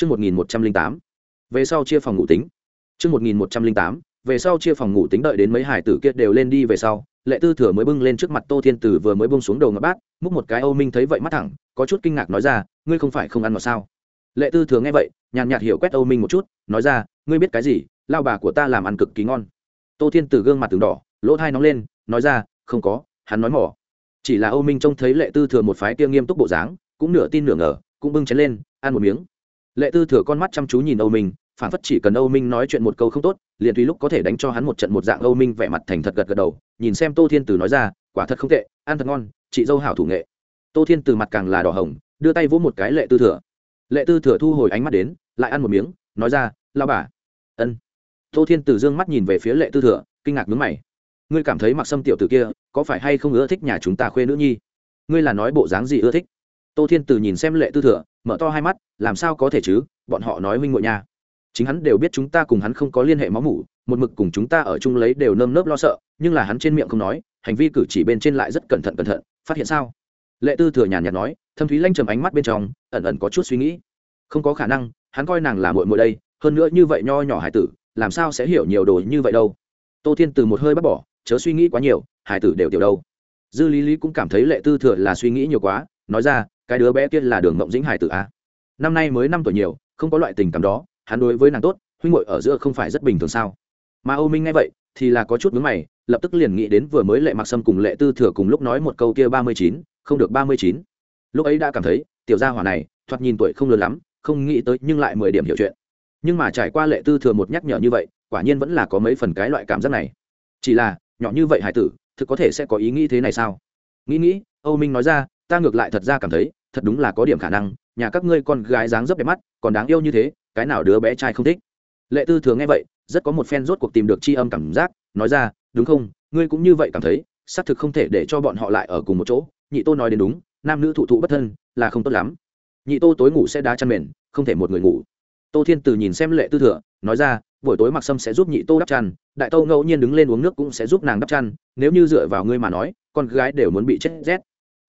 Chương 1108. Về sau chia phòng ngủ tính. Chương 1108. Về sau chia phòng ngủ tính đợi đến mấy hải tử kia đều lên đi về sau, Lệ Tư Thừa mới bưng lên trước mặt Tô Thiên Tử vừa mới bưng xuống đầu ngập bát, múc một cái Âu Minh thấy vậy mắt thẳng, có chút kinh ngạc nói ra, ngươi không phải không ăn ngọt sao? Lệ Tư Thừa nghe vậy, nhàn nhạt hiểu quét Âu Minh một chút, nói ra, ngươi biết cái gì? Lao bà của ta làm ăn cực kỳ ngon. Tô Thiên Tử gương mặt từng đỏ, lỗ tai nóng lên, nói ra, không có, hắn nói mỏ. Chỉ là Âu Minh trông thấy Lệ Tư Thừa một phái kia nghiêm túc bộ dáng, cũng nửa tin nửa ngờ, cũng bưng chén lên, ăn một miếng lệ tư thừa con mắt chăm chú nhìn âu minh, phản phất chỉ cần âu minh nói chuyện một câu không tốt, liền tùy lúc có thể đánh cho hắn một trận một dạng âu minh vẻ mặt thành thật gật gật đầu, nhìn xem tô thiên từ nói ra, quả thật không tệ, ăn thật ngon, chị dâu hảo thủ nghệ. Tô thiên từ mặt càng là đỏ hồng, đưa tay vỗ một cái lệ tư thừa. Lệ tư thừa thu hồi ánh mắt đến, lại ăn một miếng, nói ra lao bà. Ân. Tô thiên từ dương mắt nhìn về phía lệ tư thừa, kinh ngạc ngứng mày. Ngươi cảm thấy mặc sâm tiểu tử kia, có phải hay không ưa thích nhà chúng ta khuê nữ nhi? Ngươi là nói bộ dáng gì ưa thích? Tô thiên từ nhìn xem lệ tư thừa mở to hai mắt, làm sao có thể chứ? Bọn họ nói huynh ngội nha. Chính hắn đều biết chúng ta cùng hắn không có liên hệ máu mủ, một mực cùng chúng ta ở chung lấy đều nơm nớp lo sợ, nhưng là hắn trên miệng không nói, hành vi cử chỉ bên trên lại rất cẩn thận cẩn thận, phát hiện sao? Lệ tư thừa nhàn nhạt nói, thâm thúy lanh trầm ánh mắt bên trong, ẩn ẩn có chút suy nghĩ. Không có khả năng, hắn coi nàng là muội muội đây, hơn nữa như vậy nho nhỏ hải tử, làm sao sẽ hiểu nhiều đồ như vậy đâu? Tô thiên từ một hơi bắt bỏ, chớ suy nghĩ quá nhiều, hải tử đều tiểu đâu. Dư lý lý cũng cảm thấy lệ tư thừa là suy nghĩ nhiều quá, nói ra cái đứa bé kia là đường mộng dĩnh hải tử a. Năm nay mới năm tuổi nhiều, không có loại tình cảm đó, hắn đối với nàng tốt, huynh hội ở giữa không phải rất bình thường sao? Mà âu minh nghe vậy, thì là có chút vướng mày, lập tức liền nghĩ đến vừa mới lệ mặc sâm cùng lệ tư thừa cùng lúc nói một câu kia ba mươi chín, không được ba mươi chín. Lúc ấy đã cảm thấy, tiểu gia hỏa này, thoạt nhìn tuổi không lớn lắm, không nghĩ tới nhưng lại mười điểm hiểu chuyện. Nhưng mà trải qua lệ tư thừa một nhắc nhở như vậy, quả nhiên vẫn là có mấy phần cái loại cảm giác này. Chỉ là, nhỏ như vậy hải tử, thực có thể sẽ có ý nghĩ thế này sao? Nghĩ nghĩ, âu minh nói ra ta ngược lại thật ra cảm thấy, thật đúng là có điểm khả năng, nhà các ngươi con gái dáng dấp đẹp mắt, còn đáng yêu như thế, cái nào đứa bé trai không thích. Lệ tư thường nghe vậy, rất có một phen rốt cuộc tìm được c h i âm cảm giác, nói ra, đúng không, ngươi cũng như vậy cảm thấy, xác thực không thể để cho bọn họ lại ở cùng một chỗ. Nhị tô nói đến đúng, nam nữ thụ thụ bất thân, là không tốt lắm. Nhị tô tối ngủ sẽ đá chăn mền, không thể một người ngủ. Tô thiên từ nhìn xem lệ tư thừa, nói ra, buổi tối mặc sâm sẽ giúp nhị tô đắp chăn, đại tô ngẫu nhiên đứng lên uống nước cũng sẽ giúp nàng đắp chăn, nếu như dựa vào ngươi mà nói, con gái đều muốn bị chết rét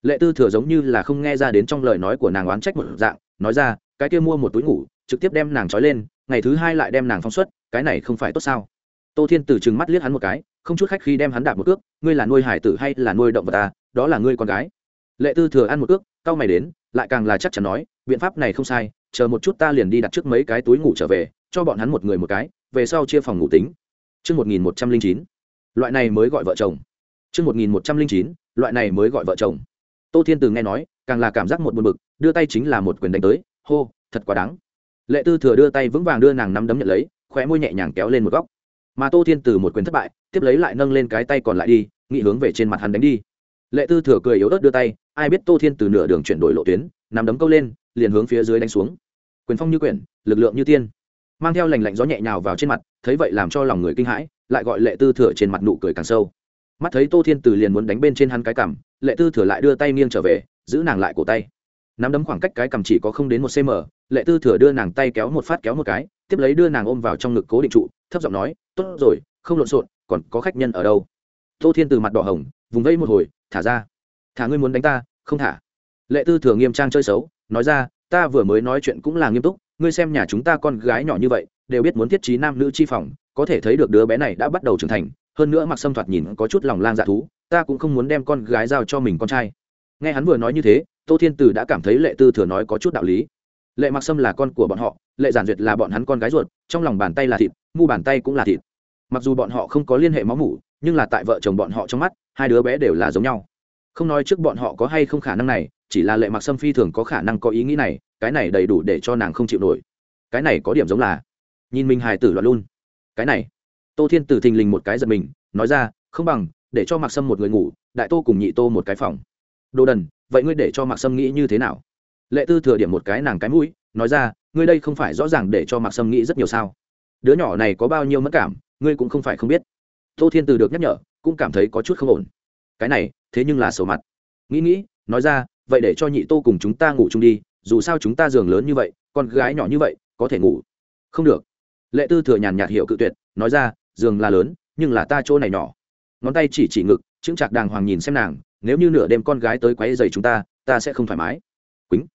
lệ tư thừa giống như là không nghe ra đến trong lời nói của nàng oán trách một dạng, nói ra, cái kia mua một túi ngủ, trực tiếp đem nàng trói lên, ngày thứ hai lại đem nàng phóng xuất, cái này không phải tốt sao? Tô thiên từ chừng mắt liếc hắn một cái, không chút khách khi đem hắn đạp một cước, ngươi là nuôi hải tử hay là nuôi động vật ta đó là ngươi con gái. Lệ tư thừa ăn một cước, cau mày đến, lại càng là chắc chắn nói, biện pháp này không sai, chờ một chút ta liền đi đặt trước mấy cái túi ngủ trở về, cho bọn hắn một người một cái, về sau chia phòng ngủ tính. Chương một nghìn một trăm linh chín, loại này mới gọi vợ chồng. Chương một nghìn một trăm linh chín, loại này mới gọi vợ chồng tô thiên từ nghe nói, càng là cảm giác một buồn bực, đưa tay chính là một quyền đánh tới, hô, thật quá đáng. Lệ tư thừa đưa tay vững vàng đưa nàng nắm đấm nhận lấy, khóe môi nhẹ nhàng kéo lên một góc. Mà tô thiên từ một quyền thất bại, tiếp lấy lại nâng lên cái tay còn lại đi, nghị hướng về trên mặt hắn đánh đi. Lệ tư thừa cười yếu ớt đưa tay, ai biết tô thiên từ nửa đường chuyển đổi lộ tuyến nằm đấm câu lên, liền hướng phía dưới đánh xuống. Quyền phong như quyển, lực lượng như tiên. Mang theo lành lạnh gió nhẹ nhào vào trên mặt, thấy vậy làm cho lòng người kinh hãi, lại gọi lệ tư thừa trên mặt nụ cười càng sâu. Mắt thấy tô thiên từ liền muốn đánh bên trên hắn cái cảm lệ tư thừa lại đưa tay nghiêng trở về, giữ nàng lại cổ tay. Nắm đấm khoảng cách cái cầm chỉ có không đến một cm lệ tư thừa đưa nàng tay kéo một phát kéo một cái, tiếp lấy đưa nàng ôm vào trong ngực cố định trụ, thấp giọng nói, tốt rồi, không lộn xộn, còn có khách nhân ở đâu? Tô thiên từ mặt đỏ hồng, vùng vây một hồi, thả ra. Thả ngươi muốn đánh ta, không thả. Lệ tư thừa nghiêm trang chơi xấu, nói ra, ta vừa mới nói chuyện cũng là nghiêm túc, ngươi xem nhà chúng ta con gái nhỏ như vậy, đều biết muốn thiết trí nam nữ chi phòng, có thể thấy được đứa bé này đã bắt đầu trưởng thành, hơn nữa mặc sâm thoạt nhìn có chút lòng lang dạ thú ta cũng không muốn đem con gái giao cho mình con trai. Nghe hắn vừa nói như thế, tô thiên Tử đã cảm thấy lệ tư thừa nói có chút đạo lý. Lệ mặc sâm là con của bọn họ, lệ giản duyệt là bọn hắn con gái ruột, trong lòng bàn tay là thịt, mu bàn tay cũng là thịt. Mặc dù bọn họ không có liên hệ máu mủ, nhưng là tại vợ chồng bọn họ trong mắt, hai đứa bé đều là giống nhau. Không nói trước bọn họ có hay không khả năng này, chỉ là lệ mặc sâm phi thường có khả năng có ý nghĩ này, cái này đầy đủ để cho nàng không chịu nổi. Cái này có điểm giống là, nhìn mình hài tử loạn luôn cái này, tô thiên tử thình lình một cái giật mình, nói ra, không bằng để cho mạc sâm một người ngủ, đại tô cùng nhị tô một cái phòng. Đồ đần, vậy ngươi để cho mạc sâm nghĩ như thế nào? Lệ tư thừa điểm một cái nàng cái mũi, nói ra, ngươi đây không phải rõ ràng để cho mạc sâm nghĩ rất nhiều sao? Đứa nhỏ này có bao nhiêu mất cảm, ngươi cũng không phải không biết. Tô thiên từ được nhắc nhở, cũng cảm thấy có chút không ổn. Cái này, thế nhưng là sổ mặt. Nghĩ nghĩ, nói ra, vậy để cho nhị tô cùng chúng ta ngủ chung đi, dù sao chúng ta giường lớn như vậy, con gái nhỏ như vậy, có thể ngủ. Không được. Lệ tư thừa nhàn nhạt hiệu cự tuyệt, nói ra, giường là lớn, nhưng là ta chỗ này nhỏ ngón tay chỉ chỉ ngực, chững chạc đàng hoàng nhìn xem nàng, nếu như nửa đêm con gái tới quấy dày chúng ta ta sẽ không thoải mái. Quýnh.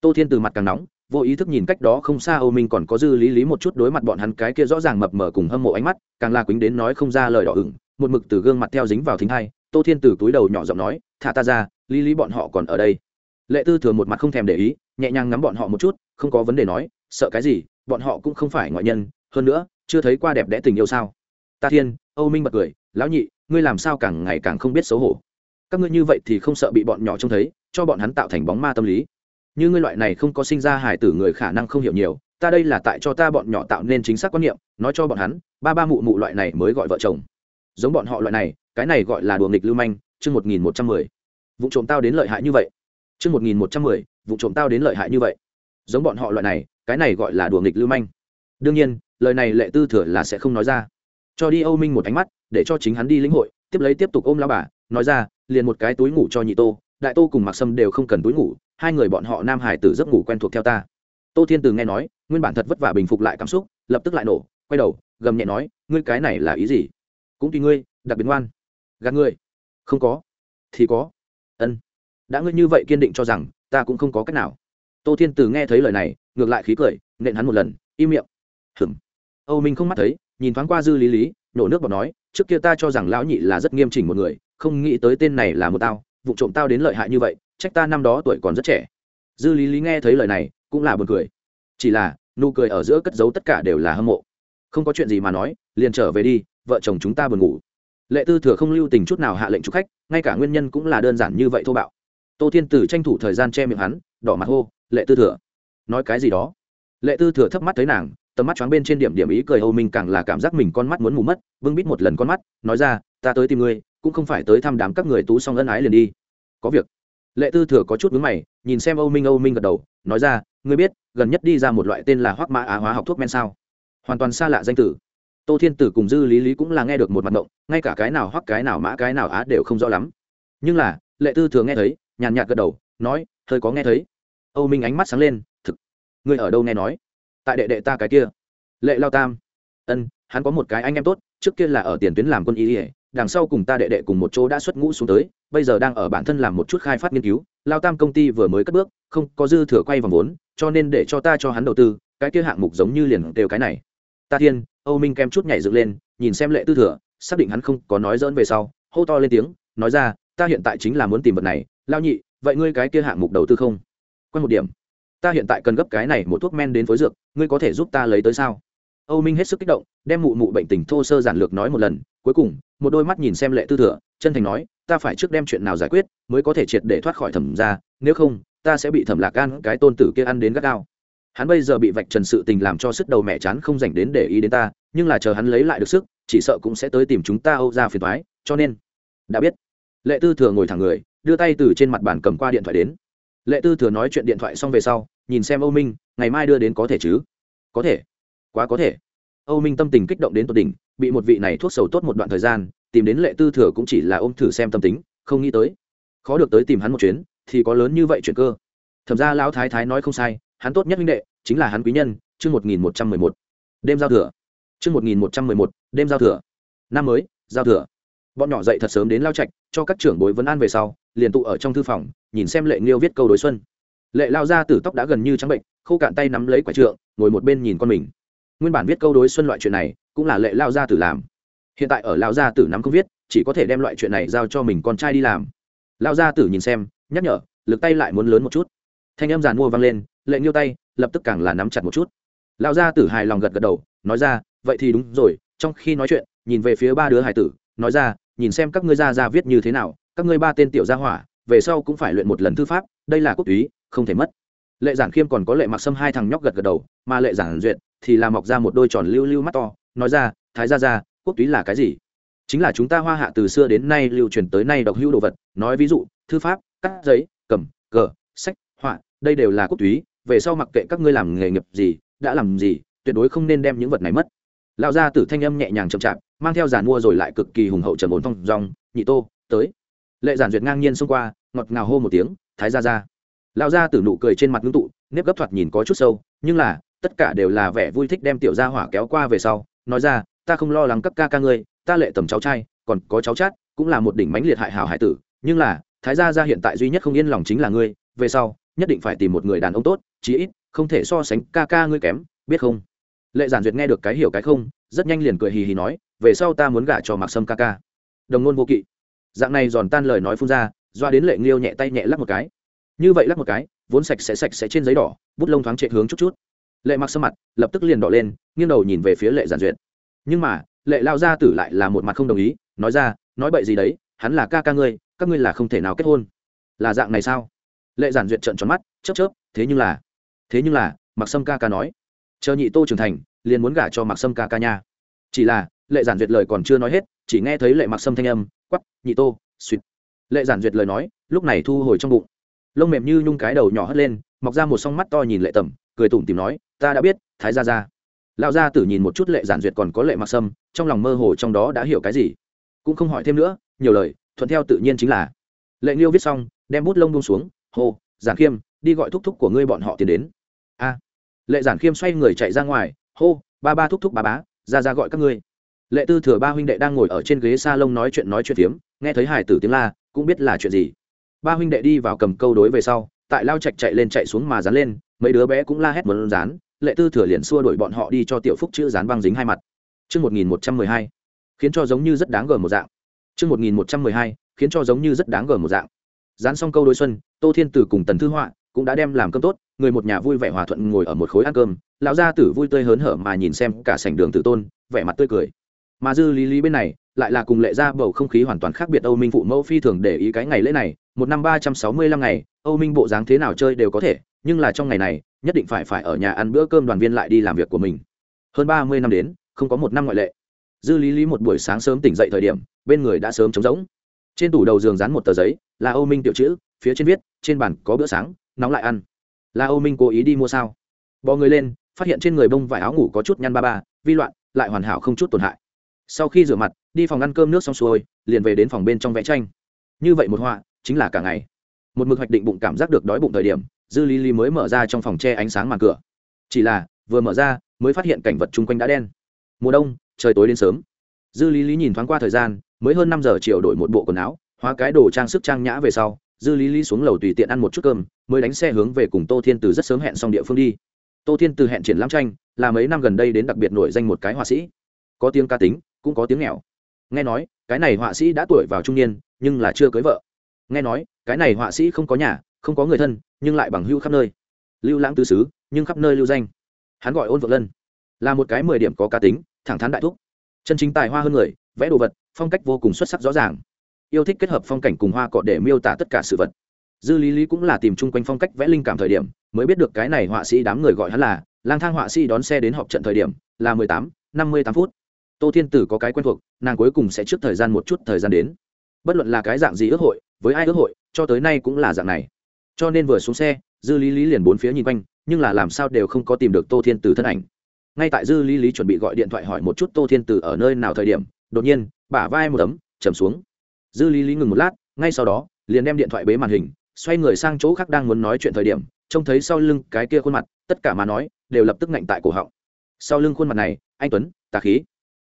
Tô thiên từ mặt càng nóng, vô ý thức nhìn cách đó không xa âu minh còn có dư lý lý một chút đối mặt bọn hắn cái kia rõ ràng mập mờ cùng hâm mộ ánh mắt, càng là quýnh đến nói không ra lời đỏ ửng, một mực từ gương mặt theo dính vào thính hai, tô thiên từ túi đầu nhỏ giọng nói, thả ta ra, lý lý bọn họ còn ở đây. Lệ tư thừa một mặt không thèm để ý, nhẹ nhàng ngắm bọn họ một chút, không có vấn đề nói, sợ cái gì, bọn họ cũng không phải ngoại nhân, hơn nữa, chưa thấy qua đẹp đẽ tình yêu sao? Ta thiên, âu minh bật cười, lão nhị ngươi làm sao càng ngày càng không biết xấu hổ? Các ngươi như vậy thì không sợ bị bọn nhỏ trông thấy, cho bọn hắn tạo thành bóng ma tâm lý. Như ngươi loại này không có sinh ra hài tử người khả năng không hiểu nhiều, ta đây là tại cho ta bọn nhỏ tạo nên chính xác quan niệm, nói cho bọn hắn, ba ba mụ mụ loại này mới gọi vợ chồng. Giống bọn họ loại này, cái này gọi là đùa nghịch lưu manh, chương một nghìn một trăm mười. Vụ trộm tao đến lợi hại như vậy. Chương một nghìn một trăm mười, vụ trộm tao đến lợi hại như vậy. Giống bọn họ loại này, cái này gọi là đùa nghịch lưu manh. Đương nhiên, lời này lệ tư thừa là sẽ không nói ra. Cho đi âu minh một ánh mắt để cho chính hắn đi lĩnh hội, tiếp lấy tiếp tục ôm lao bà, nói ra, liền một cái túi ngủ cho nhị tô, đại tô cùng mặc sâm đều không cần túi ngủ, hai người bọn họ nam hải tử giấc ngủ quen thuộc theo ta. Tô thiên từ nghe nói, nguyên bản thật vất vả bình phục lại cảm xúc, lập tức lại nổ, quay đầu, gầm nhẹ nói, ngươi cái này là ý gì? Cũng tùy ngươi, đặc biệt ngoan. Gạt ngươi. Không có. Thì có. Ân. Đã ngươi như vậy kiên định cho rằng, ta cũng không có cách nào. Tô thiên từ nghe thấy lời này, ngược lại khí cười, nện hắn một lần, im miệng. Hừm âu minh không mắt thấy, nhìn thoáng qua dư lý lý, nổ nước bọt nói trước kia ta cho rằng lão nhị là rất nghiêm chỉnh một người, không nghĩ tới tên này là một tao, vụ trộm tao đến lợi hại như vậy, trách ta năm đó tuổi còn rất trẻ. Dư lý lý nghe thấy lời này, cũng là buồn cười. Chỉ là, nụ cười ở giữa cất giấu tất cả đều là hâm mộ. Không có chuyện gì mà nói, liền trở về đi, vợ chồng chúng ta buồn ngủ. Lệ tư thừa không lưu tình chút nào hạ lệnh chúc khách, ngay cả nguyên nhân cũng là đơn giản như vậy thô bạo. Tô thiên tử tranh thủ thời gian che miệng hắn, đỏ mặt hô, lệ tư thừa, nói cái gì đó? Lệ tư thừa thấp mắt thấy nàng tầm mắt choáng bên trên điểm điểm ý cười âu minh càng là cảm giác mình con mắt muốn mù mất vương bít một lần con mắt, nói ra, ta tới tìm ngươi, cũng không phải tới thăm đám các người tú song ân ái liền đi. Có việc. Lệ tư thừa có chút nhướng mày, nhìn xem âu minh âu minh gật đầu, nói ra, ngươi biết, gần nhất đi ra một loại tên là hoắc mã á hóa học thuốc men sao? Hoàn toàn xa lạ danh tử. Tô thiên tử cùng dư lý lý cũng là nghe được một mặt động ngay cả cái nào hoặc cái nào mã cái nào á đều không rõ lắm. Nhưng là, lệ tư thừa nghe thấy, nhàn nhạt gật đầu, nói, hơi có nghe thấy. Âu minh ánh mắt sáng lên, thực, ngươi ở đâu nghe nói? Tại đệ đệ ta cái kia. Lệ lao tam. Ân, hắn có một cái anh em tốt, trước kia là ở tiền tuyến làm quân y ỉa đằng sau cùng ta đệ đệ cùng một chỗ đã xuất ngũ xuống tới, bây giờ đang ở bản thân làm một chút khai phát nghiên cứu. Lao tam công ty vừa mới cất bước, không có dư thừa quay vòng vốn, cho nên để cho ta cho hắn đầu tư, cái kia hạng mục giống như liền đều cái này. Ta thiên, âu minh kem chút nhảy dựng lên, nhìn xem lệ tư thừa, xác định hắn không có nói dỡn về sau, hô to lên tiếng, nói ra, ta hiện tại chính là muốn tìm vật này. Lao nhị, vậy ngươi cái kia hạng mục đầu tư không? Quen một điểm ta hiện tại cần gấp cái này một thuốc men đến phối dược, ngươi có thể giúp ta lấy tới sao? Âu minh hết sức kích động, đem mụ mụ bệnh tình thô sơ giản lược nói một lần, cuối cùng, một đôi mắt nhìn xem lệ tư thừa, chân thành nói, ta phải trước đem chuyện nào giải quyết, mới có thể triệt để thoát khỏi thẩm ra nếu không, ta sẽ bị thẩm lạc gan, cái tôn tử kia ăn đến gắt gao. Hắn bây giờ bị vạch trần sự tình làm cho sức đầu mẹ chán không dành đến để ý đến ta, nhưng là chờ hắn lấy lại được sức, chỉ sợ cũng sẽ tới tìm chúng ta âu ra phiền thoái cho nên, đã biết. Lệ tư thừa ngồi thẳng người, đưa tay từ trên mặt bàn cầm qua điện thoại đến. Lệ tư thừa nói chuyện điện thoại xong về sau nhìn xem âu minh, ngày mai đưa đến có thể chứ? Có thể. Quá có thể. Âu minh tâm tình kích động đến tột đỉnh, bị một vị này thuốc sầu tốt một đoạn thời gian, tìm đến lệ tư thừa cũng chỉ là ôm thử xem tâm tính, không nghĩ tới. Khó được tới tìm hắn một chuyến, thì có lớn như vậy chuyện cơ. Thẩm ra lão thái thái nói không sai, hắn tốt nhất huynh đệ, chính là hắn quý nhân, chương một nghìn một trăm mười một. Đêm giao thừa. Chương một nghìn một trăm mười một, đêm giao thừa. Năm mới, giao thừa. Bọn nhỏ dậy thật sớm đến lao trạch, cho các trưởng bối vấn an về sau, liền tụ ở trong thư phòng, nhìn xem lệ nghiêu viết câu đối xuân lệ lao ra tử tóc đã gần như trắng bệnh, khô cạn tay nắm lấy quả trượng, ngồi một bên nhìn con mình. Nguyên bản viết câu đối xuân loại chuyện này, cũng là lệ lao gia tử làm. Hiện tại ở lao gia tử nắm không viết, chỉ có thể đem loại chuyện này giao cho mình con trai đi làm. Lao gia tử nhìn xem, nhắc nhở, lực tay lại muốn lớn một chút. Thanh em giàn mua vang lên, lệ nghiêu tay, lập tức càng là nắm chặt một chút. Lao gia tử hài lòng gật gật đầu, nói ra, vậy thì đúng rồi, trong khi nói chuyện, nhìn về phía ba đứa hải tử, nói ra, nhìn xem các ngươi ra ra viết như thế nào, các ngươi ba tên tiểu gia hỏa, về sau cũng phải luyện một lần thư pháp, đây là quốc túy không thể mất. Lệ giản khiêm còn có lệ mặc sâm hai thằng nhóc gật gật đầu, mà lệ giản duyệt thì là mọc ra một đôi tròn lưu lưu mắt to, nói ra, thái gia gia, quốc túy là cái gì? Chính là chúng ta hoa hạ từ xưa đến nay lưu truyền tới nay độc hữu đồ vật, nói ví dụ, thư pháp, cắt giấy, cầm cờ sách, họa, đây đều là quốc túy, về sau mặc kệ các ngươi làm nghề nghiệp gì, đã làm gì, tuyệt đối không nên đem những vật này mất. Lão gia tử thanh âm nhẹ nhàng chậm chạp, mang theo giàn mua rồi lại cực kỳ hùng hậu trầm ổn phong rong nhị tô, tới. Lệ giản duyệt ngang nhiên xông qua, ngọt ngào hô một tiếng, thái gia gia lão gia tử nụ cười trên mặt ngưng tụ, nếp gấp thoạt nhìn có chút sâu, nhưng là, tất cả đều là vẻ vui thích đem tiểu gia hỏa kéo qua về sau, nói ra, ta không lo lắng các ca ca ngươi, ta lệ tầm cháu trai, còn có cháu chát, cũng là một đỉnh mãnh liệt hại hảo hải tử, nhưng là, thái gia gia hiện tại duy nhất không yên lòng chính là ngươi, về sau, nhất định phải tìm một người đàn ông tốt, chí ít, không thể so sánh ca ca ngươi kém, biết không? Lệ giản duyệt nghe được cái hiểu cái không, rất nhanh liền cười hì hì nói, về sau ta muốn gả cho mạc sâm ca ca. Đồng ngôn vô kỵ. Dạng này giòn tan lời nói phun ra, doa đến lệ nghiêu nhẹ tay nhẹ lắc một cái như vậy lắc một cái, vốn sạch sẽ sạch sẽ trên giấy đỏ, bút lông thoáng chạy hướng chút chút. Lệ mặc sâm mặt, lập tức liền đỏ lên, nghiêng đầu nhìn về phía lệ giản duyệt. Nhưng mà, lệ lao gia tử lại là một mặt không đồng ý, nói ra, nói bậy gì đấy, hắn là ca ca ngươi, các ngươi là không thể nào kết hôn. Là dạng này sao? Lệ giản duyệt trợn tròn mắt, chớp chớp, thế nhưng là, thế nhưng là, mặc sâm ca ca nói. Chờ nhị tô trưởng thành, liền muốn gả cho mặc sâm ca ca nha. Chỉ là, lệ giản duyệt lời còn chưa nói hết, chỉ nghe thấy lệ mặc sâm thanh âm quắp nhị tô, suýt. Lệ giản duyệt lời nói, lúc này thu hồi trong bụng lông mềm như nhung cái đầu nhỏ hất lên, mọc ra một song mắt to nhìn lệ tẩm, cười tủm tìm nói, ta đã biết, thái ra ra lão gia tử nhìn một chút lệ giản duyệt còn có lệ mặc sâm, trong lòng mơ hồ trong đó đã hiểu cái gì. Cũng không hỏi thêm nữa, nhiều lời, thuận theo tự nhiên chính là, lệ nghiêu viết xong, đem bút lông bông xuống, hô, giản khiêm, đi gọi thúc thúc của ngươi bọn họ tiến đến. A. Lệ giản khiêm xoay người chạy ra ngoài, hô, ba ba thúc thúc ba bá ra ra gọi các ngươi. Lệ tư thừa ba huynh đệ đang ngồi ở trên ghế s a lông nói chuyện nói chuyện phiếm, nghe thấy hải tử tiếng la, cũng biết là chuyện gì ba huynh đệ đi vào cầm câu đối về sau tại lao chạch chạy lên chạy xuống mà dán lên mấy đứa bé cũng la hét muốn dán lệ tư thừa liền xua đuổi bọn họ đi cho tiểu phúc chữ dán băng dính hai mặt Trư một nghìn một trăm mười hai khiến cho giống như rất đáng gờ một dạng. Trư một nghìn một trăm mười hai khiến cho giống như rất đáng gờ một dạng. Dán xong câu đối xuân, Tô Thiên Tử cùng Tần Thư Họa cũng đã đem làm cơm tốt, người một nhà vui vẻ hòa thuận ngồi ở một khối ăn cơm, lão gia tử vui tươi hớn hở mà nhìn xem cả sảnh đường tử tôn, vẻ mặt tươi cười. Mà dư lý lý bên này, lại là cùng lệ ra bầu không khí hoàn toàn khác biệt Âu Minh phụ mẫu phi thường để ý cái ngày lễ này, một năm ba trăm sáu mươi lăm ngày, Âu Minh bộ dáng thế nào chơi đều có thể, nhưng là trong ngày này, nhất định phải phải ở nhà ăn bữa cơm đoàn viên lại đi làm việc của mình. Hơn ba mươi năm đến, không có một năm ngoại lệ. Dư Lý Lý một buổi sáng sớm tỉnh dậy thời điểm, bên người đã sớm trống rỗng. Trên tủ đầu giường dán một tờ giấy, là Âu Minh tiểu chữ, phía trên viết, trên bàn có bữa sáng, nóng lại ăn. Là Âu Minh cố ý đi mua sao? Bò người lên, phát hiện trên người bông vải áo ngủ có chút nhăn ba ba, vi loạn, lại hoàn hảo không chút tổn hại sau khi rửa mặt đi phòng ăn cơm nước xong xuôi liền về đến phòng bên trong vẽ tranh như vậy một họa chính là cả ngày. Một mực hoạch định bụng cảm giác được đói bụng thời điểm, dư lý lý mới mở ra trong phòng che ánh sáng màn cửa. Chỉ là, vừa mở ra, mới phát hiện cảnh vật chung quanh đã đen. Mùa đông, trời tối đến sớm. Dư lý lý nhìn thoáng qua thời gian, mới hơn năm giờ chiều đổi một bộ quần áo, hóa cái đồ trang sức trang nhã về sau, dư lý lý xuống lầu tùy tiện ăn một chút cơm, mới đánh xe hướng về cùng tô thiên từ rất sớm hẹn xong địa phương đi. Tô thiên từ hẹn triển lãm tranh, là mấy năm gần đây đến đặc biệt nổi danh một cái họa sĩ. Có tiếng ca tính, cũng có tiếng nghèo. Nghe nói, cái này họa sĩ đã tuổi vào trung niên, nhưng là chưa cưới vợ nghe nói, cái này họa sĩ không có nhà, không có người thân, nhưng lại bằng hưu khắp nơi. Lưu lãng tứ xứ, nhưng khắp nơi lưu danh. Hắn gọi ôn vượng lân. Là một cái mười điểm có cá tính, thẳng thắn đại thúc. Chân chính tài hoa hơn người, vẽ đồ vật, phong cách vô cùng xuất sắc rõ ràng. Yêu thích kết hợp phong cảnh cùng hoa cọ để miêu tả tất cả sự vật. Dư lý lý cũng là tìm chung quanh phong cách vẽ linh cảm thời điểm, mới biết được cái này họa sĩ đám người gọi hắn là lang thang họa sĩ đón xe đến họp trận thời điểm, là mười tám, năm mươi tám phút. Tô thiên tử có cái quen thuộc, nàng cuối cùng sẽ trước thời gian một chút thời gian đến. Bất luận là cái dạng gì ước hội với ai ước hội, cho tới nay cũng là dạng này. Cho nên vừa xuống xe, dư lý lý liền bốn phía nhìn quanh, nhưng là làm sao đều không có tìm được tô thiên tử thân ảnh. Ngay tại dư lý lý chuẩn bị gọi điện thoại hỏi một chút tô thiên tử ở nơi nào thời điểm, đột nhiên, bả vai một tấm, chầm xuống. Dư lý lý ngừng một lát, ngay sau đó, liền đem điện thoại bế màn hình, xoay người sang chỗ khác đang muốn nói chuyện thời điểm, trông thấy sau lưng cái kia khuôn mặt, tất cả mà nói, đều lập tức ngạnh tại cổ họng. Sau lưng khuôn mặt này, anh tuấn, tà khí.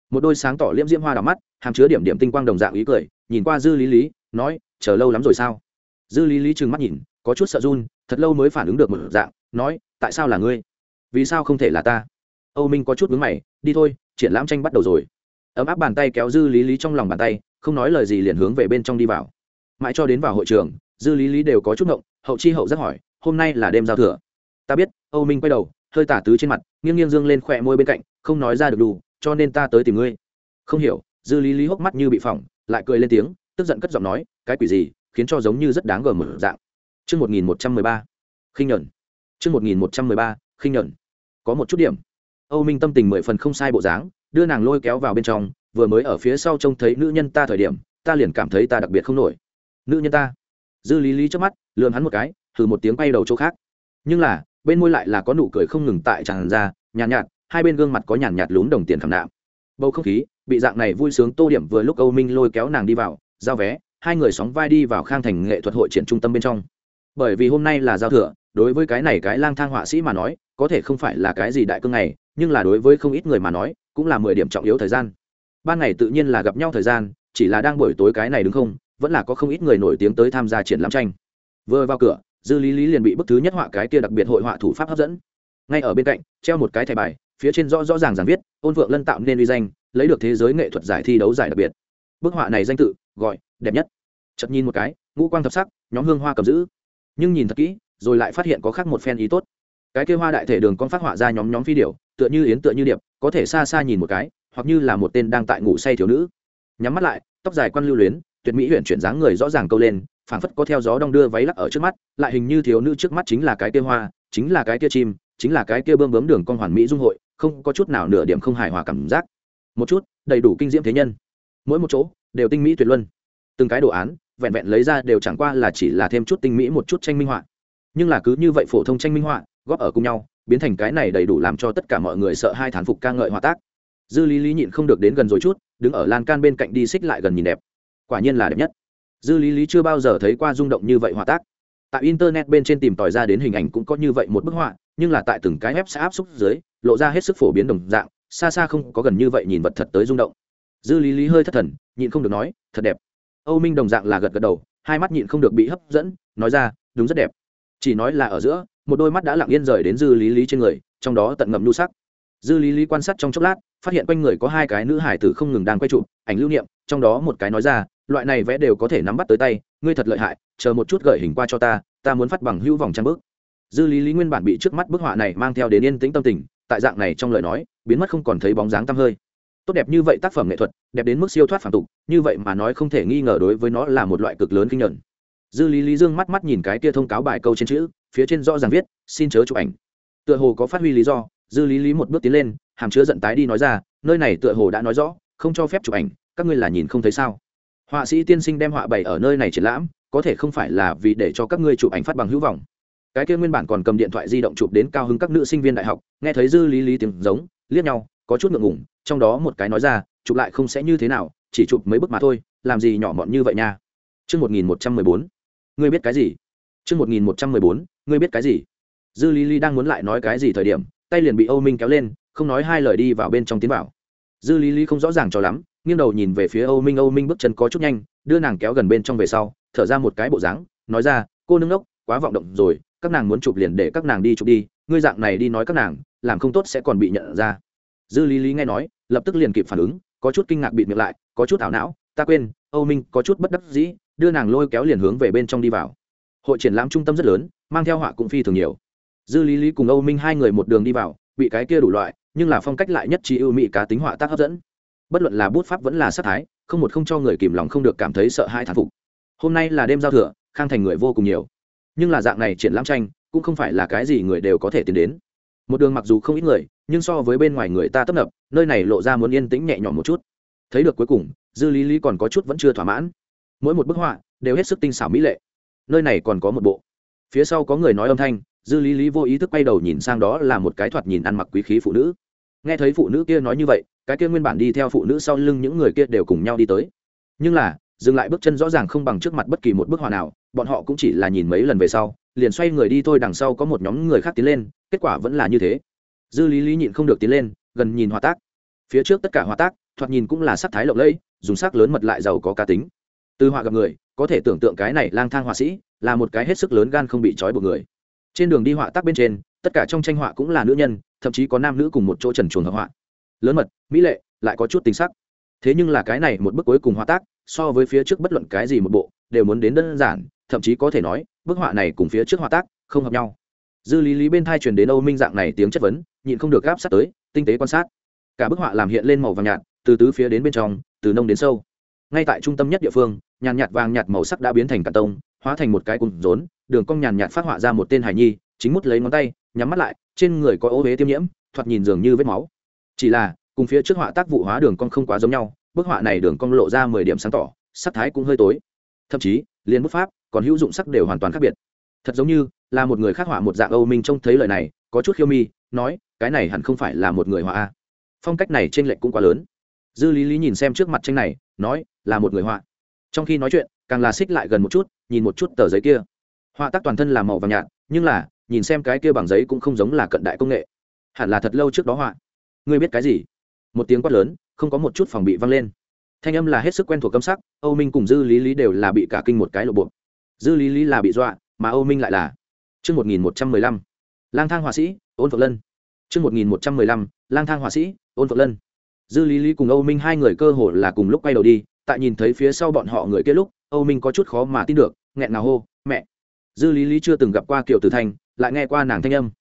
Một đôi sáng tỏ liễm diễm hoa đỏ mắt, hàm chứa điểm điểm tinh quang đồng dạng ý cười, nhìn qua dư lý lý, nói chờ lâu lắm rồi sao? Dư lý lý trừng mắt nhìn, có chút sợ run, thật lâu mới phản ứng được một dạng, nói, tại sao là ngươi? Vì sao không thể là ta? Âu minh có chút vướng mày, đi thôi, triển lãm tranh bắt đầu rồi. Ấm áp bàn tay kéo dư lý lý trong lòng bàn tay, không nói lời gì liền hướng về bên trong đi vào. Mãi cho đến vào hội trường, dư lý lý đều có chút ngộng, hậu chi hậu rất hỏi, hôm nay là đêm giao thừa. Ta biết, âu minh quay đầu, hơi tả tứ trên mặt, nghiêng nghiêng dương lên khỏe môi bên cạnh, không nói ra được đủ, cho nên ta tới tìm ngươi. Không hiểu, dư lý lý hốc mắt như bị phỏng, lại cười lên tiếng tức giận cất giọng nói cái quỷ gì khiến cho giống như rất đáng gờm mở dạng. Chương một nghìn một trăm mười ba khinh nhuận. Chương một nghìn một trăm mười ba khinh nhuận. Có một chút điểm. Âu minh tâm tình mười phần không sai bộ dáng đưa nàng lôi kéo vào bên trong vừa mới ở phía sau trông thấy nữ nhân ta thời điểm ta liền cảm thấy ta đặc biệt không nổi. Nữ nhân ta? Dư lý lý trước mắt lườm hắn một cái thử một tiếng bay đầu chỗ khác. Nhưng là bên môi lại là có nụ cười không ngừng tại tràn ra nhàn nhạt, nhạt hai bên gương mặt có nhàn nhạt lún đồng tiền khảm nạm bầu không khí bị dạng này vui sướng tô điểm vừa lúc âu minh lôi kéo nàng đi vào giao vé, hai người sóng vai đi vào khang thành nghệ thuật hội triển trung tâm bên trong. Bởi vì hôm nay là giao thừa, đối với cái này cái lang thang họa sĩ mà nói, có thể không phải là cái gì đại cương này, nhưng là đối với không ít người mà nói, cũng là mười điểm trọng yếu thời gian. Ban ngày tự nhiên là gặp nhau thời gian, chỉ là đang buổi tối cái này đứng không, vẫn là có không ít người nổi tiếng tới tham gia triển lãm tranh. Vừa vào cửa, dư lý lý liền bị bức thứ nhất họa cái kia đặc biệt hội họa thủ pháp hấp dẫn. Ngay ở bên cạnh, treo một cái thẻ bài, phía trên rõ rõ ràng ràng viết, ôn vượng lân tạo nên uy danh, lấy được thế giới nghệ thuật giải thi đấu giải đặc biệt. Bức họa này danh tự gọi, đẹp nhất. Chật nhìn một cái, ngũ quang thập sắc, nhóm hương hoa cầm giữ. Nhưng nhìn thật kỹ, rồi lại phát hiện có khác một phen ý tốt. Cái kêu hoa đại thể đường con phát họa ra nhóm nhóm phi điệu tựa như yến tựa như điệp, có thể xa xa nhìn một cái, hoặc như là một tên đang tại ngủ say thiếu nữ. Nhắm mắt lại, tóc dài quan lưu luyến, tuyệt mỹ huyện chuyển dáng người rõ ràng câu lên, phảng phất có theo gió đong đưa váy lắc ở trước mắt, lại hình như thiếu nữ trước mắt chính là cái kia hoa, chính là cái kia chim, chính là cái kia bơm bướm đường con hoàn mỹ dung hội, không có chút nào nửa điểm không hài hòa cảm giác. Một chút, đầy đủ kinh diễm thế nhân mỗi một chỗ đều tinh mỹ tuyệt luân. Từng cái đồ án, vẹn vẹn lấy ra đều chẳng qua là chỉ là thêm chút tinh mỹ một chút tranh minh họa. Nhưng là cứ như vậy phổ thông tranh minh họa, góp ở cùng nhau, biến thành cái này đầy đủ làm cho tất cả mọi người sợ hai thán phục ca ngợi họa tác. Dư lý lý nhịn không được đến gần rồi chút, đứng ở lan can bên cạnh đi xích lại gần nhìn đẹp. Quả nhiên là đẹp nhất. Dư lý lý chưa bao giờ thấy qua rung động như vậy họa tác. Tại internet bên trên tìm tòi ra đến hình ảnh cũng có như vậy một bức họa, nhưng là tại từng cái web sẽ áp xúc dưới, lộ ra hết sức phổ biến đồng dạng, xa xa không có gần như vậy nhìn vật thật tới rung động dư lý lý hơi thất thần, nhịn không được nói, thật đẹp. Âu minh đồng dạng là gật gật đầu, hai mắt nhịn không được bị hấp dẫn, nói ra, đúng rất đẹp. Chỉ nói là ở giữa, một đôi mắt đã lặng yên rời đến dư lý lý trên người, trong đó tận ngầm nhu sắc. Dư lý lý quan sát trong chốc lát, phát hiện quanh người có hai cái nữ hải tử không ngừng đang quay chụp, ảnh lưu niệm, trong đó một cái nói ra, loại này vẽ đều có thể nắm bắt tới tay, ngươi thật lợi hại, chờ một chút gợi hình qua cho ta ta muốn phát bằng hữu vòng trang bước dư lý lý nguyên bản bị trước mắt bức họa này mang theo đến yên tĩnh tâm tình, tại dạng này trong lời nói, biến mất không còn thấy bóng dáng tăm hơi tốt đẹp như vậy tác phẩm nghệ thuật, đẹp đến mức siêu thoát phản tục, như vậy mà nói không thể nghi ngờ đối với nó là một loại cực lớn kinh nhận dư lý lý dương mắt mắt nhìn cái kia thông cáo bài câu trên chữ, phía trên rõ ràng viết, xin chớ chụp ảnh. Tựa hồ có phát huy lý do, dư lý lý một bước tiến lên, hàm chứa giận tái đi nói ra, nơi này tựa hồ đã nói rõ, không cho phép chụp ảnh, các ngươi là nhìn không thấy sao? Họa sĩ tiên sinh đem họa bày ở nơi này triển lãm, có thể không phải là vì để cho các ngươi chụp ảnh phát bằng hữu vọng. Cái kia nguyên bản còn cầm điện thoại di động chụp đến cao hứng các nữ sinh viên đại học, nghe thấy dư lý lý tiếng giống, liếc nhau, có chút ngượng ngủng trong đó một cái nói ra, chụp lại không sẽ như thế nào, chỉ chụp mấy bức mà thôi, làm gì nhỏ mọn như vậy nha. Chương một nghìn một trăm mười bốn. Ngươi biết cái gì? Chương một nghìn một trăm mười bốn, ngươi biết cái gì? Dư lý lý đang muốn lại nói cái gì thời điểm, tay liền bị âu minh kéo lên, không nói hai lời đi vào bên trong tiến vào. Dư lý lý không rõ ràng cho lắm, nghiêng đầu nhìn về phía âu minh âu minh bước chân có chút nhanh, đưa nàng kéo gần bên trong về sau, thở ra một cái bộ dáng, nói ra, cô nương ốc quá vọng động rồi, các nàng muốn chụp liền để các nàng đi chụp đi, ngươi dạng này đi nói các nàng, làm không tốt sẽ còn bị nhận ra dư lý lý nghe nói, lập tức liền kịp phản ứng, có chút kinh ngạc bịt miệng lại, có chút ảo não, ta quên, âu minh, có chút bất đắc dĩ, đưa nàng lôi kéo liền hướng về bên trong đi vào. Hội triển lãm trung tâm rất lớn, mang theo họa cũng phi thường nhiều. Dư lý lý cùng âu minh hai người một đường đi vào, bị cái kia đủ loại, nhưng là phong cách lại nhất trí ưu mỹ cá tính họa tác hấp dẫn. Bất luận là bút pháp vẫn là sát thái, không một không cho người kìm lòng không được cảm thấy sợ hai thán phục. Hôm nay là đêm giao thừa, khang thành người vô cùng nhiều. Nhưng là dạng này triển lãm tranh, cũng không phải là cái gì người đều có thể tiến đến một đường mặc dù không ít người, nhưng so với bên ngoài người ta tấp nập, nơi này lộ ra muốn yên tĩnh nhẹ nhõm một chút. Thấy được cuối cùng, dư lý lý còn có chút vẫn chưa thỏa mãn. Mỗi một bức họa đều hết sức tinh xảo mỹ lệ. Nơi này còn có một bộ. Phía sau có người nói âm thanh, dư lý lý vô ý thức quay đầu nhìn sang đó là một cái thoạt nhìn ăn mặc quý khí phụ nữ. Nghe thấy phụ nữ kia nói như vậy, cái kia nguyên bản đi theo phụ nữ sau lưng những người kia đều cùng nhau đi tới. Nhưng là, dừng lại bước chân rõ ràng không bằng trước mặt bất kỳ một bức họa nào, bọn họ cũng chỉ là nhìn mấy lần về sau, liền xoay người đi thôi, đằng sau có một nhóm người khác tiến lên kết quả vẫn là như thế. Dư lý lý nhịn không được tiến lên, gần nhìn hòa tác. Phía trước tất cả hòa tác, thoạt nhìn cũng là sắc thái lộng lẫy, dùng sắc lớn mật lại giàu có cá tính. Từ họa gặp người, có thể tưởng tượng cái này lang thang họa sĩ là một cái hết sức lớn gan không bị trói buộc người. Trên đường đi họa tác bên trên, tất cả trong tranh họa cũng là nữ nhân, thậm chí có nam nữ cùng một chỗ trần chuồng hợp họa. Lớn mật, mỹ lệ, lại có chút tính sắc. Thế nhưng là cái này một bức cuối cùng họa tác, so với phía trước bất luận cái gì một bộ, đều muốn đến đơn giản, thậm chí có thể nói, bức họa này cùng phía trước họa tác không hợp nhau dư lý lý bên thai truyền đến âu minh dạng này tiếng chất vấn, nhịn không được gáp sát tới, tinh tế quan sát. Cả bức họa làm hiện lên màu vàng nhạt, từ tứ phía đến bên trong, từ nông đến sâu. Ngay tại trung tâm nhất địa phương, nhàn nhạt vàng nhạt màu sắc đã biến thành cà tông, hóa thành một cái cụm rốn, đường cong nhàn nhạt phát họa ra một tên hải nhi, chính mút lấy ngón tay, nhắm mắt lại, trên người có ô huế tiêm nhiễm, thoạt nhìn dường như vết máu. Chỉ là, cùng phía trước họa tác vụ hóa đường cong không quá giống nhau, bức họa này đường cong lộ ra mười điểm sáng tỏ, sắc thái cũng hơi tối. Thậm chí liên bút pháp, còn hữu dụng sắc đều hoàn toàn khác biệt. Thật giống như là một người khác họa một dạng âu minh trông thấy lời này, có chút khiêu mi, nói, cái này hẳn không phải là một người họa a phong cách này trên lệch cũng quá lớn. Dư lý lý nhìn xem trước mặt tranh này, nói, là một người họa. Trong khi nói chuyện, càng là xích lại gần một chút, nhìn một chút tờ giấy kia. Họa tác toàn thân là màu vàng nhạt, nhưng là, nhìn xem cái kia bằng giấy cũng không giống là cận đại công nghệ. Hẳn là thật lâu trước đó họa. Ngươi biết cái gì? Một tiếng quát lớn, không có một chút phòng bị vang lên. Thanh âm là hết sức quen thuộc cấm sắc, âu minh cùng dư lý lý đều là bị cả kinh một cái lộ bộ. Dư lý lý là bị dọa, mà âu minh lại là chương một nghìn một trăm mười lăm lang thang họa sĩ ôn phượng lân Chương 1115, lang thang họa sĩ, ôn phượng lân. Dư Lý Lý cùng Âu Minh hai người cơ hồ là cùng lúc quay đầu đi, tại nhìn thấy phía sau bọn họ người kia lúc, Âu Minh có chút khó mà tin được, nghẹn ngào hô, "Mẹ!" Dư Lý Lý chưa từng gặp qua Kiều Tử Thanh, lại nghe qua nàng thanh âm.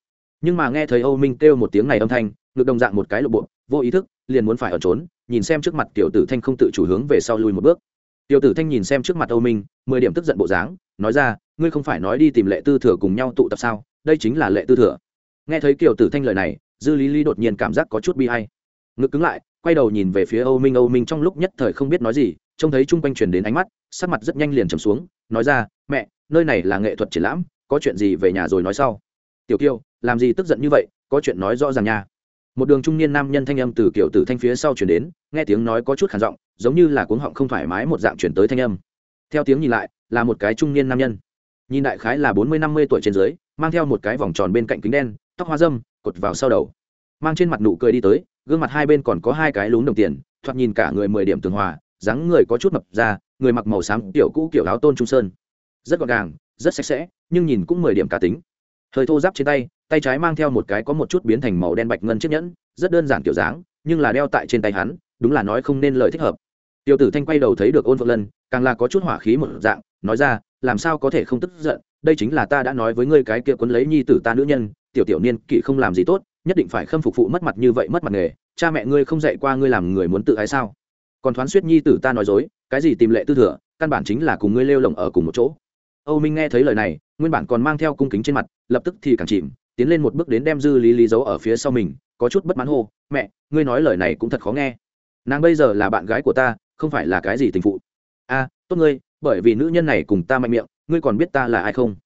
Nhưng mà nghe thấy Âu Minh kêu một tiếng này âm thanh, ngực đồng dạng một cái lộ bộ, vô ý thức, liền muốn phải ẩn trốn, nhìn xem trước mặt Kiều Tử Thanh không tự chủ hướng về sau lùi một bước tiểu Tử Thanh nhìn xem trước mặt Âu Minh, mười điểm tức giận bộ dáng, nói ra, "Ngươi không phải nói đi tìm Lệ Tư Thừa cùng nhau tụ tập sao? Đây chính là Lệ Tư Thừa." Nghe thấy Kiều Tử Thanh lời này, Dư Lý Lý đột nhiên cảm giác có chút bi ai. Ngực cứng lại, quay đầu nhìn về phía Âu Minh, Âu Minh trong lúc nhất thời không biết nói gì, trông thấy chung quanh truyền đến ánh mắt, sắc mặt rất nhanh liền trầm xuống, nói ra, "Mẹ, nơi này là nghệ thuật triển lãm, có chuyện gì về nhà rồi nói sau." Tiểu Kiều, làm gì tức giận như vậy, có chuyện nói rõ ràng nha. Một đường trung niên nam nhân thanh âm từ kiểu Tử Thanh phía sau truyền đến, nghe tiếng nói có chút khản giọng, giống như là cuống họng không thoải mái một dạng truyền tới thanh âm. Theo tiếng nhìn lại, là một cái trung niên nam nhân. Nhìn đại khái là bốn mươi năm mươi tuổi trên dưới, mang theo một cái vòng tròn bên cạnh kính đen, tóc hoa dâm, cột vào sau đầu mang trên mặt nụ cười đi tới gương mặt hai bên còn có hai cái lún đồng tiền thoạt nhìn cả người mười điểm tường hòa dáng người có chút mập ra người mặc màu xám kiểu cũ kiểu áo tôn trung sơn rất gọn gàng rất sạch sẽ nhưng nhìn cũng mười điểm cá tính hơi thô giáp trên tay tay trái mang theo một cái có một chút biến thành màu đen bạch ngân chiếc nhẫn, rất đơn giản kiểu dáng, nhưng là đeo tại trên tay hắn, đúng là nói không nên lời thích hợp. Tiểu tử thanh quay đầu thấy được ôn phượng lân, càng là có chút hỏa khí một dạng, nói ra, làm sao có thể không tức giận, đây chính là ta đã nói với ngươi cái kia quấn lấy nhi tử ta nữ nhân, tiểu tiểu niên kỵ không làm gì tốt, nhất định phải khâm phục phụ mất mặt như vậy mất mặt nghề, cha mẹ ngươi không dạy qua ngươi làm người muốn tự ái sao? Còn thoáng suýt nhi tử ta nói dối, cái gì tìm lệ tư thừa, căn bản chính là cùng ngươi lêu lồng ở cùng một chỗ. Âu minh nghe thấy lời này, nguyên bản còn mang theo cung kính trên mặt, lập tức thì càng chìm tiến lên một bước đến đem dư lý lý giấu ở phía sau mình, có chút bất mãn hô, mẹ, ngươi nói lời này cũng thật khó nghe. Nàng bây giờ là bạn gái của ta, không phải là cái gì tình phụ. A, tốt ngươi, bởi vì nữ nhân này cùng ta mạnh miệng, ngươi còn biết ta là ai không?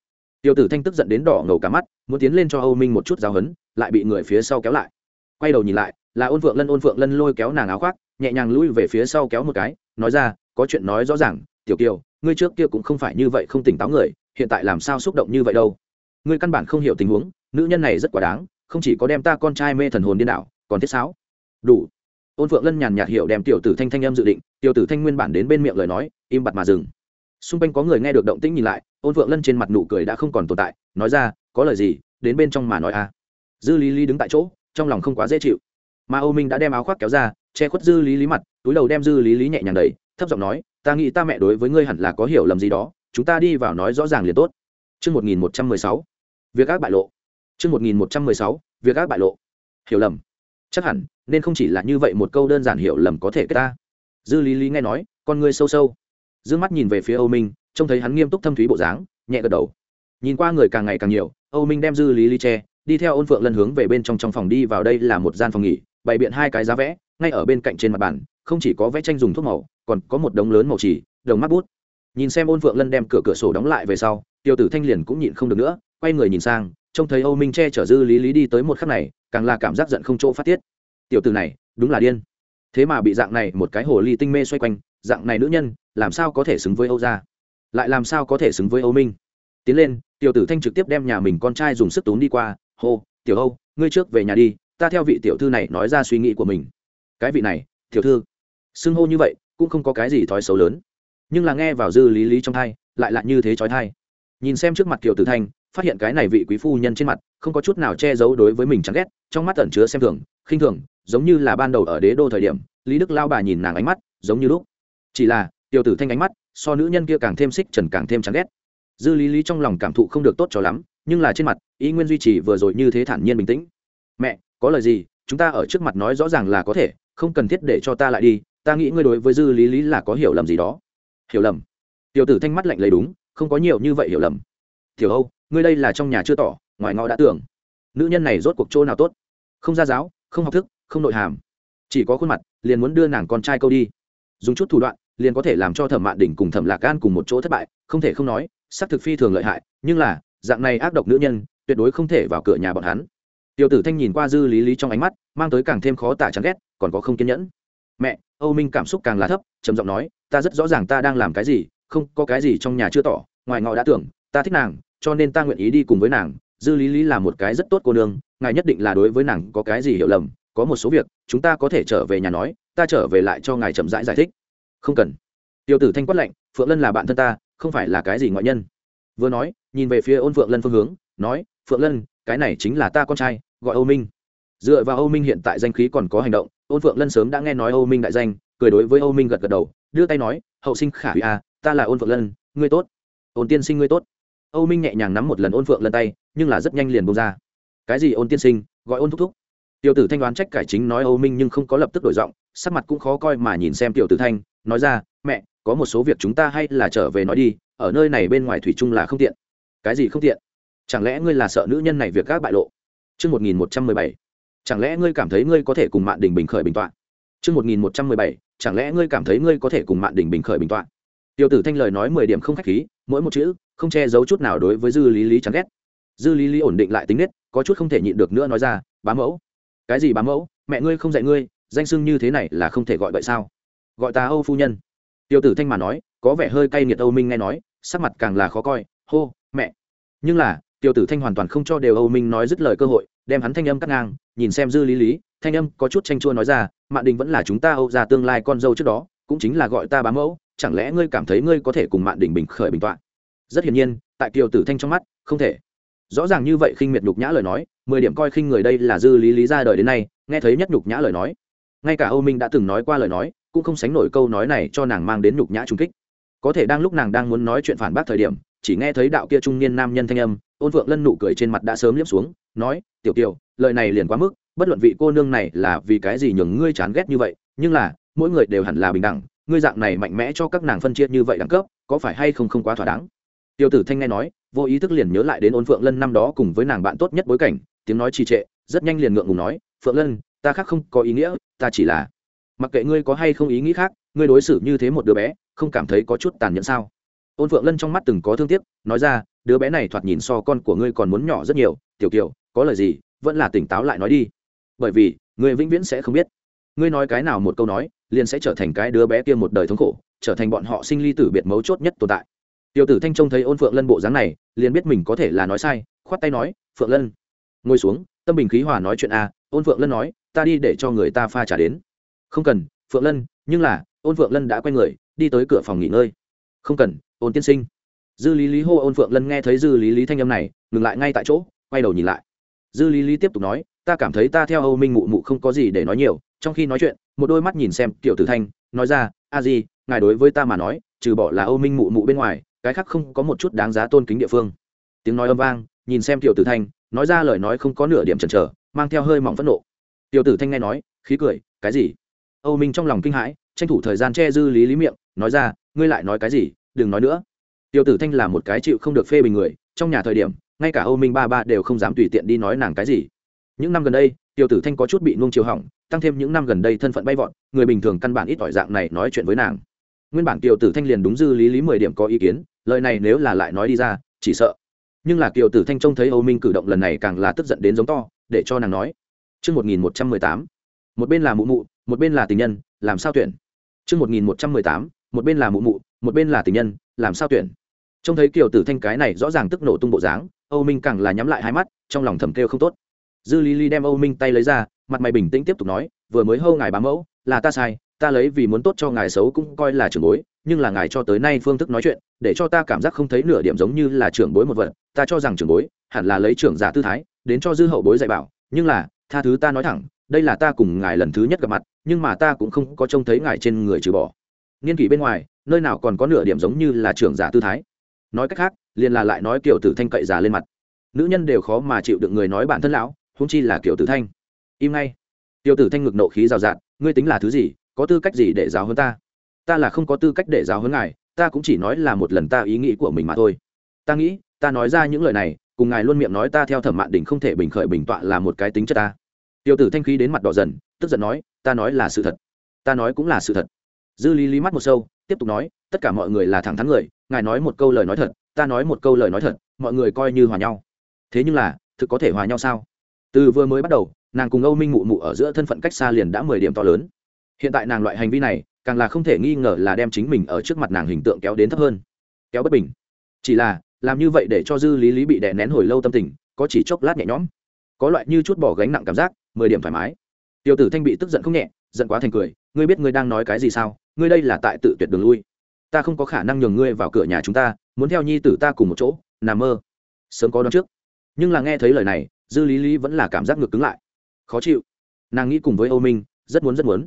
Tiểu tử thanh tức giận đến đỏ ngầu cả mắt, muốn tiến lên cho âu minh một chút giáo hấn lại bị người phía sau kéo lại. Quay đầu nhìn lại, là ôn phượng lân, ôn phượng lân lôi kéo nàng áo khoác, nhẹ nhàng lui về phía sau kéo một cái, nói ra, có chuyện nói rõ ràng, tiểu kiều, ngươi trước kia cũng không phải như vậy không tỉnh táo người, hiện tại làm sao xúc động như vậy đâu? Ngươi căn bản không hiểu tình huống nữ nhân này rất quá đáng, không chỉ có đem ta con trai mê thần hồn điên đảo, còn thiết sáo đủ ôn phượng lân nhàn nhạt hiểu đem tiểu tử thanh thanh em dự định, tiểu tử thanh nguyên bản đến bên miệng lời nói, im bặt mà dừng xung quanh có người nghe được động tĩnh nhìn lại, ôn phượng lân trên mặt nụ cười đã không còn tồn tại, nói ra, có lời gì, đến bên trong mà nói a à. dư lý lý đứng tại chỗ, trong lòng không quá dễ chịu mà âu minh đã đem áo khoác kéo ra, che khuất dư lý lý mặt, túi đầu đem dư lý lý nhẹ nhàng đầy thấp giọng nói, ta nghĩ ta mẹ đối với ngươi hẳn là có hiểu lầm gì đó, chúng ta đi vào nói rõ ràng liền tốt Chương 1116. Việc ác bại lộ. Chương 1116. Việc ác bại lộ. Hiểu lầm. Chắc hẳn, nên không chỉ là như vậy một câu đơn giản hiểu lầm có thể kết ta. Dư Lý Lý nghe nói, con ngươi sâu sâu. Dương mắt nhìn về phía Âu Minh, trông thấy hắn nghiêm túc thâm thúy bộ dáng, nhẹ gật đầu. Nhìn qua người càng ngày càng nhiều, Âu Minh đem Dư Lý Lý che, đi theo Ôn Phượng Lân hướng về bên trong trong phòng đi vào đây là một gian phòng nghỉ, bày biện hai cái giá vẽ, ngay ở bên cạnh trên mặt bàn, không chỉ có vẽ tranh dùng thuốc màu, còn có một đống lớn màu chỉ, đồng mắt bút. Nhìn xem Ôn Phượng Lân đem cửa cửa sổ đóng lại về sau, Tiêu Tử Thanh liền cũng nhịn không được nữa, quay người nhìn sang, trông thấy Âu Minh che chở Dư Lý Lý đi tới một khắc này, càng là cảm giác giận không chỗ phát tiết. Tiểu tử này, đúng là điên. Thế mà bị dạng này một cái hồ ly tinh mê xoay quanh, dạng này nữ nhân, làm sao có thể xứng với Âu gia? Lại làm sao có thể xứng với Âu Minh? Tiến lên, Tiểu Tử Thanh trực tiếp đem nhà mình con trai dùng sức túm đi qua, hô tiểu âu ngươi trước về nhà đi ta theo vị tiểu thư này nói ra suy nghĩ của mình cái vị này tiểu thư xưng hô như vậy cũng không có cái gì thói xấu lớn nhưng là nghe vào dư lý lý trong thai lại lại như thế trói thai nhìn xem trước mặt tiểu tử thanh phát hiện cái này vị quý phu nhân trên mặt, không có chút nào che giấu đối với mình chán ghét, trong mắt tẩn chứa xem thường, khinh thường, giống như là ban đầu ở đế đô thời điểm, lý đức lao bà nhìn nàng ánh mắt, giống như lúc. Chỉ là, tiểu tử thanh ánh mắt, so nữ nhân kia càng thêm xích trần càng thêm chán ghét. Dư lý lý trong lòng cảm thụ không được tốt cho lắm, nhưng là trên mặt, ý nguyên duy trì vừa rồi như thế thản nhiên bình tĩnh. Mẹ, có lời gì? Chúng ta ở trước mặt nói rõ ràng là có thể, không cần thiết để cho ta lại đi, ta nghĩ ngươi đối với dư lý lý là có hiểu lầm gì đó. Hiểu lầm? Tiểu tử thanh mắt lạnh lấy đúng, không có nhiều như vậy hiểu lầm. Tiểu âu ngươi đây là trong nhà chưa tỏ, ngoài ngõ đã tưởng. Nữ nhân này rốt cuộc chỗ nào tốt? Không ra giáo, không học thức, không nội hàm. Chỉ có khuôn mặt, liền muốn đưa nàng con trai câu đi. Dùng chút thủ đoạn, liền có thể làm cho thẩm mạn đỉnh cùng thẩm lạc gan cùng một chỗ thất bại, không thể không nói, xác thực phi thường lợi hại, nhưng là, dạng này ác độc nữ nhân, tuyệt đối không thể vào cửa nhà bọn hắn. Tiểu tử thanh nhìn qua dư lý lý trong ánh mắt, mang tới càng thêm khó tả chán ghét, còn có không kiên nhẫn. Mẹ, âu minh cảm xúc càng là thấp, trầm giọng nói, ta rất rõ ràng ta đang làm cái gì, không có cái gì trong nhà chưa tỏ, ngoài ngọ đã tưởng, ta thích nàng cho nên ta nguyện ý đi cùng với nàng. Dư lý lý là một cái rất tốt cô nương ngài nhất định là đối với nàng có cái gì hiểu lầm có một số việc chúng ta có thể trở về nhà nói ta trở về lại cho ngài chậm rãi giải, giải thích. Không cần. Tiểu tử thanh quát lệnh phượng lân là bạn thân ta không phải là cái gì ngoại nhân. Vừa nói nhìn về phía ôn phượng lân phương hướng nói phượng lân cái này chính là ta con trai gọi âu minh. Dựa vào âu minh hiện tại danh khí còn có hành động ôn phượng lân sớm đã nghe nói âu minh đại danh cười đối với âu minh gật gật đầu đưa tay nói hậu sinh khả hủy a ta là ôn phượng lân ngươi tốt. Ôn tiên sinh ngươi tốt âu minh nhẹ nhàng nắm một lần ôn phượng lần tay nhưng là rất nhanh liền bông ra. Cái gì ôn tiên sinh gọi ôn thúc thúc. Tiểu tử thanh đoán trách cải chính nói âu minh nhưng không có lập tức đổi giọng sắc mặt cũng khó coi mà nhìn xem tiểu tử thanh nói ra mẹ có một số việc chúng ta hay là trở về nói đi ở nơi này bên ngoài thủy chung là không tiện. Cái gì không tiện? Chẳng lẽ ngươi là sợ nữ nhân này việc các bại lộ? Chương 1117, chẳng lẽ ngươi cảm thấy ngươi có thể cùng mạn đình bình khởi bình tọa? Chương 1117, chẳng lẽ ngươi cảm thấy ngươi có thể cùng mạn đình bình khởi bình tọa? Tiểu tử thanh lời nói mười điểm không khách khí mỗi một chữ không che giấu chút nào đối với dư lý lý chán ghét. Dư lý lý ổn định lại tính nết, có chút không thể nhịn được nữa nói ra, bá mẫu. Cái gì bá mẫu? Mẹ ngươi không dạy ngươi, danh sưng như thế này là không thể gọi vậy sao? Gọi ta âu phu nhân. Tiêu tử thanh mà nói, có vẻ hơi cay nghiệt âu minh nghe nói, sắc mặt càng là khó coi, hô, mẹ. Nhưng là, tiêu tử thanh hoàn toàn không cho đều âu minh nói dứt lời cơ hội, đem hắn thanh âm cắt ngang, nhìn xem dư lý lý, thanh âm có chút tranh chua nói ra, mạn đình vẫn là chúng ta âu ra tương lai con dâu trước đó, cũng chính là gọi ta bá mẫu, chẳng lẽ ngươi cảm thấy ngươi có thể cùng mạn đình bình khởi bình tọa? Rất hiển nhiên, tại kiều tử thanh trong mắt, không thể. Rõ ràng như vậy khinh miệt nhục nhã lời nói, mười điểm coi khinh người đây là dư lý lý ra đời đến nay, nghe thấy nhất nhục nhã lời nói. Ngay cả âu minh đã từng nói qua lời nói, cũng không sánh nổi câu nói này cho nàng mang đến nhục nhã trung kích. Có thể đang lúc nàng đang muốn nói chuyện phản bác thời điểm, chỉ nghe thấy đạo kia trung niên nam nhân thanh âm, ôn vượng lân nụ cười trên mặt đã sớm liếm xuống, nói, tiểu kiều, lời này liền quá mức, bất luận vị cô nương này là vì cái gì nhường ngươi chán ghét như vậy, nhưng là, mỗi người đều hẳn là bình đẳng, ngươi dạng này mạnh mẽ cho các nàng phân chia như vậy đẳng cấp, có phải hay không không quá thỏa đáng? Tiêu tử thanh nghe nói, vô ý thức liền nhớ lại đến ôn phượng lân năm đó cùng với nàng bạn tốt nhất bối cảnh, tiếng nói trì trệ, rất nhanh liền ngượng ngùng nói, phượng lân, ta khác không có ý nghĩa, ta chỉ là mặc kệ ngươi có hay không ý nghĩ khác, ngươi đối xử như thế một đứa bé, không cảm thấy có chút tàn nhẫn sao? Ôn phượng lân trong mắt từng có thương tiếc, nói ra, đứa bé này thoạt nhìn so con của ngươi còn muốn nhỏ rất nhiều, tiểu kiều, có lời gì, vẫn là tỉnh táo lại nói đi. Bởi vì, ngươi vĩnh viễn sẽ không biết. Ngươi nói cái nào một câu nói, liền sẽ trở thành cái đứa bé kia một đời thống khổ, trở thành bọn họ sinh ly tử biệt mấu chốt nhất tồn tại tiểu tử thanh trông thấy ôn phượng lân bộ dáng này, liền biết mình có thể là nói sai, khoát tay nói, phượng lân, ngồi xuống, tâm bình khí hòa nói chuyện a. Ôn phượng lân nói, ta đi để cho người ta pha trả đến. Không cần, phượng lân, nhưng là, ôn phượng lân đã quay người, đi tới cửa phòng nghỉ ngơi. Không cần, ôn tiên sinh. Dư lý lý hô ôn phượng lân nghe thấy dư lý lý thanh âm này, ngừng lại ngay tại chỗ, quay đầu nhìn lại. Dư lý lý tiếp tục nói, ta cảm thấy ta theo âu minh mụ mụ không có gì để nói nhiều, trong khi nói chuyện, một đôi mắt nhìn xem tiểu tử thanh, nói ra, a di, ngài đối với ta mà nói, trừ bỏ là âu minh mụ mụ bên ngoài cái khác không có một chút đáng giá tôn kính địa phương. Tiếng nói âm vang, nhìn xem tiểu tử thanh, nói ra lời nói không có nửa điểm chần chờ, mang theo hơi mỏng phẫn nộ. Tiểu tử thanh nghe nói, khí cười, cái gì? Âu minh trong lòng kinh hãi, tranh thủ thời gian che dư lý lý miệng, nói ra, ngươi lại nói cái gì, đừng nói nữa. Tiểu tử thanh là một cái chịu không được phê bình người, trong nhà thời điểm, ngay cả âu minh ba ba đều không dám tùy tiện đi nói nàng cái gì. Những năm gần đây, tiểu tử thanh có chút bị nuông chiều hỏng, tăng thêm những năm gần đây thân phận bay vọt, người bình thường căn bản ít ỏi dạng này nói chuyện với nàng. Nguyên bản tiểu tử thanh liền đúng dư lý lý mười điểm có ý kiến lời này nếu là lại nói đi ra chỉ sợ nhưng là kiều tử thanh trông thấy âu minh cử động lần này càng là tức giận đến giống to để cho nàng nói Trương một nghìn một trăm mười tám, một bên là mụ mụ, một bên là tình nhân, làm sao tuyển? Trương một nghìn một trăm mười tám, một bên là mụ mụ, một bên là tình nhân, làm sao tuyển? Trông thấy kiều tử thanh cái này rõ ràng tức nổ tung bộ dáng, Âu Minh càng là nhắm lại hai mắt, trong lòng thầm kêu không tốt. Dư Lý Lý đem Âu Minh tay lấy ra, mặt mày bình tĩnh tiếp tục nói, vừa mới hâu ngài bá mẫu, là ta sai, ta lấy vì muốn tốt cho ngài xấu cũng coi là trưởng bối, nhưng là ngài cho tới nay phương thức nói chuyện, để cho ta cảm giác không thấy nửa điểm giống như là trưởng bối một vật. Ta cho rằng trưởng bối hẳn là lấy trưởng giả tư thái, đến cho dư hậu bối dạy bảo. Nhưng là, tha thứ ta nói thẳng, đây là ta cùng ngài lần thứ nhất gặp mặt, nhưng mà ta cũng không có trông thấy ngài trên người trừ bỏ. Nghiên kỷ bên ngoài, nơi nào còn có nửa điểm giống như là trưởng giả tư thái? Nói cách khác, liền là lại nói kiểu tử thanh cậy già lên mặt. Nữ nhân đều khó mà chịu được người nói bản thân lão húng chi là kiểu tử thanh. Im ngay. Tiểu tử thanh ngực nộ khí rào rạt, ngươi tính là thứ gì, có tư cách gì để giáo hơn ta? Ta là không có tư cách để giáo huấn ngài, ta cũng chỉ nói là một lần ta ý nghĩ của mình mà thôi. Ta nghĩ, ta nói ra những lời này, cùng ngài luôn miệng nói ta theo thẩm mạn đỉnh không thể bình khởi bình tọa là một cái tính chất ta. Tiểu tử thanh khí đến mặt đỏ dần, tức giận nói, ta nói là sự thật. Ta nói cũng là sự thật. Dư lý lý mắt một sâu, tiếp tục nói, tất cả mọi người là thẳng thắn người, ngài nói một câu lời nói thật, ta nói một câu lời nói thật, mọi người coi như hòa nhau. Thế nhưng là, thực có thể hòa nhau sao? Từ vừa mới bắt đầu, nàng cùng âu minh mụ mụ ở giữa thân phận cách xa liền đã mười điểm to lớn hiện tại nàng loại hành vi này, càng là không thể nghi ngờ là đem chính mình ở trước mặt nàng hình tượng kéo đến thấp hơn. Kéo bất bình. Chỉ là, làm như vậy để cho dư lý lý bị đè nén hồi lâu tâm tình, có chỉ chốc lát nhẹ nhõm. Có loại như chút bỏ gánh nặng cảm giác, mười điểm thoải mái. Tiểu tử thanh bị tức giận không nhẹ, giận quá thành cười, ngươi biết ngươi đang nói cái gì sao? Ngươi đây là tại tự tuyệt đường lui. Ta không có khả năng nhường ngươi vào cửa nhà chúng ta, muốn theo nhi tử ta cùng một chỗ, nằm mơ. Sớm có đón trước. Nhưng là nghe thấy lời này, dư lý lý vẫn là cảm giác ngược cứng lại. Khó chịu. Nàng nghĩ cùng với âu minh, rất muốn rất muốn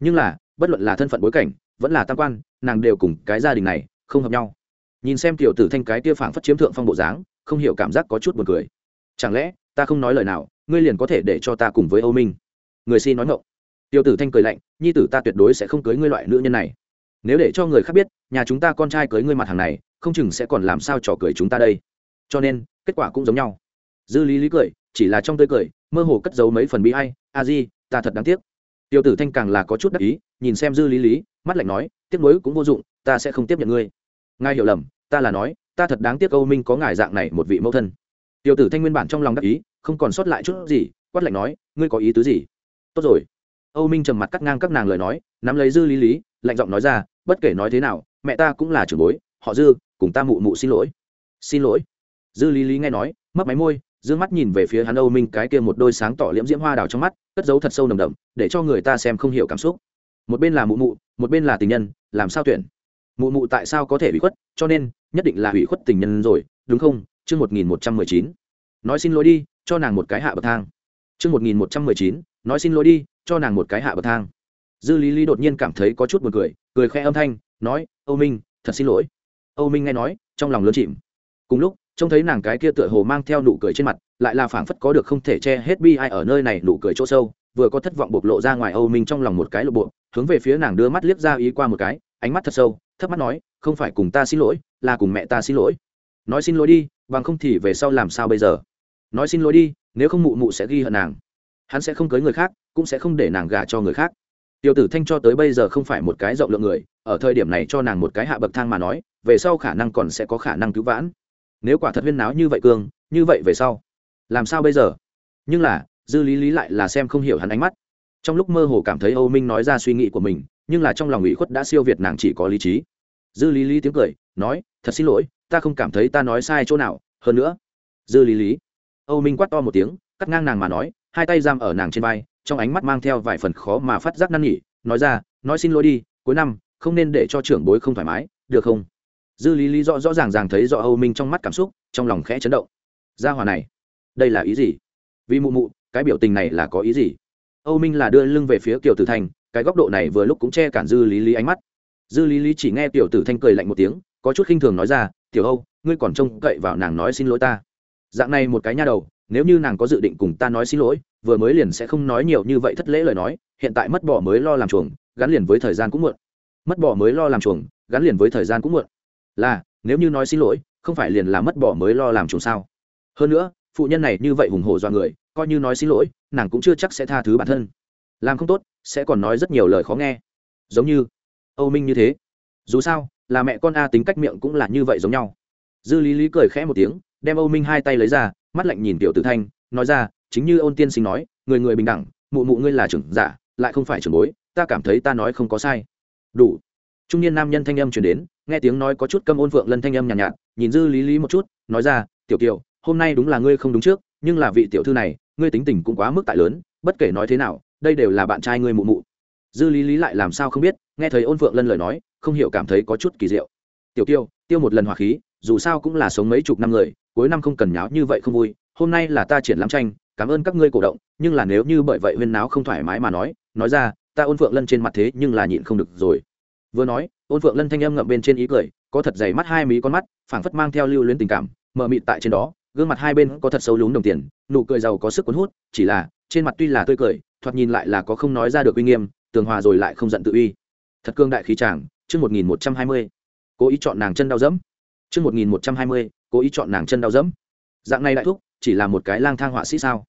nhưng là, bất luận là thân phận bối cảnh, vẫn là tam quan, nàng đều cùng cái gia đình này không hợp nhau. Nhìn xem tiểu tử thanh cái tia phảng phất chiếm thượng phong bộ dáng, không hiểu cảm giác có chút buồn cười. Chẳng lẽ, ta không nói lời nào, ngươi liền có thể để cho ta cùng với âu minh? Người xin nói ngộng tiểu tử thanh cười lạnh, nhi tử ta tuyệt đối sẽ không cưới ngươi loại nữ nhân này. Nếu để cho người khác biết, nhà chúng ta con trai cưới ngươi mặt hàng này, không chừng sẽ còn làm sao trò cười chúng ta đây. Cho nên, kết quả cũng giống nhau. Dư lý lý cười, chỉ là trong tươi cười, mơ hồ cất giấu mấy phần bi hay a di, ta thật đáng tiếc tiểu tử thanh càng là có chút đắc ý, nhìn xem dư lý lý, mắt lạnh nói, tiếc nuối cũng vô dụng, ta sẽ không tiếp nhận ngươi. Ngài hiểu lầm, ta là nói, ta thật đáng tiếc âu minh có ngài dạng này một vị mẫu thân. Tiểu tử thanh nguyên bản trong lòng đắc ý, không còn sót lại chút gì, quát lạnh nói, ngươi có ý tứ gì? Tốt rồi. Âu minh trầm mặt cắt ngang các nàng lời nói, nắm lấy dư lý lý, lạnh giọng nói ra, bất kể nói thế nào, mẹ ta cũng là trưởng bối, họ dư, cùng ta mụ mụ xin lỗi. Xin lỗi. Dư lý lý nghe nói mất máy môi dương mắt nhìn về phía hắn âu minh, cái kia một đôi sáng tỏ liễm diễm hoa đào trong mắt, cất giấu thật sâu nồng đậm, để cho người ta xem không hiểu cảm xúc. Một bên là mụ mụ, một bên là tình nhân, làm sao tuyển? Mụ mụ tại sao có thể bị khuất, cho nên, nhất định là hủy khuất tình nhân rồi, đúng không? Chương một nghìn một trăm mười chín. Nói xin lỗi đi, cho nàng một cái hạ bậc thang. Chương một nghìn một trăm mười chín. Nói xin lỗi đi, cho nàng một cái hạ bậc thang. Dư lý lý đột nhiên cảm thấy có chút b u ồ n cười cười khẽ âm thanh, nói, âu minh, thật xin lỗi. Âu minh nghe nói, trong lòng lớn chìm. Cùng lúc trông thấy nàng cái kia tựa hồ mang theo nụ cười trên mặt, lại là phảng phất có được không thể che hết bi ai ở nơi này nụ cười chỗ sâu, vừa có thất vọng bộc lộ ra ngoài âu minh trong lòng một cái lộ bộ, hướng về phía nàng đưa mắt liếc ra ý qua một cái, ánh mắt thật sâu, thấp mắt nói, không phải cùng ta xin lỗi, là cùng mẹ ta xin lỗi. Nói xin lỗi đi, bằng không thì về sau làm sao bây giờ? Nói xin lỗi đi, nếu không mụ mụ sẽ ghi hận nàng. Hắn sẽ không cưới người khác, cũng sẽ không để nàng gả cho người khác. Tiểu tử thanh cho tới bây giờ không phải một cái rộng lượng người, ở thời điểm này cho nàng một cái hạ bậc thang mà nói, về sau khả năng còn sẽ có khả năng cứu vãn nếu quả thật huyên náo như vậy cương, như vậy về sau, làm sao bây giờ? Nhưng là, dư lý lý lại là xem không hiểu hắn ánh mắt. Trong lúc mơ hồ cảm thấy âu minh nói ra suy nghĩ của mình, nhưng là trong lòng ủy khuất đã siêu việt nàng chỉ có lý trí. Dư lý lý tiếng cười, nói, thật xin lỗi, ta không cảm thấy ta nói sai chỗ nào, hơn nữa. Dư lý lý. Âu minh quát to một tiếng, cắt ngang nàng mà nói, hai tay giam ở nàng trên vai, trong ánh mắt mang theo vài phần khó mà phát giác năn nỉ, nói ra, nói xin lỗi đi, cuối năm, không nên để cho trưởng bối không thoải mái, được không? Dư lý lý rõ rõ ràng ràng thấy rõ âu minh trong mắt cảm xúc, trong lòng khẽ chấn động. Gia hòa này, đây là ý gì? Vì mụ mụ, cái biểu tình này là có ý gì? Âu minh là đưa lưng về phía kiều tử thành, cái góc độ này vừa lúc cũng che cản dư lý lý ánh mắt. Dư lý lý chỉ nghe tiểu tử thanh cười lạnh một tiếng, có chút khinh thường nói ra, tiểu âu, ngươi còn trông cậy vào nàng nói xin lỗi ta. Dạng này một cái nha đầu, nếu như nàng có dự định cùng ta nói xin lỗi, vừa mới liền sẽ không nói nhiều như vậy thất lễ lời nói, hiện tại mất bỏ mới lo làm chuồng, gắn liền với thời gian cũng muộn. Mất bỏ mới lo làm chuồng, gắn liền với thời gian cũng muộn là, nếu như nói xin lỗi, không phải liền là mất bỏ mới lo làm chuồng sao? Hơn nữa, phụ nhân này như vậy hùng hổ do người, coi như nói xin lỗi, nàng cũng chưa chắc sẽ tha thứ bản thân. Làm không tốt, sẽ còn nói rất nhiều lời khó nghe. Giống như, âu minh như thế. Dù sao, là mẹ con a tính cách miệng cũng là như vậy giống nhau. Dư lý lý cười khẽ một tiếng, đem âu minh hai tay lấy ra, mắt lạnh nhìn tiểu tử thanh, nói ra, chính như ôn tiên sinh nói, người người bình đẳng, mụ mụ ngươi là trưởng giả, lại không phải trưởng bối, ta cảm thấy ta nói không có sai. Đủ trung niên nam nhân thanh âm chuyển đến nghe tiếng nói có chút câm ôn phượng lân thanh âm nhàn nhạt, nhạt nhìn dư lý lý một chút nói ra tiểu kiều hôm nay đúng là ngươi không đúng trước nhưng là vị tiểu thư này ngươi tính tình cũng quá mức tại lớn bất kể nói thế nào đây đều là bạn trai ngươi mụ mụ. Dư lý lý lại làm sao không biết nghe thấy ôn phượng lân lời nói không hiểu cảm thấy có chút kỳ diệu. Tiểu kiều tiêu một lần hỏa khí dù sao cũng là sống mấy chục năm người cuối năm không cần nháo như vậy không vui hôm nay là ta triển lãm tranh cảm ơn các ngươi cổ động nhưng là nếu như bởi vậy huyên náo không thoải mái mà nói nói ra ta ôn phượng lân trên mặt thế nhưng là nhịn không được rồi vừa nói, ôn phượng lân thanh âm ngậm bên trên ý cười, có thật dày mắt hai mí con mắt, phảng phất mang theo lưu luyến tình cảm, mờ mịt tại trên đó, gương mặt hai bên có thật sâu lún đồng tiền, nụ cười giàu có sức cuốn hút, chỉ là, trên mặt tuy là tươi cười, thoạt nhìn lại là có không nói ra được uy nghiêm, tường hòa rồi lại không giận tự uy. Thật cương đại khí tràng chương một nghìn một trăm hai mươi. Cố ý chọn nàng chân đau dẫm. Chương một nghìn một trăm hai mươi, cố ý chọn nàng chân đau dẫm. Dạng này đại thúc, chỉ là một cái lang thang họa sĩ sao?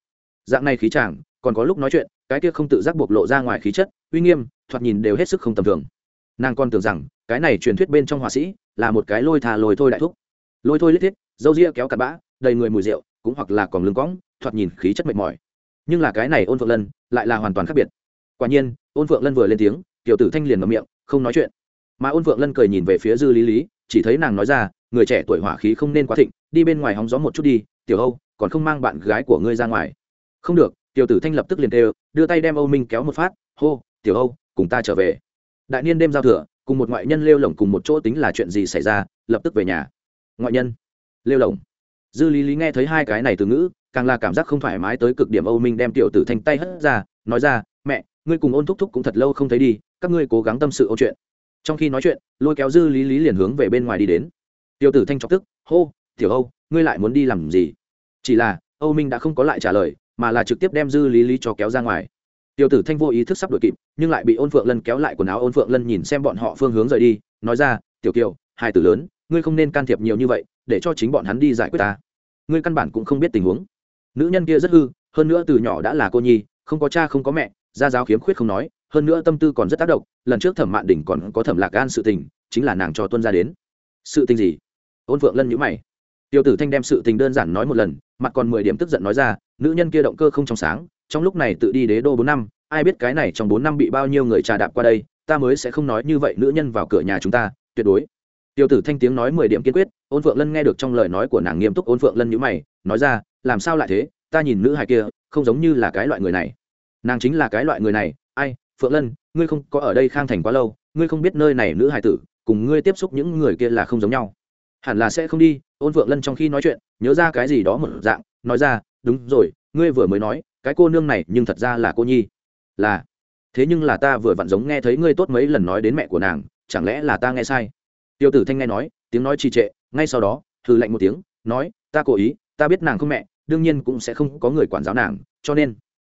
Dạng này khí tràng còn có lúc nói chuyện, cái kia không tự giác bộc lộ ra ngoài khí chất, uy nghiêm, thoạt nhìn đều hết sức không tầm thường nàng còn tưởng rằng cái này truyền thuyết bên trong họa sĩ là một cái lôi thà lôi thôi đại thúc. Lôi thôi lít thiết, dâu ria kéo cặp bã, đầy người mùi rượu, cũng hoặc là còn lưng cõng, thoạt nhìn khí chất mệt mỏi. Nhưng là cái này ôn phượng lân lại là hoàn toàn khác biệt. Quả nhiên, ôn phượng lân vừa lên tiếng, tiểu tử thanh liền ngậm miệng, không nói chuyện. Mà ôn phượng lân cười nhìn về phía dư lý lý, chỉ thấy nàng nói ra, người trẻ tuổi hỏa khí không nên quá thịnh, đi bên ngoài hóng gió một chút đi, tiểu âu, còn không mang bạn gái của ngươi ra ngoài. Không được, tiểu tử thanh lập tức liền đều đưa tay đem âu minh kéo một phát, hô, tiểu âu, cùng ta trở về đại niên đêm giao thừa, cùng một ngoại nhân lêu lồng cùng một chỗ tính là chuyện gì xảy ra, lập tức về nhà. Ngoại nhân, lêu lồng dư lý lý nghe thấy hai cái này từ ngữ, càng là cảm giác không thoải mái tới cực điểm âu minh đem tiểu tử thanh tay hất ra, nói ra, mẹ, ngươi cùng ôn thúc thúc cũng thật lâu không thấy đi, các ngươi cố gắng tâm sự ôn chuyện. Trong khi nói chuyện, lôi kéo dư lý lý liền hướng về bên ngoài đi đến. Tiểu tử thanh chọc tức, hô, tiểu âu, ngươi lại muốn đi làm gì? Chỉ là, âu minh đã không có lại trả lời, mà là trực tiếp đem dư lý lý cho kéo ra ngoài tiểu tử thanh vô ý thức sắp đuổi kịp, nhưng lại bị ôn phượng lân kéo lại quần áo. Ôn phượng lân nhìn xem bọn họ phương hướng rời đi, nói ra, tiểu kiều, hai tử lớn, ngươi không nên can thiệp nhiều như vậy, để cho chính bọn hắn đi giải quyết ta. Ngươi căn bản cũng không biết tình huống. Nữ nhân kia rất hư, hơn nữa từ nhỏ đã là cô nhi, không có cha không có mẹ, gia giáo khiếm khuyết không nói, hơn nữa tâm tư còn rất tác động, lần trước thẩm mạn đỉnh còn có thẩm lạc gan sự tình, chính là nàng cho tuân ra đến. Sự tình gì? Ôn phượng lân nhữ mày. Tiêu tử thanh đem sự tình đơn giản nói một lần, mặt còn mười điểm tức giận nói ra, nữ nhân kia động cơ không trong sáng trong lúc này tự đi đế đô bốn năm, ai biết cái này trong bốn năm bị bao nhiêu người trà đạp qua đây, ta mới sẽ không nói như vậy, nữ nhân vào cửa nhà chúng ta, tuyệt đối. Tiêu tử thanh tiếng nói mười điểm kiên quyết, ôn phượng lân nghe được trong lời nói của nàng nghiêm túc, ôn phượng lân nhữ mày, nói ra, làm sao lại thế, ta nhìn nữ hài kia, không giống như là cái loại người này. Nàng chính là cái loại người này, ai, phượng lân, ngươi không có ở đây khang thành quá lâu, ngươi không biết nơi này nữ hài tử, cùng ngươi tiếp xúc những người kia là không giống nhau. Hẳn là sẽ không đi, ôn phượng lân trong khi nói chuyện, nhớ ra cái gì đó một dạng, nói ra, đúng rồi, ngươi vừa mới nói cái cô nương này nhưng thật ra là cô nhi. Là, thế nhưng là ta vừa vặn giống nghe thấy ngươi tốt mấy lần nói đến mẹ của nàng, chẳng lẽ là ta nghe sai? Tiêu tử thanh nghe nói, tiếng nói trì trệ, ngay sau đó, hừ lạnh một tiếng, nói, ta cố ý, ta biết nàng không mẹ, đương nhiên cũng sẽ không có người quản giáo nàng, cho nên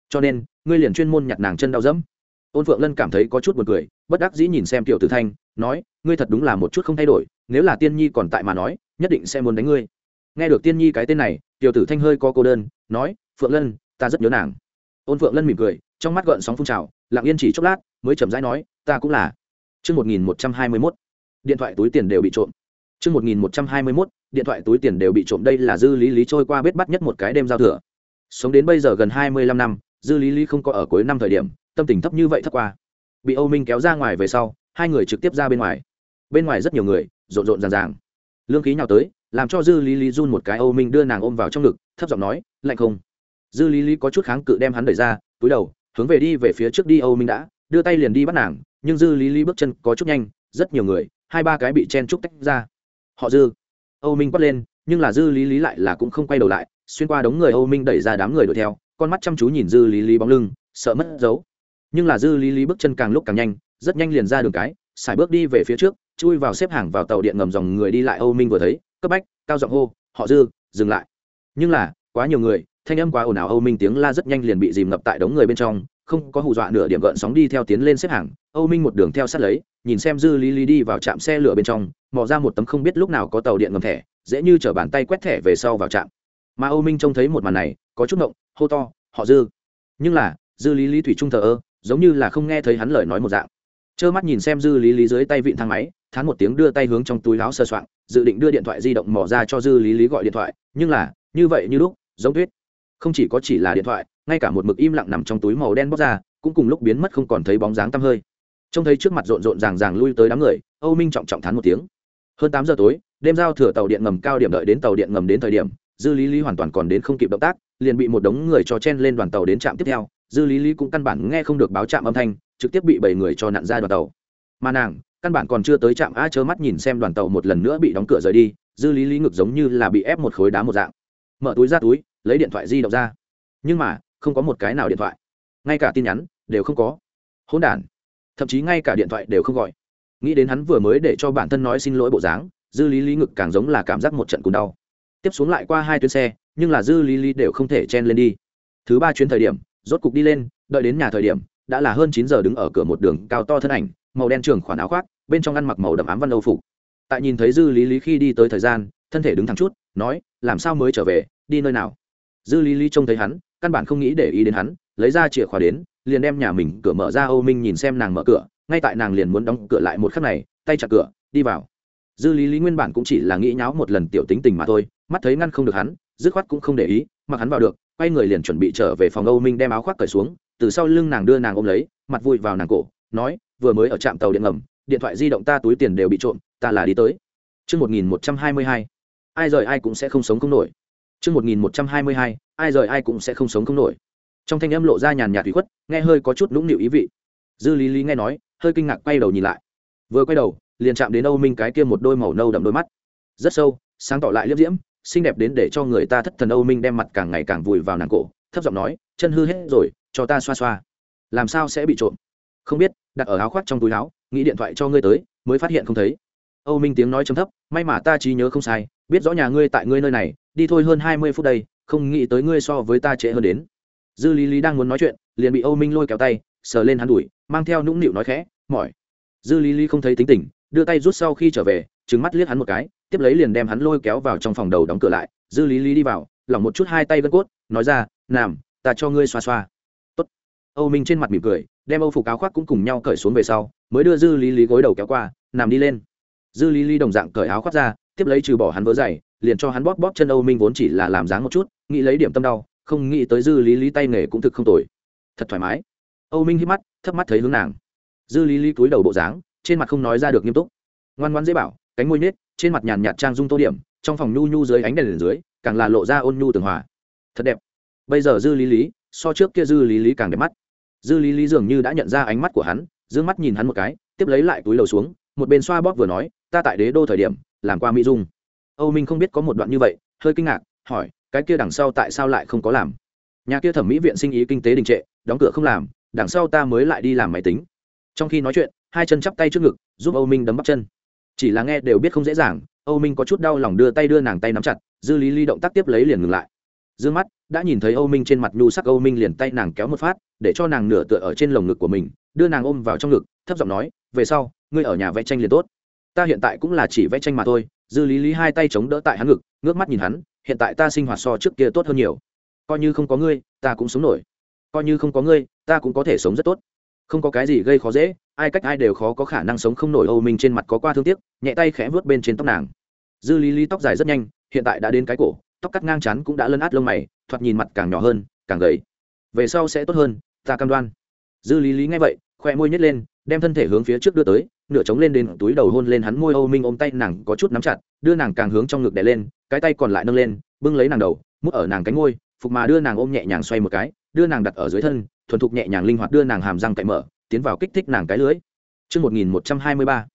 cho nên, ngươi liền chuyên môn nhặt nàng chân đau dẫm. Ôn phượng lân cảm thấy có chút b u ồ n cười, bất đắc dĩ nhìn xem tiểu tử thanh, nói, ngươi thật đúng là một chút không thay đổi, nếu là tiên nhi còn tại mà nói, nhất định sẽ muốn đánh ngươi. Nghe được tiên nhi cái tên này tiểu tử thanh hơi có cô đơn, nói, phượng lân ta rất nhớ nàng ôn phượng lân mỉm cười trong mắt gợn sóng phun trào lặng yên chỉ chốc lát mới chậm rãi nói ta cũng là Trước 1121, điện thoại túi tiền đều bị trộm. Trước 1121, điện thoại túi tiền đều bị trộm đây là dư lý lý trôi qua bết bắt nhất một cái đêm giao thừa. Sống đến bây giờ gần 25 năm, dư lý lý không có ở cuối năm thời điểm, tâm tình thấp như vậy thất qua. Bị Âu Minh kéo ra ngoài về sau, hai người trực tiếp ra bên ngoài. Bên ngoài rất nhiều người, rộn rộn ràng ràng. Lương khí nhào tới, làm cho dư lý lý run một cái Âu Minh đưa nàng ôm vào trong ngực, thấp giọng nói, lạnh không. Dư lý lý có chút kháng cự đem hắn đẩy ra, túi đầu, hướng về đi về phía trước đi Âu Minh đã, đưa tay liền đi bắt nàng, nhưng dư lý lý bước chân có chút nhanh, rất nhiều người, hai ba cái bị chen trúc tách ra. Họ dư. Âu minh quát lên nhưng là dư lý lý lại là cũng không quay đầu lại xuyên qua đống người âu minh đẩy ra đám người đuổi theo con mắt chăm chú nhìn dư lý lý bóng lưng sợ mất dấu. Nhưng là dư lý lý bước chân càng lúc càng nhanh rất nhanh liền ra đường cái xài bước đi về phía trước chui vào xếp hàng vào tàu điện ngầm dòng người đi lại âu minh vừa thấy cấp bách cao giọng hô họ dư dừng lại. Nhưng là quá nhiều người thanh âm quá ồn ào âu minh tiếng la rất nhanh liền bị dìm ngập tại đống người bên trong, không có hù dọa nửa điểm gợn sóng đi theo tiến lên xếp hàng. Âu minh một đường theo sát lấy, nhìn xem dư lý lý đi vào trạm xe lửa bên trong, mò ra một tấm không biết lúc nào có tàu điện ngầm thẻ, dễ như chở bàn tay quét thẻ về sau vào trạm. Mà âu minh trông thấy một màn này, có chút động hô to, họ dư. Nhưng là, dư lý lý thủy trung thờ ơ, giống như là không nghe thấy hắn lời nói một dạng. Trơ mắt nhìn xem dư lý lý dưới tay vịn thang máy, thán một tiếng đưa tay hướng trong túi láo sơ soạn, dự định đưa điện thoại di động mò ra cho dư lý lý gọi điện thoại, nhưng là, như vậy như lúc, giống tuyết không chỉ có chỉ là điện thoại, ngay cả một mực im lặng nằm trong túi màu đen bóc ra, cũng cùng lúc biến mất không còn thấy bóng dáng tăm hơi. Trông thấy trước mặt rộn rộn ràng ràng lui tới đám người, âu minh trọng trọng thán một tiếng. Hơn tám giờ tối, đêm giao thừa tàu điện ngầm cao điểm đợi đến tàu điện ngầm đến thời điểm, dư lý lý hoàn toàn còn đến không kịp động tác, liền bị một đống người cho chen lên đoàn tàu đến trạm tiếp theo. Dư lý lý cũng căn bản nghe không được báo trạm âm thanh, trực tiếp bị bảy người cho nặn ra đoàn tàu. Mà nàng, căn bản còn chưa tới trạm a chớ mắt nhìn xem đoàn tàu một lần nữa bị đóng cửa rời đi, dư lý lý ngực giống như là bị ép một khối đá một dạng. Mở túi ra túi lấy điện thoại di động ra. Nhưng mà, không có một cái nào điện thoại. Ngay cả tin nhắn, đều không có. Hỗn đản. Thậm chí ngay cả điện thoại đều không gọi. Nghĩ đến hắn vừa mới để cho bản thân nói xin lỗi bộ dáng, dư lý lý ngực càng giống là cảm giác một trận cùng đau. Tiếp xuống lại qua hai tuyến xe, nhưng là dư lý lý đều không thể chen lên đi. Thứ ba chuyến thời điểm, rốt cục đi lên, đợi đến nhà thời điểm, đã là hơn chín giờ đứng ở cửa một đường cao to thân ảnh, màu đen trường khoản áo khoác, bên trong ăn mặc màu đậm ám văn âu phục. Tại nhìn thấy dư lý lý khi đi tới thời gian, thân thể đứng thẳng chút, nói, làm sao mới trở về? Đi nơi nào? Dư lý lý trông thấy hắn căn bản không nghĩ để ý đến hắn lấy ra chìa khóa đến liền đem nhà mình cửa mở ra âu minh nhìn xem nàng mở cửa ngay tại nàng liền muốn đóng cửa lại một khắc này tay chặt cửa đi vào. Dư lý lý nguyên bản cũng chỉ là nghĩ nháo một lần tiểu tính tình mà thôi mắt thấy ngăn không được hắn dứt khoát cũng không để ý mặc hắn vào được quay người liền chuẩn bị trở về phòng âu minh đem áo khoác cởi xuống từ sau lưng nàng đưa nàng ôm lấy mặt vui vào nàng cổ nói vừa mới ở trạm tàu điện ngầm điện thoại di động ta túi tiền đều bị trộm ta là đi tới. Trước 1122, ai rời ai cũng sẽ không sống không nổi. Trước 1122, ai rời ai cũng sẽ không sống không nổi. Trong thanh âm lộ ra nhàn nhạt thủy khuất, nghe hơi có chút nũng nịu ý vị. Dư Lý Lý nghe nói, hơi kinh ngạc quay đầu nhìn lại. Vừa quay đầu, liền chạm đến Âu Minh cái kia một đôi màu nâu đậm đôi mắt. Rất sâu, sáng tỏ lại liếc diễm, xinh đẹp đến để cho người ta thất thần âu minh đem mặt càng ngày càng vùi vào nàng cổ thấp giọng nói chân hư hết rồi cho ta xoa xoa làm sao sẽ bị trộm không biết đặt ở áo khoác trong túi áo nghĩ điện thoại cho ngươi tới mới phát hiện không thấy âu minh tiếng nói trầm thấp may mà ta trí nhớ không sai biết rõ nhà ngươi tại ngươi nơi này, đi thôi hơn hai mươi phút đây, không nghĩ tới ngươi so với ta trễ hơn đến. Dư lý lý đang muốn nói chuyện, liền bị âu minh lôi kéo tay, sờ lên hắn đùi, mang theo nũng nịu nói khẽ, mỏi. Dư lý lý không thấy tính tình, đưa tay rút sau khi trở về trứng mắt liếc hắn một cái, tiếp lấy liền đem hắn lôi kéo vào trong phòng đầu đóng cửa lại. Dư lý lý đi vào, lỏng một chút hai tay gân cốt, nói ra làm ta cho ngươi xoa xoa. Tốt. âu minh trên mặt mỉm cười, đem âu phục áo khoác cũng cùng nhau cởi xuống về sau, mới đưa dư lý lý gối đầu kéo qua nằm đi lên dư lý lý đồng dạng cởi áo khoác ra, tiếp lấy trừ bỏ hắn vỡ dày liền cho hắn bóp bóp chân âu minh vốn chỉ là làm dáng một chút, nghĩ lấy điểm tâm đau, không nghĩ tới dư lý lý tay nghề cũng thực không tồi. Thật thoải mái. Âu minh hít mắt, thấp mắt thấy hướng nàng. Dư lý lý cúi đầu bộ dáng, trên mặt không nói ra được nghiêm túc. Ngoan ngoan dễ bảo, cánh môi nết, trên mặt nhàn nhạt trang dung tô điểm, trong phòng nhu nhu dưới ánh đèn dưới, càng là lộ ra ôn nhu tường hòa. Thật đẹp. Bây giờ dư lý lý, so trước kia dư lý lý càng đẹp mắt. Dư lý lý dường như đã nhận ra ánh mắt của hắn d ư ơ n g mắt nhìn hắn một cái, tiếp lấy lại túi lầu xuống một bên xoa bóp vừa nói, ta tại đế đô thời điểm, làm qua mỹ dung. Âu minh không biết có một đoạn như vậy, hơi kinh ngạc, hỏi, cái kia đằng sau tại sao lại không có làm? Nhà kia thẩm mỹ viện sinh ý kinh tế đình trệ, đóng cửa không làm, đằng sau ta mới lại đi làm máy tính. Trong khi nói chuyện, hai chân chắp tay trước ngực, giúp âu minh đấm bắp chân. Chỉ là nghe đều biết không dễ dàng, âu minh có chút đau lòng đưa tay đưa nàng tay nắm chặt, dư lý ly động tác tiếp lấy liền ngừng lại. D ư ơ n g mắt đã nhìn thấy âu minh trên mặt nhu sắc, âu minh liền tay nàng kéo một phát, để cho nàng nửa tựa ở trên lồng ngực của mình, đưa nàng ôm vào trong ngực, thấp giọng nói, về sau ngươi ở nhà vẽ tranh liền tốt. Ta hiện tại cũng là chỉ vẽ tranh mà thôi, dư lý lý hai tay chống đỡ tại hắn ngực, ngước mắt nhìn hắn, hiện tại ta sinh hoạt so trước kia tốt hơn nhiều. Coi như không có ngươi, ta cũng sống nổi. Coi như không có ngươi, ta cũng có thể sống rất tốt. Không có cái gì gây khó dễ, ai cách ai đều khó có khả năng sống không nổi âu minh trên mặt có qua thương tiếc, nhẹ tay khẽ vớt bên trên tóc nàng. Dư lý lý tóc dài rất nhanh, hiện tại đã đến cái cổ, tóc cắt ngang chắn cũng đã lân át lông mày, thoạt nhìn mặt càng nhỏ hơn, càng gầy. Về sau sẽ tốt hơn, ta cam đoan. Dư lý lý nghe vậy khoe môi nhét lên, đem thân thể hướng phía trước đưa tới nửa trống lên đến túi đầu hôn lên hắn môi âu minh ôm tay nàng có chút nắm chặt đưa nàng càng hướng trong ngực đè lên cái tay còn lại nâng lên bưng lấy nàng đầu mút ở nàng cánh ngôi phục mà đưa nàng ôm nhẹ nhàng xoay một cái đưa nàng đặt ở dưới thân thuần thục nhẹ nhàng linh hoạt đưa nàng hàm răng cậy mở tiến vào kích thích nàng cái lưới. Trước 1123,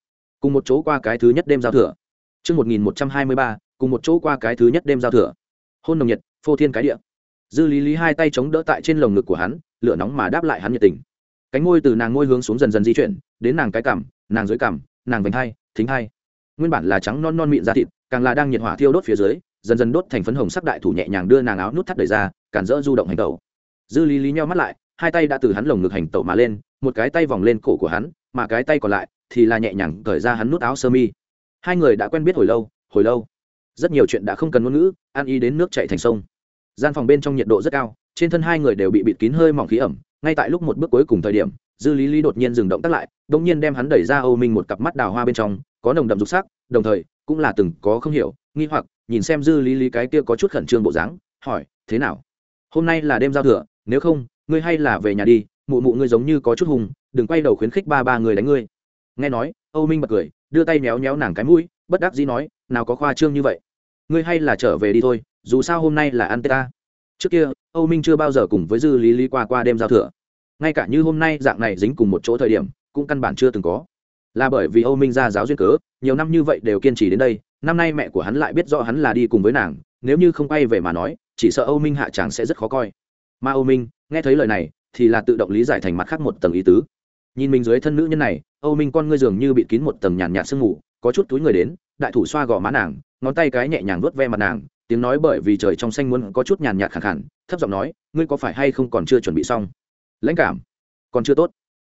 cùng một chỗ qua cái thứ nhất đêm giao thừa. Trước 1123, cùng một chỗ qua cái thứ nhất đêm giao thừa. Hôn nồng nhiệt phô thiên cái địa. Dư lý lý hai tay chống đỡ tại trên lồng ngực của hắn lửa nóng mà đáp lại hắn nhiệt tình. Cánh môi từ nàng môi hướng xuống dần dần di chuyển đến nàng cái cằm nàng dưới cằm nàng vành hai, thính hai. Nguyên bản là trắng non non mịn da thịt, càng là đang nhiệt hỏa thiêu đốt phía dưới, dần dần đốt thành phấn hồng sắc đại thủ nhẹ nhàng đưa nàng áo nút thắt đẩy ra, cản rỡ du động hành tẩu. Dư lý lý nhau mắt lại, hai tay đã từ hắn lồng ngực hành tẩu mà lên, một cái tay vòng lên cổ của hắn, mà cái tay còn lại thì là nhẹ nhàng cởi ra hắn nút áo sơ mi. Hai người đã quen biết hồi lâu hồi lâu. Rất nhiều chuyện đã không cần ngôn ngữ, ăn y đến nước chạy thành sông. Gian phòng bên trong nhiệt độ rất cao, trên thân hai người đều bị bịt kín hơi mỏng khí ẩm, ngay tại lúc một bước cuối cùng thời điểm dư lý lý đột nhiên dừng động tác lại đ ỗ n g nhiên đem hắn đẩy ra âu minh một cặp mắt đào hoa bên trong, có nồng đậm dục sắc, đồng thời, cũng là từng có không hiểu, nghi hoặc, nhìn xem dư lý lý cái kia có chút khẩn trương bộ dáng, hỏi, thế nào? Hôm nay là đêm giao thừa, nếu không, ngươi hay là về nhà đi, mụ mụ ngươi giống như có chút hùng, đừng quay đầu khuyến khích ba ba người đánh ngươi. Nghe nói, âu minh bật cười, đưa tay méo méo nàng cái mũi, bất đắc dĩ nói, nào có khoa trương như vậy. Ngươi hay là trở về đi thôi, dù sao hôm nay là ăn tết ta. Trước kia, âu minh chưa bao giờ cùng với dư lý lý qua qua đêm giao thừa ngay cả như hôm nay dạng này dính cùng một chỗ thời điểm, cũng căn bản chưa từng có. Là bởi vì âu minh ra giáo duyên cớ, nhiều năm như vậy đều kiên trì đến đây, năm nay mẹ của hắn lại biết rõ hắn là đi cùng với nàng, nếu như không quay về mà nói, chỉ sợ âu minh hạ tràng sẽ rất khó coi. Mà âu minh, nghe thấy lời này, thì là tự động lý giải thành mặt khác một tầng ý tứ. Nhìn mình dưới thân nữ nhân này, âu minh con ngươi dường như bị kín một tầng nhàn nhạt sương mù, có chút túi người đến, đại thủ xoa gò má nàng, ngón tay cái nhẹ nhàng vuốt ve mặt nàng, tiếng nói bởi vì trời trong xanh muốn có chút nhàn nhạt khẳng khẳng thấp giọng nói, ngươi có phải hay không còn chưa chuẩn bị xong? Lãnh cảm. Còn chưa tốt.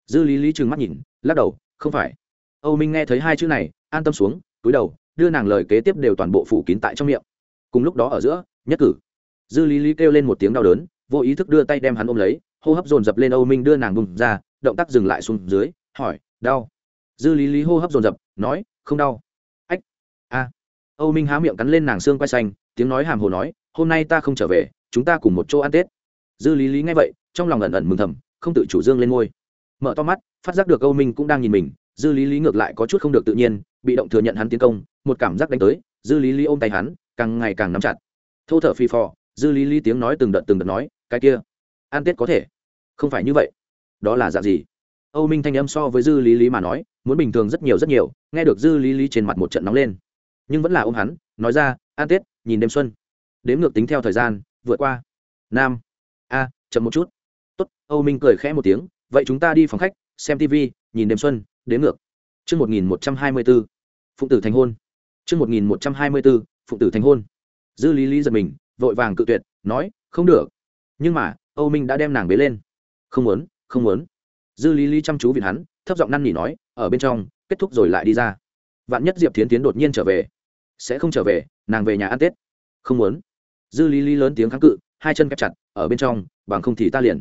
Dư lý lý trừng mắt nhìn, lắc đầu, không phải. Âu minh nghe thấy hai chữ này, an tâm xuống, túi đầu, đưa nàng lời kế tiếp đều toàn bộ phủ kín tại trong miệng. Cùng lúc đó ở giữa, nhất cử. Dư lý lý kêu lên một tiếng đau đớn, vô ý thức đưa tay đem hắn ôm lấy, hô hấp dồn dập lên âu minh đưa nàng bùng ra, động tác dừng lại xuống dưới, hỏi, đau? Dư lý lý hô hấp dồn dập, nói, không đau. Ách, a. Âu minh há miệng cắn lên nàng xương quay xanh, tiếng nói hàm hồ nói, hôm nay ta không trở về, chúng ta cùng một chỗ ăn tết. Dư lý lý nghe vậy trong lòng ẩn ẩn mừng thầm, không tự chủ dương lên ngôi. Mở to mắt, phát giác được âu minh cũng đang nhìn mình, dư lý lý ngược lại có chút không được tự nhiên, bị động thừa nhận hắn tiến công, một cảm giác đánh tới, dư lý lý ôm tay hắn, càng ngày càng nắm chặt. Thô thở phi phò, dư lý lý tiếng nói từng đợt từng đợt nói, cái kia an tết có thể. Không phải như vậy. Đó là dạng gì? Âu minh thanh âm so với dư lý lý mà nói, muốn bình thường rất nhiều rất nhiều, nghe được dư lý lý trên mặt một trận nóng lên. Nhưng vẫn là ôm hắn, nói ra an tết nhìn đêm xuân. Đếm ngược tính theo thời gian, vượt qua. Nam. A, chậm một chút tốt, âu minh cười khẽ một tiếng, vậy chúng ta đi phòng khách, xem tv nhìn đêm xuân, đến ngược. Chương một nghìn một trăm hai mươi bốn phụng tử thành hôn. Chương một nghìn một trăm hai mươi bốn phụng tử thành hôn. Dư lý lý giật mình, vội vàng cự tuyệt, nói, không được. Nhưng mà, âu minh đã đem nàng bế lên. Không muốn không muốn. Dư lý lý chăm chú vịn hắn, thấp giọng năn nỉ nói, ở bên trong, kết thúc rồi lại đi ra. Vạn nhất diệp tiến tiến đột nhiên trở về. Sẽ không trở về, nàng về nhà ăn tết. Không muốn. Dư lý lý lớn tiếng kháng cự, hai chân kẹp chặt, ở bên trong, bằng không thì ta liền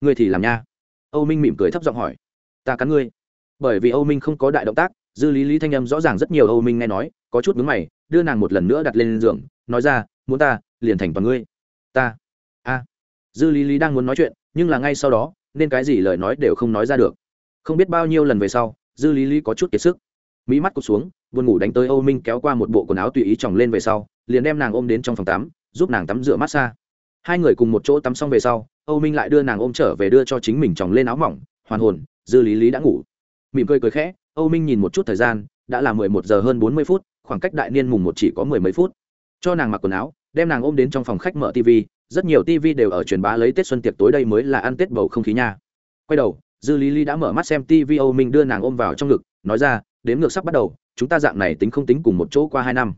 ngươi thì làm nha. Âu minh mỉm cười thấp giọng hỏi. Ta cắn ngươi. Bởi vì âu minh không có đại động tác, dư lý lý thanh âm rõ ràng rất nhiều âu minh nghe nói, có chút mướn mày, đưa nàng một lần nữa đặt lên giường, nói ra, muốn ta, liền thành toàn ngươi. Ta. A. Dư lý lý đang muốn nói chuyện, nhưng là ngay sau đó, nên cái gì lời nói đều không nói ra được. Không biết bao nhiêu lần về sau, dư lý lý có chút kiệt sức. Mỹ mắt cụt xuống, buồn ngủ đánh tới âu minh kéo qua một bộ quần áo tùy ý chòng lên về sau, liền đem nàng ôm đến trong phòng tắm, giúp nàng tắm rửa mát xa. hai người cùng một chỗ tắm xong về sau âu minh lại đưa nàng ôm trở về đưa cho chính mình chồng lên áo mỏng, hoàn hồn, dư lý lý đã ngủ. Mỉm cười cười khẽ, âu minh nhìn một chút thời gian, đã là mười một giờ hơn bốn mươi phút, khoảng cách đại niên mùng một chỉ có mười mấy phút. Cho nàng mặc quần áo, đem nàng ôm đến trong phòng khách mở tv rất nhiều tv đều ở truyền bá lấy tết xuân tiệc tối đây mới là ăn tết bầu không khí nha. Quay đầu, dư lý lý đã mở mắt xem tv âu minh đưa nàng ôm vào trong ngực, nói ra, đếm ngược sắp bắt đầu, chúng ta dạng này tính không tính cùng một chỗ qua hai năm.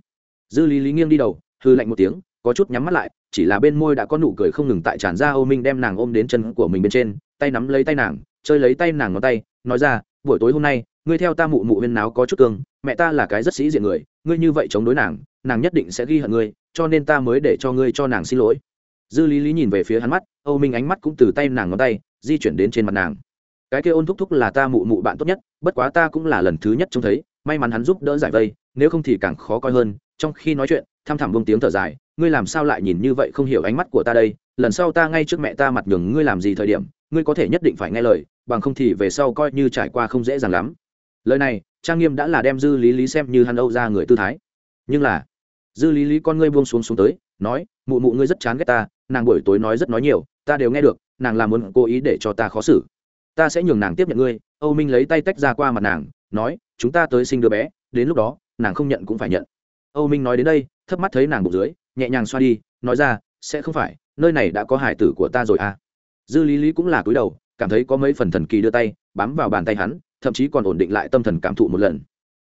Dư lý lý nghiêng đi đầu hư lạnh một tiếng có chút nhắm mắt lại, chỉ là bên môi đã có nụ cười không ngừng tại tràn ra âu minh đem nàng ôm đến chân của mình bên trên, tay nắm lấy tay nàng, chơi lấy tay nàng ngón tay, nói ra, buổi tối hôm nay, ngươi theo ta mụ mụ huyên náo có chút cương, mẹ ta là cái rất sĩ diện người, ngươi như vậy chống đối nàng nàng nhất định sẽ ghi hận ngươi, cho nên ta mới để cho ngươi cho nàng xin lỗi. Dư lý lý nhìn về phía hắn mắt, âu minh ánh mắt cũng từ tay nàng ngón tay, di chuyển đến trên mặt nàng. Cái kia ôn thúc thúc là ta mụ mụ bạn tốt nhất, bất quá ta cũng là lần thứ nhất trông thấy, may mắn hắn giúp đỡ giải vây, nếu không thì càng khó coi hơn. Trong khi nói chuyện tham thẳm bông tiếng thở dài ngươi làm sao lại nhìn như vậy không hiểu ánh mắt của ta đây? Lần sau ta ngay trước mẹ ta mặt nhường ngươi làm gì thời điểm, ngươi có thể nhất định phải nghe lời, bằng không thì về sau coi như trải qua không dễ dàng lắm. Lời này, trang nghiêm đã là đem dư lý lý xem như hắn âu ra người tư thái. Nhưng là dư lý lý con ngươi buông xuống xuống tới, nói, mụ mụ ngươi rất chán ghét ta, nàng buổi tối nói rất nói nhiều, ta đều nghe được, nàng làm muốn cố ý để cho ta khó xử. Ta sẽ nhường nàng tiếp nhận ngươi. Âu minh lấy tay tách ra qua mặt nàng, nói, chúng ta tới sinh đứa bé, đến lúc đó, nàng không nhận cũng phải nhận. Âu minh nói đến đây, thấp mắt thấy nàng bụng dưới nhẹ nhàng xoa đi, nói ra, sẽ không phải, nơi này đã có hải tử của ta rồi à? Dư lý lý cũng là cúi đầu, cảm thấy có mấy phần thần kỳ đưa tay, bám vào bàn tay hắn, thậm chí còn ổn định lại tâm thần cảm thụ một lần.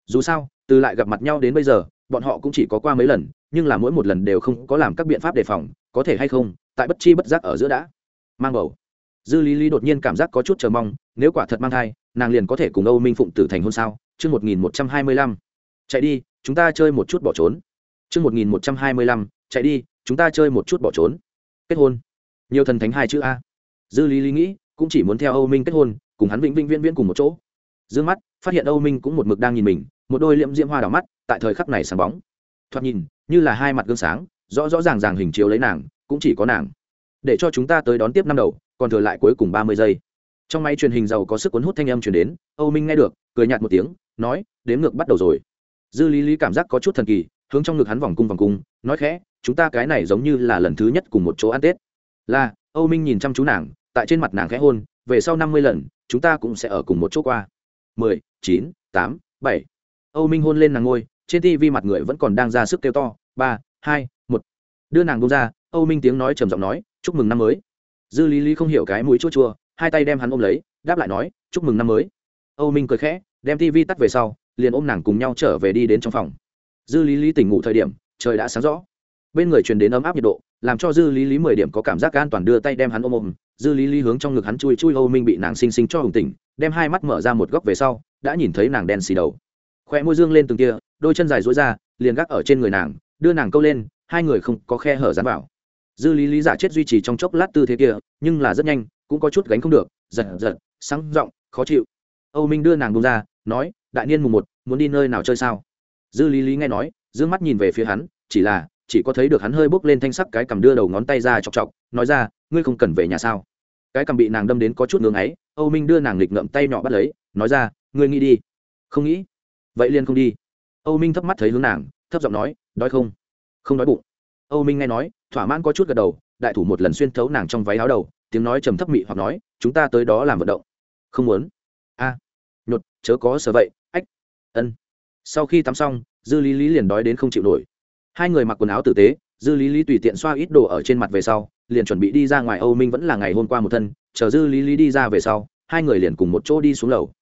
Dù sao, từ lại gặp mặt nhau đến bây giờ, bọn họ cũng chỉ có qua mấy lần, nhưng là mỗi một lần đều không có làm các biện pháp đề phòng, có thể hay không, tại bất chi bất giác ở giữa đã mang bầu. Dư lý lý đột nhiên cảm giác có chút chờ mong, nếu quả thật mang thai, nàng liền có thể cùng âu minh phụng tử thành hôn sao? Chương một nghìn một trăm hai mươi lăm. Chạy đi, chúng ta chơi một chút bỏ trốn. Chương một nghìn một trăm hai mươi lăm chạy đi, chúng ta chơi một chút bỏ trốn. Kết hôn? Nhiều thần thánh hai chữ a. Dư lý lý nghĩ, cũng chỉ muốn theo âu minh kết hôn, cùng hắn vĩnh vĩnh viễn viễn cùng một chỗ. D ư ơ n g mắt, phát hiện âu minh cũng một mực đang nhìn mình, một đôi liệm diễm hoa đỏ mắt, tại thời khắc này sáng bóng. Thoạt nhìn, như là hai mặt gương sáng, rõ rõ ràng ràng hình chiếu lấy nàng, cũng chỉ có nàng. Để cho chúng ta tới đón tiếp năm đầu, còn thừa lại cuối cùng ba mươi giây. Trong máy truyền hình giàu có sức cuốn hút thanh âm chuyển đến, âu minh nghe được, cười nhạt một tiếng, nói đếm ngược bắt đầu rồi. Dư lý lý cảm giác có chút thần kỳ hướng trong ngực hắn vòng cung vòng cung, nói khẽ, chúng ta cái này giống như là lần thứ nhất cùng một chỗ ăn tết. Là, âu minh nhìn chăm chú nàng, tại trên mặt nàng khẽ hôn, về sau năm mươi lần, chúng ta cũng sẽ ở cùng một chỗ qua. mười, chín, tám, bảy. Âu minh hôn lên nàng ngôi, trên tv mặt người vẫn còn đang ra sức kêu to, ba, hai, một. Đưa nàng bông ra, âu minh tiếng nói trầm giọng nói, chúc mừng năm mới. Dư lý lý không hiểu cái mũi chua chua, hai tay đem hắn ôm lấy, đáp lại nói, chúc mừng năm mới. Âu minh cười khẽ, đem tv tắt về sau, liền ôm nàng cùng nhau trở về đi đến trong phòng dư lý lý tỉnh ngủ thời điểm, trời đã sáng rõ. Bên người truyền đến ấm áp nhiệt độ, làm cho dư lý lý mười điểm có cảm giác an toàn đưa tay đem hắn ôm ôm. Dư lý lý hướng trong ngực hắn chui chui âu minh bị nàng xinh xinh cho hùng tỉnh, đem hai mắt mở ra một góc về sau, đã nhìn thấy nàng đen xì đầu. Khoe môi dương lên từng tia, đôi chân dài dối ra, liền gác ở trên người nàng, đưa nàng câu lên, hai người không có khe hở dán vào. Dư lý lý giả chết duy trì trong chốc lát tư thế kia, nhưng là rất nhanh, cũng có chút gánh không được, giật giật, sáng giọng, khó chịu. Âu minh đưa nàng bông ra, nói, đại niên mùng một, muốn đi nơi nào chơi sao? Dư lý lý nghe nói d ư ơ n g mắt nhìn về phía hắn, chỉ là, chỉ có thấy được hắn hơi bốc lên thanh sắc cái cầm đưa đầu ngón tay ra chọc chọc, nói ra, ngươi không cần về nhà sao? Cái cầm bị nàng đâm đến có chút ngưng ấy âu minh đưa nàng lịch ngậm tay nhỏ bắt lấy, nói ra, ngươi nghĩ đi. Không nghĩ. Vậy liền không đi. Âu minh thấp mắt thấy hướng nàng, thấp giọng nói, đói không? Không đói bụng. Âu minh nghe nói, thỏa mãn có chút gật đầu, đại thủ một lần xuyên thấu nàng trong váy áo đầu, tiếng nói trầm thấp mị hoặc nói, chúng ta tới đó làm vận động. Không muốn. A, nhột, chớ có sợ vậy, ách, ân sau khi tắm xong, dư lý lý liền đói đến không chịu nổi. Hai người mặc quần áo tử tế, dư lý lý tùy tiện xoa ít đồ ở trên mặt về sau, liền chuẩn bị đi ra ngoài âu minh vẫn là ngày hôm qua một thân, chờ dư lý lý đi ra về sau, hai người liền cùng một chỗ đi xuống lầu.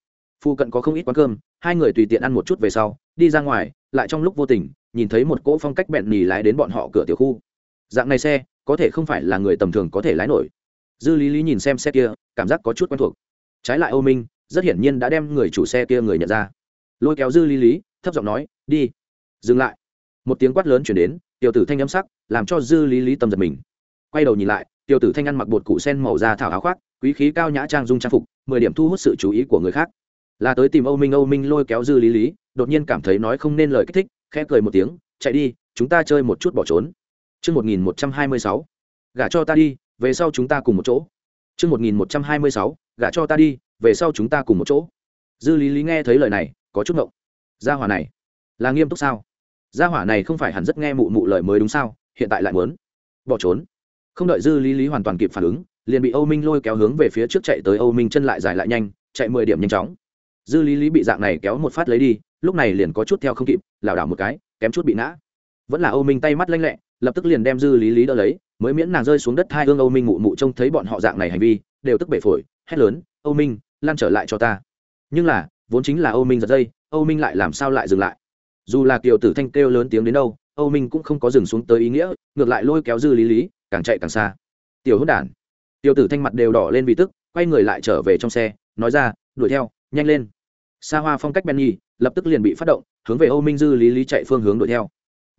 Phụ cận có không ít quán cơm, hai người tùy tiện ăn một chút về sau, đi ra ngoài, lại trong lúc vô tình, nhìn thấy một cỗ phong cách bẹn nhì lái đến bọn họ cửa tiểu khu. Dạng này xe, có thể không phải là người tầm thường có thể lái nổi. Dư lý lý nhìn xem xe kia, cảm giác có chút quen thuộc. Trái lại âu minh, rất hiển nhiên đã đem người chủ xe kia người nhận ra lôi kéo dư lý lý thấp giọng nói đi. Dừng lại. Một tiếng quát lớn chuyển đến tiểu tử thanh âm sắc làm cho dư lý lý tâm giật mình. Quay đầu nhìn lại tiểu tử thanh ăn mặc bột củ sen màu da thảo áo khoác quý khí cao nhã trang dung trang phục mười điểm thu hút sự chú ý của người khác. Là tới tìm âu minh âu minh lôi kéo dư lý lý đột nhiên cảm thấy nói không nên lời kích thích khẽ cười một tiếng chạy đi chúng ta chơi một chút bỏ trốn. Trước 1126, gả cho ta đi, về sau chúng ta cùng một chỗ. Trước 1126, gả cho ta đi, về sau chúng ta cùng một chỗ. Dư Lý Lý nghe thấy lời này, có chút ngộng. Gia hỏa này, là nghiêm túc sao? Gia hỏa này không phải hẳn rất nghe mụ mụ lời mới đúng sao, hiện tại lại muốn bỏ trốn. Không đợi Dư Lý Lý hoàn toàn kịp phản ứng, liền bị Âu Minh lôi kéo hướng về phía trước chạy tới Âu Minh chân lại dài lại nhanh, chạy mười điểm nhanh chóng. Dư Lý Lý bị dạng này kéo một phát lấy đi, lúc này liền có chút theo không kịp, lảo đảo một cái, kém chút bị ngã. Vẫn là Âu Minh tay mắt lanh lẹ, lập tức liền đem Dư Lý Lý đỡ lấy, mới miễn nàng rơi xuống đất hai gương Âu Minh mụ mụ trông thấy bọn họ dạng này hành vi, đều tức bể phổi, hét lớn, "Âu Minh, lan trở lại cho ta." Nhưng là, vốn chính là Âu Minh giật dây, Âu Minh lại làm sao lại dừng lại? Dù là Kiều Tử Thanh kêu lớn tiếng đến đâu, Âu Minh cũng không có dừng xuống tới ý nghĩa, ngược lại lôi kéo Dư Lý Lý, càng chạy càng xa. Tiểu hỗn đản. tiểu Tử Thanh mặt đều đỏ lên vì tức, quay người lại trở về trong xe, nói ra, "Đuổi theo, nhanh lên." Sa Hoa phong cách Benny, lập tức liền bị phát động, hướng về Âu Minh Dư Lý Lý chạy phương hướng đuổi theo.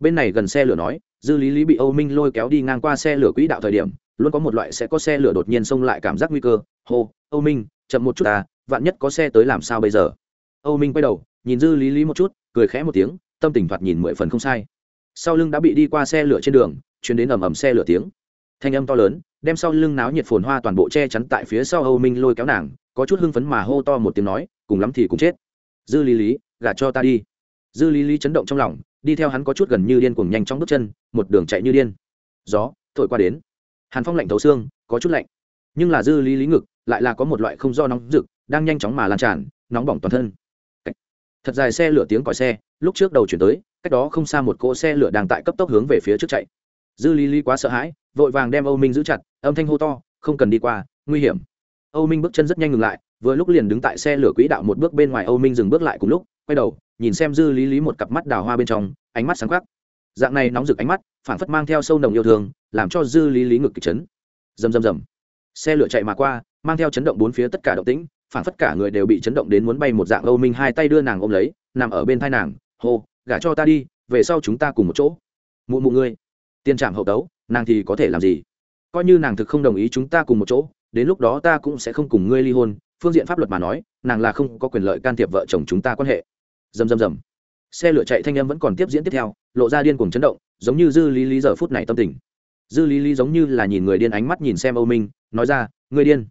Bên này gần xe lửa nói, Dư Lý Lý bị Âu Minh lôi kéo đi ngang qua xe lửa quỹ đạo thời điểm, luôn có một loại sẽ có xe lửa đột nhiên xông lại cảm giác nguy cơ. Hô, Âu Minh, chậm một chút ta, vạn nhất có xe tới làm sao bây giờ? Âu Minh quay đầu, nhìn Dư Lý Lý một chút, cười khẽ một tiếng, tâm tình thoạt nhìn mười phần không sai. Sau lưng đã bị đi qua xe lửa trên đường, truyền đến ầm ầm xe lửa tiếng. Thanh âm to lớn, đem sau lưng náo nhiệt phồn hoa toàn bộ che chắn tại phía sau Âu Minh lôi kéo nàng, có chút hưng phấn mà hô to một tiếng nói, cùng lắm thì cũng chết. Dư Lý Lý, gả cho ta đi. Dư Lý Lý chấn động trong lòng, đi theo hắn có chút gần như điên cuồng nhanh trong bước chân, một đường chạy như điên. Gió thổi qua đến, Hàn Phong lạnh thấu xương, có chút lạnh. Nhưng là Dư Lý Lý ngực, lại là có một loại không do nóng rực, đang nhanh chóng mà lan tràn, nóng bỏng toàn thân. Thật dài xe lửa tiếng còi xe, lúc trước đầu chuyển tới, cách đó không xa một cỗ xe lửa đang tại cấp tốc hướng về phía trước chạy. Dư Lý Lý quá sợ hãi, vội vàng đem Âu Minh giữ chặt, âm thanh hô to, không cần đi qua, nguy hiểm. Âu Minh bước chân rất nhanh ngừng lại, vừa lúc liền đứng tại xe lửa quỹ đạo một bước bên ngoài Âu Minh dừng bước lại cùng lúc, quay đầu, nhìn xem Dư Lý Lý một cặp mắt đào hoa bên trong, ánh mắt sáng quắc. Dạng này nóng rực ánh mắt, phản phất mang theo sâu nồng yêu thương, làm cho Dư Lý Lý ngực kịch chấn. Rầm rầm rầm. Xe lửa chạy mà qua, mang theo chấn động bốn phía tất cả động tĩnh, phản phất cả người đều bị chấn động đến muốn bay một dạng Âu Minh hai tay đưa nàng ôm lấy, nằm ở bên thai nàng, hô, gả cho ta đi, về sau chúng ta cùng một chỗ. Mụ mụ ngươi, tiên trạm hậu tấu, nàng thì có thể làm gì? Coi như nàng thực không đồng ý chúng ta cùng một chỗ, đến lúc đó ta cũng sẽ không cùng ngươi ly hôn, phương diện pháp luật mà nói, nàng là không có quyền lợi can thiệp vợ chồng chúng ta quan hệ. Rầm rầm rầm. Xe lửa chạy thanh âm vẫn còn tiếp diễn tiếp theo, lộ ra điên cuồng chấn động, giống như dư lý lý giờ phút này tâm tình. Dư lý lý giống như là nhìn người điên ánh mắt nhìn xem Âu Minh, nói ra, ngươi điên.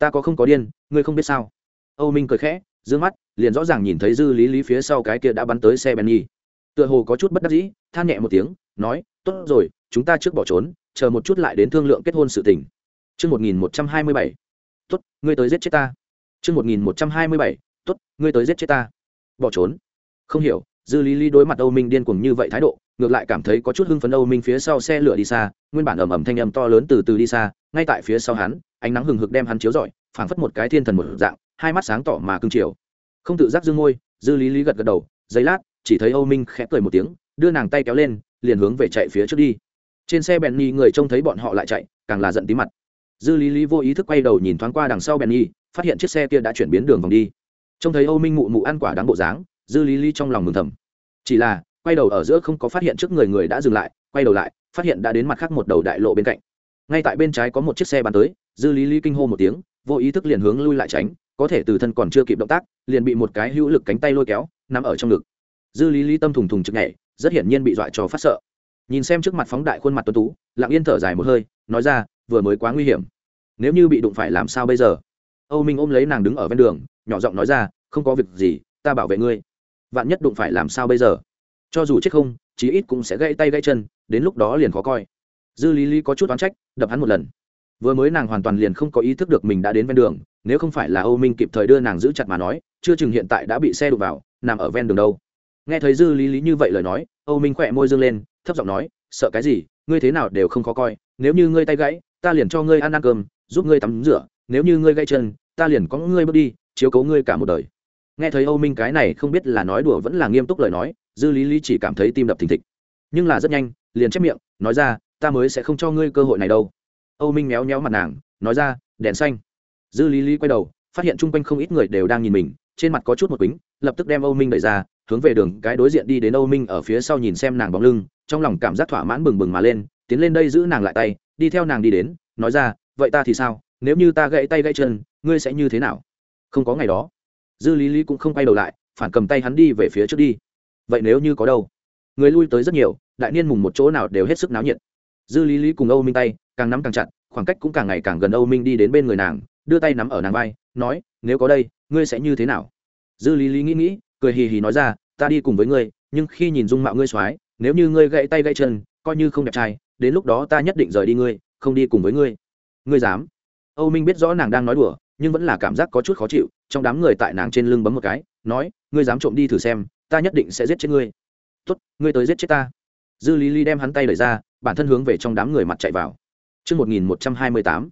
Ta có không có điên, ngươi không biết sao? Âu Minh cười khẽ, dương mắt, liền rõ ràng nhìn thấy dư lý lý phía sau cái kia đã bắn tới xe Benny. Tựa hồ có chút bất đắc dĩ, than nhẹ một tiếng, nói, tốt rồi, chúng ta trước bỏ trốn, chờ một chút lại đến thương lượng kết hôn sự tình. Chương 1127. Tốt, ngươi tới giết chết ta. Chương 1127. Tốt, ngươi tới giết chết ta. Bỏ trốn. Không hiểu, Dư Lý Lý đối mặt Âu Minh điên cuồng như vậy thái độ, ngược lại cảm thấy có chút hưng phấn Âu Minh phía sau xe lửa đi xa, nguyên bản ầm ầm thanh âm to lớn từ từ đi xa, ngay tại phía sau hắn, ánh nắng hừng hực đem hắn chiếu rọi, phảng phất một cái thiên thần một dạng, hai mắt sáng tỏ mà cương chiều. Không tự giác dương môi, Dư Lý Lý gật gật đầu, giây lát, chỉ thấy Âu Minh khẽ cười một tiếng, đưa nàng tay kéo lên, liền hướng về chạy phía trước đi. Trên xe Benny người trông thấy bọn họ lại chạy, càng là giận tí mặt dư lý lý vô ý thức quay đầu nhìn thoáng qua đằng sau benny phát hiện chiếc xe kia đã chuyển biến đường vòng đi trông thấy âu minh mụ mụ ăn quả đáng bộ dáng dư lý lý trong lòng mừng thầm chỉ là quay đầu ở giữa không có phát hiện trước người người đã dừng lại quay đầu lại phát hiện đã đến mặt khác một đầu đại lộ bên cạnh ngay tại bên trái có một chiếc xe bắn tới dư lý lý kinh hô một tiếng, vô ý thức liền hướng lui lại tránh, có thể từ thân còn chưa kịp động tác, liền bị một cái hữu lực cánh tay lôi kéo nằm ở trong ngực. Dư lý lý tâm thùng thùng chực nhảy, rất hiển nhiên bị dọa cho phát sợ. Nhìn xem trước mặt phóng đại khuôn mặt tuấn tú, lặng yên thở dài một hơi, nói ra, vừa mới quá nguy hiểm. Nếu như bị đụng phải làm sao bây giờ? Âu minh ôm lấy nàng đứng ở ven đường, nhỏ giọng nói ra, không có việc gì, ta bảo vệ ngươi. Vạn nhất đụng phải làm sao bây giờ? Cho dù chết không, chí ít cũng sẽ gãy tay gãy chân, đến lúc đó liền khó coi. Dư lý lý có chút oán trách, đập hắn một lần vừa mới nàng hoàn toàn liền không có ý thức được mình đã đến ven đường, nếu không phải là âu minh kịp thời đưa nàng giữ chặt mà nói, chưa chừng hiện tại đã bị xe đụng vào, nằm ở ven đường đâu. Nghe thấy dư lý lý như vậy lời nói, âu minh khỏe môi dương lên, thấp giọng nói, sợ cái gì, ngươi thế nào đều không khó coi, nếu như ngươi tay gãy, ta liền cho ngươi ăn ăn cơm, giúp ngươi tắm rửa, nếu như ngươi gãy chân, ta liền có ngươi bước đi, chiếu cố ngươi cả một đời. Nghe thấy âu minh cái này không biết là nói đùa vẫn là nghiêm túc lời nói, dư lý lý chỉ cảm thấy tim đập thình thịch. Nhưng là rất nhanh, liền chép miệng, nói ra, ta mới sẽ không cho ngươi cơ hội này đâu âu minh méo méo mặt nàng, nói ra, đèn xanh. Dư lý lý quay đầu, phát hiện chung quanh không ít người đều đang nhìn mình, trên mặt có chút một quýnh lập tức đem âu minh đẩy ra, hướng về đường cái đối diện đi đến âu minh ở phía sau nhìn xem nàng bóng lưng, trong lòng cảm giác thỏa mãn bừng bừng mà lên, tiến lên đây giữ nàng lại tay, đi theo nàng đi đến, nói ra, vậy ta thì sao? Nếu như ta gãy tay gãy chân, ngươi sẽ như thế nào? Không có ngày đó. Dư lý lý cũng không quay đầu lại, phản cầm tay hắn đi về phía trước đi. Vậy nếu như có đâu? Người lui tới rất nhiều, đại niên mùng một chỗ nào đều hết sức náo nhiệt. Dư lý lý cùng âu minh tay càng nắm càng chặt, khoảng cách cũng càng ngày càng gần âu minh đi đến bên người nàng, đưa tay nắm ở nàng vai, nói, nếu có đây, ngươi sẽ như thế nào? Dư lý lý nghĩ nghĩ, cười hì hì nói ra, ta đi cùng với ngươi, nhưng khi nhìn dung mạo ngươi soái, nếu như ngươi gãy tay gãy chân, coi như không đẹp trai, đến lúc đó ta nhất định rời đi ngươi, không đi cùng với ngươi. Ngươi dám? Âu minh biết rõ nàng đang nói đùa, nhưng vẫn là cảm giác có chút khó chịu, trong đám người tại nàng trên lưng bấm một cái, nói, ngươi dám trộm đi thử xem, ta nhất định sẽ giết chết ngươi. Tốt, ngươi tới giết chết ta. Dư lý lý đem hắn tay đẩy ra, bản thân hướng về trong đám người mặt chạy vào. Chương 1128,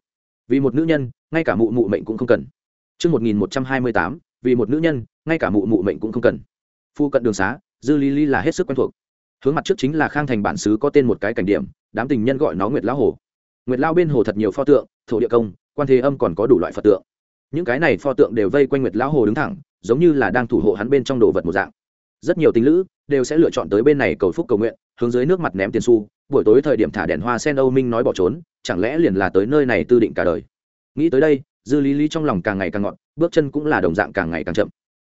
vì một nữ nhân, ngay cả mụ mụ mệnh cũng không cần. Chương 1128, vì một nữ nhân, ngay cả mụ mụ mệnh cũng không cần. Phu cận đường xá, dư lý lý là hết sức quen thuộc. Hướng mặt trước chính là khang thành bản xứ có tên một cái cảnh điểm, đám tình nhân gọi nó Nguyệt Lão Hồ. Nguyệt Lão bên hồ thật nhiều pho tượng, thổ địa công, quan thế âm còn có đủ loại phật tượng. Những cái này pho tượng đều vây quanh Nguyệt Lão Hồ đứng thẳng, giống như là đang thủ hộ hắn bên trong đồ vật một dạng rất nhiều tình lữ đều sẽ lựa chọn tới bên này cầu phúc cầu nguyện hướng dưới nước mặt ném tiền xu buổi tối thời điểm thả đèn hoa sen âu minh nói bỏ trốn, chẳng lẽ liền là tới nơi này tư định cả đời? Nghĩ tới đây, dư lý lý trong lòng càng ngày càng ngọn bước chân cũng là đồng dạng càng ngày càng chậm.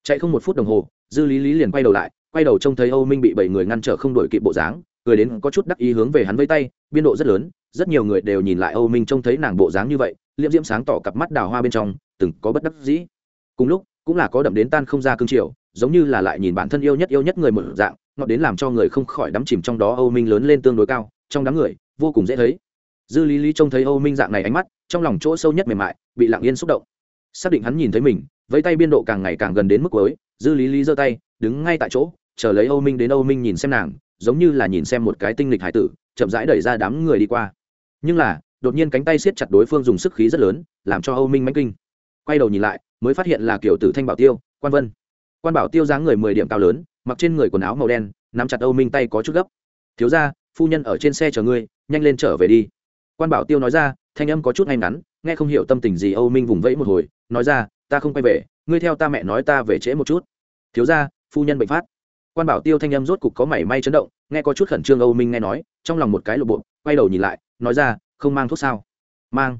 Chạy không một phút đồng hồ, dư lý lý liền quay đầu lại, quay đầu trông thấy âu minh bị bảy người ngăn trở không đổi kịp bộ dáng người đến có chút đắc ý hướng về hắn vây tay, biên độ rất lớn, rất nhiều người đều nhìn lại âu minh trông thấy nàng bộ dáng như vậy, liễm diễm sáng tỏ cặp mắt đào hoa bên trong, từng có bất đắc dĩ. Cùng lúc, cũng là có đậm đến tan không ra cương triều, giống như là lại nhìn bản thân yêu nhất yêu nhất người một dạng ngọt đến làm cho người không khỏi đắm chìm trong đó âu minh lớn lên tương đối cao, trong đám người, vô cùng dễ thấy. Dư lý lý trông thấy âu minh dạng này ánh mắt, trong lòng chỗ sâu nhất mềm mại, bị lặng yên xúc động. Xác định hắn nhìn thấy mình với tay biên độ càng ngày càng gần đến mức cuối, dư lý lý giơ tay, đứng ngay tại chỗ, chờ lấy âu minh đến âu minh nhìn xem nàng, giống như là nhìn xem một cái tinh lịch hải tử, chậm rãi đẩy ra đám người đi qua. Nhưng là, đột nhiên cánh tay siết chặt đối phương dùng sức khí rất lớn, làm cho âu minh mánh kinh. Quay đầu nhìn lại, mới phát hiện là kiểu tử thanh bảo tiêu, quan vân. Quan bảo tiêu dáng người mười điểm cao lớn mặc trên người quần áo màu đen, nắm chặt âu minh tay có chút gấp. Thiếu ra phu nhân ở trên xe chờ ngươi, nhanh lên trở về đi. Quan bảo tiêu nói ra, thanh âm có chút ngay ngắn, nghe không hiểu tâm tình gì, âu minh vùng vẫy một hồi, nói ra, ta không quay về, ngươi theo ta mẹ nói ta về trễ một chút. Thiếu ra phu nhân bệnh phát. Quan bảo tiêu thanh âm rốt cục có mảy may chấn động, nghe có chút khẩn trương, âu minh nghe nói, trong lòng một cái lộ bộ, quay đầu nhìn lại, nói ra, không mang thuốc sao? Mang.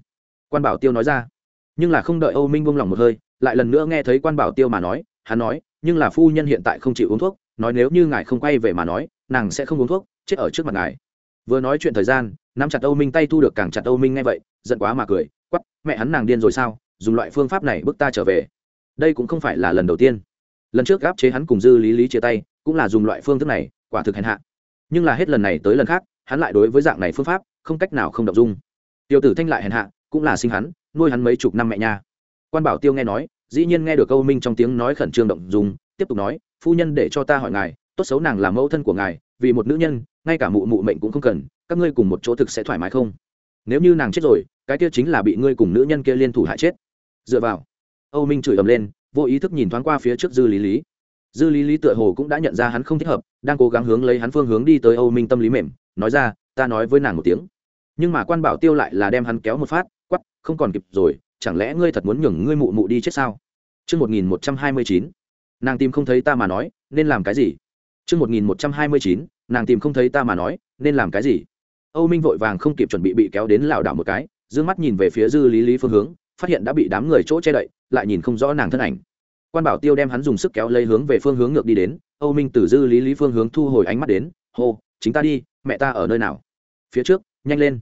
Quan bảo tiêu nói ra. Nhưng là không đợi âu minh buông lòng một hơi, lại lần nữa nghe thấy quan bảo tiêu mà nói, hắn nói nhưng là phu nhân hiện tại không chịu uống thuốc, nói nếu như ngài không quay về mà nói, nàng sẽ không uống thuốc, chết ở trước mặt ngài. Vừa nói chuyện thời gian, nắm chặt âu minh tay thu được càng chặt âu minh nghe vậy, giận quá mà cười quắp mẹ hắn nàng điên rồi sao, dùng loại phương pháp này bước ta trở về. Đây cũng không phải là lần đầu tiên. Lần trước gáp chế hắn cùng dư lý lý chia tay, cũng là dùng loại phương thức này, quả thực hèn hạ. Nhưng là hết lần này tới lần khác, hắn lại đối với dạng này phương pháp, không cách nào không đọc dung. Tiêu tử thanh lại hèn hạ, cũng là sinh hắn, nuôi hắn mấy chục năm mẹ nha. Quan bảo tiêu nghe nói dĩ nhiên nghe được câu minh trong tiếng nói khẩn trương động dùng tiếp tục nói, phu nhân để cho ta hỏi ngài, tốt xấu nàng là mẫu thân của ngài, vì một nữ nhân, ngay cả mụ mụ mệnh cũng không cần, các ngươi cùng một chỗ thực sẽ thoải mái không? Nếu như nàng chết rồi, cái kia chính là bị ngươi cùng nữ nhân kia liên thủ hại chết. Dựa vào, âu minh chửi ầm lên, vô ý thức nhìn thoáng qua phía trước dư lý lý. Dư lý lý tựa hồ cũng đã nhận ra hắn không thích hợp, đang cố gắng hướng lấy hắn phương hướng đi tới âu minh tâm lý mềm, nói ra, ta nói với nàng một tiếng. Nhưng mà quan bảo tiêu lại là đem hắn kéo một phát quắp không còn kịp rồi chẳng lẽ ngươi thật muốn nhường ngươi mụ mụ đi chết sao Trước 1129, nàng tìm không thấy ta mà nói, nên làm cái gì? Trước 1129, nàng tìm không thấy ta mà nói, nên làm cái gì? Âu Minh vội vàng không kịp chuẩn bị bị kéo đến lảo đảo một cái, dương mắt nhìn về phía Dư Lý Lý phương hướng, phát hiện đã bị đám người chỗ che đậy, lại nhìn không rõ nàng thân ảnh. Quan Bảo Tiêu đem hắn dùng sức kéo lấy hướng về phương hướng ngược đi đến, Âu Minh từ Dư Lý Lý phương hướng thu hồi ánh mắt đến, hô, chính ta đi, mẹ ta ở nơi nào? Phía trước, nhanh lên.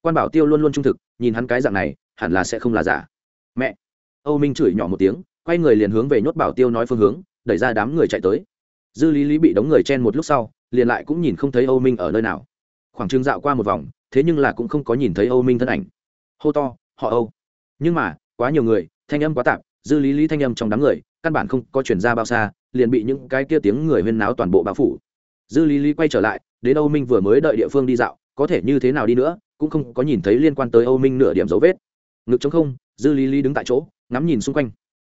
Quan Bảo Tiêu luôn luôn trung thực, nhìn hắn cái dạng này, hẳn là sẽ không là giả. Mẹ. Âu minh chửi nhỏ một tiếng, quay người liền hướng về nhốt bảo tiêu nói phương hướng, đẩy ra đám người chạy tới. Dư lý lý bị đống người chen một lúc sau, liền lại cũng nhìn không thấy âu minh ở nơi nào. Khoảng trừng dạo qua một vòng, thế nhưng là cũng không có nhìn thấy âu minh thân ảnh. Hô to, họ âu. Nhưng mà, quá nhiều người, thanh âm quá tạp, dư lý lý thanh âm trong đám người, căn bản không có chuyển ra bao xa, liền bị những cái kia tiếng người huyên náo toàn bộ bao phủ. Dư lý lý quay trở lại, đến âu minh vừa mới đợi địa phương đi dạo, có thể như thế nào đi nữa, cũng không có nhìn thấy liên quan tới âu minh nửa điểm dấu vết ngực trống không, dư lý lý đứng tại chỗ, ngắm nhìn xung quanh.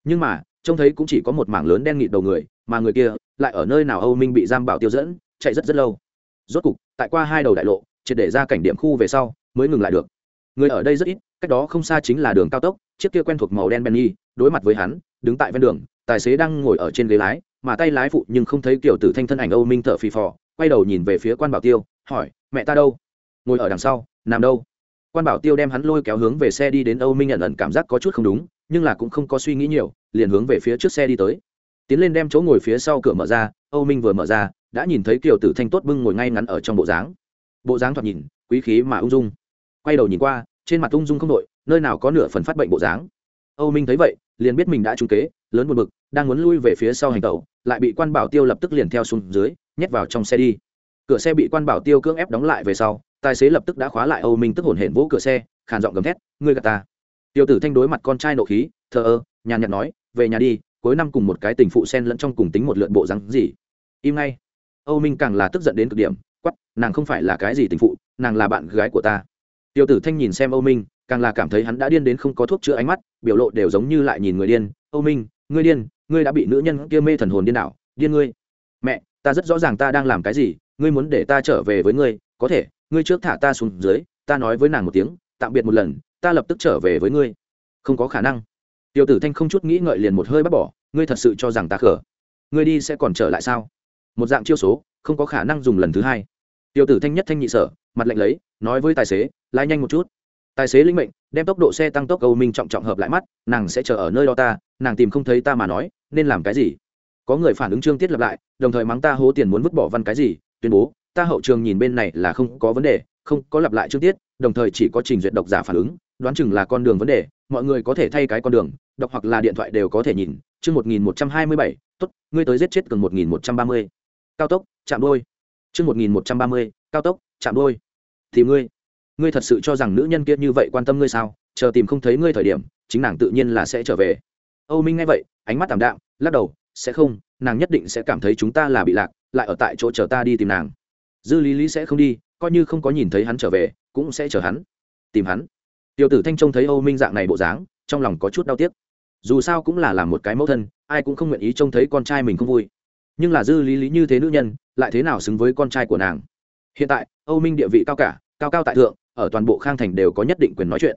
Nhưng mà, trông thấy cũng chỉ có một mảng lớn đen nghịt đầu người, mà người kia lại ở nơi nào âu minh bị giam bảo tiêu dẫn, chạy rất rất lâu. Rốt cục, tại qua hai đầu đại lộ, triệt để ra cảnh điểm khu về sau, mới ngừng lại được. Người ở đây rất ít, cách đó không xa chính là đường cao tốc, chiếc kia quen thuộc màu đen benny, đối mặt với hắn, đứng tại ven đường, tài xế đang ngồi ở trên ghế lái, mà tay lái phụ nhưng không thấy kiểu tử thanh thân ảnh âu minh thở phì phò, quay đầu nhìn về phía quan bảo tiêu, hỏi, mẹ ta đâu? Ngồi ở đằng sau, nằm đâu? Quan bảo tiêu đem hắn lôi kéo hướng về xe đi đến âu minh nhận ẩn cảm giác có chút không đúng, nhưng là cũng không có suy nghĩ nhiều, liền hướng về phía trước xe đi tới. Tiến lên đem chỗ ngồi phía sau cửa mở ra, âu minh vừa mở ra, đã nhìn thấy kiều tử thanh tốt bưng ngồi ngay ngắn ở trong bộ dáng. Bộ dáng thoạt nhìn, quý khí mà ung dung. Quay đầu nhìn qua, trên mặt ung dung không đội nơi nào có nửa phần phát bệnh bộ dáng. Âu minh thấy vậy, liền biết mình đã trúng kế, lớn một bực, đang muốn lui về phía sau hành tàu lại bị quan bảo tiêu lập tức liền theo xuống dưới, nhét vào trong xe đi. Cửa xe bị quan bảo tiêu cưỡng ép đóng lại về sau tài xế lập tức đã khóa lại âu minh tức hổn hển vỗ cửa xe, khàn giọng gầm thét, ngươi gạt ta. Tiêu tử thanh đối mặt con trai nộ khí, thờ ơ, nhàn nhạt nói, về nhà đi, cuối năm cùng một cái tình phụ sen lẫn trong cùng tính một lượn bộ rắn gì. Im ngay. Âu minh càng là tức giận đến cực điểm quắp nàng không phải là cái gì tình phụ, nàng là bạn gái của ta. Tiêu tử thanh nhìn xem âu minh, càng là cảm thấy hắn đã điên đến không có thuốc chữa ánh mắt, biểu lộ đều giống như lại nhìn người điên. Âu minh, ngươi điên, ngươi đã bị nữ nhân kia mê thần hồn điên đảo, điên ngươi. Mẹ, ta rất rõ ràng ta đang làm cái gì, ngươi muốn để ta trở về với ngươi, có thể ngươi trước thả ta xuống dưới, ta nói với nàng một tiếng, tạm biệt một lần, ta lập tức trở về với ngươi. Không có khả năng. Tiểu tử thanh không chút nghĩ ngợi liền một hơi bắt bỏ, ngươi thật sự cho rằng ta khở ngươi đi sẽ còn trở lại sao? Một dạng chiêu số, không có khả năng dùng lần thứ hai. Tiểu tử thanh nhất thanh nhị sở, mặt lạnh lấy, nói với tài xế, lái nhanh một chút. Tài xế linh mệnh, đem tốc độ xe tăng tốc cầu minh trọng trọng hợp lại mắt, nàng sẽ chờ ở nơi đó ta, nàng tìm không thấy ta mà nói, nên làm cái gì? Có người phản ứng trương tiết lập lại, đồng thời mắng ta hố tiền muốn vứt bỏ văn cái gì, tuyên bố ta hậu trường nhìn bên này là không có vấn đề, không có lặp lại trước tiết, đồng thời chỉ có trình duyệt độc giả phản ứng, đoán chừng là con đường vấn đề, mọi người có thể thay cái con đường, đọc hoặc là điện thoại đều có thể nhìn, chương một nghìn một trăm hai mươi bảy, tốt, ngươi tới giết chết gần một nghìn một trăm ba mươi. Cao tốc, chạm đôi. Chương một nghìn một trăm ba mươi, cao tốc, chạm đôi. Thì ngươi ngươi thật sự cho rằng nữ nhân kia như vậy quan tâm ngươi sao? Chờ tìm không thấy ngươi thời điểm, chính nàng tự nhiên là sẽ trở về. Âu minh nghe vậy, ánh mắt t ạ m đạm, lắc đầu, sẽ không, nàng nhất định sẽ cảm thấy chúng ta là bị lạc, lại ở tại chỗ chờ ta đi tìm nàng dư lý lý sẽ không đi, coi như không có nhìn thấy hắn trở về, cũng sẽ chờ hắn, tìm hắn. Tiểu tử thanh trông thấy âu minh dạng này bộ dáng, trong lòng có chút đau tiếc. Dù sao cũng là làm một cái mẫu thân, ai cũng không nguyện ý trông thấy con trai mình không vui. Nhưng là dư lý lý như thế nữ nhân, lại thế nào xứng với con trai của nàng? Hiện tại, âu minh địa vị cao cả, cao cao tại thượng, ở toàn bộ khang thành đều có nhất định quyền nói chuyện.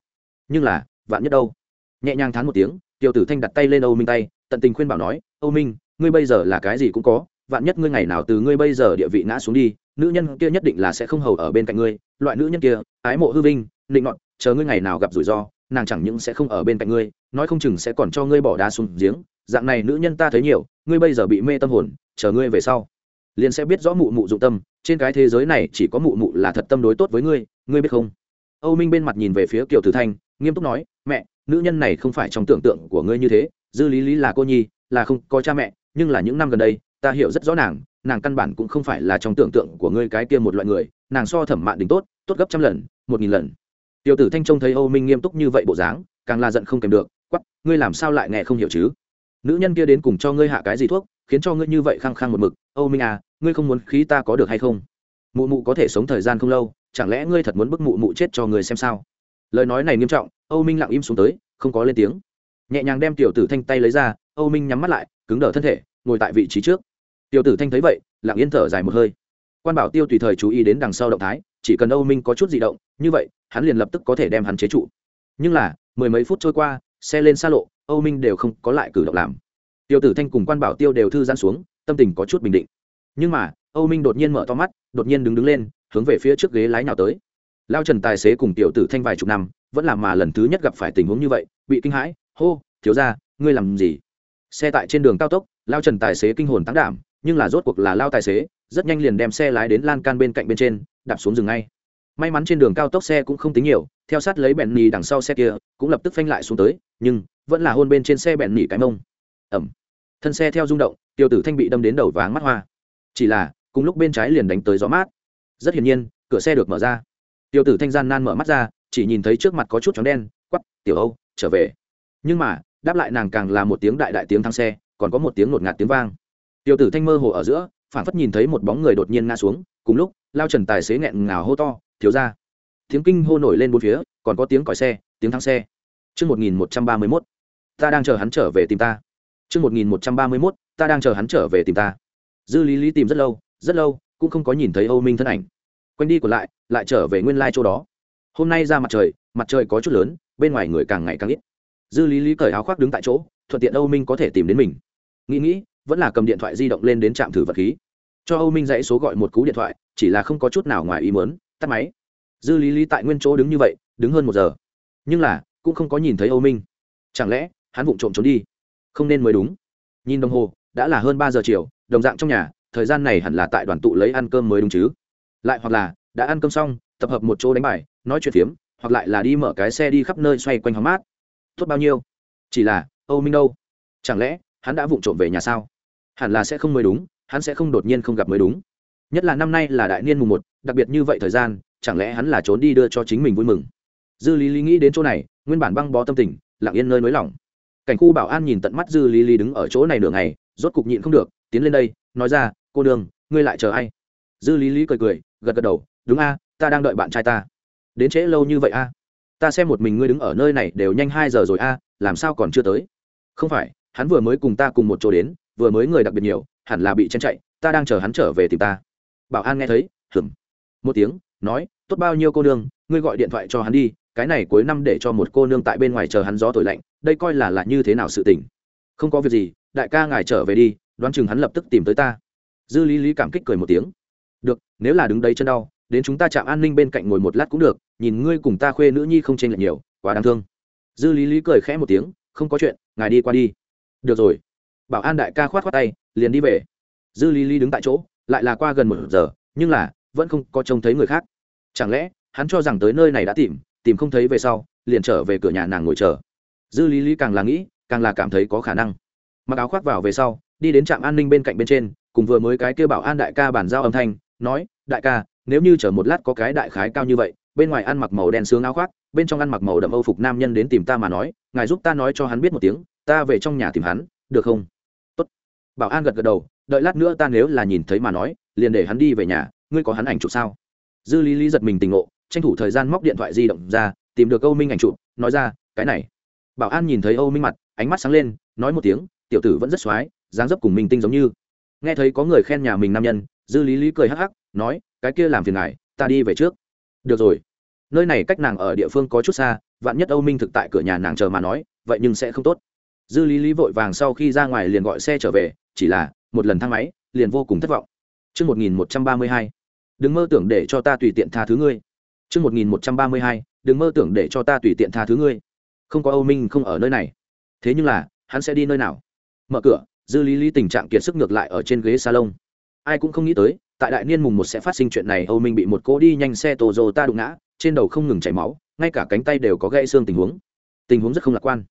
Nhưng là, vạn nhất đâu? Nhẹ nhàng thán một tiếng, tiểu tử thanh đặt tay lên âu minh tay, tận tình khuyên bảo nói, âu minh, ngươi bây giờ là cái gì cũng có, vạn nhất ngươi ngày nào từ ngươi bây giờ địa vị ngã xuống đi nữ nhân kia nhất định là sẽ không hầu ở bên cạnh ngươi, loại nữ nhân kia, ái mộ hư vinh định ngọn chờ ngươi ngày nào gặp rủi ro, nàng chẳng những sẽ không ở bên cạnh ngươi, nói không chừng sẽ còn cho ngươi bỏ đá xuống giếng. Dạng này nữ nhân ta thấy nhiều, ngươi bây giờ bị mê tâm hồn, chờ ngươi về sau, liền sẽ biết rõ mụ mụ dụng tâm. Trên cái thế giới này chỉ có mụ mụ là thật tâm đối tốt với ngươi ngươi biết không? Âu minh bên mặt nhìn về phía kiều tử thanh, nghiêm túc nói, mẹ, nữ nhân này không phải trong tưởng tượng của ngươi như thế. Dư lý lý là cô nhi, là không có cha mẹ, nhưng là những năm gần đây ta hiểu rất rõ nàng nàng căn bản cũng không phải là trong tưởng tượng của ngươi cái kia một loại người, nàng so thẩm mạn đình tốt tốt gấp trăm lần, một nghìn lần. Tiểu tử thanh trông thấy âu minh nghiêm túc như vậy bộ dáng, càng là giận không kèm được quắp ngươi làm sao lại nghe không hiểu chứ? Nữ nhân kia đến cùng cho ngươi hạ cái gì thuốc, khiến cho ngươi như vậy khăng khăng một mực, âu minh à ngươi không muốn khí ta có được hay không? Mụ mụ có thể sống thời gian không lâu, chẳng lẽ ngươi thật muốn bức mụ mụ chết cho người xem sao? Lời nói này nghiêm trọng, âu minh lặng im xuống tới, không có lên tiếng. Nhẹ nhàng đem tiểu tử thanh tay lấy ra, âu minh nhắm mắt lại, cứng đờ thân thể ngồi tại vị trí trước. Tiểu tử thanh thấy vậy, lặng yên thở dài một hơi. Quan bảo tiêu tùy thời chú ý đến đằng sau động thái, chỉ cần âu minh có chút di động, như vậy, hắn liền lập tức có thể đem hắn chế trụ. Nhưng là, mười mấy phút trôi qua, xe lên xa lộ, âu minh đều không có lại cử động làm. Tiểu tử thanh cùng quan bảo tiêu đều thư giãn xuống, tâm tình có chút bình định. Nhưng mà, âu minh đột nhiên mở to mắt, đột nhiên đứng đứng lên, hướng về phía trước ghế lái nào tới. Lao trần tài xế cùng tiểu tử thanh vài chục năm, vẫn là mà lần thứ nhất gặp phải tình huống như vậy, bị kinh hãi, hô, thiếu ra ngươi làm gì? Xe tại trên đường cao tốc lao trần tài xế kinh hồn tán đảm, nhưng là rốt cuộc là lao tài xế, rất nhanh liền đem xe lái đến lan can bên cạnh bên trên, đạp xuống rừng ngay. May mắn trên đường cao tốc xe cũng không tính nhiều, theo sát lấy bẹn nì đằng sau xe kia, cũng lập tức phanh lại xuống tới, nhưng vẫn là hôn bên trên xe bẹn nỉ cái mông. Ẩm. Thân xe theo rung động, tiêu tử thanh bị đâm đến đầu váng mắt hoa. Chỉ là, cùng lúc bên trái liền đánh tới gió mát. Rất hiển nhiên, cửa xe được mở ra. Tiêu tử thanh gian nan mở mắt ra, chỉ nhìn thấy trước mặt có chút chóng đen quắp tiểu âu, trở về. Nhưng mà, đáp lại nàng càng là một tiếng đại đại tiếng thang xe còn có một tiếng ngột ngạt tiếng vang tiêu tử thanh mơ hồ ở giữa phản phất nhìn thấy một bóng người đột nhiên ngã xuống cùng lúc lao trần tài xế nghẹn ngào hô to thiếu ra tiếng kinh hô nổi lên bốn phía còn có tiếng còi xe tiếng thắng xe chương một nghìn một trăm ba mươi mốt ta đang chờ hắn trở về tìm ta. chương một nghìn một trăm ba mươi mốt ta đang chờ hắn trở về tìm ta. Dư Lý Lý tìm rất lâu, rất lâu, cũng không có nhìn thấy Âu Minh thân ảnh. Quanh đi còn lại, lại trở về nguyên lai chỗ đó. Hôm nay ra mặt trời, mặt trời có chút lớn, bên ngoài người càng ngày càng ít. Dư Lý Lý cởi áo khoác đứng tại chỗ, thuận tiện Âu Minh có thể tìm đến mình. Nghĩ nghĩ, vẫn là cầm điện thoại di động lên đến trạm thử vật khí. Cho Âu Minh dãy số gọi một cú điện thoại, chỉ là không có chút nào ngoài ý muốn, tắt máy. Dư Lý Lý tại nguyên chỗ đứng như vậy, đứng hơn một giờ. Nhưng là, cũng không có nhìn thấy Âu Minh. Chẳng lẽ, hắn vụng trộm trốn đi? Không nên mới đúng. Nhìn đồng hồ, đã là hơn ba giờ chiều, đồng dạng trong nhà, thời gian này hẳn là tại đoàn tụ lấy ăn cơm mới đúng chứ lại hoặc là đã ăn cơm xong tập hợp một chỗ đánh bài nói chuyện phiếm hoặc lại là đi mở cái xe đi khắp nơi xoay quanh hóng mát tốt bao nhiêu chỉ là âu minh đâu chẳng lẽ hắn đã vụng trộm về nhà sao? Hẳn là sẽ không mới đúng, hắn sẽ không đột nhiên không gặp mới đúng. Nhất là năm nay là đại niên mùng một, đặc biệt như vậy thời gian, chẳng lẽ hắn là trốn đi đưa cho chính mình vui mừng? Dư lý lý nghĩ đến chỗ này, nguyên bản băng bó tâm tình, lặng yên nơi nới lỏng cảnh khu bảo an nhìn tận mắt dư lý lý đứng ở chỗ này nửa ngày, rốt cục nhịn không được, tiến lên đây, nói ra, cô đường, ngươi lại chờ ai? Dư lý lý cười cười, gật gật đầu, đúng a, ta đang đợi bạn trai ta. Đến trễ lâu như vậy a? Ta xem một mình ngươi đứng ở nơi này đều nhanh hai giờ rồi a, làm sao còn chưa tới? Không phải hắn vừa mới cùng ta cùng một chỗ đến vừa mới người đặc biệt nhiều hẳn là bị chen chạy ta đang chờ hắn trở về tìm ta. Bảo an nghe thấy hừm, một tiếng nói tốt bao nhiêu cô nương ngươi gọi điện thoại cho hắn đi cái này cuối năm để cho một cô nương tại bên ngoài chờ hắn gió thổi lạnh đây coi là là như thế nào sự tình? Không có việc gì đại ca ngài trở về đi đoán chừng hắn lập tức tìm tới ta. Dư lý lý cảm kích cười một tiếng. Được nếu là đứng đây chân đau đến chúng ta chạm an ninh bên cạnh ngồi một lát cũng được nhìn ngươi cùng ta khuê nữ nhi không chênh lệch nhiều quá đáng thương. Dư lý lý cười khẽ một tiếng không có chuyện ngài đi qua đi được rồi. Bảo an đại ca khoát khoát tay, liền đi về. Dư lý lý đứng tại chỗ, lại là qua gần một giờ, nhưng là, vẫn không có trông thấy người khác. Chẳng lẽ, hắn cho rằng tới nơi này đã tìm tìm không thấy về sau, liền trở về cửa nhà nàng ngồi chờ. Dư lý lý càng là nghĩ, càng là cảm thấy có khả năng. Mặc áo khoác vào về sau, đi đến trạm an ninh bên cạnh bên trên, cùng vừa mới cái kêu bảo an đại ca bản giao âm thanh, nói, đại ca, nếu như chờ một lát có cái đại khái cao như vậy, bên ngoài ăn mặc màu đen sướng áo khoác, bên trong ăn mặc màu đậm âu phục nam nhân đến tìm ta mà nói, ngài giúp ta nói cho hắn biết một tiếng ta về trong nhà tìm hắn, được không? Tốt. bảo an gật gật đầu, đợi lát nữa ta nếu là nhìn thấy mà nói, liền để hắn đi về nhà, ngươi có hắn ảnh chụp sao? Dư lý lý giật mình tình ngộ, tranh thủ thời gian móc điện thoại di động ra, tìm được âu minh ảnh chụp, nói ra, cái này. Bảo an nhìn thấy âu minh mặt, ánh mắt sáng lên, nói một tiếng, tiểu tử vẫn rất x dáng dấp cùng mình tinh giống như. Nghe thấy có người khen nhà mình nam nhân, dư lý lý cười hắc hắc, nói, cái kia làm phiền ngài, ta đi về trước. Được rồi. Nơi này cách nàng ở địa phương có chút xa, vạn nhất âu minh thực tại cửa nhà nàng chờ mà nói, vậy nhưng sẽ không tốt dư lý lý vội vàng sau khi ra ngoài liền gọi xe trở về chỉ là một lần thang máy liền vô cùng thất vọng Trước 1132, đừng mơ tưởng để cho ta tùy tiện tha thứ ngươi. Trước 1132, đừng mơ tưởng để cho ta tùy tiện tha thứ ngươi. Không có Âu Minh không ở nơi này. Thế nhưng là, hắn sẽ đi nơi nào? Mở cửa, dư lý lý tình trạng kiệt sức ngược lại ở trên ghế salon ai cũng không nghĩ tới tại đại niên mùng một sẽ phát sinh chuyện này âu minh bị một cô đi nhanh xe tổ dồ ta đụng ngã trên đầu không ngừng chảy máu ngay cả cánh tay đều có gãy xương tình huống tình huống rất không lạc quan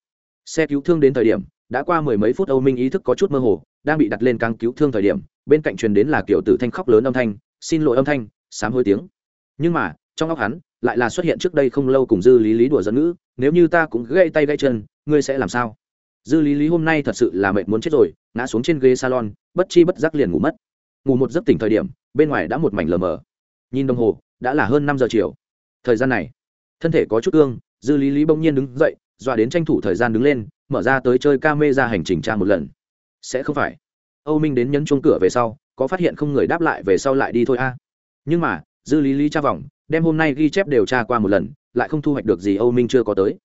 xe cứu thương đến thời điểm, đã qua mười mấy phút âu minh ý thức có chút mơ hồ, đang bị đặt lên căng cứu thương thời điểm, bên cạnh truyền đến là kiểu tử thanh khóc lớn âm thanh, xin lỗi âm thanh, sám hối tiếng. Nhưng mà, trong óc hắn, lại là xuất hiện trước đây không lâu cùng dư lý lý đùa dẫn ngữ, nếu như ta cũng gãy tay gãy chân, ngươi sẽ làm sao? Dư lý lý hôm nay thật sự là mệt muốn chết rồi, ngã xuống trên ghế salon, bất chi bất giác liền ngủ mất. Ngủ một giấc tỉnh thời điểm, bên ngoài đã một mảnh lờ mờ. Nhìn đồng hồ, đã là hơn năm giờ chiều. Thời gian này, thân thể có chút cương, dư lý lý bỗng nhiên đứng dậy dọa đến tranh thủ thời gian đứng lên, mở ra tới chơi ca mê ra hành trình tra một lần. Sẽ không phải. Âu minh đến nhấn chuông cửa về sau, có phát hiện không người đáp lại về sau lại đi thôi a. À. Nhưng mà, dư lý lý tra vòng, đem hôm nay ghi chép đều tra qua một lần, lại không thu hoạch được gì âu minh chưa có tới.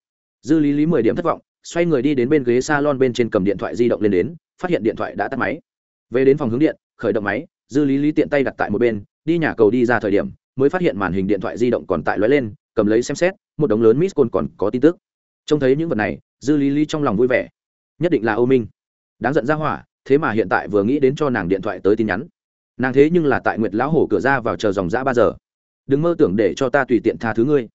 Dư lý lý mười điểm thất vọng, xoay người đi đến bên ghế salon bên trên cầm điện thoại di động lên đến, phát hiện điện thoại đã tắt máy. Về đến phòng hướng điện, khởi động máy, dư lý lý tiện tay đặt tại một bên, đi nhà cầu đi ra thời điểm, mới phát hiện màn hình điện thoại di động còn tại lóe lên, cầm lấy xem xét, một đống lớn miss côn còn có tin tức trông thấy những vật này, dư lý lý trong lòng vui vẻ. Nhất định là âu minh. Đáng giận ra hỏa, thế mà hiện tại vừa nghĩ đến cho nàng điện thoại tới tin nhắn. Nàng thế nhưng là tại nguyệt lão hổ cửa ra vào chờ dòng dã ba giờ. Đừng mơ tưởng để cho ta tùy tiện tha thứ ngươi.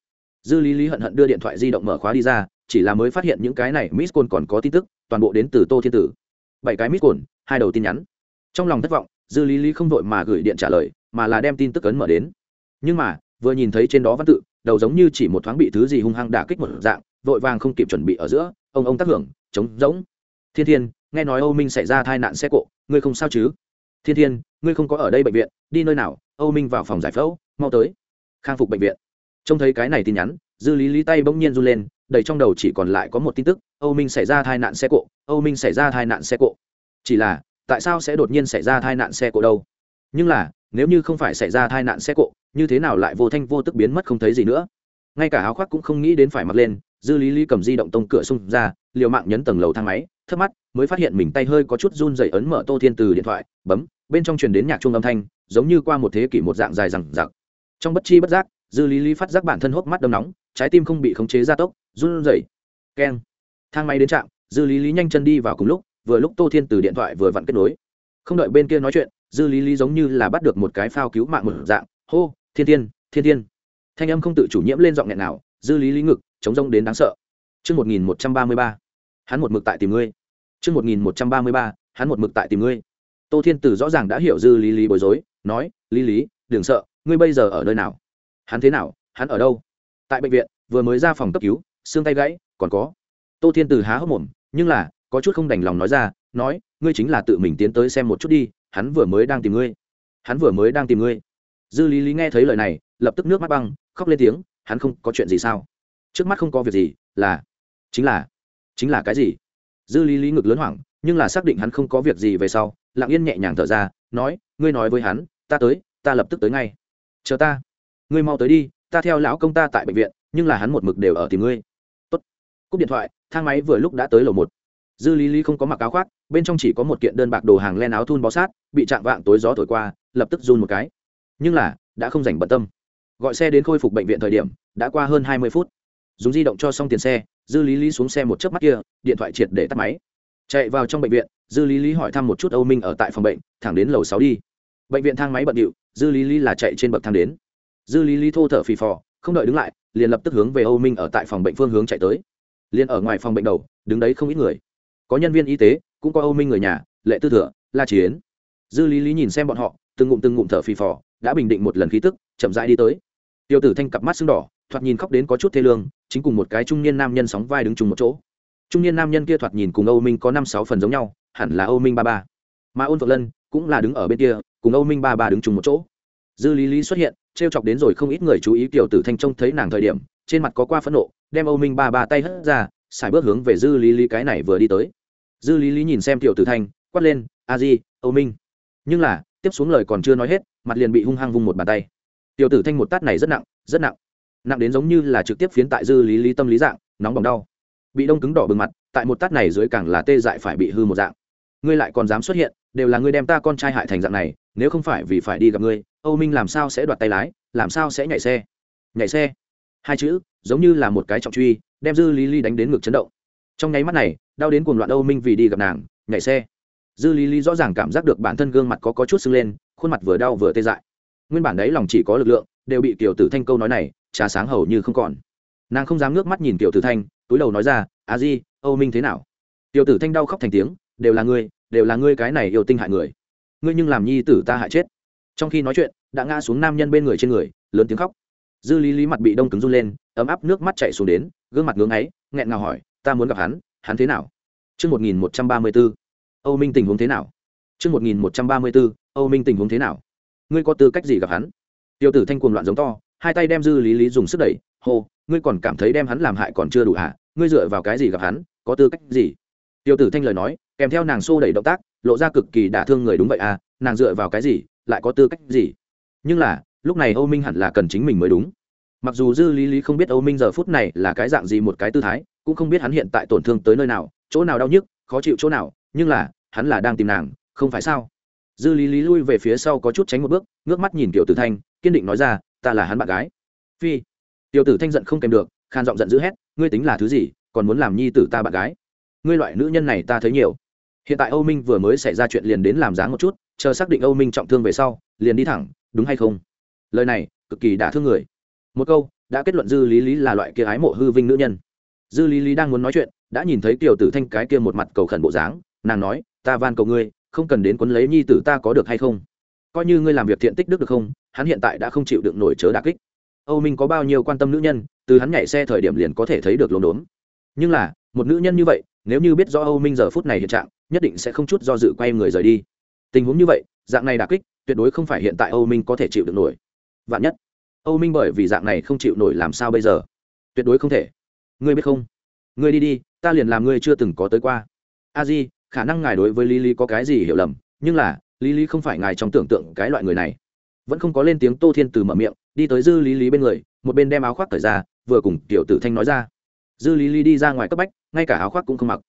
Dư lý lý hận hận đưa điện thoại di động mở khóa đi ra, chỉ là mới phát hiện những cái này miss côn còn có tin tức, toàn bộ đến từ tô thiên tử. Bảy cái miss côn hai đầu tin nhắn. Trong lòng thất vọng, dư lý lý không vội mà gửi điện trả lời, mà là đem tin tức ấn mở đến. Nhưng mà vừa nhìn thấy trên đó văn tự, đầu giống như chỉ một thoáng bị thứ gì hung hăng đả kích một dạng, vội vàng không kịp chuẩn bị ở giữa, ông ông tác hưởng chống rỗng. Thiên thiên, nghe nói âu minh xảy ra tai nạn xe cộ, ngươi không sao chứ? Thiên thiên, ngươi không có ở đây bệnh viện, đi nơi nào? Âu minh vào phòng giải phẫu, mau tới. Khang phục bệnh viện. Trông thấy cái này tin nhắn, dư lý lý tay bỗng nhiên run lên, đầy trong đầu chỉ còn lại có một tin tức, âu minh xảy ra tai nạn xe cộ, âu minh xảy ra tai nạn xe cộ. Chỉ là, tại sao sẽ đột nhiên xảy ra tai nạn xe cộ đâu? Nhưng là, nếu như không phải xảy ra tai nạn xe cộ như thế nào lại vô thanh vô tức biến mất không thấy gì nữa. Ngay cả áo khoác cũng không nghĩ đến phải mặc lên, dư lý lý cầm di động tông cửa xung ra, liều mạng nhấn tầng lầu thang máy thấp mắt, mới phát hiện mình tay hơi có chút run dày ấn mở tô thiên từ điện thoại, bấm, bên trong truyền đến nhạc chuông âm thanh, giống như qua một thế kỷ một dạng dài rằng giặc trong bất chi bất giác, dư lý lý phát giác bản thân hốc mắt đâm nóng, trái tim không bị khống chế gia tốc, run rẩy. Keng. Thang máy đến trạm, dư lý lý nhanh chân đi vào cùng lúc, vừa lúc tô thiên từ điện thoại vừa vặn kết nối. Không đợi bên kia nói chuyện, dư lý lý giống như là bắt được một cái phao cứu mạng một dạng, hô thiên thiên thiên thiên thanh âm không tự chủ nhiễm lên giọng nghẹn nào dư lý lý ngực chống rông đến đáng sợ Trư một nghìn một trăm ba mươi ba, hắn một mực tại tìm ngươi. Trư một nghìn một trăm ba mươi ba, hắn một mực tại tìm ngươi. Tô Thiên Tử rõ ràng đã hiểu dư lý lý bối rối, nói, lý lý, đừng sợ, ngươi bây giờ ở nơi nào? Hắn thế nào? Hắn ở đâu? Tại bệnh viện, vừa mới ra phòng cấp cứu, xương tay gãy, còn có. Tô Thiên Tử há hốc mồm, nhưng là, có chút không đành lòng nói ra, nói, ngươi chính là tự mình tiến tới xem một chút đi, hắn vừa mới đang tìm ngươi. Hắn vừa mới đang tìm ngươi. Dư Lý Lý nghe thấy lời này, lập tức nước mắt băng, khóc lên tiếng, hắn không có chuyện gì sao? trước mắt không có việc gì là chính là chính là cái gì? Dư lý lý ngực lớn hoảng nhưng là xác định hắn không có việc gì về sau lặng yên nhẹ nhàng thở ra nói ngươi nói với hắn ta tới ta lập tức tới ngay. Chờ ta. Ngươi mau tới đi ta theo lão công ta tại bệnh viện nhưng là hắn một mực đều ở tìm ngươi. Tốt. cúp điện thoại thang máy vừa lúc đã tới lầu một. Dư lý lý không có mặc áo khoác bên trong chỉ có một kiện đơn bạc đồ hàng len áo thun bó sát bị chạm vạng tối gió thổi qua lập tức run một cái nhưng là, đã không dành bận tâm. Gọi xe đến khôi phục bệnh viện thời điểm, đã qua hơn hai mươi phút. Dùng di động cho xong tiền xe, dư lý lý xuống xe một chớp mắt kia, điện thoại triệt để tắt máy. Chạy vào trong bệnh viện, dư lý lý hỏi thăm một chút âu minh ở tại phòng bệnh, thẳng đến lầu sáu đi. Bệnh viện thang máy bận điệu, dư lý lý là chạy trên bậc thang đến. Dư lý lý thô thở phì phò, không đợi đứng lại, liền lập tức hướng về âu minh ở tại phòng bệnh phương hướng chạy tới. Liền ở ngoài phòng bệnh đầu, đứng đấy không ít người. Có nhân viên y tế, cũng có âu minh người nhà, lệ tư thừa, la chiến. Dư lý lý nhìn xem bọn họ từng ngụm từng ngụm thở phì phò, đã bình định một lần khí tức, chậm rãi đi tới. Tiêu tử thanh cặp mắt sưng đỏ, thoạt nhìn khóc đến có chút thê lương, chính cùng một cái trung niên nam nhân sóng vai đứng chung một chỗ. Trung niên nam nhân kia thoạt nhìn cùng âu minh có năm sáu phần giống nhau, hẳn là âu minh ba ba. Mà ôn phượng lân cũng là đứng ở bên kia, cùng âu minh ba ba đứng chung một chỗ. Dư lý lý xuất hiện t r e o chọc đến rồi không ít người chú ý tiểu tử thanh trông thấy nàng thời điểm, trên mặt có qua phẫn nộ, đem âu minh ba ba tay hất ra, xài bước hướng về dư lý lý cái này vừa đi tới. Dư lý lý nhìn xem tiểu tử thanh, quát lên, a di, âu minh. Nhưng là tiếp xuống lời còn chưa nói hết, mặt liền bị hung hăng vung một bàn tay. Tiểu tử thanh một tát này rất nặng rất nặng. Nặng đến giống như là trực tiếp phiến tại dư lý lý tâm lý dạng, nóng bỏng đau. Bị đông cứng đỏ bừng mặt, tại một tát này dưới càng là tê dại phải bị hư một dạng. Ngươi lại còn dám xuất hiện, đều là ngươi đem ta con trai hại thành dạng này, nếu không phải vì phải đi gặp ngươi, âu minh làm sao sẽ đoạt tay lái, làm sao sẽ nhảy xe? Nhảy xe? Hai chữ, giống như là một cái trọng truy, đem dư lý lý đánh đến ngực chấn động. Trong nháy mắt này, đau đến cuồng loạn âu minh vì đi gặp nàng, nhảy xe dư lý lý rõ ràng cảm giác được bản thân gương mặt có, có chút sưng lên khuôn mặt vừa đau vừa tê dại. Nguyên bản đấy lòng chỉ có lực lượng đều bị tiểu tử thanh câu nói này trà sáng hầu như không còn. Nàng không dám nước mắt nhìn tiểu tử thanh túi đầu nói ra à di âu minh thế nào? Tiểu tử thanh đau khóc thành tiếng đều là ngươi đều là ngươi cái này yêu tinh hại người. Ngươi nhưng làm nhi tử ta hại chết. Trong khi nói chuyện đã ngã xuống nam nhân bên người trên người lớn tiếng khóc. Dư lý lý mặt bị đông cứng run lên ấm áp nước mắt chạy xuống đến gương mặt ngưỡng ấy nghẹn ngào hỏi ta muốn gặp hắn hắn thế nào? Trước 1134, Âu Minh tình huống thế nào? Chương 1134, Âu Minh tình huống thế nào? Ngươi có tư cách gì gặp hắn? Tiêu tử thanh cuồng loạn giống to, hai tay đem dư lý lý dùng sức đẩy hô ngươi còn cảm thấy đem hắn làm hại còn chưa đủ à? ngươi dựa vào cái gì gặp hắn có tư cách gì tiêu tử thanh lời nói kèm theo nàng xô đẩy động tác lộ ra cực kỳ đả thương người đúng vậy à nàng dựa vào cái gì lại có tư cách gì nhưng là lúc này âu minh hẳn là cần chính mình mới đúng mặc dù dư lý lý không biết âu minh giờ phút này là cái dạng gì một cái tư thái cũng không biết hắn hiện tại tổn thương tới nơi nào chỗ nào đau nhức khó chịu chỗ nào nhưng là hắn là đang tìm nàng, không phải sao? Dư lý lý lui về phía sau có chút tránh một bước, ngước mắt nhìn tiểu tử thanh, kiên định nói ra, ta là hắn bạn gái. Phi. Tiểu tử thanh giận không kèm được, khan giọng giận dữ hét, ngươi tính là thứ gì, còn muốn làm nhi tử ta bạn gái? Ngươi loại nữ nhân này ta thấy nhiều. Hiện tại âu minh vừa mới xảy ra chuyện liền đến làm dáng một chút, chờ xác định âu minh trọng thương về sau, liền đi thẳng, đúng hay không? Lời này, cực kỳ đả thương người. Một câu, đã kết luận dư lý lý là loại kia ái mộ hư vinh nữ nhân. Dư lý lý đang muốn nói chuyện, đã nhìn thấy tiểu tử thanh cái kia một mặt cầu khẩn bộ dáng, nàng nói ta van cầu ngươi, không cần đến quấn lấy nhi tử ta có được hay không? Coi như ngươi làm việc thiện tích đức được không, hắn hiện tại đã không chịu đựng nổi chớ đà kích. Âu minh có bao nhiêu quan tâm nữ nhân, từ hắn nhảy xe thời điểm liền có thể thấy được lồn đốn nhưng là, một nữ nhân như vậy, nếu như biết do âu minh giờ phút này hiện trạng, nhất định sẽ không chút do dự quay người rời đi. Tình huống như vậy, dạng này đà kích, tuyệt đối không phải hiện tại âu minh có thể chịu được nổi. Vạn nhất, âu minh bởi vì dạng này không chịu nổi làm sao bây giờ? Tuyệt đối không thể. Ngươi biết không? Ngươi đi đi, ta liền làm ngươi chưa từng có tới qua. A di khả năng ngài đối với lý lý có cái gì hiểu lầm, nhưng là, lý lý không phải ngài trong tưởng tượng cái loại người này. Vẫn không có lên tiếng tô thiên từ mở miệng, đi tới dư lý lý bên người, một bên đem áo khoác thời ra, vừa cùng tiểu tử thanh nói ra. Dư lý lý đi ra ngoài cấp bách, ngay cả áo khoác cũng không mặc.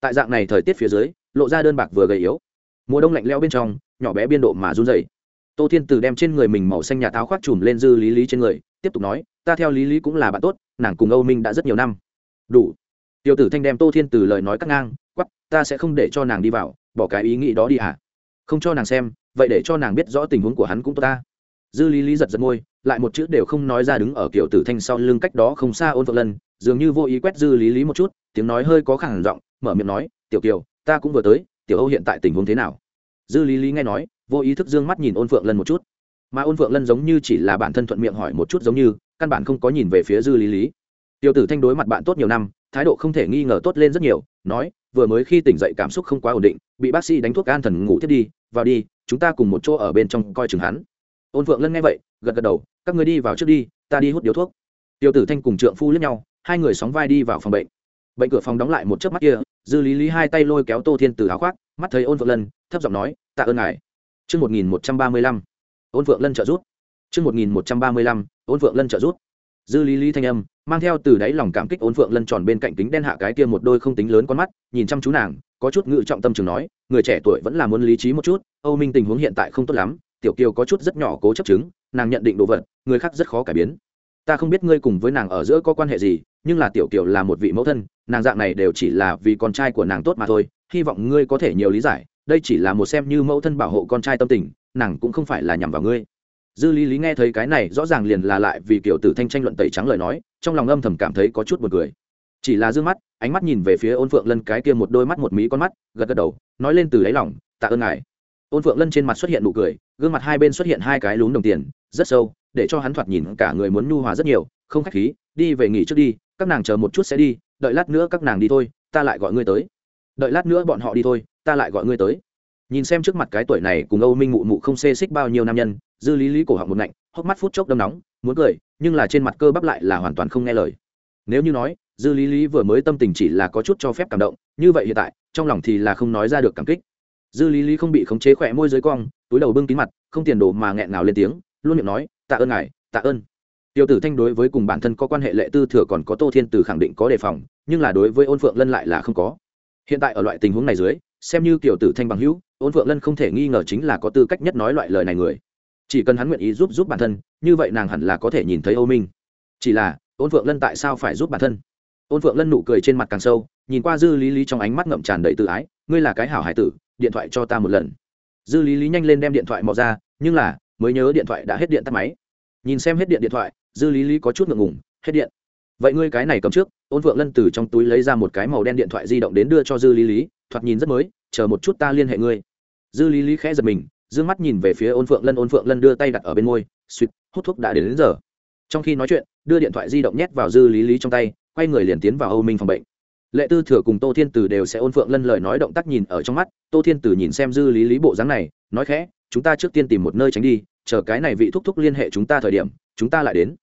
Tại dạng này thời tiết phía dưới, lộ ra đơn bạc vừa gầy yếu. Mùa đông lạnh leo bên trong, nhỏ bé biên độ mà run dày tô thiên từ đem trên người mình màu xanh nhà táo khoác chùm lên dư lý lý trên người, tiếp tục nói, ta theo lý lý cũng là bạn tốt, nàng cùng âu minh đã rất nhiều năm. Đủ. Tiểu tử thanh đem tô thiên từ lời nói cắt ngang quắp ta sẽ không để cho nàng đi vào, bỏ cái ý nghĩ đó đi hả không cho nàng xem, vậy để cho nàng biết rõ tình huống của hắn cũng tốt ta. Dư lý lý giật giật môi, lại một chữ đều không nói ra đứng ở kiểu tử thanh sau lưng cách đó không xa ôn phượng lân, dường như vô ý quét dư lý lý một chút, tiếng nói hơi có khẳng giọng, mở miệng nói, tiểu kiều, ta cũng vừa tới, tiểu âu hiện tại tình huống thế nào? Dư lý lý nghe nói, vô ý thức d ư ơ n g mắt nhìn ôn phượng lân một chút. Mà ôn phượng lân giống như chỉ là bản thân thuận miệng hỏi một chút giống như, căn bản không có nhìn về phía dư lý lý. Tiểu tử thanh đối mặt bạn tốt nhiều năm, thái độ không thể nghi ngờ tốt lên rất nhiều, nói vừa mới khi tỉnh dậy cảm xúc không quá ổn định, bị bác sĩ đánh thuốc an thần ngủ thiết đi, vào đi, chúng ta cùng một chỗ ở bên trong coi chừng hắn. Ôn phượng lân nghe vậy, gật gật đầu, các người đi vào trước đi, ta đi hút điếu thuốc. Tiểu tử thanh cùng trượng phu lướt nhau, hai người sóng vai đi vào phòng bệnh. Bệnh cửa phòng đóng lại một chớp mắt kia, dư lý lý hai tay lôi kéo tô thiên từ áo khoác, mắt thấy ôn phượng lân, thấp giọng nói, tạ ơn ngài. Chương một nghìn một trăm ba mươi lăm, ôn phượng lân trợ rút chương một nghìn một trăm ba mươi lăm, ôn phượng lân trợ rút dư lý lý thanh âm, mang theo từ đáy lòng cảm kích ôn phượng lân tròn bên cạnh kính đen hạ cái kia một đôi không tính lớn con mắt, nhìn chăm chú nàng, có chút ngự trọng tâm chừng nói, người trẻ tuổi vẫn là muốn lý trí một chút, âu minh tình huống hiện tại không tốt lắm, tiểu kiều có chút rất nhỏ cố chấp chứng, nàng nhận định đồ vật, người khác rất khó cải biến. Ta không biết ngươi cùng với nàng ở giữa có quan hệ gì, nhưng là tiểu kiều là một vị mẫu thân, nàng dạng này đều chỉ là vì con trai của nàng tốt mà thôi, hy vọng ngươi có thể nhiều lý giải, đây chỉ là một xem như mẫu thân bảo hộ con trai tâm tình, nàng cũng không phải là nhằm vào ngươi dư lý lý nghe thấy cái này, rõ ràng liền là lại vì kiểu tử thanh tranh luận tẩy trắng lời nói, trong lòng âm thầm cảm thấy có chút b u ồ n cười. Chỉ là d ư ơ n g mắt, ánh mắt nhìn về phía ôn phượng lân cái kia một đôi mắt một mí con mắt, gật gật đầu, nói lên từ đáy lòng, tạ ơn ngài. Ôn phượng lân trên mặt xuất hiện nụ cười, gương mặt hai bên xuất hiện hai cái lún đồng tiền, rất sâu, để cho hắn thoạt nhìn cả người muốn nhu hòa rất nhiều, không khách khí, đi về nghỉ trước đi, các nàng chờ một chút sẽ đi, đợi lát nữa các nàng đi thôi, ta lại gọi ngươi tới. Đợi lát nữa bọn họ đi thôi, ta lại gọi ngươi tới. Nhìn xem trước mặt cái tuổi này cùng âu minh mụ mụ không xê xích bao nhiêu nam nhân dư lý lý cổ họng một ngạnh, hốc mắt phút chốc đâm nóng, muốn cười, nhưng là trên mặt cơ bắp lại là hoàn toàn không nghe lời. Nếu như nói, dư lý lý vừa mới tâm tình chỉ là có chút cho phép cảm động, như vậy hiện tại, trong lòng thì là không nói ra được cảm kích. Dư lý lý không bị khống chế khỏe môi dưới cong, túi đầu bưng kín mặt, không tiền đồ mà nghẹn nào lên tiếng, luôn miệng nói, tạ ơn ngài, tạ ơn. Tiêu tử thanh đối với cùng bản thân có quan hệ lệ tư thừa còn có tô thiên từ khẳng định có đề phòng, nhưng là đối với ôn phượng lân lại là không có. Hiện tại ở loại tình huống này dưới, xem như kiểu tử thanh bằng hữu, ôn phượng lân không thể nghi ngờ chính là có tư cách nhất nói loại lời này người chỉ cần hắn nguyện ý giúp giúp bản thân, như vậy nàng hẳn là có thể nhìn thấy âu minh. Chỉ là ôn phượng lân tại sao phải giúp bản thân? Ôn phượng lân nụ cười trên mặt càng sâu, nhìn qua dư lý lý trong ánh mắt ngậm tràn đầy tự ái, ngươi là cái hảo hải tử, điện thoại cho ta một lần. Dư lý lý nhanh lên đem điện thoại mò ra, nhưng là, mới nhớ điện thoại đã hết điện tắt máy. Nhìn xem hết điện điện thoại, dư lý lý có chút ngượng ngùng, hết điện. Vậy ngươi cái này cầm trước. Ôn phượng lân từ trong túi lấy ra một cái màu đen điện thoại di động đến đưa cho dư lý lý, thoạt nhìn rất mới, chờ một chút ta liên hệ ngươi. Dư lý lý khẽ giật mình dương mắt nhìn về phía ôn phượng lân ôn phượng lân đưa tay đặt ở bên môi suýt hút thuốc đã đến, đến giờ. Trong khi nói chuyện đưa điện thoại di động nhét vào dư lý lý trong tay quay người liền tiến vào âu minh phòng bệnh. Lệ tư thừa cùng tô thiên tử đều sẽ ôn phượng lân lời nói động tác nhìn ở trong mắt tô thiên tử nhìn xem dư lý lý bộ dáng này nói khẽ chúng ta trước tiên tìm một nơi tránh đi chờ cái này vị thúc thúc liên hệ chúng ta thời điểm chúng ta lại đến.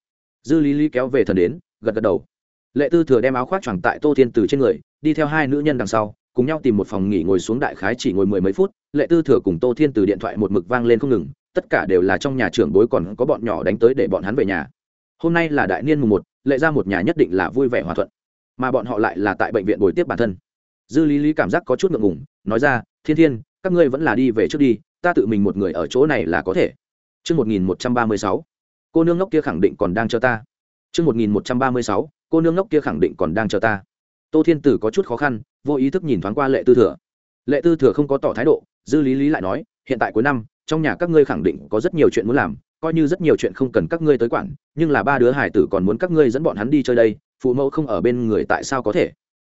Dư lý lý kéo về thần đến gật gật đầu. Lệ tư thừa đem áo khoác choàng tại tô thiên Tử trên người đi theo hai nữ nhân đằng sau cùng nhau tìm một phòng nghỉ ngồi xuống đại khái chỉ ngồi mười mấy phút lệ tư thừa cùng tô thiên từ điện thoại một mực vang lên không ngừng tất cả đều là trong nhà trưởng bối còn có bọn nhỏ đánh tới để bọn hắn về nhà. Hôm nay là đại niên mùng một lệ ra một nhà nhất định là vui vẻ hòa thuận. Mà bọn họ lại là tại bệnh viện bồi tiếp bản thân. Dư lý lý cảm giác có chút ngượng ngùng nói ra thiên thiên các ngươi vẫn là đi về trước đi ta tự mình một người ở chỗ này là có thể. Trước 1136, cô nương ngốc kia khẳng định còn đang chờ ta. Trước 1136, cô nương ngốc kia khẳng định còn đang chờ ta. Tô Thiên Tử có chút khó khăn, vô ý thức nhìn thoáng qua Lệ Tư Thừa. Lệ Tư Thừa không có tỏ thái độ, dư lý lý lại nói, hiện tại cuối năm, trong nhà các ngươi khẳng định có rất nhiều chuyện muốn làm, coi như rất nhiều chuyện không cần các ngươi tới quản, nhưng là ba đứa hải tử còn muốn các ngươi dẫn bọn hắn đi chơi đây, phụ mẫu không ở bên người tại sao có thể?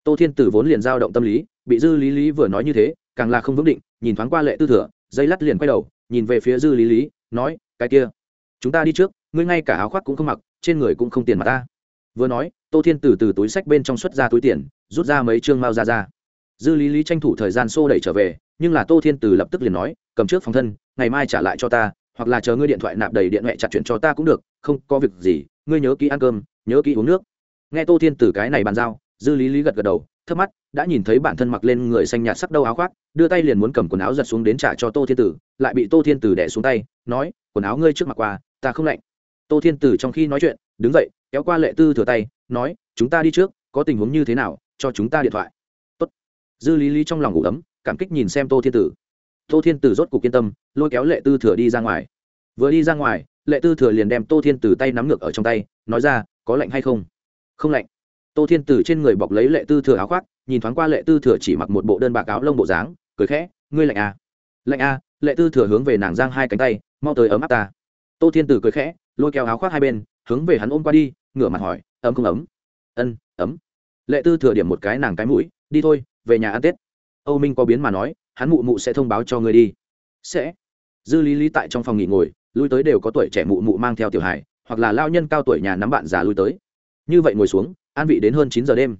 Tô Thiên Tử vốn liền dao động tâm lý, bị dư lý lý vừa nói như thế, càng là không vững định, nhìn thoáng qua Lệ Tư Thừa, dây lắt liền quay đầu, nhìn về phía dư lý lý, nói, cái kia, chúng ta đi trước, ngươi ngay cả áo khoác cũng không mặc, trên người cũng không tiền mà ta vừa nói, tô thiên từ từ túi sách bên trong xuất ra túi tiền, rút ra mấy chương mao ra ra dư lý lý tranh thủ thời gian xô đẩy trở về, nhưng là tô thiên từ lập tức liền nói, cầm trước phòng thân, ngày mai trả lại cho ta, hoặc là chờ ngươi điện thoại nạp đầy điện thoại chặt chuyện cho ta cũng được, không có việc gì, ngươi nhớ kỹ ăn cơm, nhớ kỹ uống nước. Nghe tô thiên từ cái này bàn giao, dư lý lý gật gật đầu thấp mắt đã nhìn thấy bản thân mặc lên người xanh nhạt sắc đâu áo khoác, đưa tay liền muốn cầm quần áo giật xuống đến trả cho tô thiên tử lại bị tô thiên tử đẻ xuống tay, nói, quần áo ngươi trước mặt qua, ta không lạnh. Tô thiên tử trong khi nói chuyện, đứng dậy kéo qua lệ tư thừa tay, nói, chúng ta đi trước, có tình huống như thế nào, cho chúng ta điện thoại. Tốt. dư lý lý trong lòng ngủ ấm, cảm kích nhìn xem tô thiên tử. Tô thiên tử rốt cuộc yên tâm, lôi kéo lệ tư thừa đi ra ngoài. Vừa đi ra ngoài, lệ tư thừa liền đem tô thiên tử tay nắm ngược ở trong tay, nói ra, có lạnh hay không? Không lạnh. Tô thiên tử trên người bọc lấy lệ tư thừa áo khoác, nhìn thoáng qua lệ tư thừa chỉ mặc một bộ đơn bạc áo lông bộ dáng, cười khẽ, ngươi lạnh à? Lạnh à? Lệ tư thừa hướng về nàng giang hai cánh tay, mau tới ấm áp ta. Tô thiên tử cười khẽ, lôi kéo áo khoác hai bên hướng về hắn ôm qua đi, ngửa mặt hỏi, ấm không ấm? Ân, ấm. Lệ tư thừa điểm một cái nàng cái mũi, đi thôi, về nhà ăn tết. Âu minh có biến mà nói, hắn mụ mụ sẽ thông báo cho người đi. Sẽ. Dư lý lý tại trong phòng nghỉ ngồi, lui tới đều có tuổi trẻ mụ mụ mang theo tiểu hải hoặc là lao nhân cao tuổi nhà nắm bạn già lui tới. Như vậy ngồi xuống, an vị đến hơn chín giờ đêm.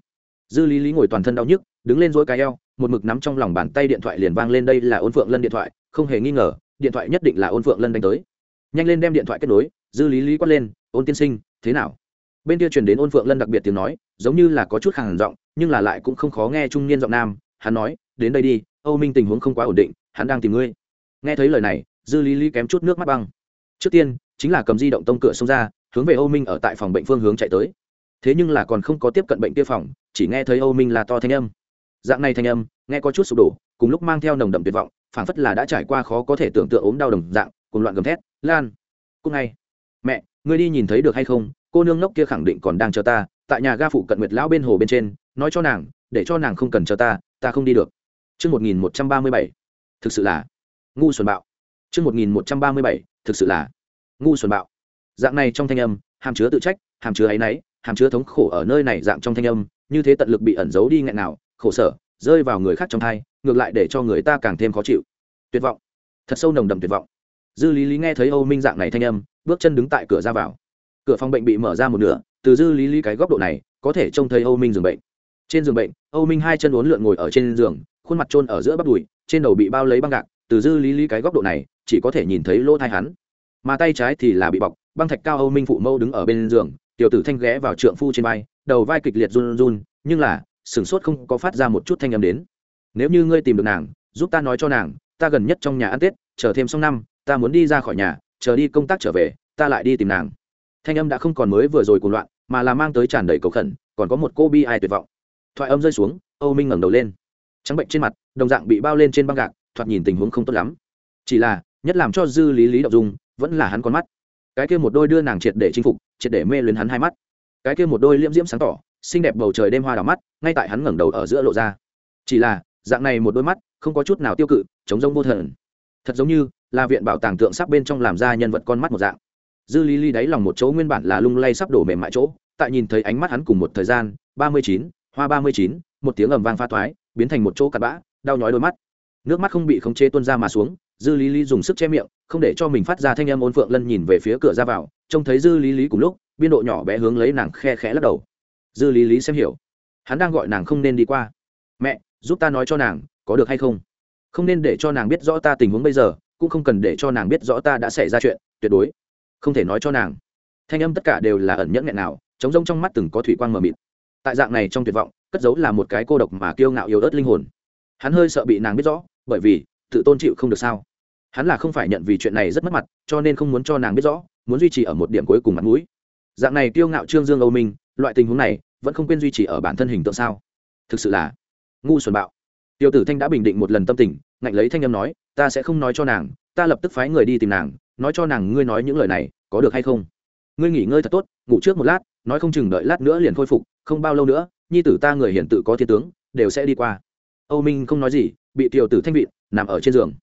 Dư lý lý ngồi toàn thân đau nhức, đứng lên dỗi cái eo, một mực nắm trong lòng bàn tay điện thoại liền vang lên, đây là ôn phượng lân điện thoại, không hề nghi ngờ, điện thoại nhất định là ôn phượng lân đánh tới. Nhanh lên đem điện thoại kết nối, dư lý lý quát lên ôn tiên sinh, thế nào? Bên kia truyền đến ôn phượng lân đặc biệt tiếng nói, giống như là có chút khẳng giọng, nhưng là lại cũng không khó nghe trung niên giọng nam. Hắn nói, đến đây đi, âu minh tình huống không quá ổn định, hắn đang tìm ngươi. Nghe thấy lời này, dư lý lý kém chút nước mắt băng. Trước tiên, chính là cầm di động tông cửa xông ra, hướng về âu minh ở tại phòng bệnh phương hướng chạy tới. Thế nhưng là còn không có tiếp cận bệnh kia phòng, chỉ nghe thấy âu minh là to thanh âm. Dạng này thanh âm, nghe có chút sụp đổ, cùng lúc mang theo nồng đậm tuyệt vọng, phảng phất là đã trải qua khó có thể tưởng tượng ốm đau đồng dạng cùng loạn gầm thét, lan cung ngay. Mẹ ngươi đi nhìn thấy được hay không cô nương ngốc kia khẳng định còn đang chờ ta tại nhà ga phụ cận nguyệt lão bên hồ bên trên nói cho nàng để cho nàng không cần chờ ta ta không đi được Trước 1137, thực sự là ngu xuẩn bạo. Trước 1137, thực sự là ngu xuẩn bạo. Dạng này trong thanh âm, hàm chứa tự trách, hàm chứa ấy nấy, hàm chứa thống khổ ở nơi này dạng trong thanh âm, như thế tận lực bị ẩn giấu đi nghẹn nào, khổ sở, rơi vào người khác trong thai, ngược lại để cho người ta càng thêm khó chịu. Tuyệt vọng, thật sâu nồng đậm tuyệt vọng. Dư Lý Lý nghe thấy Âu Minh dạng này thanh âm, bước chân đứng tại cửa ra vào. Cửa phòng bệnh bị mở ra một nửa, từ dư lý lý cái góc độ này, có thể trông thấy âu minh giường bệnh. Trên giường bệnh, âu minh hai chân uốn lượn ngồi ở trên giường, khuôn mặt trôn ở giữa bắp đùi, trên đầu bị bao lấy băng gạc, từ dư lý lý cái góc độ này, chỉ có thể nhìn thấy lỗ thai hắn. Mà tay trái thì là bị bọc, băng thạch cao âu minh phụ mâu đứng ở bên giường, tiểu tử thanh ghé vào trượng phu trên vai, đầu vai kịch liệt run run, nhưng là sửng sốt không có phát ra một chút thanh âm đến. Nếu như ngươi tìm được nàng, giúp ta nói cho nàng, ta gần nhất trong nhà ăn tết, chờ thêm xong năm, ta muốn đi ra khỏi nhà chờ đi công tác trở về, ta lại đi tìm nàng. Thanh âm đã không còn mới vừa rồi cuồng loạn, mà là mang tới tràn đầy cầu khẩn, còn có một cô bi ai tuyệt vọng. Thoại âm rơi xuống, âu minh ngẩng đầu lên. Trắng bệnh trên mặt, đồng dạng bị bao lên trên băng gạc, thoạt nhìn tình huống không tốt lắm. Chỉ là, nhất làm cho dư lý lý đậu dung, vẫn là hắn con mắt. Cái kia một đôi đưa nàng triệt để chinh phục, triệt để mê luyến hắn hai mắt. Cái kia một đôi liễm diễm sáng tỏ, xinh đẹp bầu trời đêm hoa đỏ mắt, ngay tại hắn ngẩng đầu ở giữa lộ ra. Chỉ là, dạng này một đôi mắt, không có chút nào tiêu cự chống rông vô thần. Thật giống như là viện bảo tàng tượng sắc bên trong làm ra nhân vật con mắt một dạng. Dư lý lý đáy lòng một chỗ nguyên bản là lung lay sắp đổ mềm mại chỗ, tại nhìn thấy ánh mắt hắn cùng một thời gian, ba mươi chín, hoa ba mươi chín, một tiếng ầm vang pha thoái, biến thành một chỗ cặn bã, đau nhói đôi mắt. Nước mắt không bị khống chế tuôn ra mà xuống, dư lý lý dùng sức che miệng, không để cho mình phát ra thanh âm ôn phượng lân nhìn về phía cửa ra vào, trông thấy dư lý lý cùng lúc, biên độ nhỏ bé hướng lấy nàng khe khẽ lắc đầu. Dư lý lý xem hiểu. Hắn đang gọi nàng không nên đi qua. Mẹ, giúp ta nói cho nàng, có được hay không? Không nên để cho nàng biết rõ ta tình huống bây giờ cũng không cần để cho nàng biết rõ ta đã xảy ra chuyện, tuyệt đối không thể nói cho nàng. Thanh âm tất cả đều là ẩn nhẫn nghẹn nào chống rông trong mắt từng có thủy quang mờ mịt. Tại dạng này trong tuyệt vọng, cất giấu là một cái cô độc mà kiêu ngạo yếu ớt linh hồn. Hắn hơi sợ bị nàng biết rõ, bởi vì, tự tôn chịu không được sao? Hắn là không phải nhận vì chuyện này rất mất mặt, cho nên không muốn cho nàng biết rõ, muốn duy trì ở một điểm cuối cùng mặt mũi. Dạng này kiêu ngạo trương dương âu minh, loại tình huống này, vẫn không quên duy trì ở bản thân hình tượng sao? Thực sự là ngu xuẩn bạo. Tiểu tử thanh đã bình định một lần tâm tình, ngạnh lấy thanh âm nói ta sẽ không nói cho nàng, ta lập tức phái người đi tìm nàng, nói cho nàng ngươi nói những lời này, có được hay không? Ngươi nghỉ ngơi thật tốt, ngủ trước một lát, nói không chừng đợi lát nữa liền khôi phục, không bao lâu nữa, nhi tử ta người hiện tự có thiên tướng, đều sẽ đi qua. Âu minh không nói gì, bị tiểu tử thanh vịn nằm ở trên giường.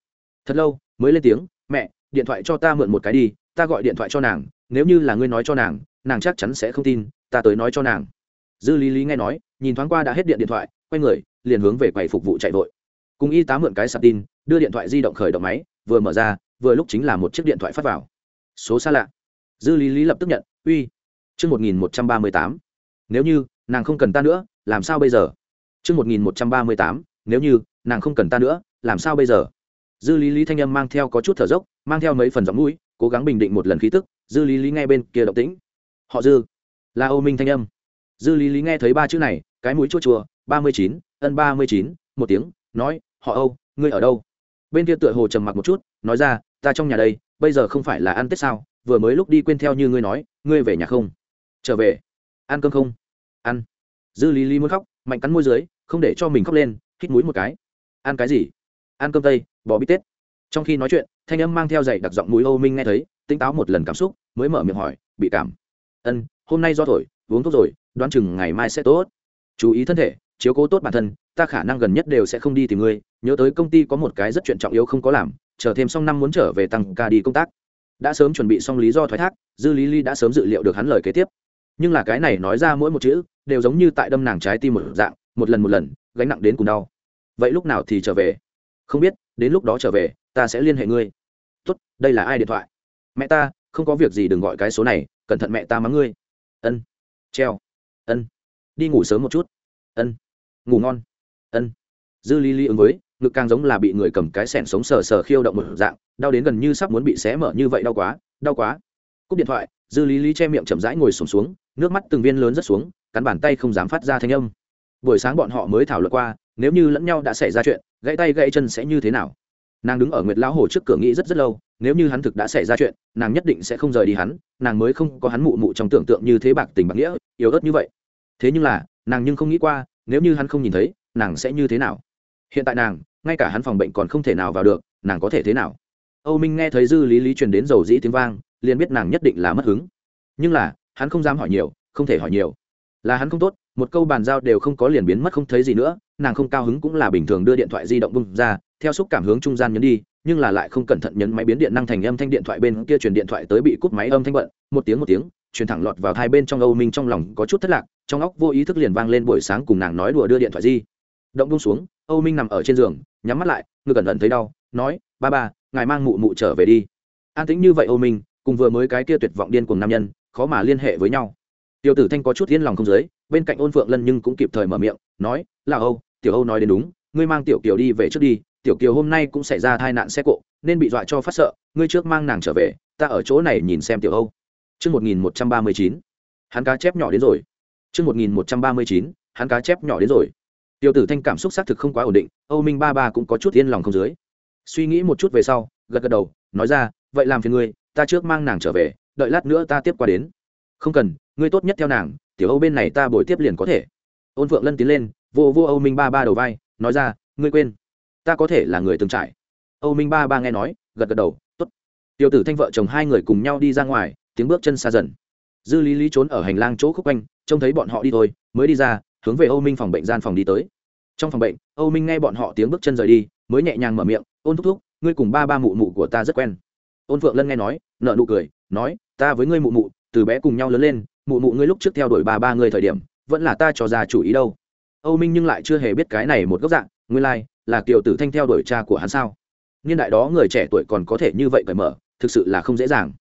Thật lâu, mới lên tiếng, mẹ, điện thoại cho ta mượn một cái đi, ta gọi điện thoại cho nàng, nếu như là ngươi nói cho nàng nàng chắc chắn sẽ không tin, ta tới nói cho nàng. Dư lý lý nghe nói, nhìn thoáng qua đã hết điện điện thoại, quay người, liền hướng về quầy phục vụ chạy vội cùng y tá mượn cái sạc tin, đưa điện thoại di động khởi động máy, vừa mở ra, vừa lúc chính là một chiếc điện thoại phát vào. Số xa lạ. Dư lý lý lập tức nhận, uy, chương một nghìn một trăm ba mươi tám, nếu như nàng không cần ta nữa, làm sao bây giờ? Chương một nghìn một trăm ba mươi tám, nếu như nàng không cần ta nữa, làm sao bây giờ? Dư lý lý thanh âm mang theo có chút thở dốc, mang theo mấy phần giọng mũi, cố gắng bình định một lần khí tức. Dư lý lý nghe bên kia động tĩnh. Họ dư. Là ô minh thanh âm. Dư lý lý nghe thấy ba chữ này, cái mũi chua chua, ba mươi chín, ân ba mươi chín, một tiếng nói, họ âu, ngươi ở đâu? Bên kia tựa hồ trầm mặc một chút, nói ra, ta trong nhà đây, bây giờ không phải là ăn tết sao? Vừa mới lúc đi quên theo như ngươi nói, ngươi về nhà không? Trở về. Ăn cơm không? Ăn. Dư lý lý muốn khóc, mạnh cắn môi dưới, không để cho mình khóc lên, hít mũi một cái. Ăn cái gì? Ăn cơm tây, bò bít tết. Trong khi nói chuyện, thanh âm mang theo dạy đặc giọng mũi âu minh nghe thấy, tỉnh táo một lần cảm xúc, mới mở miệng hỏi, bị cảm? Ân, hôm nay do thổi, uống thuốc rồi, đoán chừng ngày mai sẽ tốt. Chú ý thân thể chiếu cố tốt bản thân, ta khả năng gần nhất đều sẽ không đi tìm ngươi, nhớ tới công ty có một cái rất chuyện trọng yếu không có làm, chờ thêm xong năm muốn trở về tăng ca đi công tác. Đã sớm chuẩn bị xong lý do thoái thác, dư lý ly đã sớm dự liệu được hắn lời kế tiếp. Nhưng là cái này nói ra mỗi một chữ, đều giống như tại đâm nàng trái tim một dạng, một lần một lần, gánh nặng đến cùng đau. Vậy lúc nào thì trở về? Không biết, đến lúc đó trở về, ta sẽ liên hệ ngươi. Tốt, đây là ai điện thoại? Mẹ ta, không có việc gì đừng gọi cái số này, cẩn thận mẹ ta mắng ngươi. Ân. Treo. Ân. Đi ngủ sớm một chút. Ân ngủ ngon. Ân. Dư ly ly ứng với ngực càng giống là bị người cầm cái sẻn sống sờ sờ khiêu động một dạng đau đến gần như sắp muốn bị xé mở như vậy đau quá đau quá. Cúp điện thoại dư lý lý che miệng chậm rãi ngồi sùng xuống, xuống nước mắt từng viên lớn rất xuống cắn bàn tay không dám phát ra thanh âm. Buổi sáng bọn họ mới thảo luận qua nếu như lẫn nhau đã xảy ra chuyện gãy tay gãy chân sẽ như thế nào? Nàng đứng ở nguyệt lão hồ trước cửa nghĩ rất rất lâu nếu như hắn thực đã xảy ra chuyện nàng nhất định sẽ không rời đi hắn nàng mới không có hắn mụ mụ trong tưởng tượng như thế bạc tình bạc nghĩa yếu ớt như vậy. Thế nhưng là nàng nhưng không nghĩ qua nếu như hắn không nhìn thấy, nàng sẽ như thế nào? Hiện tại nàng, ngay cả hắn phòng bệnh còn không thể nào vào được, nàng có thể thế nào? Âu minh nghe thấy dư lý lý truyền đến dầu dĩ tiếng vang, liền biết nàng nhất định là mất hứng. Nhưng là, hắn không dám hỏi nhiều, không thể hỏi nhiều. Là hắn không tốt, một câu bàn giao đều không có liền biến mất không thấy gì nữa, nàng không cao hứng cũng là bình thường đưa điện thoại di động bung ra, theo xúc cảm hướng trung gian nhấn đi, nhưng là lại không cẩn thận nhấn máy biến điện năng thành âm thanh điện thoại bên kia truyền điện thoại tới bị cúp máy âm thanh bận, một tiếng một tiếng, truyền thẳng lọt vào hai bên trong âu minh trong lòng có chút thất lạc trong óc vô ý thức liền vang lên buổi sáng cùng nàng nói đùa đưa điện thoại di. Động bông xuống âu minh nằm ở trên giường nhắm mắt lại ngực cẩn thận thấy đau nói ba ba ngài mang mụ mụ trở về đi. An tĩnh như vậy âu minh cùng vừa mới cái kia tuyệt vọng điên cùng nam nhân khó mà liên hệ với nhau. Tiểu tử thanh có chút yên lòng không dưới bên cạnh ôn phượng lân nhưng cũng kịp thời mở miệng nói là âu tiểu âu nói đến đúng ngươi mang tiểu kiều đi về trước đi tiểu kiều hôm nay cũng xảy ra tai nạn xe cộ nên bị dọa cho phát sợ ngươi trước mang nàng trở về ta ở chỗ này nhìn xem tiểu âu. Trước 1139, hắn cá chép nhỏ đến rồi. Trước 1139, hắn cá chép nhỏ đến rồi. Tiêu tử thanh cảm xúc xác thực không quá ổn định, Âu Minh ba ba cũng có chút yên lòng không dưới. Suy nghĩ một chút về sau, gật gật đầu, nói ra, vậy làm phiền ngươi, ta trước mang nàng trở về, đợi lát nữa ta tiếp qua đến. Không cần, ngươi tốt nhất theo nàng, tiểu Âu bên này ta bồi tiếp liền có thể. Ôn Phượng Lân tiến lên, vô vô Âu Minh ba ba đầu vai, nói ra, ngươi quên, ta có thể là người từng trải. Âu Minh ba ba nghe nói, gật gật đầu, tốt. Tiêu tử thanh vợ chồng hai người cùng nhau đi ra ngoài, tiếng bước chân xa dần dư lý lý trốn ở hành lang chỗ khúc quanh trông thấy bọn họ đi thôi mới đi ra hướng về âu minh phòng bệnh gian phòng đi tới. Trong phòng bệnh âu minh nghe bọn họ tiếng bước chân rời đi mới nhẹ nhàng mở miệng ôn thúc thúc ngươi cùng ba ba mụ mụ của ta rất quen. Ôn phượng lân nghe nói nợ nụ cười nói ta với ngươi mụ mụ từ bé cùng nhau lớn lên mụ mụ ngươi lúc trước theo đuổi ba ba ngươi thời điểm vẫn là ta cho ra chủ ý đâu. Âu minh nhưng lại chưa hề biết cái này một góc dạng ngươi lai、like, là kiều tử thanh theo đuổi cha của hắn sao? Niên đại đó người trẻ tuổi còn có thể như vậy cởi mở thực sự là không dễ dàng.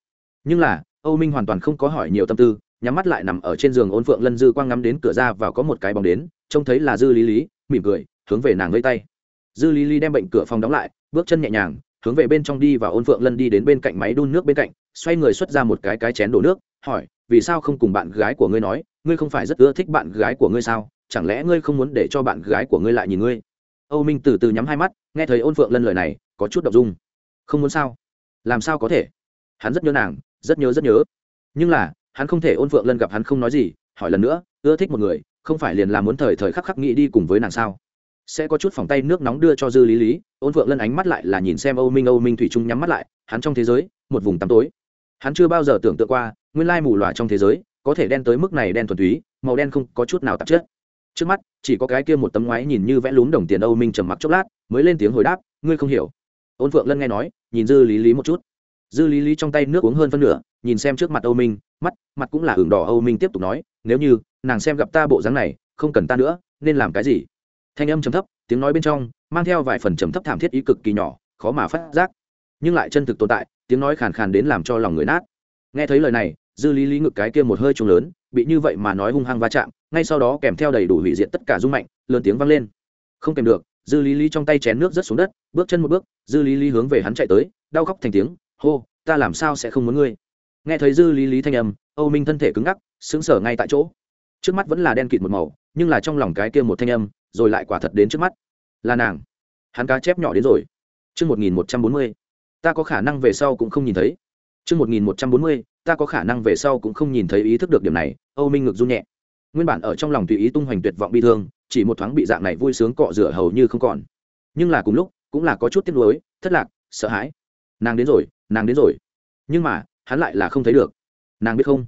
Nhưng là âu minh hoàn toàn không có hỏi nhiều tâm tư nhắm mắt lại nằm ở trên giường ôn phượng lân dư quang ngắm đến cửa ra và có một cái bóng đến, trông thấy là dư lý lý, mỉm cười, hướng về nàng lấy tay. Dư lý lý đem bệnh cửa phòng đóng lại, bước chân nhẹ nhàng, hướng về bên trong đi và ôn phượng lân đi đến bên cạnh máy đun nước bên cạnh, xoay người xuất ra một cái cái chén đổ nước, hỏi, vì sao không cùng bạn gái của ngươi nói, ngươi không phải rất ưa thích bạn gái của ngươi sao, chẳng lẽ ngươi không muốn để cho bạn gái của ngươi lại nhìn ngươi? Âu minh từ từ nhắm hai mắt, nghe thấy ôn phượng lân lời này, có chút đ ộ n g dung. Không muốn sao? Làm sao có thể? Hắn rất nhớ nàng, rất nhớ rất nhớ. Nhưng là hắn không thể ôn phượng lân gặp hắn không nói gì, hỏi lần nữa, ưa thích một người, không phải liền là muốn thời thời khắc khắc nghĩ đi cùng với nàng sao? Sẽ có chút phòng tay nước nóng đưa cho dư lý lý. Ôn phượng lân ánh mắt lại là nhìn xem âu minh âu minh thủy trung nhắm mắt lại, hắn trong thế giới, một vùng tăm tối. Hắn chưa bao giờ tưởng tượng qua, nguyên lai mù loà trong thế giới, có thể đen tới mức này đen thuần túy, màu đen không có chút nào tạp chất. Trước mắt, chỉ có cái kia một tấm ngoái nhìn như vẽ lún đồng tiền âu minh trầm mặc chốc lát, mới lên tiếng hồi đáp, ngươi không hiểu. Ôn phượng lân nghe nói, nhìn dư lý lý một chút. Dư lý lý trong tay nước uống hơn phân nửa, nhìn xem trước mặt âu minh mắt, mặt cũng là hưởng đỏ, âu minh tiếp tục nói, nếu như nàng xem gặp ta bộ dáng này, không cần ta nữa, nên làm cái gì? Thanh âm trầm thấp, tiếng nói bên trong mang theo vài phần trầm thấp thảm thiết ý cực kỳ nhỏ, khó mà phát giác. Nhưng lại chân thực tồn tại, tiếng nói khàn khàn đến làm cho lòng người nát. Nghe thấy lời này, dư lý lý ngực cái kia một hơi trùng lớn, bị như vậy mà nói hung hăng va chạm, ngay sau đó kèm theo đầy đủ hủy diệt tất cả dung mạnh, lớn tiếng vang lên. Không kèm được, dư lý lý trong tay chén nước rớt xuống đất, bước chân một bước, dư lý lý hướng về hắn chạy tới, đau khóc thành tiếng, hô, ta làm sao sẽ không muốn ngươi? Nghe thấy dư lý lý thanh âm, âu minh thân thể cứng ngắc, sững sờ ngay tại chỗ. Trước mắt vẫn là đen kịt một màu, nhưng là trong lòng cái kia một thanh âm, rồi lại quả thật đến trước mắt. Là nàng. Hắn cá chép nhỏ đến rồi. Chương một nghìn một trăm bốn mươi. Ta có khả năng về sau cũng không nhìn thấy. Chương một nghìn một trăm bốn mươi. Ta có khả năng về sau cũng không nhìn thấy ý thức được điểm này, âu minh ngực run nhẹ. Nguyên bản ở trong lòng tùy ý tung hoành tuyệt vọng bi thương, chỉ một thoáng bị dạng này vui sướng cọ rửa hầu như không còn. Nhưng là cùng lúc, cũng là có chút tiếc nuối, thất lạc, sợ hãi. Nàng đến rồi, nàng đến rồi. Nhưng mà hắn lại là không thấy được. Nàng biết không?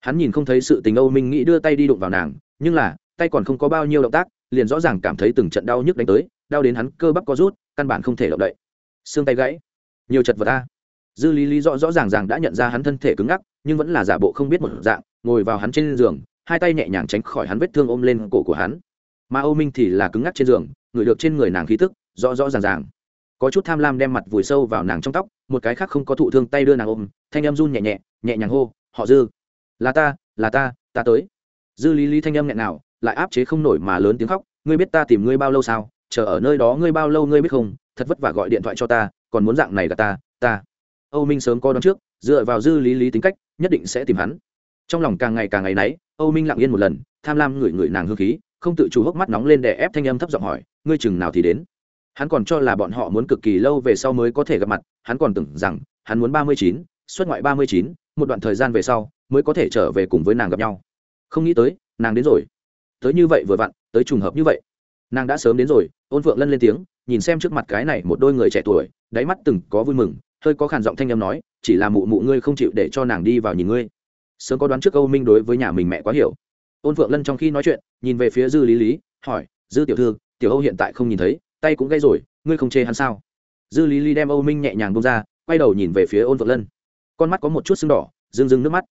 Hắn nhìn không thấy sự tình âu minh nghĩ đưa tay đi đụng vào nàng, nhưng là, tay còn không có bao nhiêu động tác, liền rõ ràng cảm thấy từng trận đau nhức đánh tới, đau đến hắn cơ bắp có rút, căn bản không thể động đậy. Xương tay gãy. Nhiều chật vật ta dư lý lý rõ rõ ràng ràng đã nhận ra hắn thân thể cứng ngắc, nhưng vẫn là giả bộ không biết một dạng, ngồi vào hắn trên giường, hai tay nhẹ nhàng tránh khỏi hắn vết thương ôm lên cổ của hắn. Mà âu minh thì là cứng ngắc trên giường, ngửi được trên người nàng khí tức, rõ rõ ràng ràng. Có chút tham lam đem mặt vùi sâu vào nàng trong tóc, một cái khác không có thụ thương tay đưa nàng ôm thanh em run nhẹ nhẹ nhẹ nhàng hô, họ dư. Là ta là ta ta tới. Dư lý lý thanh âm nghẹn nào lại áp chế không nổi mà lớn tiếng khóc, ngươi biết ta tìm ngươi bao lâu sao? Chờ ở nơi đó ngươi bao lâu ngươi biết không? Thật vất vả gọi điện thoại cho ta, còn muốn dạng này là ta ta. Âu minh sớm coi đón trước, dựa vào dư lý lý tính cách, nhất định sẽ tìm hắn. Trong lòng càng ngày càng ngày náy, âu minh lặng yên một lần, tham lam ngửi ngửi nàng hương khí, không tự chủ hốc mắt nóng lên để ép thanh âm thấp giọng hỏi, ngươi chừng nào thì đến? Hắn còn cho là bọn họ muốn cực kỳ lâu về sau mới có thể gặp mặt, hắn còn tưởng rằng, hắn muốn ba mươi chín xuất ngoại ba mươi chín, một đoạn thời gian về sau, mới có thể trở về cùng với nàng gặp nhau. Không nghĩ tới, nàng đến rồi. Tới như vậy vừa vặn, tới trùng hợp như vậy. Nàng đã sớm đến rồi, ôn phượng lân lên tiếng, nhìn xem trước mặt cái này một đôi người trẻ tuổi, đáy mắt từng có vui mừng, hơi có khản giọng thanh âm nói, chỉ là mụ mụ ngươi không chịu để cho nàng đi vào nhìn ngươi. Sớm có đoán trước âu minh đối với nhà mình mẹ quá hiểu. Ôn phượng lân trong khi nói chuyện, nhìn về phía dư lý lý, hỏi, dư tiểu thư, tiểu âu hiện tại không nhìn thấy, tay cũng gây rồi, ngươi không chê hắn sao? Dư lý lý đem âu minh nhẹ nhàng bông ra, quay đầu nhìn về phía ôn phượng lân con mắt có một chút sưng đỏ, rưng rưng nước mắt.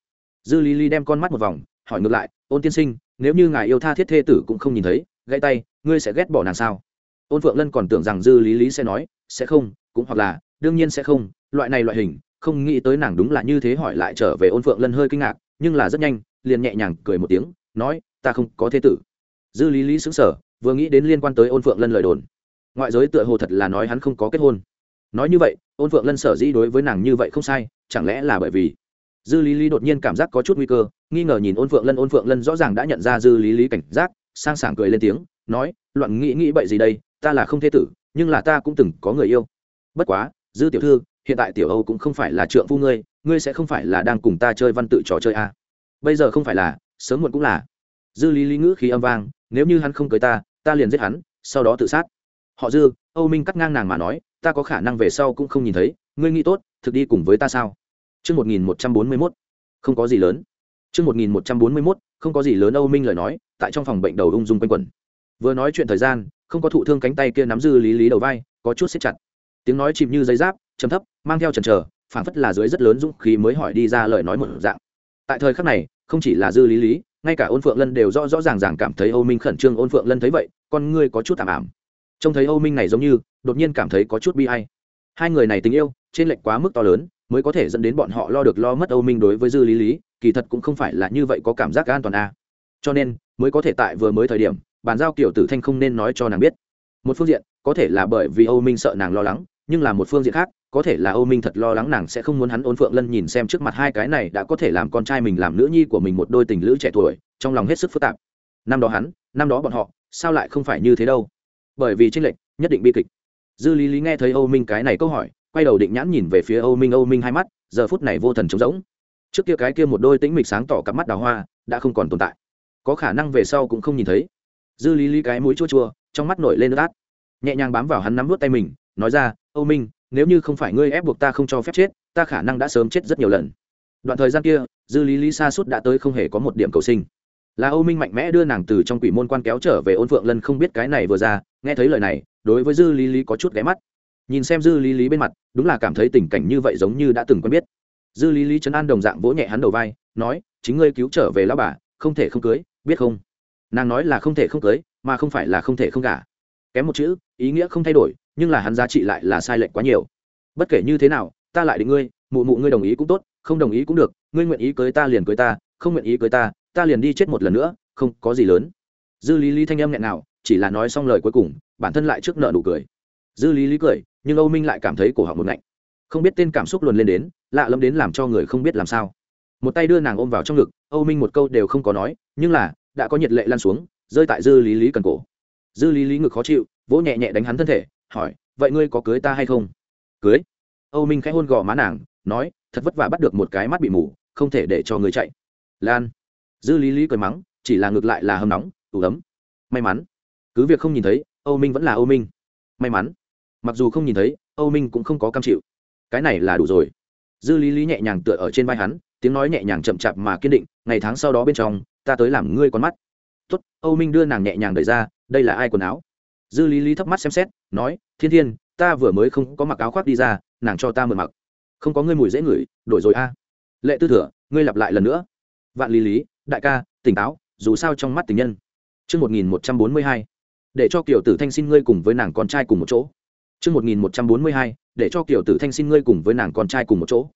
Dư lý lý đem con mắt một vòng, hỏi ngược lại, ôn tiên sinh, nếu như ngài yêu tha thiết thê tử cũng không nhìn thấy, gãy tay, ngươi sẽ ghét bỏ nàng sao? Ôn phượng lân còn tưởng rằng dư lý lý sẽ nói, sẽ không, cũng hoặc là, đương nhiên sẽ không, loại này loại hình, không nghĩ tới nàng đúng là như thế hỏi lại trở về. Ôn phượng lân hơi kinh ngạc, nhưng là rất nhanh, liền nhẹ nhàng cười một tiếng, nói, ta không có thế tử. Dư lý lý xứng sở vừa nghĩ đến liên quan tới ôn phượng lân lời đồn. Ngoại giới tựa hồ thật là nói hắn không có kết hôn nói như vậy, ôn phượng lân sở dĩ đối với nàng như vậy không sai, chẳng lẽ là bởi vì dư lý lý đột nhiên cảm giác có chút nguy cơ, nghi ngờ nhìn ôn phượng lân, ôn phượng lân rõ ràng đã nhận ra dư lý lý cảnh giác, sang sảng cười lên tiếng, nói, loạn nghĩ nghĩ bậy gì đây, ta là không thế tử, nhưng là ta cũng từng có người yêu. Bất quá, dư tiểu thư, hiện tại tiểu âu cũng không phải là trượng phu ngươi ngươi sẽ không phải là đang cùng ta chơi văn tự trò chơi à. bây giờ không phải là, sớm muộn cũng là. Dư lý lý ngữ khí âm vang, nếu như hắn không cưới ta ta liền giết hắn, sau đó tự sát. Họ dư, âu minh cắt ngang nàng mà nói ta có khả năng về sau cũng không nhìn thấy, ngươi nghĩ tốt, thực đi cùng với ta sao? Chương một nghìn một trăm bốn mươi mốt, không có gì lớn. Chương một nghìn một trăm bốn mươi mốt, không có gì lớn, âu minh lời nói, tại trong phòng bệnh đầu ung dung quanh quẩn. Vừa nói chuyện thời gian, không có thụ thương cánh tay kia nắm dư lý lý đầu vai, có chút xếp chặt. Tiếng nói chìm như giấy giáp chấm thấp, mang theo trần trờ phảng phất là dưới rất lớn dũng khí mới hỏi đi ra lời nói một dạng. Tại thời khắc này, không chỉ là dư lý lý, ngay cả ôn phượng lân đều rõ rõ ràng ràng cảm thấy âu minh khẩn trương, ôn phượng lân thấy vậy, con ngươi có chút tạm ảm trông thấy âu minh này giống như, đột nhiên cảm thấy có chút bi ai. Hai người này tình yêu, trên lệnh quá mức to lớn, mới có thể dẫn đến bọn họ lo được lo mất âu minh đối với dư lý lý, kỳ thật cũng không phải là như vậy có cảm giác an toàn a à. cho nên, mới có thể tại vừa mới thời điểm, bàn giao kiểu tử thanh không nên nói cho nàng biết. Một phương diện, có thể là bởi vì âu minh sợ nàng lo lắng, nhưng là một phương diện khác, có thể là âu minh thật lo lắng nàng sẽ không muốn hắn ôn phượng lân nhìn xem trước mặt hai cái này đã có thể làm con trai mình làm nữ nhi của mình một đôi tình lữ trẻ tuổi, trong lòng hết sức phức tạp. Năm đó hắn, năm đó bọn họ, sao lại không phải như thế đâu? Bởi vì tranh lệch, nhất định bi kịch. Dư lý lý nghe thấy âu minh cái này câu hỏi, quay đầu định nhãn nhìn về phía âu minh âu minh hai mắt, giờ phút này vô thần trống rỗng. Trước kia cái kia một đôi tĩnh mịch sáng tỏ cặp mắt đào hoa, đã không còn tồn tại. Có khả năng về sau cũng không nhìn thấy. Dư lý lý cái mũi chua chua, trong mắt nổi lên nước át. Nhẹ nhàng bám vào hắn nắm vút tay mình, nói ra, âu minh, nếu như không phải ngươi ép buộc ta không cho phép chết, ta khả năng đã sớm chết rất nhiều lần. Đoạn thời gian kia, dư lý lý xa suốt đã tới không hề có một điểm cầu sinh là âu minh mạnh mẽ đưa nàng từ trong quỷ môn quan kéo trở về ôn phượng lân không biết cái này vừa ra, nghe thấy lời này, đối với dư lý lý có chút ghé mắt. Nhìn xem dư lý lý bên mặt, đúng là cảm thấy tình cảnh như vậy giống như đã từng quen biết. Dư lý lý chấn an đồng dạng vỗ nhẹ hắn đầu vai, nói, chính ngươi cứu trở về lao bà, không thể không cưới, biết không? Nàng nói là không thể không cưới, mà không phải là không thể không gả. Kém một chữ, ý nghĩa không thay đổi, nhưng là hắn giá trị lại là sai lệch quá nhiều. Bất kể như thế nào, ta lại định ngươi, mụ mụ ngươi đồng ý cũng tốt, không đồng ý cũng được, ngươi nguyện ý cưới ta liền cưới ta, không nguyện ý cưới ta ta liền đi chết một lần nữa, không có gì lớn. Dư lý lý thanh âm nghẹn nào, chỉ là nói xong lời cuối cùng, bản thân lại trước nợ nụ cười. Dư lý lý cười, nhưng âu minh lại cảm thấy cổ họng một ngạnh. Không biết tên cảm xúc luồn lên đến, lạ lẫm đến làm cho người không biết làm sao. Một tay đưa nàng ôm vào trong ngực, âu minh một câu đều không có nói, nhưng là, đã có nhiệt lệ lan xuống, rơi tại dư lý lý cần cổ. Dư lý lý ngực khó chịu, vỗ nhẹ nhẹ đánh hắn thân thể, hỏi, vậy ngươi có cưới ta hay không? Cưới? Âu minh khẽ hôn gò má nàng, nói, thật vất vả bắt được một cái mắt bị mù, không thể để cho người chạy. Lan dư lý lý cười mắng, chỉ là ngược lại là hâm nóng, tủ ấm. May mắn. Cứ việc không nhìn thấy, âu minh vẫn là âu minh. May mắn. Mặc dù không nhìn thấy, âu minh cũng không có cam chịu. Cái này là đủ rồi. Dư lý lý nhẹ nhàng tựa ở trên vai hắn, tiếng nói nhẹ nhàng chậm chạp mà kiên định, ngày tháng sau đó bên trong, ta tới làm ngươi con mắt. Tuất âu minh đưa nàng nhẹ nhàng đẩy ra, đây là ai quần áo? Dư lý lý thấp mắt xem xét, nói, thiên thiên, ta vừa mới không có mặc áo khoác đi ra, nàng cho ta mượn mặc. Không có ngươi mùi dễ ngửi, đổi rồi a. Lệ tư thừa, ngươi lặp lại lần nữa. Vạn lý lý đại ca tỉnh táo dù sao trong mắt tình nhân Trước 1142, để cho kiểu tử thanh xin ngươi cùng với nàng con trai cùng một chỗ. Trước 1142, để cho kiểu tử thanh xin ngươi cùng với nàng con trai cùng một chỗ.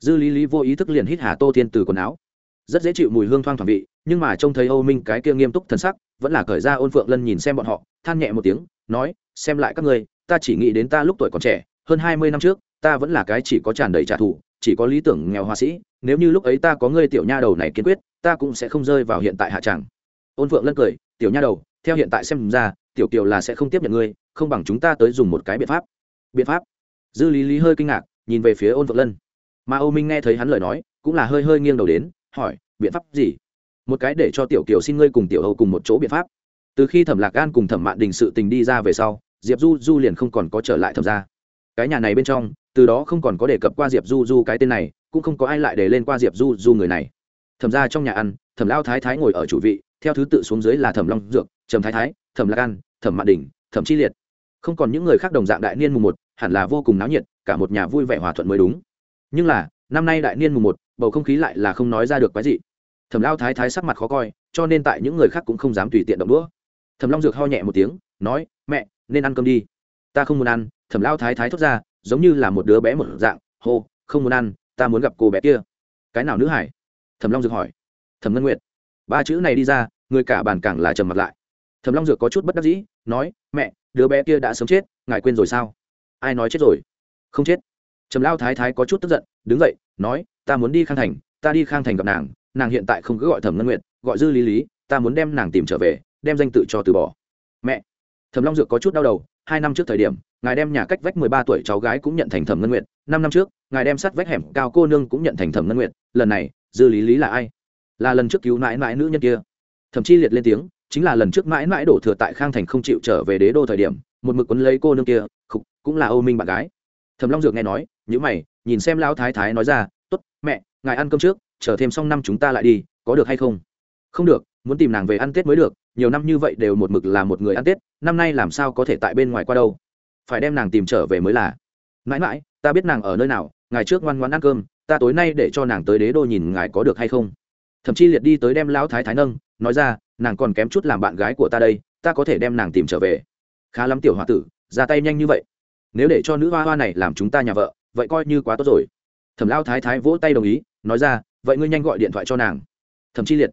Dư Lý Lý vô ý thức liền hít Hà Tô Thiên từ quần áo. Rất dễ chịu mùi hương thoang thoảng vị, nhưng mà trông thấy Âu Minh cái kia nghiêm túc thần sắc, vẫn là cởi ra Ôn Phượng Lân nhìn xem bọn họ, than nhẹ một tiếng, nói, xem lại các ngươi, ta chỉ nghĩ đến ta lúc tuổi còn trẻ, hơn hai mươi năm trước, ta vẫn là cái chỉ có tràn đầy trả thù, chỉ có lý tưởng nghèo hoa sĩ, nếu như lúc ấy ta có ngươi tiểu nha đầu này kiên quyết, ta cũng sẽ không rơi vào hiện tại hạ trạng. Ôn Phượng Lân cười, tiểu nha đầu, theo hiện tại xem ra, tiểu kiều là sẽ không tiếp nhận ngươi, không bằng chúng ta tới dùng một cái biện pháp. Biện pháp? Dư Lý Lý hơi kinh ngạc, nhìn về phía Ôn Phượng Lân. Mà Âu Minh nghe thấy hắn lời nói, cũng là hơi hơi nghiêng đầu đến, hỏi, biện pháp gì? Một cái để cho tiểu kiều xin ngươi cùng tiểu Âu cùng một chỗ biện pháp. Từ khi Thẩm Lạc Gan cùng Thẩm Mạn Đình sự tình đi ra về sau, Diệp Du Du liền không còn có trở lại thẩm gia. Cái nhà này bên trong, từ đó không còn có đề cập qua Diệp Du Du cái tên này, cũng không có ai lại để lên qua Diệp Du Du người này. Thẩm gia trong nhà ăn, Thẩm Lao Thái Thái ngồi ở chủ vị, theo thứ tự xuống dưới là Thẩm Long Dược, Trầm Thái Thái, Thẩm Lạc An, Thẩm Mạn Đình, Thẩm Chi Liệt. Không còn những người khác đồng dạng đại niên mùng một, hẳn là vô cùng náo nhiệt, cả một nhà vui vẻ hòa thuận mới đúng. Nhưng là, năm nay đại niên mùng một, bầu không khí lại là không nói ra được cái gì. Thẩm Lao Thái Thái sắc mặt khó coi, cho nên tại những người khác cũng không dám tùy tiện động đũa. Thẩm Long Dược ho nhẹ một tiếng, nói: "Mẹ, nên ăn cơm đi." "Ta không muốn ăn." Thẩm Lao Thái Thái thốt ra, giống như là một đứa bé một dạng, "Hô, không muốn ăn, ta muốn gặp cô bé kia." "Cái nào nữ hải?" Thẩm Long Dược hỏi. "Thẩm Ngân Nguyệt." Ba chữ này đi ra, người cả bàn càng là trầm mặt lại. Thẩm Long Dược có chút bất đắc dĩ, nói: "Mẹ, đứa bé kia đã sớm chết, ngài quên rồi sao?" "Ai nói chết rồi?" "Không chết." Trầm Lao Thái Thái có chút tức giận, đứng dậy, nói: "Ta muốn đi Khang Thành, ta đi Khang Thành gặp nàng, nàng hiện tại không cứ gọi Thẩm Ngân Nguyệt, gọi Dư Lý Lý, ta muốn đem nàng tìm trở về, đem danh tự cho từ bỏ." "Mẹ." Thẩm Long Dược có chút đau đầu, hai năm trước thời điểm ngài đem nhà cách vách mười ba tuổi cháu gái cũng nhận thành thẩm ngân Nguyệt, năm năm trước ngài đem sắt vách hẻm cao cô nương cũng nhận thành thẩm ngân Nguyệt, lần này dư lý lý là ai? Là lần trước cứu mãi mãi nữ nhân kia. Thậm chí liệt lên tiếng, chính là lần trước mãi mãi đổ thừa tại khang thành không chịu trở về đế đô thời điểm, một mực quấn lấy cô nương kia, khục, cũng là ô minh bạn gái. Thẩm long dược nghe nói nhữ mày, nhìn xem lão thái thái nói ra t ố t mẹ, ngài ăn cơm trước, chờ thêm xong năm chúng ta lại đi, có được hay không? Không được, muốn tìm nàng về ăn tết mới được, nhiều năm như vậy đều một mực là một người ăn tết, năm nay làm sao có thể tại bên ngoài qua đâu? Phải đem nàng tìm trở về mới là. Mãi mãi, ta biết nàng ở nơi nào ngày trước ngoan ngoan ăn cơm ta tối nay để cho nàng tới đế đô nhìn ngài có được hay không? Thậm chí liệt đi tới đem lão thái thái nâng, nói ra, nàng còn kém chút làm bạn gái của ta đây, ta có thể đem nàng tìm trở về. Khá lắm tiểu h o a tử, ra tay nhanh như vậy. Nếu để cho nữ hoa hoa này làm chúng ta nhà vợ, vậy coi như quá tốt rồi. Thẩm lao thái thái vỗ tay đồng ý, nói ra, vậy ngươi nhanh gọi điện thoại cho nàng. Thậm chí liệt,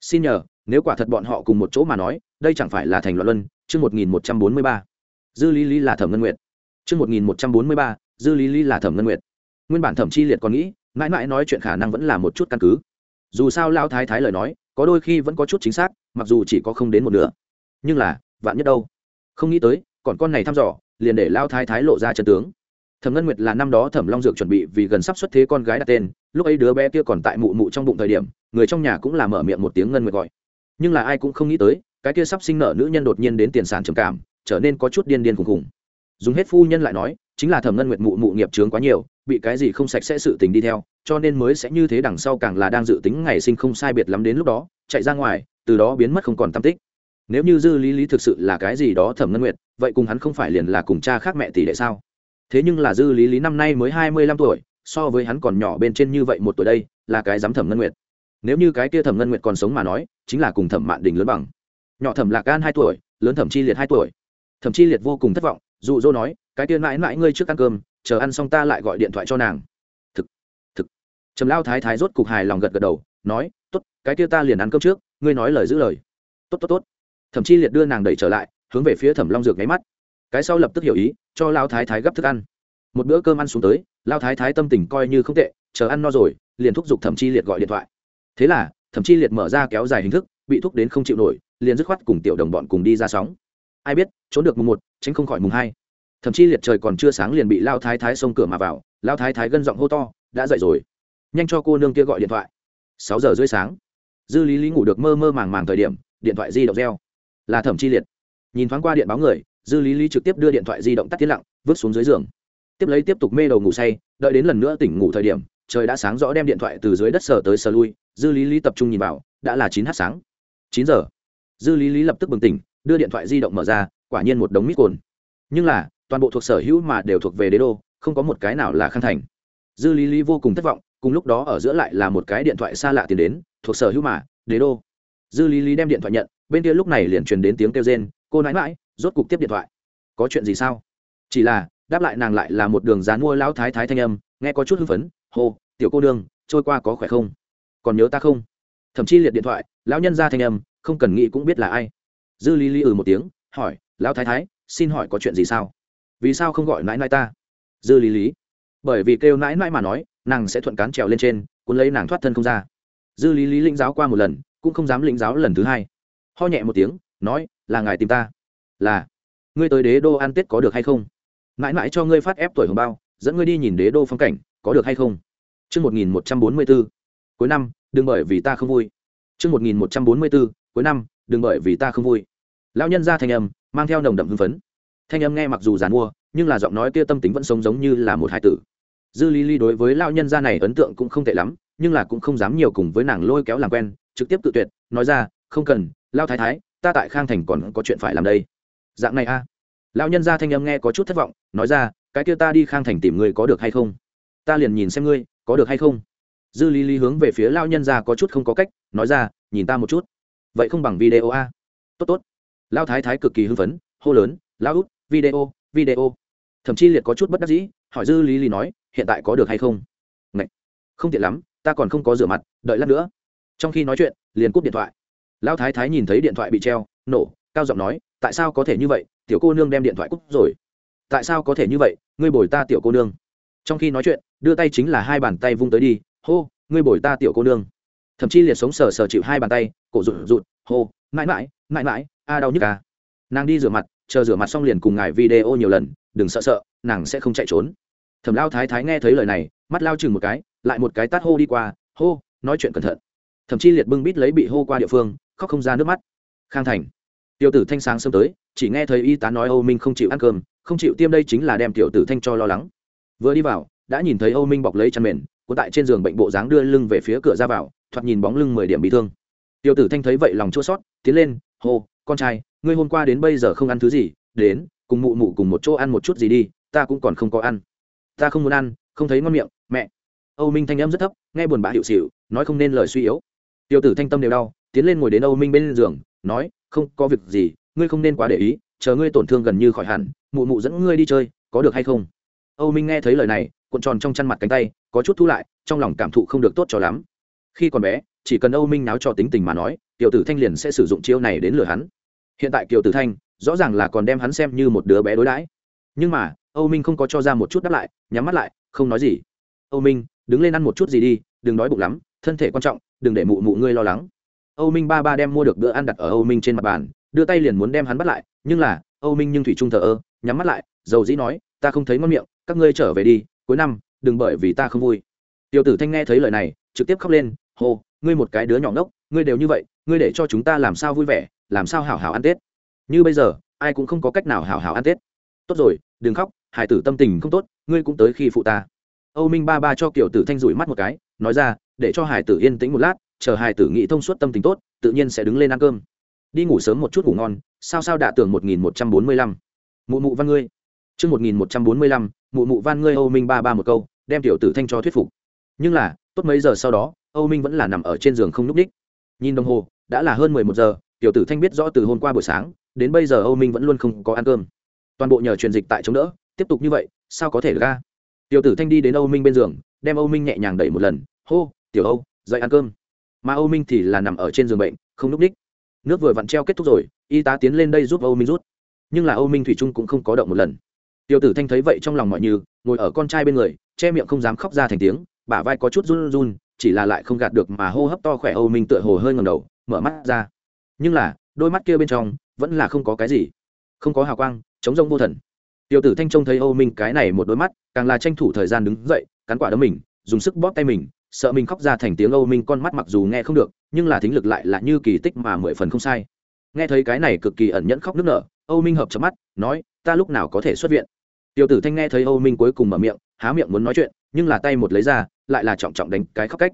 xin nhờ, nếu quả thật bọn họ cùng một chỗ mà nói, đây chẳng phải là thành loạn luân, chương một nghìn một trăm bốn mươi ba. Dư lý lý là thẩm ngân nguyệt. Chương một nghìn một trăm bốn mươi ba, dư lý lý là thẩm ngân nguyệt nguyên bản thẩm chi liệt còn nghĩ, mãi mãi nói chuyện khả năng vẫn là một chút căn cứ. Dù sao lao thái thái lời nói, có đôi khi vẫn có chút chính xác, mặc dù chỉ có không đến một nửa. Nhưng là, vạn nhất đâu? Không nghĩ tới, còn con này thăm dò, liền để lao thái thái lộ ra chân tướng. Thẩm ngân nguyệt là năm đó thẩm long dược chuẩn bị vì gần sắp xuất thế con gái đặt tên, lúc ấy đứa bé kia còn tại mụ mụ trong bụng thời điểm, người trong nhà cũng là mở miệng một tiếng ngân nguyệt gọi. Nhưng là ai cũng không nghĩ tới, cái kia sắp sinh nợ nữ nhân đột nhiên đến tiền sản trầm cảm, trở nên có chút điên điên khùng khùng. Dùng hết phu nhân lại nói, chính là thẩm ngân nguyệt mụ mụ nghiệp trướng quá nhiều bị cái gì không sạch sẽ sự tình đi theo, cho nên mới sẽ như thế đằng sau càng là đang dự tính ngày sinh không sai biệt lắm đến lúc đó, chạy ra ngoài, từ đó biến mất không còn tam tích. Nếu như dư lý lý thực sự là cái gì đó thẩm ngân nguyệt, vậy cùng hắn không phải liền là cùng cha khác mẹ tỷ đệ sao? Thế nhưng là dư lý lý năm nay mới hai mươi lăm tuổi, so với hắn còn nhỏ bên trên như vậy một tuổi đây, là cái dám thẩm ngân nguyệt. Nếu như cái kia thẩm ngân nguyệt còn sống mà nói, chính là cùng thẩm mạn đình lớn bằng. Nhỏ thẩm lạc gan hai tuổi, lớn thẩm chi liệt hai tuổi. Thẩm chi liệt vô cùng thất vọng, dụ dỗ nói, cái kia mãi mãi ngươi trước ăn cơm chờ ăn xong ta lại gọi điện thoại cho nàng. Thực thực. Trầm lao thái thái rốt cục hài lòng gật gật đầu, nói, tốt, cái kia ta liền ăn cơm trước, ngươi nói lời giữ lời. Tốt tốt tốt. Thậm chi liệt đưa nàng đẩy trở lại, hướng về phía thẩm long dược nháy mắt. Cái sau lập tức hiểu ý, cho lao thái thái gấp thức ăn. Một bữa cơm ăn xuống tới, lao thái thái tâm tình coi như không tệ, chờ ăn no rồi, liền thúc giục thẩm chi liệt gọi điện thoại. Thế là, thẩm chi liệt mở ra kéo dài hình thức, bị thúc đến không chịu nổi, liền dứt khoát cùng tiểu đồng bọn cùng đi ra sóng. Ai biết, trốn được mùng một, tránh không khỏi mùng hai thậm chí liệt trời còn chưa sáng liền bị lao thái thái xông cửa mà vào, lao thái thái gân giọng hô to, đã dậy rồi. Nhanh cho cô nương kia gọi điện thoại. Sáu giờ rưỡi sáng. Dư lý lý ngủ được mơ mơ màng màng thời điểm, điện thoại di động reo. Là thẩm chi liệt. Nhìn thoáng qua điện báo người, dư lý lý trực tiếp đưa điện thoại di động tắt tiến lặng, vứt xuống dưới giường. Tiếp lấy tiếp tục mê đầu ngủ say, đợi đến lần nữa tỉnh ngủ thời điểm, trời đã sáng rõ đem điện thoại từ dưới đất sờ tới sờ lui, dư lý lý tập trung nhìn vào, đã là chín h sáng. Chín giờ. Dư lý lý lập tức bừng tỉnh, đưa điện thoại di động mở ra, quả nhiên một đống mít cồn. Nhưng là toàn bộ thuộc sở hữu mà đều thuộc về đế đô, không có một cái nào là khang thành. Dư lý lý vô cùng thất vọng, cùng lúc đó ở giữa lại là một cái điện thoại xa lạ tiền đến, thuộc sở hữu mà, đế đô. Dư lý lý đem điện thoại nhận, bên kia lúc này liền truyền đến tiếng kêu rên, cô nãi mãi rốt cục tiếp điện thoại. Có chuyện gì sao? Chỉ là, đáp lại nàng lại là một đường dán mua lão thái thái thanh âm, nghe có chút hưng phấn, hô, tiểu cô đương trôi qua có khỏe không? Còn nhớ ta không? Thậm chí liệt điện thoại, lão nhân ra thanh âm, không cần nghĩ cũng biết là ai. Dư lý lý ừ một tiếng, hỏi, lão thái thái, xin hỏi có chuyện gì sao? Vì sao không gọi nãi nãi ta? Dư lý lý. Bởi vì kêu nãi nãi mà nói nàng sẽ thuận cán trèo lên trên cuốn lấy nàng thoát thân không ra. Dư lý lý lĩnh giáo qua một lần cũng không dám lĩnh giáo lần thứ hai. Ho nhẹ một tiếng nói là ngài tìm ta. Là. Ngươi tới đế đô ăn tết có được hay không? Mãi mãi cho ngươi phát ép tuổi hồng bao dẫn ngươi đi nhìn đế đô phong cảnh có được hay không? Trước 1144, cuối năm, đừng bởi vì ta không vui. Trước 1144, cuối năm, đừng bởi vì ta không vui. Lão nhân ra thành âm, mang theo nồng đậm hưng phấn. Thanh âm nghe mặc dù giàn mua, nhưng là giọng nói kia tâm tính vẫn sống giống như là một hải tử. Dư Ly Ly đối với lão nhân gia này ấn tượng cũng không tệ lắm, nhưng là cũng không dám nhiều cùng với nàng lôi kéo làm quen, trực tiếp tự tuyệt, nói ra, "Không cần, lão thái thái, ta tại Khang Thành còn có chuyện phải làm đây." Dạng này a. Lão nhân gia thanh âm nghe có chút thất vọng, nói ra, "Cái kia ta đi Khang Thành tìm người có được hay không? Ta liền nhìn xem ngươi, có được hay không?" Dư Ly Ly hướng về phía lão nhân gia có chút không có cách, nói ra, "Nhìn ta một chút." vậy không bằng video a tốt tốt lao thái thái cực kỳ hưng phấn hô lớn lao út video video. Thậm chí liệt có chút bất đắc dĩ, hỏi dư lý lý nói, hiện tại có được hay không? Ngậy! không tiện lắm, ta còn không có rửa mặt, đợi lát nữa. Trong khi nói chuyện, liền cúp điện thoại. Lão thái thái nhìn thấy điện thoại bị treo, nổ, cao giọng nói, tại sao có thể như vậy, tiểu cô nương đem điện thoại cúp rồi. Tại sao có thể như vậy, ngươi bồi ta tiểu cô nương. Trong khi nói chuyện, đưa tay chính là hai bàn tay vung tới đi, hô, ngươi bồi ta tiểu cô nương. Thậm chí liệt sống sờ sờ chịu hai bàn tay, cổ rụt rụt, hô, mãi mãi mãi mãi, a đau nhức à. Nàng đi rửa mặt chờ rửa mặt xong liền cùng ngài video nhiều lần, đừng sợ sợ, nàng sẽ không chạy trốn. Thẩm lao thái thái nghe thấy lời này, mắt lao chừng một cái, lại một cái tát hô đi qua, hô, nói chuyện cẩn thận. Thậm chí liệt bưng bít lấy bị hô qua địa phương, khóc không ra nước mắt. Khang thành, tiểu tử thanh sáng sớm tới, chỉ nghe thấy y tá nói âu minh không chịu ăn cơm, không chịu tiêm đây chính là đem tiểu tử thanh cho lo lắng. Vừa đi vào, đã nhìn thấy âu minh bọc lấy chăn mền, cuốn tại trên giường bệnh bộ dáng đưa lưng về phía cửa ra vào, thoạt nhìn bóng lưng mười điểm bị thương. Tiểu tử thanh thấy vậy lòng chua sót tiến lên, hô, con trai ngươi hôm qua đến bây giờ không ăn thứ gì, đến, cùng mụ mụ cùng một chỗ ăn một chút gì đi, ta cũng còn không có ăn. Ta không muốn ăn, không thấy ngon miệng, mẹ. Âu minh thanh âm rất thấp, nghe buồn bã hiệu xịu, nói không nên lời suy yếu. Tiểu tử thanh tâm đều đau, tiến lên ngồi đến âu minh bên giường, nói, không, có việc gì, ngươi không nên quá để ý, chờ ngươi tổn thương gần như khỏi hẳn, mụ mụ dẫn ngươi đi chơi, có được hay không? Âu minh nghe thấy lời này, cuộn tròn trong chăn mặt cánh tay, có chút thu lại, trong lòng cảm thụ không được tốt cho lắm. Khi còn bé, chỉ cần âu minh náo cho tính tình mà nói, tiểu tử thanh liền sẽ sử dụng chiêu này đến lừa hắn hiện tại kiều tử thanh rõ ràng là còn đem hắn xem như một đứa bé đối đãi. Nhưng mà, âu minh không có cho ra một chút đáp lại, nhắm mắt lại, không nói gì. Âu minh, đứng lên ăn một chút gì đi, đừng đói bụng lắm, thân thể quan trọng, đừng để mụ mụ ngươi lo lắng. Âu minh ba ba đem mua được bữa ăn đặt ở âu minh trên mặt bàn, đưa tay liền muốn đem hắn bắt lại, nhưng là, âu minh nhưng thủy trung thờ ơ, nhắm mắt lại, dầu dĩ nói, ta không thấy ngon miệng, các ngươi trở về đi, cuối năm, đừng bởi vì ta không vui. Tiểu tử thanh nghe thấy lời này, trực tiếp khóc lên, hô, ngươi một cái đứa nhỏ ngốc, ngươi đều như vậy, ngươi để cho chúng ta làm sao vui vẻ làm sao hảo hảo ăn tết? Như bây giờ, ai cũng không có cách nào hảo hảo ăn tết. Tốt rồi, đừng khóc, hải tử tâm tình không tốt, ngươi cũng tới khi phụ ta. Âu minh ba ba cho kiểu tử thanh rủi mắt một cái, nói ra, để cho hải tử yên tĩnh một lát, chờ hải tử nghĩ thông suốt tâm tình tốt, tự nhiên sẽ đứng lên ăn cơm. Đi ngủ sớm một chút ngủ ngon, sao sao đạ tưởng một nghìn một trăm bốn mươi lăm. Mụ mụ văn ngươi. Chương một nghìn một trăm bốn mươi lăm, mụ mụ văn ngươi âu minh ba ba một câu, đem tiểu tử thanh cho thuyết phục. Nhưng là, tốt mấy giờ sau đó, âu minh vẫn là nằm ở trên giường không n ú c ních. Nhìn đồng hồ, đã là hơn mười một giờ tiểu tử thanh biết rõ từ hôm qua buổi sáng, đến bây giờ âu minh vẫn luôn không có ăn cơm. Toàn bộ nhờ truyền dịch tại chống đỡ, tiếp tục như vậy, sao có thể được ca tiểu tử thanh đi đến âu minh bên giường, đem âu minh nhẹ nhàng đẩy một lần. Hô, tiểu âu, dậy ăn cơm. Mà âu minh thì là nằm ở trên giường bệnh, không n ú ních. Nước vừa vặn treo kết thúc rồi, y tá tiến lên đây giúp âu minh rút. Nhưng là âu minh thủy trung cũng không có động một lần. Tiểu tử thanh thấy vậy trong lòng mọi như, ngồi ở con trai bên người, che miệng không dám khóc ra thành tiếng, bả vai có chút run run, chỉ là lại không gạt được mà hô hấp to khỏe âu minh tựa hồ hơi ngầm đầu, mở mắt ra nhưng là, đôi mắt kia bên trong vẫn là không có cái gì. Không có hào quang chống rông vô thần. Tiểu tử thanh trông thấy âu minh cái này một đôi mắt, càng là tranh thủ thời gian đứng dậy, cắn quả đấm mình, dùng sức bóp tay mình, sợ mình khóc ra thành tiếng âu minh con mắt mặc dù nghe không được, nhưng là thính lực lại là như kỳ tích mà mười phần không sai. Nghe thấy cái này cực kỳ ẩn nhẫn khóc nức nở, âu minh hợp chớp mắt, nói, ta lúc nào có thể xuất viện? Tiểu tử thanh nghe thấy âu minh cuối cùng mở miệng, há miệng muốn nói chuyện, nhưng là tay một lấy ra, lại là trọng trọng đánh cái khóc cách.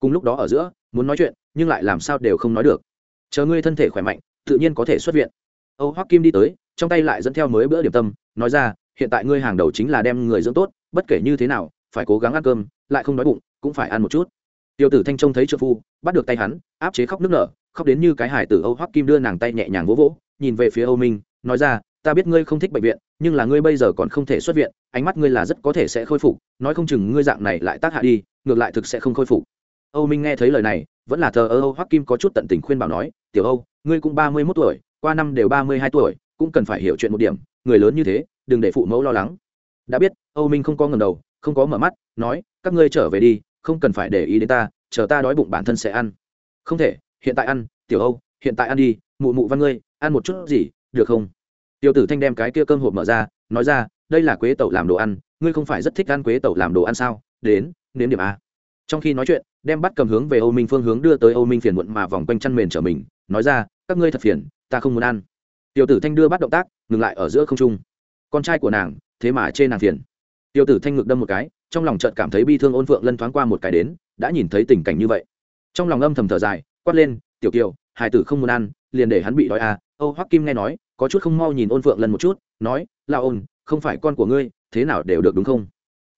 Cùng lúc đó ở giữa, muốn nói chuyện, nhưng lại làm sao đều không nói được chờ ngươi thân thể khỏe mạnh, tự nhiên có thể xuất viện. Âu hoắc kim đi tới, trong tay lại dẫn theo mới bữa điểm tâm, nói ra, hiện tại ngươi hàng đầu chính là đem người dưỡng tốt, bất kể như thế nào, phải cố gắng ăn cơm, lại không đói bụng, cũng phải ăn một chút. Tiêu tử thanh trông thấy trợ phu, bắt được tay hắn, áp chế khóc nước nở, khóc đến như cái hải tử âu hoắc kim đưa nàng tay nhẹ nhàng vỗ vỗ, nhìn về phía âu minh, nói ra, ta biết ngươi không thích bệnh viện, nhưng là ngươi bây giờ còn không thể xuất viện, ánh mắt ngươi là rất có thể sẽ khôi phục, nói không chừng ngươi dạng này lại tác hạ đi, ngược lại thực sẽ không khôi phục. Âu minh nghe thấy lời này, vẫn là thờ ơ, âu hoắc kim có chút tận tình khuyên bảo nói tiểu âu, ngươi cũng ba mươi mốt tuổi, qua năm đều ba mươi hai tuổi, cũng cần phải hiểu chuyện một điểm, người lớn như thế, đừng để phụ mẫu lo lắng. Đã biết, âu minh không có ngầm đầu, không có mở mắt, nói, các ngươi trở về đi, không cần phải để ý đến ta, chờ ta đói bụng bản thân sẽ ăn. Không thể, hiện tại ăn, tiểu âu, hiện tại ăn đi, mụ mụ văn ngươi, ăn một chút gì, được không? Tiểu tử thanh đem cái kia cơm hộp mở ra, nói ra, đây là quế tẩu làm đồ ăn, ngươi không phải rất thích ăn quế tẩu làm đồ ăn sao? Đến, nếm điểm a. Trong khi nói chuyện, đem bắt cầm hướng về âu minh phương hướng đưa tới âu minh phiền muộn mà vòng quanh chăn mền trở mình nói ra các ngươi thật phiền ta không muốn ăn. Tiểu tử thanh đưa bắt động tác ngừng lại ở giữa không trung. Con trai của nàng thế mà chê nàng phiền. Tiểu tử thanh ngực đâm một cái trong lòng trợt cảm thấy bi thương ôn phượng lân thoáng qua một cái đến đã nhìn thấy tình cảnh như vậy. Trong lòng âm thầm thở dài quát lên tiểu kiều hải tử không muốn ăn liền để hắn bị đói à. Âu hoắc kim nghe nói có chút không mau nhìn ôn phượng lân một chút nói la ôn không phải con của ngươi thế nào đều được đúng không?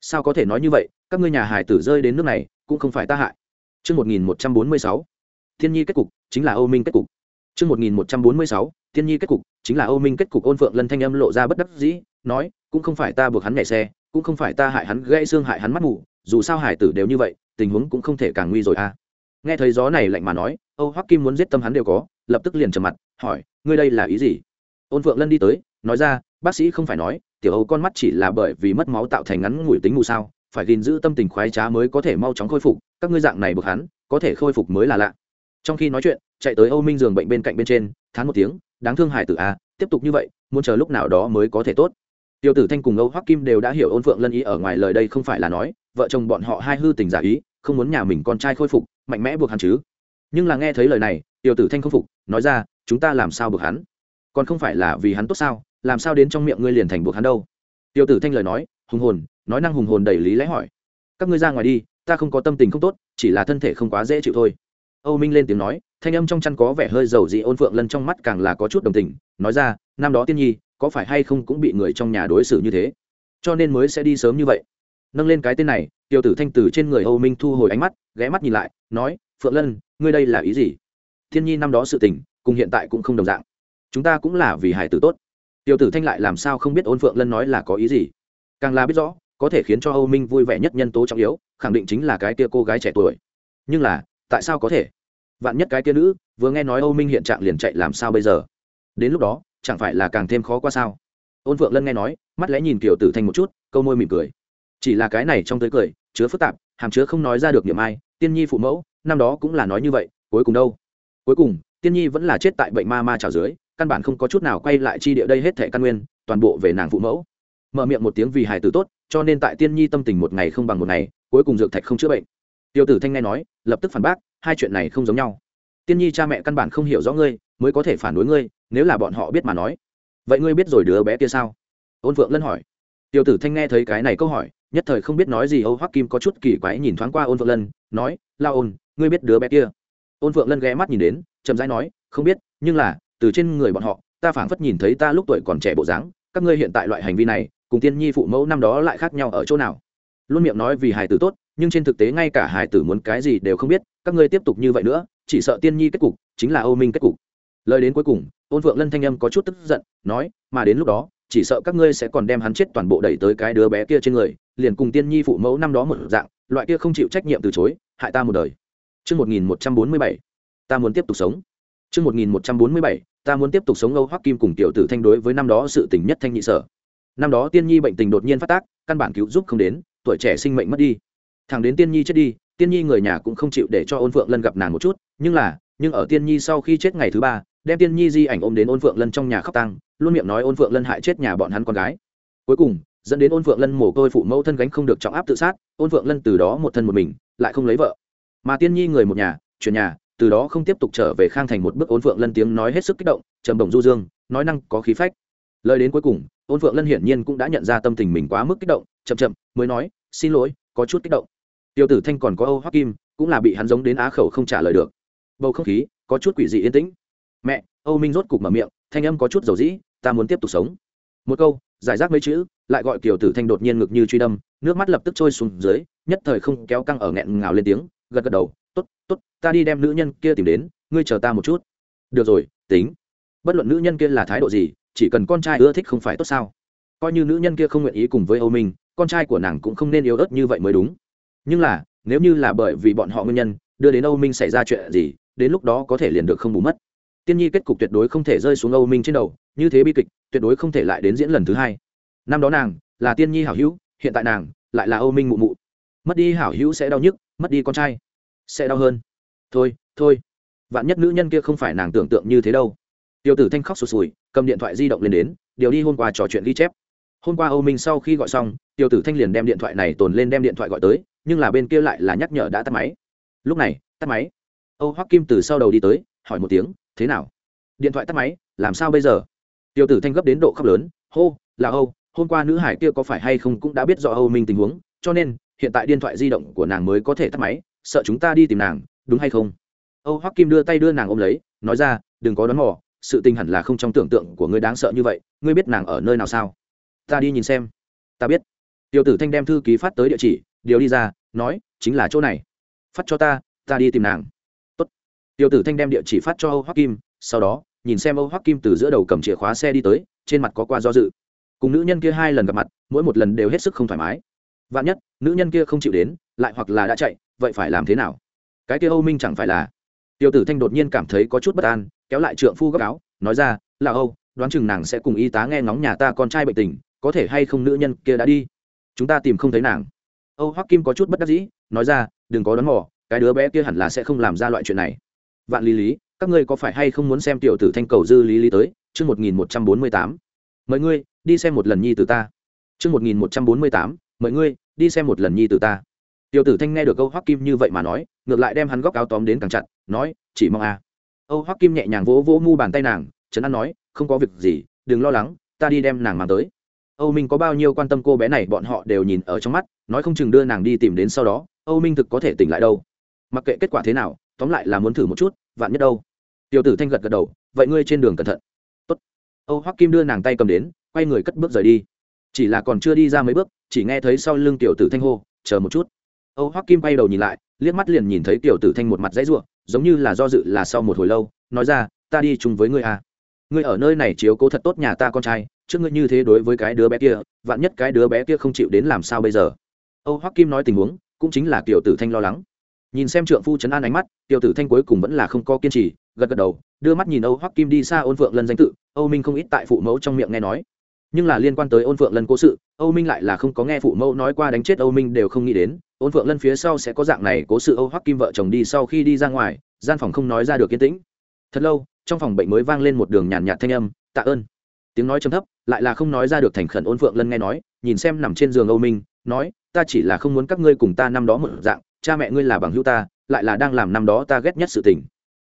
Sao có thể nói như vậy các ngươi nhà hải tử rơi đến nước này cũng không phải ta hại. Trước 1146, thiên nhi kết cục, chính là Âu Minh kết cục. Trước 1146, thiên nhi kết cục, chính là Âu Minh kết cục ôn phượng lân thanh âm lộ ra bất đắc dĩ, nói, cũng không phải ta buộc hắn nhảy xe, cũng không phải ta hại hắn gãy xương hại hắn mắt mù, dù sao hải tử đều như vậy, tình huống cũng không thể càng nguy rồi a. À. Nghe thấy gió này lạnh mà nói, Âu Hoắc Kim muốn giết tâm hắn đều có, lập tức liền trầm mặt, hỏi, ngươi đây là ý gì? Ôn Phượng Lân đi tới, nói ra, bác sĩ không phải nói, tiểu Âu con mắt chỉ là bởi vì mất máu tạo thành ngắn ngủi tính mù sao, phải gìn giữ tâm tình khoái trá mới có thể mau chóng khôi phục các ngươi dạng này buộc hắn có thể khôi phục mới là lạ trong khi nói chuyện, chạy tới âu minh giường bệnh bên cạnh bên trên, thán một tiếng, đáng thương hải tử a tiếp tục như vậy, muốn chờ lúc nào đó mới có thể tốt. Tiêu tử thanh cùng âu hoắc kim đều đã hiểu ôn phượng lân ý ở ngoài lời đây không phải là nói, vợ chồng bọn họ hai hư tình giả ý, không muốn nhà mình con trai khôi phục, mạnh mẽ buộc hắn chứ. Nhưng là nghe thấy lời này tiêu tử thanh không phục, nói ra, chúng ta làm sao buộc hắn? Còn không phải là vì hắn tốt sao? Làm sao đến trong miệng ngươi liền thành buộc hắn đâu? Tiêu tử thanh lời nói, hùng hồn, nói năng hùng hồn đầy lý lẽ hỏi, các ngươi ra ngoài đi, ta không có tâm tình không tốt, chỉ là thân thể không quá dễ chịu thôi âu minh lên tiếng nói, thanh âm trong chăn có vẻ hơi dầu dị, ôn phượng lân trong mắt càng là có chút đồng tình, nói ra, năm đó tiên nhi, có phải hay không cũng bị người trong nhà đối xử như thế? Cho nên mới sẽ đi sớm như vậy. Nâng lên cái tên này tiêu tử thanh từ trên người âu minh thu hồi ánh mắt, ghé mắt nhìn lại, nói, phượng lân, ngươi đây là ý gì? Thiên nhi năm đó sự tình, cùng hiện tại cũng không đồng dạng. Chúng ta cũng là vì hải tử tốt. Tiêu tử thanh lại làm sao không biết ôn phượng lân nói là có ý gì? Càng là biết rõ, có thể khiến cho âu minh vui vẻ nhất nhân tố trọng yếu, khẳng định chính là cái tia cô gái trẻ tuổi. Nhưng là tại sao có thể? Vạn nhất cái kia nữ vừa nghe nói âu minh hiện trạng liền chạy làm sao bây giờ? Đến lúc đó, chẳng phải là càng thêm khó qua sao? Ôn phượng lân nghe nói, mắt lẽ nhìn kiểu tử thành một chút, câu môi mỉm cười. Chỉ là cái này trong tới cười, chứa phức tạp, hàm chứa không nói ra được niệm ai, tiên nhi phụ mẫu, năm đó cũng là nói như vậy, cuối cùng đâu? Cuối cùng, tiên nhi vẫn là chết tại bệnh ma ma trào dưới, căn bản không có chút nào quay lại chi địa đây hết thẻ căn nguyên, toàn bộ về nàng phụ mẫu. Mở miệng một tiếng vì hài tử tốt, cho nên tại tiên nhi tâm tình một ngày không bằng một ngày, cuối cùng dược thạch không chữa bệnh tiêu tử thanh nghe nói, lập tức phản bác, hai chuyện này không giống nhau. Tiên nhi cha mẹ căn bản không hiểu rõ ngươi, mới có thể phản đối ngươi, nếu là bọn họ biết mà nói. Vậy ngươi biết rồi đứa bé kia sao? Ôn vượng lân hỏi. Tiêu tử thanh nghe thấy cái này câu hỏi, nhất thời không biết nói gì, âu hoắc kim có chút kỳ quái nhìn thoáng qua ôn vượng lân, nói la ôn, ngươi biết đứa bé kia? Ôn vượng lân ghé mắt nhìn đến, chậm rãi nói, không biết, nhưng là, từ trên người bọn họ, ta phảng phất nhìn thấy ta lúc tuổi còn trẻ bộ dáng, các ngươi hiện tại loại hành vi này, cùng tiên nhi phụ mẫu năm đó lại khác nhau ở chỗ nào? Luôn miệng nói vì hài tử tốt nhưng trên thực tế ngay cả hải tử muốn cái gì đều không biết các ngươi tiếp tục như vậy nữa chỉ sợ tiên nhi kết cục chính là âu minh kết cục. Lời đến cuối cùng ôn vượng lân thanh âm có chút tức giận nói mà đến lúc đó chỉ sợ các ngươi sẽ còn đem hắn chết toàn bộ đẩy tới cái đứa bé kia trên người liền cùng tiên nhi phụ mẫu năm đó một dạng loại kia không chịu trách nhiệm từ chối hại ta một đời. Trước 1147, ta muốn tiếp tục sống. Trước 1147, ta muốn tiếp tục sống âu hoắc kim cùng tiểu tử thanh đối với năm đó sự tình nhất thanh nhị sở. Năm đó tiên nhi bệnh tình đột nhiên phát tác căn bản cứu giúp không đến tuổi trẻ sinh mệnh mất đi thằng đến tiên nhi chết đi, tiên nhi người nhà cũng không chịu để cho ôn phượng lân gặp nàng một chút, nhưng là, nhưng ở tiên nhi sau khi chết ngày thứ ba, đem tiên nhi di ảnh ôm đến ôn phượng lân trong nhà khóc tăng luôn miệng nói ôn phượng lân hại chết nhà bọn hắn con gái. Cuối cùng, dẫn đến ôn phượng lân mồ côi phụ mẫu thân gánh không được trọng áp tự sát, ôn phượng lân từ đó một thân một mình, lại không lấy vợ. Mà tiên nhi người một nhà, chuyển nhà, từ đó không tiếp tục trở về khang thành một bước ôn phượng lân tiếng nói hết sức kích động, trầm bổng du dương, nói năng có khí phách. Lời đến cuối cùng, ôn phượng lân hiển nhiên cũng đã nhận ra tâm tình mình quá mức kích động, chậm chậm, mới nói xin lỗi, có chút kích động. Tiêu tử thanh còn có âu hoắc kim, cũng là bị hắn giống đến á khẩu không trả lời được. Bầu không khí, có chút quỷ dị yên tĩnh. Mẹ, âu minh rốt cục mở miệng, thanh âm có chút dầu dĩ, ta muốn tiếp tục sống. Một câu, giải rác mấy chữ, lại gọi kiều tử thanh đột nhiên ngực như truy đâm, nước mắt lập tức trôi xuống dưới, nhất thời không kéo căng ở nghẹn ngào lên tiếng, gật gật đầu t ố t t ố t ta đi đem nữ nhân kia tìm đến, ngươi chờ ta một chút. Được rồi, tính. Bất luận nữ nhân kia là thái độ gì, chỉ cần con trai ưa thích không phải tốt sao? Coi như nữ nhân kia không nguyện ý cùng với âu minh con trai của nàng cũng không nên yếu ớt như vậy mới đúng. Nhưng là, nếu như là bởi vì bọn họ nguyên nhân, đưa đến âu minh xảy ra chuyện gì, đến lúc đó có thể liền được không bù mất. Tiên nhi kết cục tuyệt đối không thể rơi xuống âu minh trên đầu, như thế bi kịch, tuyệt đối không thể lại đến diễn lần thứ hai. Năm đó nàng, là tiên nhi hảo hữu, hiện tại nàng, lại là âu minh mụ mụ. Mất đi hảo hữu sẽ đau nhức, mất đi con trai, sẽ đau hơn. Thôi thôi. Vạn nhất nữ nhân kia không phải nàng tưởng tượng như thế đâu. Tiểu tử thanh khóc sụt sùi, cầm điện thoại di động lên đến, điều đi hôm qua trò chuyện ghi chép hôm qua âu minh sau khi gọi xong tiểu tử thanh liền đem điện thoại này tồn lên đem điện thoại gọi tới, nhưng là bên kia lại là nhắc nhở đã tắt máy. Lúc này, tắt máy. Âu hoắc kim từ sau đầu đi tới, hỏi một tiếng, thế nào? Điện thoại tắt máy, làm sao bây giờ? Tiểu tử thanh gấp đến độ khóc lớn, hô, là âu, hôm qua nữ hải kia có phải hay không cũng đã biết rõ âu minh tình huống, cho nên, hiện tại điện thoại di động của nàng mới có thể tắt máy, sợ chúng ta đi tìm nàng, đúng hay không? Âu hoắc kim đưa tay đưa nàng ôm lấy, nói ra, đừng có đón mò, sự tình hẳn là không trong tưởng tượng của ngươi đáng sợ như vậy, ngươi biết nàng ở nơi nào sao? Ta đi nhìn xem. Ta biết. Tiểu tử thanh đem thư ký phát tới địa chỉ, điều đi ra, nói, chính là chỗ này. Phát cho ta ta đi tìm nàng. Tốt. tiểu tử thanh đem địa chỉ phát cho âu hoắc kim, sau đó, nhìn xem âu hoắc kim từ giữa đầu cầm chìa khóa xe đi tới, trên mặt có qua do dự. Cùng nữ nhân kia hai lần gặp mặt, mỗi một lần đều hết sức không thoải mái. Vạn nhất, nữ nhân kia không chịu đến, lại hoặc là đã chạy, vậy phải làm thế nào? Cái kia âu minh chẳng phải là. Tiểu tử thanh đột nhiên cảm thấy có chút bất an, kéo lại trượng phu gấp áo, nói ra, là âu, đoán chừng nàng sẽ cùng y tá nghe ngóng nhà ta con trai bệnh tình có thể hay không nữ nhân kia đã đi? Chúng ta tìm không thấy nàng. Âu hoắc kim có chút bất đắc dĩ, nói ra, đừng có đón mò, cái đứa bé kia hẳn là sẽ không làm ra loại chuyện này. Vạn lý lý, các ngươi có phải hay không muốn xem tiểu tử thanh cầu dư lý lý tới? Chương một nghìn một trăm bốn mươi tám. Mời ngươi, đi xem một lần nhi từ ta. Chương một nghìn một trăm bốn mươi tám. Mời ngươi, đi xem một lần nhi từ ta. Tiểu tử thanh nghe được âu hoắc kim như vậy mà nói, ngược lại đem hắn góc áo tóm đến càng chặt, nói, chỉ mong a. À. âu hoắc kim nhẹ nhàng vỗ vỗ mu bàn tay nàng, trấn an nói, không có việc gì, đừng lo lắng, ta đi đem nàng mang tới âu minh có bao nhiêu quan tâm cô bé này, bọn họ đều nhìn ở trong mắt, nói không chừng đưa nàng đi tìm đến sau đó, âu minh thực có thể tỉnh lại đâu. Mặc kệ kết quả thế nào, tóm lại là muốn thử một chút, vạn nhất đâu. Tiểu tử thanh gật gật đầu, vậy ngươi trên đường cẩn thận. Tốt. âu hoắc kim đưa nàng tay cầm đến, quay người cất bước rời đi. Chỉ là còn chưa đi ra mấy bước, chỉ nghe thấy sau lưng tiểu tử thanh hô, chờ một chút. Âu hoắc kim bay đầu nhìn lại, liếc mắt liền nhìn thấy tiểu tử thanh một mặt dãy ruộng giống như là do dự là sau một hồi lâu, nói ra, ta đi chung với ngươi à. Ngươi ở nơi này chiếu cố thật tốt nhà ta con trai trước ngươi như thế đối với cái đứa bé kia, vạn nhất cái đứa bé kia không chịu đến làm sao bây giờ? Âu hoắc kim nói tình huống, cũng chính là tiểu tử thanh lo lắng. Nhìn xem trượng phu trấn an ánh mắt, tiểu tử thanh cuối cùng vẫn là không có kiên trì, gật gật đầu, đưa mắt nhìn âu hoắc kim đi xa ôn phượng lân danh tự, âu minh không ít tại phụ mẫu trong miệng nghe nói. Nhưng là liên quan tới ôn phượng lân cố sự, âu minh lại là không có nghe phụ mẫu nói qua đánh chết âu minh đều không nghĩ đến. Ôn phượng lân phía sau sẽ có dạng này cố sự, âu hoắc kim vợ chồng đi sau khi đi ra ngoài, gian phòng không nói ra được kiên tĩnh. Thật lâu, trong phòng bệnh mới vang lên một đường nhàn nhạt thanh âm, tạ ơn. Tiếng nói trầm thấp lại là không nói ra được thành khẩn ôn phượng lân nghe nói, nhìn xem nằm trên giường âu minh, nói, ta chỉ là không muốn các ngươi cùng ta năm đó một dạng, cha mẹ ngươi là bằng hữu ta, lại là đang làm năm đó ta ghét nhất sự tình.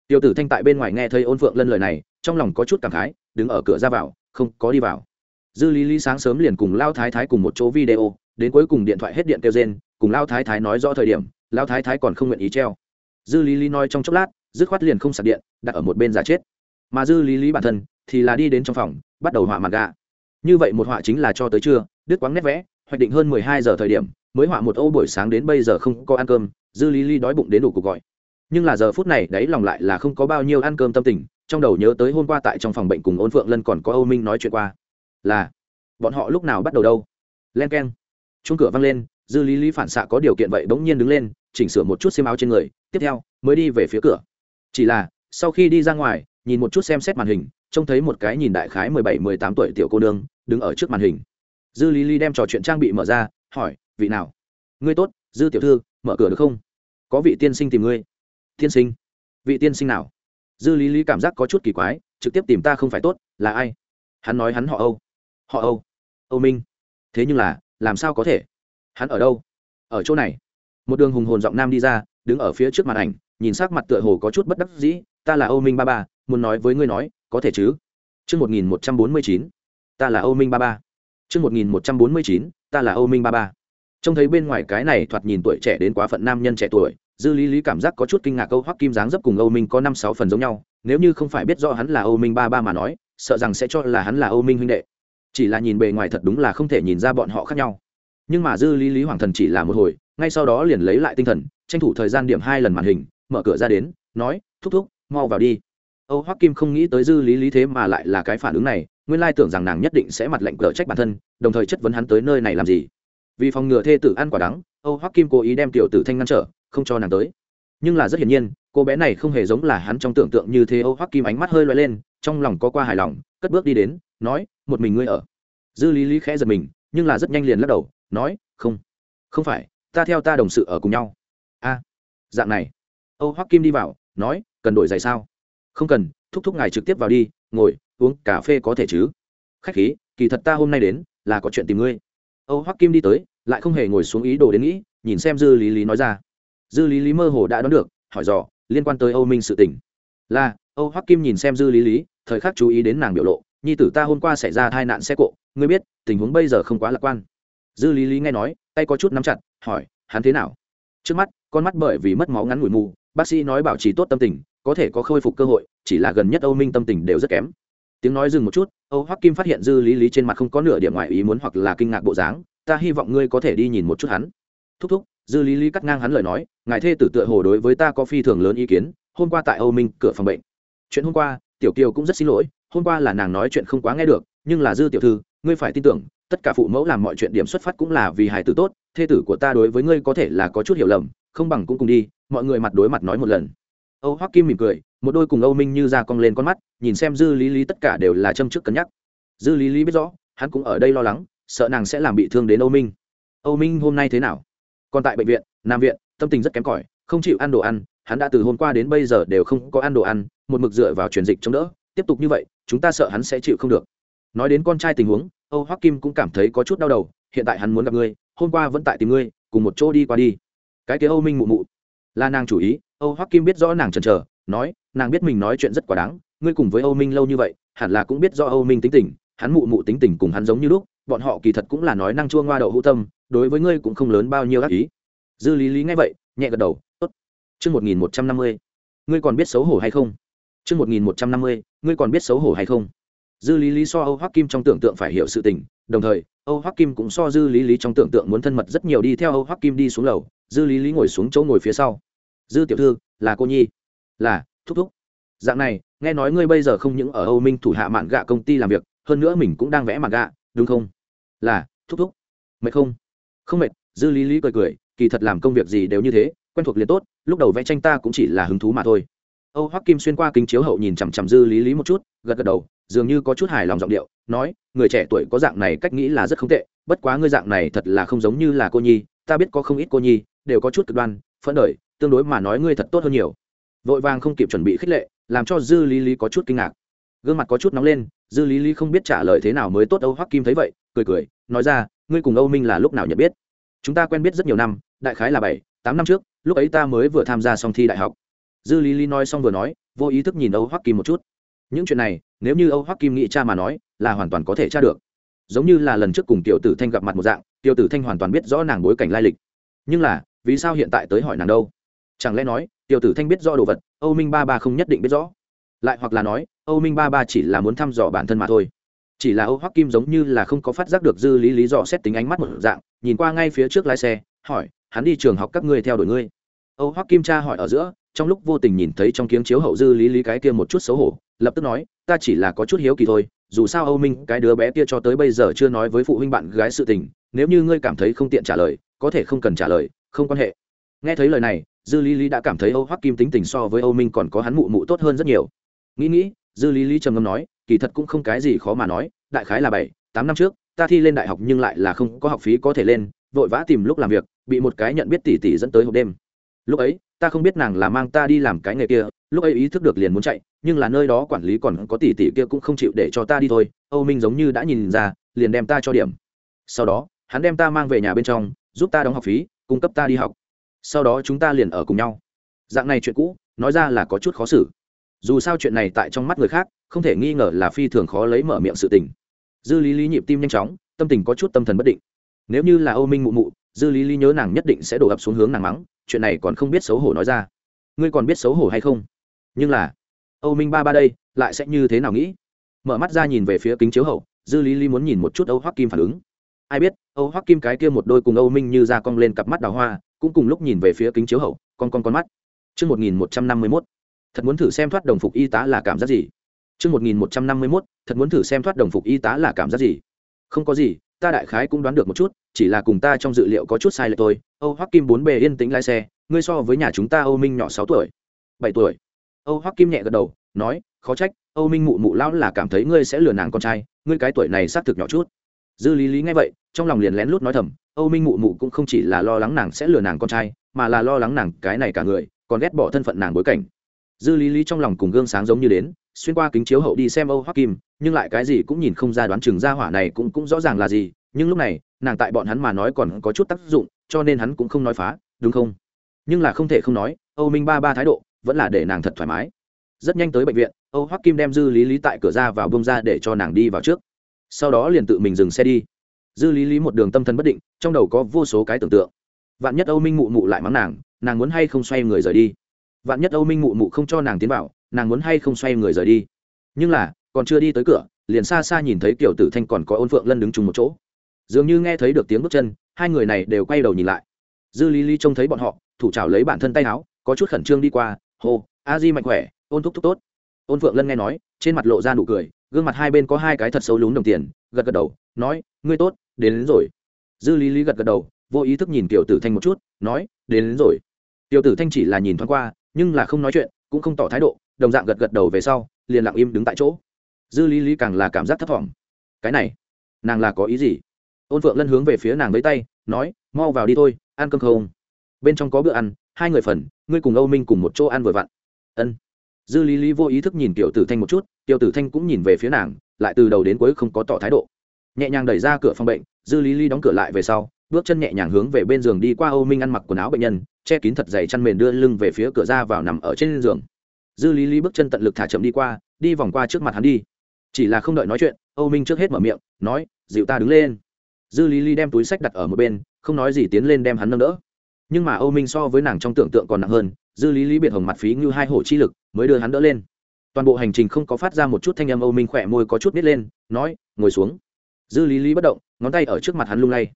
Tiêu tử thanh tại bên ngoài nghe thấy ôn phượng lân lời này, trong lòng có chút cảm khái, đứng ở cửa ra vào, không có đi vào. Dư lý lý sáng sớm liền cùng lao thái thái cùng một chỗ video, đến cuối cùng điện thoại hết điện kêu trên cùng lao thái thái nói rõ thời điểm, lao thái thái còn không nguyện ý treo. Dư lý lý nói trong chốc lát, dứt khoát liền không sạc điện, đặt ở một bên giả chết. Mà dư lý lý bản thân thì là đi đến trong phòng, bắt đầu họa mặt gà như vậy một họa chính là cho tới trưa, đứt quáng nét vẽ, hoạch định hơn mười hai giờ thời điểm, mới họa một ô buổi sáng đến bây giờ không có ăn cơm, dư lý lý đói bụng đến đủ cuộc gọi. Nhưng là giờ phút này đấy lòng lại là không có bao nhiêu ăn cơm tâm tình, trong đầu nhớ tới hôm qua tại trong phòng bệnh cùng ôn phượng lân còn có âu minh nói chuyện qua. Là, bọn họ lúc nào bắt đầu đâu? Len k e n chung cửa văng lên, dư lý lý phản xạ có điều kiện vậy bỗng nhiên đứng lên, chỉnh sửa một chút xiêm áo trên người, tiếp theo, mới đi về phía cửa. Chỉ là, sau khi đi ra ngoài, nhìn một chút xem xét màn hình, trông thấy một cái nhìn đại khái mười bảy, mười tám tuổi tiểu cô nương đứng ở trước màn hình. Dư lý lý đem trò chuyện trang bị mở ra hỏi vị nào? Ngươi tốt dư tiểu thư mở cửa được không? Có vị tiên sinh tìm ngươi. Tiên sinh? Vị tiên sinh nào? Dư lý lý cảm giác có chút kỳ quái trực tiếp tìm ta không phải tốt là ai? Hắn nói hắn họ âu. Họ âu? Âu minh. Thế nhưng là làm sao có thể? Hắn ở đâu? Ở chỗ này. Một đường hùng hồn giọng nam đi ra đứng ở phía trước màn ảnh nhìn sắc mặt tựa hồ có chút bất đắc dĩ ta là âu minh ba ba muốn nói với ngươi nói có thể chứ? Trước 1149, ta là âu minh ba ba. Trước 1149, ta là âu minh ba ba. trông thấy bên ngoài cái này thoạt nhìn tuổi trẻ đến quá phận nam nhân trẻ tuổi dư lý lý cảm giác có chút kinh ngạc câu hoắc kim dáng dấp cùng âu minh có năm sáu phần giống nhau nếu như không phải biết rõ hắn là âu minh ba ba mà nói sợ rằng sẽ cho là hắn là âu minh huynh đệ chỉ là nhìn bề ngoài thật đúng là không thể nhìn ra bọn họ khác nhau nhưng mà dư lý lý hoàng thần chỉ là một hồi ngay sau đó liền lấy lại tinh thần tranh thủ thời gian điểm hai lần màn hình mở cửa ra đến nói thúc thúc mau vào đi âu hoắc kim không nghĩ tới dư lý lý thế mà lại là cái phản ứng này, nguyên lai tưởng rằng nàng nhất định sẽ mặt lệnh cờ trách bản thân, đồng thời chất vấn hắn tới nơi này làm gì. Vì phòng ngừa thê tử ăn quả đắng, âu hoắc kim cố ý đem tiểu tử thanh ngăn trở, không cho nàng tới. Nhưng là rất hiển nhiên, cô bé này không hề giống là hắn trong tưởng tượng như thế, âu hoắc kim ánh mắt hơi loay lên, trong lòng có qua hài lòng, cất bước đi đến, nói, một mình ngươi ở. Dư lý lý khẽ giật mình, nhưng là rất nhanh liền lắc đầu, nói, không không phải, ta theo ta đồng sự ở cùng nhau. A, dạng này. Âu hoắc kim đi vào, nói, cần đổi giày sao? Không cần, thúc thúc ngài trực tiếp vào đi, ngồi, uống cà phê có thể chứ? Khách khí, kỳ thật ta hôm nay đến, là có chuyện tìm ngươi. Âu hoắc kim đi tới, lại không hề ngồi xuống ý đồ đến nghĩ, nhìn xem dư lý lý nói ra. Dư lý lý mơ hồ đã đoán được, hỏi dò, liên quan tới âu minh sự tình. Là, âu hoắc kim nhìn xem dư lý lý, thời khắc chú ý đến nàng biểu lộ, nhi tử ta hôm qua xảy ra tai nạn xe cộ, ngươi biết, tình huống bây giờ không quá lạc quan. Dư lý lý nghe nói, tay có chút nắm chặt, hỏi, hắn thế nào? Trước mắt, con mắt bởi vì mất máu ngắn ngủi mù, bác sĩ nói bảo trì tốt tâm tình có thể có khôi phục cơ hội, chỉ là gần nhất âu minh tâm tình đều rất kém. Tiếng nói dừng một chút, âu hoắc kim phát hiện dư lý lý trên mặt không có nửa điểm ngoại ý muốn hoặc là kinh ngạc bộ dáng, ta hy vọng ngươi có thể đi nhìn một chút hắn. Thúc thúc, dư lý lý cắt ngang hắn lời nói, ngài thê tử tựa hồ đối với ta có phi thường lớn ý kiến, hôm qua tại âu minh cửa phòng bệnh. Chuyện hôm qua, tiểu kiều cũng rất xin lỗi, hôm qua là nàng nói chuyện không quá nghe được, nhưng là dư tiểu thư, ngươi phải tin tưởng, tất cả phụ mẫu làm mọi chuyện điểm xuất phát cũng là vì hài tử tốt, thê tử của ta đối với ngươi có thể là có chút hiểu lầm, không bằng cũng cùng đi, mọi người mặt đối mặt nói một lần âu hoắc kim mỉm cười, một đôi cùng âu minh như ra cong lên con mắt, nhìn xem dư lý lý tất cả đều là châm trước cân nhắc. Dư lý lý biết rõ, hắn cũng ở đây lo lắng, sợ nàng sẽ làm bị thương đến âu minh. Âu minh hôm nay thế nào? Còn tại bệnh viện, nam viện, tâm tình rất kém cỏi, không chịu ăn đồ ăn, hắn đã từ hôm qua đến bây giờ đều không có ăn đồ ăn, một mực dựa vào truyền dịch chống đỡ. Tiếp tục như vậy, chúng ta sợ hắn sẽ chịu không được. Nói đến con trai tình huống, âu hoắc kim cũng cảm thấy có chút đau đầu, hiện tại hắn muốn gặp ngươi, hôm qua vẫn tại tìm ngươi, cùng một chỗ đi qua đi. Cái kia âu minh mụ mụ, là nàng chủ ý âu hoắc kim biết rõ nàng chần chờ, nói, nàng biết mình nói chuyện rất quá đáng, ngươi cùng với âu minh lâu như vậy, hẳn là cũng biết rõ âu minh tính tình, hắn mụ mụ tính tình cùng hắn giống như lúc, bọn họ kỳ thật cũng là nói năng chua ngoa đậu hữu tâm, đối với ngươi cũng không lớn bao nhiêu ác ý. Dư lý lý nghe vậy, nhẹ gật đầu, tốt. Chương một nghìn một trăm năm mươi, ngươi còn biết xấu hổ hay không? Chương một nghìn một trăm năm mươi, ngươi còn biết xấu hổ hay không? Dư lý lý so âu hoắc kim trong tưởng tượng phải hiểu sự tình, đồng thời, âu hoắc kim cũng so dư lý lý trong tưởng tượng muốn thân mật rất nhiều đi theo âu hoắc kim đi xuống lầu. Dư lý lý ngồi xuống chỗ ngồi phía sau dư tiểu thư, là cô nhi. Là, thúc thúc. Dạng này, nghe nói ngươi bây giờ không những ở âu minh thủ hạ mạn gạ công ty làm việc, hơn nữa mình cũng đang vẽ mạn gạ, đúng không? Là, thúc thúc. Mệt không? Không mệt, dư lý lý cười cười, kỳ thật làm công việc gì đều như thế, quen thuộc liền tốt, lúc đầu vẽ tranh ta cũng chỉ là hứng thú mà thôi. Âu hoắc kim xuyên qua kính chiếu hậu nhìn chằm chằm dư lý lý một chút, gật gật đầu, dường như có chút hài lòng giọng điệu, nói, người trẻ tuổi có dạng này cách nghĩ là rất không tệ, bất quá ngươi dạng này thật là không giống như là cô nhi, ta biết có không ít cô nhi, đều có chút cực đoan, phẫn đời tương đối mà nói ngươi thật tốt hơn nhiều. Vội vàng không kịp chuẩn bị khích lệ, làm cho dư lý lý có chút kinh ngạc. Gương mặt có chút nóng lên, dư lý lý không biết trả lời thế nào mới tốt âu hoắc kim thấy vậy, cười cười, nói ra, ngươi cùng âu minh là lúc nào nhận biết? Chúng ta quen biết rất nhiều năm, đại khái là bảy, tám năm trước, lúc ấy ta mới vừa tham gia xong thi đại học. Dư lý lý nói xong vừa nói, vô ý thức nhìn âu hoắc kim một chút. Những chuyện này, nếu như âu hoắc kim nghĩ cha mà nói, là hoàn toàn có thể tra được. Giống như là lần trước cùng tiểu tử thanh gặp mặt một dạng, tiểu tử thanh hoàn toàn biết rõ nàng bối cảnh lai lịch. Nhưng là, vì sao hiện tại tới hỏi nàng đâu? Chẳng lẽ nói, tiểu tử thanh biết rõ đồ vật, âu minh ba ba không nhất định biết rõ. Lại hoặc là nói, âu minh ba ba chỉ là muốn thăm dò bản thân mà thôi. Chỉ là âu hoắc kim giống như là không có phát giác được dư lý lý dò xét tính ánh mắt một dạng, nhìn qua ngay phía trước lái xe, hỏi, hắn đi trường học các ngươi theo đuổi ngươi? Âu hoắc kim cha hỏi ở giữa, trong lúc vô tình nhìn thấy trong kiếng chiếu hậu dư lý lý cái kia một chút xấu hổ, lập tức nói, ta chỉ là có chút hiếu kỳ thôi, dù sao âu minh, cái đứa bé kia cho tới bây giờ chưa nói với phụ huynh bạn gái sự tình, nếu như ngươi cảm thấy không tiện trả lời, có thể không cần trả lời, không quan hệ. Nghe thấy lời này dư lý lý đã cảm thấy âu hoắc kim tính tình so với âu minh còn có hắn mụ mụ tốt hơn rất nhiều. Nghĩ nghĩ, dư lý lý trầm ngâm nói, kỳ thật cũng không cái gì khó mà nói, đại khái là bảy, tám năm trước, ta thi lên đại học nhưng lại là không có học phí có thể lên, vội vã tìm lúc làm việc, bị một cái nhận biết tỷ tỷ dẫn tới hộp đêm. Lúc ấy, ta không biết nàng là mang ta đi làm cái nghề kia, lúc ấy ý thức được liền muốn chạy, nhưng là nơi đó quản lý còn có tỷ tỷ kia cũng không chịu để cho ta đi thôi, âu minh giống như đã nhìn ra, liền đem ta cho điểm. Sau đó, hắn đem ta mang về nhà bên trong, giúp ta đóng học phí, cung cấp ta đi học sau đó chúng ta liền ở cùng nhau. Dạng này chuyện cũ, nói ra là có chút khó xử. Dù sao chuyện này tại trong mắt người khác, không thể nghi ngờ là phi thường khó lấy mở miệng sự tình. Dư lý lý nhịp tim nhanh chóng, tâm tình có chút tâm thần bất định. Nếu như là âu minh mụ mụ, dư lý lý nhớ nàng nhất định sẽ đổ ập xuống hướng nàng mắng, chuyện này còn không biết xấu hổ nói ra. Ngươi còn biết xấu hổ hay không? Nhưng là, âu minh ba ba đây, lại sẽ như thế nào nghĩ? Mở mắt ra nhìn về phía kính chiếu hậu, dư lý lý muốn nhìn một chút âu hoắc kim phản ứng ai biết âu hoắc kim cái kia một đôi cùng âu minh như ra cong lên cặp mắt đào hoa cũng cùng lúc nhìn về phía kính chiếu hậu con con con mắt Trước 1151, thật muốn thử xem thoát đồng phục y tá là cảm giác gì. Trước 1151, thật muốn thử xem thoát đồng phục y tá là cảm giác gì. Không có gì, ta đại khái cũng đoán được một chút, chỉ là cùng ta trong dự liệu có chút sai lệch thôi. Âu Hoắc Kim bốn bề yên tĩnh lái xe, ngươi so với nhà chúng ta Âu Minh nhỏ sáu tuổi, bảy tuổi. Âu Hoắc Kim nhẹ gật đầu, nói, khó trách, Âu Minh mụ mụ lão là cảm thấy ngươi sẽ lừa nàng con trai, ngươi cái tuổi này xác thực nhỏ chút. Dư Lý Lý nghe vậy, trong lòng liền lén lút nói thầm, Âu Minh mụ mụ cũng không chỉ là lo lắng nàng sẽ lừa nàng con trai, mà là lo lắng nàng cái này cả người, còn ghét bỏ thân phận nàng bối cảnh. Dư Lý Lý trong lòng cùng gương sáng giống như đến, xuyên qua kính chiếu hậu đi xem Âu Hoắc Kim, nhưng lại cái gì cũng nhìn không ra đoán chừng ra hỏa này cũng cũng rõ ràng là gì, nhưng lúc này, nàng tại bọn hắn mà nói còn có chút tác dụng, cho nên hắn cũng không nói phá, đúng không? Nhưng là không thể không nói, Âu Minh ba ba thái độ, vẫn là để nàng thật thoải mái. Rất nhanh tới bệnh viện, Âu Hoắc Kim đem Dư Lý Lý tại cửa ra vào bông ra để cho nàng đi vào trước. Sau đó liền tự mình dừng xe đi. Dư lý lý một đường tâm thần bất định, trong đầu có vô số cái tưởng tượng. Vạn nhất âu minh mụ mụ lại mắng nàng nàng muốn hay không xoay người rời đi? Vạn nhất âu minh mụ mụ không cho nàng tiến vào, nàng muốn hay không xoay người rời đi? Nhưng là, còn chưa đi tới cửa, liền xa xa nhìn thấy kiểu tử thanh còn có ôn phượng lân đứng chung một chỗ. Dường như nghe thấy được tiếng bước chân, hai người này đều quay đầu nhìn lại. Dư lý lý trông thấy bọn họ, thủ trào lấy bản thân tay áo, có chút khẩn trương đi qua, hô, a di mạnh khỏe, ôn thúc thúc tốt. Ôn phượng lân nghe nói, trên mặt lộ ra nụ cười gương mặt hai bên có hai cái thật sâu lún đồng tiền gật gật đầu nói ngươi tốt đến, đến rồi. Dư lý lý gật gật đầu vô ý thức nhìn tiểu tử thanh một chút nói đến, đến rồi. Tiểu tử thanh chỉ là nhìn thoáng qua nhưng là không nói chuyện cũng không tỏ thái độ đồng dạng gật gật đầu về sau liền lặng im đứng tại chỗ. Dư lý lý càng là cảm giác thấp thỏm. Cái này nàng là có ý gì? Ôn phượng lân hướng về phía nàng với tay nói mau vào đi thôi ăn cơm không? Bên trong có bữa ăn hai người phần ngươi cùng âu minh cùng một chỗ ăn vừa vặn. Ân dư lý lý vô ý thức nhìn tiểu tử thanh một chút, tiểu tử thanh cũng nhìn về phía nàng, lại từ đầu đến cuối không có tỏ thái độ. Nhẹ nhàng đẩy ra cửa phòng bệnh, dư lý lý đóng cửa lại về sau, bước chân nhẹ nhàng hướng về bên giường đi qua âu minh ăn mặc quần áo bệnh nhân, che kín thật dày chăn mền đưa lưng về phía cửa ra vào nằm ở trên giường. Dư lý lý bước chân tận lực thả chậm đi qua, đi vòng qua trước mặt hắn đi. Chỉ là không đợi nói chuyện, âu minh trước hết mở miệng, nói, dịu ta đứng lên. Dư lý lý đem túi sách đặt ở một bên, không nói gì tiến lên đem hắn nâng đỡ. Nhưng mà âu minh so với nàng trong tưởng tượng còn nặng hơn, dư lý lý biệt hồng mặt phí như hai hổ chi lực mới đưa hắn đỡ lên. Toàn bộ hành trình không có phát ra một chút thanh âm âu minh khỏe môi có chút nít lên, nói, ngồi xuống. Dư lý lý bất động, ngón tay ở trước mặt hắn lung lay.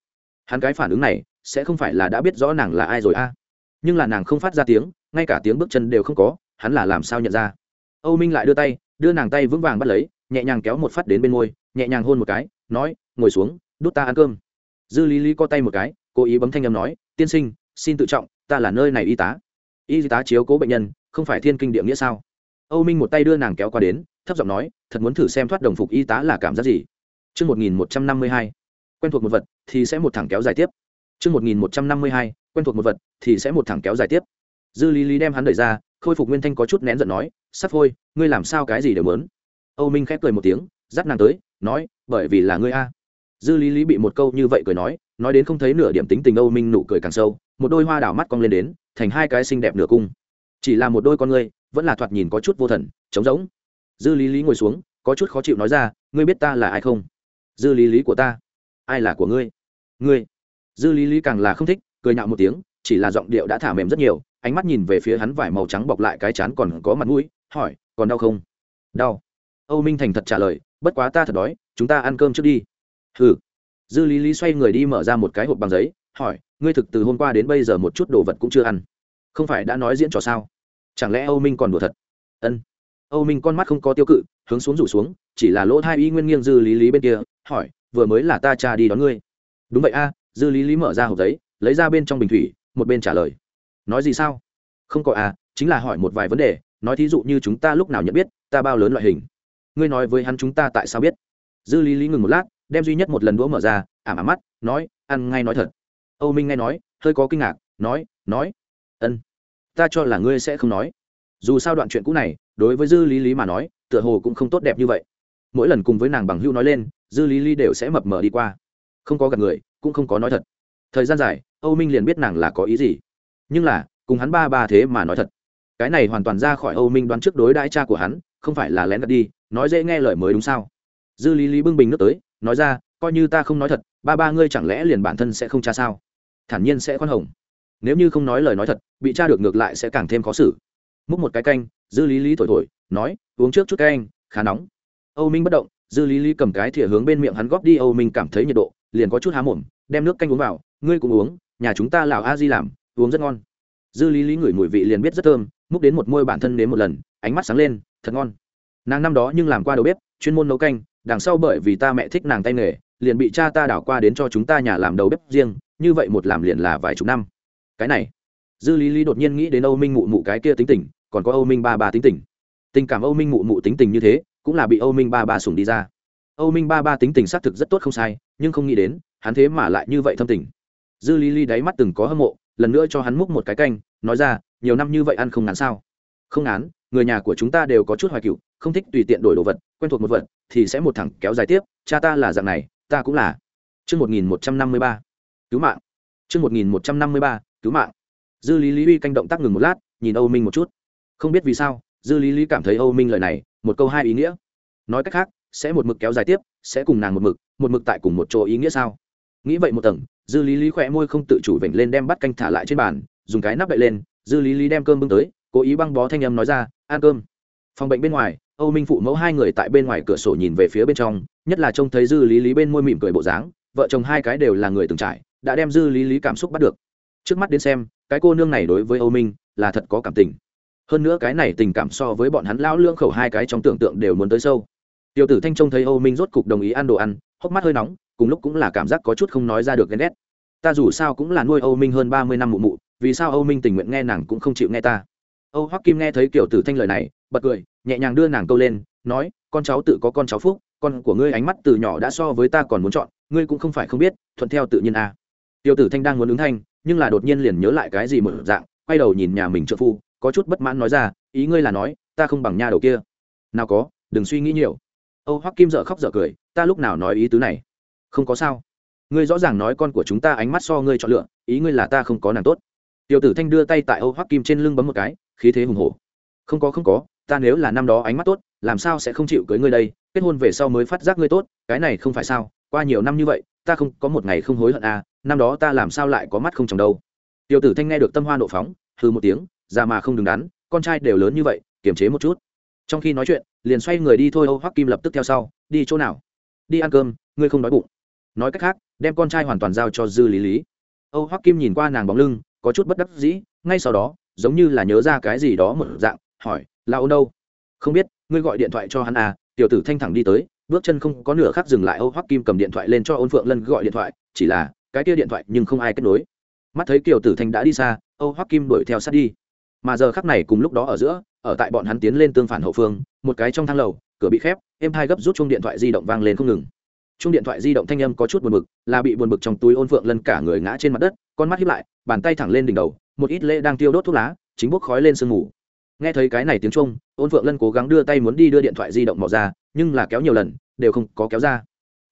Hắn cái phản ứng này, sẽ không phải là đã biết rõ nàng là ai rồi a. À. nhưng là nàng không phát ra tiếng, ngay cả tiếng bước chân đều không có, hắn là làm sao nhận ra? Âu minh lại đưa tay, đưa nàng tay vững vàng bắt lấy, nhẹ nhàng kéo một phát đến bên môi, nhẹ nhàng hôn một cái, nói, ngồi xuống, đút ta ăn cơm. Dư lý lý co tay một cái, cố ý bấm thanh âm nói, tiên sinh, xin tự trọng, ta là nơi này y tá. Y tá chiếu cố bệnh nhân không phải thiên kinh địa nghĩa sao âu minh một tay đưa nàng kéo qua đến thấp giọng nói thật muốn thử xem thoát đồng phục y tá là cảm giác gì Chương 1152. Quen thuộc một vật thì sẽ một thẳng kéo dài tiếp. Chương 1152. Quen thuộc một vật thì sẽ một thẳng kéo dài tiếp. Dư Lý Lý đem hắn đẩy ra, khôi phục nguyên thanh có chút nén giận nói, "Sắp thôi, ngươi làm sao cái gì đều muốn?" Âu Minh khép cười một tiếng, dắt nàng tới, nói, "Bởi vì là ngươi a." Dư Lý Lý bị một câu như vậy cười nói, nói đến không thấy nửa điểm tính tình Âu Minh nụ cười càng sâu, một đôi hoa đảo mắt cong lên đến, thành hai cái xinh đẹp nửa cung. Chỉ là một đôi con ngươi, vẫn là thoạt nhìn có chút vô thần, trống rỗng. Dư Lý Lý ngồi xuống, có chút khó chịu nói ra, "Ngươi biết ta là ai không?" dư lý lý của ta. Ai là của ngươi? Ngươi. Dư lý lý càng là không thích cười nhạo một tiếng chỉ là giọng điệu đã thả mềm rất nhiều ánh mắt nhìn về phía hắn vải màu trắng bọc lại cái chán còn có mặt mũi hỏi còn đau không? Đau. Âu minh thành thật trả lời bất quá ta thật đói chúng ta ăn cơm trước đi. Ừ dư lý lý xoay người đi mở ra một cái hộp bằng giấy hỏi ngươi thực từ hôm qua đến bây giờ một chút đồ vật cũng chưa ăn? Không phải đã nói diễn trò sao? Chẳng lẽ âu minh còn đùa thật? Ân. Âu minh con mắt không có tiêu cự, hướng xuống rủ xuống, chỉ là lỗ thai y nguyên nghiêng dư lý lý bên kia, hỏi, vừa mới là ta cha đi đón ngươi? Đúng vậy a, dư lý lý mở ra hộp giấy, lấy ra bên trong bình thủy, một bên trả lời. Nói gì sao? Không có à chính là hỏi một vài vấn đề, nói thí dụ như chúng ta lúc nào nhận biết, ta bao lớn loại hình? Ngươi nói với hắn chúng ta tại sao biết? Dư lý lý ngừng một lát, đem duy nhất một lần đũa mở ra, ảm ảm mắt, nói, ăn ngay nói thật. Âu minh nghe nói, hơi có kinh ngạc, nói nói ân, ta cho là ngươi sẽ không nói. Dù sao đoạn chuyện cũ này, đối với dư lý lý mà nói, tựa hồ cũng không tốt đẹp như vậy. Mỗi lần cùng với nàng bằng hưu nói lên, dư lý lý đều sẽ mập mờ đi qua. Không có gặp người, cũng không có nói thật. Thời gian dài, âu minh liền biết nàng là có ý gì. Nhưng là, cùng hắn ba ba thế mà nói thật. Cái này hoàn toàn ra khỏi âu minh đoán trước đối đãi cha của hắn, không phải là lén đặt đi, nói dễ nghe lời mới đúng sao? Dư lý lý bưng bình nước tới, nói ra, coi như ta không nói thật, ba ba ngươi chẳng lẽ liền bản thân sẽ không cha sao? Thản nhiên sẽ khoan hồng nếu như không nói lời nói thật, bị cha được ngược lại sẽ càng thêm khó xử. Múc một cái canh, dư lý lý thổi thổi, nói, uống trước chút canh, khá nóng. Âu minh bất động, dư lý lý cầm cái thìa hướng bên miệng hắn góp đi, âu minh cảm thấy nhiệt độ, liền có chút há mồm, đem nước canh uống vào, ngươi cũng uống, nhà chúng ta lào a di làm, uống rất ngon. Dư lý lý ngửi mùi vị liền biết rất thơm, múc đến một môi bản thân đến một lần, ánh mắt sáng lên, thật ngon. Nàng năm đó nhưng làm qua đầu bếp, chuyên môn nấu canh, đằng sau bởi vì ta mẹ thích nàng tay nghề, liền bị cha ta đảo qua đến cho chúng ta nhà làm đầu bếp riêng, như vậy một làm liền là vài chục năm cái này. Dư lý lý đột nhiên nghĩ đến âu minh mụ mụ cái kia tính tình còn có âu minh ba ba tính tình. Tình cảm âu minh mụ mụ tính tình như thế cũng là bị âu minh ba ba sùng đi ra. Âu minh ba ba tính tình xác thực rất tốt không sai nhưng không nghĩ đến hắn thế mà lại như vậy thâm tình. Dư lý lý đáy mắt từng có hâm mộ lần nữa cho hắn múc một cái canh nói ra nhiều năm như vậy ăn không ngán sao? Không ngán người nhà của chúng ta đều có chút hoài cựu không thích tùy tiện đổi đồ vật quen thuộc một vật thì sẽ một thẳng kéo dài tiếp cha ta là dạng này ta cũng là. Trư Một nghìn một trăm năm mươi ba, cứu mạng. Trư Một nghìn một trăm năm mươi ba cứu mạng. Dư lý lý uy canh động tác ngừng một lát, nhìn âu minh một chút. Không biết vì sao, dư lý lý cảm thấy âu minh lời này, một câu hai ý nghĩa. Nói cách khác, sẽ một mực kéo dài tiếp, sẽ cùng nàng một mực một mực tại cùng một chỗ ý nghĩa sao? Nghĩ vậy một tầng, dư lý lý khỏe môi không tự chủ vểnh lên đem bắt canh thả lại trên bàn, dùng cái nắp đậy lên, dư lý lý đem cơm bưng tới, cố ý băng bó thanh âm nói ra, ăn cơm. Phòng bệnh bên ngoài, âu minh phụ mẫu hai người tại bên ngoài cửa sổ nhìn về phía bên trong, nhất là trông thấy dư lý lý bên môi mỉm cười bộ dáng, vợ chồng hai cái đều là người từng trải, đã đem dư lý lý cảm xúc bắt được trước mắt đến xem, cái cô nương này đối với âu minh là thật có cảm tình. Hơn nữa cái này tình cảm so với bọn hắn lão lưỡng khẩu hai cái trong tưởng tượng đều muốn tới sâu. Tiểu tử thanh trông thấy âu minh rốt cục đồng ý ăn đồ ăn, hốc mắt hơi nóng, cùng lúc cũng là cảm giác có chút không nói ra được ghen ghét. Ta dù sao cũng là nuôi âu minh hơn ba mươi năm mụ mụ, vì sao âu minh tình nguyện nghe nàng cũng không chịu nghe ta? Âu hoắc kim nghe thấy kiểu tử thanh lời này, bật cười, nhẹ nhàng đưa nàng câu lên, nói, con cháu tự có con cháu phúc, con của ngươi ánh mắt từ nhỏ đã so với ta còn muốn chọn, ngươi cũng không phải không biết, thuận theo tự nhiên à. tiểu tử thanh đang muốn ứng thanh nhưng là đột nhiên liền nhớ lại cái gì một dạng, quay đầu nhìn nhà mình trợ phu, có chút bất mãn nói ra, ý ngươi là nói, ta không bằng nha đầu kia. Nào có, đừng suy nghĩ nhiều. Âu hoắc kim dợ khóc dợ cười, ta lúc nào nói ý tứ này? Không có sao. Ngươi rõ ràng nói con của chúng ta ánh mắt so ngươi chọn lựa, ý ngươi là ta không có nàng tốt. Tiểu tử thanh đưa tay tại âu hoắc kim trên lưng bấm một cái, khí thế hùng hổ. Không có không có, ta nếu là năm đó ánh mắt tốt, làm sao sẽ không chịu cưới ngươi đây? Kết hôn về sau mới phát giác ngươi tốt, cái này không phải sao, qua nhiều năm như vậy, ta không có một ngày không hối hận à năm đó ta làm sao lại có mắt không chồng đâu. Tiểu tử thanh nghe được tâm hoa nộ phóng hư một tiếng, già mà không đứng đắn, con trai đều lớn như vậy, kiềm chế một chút. Trong khi nói chuyện, liền xoay người đi thôi âu hoắc kim lập tức theo sau, đi chỗ nào? Đi ăn cơm, ngươi không đói bụng. Nói cách khác, đem con trai hoàn toàn giao cho dư lý lý. Âu hoắc kim nhìn qua nàng bóng lưng, có chút bất đắc dĩ, ngay sau đó, giống như là nhớ ra cái gì đó một dạng, hỏi, là ô đâu? Không biết, ngươi gọi điện thoại cho hắn à. Tiểu tử thanh thẳng đi tới, bước chân không có nửa khác dừng lại âu hoắc kim cầm điện thoại lên cho ôn phượng lân gọi điện thoại, chỉ là cái kia điện thoại nhưng không ai kết nối. Mắt thấy kiều tử thanh đã đi xa, âu hoắc kim đuổi theo sát đi. Mà giờ khắc này cùng lúc đó ở giữa, ở tại bọn hắn tiến lên tương phản hậu phương, một cái trong thang lầu, cửa bị khép em hai gấp rút chung điện thoại di động vang lên không ngừng. Chung điện thoại di động thanh âm có chút buồn bực, là bị buồn bực trong túi ôn phượng lân cả người ngã trên mặt đất, con mắt hiếp lại, bàn tay thẳng lên đỉnh đầu, một ít lễ đang tiêu đốt thuốc lá, chính bốc khói lên sương mù. Nghe thấy cái này tiếng trung ôn phượng lân cố gắng đưa tay muốn đi đưa điện thoại di động mò ra, nhưng là kéo nhiều lần, đều không có kéo ra.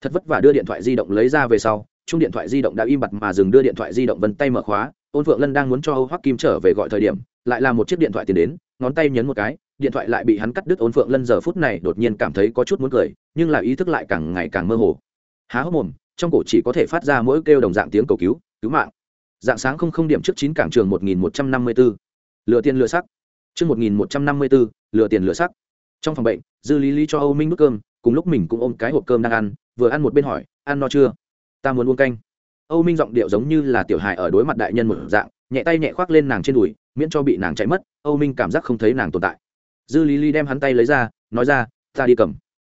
Thật vất vả đưa điện thoại di động lấy ra về sau chung điện thoại di động đã im bặt mà dừng đưa điện thoại di động vân tay mở khóa ôn phượng lân đang muốn cho âu hoắc kim trở về gọi thời điểm, lại là một chiếc điện thoại tiền đến, ngón tay nhấn một cái, điện thoại lại bị hắn cắt đứt. Ôn phượng lân giờ phút này đột nhiên cảm thấy có chút muốn cười, nhưng là ý thức lại càng ngày càng mơ hồ. Há hốc mồm, trong cổ chỉ có thể phát ra mỗi kêu đồng dạng tiếng cầu cứu cứu mạng. Dạng sáng không không điểm trước chín cảng trường một nghìn một trăm năm mươi bốn lựa tiền lựa sắc. Trước một nghìn một trăm năm mươi bốn lựa tiền lựa sắc. Trong phòng bệnh, dư lý lý cho âu minh nước cơm, cùng lúc mình cũng ôm cái hộp cơm đang ăn, vừa ăn một bên hỏi, ăn no chưa? Ta muốn uống canh. Âu minh giọng điệu giống như là tiểu hài ở đối mặt đại nhân một dạng, nhẹ tay nhẹ khoác lên nàng trên đùi, miễn cho bị nàng chạy mất, âu minh cảm giác không thấy nàng tồn tại. Dư lý lý đem hắn tay lấy ra, nói ra, ta đi cầm.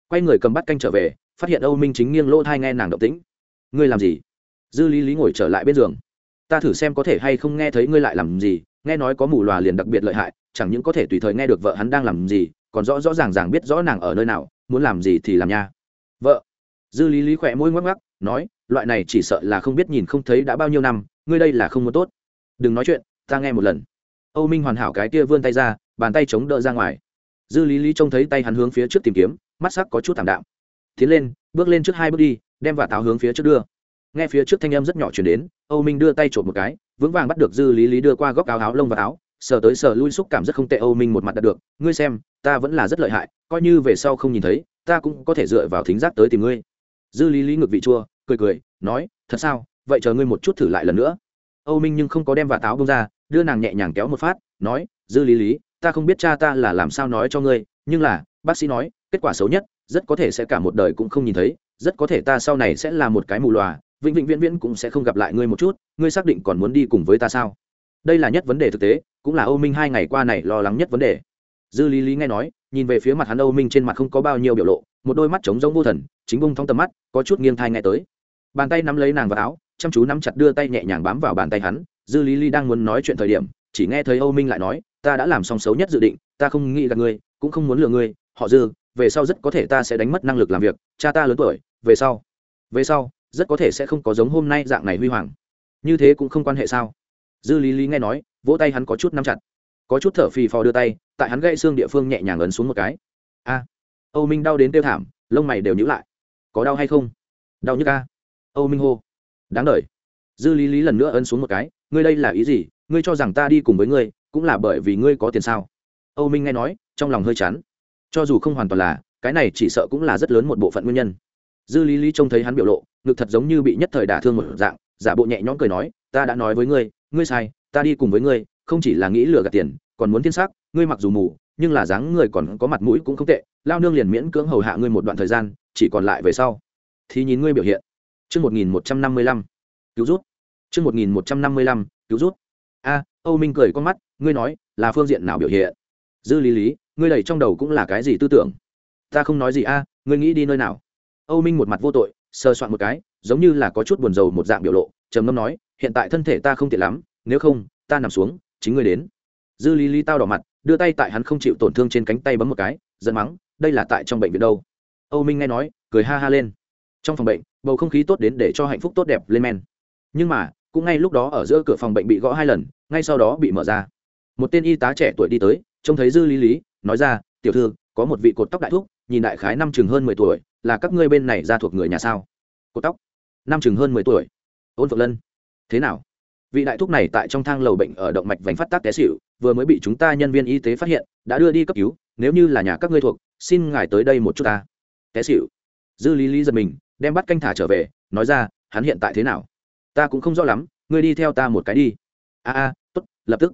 Quay người cầm bắt canh trở về, phát hiện âu minh chính nghiêng lỗ thai nghe nàng động tĩnh. Ngươi làm gì? Dư lý lý ngồi trở lại bên giường. Ta thử xem có thể hay không nghe thấy ngươi lại làm gì, nghe nói có mù lòa liền đặc biệt lợi hại, chẳng những có thể tùy thời nghe được vợ hắn đang làm gì, còn rõ rõ ràng ràng biết rõ nàng ở nơi nào, muốn làm gì thì làm nha. Vợ? Dư lý lý khỏe môi ngoắc ngoắc, nói loại này chỉ sợ là không biết nhìn không thấy đã bao nhiêu năm, ngươi đây là không muốn tốt. Đừng nói chuyện, ta nghe một lần. Âu minh hoàn hảo cái kia vươn tay ra, bàn tay chống đỡ ra ngoài. Dư lý lý trông thấy tay hắn hướng phía trước tìm kiếm, mắt sắc có chút thảm đạm. Tiến lên, bước lên trước hai bước đi, đem và táo hướng phía trước đưa. Nghe phía trước thanh âm rất nhỏ chuyển đến, âu minh đưa tay trộm một cái, vững vàng bắt được dư lý lý đưa qua góc áo áo, lông và áo. Sờ tới sờ lui xúc cảm rất không tệ, âu minh một mặt đạt được. Ngươi xem, ta vẫn là rất lợi hại, coi như về sau không nhìn thấy, ta cũng có thể dựa vào thính giác tới tìm ngươi. Dư lý lý ngược vị chua cười cười, nói, thật sao? Vậy chờ ngươi một chút thử lại lần nữa. Âu minh nhưng không có đem vả táo bông ra, đưa nàng nhẹ nhàng kéo một phát, nói, dư lý lý, ta không biết cha ta là làm sao nói cho ngươi, nhưng là, bác sĩ nói, kết quả xấu nhất, rất có thể sẽ cả một đời cũng không nhìn thấy, rất có thể ta sau này sẽ là một cái mù lòa vĩnh vĩnh viễn viễn cũng sẽ không gặp lại ngươi một chút, ngươi xác định còn muốn đi cùng với ta sao? Đây là nhất vấn đề thực tế, cũng là âu minh hai ngày qua này lo lắng nhất vấn đề. Dư lý lý nghe nói, nhìn về phía mặt hắn âu minh trên mặt không có bao nhiêu biểu lộ, một đôi mắt trống rỗng vô thần, chính bung thong tầm mắt, có chút nghiêng thai nghe tới bàn tay nắm lấy nàng vào áo, chăm chú nắm chặt đưa tay nhẹ nhàng bám vào bàn tay hắn, dư lý lý đang muốn nói chuyện thời điểm, chỉ nghe thấy âu minh lại nói, ta đã làm xong xấu nhất dự định, ta không nghĩ gặp ngươi, cũng không muốn lừa ngươi, họ dư, về sau rất có thể ta sẽ đánh mất năng lực làm việc, cha ta lớn tuổi, về sau về sau, rất có thể sẽ không có giống hôm nay dạng này huy hoàng. Như thế cũng không quan hệ sao? Dư lý lý nghe nói, vỗ tay hắn có chút nắm chặt. Có chút thở phì phò đưa tay, tại hắn gãy xương địa phương nhẹ nhàng ấn xuống một cái. A. Âu minh đau đến tiêu thảm, lông mày đều nhữ lại. Có đau hay không? Đau nhức a âu minh hô. Đáng đ dư lý lý lần nữa ấn xuống một cái, ngươi đây là ý gì? Ngươi cho rằng ta đi cùng với ngươi, cũng là bởi vì ngươi có tiền sao? Âu minh nghe nói, trong lòng hơi chán. Cho dù không hoàn toàn là, cái này chỉ sợ cũng là rất lớn một bộ phận nguyên nhân. Dư lý lý trông thấy hắn biểu lộ, ngực thật giống như bị nhất thời đả thương một dạng, giả bộ nhẹ nhõm cười nói, ta đã nói với ngươi ngươi sai, ta đi cùng với ngươi, không chỉ là nghĩ lừa gạt tiền, còn muốn thiên xác, ngươi mặc dù mù, nhưng là dáng người còn có mặt mũi cũng không tệ, lao nương liền miễn cưỡng hầu hạ ngươi một đoạn thời gian, chỉ còn lại về sau. Thì nhìn ngươi biểu hiện chương 1155, cứu rút. chương 1155, cứu rút. A, Âu Minh cười con mắt, ngươi nói, là phương diện nào biểu hiện? Dư Lý Lý, ngươi đầy trong đầu cũng là cái gì tư tưởng? Ta không nói gì a, ngươi nghĩ đi nơi nào? Âu Minh một mặt vô tội, sơ soạn một cái, giống như là có chút buồn rầu một dạng biểu lộ, trầm ngâm nói, hiện tại thân thể ta không tiện lắm, nếu không, ta nằm xuống, chính ngươi đến. Dư Lý Lý tao đỏ mặt, đưa tay tại hắn không chịu tổn thương trên cánh tay bấm một cái, giận mắng, đây là tại trong bệnh viện đâu? Âu Minh nghe nói, cười ha ha lên. Trong phòng bệnh, bầu không khí tốt đến để cho hạnh phúc tốt đẹp lên men. Nhưng mà, cũng ngay lúc đó ở giữa cửa phòng bệnh bị gõ hai lần, ngay sau đó bị mở ra. Một tên y tá trẻ tuổi đi tới, trông thấy Dư Lý Lý, nói ra, "Tiểu thư, có một vị cột tóc đại thúc, nhìn đại khái năm chừng hơn mười tuổi, là các ngươi bên này ra thuộc người nhà sao?" Cột tóc, năm chừng hơn mười tuổi. Ôn Phượng Lân, thế nào? Vị đại thúc này tại trong thang lầu bệnh ở động mạch vành phát tác té xịu vừa mới bị chúng ta nhân viên y tế phát hiện, đã đưa đi cấp cứu, nếu như là nhà các ngươi thuộc, xin ngài tới đây một chút ta. Té xịu Dư Lý Lý giật mình, đem bắt canh thả trở về, nói ra, hắn hiện tại thế nào? Ta cũng không rõ lắm, ngươi đi theo ta một cái đi. A a, tốt, lập tức.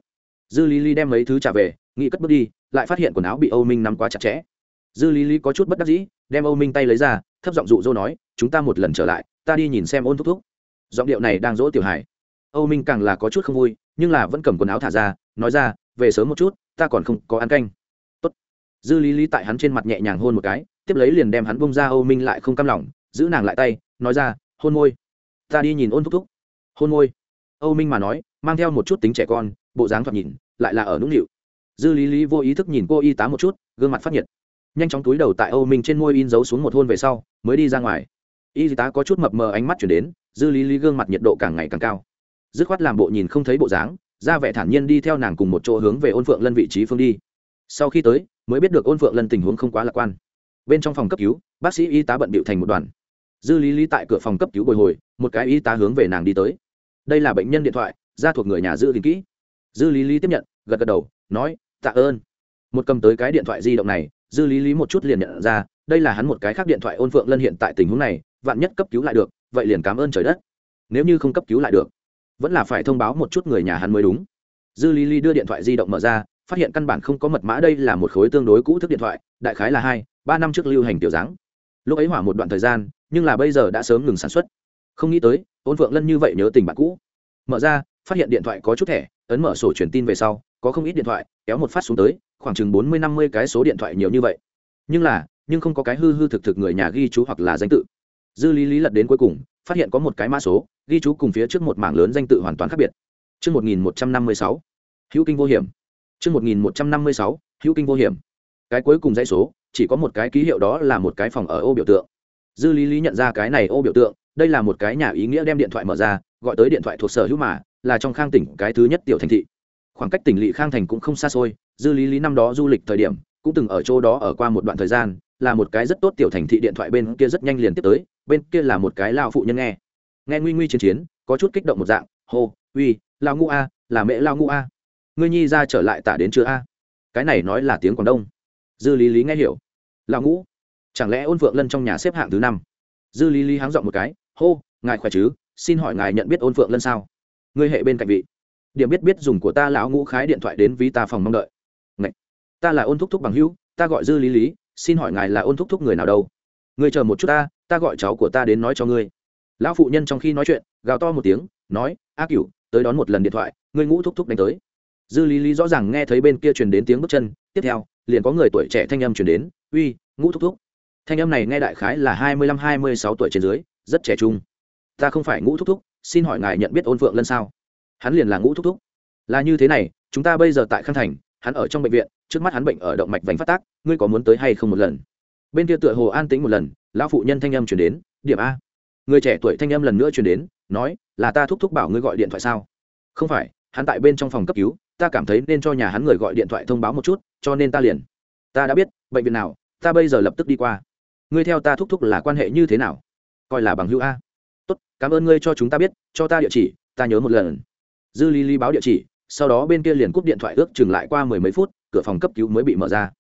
Dư Lý Lý đem mấy thứ trả về, nghĩ cất bước đi, lại phát hiện quần áo bị Âu Minh nắm quá chặt chẽ. Dư Lý Lý có chút bất đắc dĩ, đem Âu Minh tay lấy ra, thấp giọng dụ dỗ nói, chúng ta một lần trở lại, ta đi nhìn xem ôn thúc thúc. Giọng điệu này đang dỗ Tiểu Hải. Âu Minh càng là có chút không vui, nhưng là vẫn cầm quần áo thả ra, nói ra, về sớm một chút, ta còn không có ăn canh. Tốt. Dư Lý Lý tại hắn trên mặt nhẹ nhàng hôn một cái, tiếp lấy liền đem hắn bông ra Âu Minh lại không cam lòng, giữ nàng lại tay, nói ra, hôn môi. Ta đi nhìn ôn thúc thúc. Hôn môi. Âu Minh mà nói, mang theo một chút tính trẻ con, bộ dáng thoạt nhìn, lại là ở nũng nịu. Dư Lý Lý vô ý thức nhìn cô y tá một chút, gương mặt phát nhiệt. Nhanh chóng túi đầu tại Âu Minh trên môi in dấu xuống một hôn về sau, mới đi ra ngoài. Y tá có chút mập mờ ánh mắt chuyển đến, Dư Lý Lý gương mặt nhiệt độ càng ngày càng cao dứt khoát làm bộ nhìn không thấy bộ dáng ra vẻ thản nhiên đi theo nàng cùng một chỗ hướng về ôn phượng lân vị trí phương đi sau khi tới mới biết được ôn phượng lân tình huống không quá lạc quan bên trong phòng cấp cứu bác sĩ y tá bận bịu thành một đoàn dư lý lý tại cửa phòng cấp cứu bồi hồi, một cái y tá hướng về nàng đi tới. Đây là bệnh nhân điện thoại ra thuộc người nhà giữ gìn kỹ. Dư lý lý tiếp nhận, gật gật đầu, nói, tạ ơn. Một cầm tới cái điện thoại di động này, dư lý lý một chút liền nhận ra, đây là hắn một cái khác điện thoại ôn phượng lân hiện tại tình huống này, vạn nhất cấp cứu lại được, vậy liền cảm ơn trời đất. Nếu như không cấp cứu lại được, vẫn là phải thông báo một chút người nhà hắn mới đúng. Dư lý lý đưa điện thoại di động mở ra, phát hiện căn bản không có mật mã, đây là một khối tương đối cũ thức điện thoại, đại khái là hai, ba năm trước lưu hành tiểu dáng lúc ấy hỏa một đoạn thời gian nhưng là bây giờ đã sớm ngừng sản xuất. Không nghĩ tới ôn phượng lân như vậy nhớ tình bạn cũ. Mở ra phát hiện điện thoại có chút thẻ ấn mở sổ truyền tin về sau có không ít điện thoại kéo một phát xuống tới khoảng chừng bốn mươi năm mươi cái số điện thoại nhiều như vậy. Nhưng là nhưng không có cái hư hư thực thực người nhà ghi chú hoặc là danh tự. Dư lý lý lật đến cuối cùng phát hiện có một cái mã số ghi chú cùng phía trước một mảng lớn danh tự hoàn toàn khác biệt. Trước 1156, hữu kinh vô hiểm. Trước 1156, hữu kinh vô hiểm cái cuối cùng dãy số, chỉ có một cái ký hiệu đó là một cái phòng ở ô biểu tượng. Dư lý lý nhận ra cái này ô biểu tượng, đây là một cái nhà ý nghĩa đem điện thoại mở ra, gọi tới điện thoại thuộc sở hữu mà, là trong khang tỉnh cái thứ nhất tiểu thành thị. Khoảng cách tỉnh lỵ khang thành cũng không xa xôi, dư lý lý năm đó du lịch thời điểm, cũng từng ở chỗ đó ở qua một đoạn thời gian, là một cái rất tốt tiểu thành thị điện thoại bên kia rất nhanh liền tiếp tới, bên kia là một cái lao phụ nhân nghe. Nghe nguy nguy chiến chiến, có chút kích động một dạng, hô, uy, lao ngu a, là mẹ lao ngu a. Ngươi nhi ra trở lại tả đến chưa a? Cái này nói là tiếng quảng đông dư lý lý nghe hiểu. Lão ngũ, chẳng lẽ ôn phượng lân trong nhà xếp hạng thứ năm? Dư lý lý háng dọn một cái, hô, ngài khỏe chứ? Xin hỏi ngài nhận biết ôn phượng lân sao? Ngươi hệ bên cạnh vị. Điểm biết biết dùng của ta lão ngũ khái điện thoại đến ví ta phòng mong đợi. Ngậy! ta là ôn thúc thúc bằng hữu, ta gọi dư lý lý, xin hỏi ngài là ôn thúc thúc người nào đâu? Ngươi chờ một chút ta ta gọi cháu của ta đến nói cho ngươi. Lão phụ nhân trong khi nói chuyện, gào to một tiếng, nói, a cửu, tới đón một lần điện thoại, ngươi ngũ thúc thúc đánh tới dư lý lý rõ ràng nghe thấy bên kia truyền đến tiếng bước chân, tiếp theo, liền có người tuổi trẻ thanh âm truyền đến, uy, ngũ thúc thúc. Thanh âm này nghe đại khái là hai mươi lăm, hai mươi sáu tuổi trên dưới, rất trẻ trung. Ta không phải ngũ thúc thúc, xin hỏi ngài nhận biết ôn phượng lân sao? Hắn liền là ngũ thúc thúc. Là như thế này, chúng ta bây giờ tại khang thành, hắn ở trong bệnh viện, trước mắt hắn bệnh ở động mạch vành phát tác, ngươi có muốn tới hay không một lần? Bên kia tựa hồ an tĩnh một lần, lão phụ nhân thanh âm chuyển đến, điểm a. Người trẻ tuổi thanh âm lần nữa chuyển đến, nói, là ta thúc thúc bảo ngươi gọi điện thoại sao? Không phải, hắn tại bên trong phòng cấp cứu ta cảm thấy nên cho nhà hắn người gọi điện thoại thông báo một chút, cho nên ta liền. Ta đã biết, bệnh viện nào, ta bây giờ lập tức đi qua. Ngươi theo ta thúc thúc là quan hệ như thế nào? Coi là bằng hữu a. Tốt, cảm ơn ngươi cho chúng ta biết, cho ta địa chỉ, ta nhớ một lần. Dư lý lý báo địa chỉ, sau đó bên kia liền cúp điện thoại ước chừng lại qua mười mấy phút, cửa phòng cấp cứu mới bị mở ra.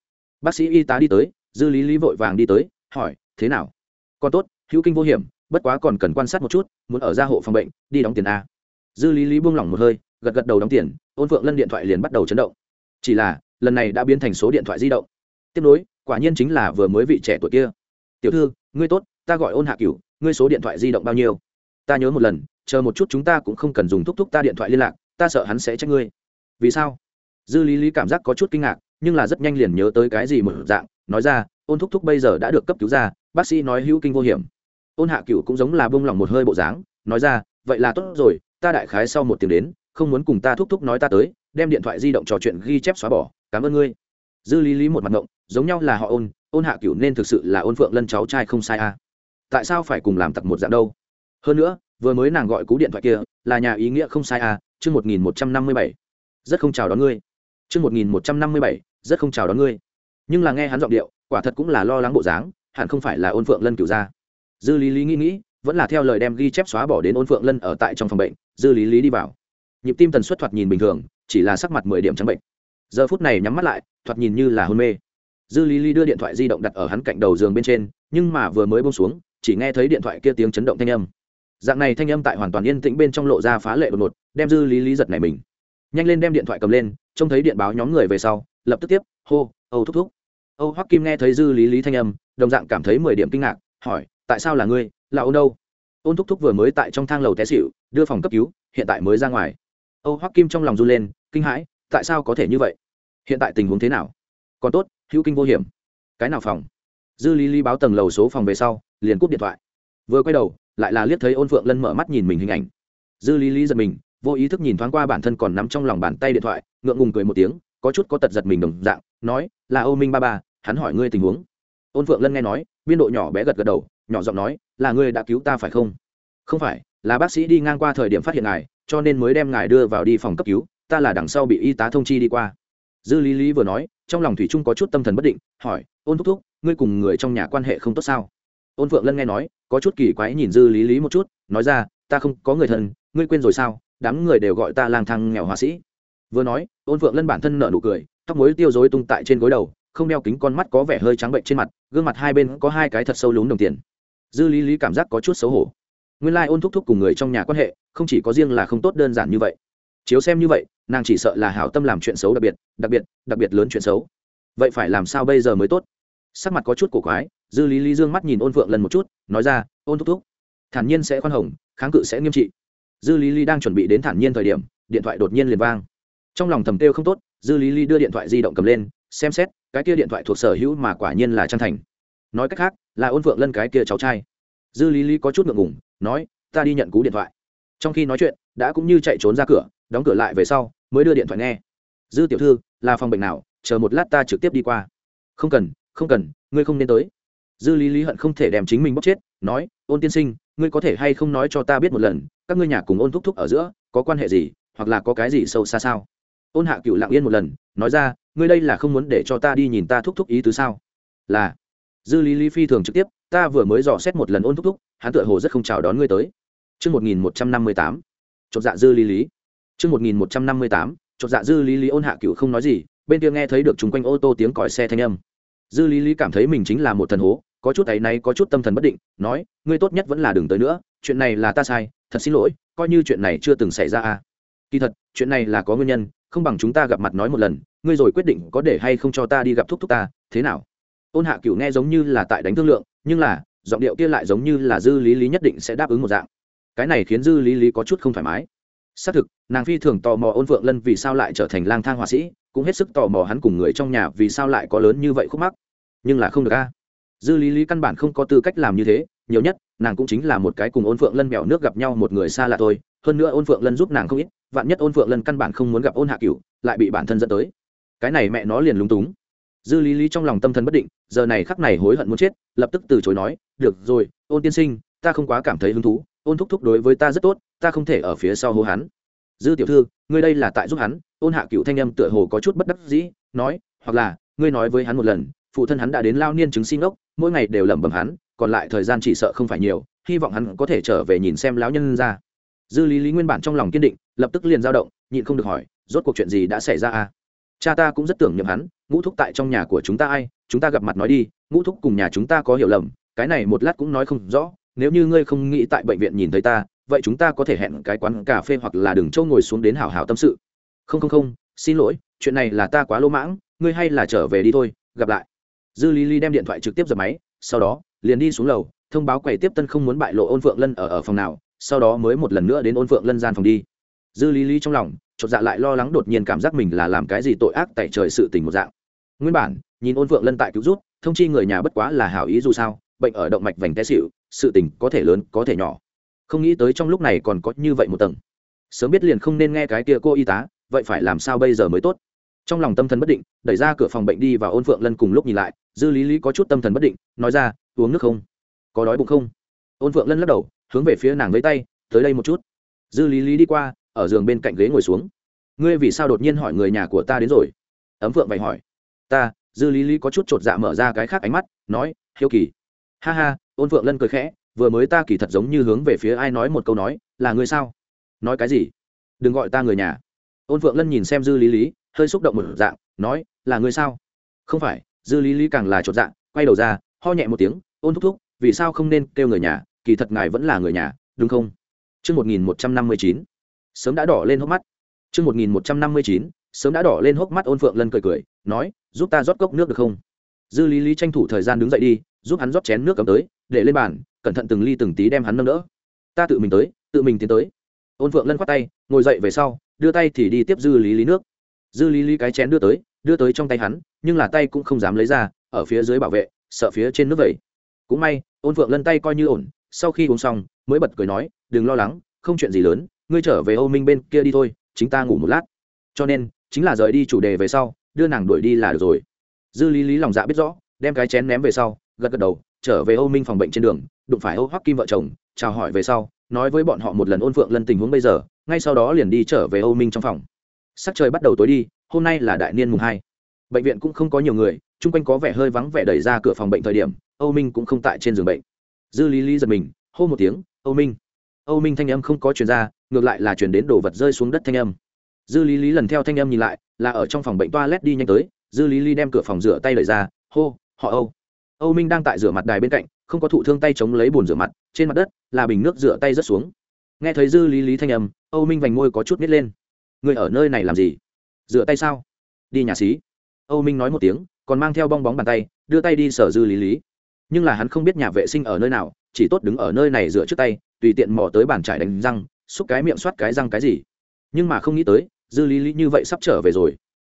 Bác sĩ y tá đi tới, dư lý lý vội vàng đi tới, hỏi, thế nào? Còn tốt, hữu kinh vô hiểm, bất quá còn cần quan sát một chút, muốn ở ra hộ phòng bệnh, đi đóng tiền a. Dư lý lý buông lỏng một hơi, gật gật đầu đóng tiền ôn phượng lân điện thoại liền bắt đầu chấn động. Chỉ là, lần này đã biến thành số điện thoại di động. Tiếp nối, quả nhiên chính là vừa mới vị trẻ tuổi kia. Tiểu thư, ngươi tốt, ta gọi ôn hạ cửu, ngươi số điện thoại di động bao nhiêu? Ta nhớ một lần, chờ một chút chúng ta cũng không cần dùng thúc thúc ta điện thoại liên lạc, ta sợ hắn sẽ trách ngươi. Vì sao? Dư lý lý cảm giác có chút kinh ngạc, nhưng là rất nhanh liền nhớ tới cái gì một dạng, nói ra, ôn thúc thúc bây giờ đã được cấp cứu ra, bác sĩ nói hữu kinh vô hiểm. Ôn hạ Cửu cũng giống là bông lòng một hơi bộ dáng, nói ra, vậy là tốt rồi, ta đại khái sau một tiếng đến không muốn cùng ta thúc thúc nói ta tới, đem điện thoại di động trò chuyện ghi chép xóa bỏ, cảm ơn ngươi. Dư lý lý một mặt ngộng, giống nhau là họ ôn ôn hạ cửu nên thực sự là ôn phượng lân cháu trai không sai à. tại sao phải cùng làm tặc một dạng đâu? Hơn nữa, vừa mới nàng gọi cú điện thoại kia, là nhà ý nghĩa không sai à chương một nghìn một trăm năm mươi bảy. Rất không chào đón ngươi. Chương một nghìn một trăm năm mươi bảy, rất không chào đón ngươi. Nhưng là nghe hắn giọng điệu, quả thật cũng là lo lắng bộ dáng, hẳn không phải là ôn phượng lân cửu ra dư lý lý nghĩ nghĩ, vẫn là theo lời đem ghi chép xóa bỏ đến ôn phượng lân ở tại trong phòng bệnh, dư lý lý đi vào nhịp tim tần suất thoạt nhìn bình thường, chỉ là sắc mặt mười điểm trắng bệnh. Giờ phút này nhắm mắt lại, thoạt nhìn như là hôn mê. Dư lý lý đưa điện thoại di động đặt ở hắn cạnh đầu giường bên trên, nhưng mà vừa mới bông xuống, chỉ nghe thấy điện thoại kia tiếng chấn động thanh âm. Dạng này thanh âm tại hoàn toàn yên tĩnh bên trong lộ ra phá lệ đột ngột, đem dư lý lý giật này mình. Nhanh lên đem điện thoại cầm lên, trông thấy điện báo nhóm người về sau, lập tức tiếp, hô, âu thúc thúc. Âu hoắc kim nghe thấy dư lý lý thanh âm, đồng dạng cảm thấy mười điểm kinh ngạc, hỏi, tại sao là ngươi? Là ôn đâu? Ôn thúc thúc vừa mới tại trong thang lầu té xịu đưa phòng cấp cứu, hiện tại mới ra ngoài âu hoắc kim trong lòng run lên, kinh hãi, tại sao có thể như vậy? Hiện tại tình huống thế nào? Còn tốt, hữu kinh vô hiểm. Cái nào phòng? Dư lý lý báo tầng lầu số phòng về sau, liền cúp điện thoại. Vừa quay đầu, lại là liếc thấy ôn phượng lân mở mắt nhìn mình hình ảnh. Dư lý lý giật mình, vô ý thức nhìn thoáng qua bản thân còn nắm trong lòng bàn tay điện thoại, ngượng ngùng cười một tiếng, có chút có tật giật mình đồng dạng, nói, là âu minh ba ba, hắn hỏi ngươi tình huống. Ôn phượng lân nghe nói, biên độ nhỏ bé gật gật đầu, nhỏ giọng nói, là ngươi đã cứu ta phải không? Không phải, là bác sĩ đi ngang qua thời điểm phát hiện ngài cho nên mới đem ngài đưa vào đi phòng cấp cứu, ta là đằng sau bị y tá thông chi đi qua. Dư lý lý vừa nói, trong lòng thủy trung có chút tâm thần bất định, hỏi, ôn thúc thúc, ngươi cùng người trong nhà quan hệ không tốt sao? Ôn phượng lân nghe nói, có chút kỳ quái nhìn dư lý lý một chút, nói ra, ta không có người thân, ngươi quên rồi sao? Đám người đều gọi ta lang thang nghèo họa sĩ. Vừa nói, ôn phượng lân bản thân nợ nụ cười, tóc mối tiêu dối tung tại trên gối đầu, không đeo kính con mắt có vẻ hơi trắng bệnh trên mặt, gương mặt hai bên có hai cái thật sâu lún đồng tiền. Dư lý lý cảm giác có chút xấu hổ nguyên Lai Ôn thúc thúc cùng người trong nhà quan hệ, không chỉ có riêng là không tốt đơn giản như vậy. Chiếu xem như vậy, nàng chỉ sợ là hảo tâm làm chuyện xấu đặc biệt đặc biệt đặc biệt lớn chuyện xấu. Vậy phải làm sao bây giờ mới tốt? Sắc mặt có chút cổ quái, dư lý lý dương mắt nhìn ôn phượng lần một chút, nói ra, ôn thúc thúc, thản nhiên sẽ khoan hồng, kháng cự sẽ nghiêm trị. Dư lý lý đang chuẩn bị đến thản nhiên thời điểm, điện thoại đột nhiên liền vang. Trong lòng thầm kêu không tốt, dư lý lý đưa điện thoại di động cầm lên, xem xét, cái kia điện thoại thuộc sở hữu mà quả nhiên là trang thành. Nói cách khác, là ôn phượng lân cái kia cháu trai dư lý lý có chút ngượng ngùng, nói, ta đi nhận cú điện thoại. Trong khi nói chuyện, đã cũng như chạy trốn ra cửa, đóng cửa lại về sau, mới đưa điện thoại nghe. Dư tiểu thư, là phòng bệnh nào, chờ một lát ta trực tiếp đi qua. Không cần không cần, ngươi không nên tới. Dư lý lý hận không thể đem chính mình bóc chết, nói, ôn tiên sinh, ngươi có thể hay không nói cho ta biết một lần, các ngươi nhà cùng ôn thúc thúc ở giữa, có quan hệ gì, hoặc là có cái gì sâu xa sao? Ôn hạ cựu lặng yên một lần, nói ra, ngươi đây là không muốn để cho ta đi nhìn ta thúc thúc ý tứ sao? Là. Dư lý lý phi thường trực tiếp ta vừa mới dò xét một lần ôn thúc thúc hắn tựa hồ rất không chào đón ngươi tới Trước 1158, chột dạ dư lý lý. Trước 1158, chột dạ dư lý lý ôn hạ cựu không nói gì, bên kia nghe thấy được chung quanh ô tô tiếng còi xe thanh âm. Dư lý lý cảm thấy mình chính là một thần hố, có chút ấy nay có chút tâm thần bất định, nói, ngươi tốt nhất vẫn là đừng tới nữa, chuyện này là ta sai, thật xin lỗi, coi như chuyện này chưa từng xảy ra à. Kỳ thật, chuyện này là có nguyên nhân, không bằng chúng ta gặp mặt nói một lần, ngươi rồi quyết định có để hay không cho ta đi gặp thúc thúc ta, thế nào? Ôn Hạ Cửu nghe giống như là tại đánh thương lượng, nhưng là, giọng điệu kia lại giống như là dư lý lý nhất định sẽ đáp ứng một dạng. Cái này khiến dư lý lý có chút không thoải mái. Xác thực nàng phi thường tò mò ôn phượng lân vì sao lại trở thành lang thang họa sĩ cũng hết sức tò mò hắn cùng người trong nhà vì sao lại có lớn như vậy khúc mắc. Nhưng là không được a. Dư lý lý căn bản không có tư cách làm như thế nhiều nhất nàng cũng chính là một cái cùng ôn phượng lân mèo nước gặp nhau một người xa lạ thôi. Hơn nữa ôn phượng lân giúp nàng không ít vạn nhất ôn phượng lân căn bản không muốn gặp ôn hạ cửu lại bị bản thân dẫn tới. Cái này mẹ nó liền lúng túng dư lý lý trong lòng tâm thần bất định, giờ này khắc này hối hận muốn chết, lập tức từ chối nói, được rồi, ôn tiên sinh, ta không quá cảm thấy hứng thú, ôn thúc thúc đối với ta rất tốt, ta không thể ở phía sau hô hắn. Dư tiểu thư, ngươi đây là tại giúp hắn, ôn hạ cựu thanh âm tựa hồ có chút bất đắc dĩ, nói, hoặc là, ngươi nói với hắn một lần, phụ thân hắn đã đến lao niên chứng xin ốc, mỗi ngày đều lẩm bẩm hắn, còn lại thời gian chỉ sợ không phải nhiều, hy vọng hắn có thể trở về nhìn xem lão nhân ra. Dư lý lý nguyên bản trong lòng kiên định, lập tức liền dao động, nhịn không được hỏi, rốt cuộc chuyện gì đã xảy ra à? Cha ta cũng rất tưởng nhầm hắn, ngũ thúc tại trong nhà của chúng ta ai, chúng ta gặp mặt nói đi, ngũ thúc cùng nhà chúng ta có hiểu lầm, cái này một lát cũng nói không rõ, nếu như ngươi không nghĩ tại bệnh viện nhìn thấy ta, vậy chúng ta có thể hẹn cái quán cà phê hoặc là đừng châu ngồi xuống đến hào hào tâm sự. Không không không, xin lỗi, chuyện này là ta quá lỗ mãng, ngươi hay là trở về đi thôi, gặp lại. Dư lý lý đem điện thoại trực tiếp dập máy, sau đó, liền đi xuống lầu, thông báo quầy tiếp tân không muốn bại lộ ôn phượng lân ở ở phòng nào, sau đó mới một lần nữa đến ôn phượng lân gian phòng đi. Dư lý lý trong lòng chột dạ lại lo lắng đột nhiên cảm giác mình là làm cái gì tội ác tại trời sự tình một dạng. Nguyên bản, nhìn ôn vượng lân tại cứu rút thông chi người nhà bất quá là hảo ý dù sao, bệnh ở động mạch vành té xịu sự tình có thể lớn, có thể nhỏ. Không nghĩ tới trong lúc này còn có như vậy một tầng. Sớm biết liền không nên nghe cái kia cô y tá, vậy phải làm sao bây giờ mới tốt? Trong lòng tâm thần bất định, đẩy ra cửa phòng bệnh đi và ôn phượng lân cùng lúc nhìn lại, dư lý lý có chút tâm thần bất định, nói ra, uống nước không? Có đói bụng không? Ôn phượng lân lắc đầu, hướng về phía nàng với tay, tới đây một chút. Dư lý lý đi qua ở giường bên cạnh ghế ngồi xuống. Ngươi vì sao đột nhiên hỏi người nhà của ta đến rồi? Ấm phượng vậy hỏi. Ta dư lý lý có chút chột dạ mở ra cái khác ánh mắt nói hiếu kỳ. Ha ha ôn phượng lân cười khẽ vừa mới ta kỳ thật giống như hướng về phía ai nói một câu nói là ngươi sao? Nói cái gì? Đừng gọi ta người nhà. Ôn phượng lân nhìn xem dư lý lý hơi xúc động một dạng nói là ngươi sao? Không phải dư lý lý càng là chột dạng quay đầu ra ho nhẹ một tiếng ôn thúc thúc vì sao không nên kêu người nhà kỳ thật ngài vẫn là người nhà đúng không? Trước 1159, sớm đã đỏ lên hốc mắt. Trước 1159, sớm đã đỏ lên hốc mắt ôn phượng lân cười cười, nói, giúp ta rót cốc nước được không? Dư Lý Lý tranh thủ thời gian đứng dậy đi, giúp hắn rót chén nước cầm tới, để lên bàn, cẩn thận từng ly từng tí đem hắn nâng đỡ. Ta tự mình tới, tự mình tiến tới. Ôn Phượng Lân khoát tay, ngồi dậy về sau, đưa tay thì đi tiếp Dư Lý Lý nước. Dư Lý Lý cái chén đưa tới, đưa tới trong tay hắn, nhưng là tay cũng không dám lấy ra, ở phía dưới bảo vệ, sợ phía trên nước vậy. Cũng may, Ôn Phượng Lân tay coi như ổn, sau khi uống xong, mới bật cười nói, đừng lo lắng, không chuyện gì lớn, ngươi trở về Âu Minh bên kia đi thôi, chính ta ngủ một lát. Cho nên, chính là rời đi chủ đề về sau, đưa nàng đuổi đi là được rồi. Dư Lý Lý lòng dạ biết rõ, đem cái chén ném về sau, gật gật đầu, trở về Âu Minh phòng bệnh trên đường, đụng phải Âu Hoắc Kim vợ chồng, chào hỏi về sau, nói với bọn họ một lần ôn phượng lần tình huống bây giờ, ngay sau đó liền đi trở về Âu Minh trong phòng. Sắc trời bắt đầu tối đi, hôm nay là đại niên mùng hai, Bệnh viện cũng không có nhiều người, chung quanh có vẻ hơi vắng vẻ đẩy ra cửa phòng bệnh thời điểm, Âu Minh cũng không tại trên giường bệnh. Dư Lý Lý giật mình, hô một tiếng, "Âu Minh!" Âu Minh thanh âm không có truyền ra, ngược lại là truyền đến đồ vật rơi xuống đất thanh âm. Dư Lý Lý lần theo thanh âm nhìn lại, là ở trong phòng bệnh toilet đi nhanh tới, Dư Lý Lý đem cửa phòng rửa tay đẩy ra, hô, "Họ Âu!" âu minh đang tại rửa mặt đài bên cạnh không có thụ thương tay chống lấy bồn rửa mặt trên mặt đất là bình nước rửa tay rớt xuống. Nghe thấy dư lý lý thanh âm âu minh vành môi có chút nít lên. Người ở nơi này làm gì? Rửa tay sao? Đi nhà xí. Âu minh nói một tiếng còn mang theo bong bóng bàn tay đưa tay đi sở dư lý lý. Nhưng là hắn không biết nhà vệ sinh ở nơi nào chỉ tốt đứng ở nơi này rửa trước tay tùy tiện mò tới bàn trải đánh răng, xúc cái miệng soát cái răng cái gì. Nhưng mà không nghĩ tới, dư lý lý như vậy sắp trở về rồi.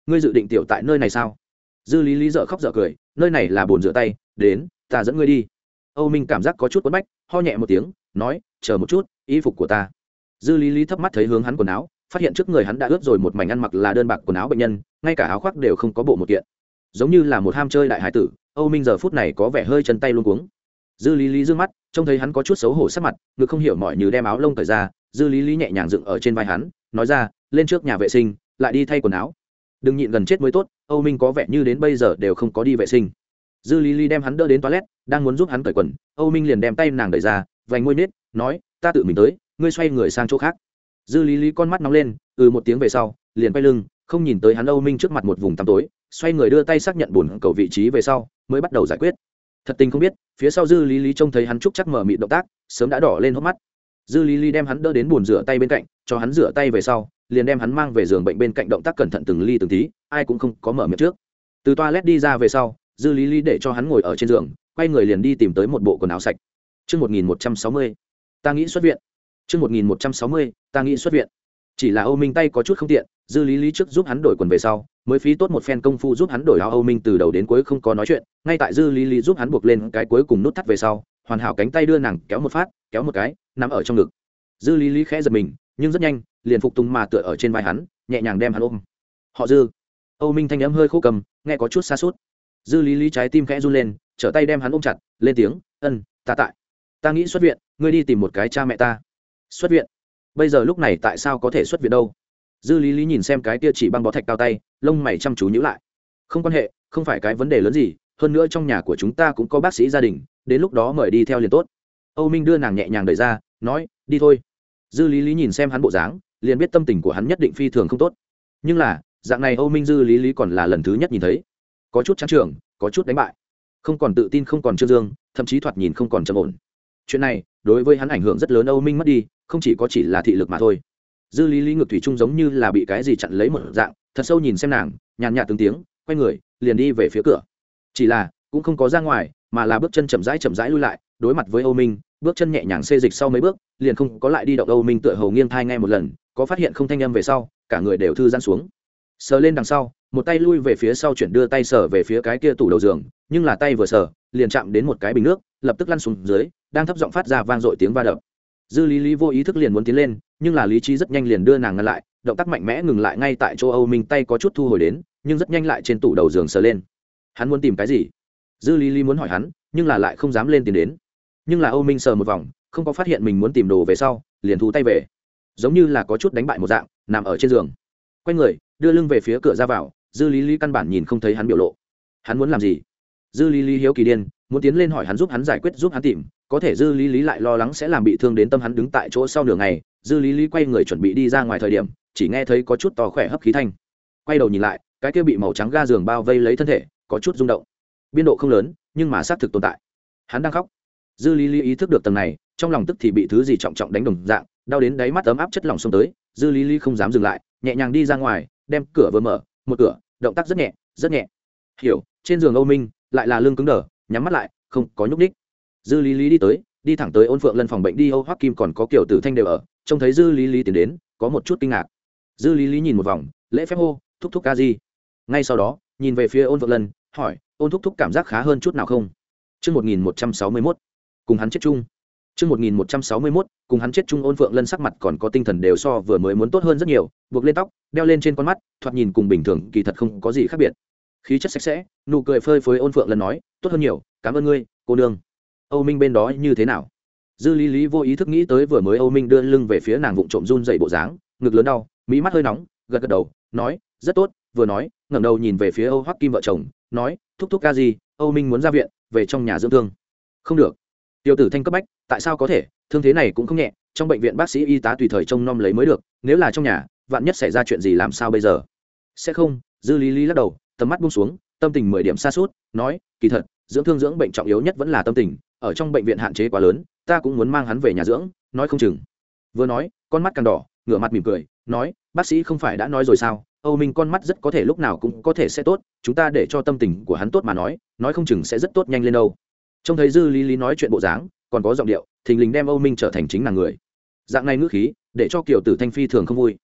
Ngươi dự định tiểu tại nơi này sao? Dư lý lý dợ khóc dợ cười, nơi này là bồn rửa tay, đến, ta dẫn ngươi đi. Âu minh cảm giác có chút quất bách, ho nhẹ một tiếng, nói, chờ một chút, y phục của ta. Dư lý lý thấp mắt thấy hướng hắn quần áo, phát hiện trước người hắn đã ướt rồi một mảnh ăn mặc là đơn bạc quần áo bệnh nhân, ngay cả áo khoác đều không có bộ một kiện. Giống như là một ham chơi đại hải tử, âu minh giờ phút này có vẻ hơi chân tay luôn cuống dư lý lý d ư ơ n g mắt, trông thấy hắn có chút xấu hổ sắc mặt, ngực không hiểu mọi như đem áo lông cởi ra, dư lý lý nhẹ nhàng dựng ở trên vai hắn, nói ra, lên trước nhà vệ sinh, lại đi thay quần áo. Đừng nhịn gần chết mới tốt, âu minh có vẻ như đến bây giờ đều không có đi vệ sinh. Dư lý lý đem hắn đỡ đến toilet, đang muốn giúp hắn cởi quần, âu minh liền đem tay nàng đẩy ra, vành ngôi nết, nói, ta tự mình tới, ngươi xoay người sang chỗ khác. Dư lý lý con mắt nóng lên ừ một tiếng về sau, liền quay lưng, không nhìn tới hắn âu minh trước mặt một vùng tăm tối, xoay người đưa tay xác nhận bùn cầu vị trí về sau, mới bắt đầu giải quyết thật tình không biết phía sau dư lý lý trông thấy hắn trúc chắc mở mịn động tác sớm đã đỏ lên hốc mắt dư lý lý đem hắn đỡ đến bùn rửa tay bên cạnh cho hắn rửa tay về sau liền đem hắn mang về giường bệnh bên cạnh động tác cẩn thận từng ly từng tí ai cũng không có mở miệng trước từ toilet đi ra về sau dư lý lý để cho hắn ngồi ở trên giường quay người liền đi tìm tới một bộ quần áo sạch Trước 1160, ta nghĩ xuất viện. Trước 1160, ta nghĩ xuất viện. Chỉ là Âu Minh tay có chút không tiện, dư lý lý trước giúp hắn đổi quần về sau mới phí tốt một phen công phu giúp hắn đổi áo âu minh từ đầu đến cuối không có nói chuyện, ngay tại dư lý lý giúp hắn buộc lên cái cuối cùng nút thắt về sau, hoàn hảo cánh tay đưa nàng kéo một phát, kéo một cái nằm ở trong ngực. Dư lý lý khẽ giật mình, nhưng rất nhanh, liền phục tùng mà tựa ở trên vai hắn, nhẹ nhàng đem hắn ôm. Họ dư. Âu minh thanh âm hơi khô cầm, nghe có chút xa xót. dư lý lý trái tim khẽ run lên, trở tay đem hắn ôm chặt, lên tiếng, ân, ta tại. Ta nghĩ xuất viện, ngươi đi tìm một cái cha mẹ ta. Xuất viện? Bây giờ lúc này tại sao có thể xuất viện đâu? Dư lý lý nhìn xem cái tia chỉ băng bó thạch cao tay, lông mày chăm chú nhữ lại. Không quan hệ, không phải cái vấn đề lớn gì, hơn nữa trong nhà của chúng ta cũng có bác sĩ gia đình, đến lúc đó mời đi theo liền tốt. Âu minh đưa nàng nhẹ nhàng đẩy ra, nói, đi thôi. Dư lý lý nhìn xem hắn bộ dáng, liền biết tâm tình của hắn nhất định phi thường không tốt. Nhưng là, dạng này âu minh dư lý lý còn là lần thứ nhất nhìn thấy. Có chút trắng trường có chút đánh bại. Không còn tự tin, không còn trương dương, thậm chí thoạt nhìn không còn trầm ổn. Chuyện này, đối với hắn ảnh hưởng rất lớn âu minh mất đi, không chỉ có chỉ là thị lực mà thôi dư lý lý ngược thủy trung giống như là bị cái gì chặn lấy một dạng, thật sâu nhìn xem nàng, nhàn nhạt từng tiếng, quay người, liền đi về phía cửa. Chỉ là, cũng không có ra ngoài, mà là bước chân chậm rãi chậm rãi lui lại, đối mặt với âu minh, bước chân nhẹ nhàng xê dịch sau mấy bước, liền không có lại đi động âu minh tựa hầu nghiêng thai ngay một lần, có phát hiện không thanh âm về sau, cả người đều thư giãn xuống. Sờ lên đằng sau, một tay lui về phía sau chuyển đưa tay sờ về phía cái kia tủ đầu giường, nhưng là tay vừa sờ, liền chạm đến một cái bình nước, lập tức lăn xuống dưới, đang thấp giọng phát ra vang dội tiếng va đập dư lý lý vô ý thức liền muốn tiến lên, nhưng là lý trí rất nhanh liền đưa nàng ngăn lại, động tác mạnh mẽ ngừng lại ngay tại chỗ âu minh tay có chút thu hồi đến, nhưng rất nhanh lại trên tủ đầu giường sờ lên. Hắn muốn tìm cái gì? Dư lý lý muốn hỏi hắn, nhưng là lại không dám lên tìm đến. Nhưng là âu minh sờ một vòng, không có phát hiện mình muốn tìm đồ về sau, liền thu tay về. Giống như là có chút đánh bại một dạng, nằm ở trên giường. Quay người, đưa lưng về phía cửa ra vào, dư lý lý căn bản nhìn không thấy hắn biểu lộ. Hắn muốn làm gì? Dư lý lý hiếu kỳ điên, muốn tiến lên hỏi hắn giúp hắn giải quyết giúp hắn tìm có thể dư lý lý lại lo lắng sẽ làm bị thương đến tâm hắn đứng tại chỗ sau nửa ngày, dư lý lý quay người chuẩn bị đi ra ngoài thời điểm, chỉ nghe thấy có chút to khỏe hấp khí thanh. Quay đầu nhìn lại, cái kia bị màu trắng ga giường bao vây lấy thân thể, có chút rung động. Biên độ không lớn, nhưng mà xác thực tồn tại. Hắn đang khóc. Dư lý lý ý thức được tầng này, trong lòng tức thì bị thứ gì trọng trọng đánh đồng dạng, đau đến đáy mắt ấm áp chất lỏng xông tới, dư lý lý không dám dừng lại, nhẹ nhàng đi ra ngoài, đem cửa vừa mở, một cửa, động tác rất nhẹ rất nhẹ. Hiểu, trên giường âu minh, lại là lưng cứng đờ, nhắm mắt lại, không có nhúc ních dư lý lý đi tới đi thẳng tới ôn phượng lân phòng bệnh đi âu hoắc kim còn có kiểu tử thanh đều ở trông thấy dư lý lý tiến đến có một chút kinh ngạc dư lý lý nhìn một vòng lễ phép hô thúc thúc ca di ngay sau đó nhìn về phía ôn phượng lân hỏi ôn thúc thúc cảm giác khá hơn chút nào không Trước 1161, cùng hắn chết chung. Trước 1161, cùng hắn chết chung ôn phượng lân sắc mặt còn có tinh thần đều so vừa mới muốn tốt hơn rất nhiều, buộc lên tóc, đeo lên trên con mắt, thoạt nhìn cùng bình thường kỳ thật không có gì khác biệt. Khí chất sạch sẽ, nụ cười phơi phới ôn phượng lân nói, tốt hơn nhiều, cảm ơn ngươi, cô nương âu minh bên đó như thế nào? Dư lý lý vô ý thức nghĩ tới vừa mới âu minh đưa lưng về phía nàng vụng trộm run dậy bộ dáng, ngực lớn đau mỹ mắt hơi nóng, gật gật đầu, nói, rất tốt, vừa nói, ngẩng đầu nhìn về phía âu hoắc kim vợ chồng, nói, thúc thúc ca gì, âu minh muốn ra viện, về trong nhà dưỡng thương. Không được. Tiêu tử thanh cấp bách, tại sao có thể? Thương thế này cũng không nhẹ, trong bệnh viện bác sĩ y tá tùy thời trông nom lấy mới được, nếu là trong nhà, vạn nhất xảy ra chuyện gì làm sao bây giờ? Sẽ không. Dư lý lý lắc đầu, tầm mắt buông xuống, tâm tình mười điểm xa suốt, nói, kỳ thật, dưỡng thương dưỡng bệnh trọng yếu nhất vẫn là tâm tình ở trong bệnh viện hạn chế quá lớn, ta cũng muốn mang hắn về nhà dưỡng, nói không chừng. Vừa nói, con mắt càng đỏ, ngửa mặt mỉm cười, nói, bác sĩ không phải đã nói rồi sao? Âu minh con mắt rất có thể lúc nào cũng có thể sẽ tốt, chúng ta để cho tâm tình của hắn tốt mà nói nói không chừng sẽ rất tốt nhanh lên đâu. Trông thấy dư lý lý nói chuyện bộ dáng, còn có giọng điệu, thình lình đem âu minh trở thành chính là người. Dạng này ngữ khí, để cho Kiều tử thanh phi thường không vui.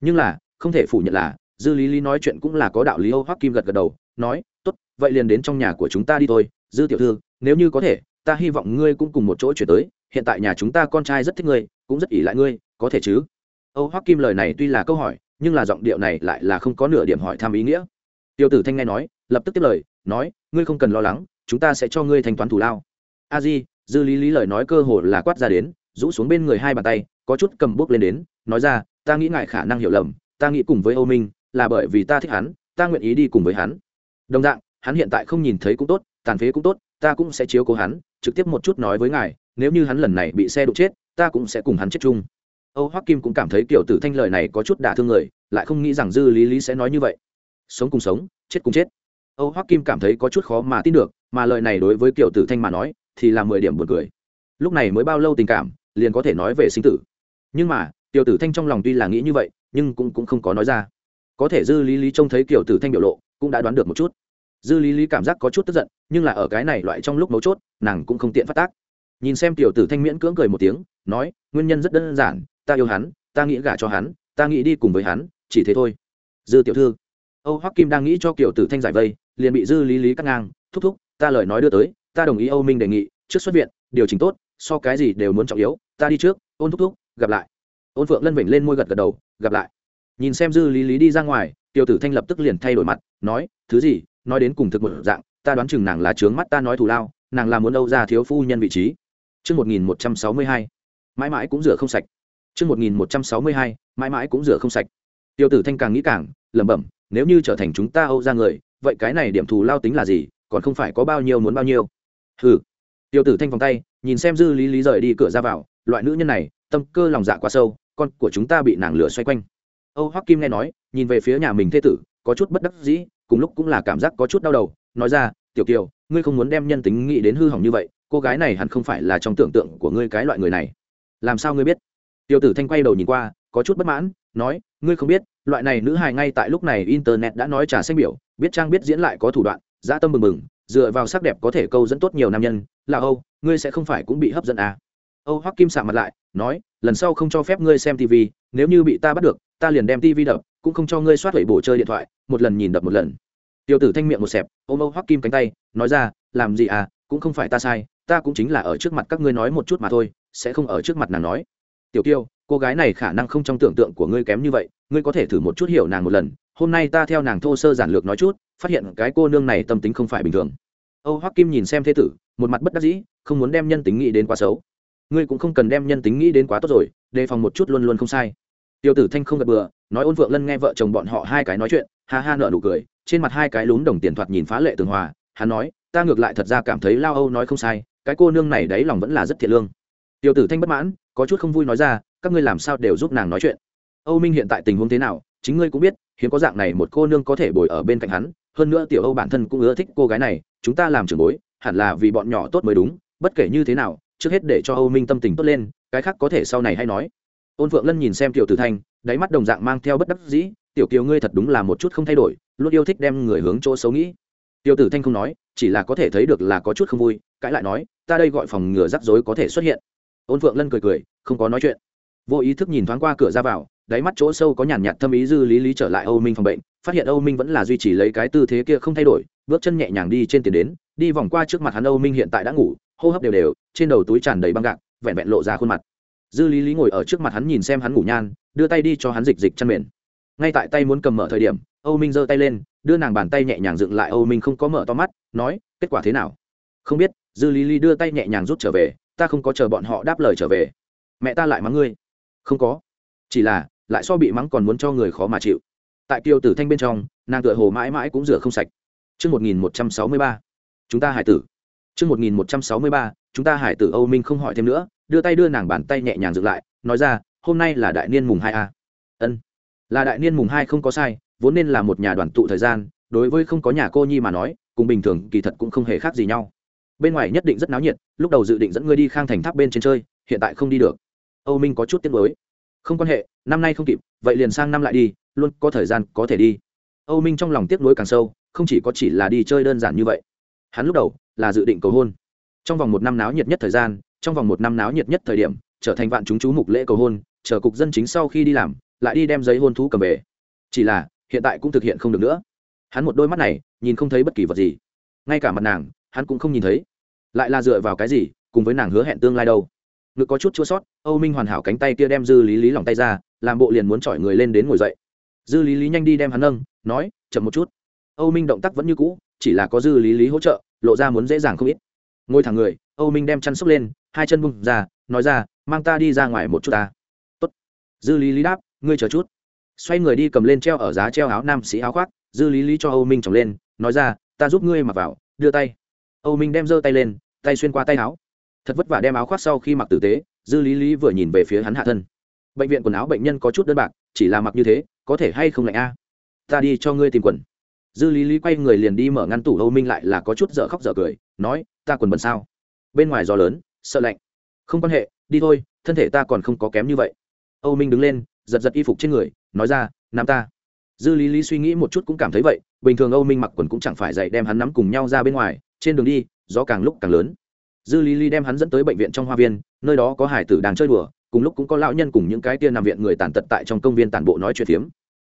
Nhưng là, không thể phủ nhận là, dư lý lý nói chuyện cũng là có đạo lý âu hoắc kim gật gật đầu, nói, tốt, vậy liền đến trong nhà của chúng ta đi thôi, dư tiểu thư, nếu như có thể ta hy vọng ngươi cũng cùng một chỗ chuyển tới, hiện tại nhà chúng ta con trai rất thích ngươi, cũng rất ỷ lại ngươi, có thể chứ? Âu hoắc kim lời này tuy là câu hỏi, nhưng là giọng điệu này lại là không có nửa điểm hỏi thăm ý nghĩa. Tiêu tử thanh nghe nói, lập tức tiếp lời, nói, ngươi không cần lo lắng, chúng ta sẽ cho ngươi thanh toán thủ lao. A di, dư lý lý lời nói cơ hồ là quát ra đến, rũ xuống bên người hai bàn tay, có chút cầm bước lên đến, nói ra, ta nghĩ ngại khả năng hiểu lầm, ta nghĩ cùng với âu minh, là bởi vì ta thích hắn, ta nguyện ý đi cùng với hắn. Đồng dạng, hắn hiện tại không nhìn thấy cũng tốt, tàn phế cũng tốt ta cũng sẽ chiếu cố hắn, trực tiếp một chút nói với ngài, nếu như hắn lần này bị xe đụng chết, ta cũng sẽ cùng hắn chết chung. Âu hoắc kim cũng cảm thấy kiểu tử thanh lời này có chút đả thương người, lại không nghĩ rằng dư lý lý sẽ nói như vậy. Sống cùng sống, chết cùng chết. Âu hoắc kim cảm thấy có chút khó mà tin được, mà lời này đối với kiểu tử thanh mà nói, thì là mười điểm buồn cười. Lúc này mới bao lâu tình cảm, liền có thể nói về sinh tử. Nhưng mà, tiểu tử thanh trong lòng tuy là nghĩ như vậy, nhưng cũng cũng không có nói ra. Có thể dư lý lý trông thấy kiểu tử thanh biểu lộ, cũng đã đoán được một chút dư lý lý cảm giác có chút tức giận, nhưng là ở cái này loại trong lúc mấu chốt, nàng cũng không tiện phát tác. Nhìn xem tiểu tử thanh miễn cưỡng cười một tiếng, nói, nguyên nhân rất đơn giản, ta yêu hắn, ta nghĩ gả cho hắn, ta nghĩ đi cùng với hắn, chỉ thế thôi. Dư tiểu thư. Âu hoắc kim đang nghĩ cho kiểu tử thanh giải vây, liền bị dư lý lý cắt ngang, thúc thúc, ta lời nói đưa tới, ta đồng ý âu minh đề nghị, trước xuất viện, điều chỉnh tốt, so cái gì đều muốn trọng yếu, ta đi trước, ôn thúc thúc, gặp lại. Ôn phượng lân vểnh lên môi gật gật đầu, gặp lại. Nhìn xem dư lý lý đi ra ngoài, tiểu tử thanh lập tức liền thay đổi mặt, nói, thứ gì nói đến cùng thực một dạng ta đoán chừng nàng là trướng mắt ta nói thù lao nàng là muốn âu ra thiếu phu nhân vị trí Trước 1162, mãi mãi cũng rửa không sạch. Trước 1162, mãi mãi cũng rửa không sạch. Tiêu tử thanh càng nghĩ càng, lẩm bẩm, nếu như trở thành chúng ta âu ra người, vậy cái này điểm thù lao tính là gì, còn không phải có bao nhiêu muốn bao nhiêu. Hừ. Tiêu tử thanh vòng tay, nhìn xem dư lý lý rời đi cửa ra vào, loại nữ nhân này, tâm cơ lòng dạ quá sâu, con của chúng ta bị nàng lửa xoay quanh. Âu Hoắc Kim nghe nói, nhìn về phía nhà mình thế tử, có chút bất đắc dĩ, cùng lúc cũng là cảm giác có chút đau đầu, nói ra, "Tiểu Kiều, ngươi không muốn đem nhân tính nghĩ đến hư hỏng như vậy, cô gái này hẳn không phải là trong tưởng tượng của ngươi cái loại người này." "Làm sao ngươi biết?" tiểu Tử Thanh quay đầu nhìn qua, có chút bất mãn, nói, "Ngươi không biết, loại này nữ hài ngay tại lúc này internet đã nói trả xanh biểu, biết trang biết diễn lại có thủ đoạn, dã tâm mừng mừng, dựa vào sắc đẹp có thể câu dẫn tốt nhiều nam nhân, là Âu, ngươi sẽ không phải cũng bị hấp dẫn à?" Âu Hoắc Kim sạ mặt lại, nói, "Lần sau không cho phép ngươi xem TV, nếu như bị ta bắt được, ta liền đem TV đập, cũng không cho ngươi soát lẩy bổ chơi điện thoại, một lần nhìn đập một lần." Tiểu Tử Thanh miệng một xẹp, ôm Âu Hoắc Kim cánh tay, nói ra, "Làm gì à, cũng không phải ta sai, ta cũng chính là ở trước mặt các ngươi nói một chút mà thôi, sẽ không ở trước mặt nàng nói." Tiểu Kiêu, cô gái này khả năng không trong tưởng tượng của ngươi kém như vậy, ngươi có thể thử một chút hiểu nàng một lần. Hôm nay ta theo nàng thô sơ giản lược nói chút, phát hiện cái cô nương này tâm tính không phải bình thường. Âu Hoắc Kim nhìn xem thế tử, một mặt bất đắc dĩ, không muốn đem nhân tính nghĩ đến quá xấu ngươi cũng không cần đem nhân tính nghĩ đến quá tốt rồi đề phòng một chút luôn luôn không sai tiêu tử thanh không gật bừa, nói ôn vượng lân nghe vợ chồng bọn họ hai cái nói chuyện, ha ha nợ nụ cười, trên mặt hai cái lún đồng tiền thoạt nhìn phá lệ tường hòa, hắn nói, ta ngược lại thật ra cảm thấy lao âu nói không sai, cái cô nương này đấy lòng vẫn là rất thiệt lương. Tiêu tử thanh bất mãn, có chút không vui nói ra, các ngươi làm sao đều giúp nàng nói chuyện? Âu minh hiện tại tình huống thế nào? Chính ngươi cũng biết, hiếm có dạng này một cô nương có thể bồi ở bên cạnh hắn, hơn nữa tiểu âu bản thân cũng ưa thích cô gái này, chúng ta làm trưởng bối, hẳn là vì bọn nhỏ tốt mới đúng, bất kể như thế nào, trước hết để cho âu minh tâm tình tốt lên, cái khác có thể sau này hay nói ôn phượng lân nhìn xem tiểu tử thanh, đáy mắt đồng dạng mang theo bất đắc dĩ, tiểu kiều ngươi thật đúng là một chút không thay đổi, luôn yêu thích đem người hướng chỗ xấu nghĩ. Tiểu tử thanh không nói, chỉ là có thể thấy được là có chút không vui, cãi lại nói, ta đây gọi phòng ngừa rắc rối có thể xuất hiện. Ôn phượng lân cười cười, không có nói chuyện. Vô ý thức nhìn thoáng qua cửa ra vào, đáy mắt chỗ sâu có nhàn nhạt thâm ý dư lý lý trở lại âu minh phòng bệnh, phát hiện âu minh vẫn là duy trì lấy cái tư thế kia không thay đổi, bước chân nhẹ nhàng đi trên tiền đến, đi vòng qua trước mặt hắn âu minh hiện tại đã ngủ, hô hấp đều đều, trên đầu túi tràn đầy băng gạc, vẹn vẹn lộ ra khuôn mặt dư lý lý ngồi ở trước mặt hắn nhìn xem hắn ngủ nhan đưa tay đi cho hắn dịch dịch chăn mền. Ngay tại tay muốn cầm mở thời điểm âu minh giơ tay lên đưa nàng bàn tay nhẹ nhàng dựng lại âu minh không có mở to mắt nói kết quả thế nào? Không biết. Dư lý lý đưa tay nhẹ nhàng rút trở về ta không có chờ bọn họ đáp lời trở về. Mẹ ta lại mắng ngươi. Không có. Chỉ là lại so bị mắng còn muốn cho người khó mà chịu. Tại kiều tử thanh bên trong nàng tựa hồ mãi mãi cũng rửa không sạch. Trước 1163, chúng ta hải tử. Trước 1163, chúng ta hải tử Âu Minh không hỏi thêm nữa, đưa tay đưa nàng bàn tay nhẹ nhàng dựng lại, nói ra, hôm nay là đại niên mùng hai a. Ân. Là đại niên mùng hai không có sai, vốn nên là một nhà đoàn tụ thời gian, đối với không có nhà cô nhi mà nói, cùng bình thường kỳ thật cũng không hề khác gì nhau. Bên ngoài nhất định rất náo nhiệt, lúc đầu dự định dẫn ngươi đi Khang Thành tháp bên trên chơi, hiện tại không đi được. Âu Minh có chút tiếc nuối. Không quan hệ, năm nay không kịp, vậy liền sang năm lại đi, luôn có thời gian có thể đi. Âu Minh trong lòng tiếc nuối càng sâu, không chỉ có chỉ là đi chơi đơn giản như vậy. Hắn lúc đầu là dự định cầu hôn trong vòng một năm náo nhiệt nhất thời gian trong vòng một năm náo nhiệt nhất thời điểm, trở thành vạn chúng chú mục lễ cầu hôn, chờ cục dân chính sau khi đi làm, lại đi đem giấy hôn thú cầm về. Chỉ là, hiện tại cũng thực hiện không được nữa. Hắn một đôi mắt này, nhìn không thấy bất kỳ vật gì. Ngay cả mặt nàng, hắn cũng không nhìn thấy. Lại là dựa vào cái gì, cùng với nàng hứa hẹn tương lai đâu? Ngực có chút chua sót, âu minh hoàn hảo cánh tay kia đem dư lý lý lòng tay ra, làm bộ liền muốn chọi người lên đến ngồi dậy. Dư lý lý nhanh đi đem hắn nâng, nói, chậm một chút. Âu minh động tác vẫn như cũ, chỉ là có dư lý lý hỗ trợ, lộ ra muốn dễ dàng không ít. Ngồi thẳng người âu minh đem chăn xốc lên, hai chân bung ra, nói ra, mang ta đi ra ngoài một chút ta. Tốt. dư lý lý đáp, ngươi chờ chút. Xoay người đi cầm lên treo ở giá treo áo nam sĩ áo khoác, dư lý lý cho âu minh trồng lên, nói ra, ta giúp ngươi mặc vào, đưa tay. Âu minh đem giơ tay lên, tay xuyên qua tay áo. Thật vất vả đem áo khoác sau khi mặc tử tế, dư lý lý vừa nhìn về phía hắn hạ thân. Bệnh viện quần áo bệnh nhân có chút đơn bạc, chỉ là mặc như thế, có thể hay không lạnh a? Ta đi cho ngươi tìm quần. Dư lý lý quay người liền đi mở ngăn tủ âu minh lại là có chút dở khóc dở cười, nói, ta quần bẩn sao? Bên ngoài gió lớn, sợ lạnh. Không quan hệ, đi thôi, thân thể ta còn không có kém như vậy. Âu minh đứng lên, giật giật y phục trên người, nói ra nắm ta. Dư lý lý suy nghĩ một chút cũng cảm thấy vậy, bình thường âu minh mặc quần cũng chẳng phải dậy đem hắn nắm cùng nhau ra bên ngoài, trên đường đi, gió càng lúc càng lớn. Dư lý lý đem hắn dẫn tới bệnh viện trong hoa viên, nơi đó có hải tử đang chơi đùa, cùng lúc cũng có lão nhân cùng những cái tia nằm viện người tàn tật tại trong công viên tàn bộ nói chuyện phiếm.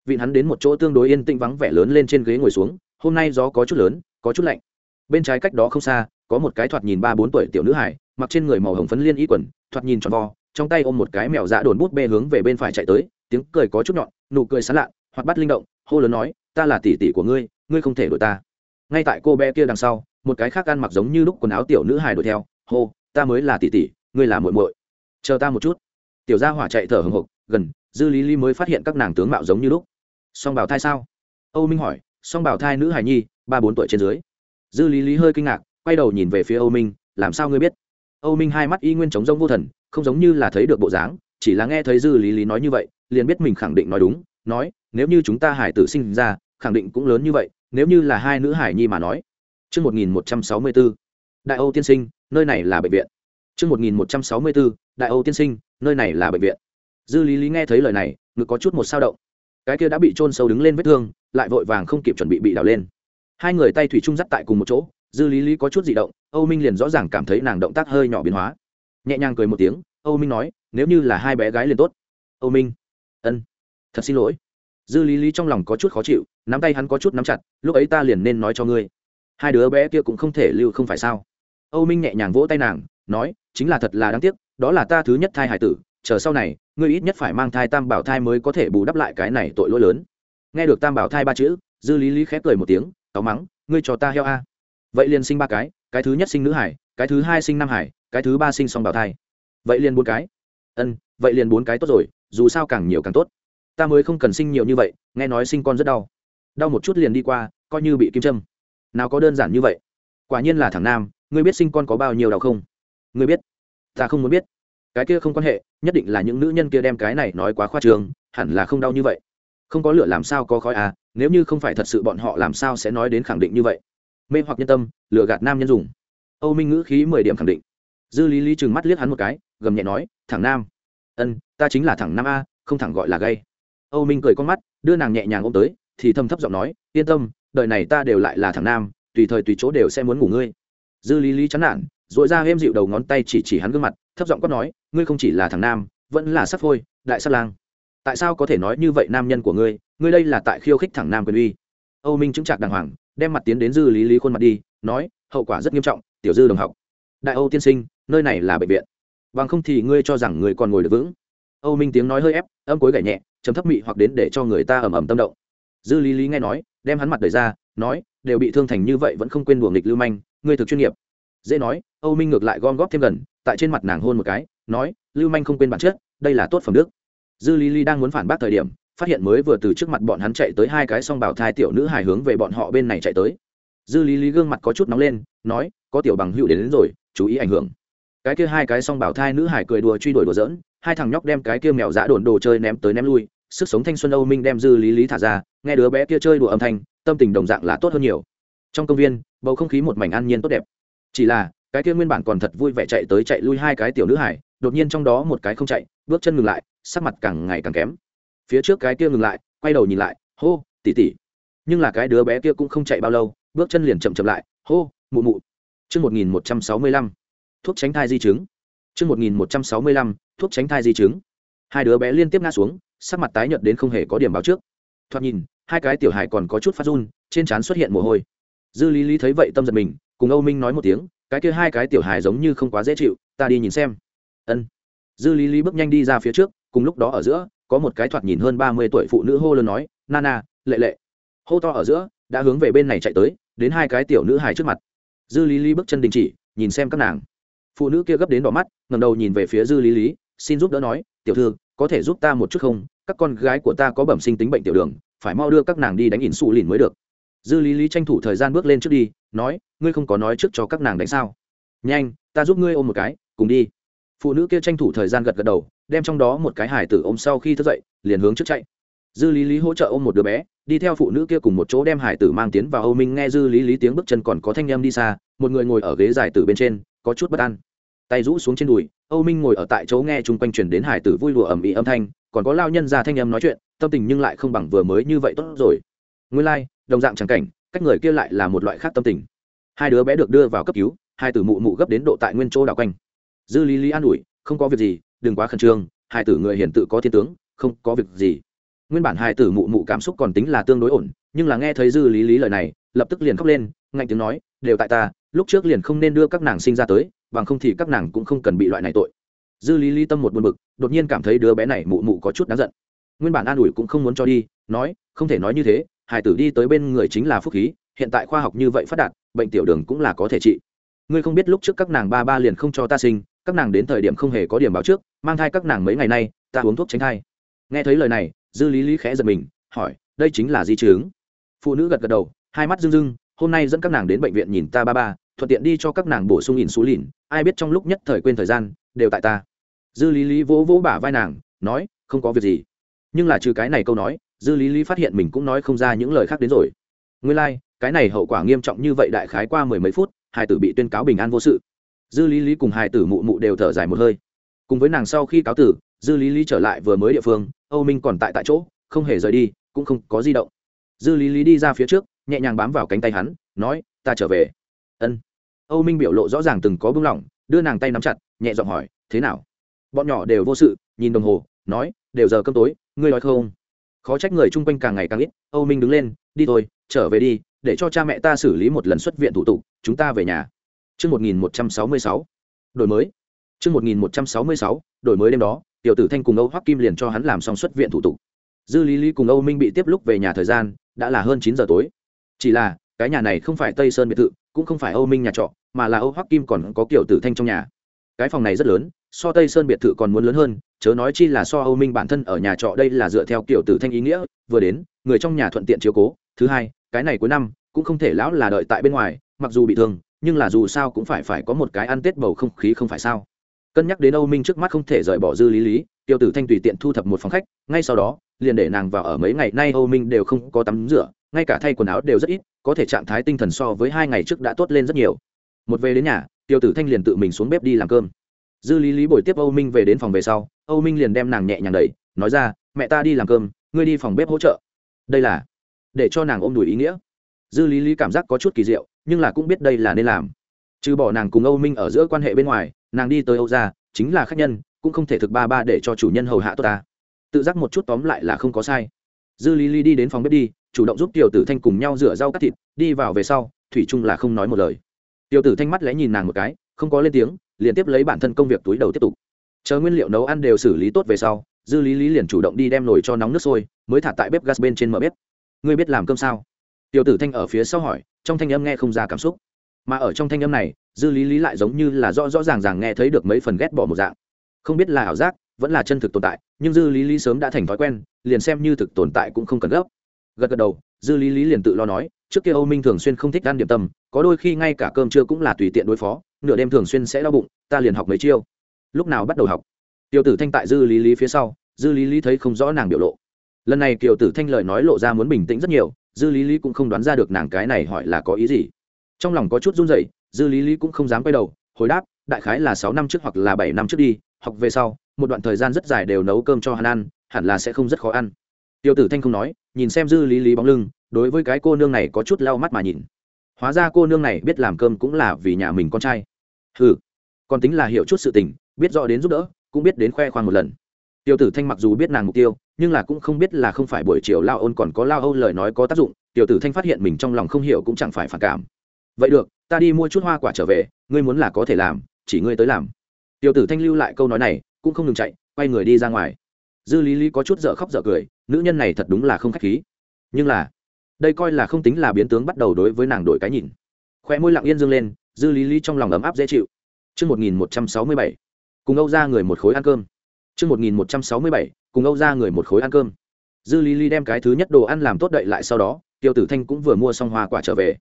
Vịn hắn đến một chỗ tương đối yên tĩnh vắng vẻ lớn lên trên ghế ngồi xuống, hôm nay gió có chút lớn, có chút lạnh. Bên trái cách đó không xa có một cái thoạt nhìn ba bốn tuổi tiểu nữ hải mặc trên người màu hồng phấn liên y quần thoạt nhìn tròn vo trong tay ôm một cái mèo dạ đồn bút bê hướng về bên phải chạy tới tiếng cười có chút nhọn nụ cười sán lạ hoặc bắt linh động hô lớn nói ta là tỷ tỷ của ngươi ngươi không thể đuổi ta. Ngay tại cô bé kia đằng sau một cái khác ăn mặc giống như lúc quần áo tiểu nữ hài đuổi theo hô ta mới là tỷ tỷ ngươi là muội muội chờ ta một chút. Tiểu gia hỏa chạy thở hừng hực, gần dư lý lý mới phát hiện các nàng tướng mạo giống như lúc. Song bảo thai sao? Âu minh hỏi song bảo thai nữ hài nhi ba bốn tuổi trên dưới. Dư lý lý hơi kinh ngạc quay đầu nhìn về phía âu minh làm sao ngươi biết âu minh hai mắt y nguyên trống rông vô thần không giống như là thấy được bộ dáng chỉ là nghe thấy dư lý lý nói như vậy liền biết mình khẳng định nói đúng nói nếu như chúng ta hải tử sinh ra khẳng định cũng lớn như vậy nếu như là hai nữ hải nhi mà nói Trước 1164, Đại Âu tiên sinh, nơi này là bệnh viện. Trước 1164, Đại Âu tiên sinh, nơi này là bệnh viện. Dư Lý Lý nghe thấy lời này, ngực có chút một sao động. Cái kia đã bị chôn sâu đứng lên vết thương, lại vội vàng không kịp chuẩn bị bị đào lên. Hai người tay thủy chung dắt tại cùng một chỗ, Dư Lý Lý có chút di động, Âu Minh liền rõ ràng cảm thấy nàng động tác hơi nhỏ biến hóa. Nhẹ nhàng cười một tiếng, Âu Minh nói, nếu như là hai bé gái liền tốt. Âu Minh, ân, thật xin lỗi. Dư Lý Lý trong lòng có chút khó chịu, nắm tay hắn có chút nắm chặt, lúc ấy ta liền nên nói cho ngươi hai đứa bé kia cũng không thể lưu không phải sao âu minh nhẹ nhàng vỗ tay nàng nói chính là thật là đáng tiếc đó là ta thứ nhất thai hải tử chờ sau này ngươi ít nhất phải mang thai tam bảo thai mới có thể bù đắp lại cái này tội lỗi lớn nghe được tam bảo thai ba chữ dư lý lý khép cười một tiếng cáu mắng ngươi cho ta heo a vậy liền sinh ba cái cái thứ nhất sinh nữ hải, cái thứ hai sinh nam hải, cái thứ ba sinh song bảo thai. Vậy liền bốn cái. Ân, vậy liền bốn cái tốt rồi, dù sao càng nhiều càng tốt. Ta mới không cần sinh nhiều như vậy, nghe nói sinh con rất đau. Đau một chút liền đi qua, coi như bị kim châm. Nào có đơn giản như vậy. Quả nhiên là thằng nam, ngươi biết sinh con có bao nhiêu đau không? Ngươi biết. Ta không muốn biết. Cái kia không quan hệ, nhất định là những nữ nhân kia đem cái này nói quá khoa trường hẳn là không đau như vậy. Không có lửa làm sao có khói à nếu như không phải thật sự bọn họ làm sao sẽ nói đến khẳng định như vậy? Mê hoặc nhân tâm lựa gạt nam nhân dùng. Âu minh ngữ khí mười điểm khẳng định. Dư lý lý chừng mắt liếc hắn một cái, gầm nhẹ nói thẳng nam. Ân, ta chính là thẳng nam a, không thẳng gọi là gay. Âu minh cười con mắt, đưa nàng nhẹ nhàng ôm tới, thì thâm thấp giọng nói, yên tâm, đời này ta đều lại là thằng nam, tùy thời tùy chỗ đều sẽ muốn ngủ ngươi. Dư lý lý chán nản dội ra êm dịu đầu ngón tay chỉ chỉ hắn gương mặt, thấp giọng quát nói, ngươi không chỉ là thằng nam, vẫn là sắc phôi, đại sắc lang. Tại sao có thể nói như vậy nam nhân của ngươi? Ngươi đây là tại khiêu khích thẳng nam quyền uy. Âu minh chứng trạc đàng hoàng đem mặt tiến đến dư lý lý khuôn mặt đi, nói, hậu quả rất nghiêm trọng, tiểu dư đồng học. Đại âu tiên sinh, nơi này là bệnh viện. Bằng không thì ngươi cho rằng người còn ngồi được vững. Âu minh tiếng nói hơi ép, âm cối gảy nhẹ chấm thấp mị hoặc đến để cho người ta ầm ầm tâm động. Dư lý lý nghe nói, đem hắn mặt đẩy ra, nói, đều bị thương thành như vậy vẫn không quên buồng nghịch lưu manh, ngươi thực chuyên nghiệp. Dễ nói, âu minh ngược lại gom góp thêm gần, tại trên mặt nàng hôn một cái, nói, lưu manh không quên bản chất, đây là tốt phẩm đức. Dư lý lý đang muốn phản bác thời điểm phát hiện mới vừa từ trước mặt bọn hắn chạy tới hai cái song bảo thai tiểu nữ hài hướng về bọn họ bên này chạy tới. Dư lý lý gương mặt có chút nóng lên nói có tiểu bằng hữu đến, đến rồi chú ý ảnh hưởng. Cái kia hai cái song bảo thai nữ hải cười đùa truy đuổi đùa giỡn hai thằng nhóc đem cái kia mèo dã đồn đồ chơi ném tới ném lui sức sống thanh xuân âu minh đem dư lý lý thả ra nghe đứa bé kia chơi đùa âm thanh tâm tình đồng dạng là tốt hơn nhiều. Trong công viên bầu không khí một mảnh an nhiên tốt đẹp. Chỉ là cái kia nguyên bản còn thật vui vẻ chạy tới chạy lui hai cái tiểu nữ hải đột nhiên trong đó một cái không chạy bước chân ngừng lại sắc mặt càng ngày càng kém phía trước cái kia ngừng lại, quay đầu nhìn lại, hô tỉ tỉ nhưng là cái đứa bé kia cũng không chạy bao lâu, bước chân liền chậm chậm lại, hô, mụ mụ. Chương một nghìn một trăm sáu mươi lăm, thuốc tránh thai di chứng. Chương một nghìn một trăm sáu mươi lăm, thuốc tránh thai di chứng. Hai đứa bé liên tiếp ngã xuống, sắc mặt tái nhợt đến không hề có điểm báo trước. Thoạt nhìn, hai cái tiểu hài còn có chút phát run, trên trán xuất hiện mồ hôi. Dư lý lý thấy vậy tâm giật mình, cùng âu minh nói một tiếng, cái kia hai cái tiểu hài giống như không quá dễ chịu, ta đi nhìn xem. Ân. Dư lý lý bước nhanh đi ra phía trước, cùng lúc đó ở giữa có một cái thoạt nhìn hơn ba mươi tuổi phụ nữ hô lớn nói, nana, lệ lệ. Hô to ở giữa, đã hướng về bên này chạy tới, đến hai cái tiểu nữ hài trước mặt. Dư lý lý bước chân đình chỉ, nhìn xem các nàng. Phụ nữ kia gấp đến đỏ mắt ngầm đầu nhìn về phía dư lý lý, xin giúp đỡ nói, tiểu thư, có thể giúp ta một chút không? Các con gái của ta có bẩm sinh tính bệnh tiểu đường, phải mau đưa các nàng đi đánh ỉn xù lìn mới được. Dư lý lý tranh thủ thời gian bước lên trước đi, nói, ngươi không có nói trước cho các nàng đánh sao? Nhanh, ta giúp ngươi ôm một cái, cùng đi. Phụ nữ kia tranh thủ thời gian gật gật đầu đem trong đó một cái hải tử ôm sau khi thức dậy liền hướng trước chạy. Dư lý lý hỗ trợ ôm một đứa bé đi theo phụ nữ kia cùng một chỗ đem hải tử mang tiến vào âu minh nghe dư lý lý tiếng bước chân còn có thanh em đi xa một người ngồi ở ghế dài tử bên trên có chút bất an. Tay rũ xuống trên đùi âu minh ngồi ở tại chỗ nghe chung quanh chuyển đến hải tử vui lụa ẩm ĩ âm thanh còn có lao nhân ra thanh em nói chuyện tâm tình nhưng lại không bằng vừa mới như vậy tốt rồi. Nguyên lai、like, đồng dạng trắng cảnh cách người kia lại là một loại khác tâm tình. Hai đứa bé được đưa vào cấp cứu hai tử mụ mụ gấp đến độ tại nguyên chỗ đảo quanh. Dư lý lý an ủi không có việc gì đừng quá khẩn trương hai tử người hiển tự có thiên tướng, không có việc gì. Nguyên bản hai tử mụ mụ cảm xúc còn tính là tương đối ổn, nhưng là nghe thấy dư lý lý lời này, lập tức liền khóc lên, ngạnh tiếng nói, đều tại ta, lúc trước liền không nên đưa các nàng sinh ra tới, bằng không thì các nàng cũng không cần bị loại này tội. Dư lý lý tâm một buồn bực, đột nhiên cảm thấy đứa bé này mụ mụ có chút đáng giận. Nguyên bản an ủi cũng không muốn cho đi, nói, không thể nói như thế, hải tử đi tới bên người chính là phúc khí, hiện tại khoa học như vậy phát đạt, bệnh tiểu đường cũng là có thể trị. Ngươi không biết lúc trước các nàng ba ba liền không cho ta sinh các nàng đến thời điểm không hề có điểm báo trước mang thai các nàng mấy ngày nay ta uống thuốc tránh thai. Nghe thấy lời này dư lý lý khẽ giật mình hỏi đây chính là di chứng. Phụ nữ gật gật đầu hai mắt rưng rưng hôm nay dẫn các nàng đến bệnh viện nhìn ta ba ba thuận tiện đi cho các nàng bổ sung ỉn xú lìn ai biết trong lúc nhất thời quên thời gian đều tại ta. Dư lý lý vỗ vỗ bả vai nàng nói không có việc gì. Nhưng là trừ cái này câu nói dư lý lý phát hiện mình cũng nói không ra những lời khác đến rồi. Nguyên lai、like, cái này hậu quả nghiêm trọng như vậy đại khái qua mười mấy phút hai tử bị tuyên cáo bình an vô sự dư lý lý cùng hai tử mụ mụ đều thở dài một hơi. Cùng với nàng sau khi cáo tử, dư lý lý trở lại vừa mới địa phương, âu minh còn tại tại chỗ, không hề rời đi, cũng không có di động. Dư lý lý đi ra phía trước, nhẹ nhàng bám vào cánh tay hắn, nói, ta trở về. Ân. Âu minh biểu lộ rõ ràng từng có bưng lỏng, đưa nàng tay nắm chặt, nhẹ giọng hỏi, thế nào? Bọn nhỏ đều vô sự, nhìn đồng hồ, nói, đều giờ cơm tối, ngươi nói không? Khó trách người chung quanh càng ngày càng ít, âu minh đứng lên, đi thôi, trở về đi, để cho cha mẹ ta xử lý một lần xuất viện thủ tục, chúng ta về nhà. Trước 1166, đổi mới. Trước 1166, đổi mới đêm đó, tiểu tử Thanh cùng Âu Hoắc Kim liền cho hắn làm xong xuất viện thủ tục. Dư Lý Lý cùng Âu Minh bị tiếp lúc về nhà thời gian, đã là hơn chín giờ tối. Chỉ là, cái nhà này không phải Tây Sơn biệt thự, cũng không phải Âu Minh nhà trọ, mà là Âu Hoắc Kim còn có tiểu tử Thanh trong nhà. Cái phòng này rất lớn, so Tây Sơn biệt thự còn muốn lớn hơn, chớ nói chi là so Âu Minh bản thân ở nhà trọ đây là dựa theo kiểu tử thanh ý nghĩa, vừa đến, người trong nhà thuận tiện chiếu cố, thứ hai, cái này cuối năm, cũng không thể lão là đợi tại bên ngoài, mặc dù bị thương, nhưng là dù sao cũng phải phải có một cái ăn tết bầu không khí không phải sao. Cân nhắc đến âu minh trước mắt không thể rời bỏ dư lý lý, tiêu tử thanh tùy tiện thu thập một phòng khách, ngay sau đó, liền để nàng vào ở mấy ngày nay âu minh đều không có tắm rửa, ngay cả thay quần áo đều rất ít, có thể trạng thái tinh thần so với hai ngày trước đã tốt lên rất nhiều. Một về đến nhà, tiêu tử thanh liền tự mình xuống bếp đi làm cơm. Dư lý lý buổi tiếp âu minh về đến phòng về sau, âu minh liền đem nàng nhẹ nhàng đẩy, nói ra, mẹ ta đi làm cơm, ngươi đi phòng bếp hỗ trợ. Đây là để cho nàng ôm đùi ý nghĩa dư lý lý cảm giác có chút kỳ diệu, nhưng là cũng biết đây là nên làm. Trừ bỏ nàng cùng âu minh ở giữa quan hệ bên ngoài, nàng đi tới âu ra chính là khách nhân, cũng không thể thực ba ba để cho chủ nhân hầu hạ tốt ta. Tự giác một chút tóm lại là không có sai. Dư lý lý đi đến phòng bếp đi, chủ động giúp tiểu tử thanh cùng nhau rửa rau cắt thịt, đi vào về sau, thủy Trung là không nói một lời. Tiểu tử thanh mắt lẽ nhìn nàng một cái, không có lên tiếng, liền tiếp lấy bản thân công việc túi đầu tiếp tục. Chờ nguyên liệu nấu ăn đều xử lý tốt về sau, dư lý lý liền chủ động đi đem nồi cho nóng nước sôi, mới thả tại bếp gas bên trên mở bếp. Ngươi biết làm cơm sao? Tiểu tử thanh ở phía sau hỏi, trong thanh âm nghe không ra cảm xúc. Mà ở trong thanh âm này, dư lý lý lại giống như là rõ rõ ràng ràng nghe thấy được mấy phần ghét bỏ một dạng. Không biết là ảo giác, vẫn là chân thực tồn tại, nhưng dư lý lý sớm đã thành thói quen, liền xem như thực tồn tại cũng không cần gấp. Gật gật đầu, dư lý lý liền tự lo nói, trước kia âu minh thường xuyên không thích ăn điểm tâm, có đôi khi ngay cả cơm trưa cũng là tùy tiện đối phó, nửa đêm thường xuyên sẽ đau bụng, ta liền học mấy chiêu. Lúc nào bắt đầu học? Tiểu tử thanh tại dư lý lý phía sau, dư lý lý thấy không rõ nàng biểu lộ. Lần này kiều tử thanh lời nói lộ ra muốn bình tĩnh rất nhiều dư lý lý cũng không đoán ra được nàng cái này hỏi là có ý gì. Trong lòng có chút run rẩy, dư lý lý cũng không dám quay đầu, hồi đáp, đại khái là sáu năm trước hoặc là bảy năm trước đi, học về sau, một đoạn thời gian rất dài đều nấu cơm cho hắn ăn, hẳn là sẽ không rất khó ăn. Tiêu tử thanh không nói, nhìn xem dư lý lý bóng lưng, đối với cái cô nương này có chút lau mắt mà nhìn. Hóa ra cô nương này biết làm cơm cũng là vì nhà mình con trai. Ừ còn tính là hiểu chút sự tình, biết rõ đến giúp đỡ, cũng biết đến khoe khoang một lần. Tiêu tử thanh mặc dù biết nàng mục tiêu nhưng là cũng không biết là không phải buổi chiều lao ôn còn có lao âu lời nói có tác dụng tiểu tử thanh phát hiện mình trong lòng không hiểu cũng chẳng phải phản cảm. Vậy được ta đi mua chút hoa quả trở về ngươi muốn là có thể làm chỉ ngươi tới làm. Tiểu tử thanh lưu lại câu nói này cũng không ngừng chạy quay người đi ra ngoài. Dư lý lý có chút dở khóc dở cười nữ nhân này thật đúng là không k h á c h khí. Nhưng là đây coi là không tính là biến tướng bắt đầu đối với nàng đổi cái nhìn. Khoe môi lặng yên dương lên dư lý lý trong lòng ấm áp dễ chịu. Trước 1167, cùng âu ra người một khối ăn cơm. Trước 1167, cùng âu ra người một khối ăn cơm. Dư Lý Lý đem cái thứ nhất đồ ăn làm tốt đậy lại sau đó, Tiêu Tử Thanh cũng vừa mua xong hoa quả trở về.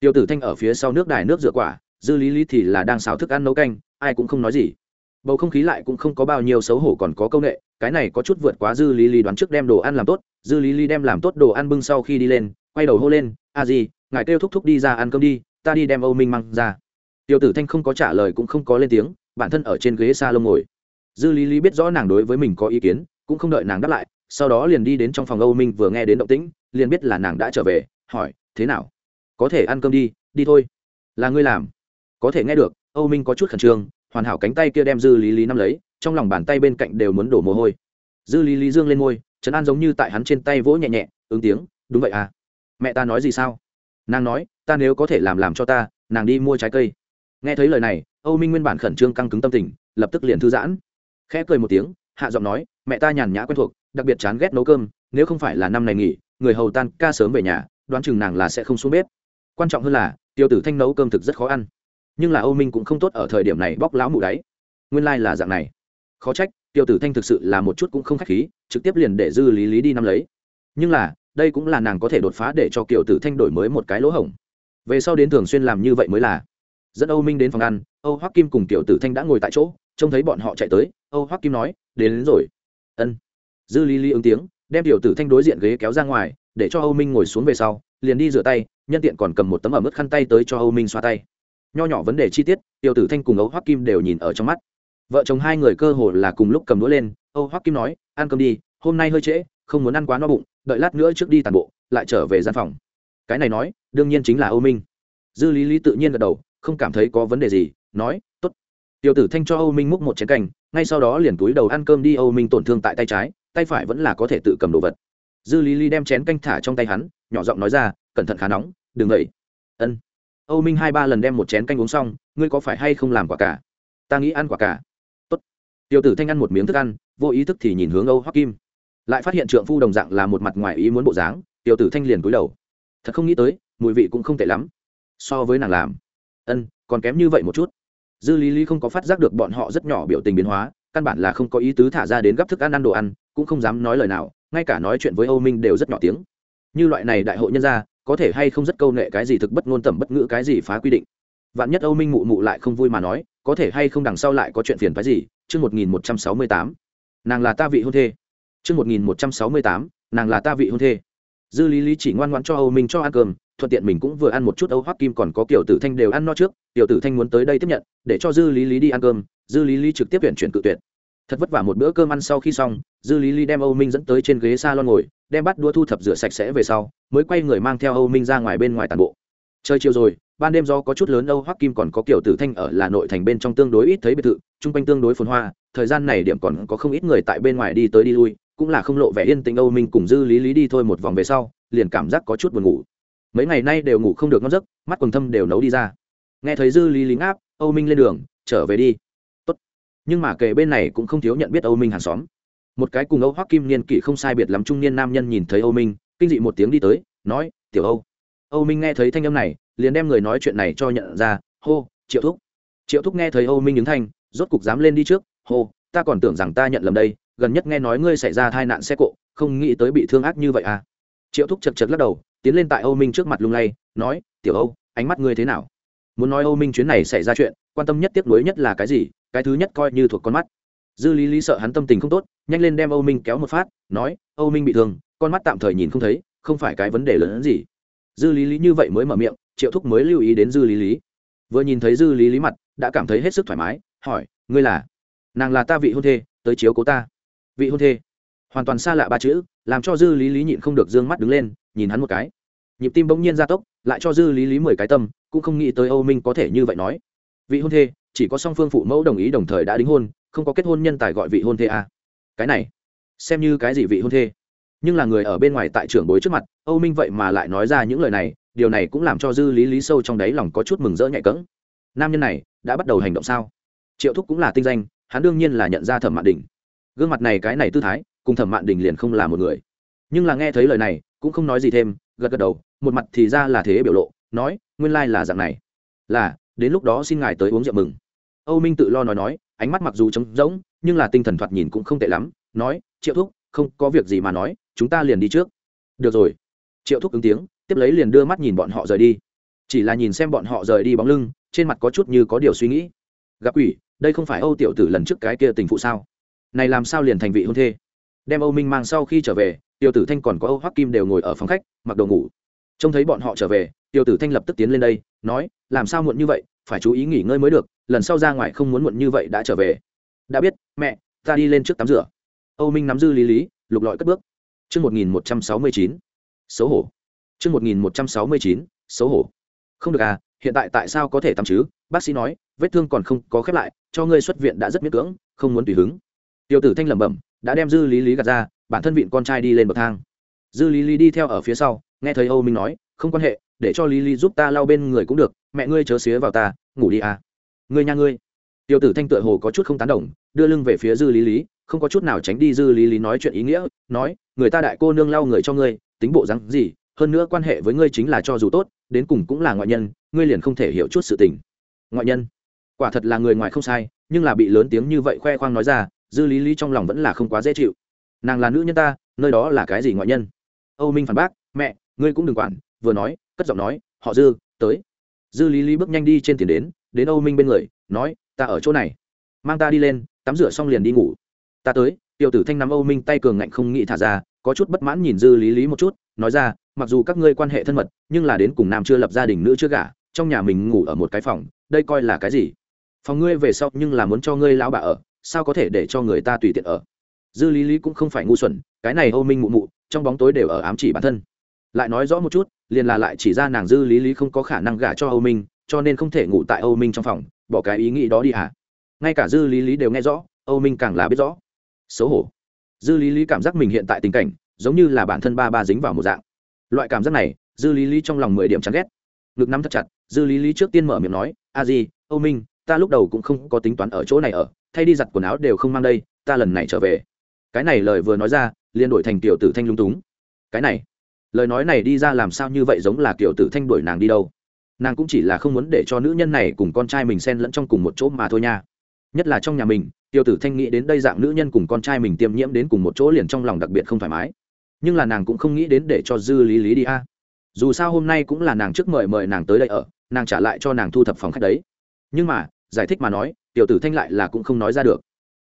Tiêu Tử Thanh ở phía sau nước đài nước rửa quả, Dư Lý Lý thì là đang xào thức ăn nấu canh, ai cũng không nói gì. Bầu không khí lại cũng không có bao nhiêu xấu hổ còn có công nghệ, cái này có chút vượt quá Dư Lý Lý đoán trước đem đồ ăn làm tốt, Dư Lý Lý đem làm tốt đồ ăn bưng sau khi đi lên, quay đầu hô lên, "A gì, ngài kêu thúc thúc đi ra ăn cơm đi, ta đi đem Âu Minh mang ra." Tiêu Tử Thanh không có trả lời cũng không có lên tiếng, bản thân ở trên ghế salon ngồi. Dư Lý Lý biết rõ nàng đối với mình có ý kiến, cũng không đợi nàng đáp lại, sau đó liền đi đến trong phòng âu minh vừa nghe đến động tĩnh liền biết là nàng đã trở về hỏi thế nào? Có thể ăn cơm đi đi thôi. Là ngươi làm. Có thể nghe được âu minh có chút khẩn trương hoàn hảo cánh tay kia đem dư lý lý nắm lấy trong lòng bàn tay bên cạnh đều muốn đổ mồ hôi. Dư lý lý dương lên môi trấn an giống như tại hắn trên tay vỗ nhẹ nhẹ ứng tiếng đúng vậy à. Mẹ ta nói gì sao? Nàng nói ta nếu có thể làm làm cho ta nàng đi mua trái cây. Nghe thấy lời này âu minh nguyên bản khẩn trương căng cứng tâm tình lập tức liền thư giãn. Khẽ cười một tiếng hạ giọng nói mẹ ta nhàn nhã quen thuộc đặc biệt chán ghét nấu cơm nếu không phải là năm này nghỉ người hầu tan ca sớm về nhà đoán chừng nàng là sẽ không xuống bếp. Quan trọng hơn là tiêu tử thanh nấu cơm thực rất khó ăn. Nhưng là âu minh cũng không tốt ở thời điểm này bóc lão mụ đáy. Nguyên lai、like、là dạng này. Khó trách tiêu tử thanh thực sự là một chút cũng không k h á c h khí trực tiếp liền để dư lý lý đi năm lấy. Nhưng là đây cũng là nàng có thể đột phá để cho kiều tử thanh đổi mới một cái lỗ hổng. Về sau đến thường xuyên làm như vậy mới là. Dẫn âu minh đến phòng ăn âu hoắc kim cùng Tiểu tử thanh đã ngồi tại chỗ trông thấy bọn họ chạy tới âu hoắc kim nói đến, đến rồi ân. Dư lý lý ứng tiếng, đem tiểu tử thanh đối diện ghế kéo ra ngoài, để cho âu minh ngồi xuống về sau, liền đi rửa tay, nhân tiện còn cầm một tấm ẩm ướt khăn tay tới cho âu minh xoa tay. Nho nhỏ vấn đề chi tiết, tiểu tử thanh cùng âu hoắc kim đều nhìn ở trong mắt. Vợ chồng hai người cơ hồ là cùng lúc cầm đũa lên, âu hoắc kim nói, ăn cơm đi, hôm nay hơi trễ, không muốn ăn quá no bụng, đợi lát nữa trước đi tàn bộ, lại trở về gian phòng. Cái này nói, đương nhiên chính là âu minh. Dư lý lý tự nhiên gật đầu, không cảm thấy có vấn đề gì, nói tiểu tử thanh cho âu minh múc một chén canh, ngay sau đó liền túi đầu ăn cơm đi, âu minh tổn thương tại tay trái, tay phải vẫn là có thể tự cầm đồ vật. Dư lý lý đem chén canh thả trong tay hắn, nhỏ giọng nói ra, cẩn thận khá nóng, đừng ngậy. Ân. Âu minh hai ba lần đem một chén canh uống xong, ngươi có phải hay không làm quả cả ta nghĩ ăn quả cả Tốt. tiểu tử thanh ăn một miếng thức ăn, vô ý thức thì nhìn hướng âu hoắc kim. Lại phát hiện trượng phu đồng dạng là một mặt ngoài ý muốn bộ dáng, tiểu tử thanh liền cúi đầu. Thật không nghĩ tới, mùi vị cũng không tệ lắm. So với nàng làm. Ân, còn kém như vậy một chút dư lý lý không có phát giác được bọn họ rất nhỏ biểu tình biến hóa, căn bản là không có ý tứ thả ra đến gấp thức ăn ăn đồ ăn, cũng không dám nói lời nào, ngay cả nói chuyện với âu minh đều rất nhỏ tiếng. Như loại này đại hội nhân gia, có thể hay không rất câu nệ cái gì thực bất ngôn tầm bất ngữ cái gì phá quy định. Vạn nhất âu minh mụ mụ lại không vui mà nói, có thể hay không đằng sau lại có chuyện phiền phái gì? Chương một nghìn một trăm sáu mươi tám. Nàng là ta vị hôn thê. Chương một nghìn một trăm sáu mươi tám. Nàng là ta vị hôn thê. Dư lý lý chỉ ngoan ngoãn cho âu minh cho ăn cơm thuận tiện mình cũng vừa ăn một chút âu hoắc kim còn có kiểu tử thanh đều ăn no trước tiểu tử thanh muốn tới đây tiếp nhận, để cho dư lý lý đi ăn cơm, dư lý lý trực tiếp tuyển chuyển cự tuyệt. Thật vất vả một bữa cơm ăn sau khi xong, dư lý lý đem âu minh dẫn tới trên ghế s a lon ngồi, đem bắt đua thu thập rửa sạch sẽ về sau, mới quay người mang theo âu minh ra ngoài bên ngoài tàn bộ. Chơi chiều rồi, ban đêm do có chút lớn âu hoắc kim còn có kiểu tử thanh ở là nội thành bên trong tương đối ít thấy biệt thự, chung quanh tương đối phồn hoa, thời gian này điểm còn có không ít người tại bên ngoài đi tới đi lui, cũng là không lộ vẻ yên tĩnh âu minh cùng dư lý lý đi thôi một vòng về sau, liền cảm giác có chút buồn ngủ mấy ngày nay đều ngủ không được ngon giấc, mắt quần thâm đều nấu đi ra. Nghe thấy dư lý lý ngáp âu minh lên đường, trở về đi. Tốt. nhưng mà kể bên này cũng không thiếu nhận biết âu minh hàng xóm. Một cái cùng âu hoắc kim niên kỷ không sai biệt lắm trung niên nam nhân nhìn thấy âu minh, kinh dị một tiếng đi tới, nói, tiểu âu. Âu minh nghe thấy thanh âm này, liền đem người nói chuyện này cho nhận ra, hô, triệu thúc. Triệu thúc nghe thấy âu minh đứng thanh, rốt cục dám lên đi trước, hô, ta còn tưởng rằng ta nhận lầm đây, gần nhất nghe nói ngươi xảy ra tai nạn xe cộ, không nghĩ tới bị thương ác như vậy à. Triệu thúc chật chật lắc đầu tiến lên tại âu minh trước mặt lung lay, nói, tiểu âu, ánh mắt ngươi thế nào? Muốn nói âu minh chuyến này xảy ra chuyện, quan tâm nhất tiếc nuối nhất là cái gì, cái thứ nhất coi như thuộc con mắt. Dư lý lý sợ hắn tâm tình không tốt, nhanh lên đem âu minh kéo một phát, nói, âu minh bị thương, con mắt tạm thời nhìn không thấy, không phải cái vấn đề lớn hơn gì. Dư lý lý như vậy mới mở miệng, triệu thúc mới lưu ý đến dư lý lý. Vừa nhìn thấy dư lý lý mặt, đã cảm thấy hết sức thoải mái, hỏi, ngươi là? Nàng là ta vị hôn thê, tới chiếu cố ta. Vị hôn thê? Hoàn toàn xa lạ ba chữ, làm cho dư lý lý nhịn không được d ư ơ n g mắt đứng lên nhìn hắn một cái. Nhịp tim bỗng nhiên gia tốc, lại cho dư lý lý mười cái tâm, cũng không nghĩ tới âu minh có thể như vậy nói. Vị hôn thê, chỉ có song phương phụ mẫu đồng ý đồng thời đã đính hôn, không có kết hôn nhân tài gọi vị hôn thê à. cái này, xem như cái gì vị hôn thê? Nhưng là người ở bên ngoài tại trưởng bối trước mặt, âu minh vậy mà lại nói ra những lời này, điều này cũng làm cho dư lý lý sâu trong đáy lòng có chút mừng rỡ nhạy cỡng nam nhân này, đã bắt đầu hành động sao? Triệu thúc cũng là tinh danh, hắn đương nhiên là nhận ra thẩm mạn đình. Gương mặt này cái này tư thái, cùng thẩm mạn đình liền không là một người. Nhưng là nghe thấy lời này cũng không nói gì thêm, gật gật đầu, một mặt thì ra là thế biểu lộ, nói, nguyên lai là dạng này. Là, đến lúc đó xin ngài tới uống rượu mừng. Âu minh tự lo nói nói, ánh mắt mặc dù trống rỗng, nhưng là tinh thần thoạt nhìn cũng không tệ lắm, nói, triệu thúc, không có việc gì mà nói, chúng ta liền đi trước. Được rồi. Triệu thúc ứng tiếng, tiếp lấy liền đưa mắt nhìn bọn họ rời đi. Chỉ là nhìn xem bọn họ rời đi bóng lưng, trên mặt có chút như có điều suy nghĩ. Gặp ủy đây không phải âu tiểu tử lần trước cái kia tình phụ sao? Này làm sao liền thành vị hôn thê? Đem âu minh mang sau khi trở về Tiêu tử thanh còn có âu hoắc kim đều ngồi ở phòng khách mặc đồ ngủ trông thấy bọn họ trở về Tiêu tử thanh lập tức tiến lên đây nói làm sao muộn như vậy phải chú ý nghỉ ngơi mới được lần sau ra ngoài không muốn muộn như vậy đã trở về đã biết mẹ ta đi lên trước tắm rửa âu minh nắm dư lý lý lục lọi cất bước Chương 1169. Xấu hổ. Chương 1169. Xấu hổ. Không được à, hiện tại tại sao có thể tắm chứ? Bác sĩ nói, vết thương còn không có khép lại, cho ngươi xuất viện đã rất miễn cưỡng, không muốn tùy hứng. Tiêu tử Thanh lẩm bẩm, đã đem dư lý lý gạt ra, bản thân viện con trai đi lên bậc thang. Dư lý lý đi theo ở phía sau, nghe thấy Âu Minh nói, không quan hệ, để cho lý lý giúp ta lau bên người cũng được, mẹ ngươi chớ xía vào ta, ngủ đi à. Ngươi nha ngươi. Tiêu tử Thanh tựa hồ có chút không tán đồng, đưa lưng về phía dư lý lý, không có chút nào tránh đi dư lý lý nói chuyện ý nghĩa, nói, người ta đại cô nương lau người cho ngươi tính bộ rắn gì hơn nữa quan hệ với ngươi chính là cho dù tốt đến cùng cũng là ngoại nhân ngươi liền không thể hiểu chút sự tình ngoại nhân quả thật là người ngoài không sai nhưng là bị lớn tiếng như vậy khoe khoang nói ra dư lý lý trong lòng vẫn là không quá dễ chịu. Nàng là nữ nhân ta, nơi đó là cái gì ngoại nhân? Âu minh phản bác, mẹ, ngươi cũng đừng quản, vừa nói, cất giọng nói, họ dư, tới. Dư lý lý bước nhanh đi trên tiền đến đến âu minh bên người, nói, ta ở chỗ này. Mang ta đi lên, tắm rửa xong liền đi ngủ. Ta tới. Tiểu tử thanh nắm âu minh tay cường ngạnh không nghĩ thả ra, có chút bất mãn nhìn dư lý lý một chút, nói ra, mặc dù các ngươi quan hệ thân mật, nhưng là đến cùng nam chưa lập gia đình nữ chưa gả, trong nhà mình ngủ ở một cái phòng, đây coi là cái gì? Phòng ngươi về sau nhưng là muốn cho ngươi lão bà ở sao có thể để cho người ta tùy tiện ở? Dư lý lý cũng không phải ngu xuẩn, cái này âu minh mụ mụ, trong bóng tối đều ở ám chỉ bản thân. Lại nói rõ một chút, liền là lại chỉ ra nàng dư lý lý không có khả năng gả cho âu minh, cho nên không thể ngủ tại âu minh trong phòng, bỏ cái ý nghĩ đó đi hả? Ngay cả dư lý lý đều nghe rõ, âu minh càng là biết rõ. Xấu hổ. Dư lý lý cảm giác mình hiện tại tình cảnh, giống như là bản thân ba ba dính vào một dạng. Loại cảm giác này, dư lý lý trong lòng mười điểm chán ghét. Ngực nắm thật chặt, dư lý lý trước tiên mở miệng nói, a di, âu minh, ta lúc đầu cũng không có tính toán ở chỗ này ở thay đi giặt quần áo đều không mang đây, ta lần này trở về. Cái này lời vừa nói ra, liền đổi thành tiểu tử thanh lung túng. Cái này, lời nói này đi ra làm sao như vậy giống là kiểu tử thanh đuổi nàng đi đâu? Nàng cũng chỉ là không muốn để cho nữ nhân này cùng con trai mình xen lẫn trong cùng một chỗ mà thôi nha. Nhất là trong nhà mình tiêu tử thanh nghĩ đến đây dạng nữ nhân cùng con trai mình tiêm nhiễm đến cùng một chỗ liền trong lòng đặc biệt không thoải mái. Nhưng là nàng cũng không nghĩ đến để cho dư lý lý đi a. Dù sao hôm nay cũng là nàng trước mời mời nàng tới đây ở, nàng trả lại cho nàng thu thập phòng khách đấy. Nhưng mà giải thích mà nói, tiểu tử thanh lại là cũng không nói ra được.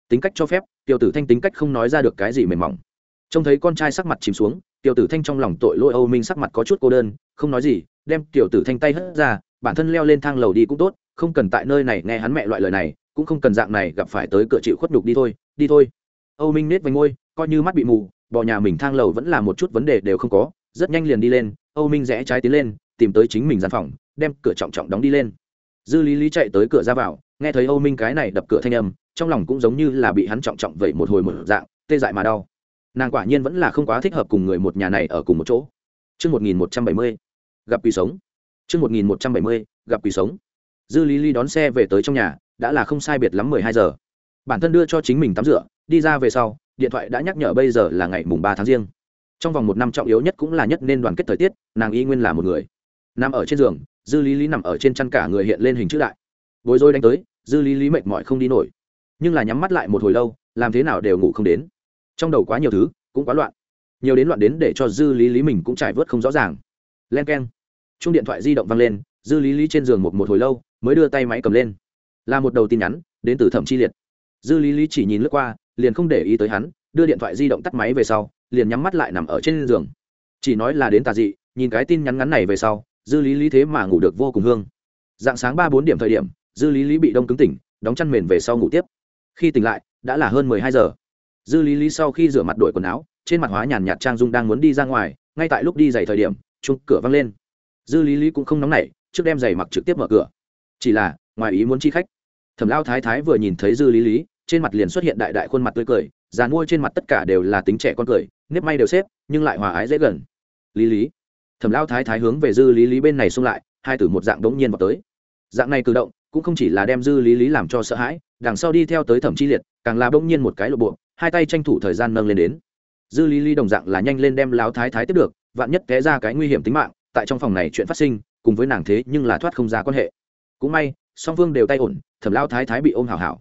Tính cách cho phép, tiểu tử thanh tính cách không nói ra được cái gì mềm mỏng. Trông thấy con trai sắc mặt chìm xuống, tiểu tử thanh trong lòng tội lỗi âu minh sắc mặt có chút cô đơn, không nói gì, đem tiểu tử thanh tay hất ra, bản thân leo lên thang lầu đi cũng tốt, không cần tại nơi này nghe hắn mẹ loại lời này, cũng không cần dạng này gặp phải tới cửa chịu khuất nhục đi thôi đi thôi. Âu minh nết vánh ngôi coi như mắt bị mù bò nhà mình thang lầu vẫn là một chút vấn đề đều không có, rất nhanh liền đi lên, âu minh rẽ trái tiến lên, tìm tới chính mình gian phòng, đem cửa trọng trọng đóng đi lên dư lý lý chạy tới cửa ra vào nghe thấy âu minh cái này đập cửa thanh âm trong lòng cũng giống như là bị hắn trọng trọng vậy một hồi một dạng tê dại mà đau. Nàng quả nhiên vẫn là không quá thích hợp cùng người một nhà này ở cùng một chỗ. Trước 1170, gặp quỷ sống. Trước 1170, gặp quỷ sống. Dư Lý Lý đón xe về tới trong nhà, đã là không sai biệt lắm mười hai giờ. Bản thân đưa cho chính mình tắm rửa đi ra về sau điện thoại đã nhắc nhở bây giờ là ngày mùng ba tháng riêng. Trong vòng một năm trọng yếu nhất cũng là nhất nên đoàn kết thời tiết nàng y nguyên là một người. Nằm ở trên giường dư lý lý nằm ở trên chăn cả người hiện lên hình chữ đại. Bối rối đánh tới, dư lý lý mệt mỏi không đi nổi. Nhưng là nhắm mắt lại một hồi lâu, làm thế nào đều ngủ không đến. Trong đầu quá nhiều thứ, cũng quá loạn. Nhiều đến loạn đến để cho dư lý lý mình cũng trải vớt không rõ ràng. Len k e n chung điện thoại di động văng lên, dư lý lý trên giường một một hồi lâu, mới đưa tay máy cầm lên. Là một đầu tin nhắn, đến từ thẩm chi liệt. Dư lý lý chỉ nhìn lướt qua, liền không để ý tới hắn, đưa điện thoại di động tắt máy về sau, liền nhắm mắt lại nằm ở trên giường. Chỉ nói là đến tà dị, nhìn cái tin nhắn ngắn này về sau dư lý lý thế mà ngủ được vô cùng hương. Dạng sáng ba bốn điểm thời điểm, dư lý lý bị đông cứng tỉnh, đóng chăn mền về sau ngủ tiếp. Khi tỉnh lại, đã là hơn mười hai giờ. Dư lý lý sau khi rửa mặt đổi quần áo, trên mặt hóa nhàn nhạt trang dung đang muốn đi ra ngoài, ngay tại lúc đi giày thời điểm chung cửa văng lên. Dư lý lý cũng không nóng nảy, trước đem giày mặc trực tiếp mở cửa. Chỉ là, ngoài ý muốn chi khách. Thẩm lao thái thái vừa nhìn thấy dư lý lý, trên mặt liền xuất hiện đại đại khuôn mặt tươi cười, dàn môi trên mặt tất cả đều là tính trẻ con cười, nếp may đều xếp, nhưng lại hòa ái dễ gần. Lý lý thẩm lao thái thái hướng về dư lý lý bên này xung lại, hai tử một dạng đống nhiên vào tới. Dạng này cử động, cũng không chỉ là đem dư lý lý làm cho sợ hãi, đằng sau đi theo tới thẩm chi liệt, càng là bỗng nhiên một cái lộ bộ, hai tay tranh thủ thời gian nâng lên đến. Dư lý lý đồng dạng là nhanh lên đem lao thái thái tiếp được, vạn nhất té ra cái nguy hiểm tính mạng, tại trong phòng này chuyện phát sinh, cùng với nàng thế nhưng là thoát không ra quan hệ. Cũng may, song phương đều tay ổn, thẩm lao thái thái bị ôm hảo hảo.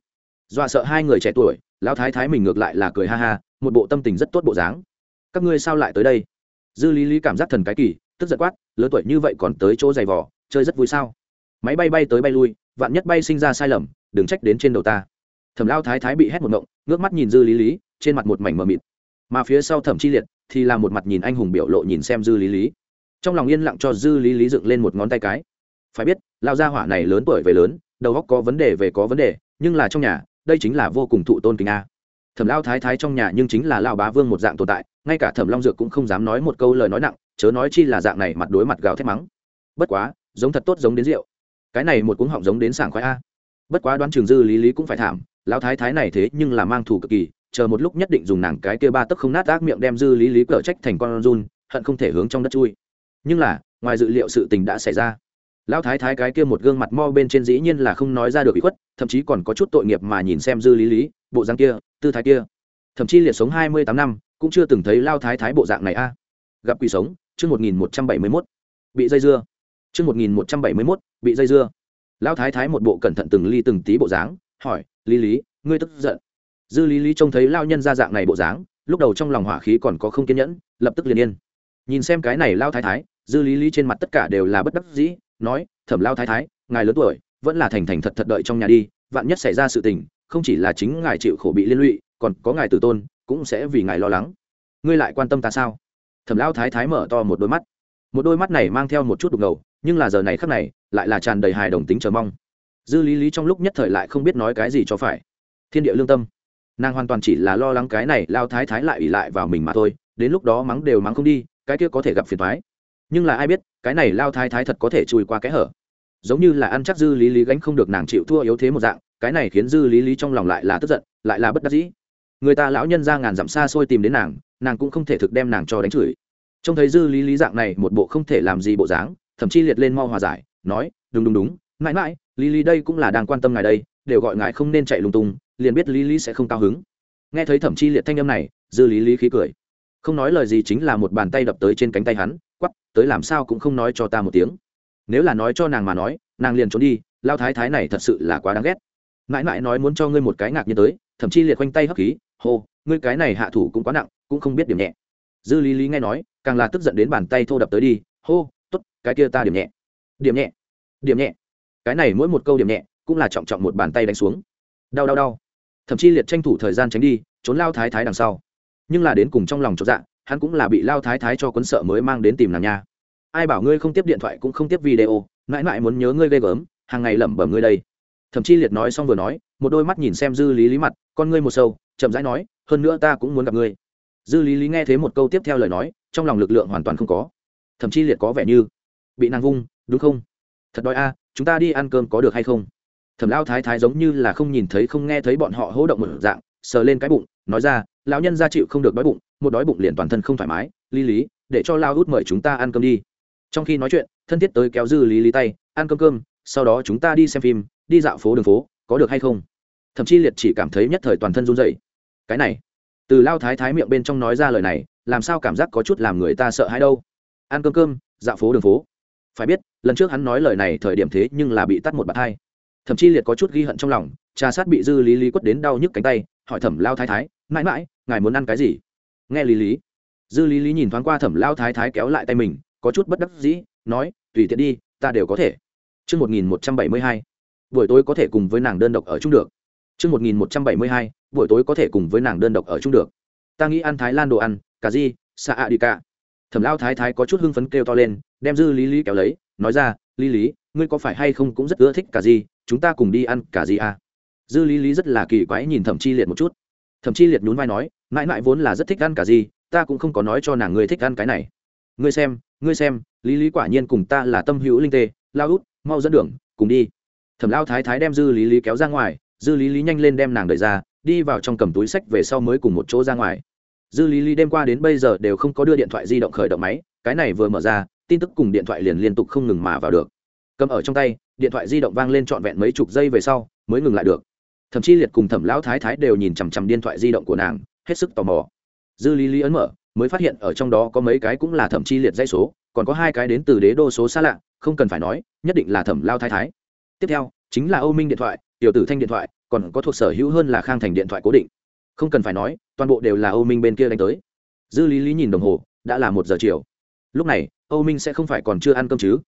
Dọa sợ hai người trẻ tuổi lao thái thái mình ngược lại là cười ha ha, một bộ tâm tình rất tốt bộ dáng. Các ngươi sao lại tới đây? Dư lý lý cảm giác thần cái kỳ tức giật quát, lớn tuổi như vậy còn tới chỗ giày vò, chơi rất vui sao? Máy bay bay tới bay lui, vạn nhất bay sinh ra sai lầm, đừng trách đến trên đầu ta. Thẩm lao thái thái bị hét một ngộng, ngước mắt nhìn dư lý lý, trên mặt một mảnh mờ mịt. Mà phía sau thẩm chi liệt thì là một mặt nhìn anh hùng biểu lộ nhìn xem dư lý lý. Trong lòng yên lặng cho dư lý lý dựng lên một ngón tay cái. Phải biết lao gia hỏa này lớn tuổi về lớn, đầu óc có vấn đề về có vấn đề, nhưng là trong nhà, đây chính là vô cùng thụ tôn kính a. Thẩm lao thái thái trong nhà nhưng chính là lao bá vương một dạng tồn tại, ngay cả thẩm long dược cũng không dám nói một câu lời nói nặng chớ nói chi là dạng này mặt đối mặt gào thét mắng. Bất quá, giống thật tốt giống đến rượu. Cái này một cuống họng giống đến sảng khoái a. Bất quá đoán trường dư lý lý cũng phải thảm, lão thái thái này thế nhưng là mang thù cực kỳ, chờ một lúc nhất định dùng nàng cái kia ba tấc không nát ác miệng đem dư lý lý cở trách thành con run, hận không thể hướng trong đất chui. Nhưng là, ngoài dự liệu sự tình đã xảy ra. Lão thái thái cái kia một gương mặt mo bên trên dĩ nhiên là không nói ra được bị khuất, thậm chí còn có chút tội nghiệp mà nhìn xem dư lý lý, bộ dáng kia, tư thái kia. Thậm chí liệt sống hai mươi tám năm, cũng chưa từng thấy lao thái thái bộ dạng này a. Gặp quỷ sống chương một nghìn một trăm bảy mươi mốt. Bị dây dưa. Chương một nghìn một trăm bảy mươi mốt, bị dây dưa. Lão thái thái một bộ cẩn thận từng ly từng tí bộ dáng, hỏi, lý lý, ngươi tức giận? Dư lý lý trông thấy lao nhân ra dạng này bộ dáng, lúc đầu trong lòng hỏa khí còn có không kiên nhẫn, lập tức liền yên. Nhìn xem cái này lao thái thái, dư lý lý trên mặt tất cả đều là bất đắc dĩ, nói, thẩm lao thái thái, ngài lớn tuổi, vẫn là thành thành thật thật đợi trong nhà đi, vạn nhất xảy ra sự tình, không chỉ là chính ngài chịu khổ bị liên lụy, còn có ngài tử tôn, cũng sẽ vì ngài lo lắng. Ngươi lại quan tâm ta sao? Thẩm lao thái thái mở to một đôi mắt. Một đôi mắt này mang theo một chút đục ngầu, nhưng là giờ này khắc này, lại là tràn đầy hài đồng tính chờ mong. Dư lý lý trong lúc nhất thời lại không biết nói cái gì cho phải. Thiên địa lương tâm. Nàng hoàn toàn chỉ là lo lắng cái này lao thái thái lại ỉ lại vào mình mà thôi, đến lúc đó mắng đều mắng không đi, cái kia có thể gặp phiền thoái nhưng là ai biết, cái này lao thái thái thật có thể chui qua cái hở. Giống như là ăn chắc dư lý lý gánh không được nàng chịu thua yếu thế một dạng, cái này khiến dư lý lý trong lòng lại là tức giận, lại là bất đắc dĩ. Người ta lão nhân ra ngàn dặm xa xôi tìm đến nàng nàng cũng không thể thực đem nàng cho đánh chửi. Trông thấy dư lý lý dạng này, một bộ không thể làm gì bộ dáng, thậm chí liệt lên mau hòa giải, nói, đúng đúng đúng, mãi mãi, lý lý đây cũng là đang quan tâm ngài đây, đều gọi ngài không nên chạy lung tung, liền biết lý lý sẽ không cao hứng. Nghe thấy thẩm chi liệt thanh âm này, dư lý lý khí cười. Không nói lời gì chính là một bàn tay đập tới trên cánh tay hắn quắp tới làm sao cũng không nói cho ta một tiếng. Nếu là nói cho nàng mà nói, nàng liền trốn đi, lao thái thái này thật sự là quá đáng ghét. Mãi mãi nói muốn cho ngươi một cái ngạc nhiên tới, thậm chí liệt quanh tay hấp khí hô, ngươi cái này hạ thủ cũng quá nặng, cũng không biết điểm nhẹ. Dư lý lý nghe nói, càng là tức giận đến bàn tay thô đập tới đi, hô t ố t cái kia ta điểm nhẹ. Điểm nhẹ? Điểm nhẹ? Cái này mỗi một câu điểm nhẹ, cũng là trọng trọng một bàn tay đánh xuống. Đau đau đau. Thậm chí liệt tranh thủ thời gian tránh đi, trốn lao thái thái đằng sau. Nhưng là đến cùng trong lòng chột dạ hắn cũng là bị lao thái thái cho quấn sợ mới mang đến tìm nàng nha ai bảo ngươi không tiếp điện thoại cũng không tiếp video, mãi mãi muốn nhớ ngươi ghê gớm, hàng ngày lẩm bẩm ngươi đây thậm chí liệt nói xong vừa nói, một đôi mắt nhìn xem dư lý lý mặt, con ngươi một sâu, chậm rãi nói, hơn nữa ta cũng muốn gặp ngươi. Dư lý lý nghe thấy một câu tiếp theo lời nói, trong lòng lực lượng hoàn toàn không có. Thậm chí liệt có vẻ như bị nàng vung, đúng không? Thật đói a, chúng ta đi ăn cơm có được hay không? Thẩm lao thái thái giống như là không nhìn thấy không nghe thấy bọn họ hỗ động một dạng, sờ lên cái bụng, nói ra, lão nhân ra chịu không được đói bụng, một đói bụng liền toàn thân không thoải mái, lý lý, để cho lao út mời chúng ta ăn cơm đi. Trong khi nói chuyện, thân thiết tới kéo dư lý lý tay, ăn cơm cơm, sau đó chúng ta đi xem phim đi dạo phố đường phố có được hay không? Thậm chí liệt chỉ cảm thấy nhất thời toàn thân run dậy cái này từ lao thái thái miệng bên trong nói ra lời này làm sao cảm giác có chút làm người ta sợ hãi đâu. Ăn cơm cơm dạo phố đường phố. Phải biết lần trước hắn nói lời này thời điểm thế nhưng là bị tắt một bạt hai. Thậm chí liệt có chút ghi hận trong lòng trà sát bị dư lý lý quất đến đau nhức cánh tay hỏi thẩm lao thái thái mãi mãi ngài muốn ăn cái gì? Nghe lý lý dư lý lý nhìn thoáng qua thẩm lao thái thái kéo lại tay mình có chút bất đắc dĩ nói tùy tiện đi ta đều có thể. Trước 1172, buổi tối có thể cùng với nàng đơn độc ở chung được. Trước 1172, buổi tối có thể cùng với nàng đơn độc ở chung được. Ta nghĩ ăn Thái Lan đồ ăn, cà ri, xạ ạ đi cả. Thẩm Lao Thái Thái có chút hưng phấn kêu to lên, đem Dư Lý Lý kéo lấy, nói ra, "Lý Lý, ngươi có phải hay không cũng rất ưa thích cà ri, chúng ta cùng đi ăn cà ri à?" Dư Lý Lý rất là kỳ quái nhìn Thẩm Chi Liệt một chút. Thẩm Chi Liệt nhún vai nói, "Mãi mãi vốn là rất thích ăn cà ri, ta cũng không có nói cho nàng ngươi thích ăn cái này. Ngươi xem, ngươi xem, Lý Lý quả nhiên cùng ta là tâm hữu linh tê, lao út, mau dẫn đường, cùng đi." Thẩm Lao Thái Thái đem Dư Lý Lý kéo ra ngoài, Dư Lý Lý nhanh lên đem nàng đợi ra, đi vào trong cầm túi sách về sau mới cùng một chỗ ra ngoài. Dư lý lý đêm qua đến bây giờ đều không có đưa điện thoại di động khởi động máy cái này vừa mở ra tin tức cùng điện thoại liền liên tục không ngừng mà vào được. Cầm ở trong tay điện thoại di động vang lên trọn vẹn mấy chục giây về sau mới ngừng lại được. Thậm chí liệt cùng thẩm lão thái thái đều nhìn chằm chằm điện thoại di động của nàng hết sức tò mò. Dư lý lý ấn mở mới phát hiện ở trong đó có mấy cái cũng là thẩm chi liệt dây số còn có hai cái đến từ đế đô số xa lạ không cần phải nói nhất định là thẩm lao thái thái tiếp theo, chính là âu minh điện thoại, tiểu tử thanh điện thoại, còn có thuộc sở hữu hơn là khang thành điện thoại cố định. Không cần phải nói, toàn bộ đều là âu minh bên kia đánh tới. Dư lý lý nhìn đồng hồ, đã là một giờ chiều. Lúc này, âu minh sẽ không phải còn chưa ăn cơm chứ?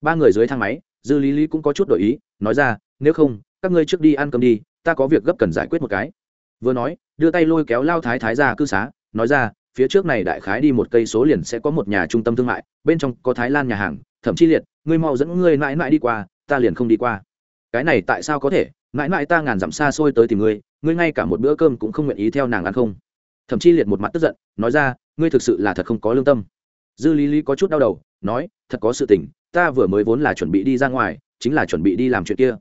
Ba người dưới thang máy, dư lý lý cũng có chút đổi ý, nói ra, nếu không, các ngươi trước đi ăn cơm đi, ta có việc gấp cần giải quyết một cái. Vừa nói, đưa tay lôi kéo lao thái thái ra cư xá, nói ra, phía trước này đại khái đi một cây số liền sẽ có một nhà trung tâm thương mại, bên trong có thái lan nhà hàng, thậm chí liệt, ngươi mau dẫn ngươi mãi mãi đi qua ta liền không đi qua. Cái này tại sao có thể? Mãi mãi ta ngàn dặm xa xôi tới tìm ngươi ngươi ngay cả một bữa cơm cũng không nguyện ý theo nàng ăn không? Thậm chí liệt một mặt tức giận, nói ra, ngươi thực sự là thật không có lương tâm. Dư lý lý có chút đau đầu, nói, thật có sự tình, ta vừa mới vốn là chuẩn bị đi ra ngoài, chính là chuẩn bị đi làm chuyện kia.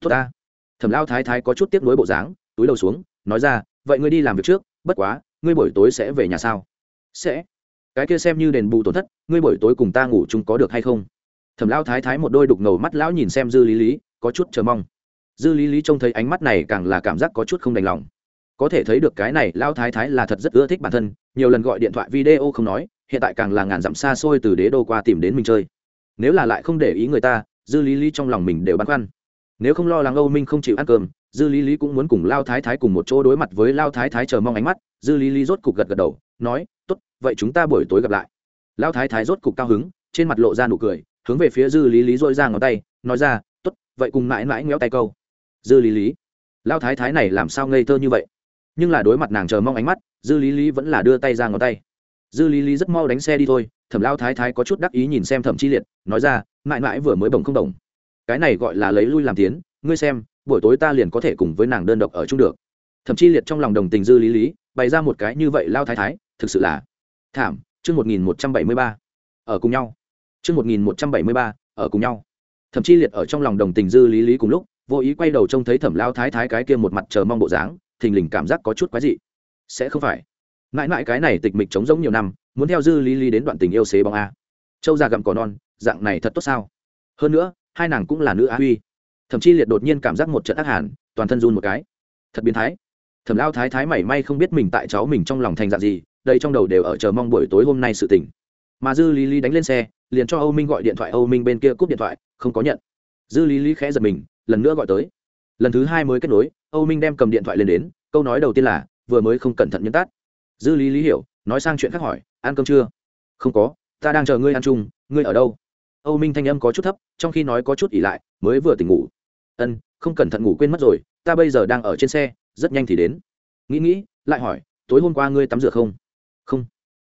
Tốt ta. Thẩm lao thái thái có chút tiếc nuối bộ dáng, túi đầu xuống, nói ra, vậy ngươi đi làm việc trước, bất quá, ngươi buổi tối sẽ về nhà sao? Sẽ. Cái kia xem như đền bù tổn thất, ngươi buổi tối cùng ta ngủ chung có được hay không? Thẩm lao thái thái một đôi đục ngầu mắt lão nhìn xem dư lý lý, có chút chờ mong. Dư lý lý trông thấy ánh mắt này càng là cảm giác có chút không đành lòng. Có thể thấy được cái này lao thái thái là thật rất ưa thích bản thân, nhiều lần gọi điện thoại video không nói, hiện tại càng là ngàn dặm xa xôi từ đế đô qua tìm đến mình chơi. Nếu là lại không để ý người ta, dư lý lý trong lòng mình đều băn khoăn. Nếu không lo lắng âu minh không chịu ăn cơm, dư lý lý cũng muốn cùng lao thái thái cùng một chỗ đối mặt với lao thái thái chờ mong ánh mắt, dư lý lý rốt cục gật gật đầu, nói t ố t vậy chúng ta buổi tối gặp lại. Lao thái thái rốt cục cao hứng, trên mặt lộ ra nụ cười hướng về phía dư lý lý dội ra ngón tay, nói ra t ố t vậy cùng mãi mãi ngoéo tay câu. Dư lý lý lao thái thái này làm sao ngây thơ như vậy? Nhưng là đối mặt nàng chờ mong ánh mắt, dư lý lý vẫn là đưa tay ra ngón tay. Dư lý lý rất mau đánh xe đi thôi, thẩm lao thái thái có chút đắc ý nhìn xem thẩm chi liệt, nói ra, mãi mãi vừa mới bồng không đồng cái này gọi là lấy lui làm tiến, ngươi xem, buổi tối ta liền có thể cùng với nàng đơn độc ở chung được. Thậm chí liệt trong lòng đồng tình dư lý lý, bày ra một cái như vậy lao thái thái, thực sự là thảm. Chương một nghìn một trăm bảy mươi ba. Ở cùng nhau chương một nghìn một trăm bảy mươi ba, ở cùng nhau. Thẩm Chi liệt ở trong lòng đồng tình dư lý lý cùng lúc, vô ý quay đầu trông thấy thẩm lao thái thái cái kia một mặt chờ mong bộ dáng, thình lình cảm giác có chút quái dị. Sẽ không phải. Mãi mãi cái này tịch mịch trống giống nhiều năm, muốn theo dư lý lý đến đoạn tình yêu xế bóng a. Châu già gặm cỏ non, dạng này thật tốt sao? Hơn nữa, hai nàng cũng là nữ á huy. Thẩm Chi liệt đột nhiên cảm giác một trận ác hàn, toàn thân run một cái. Thật biến thái. Thẩm lao thái thái mảy may không biết mình tại cháu mình trong lòng thành dạng gì, đây trong đầu đều ở chờ mong buổi tối hôm nay sự tình. mà dư lý lý đánh lên xe liền cho âu minh gọi điện thoại, âu minh bên kia cúp điện thoại, không có nhận. Dư lý lý khẽ giật mình, lần nữa gọi tới. Lần thứ hai mới kết nối, âu minh đem cầm điện thoại lên đến, câu nói đầu tiên là, vừa mới không cẩn thận nhấn tắt dư lý lý hiểu, nói sang chuyện khác hỏi, ăn cơm chưa? Không có, ta đang chờ ngươi ăn chung, ngươi ở đâu? Âu minh thanh âm có chút thấp, trong khi nói có chút ỉ lại, mới vừa tỉnh ngủ. Ân, không cẩn thận ngủ quên mất rồi, ta bây giờ đang ở trên xe, rất nhanh thì đến. Nghĩ nghĩ, lại hỏi, tối hôm qua ngươi tắm rửa không? Không.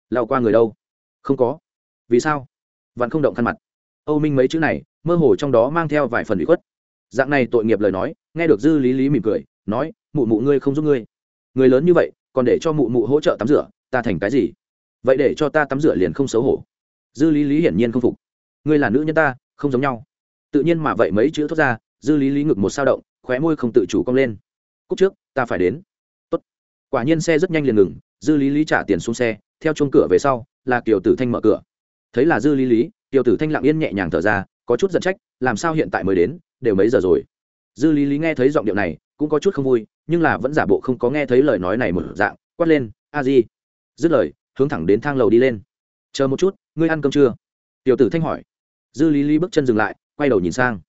Lao qua người đâu? Không có. Vì sao? Vẫn không động khăn mặt. Âu minh mấy chữ này, mơ hồ trong đó mang theo vài phần bị khuất. Dạng này tội nghiệp lời nói, nghe được dư lý lý mỉm cười, nói, mụ mụ ngươi không giúp ngươi. Người lớn như vậy, còn để cho mụ mụ hỗ trợ tắm rửa, ta thành cái gì? Vậy để cho ta tắm rửa liền không xấu hổ. Dư lý lý hiển nhiên không phục. Ngươi là nữ nhân ta, không giống nhau. Tự nhiên mà vậy mấy chữ thốt ra, dư lý lý ngực một sao động, khóe môi không tự chủ cong lên. Cúc trước, ta phải đến. Tốt. quả nhiên xe rất nhanh liền ngừng, dư lý lý trả tiền xuống xe, theo chuông cửa về sau, là kiều tử thanh mở cửa thấy là dư lý lý, tiểu tử thanh lặng yên nhẹ nhàng thở ra, có chút giận trách, làm sao hiện tại mới đến, đều mấy giờ rồi. Dư lý lý nghe thấy giọng điệu này, cũng có chút không vui, nhưng là vẫn giả bộ không có nghe thấy lời nói này một dạng, quát lên, a di. Dứt lời, hướng thẳng đến thang lầu đi lên. Chờ một chút, ngươi ăn cơm chưa? Tiểu tử thanh hỏi. Dư lý lý bước chân dừng lại, quay đầu nhìn sang.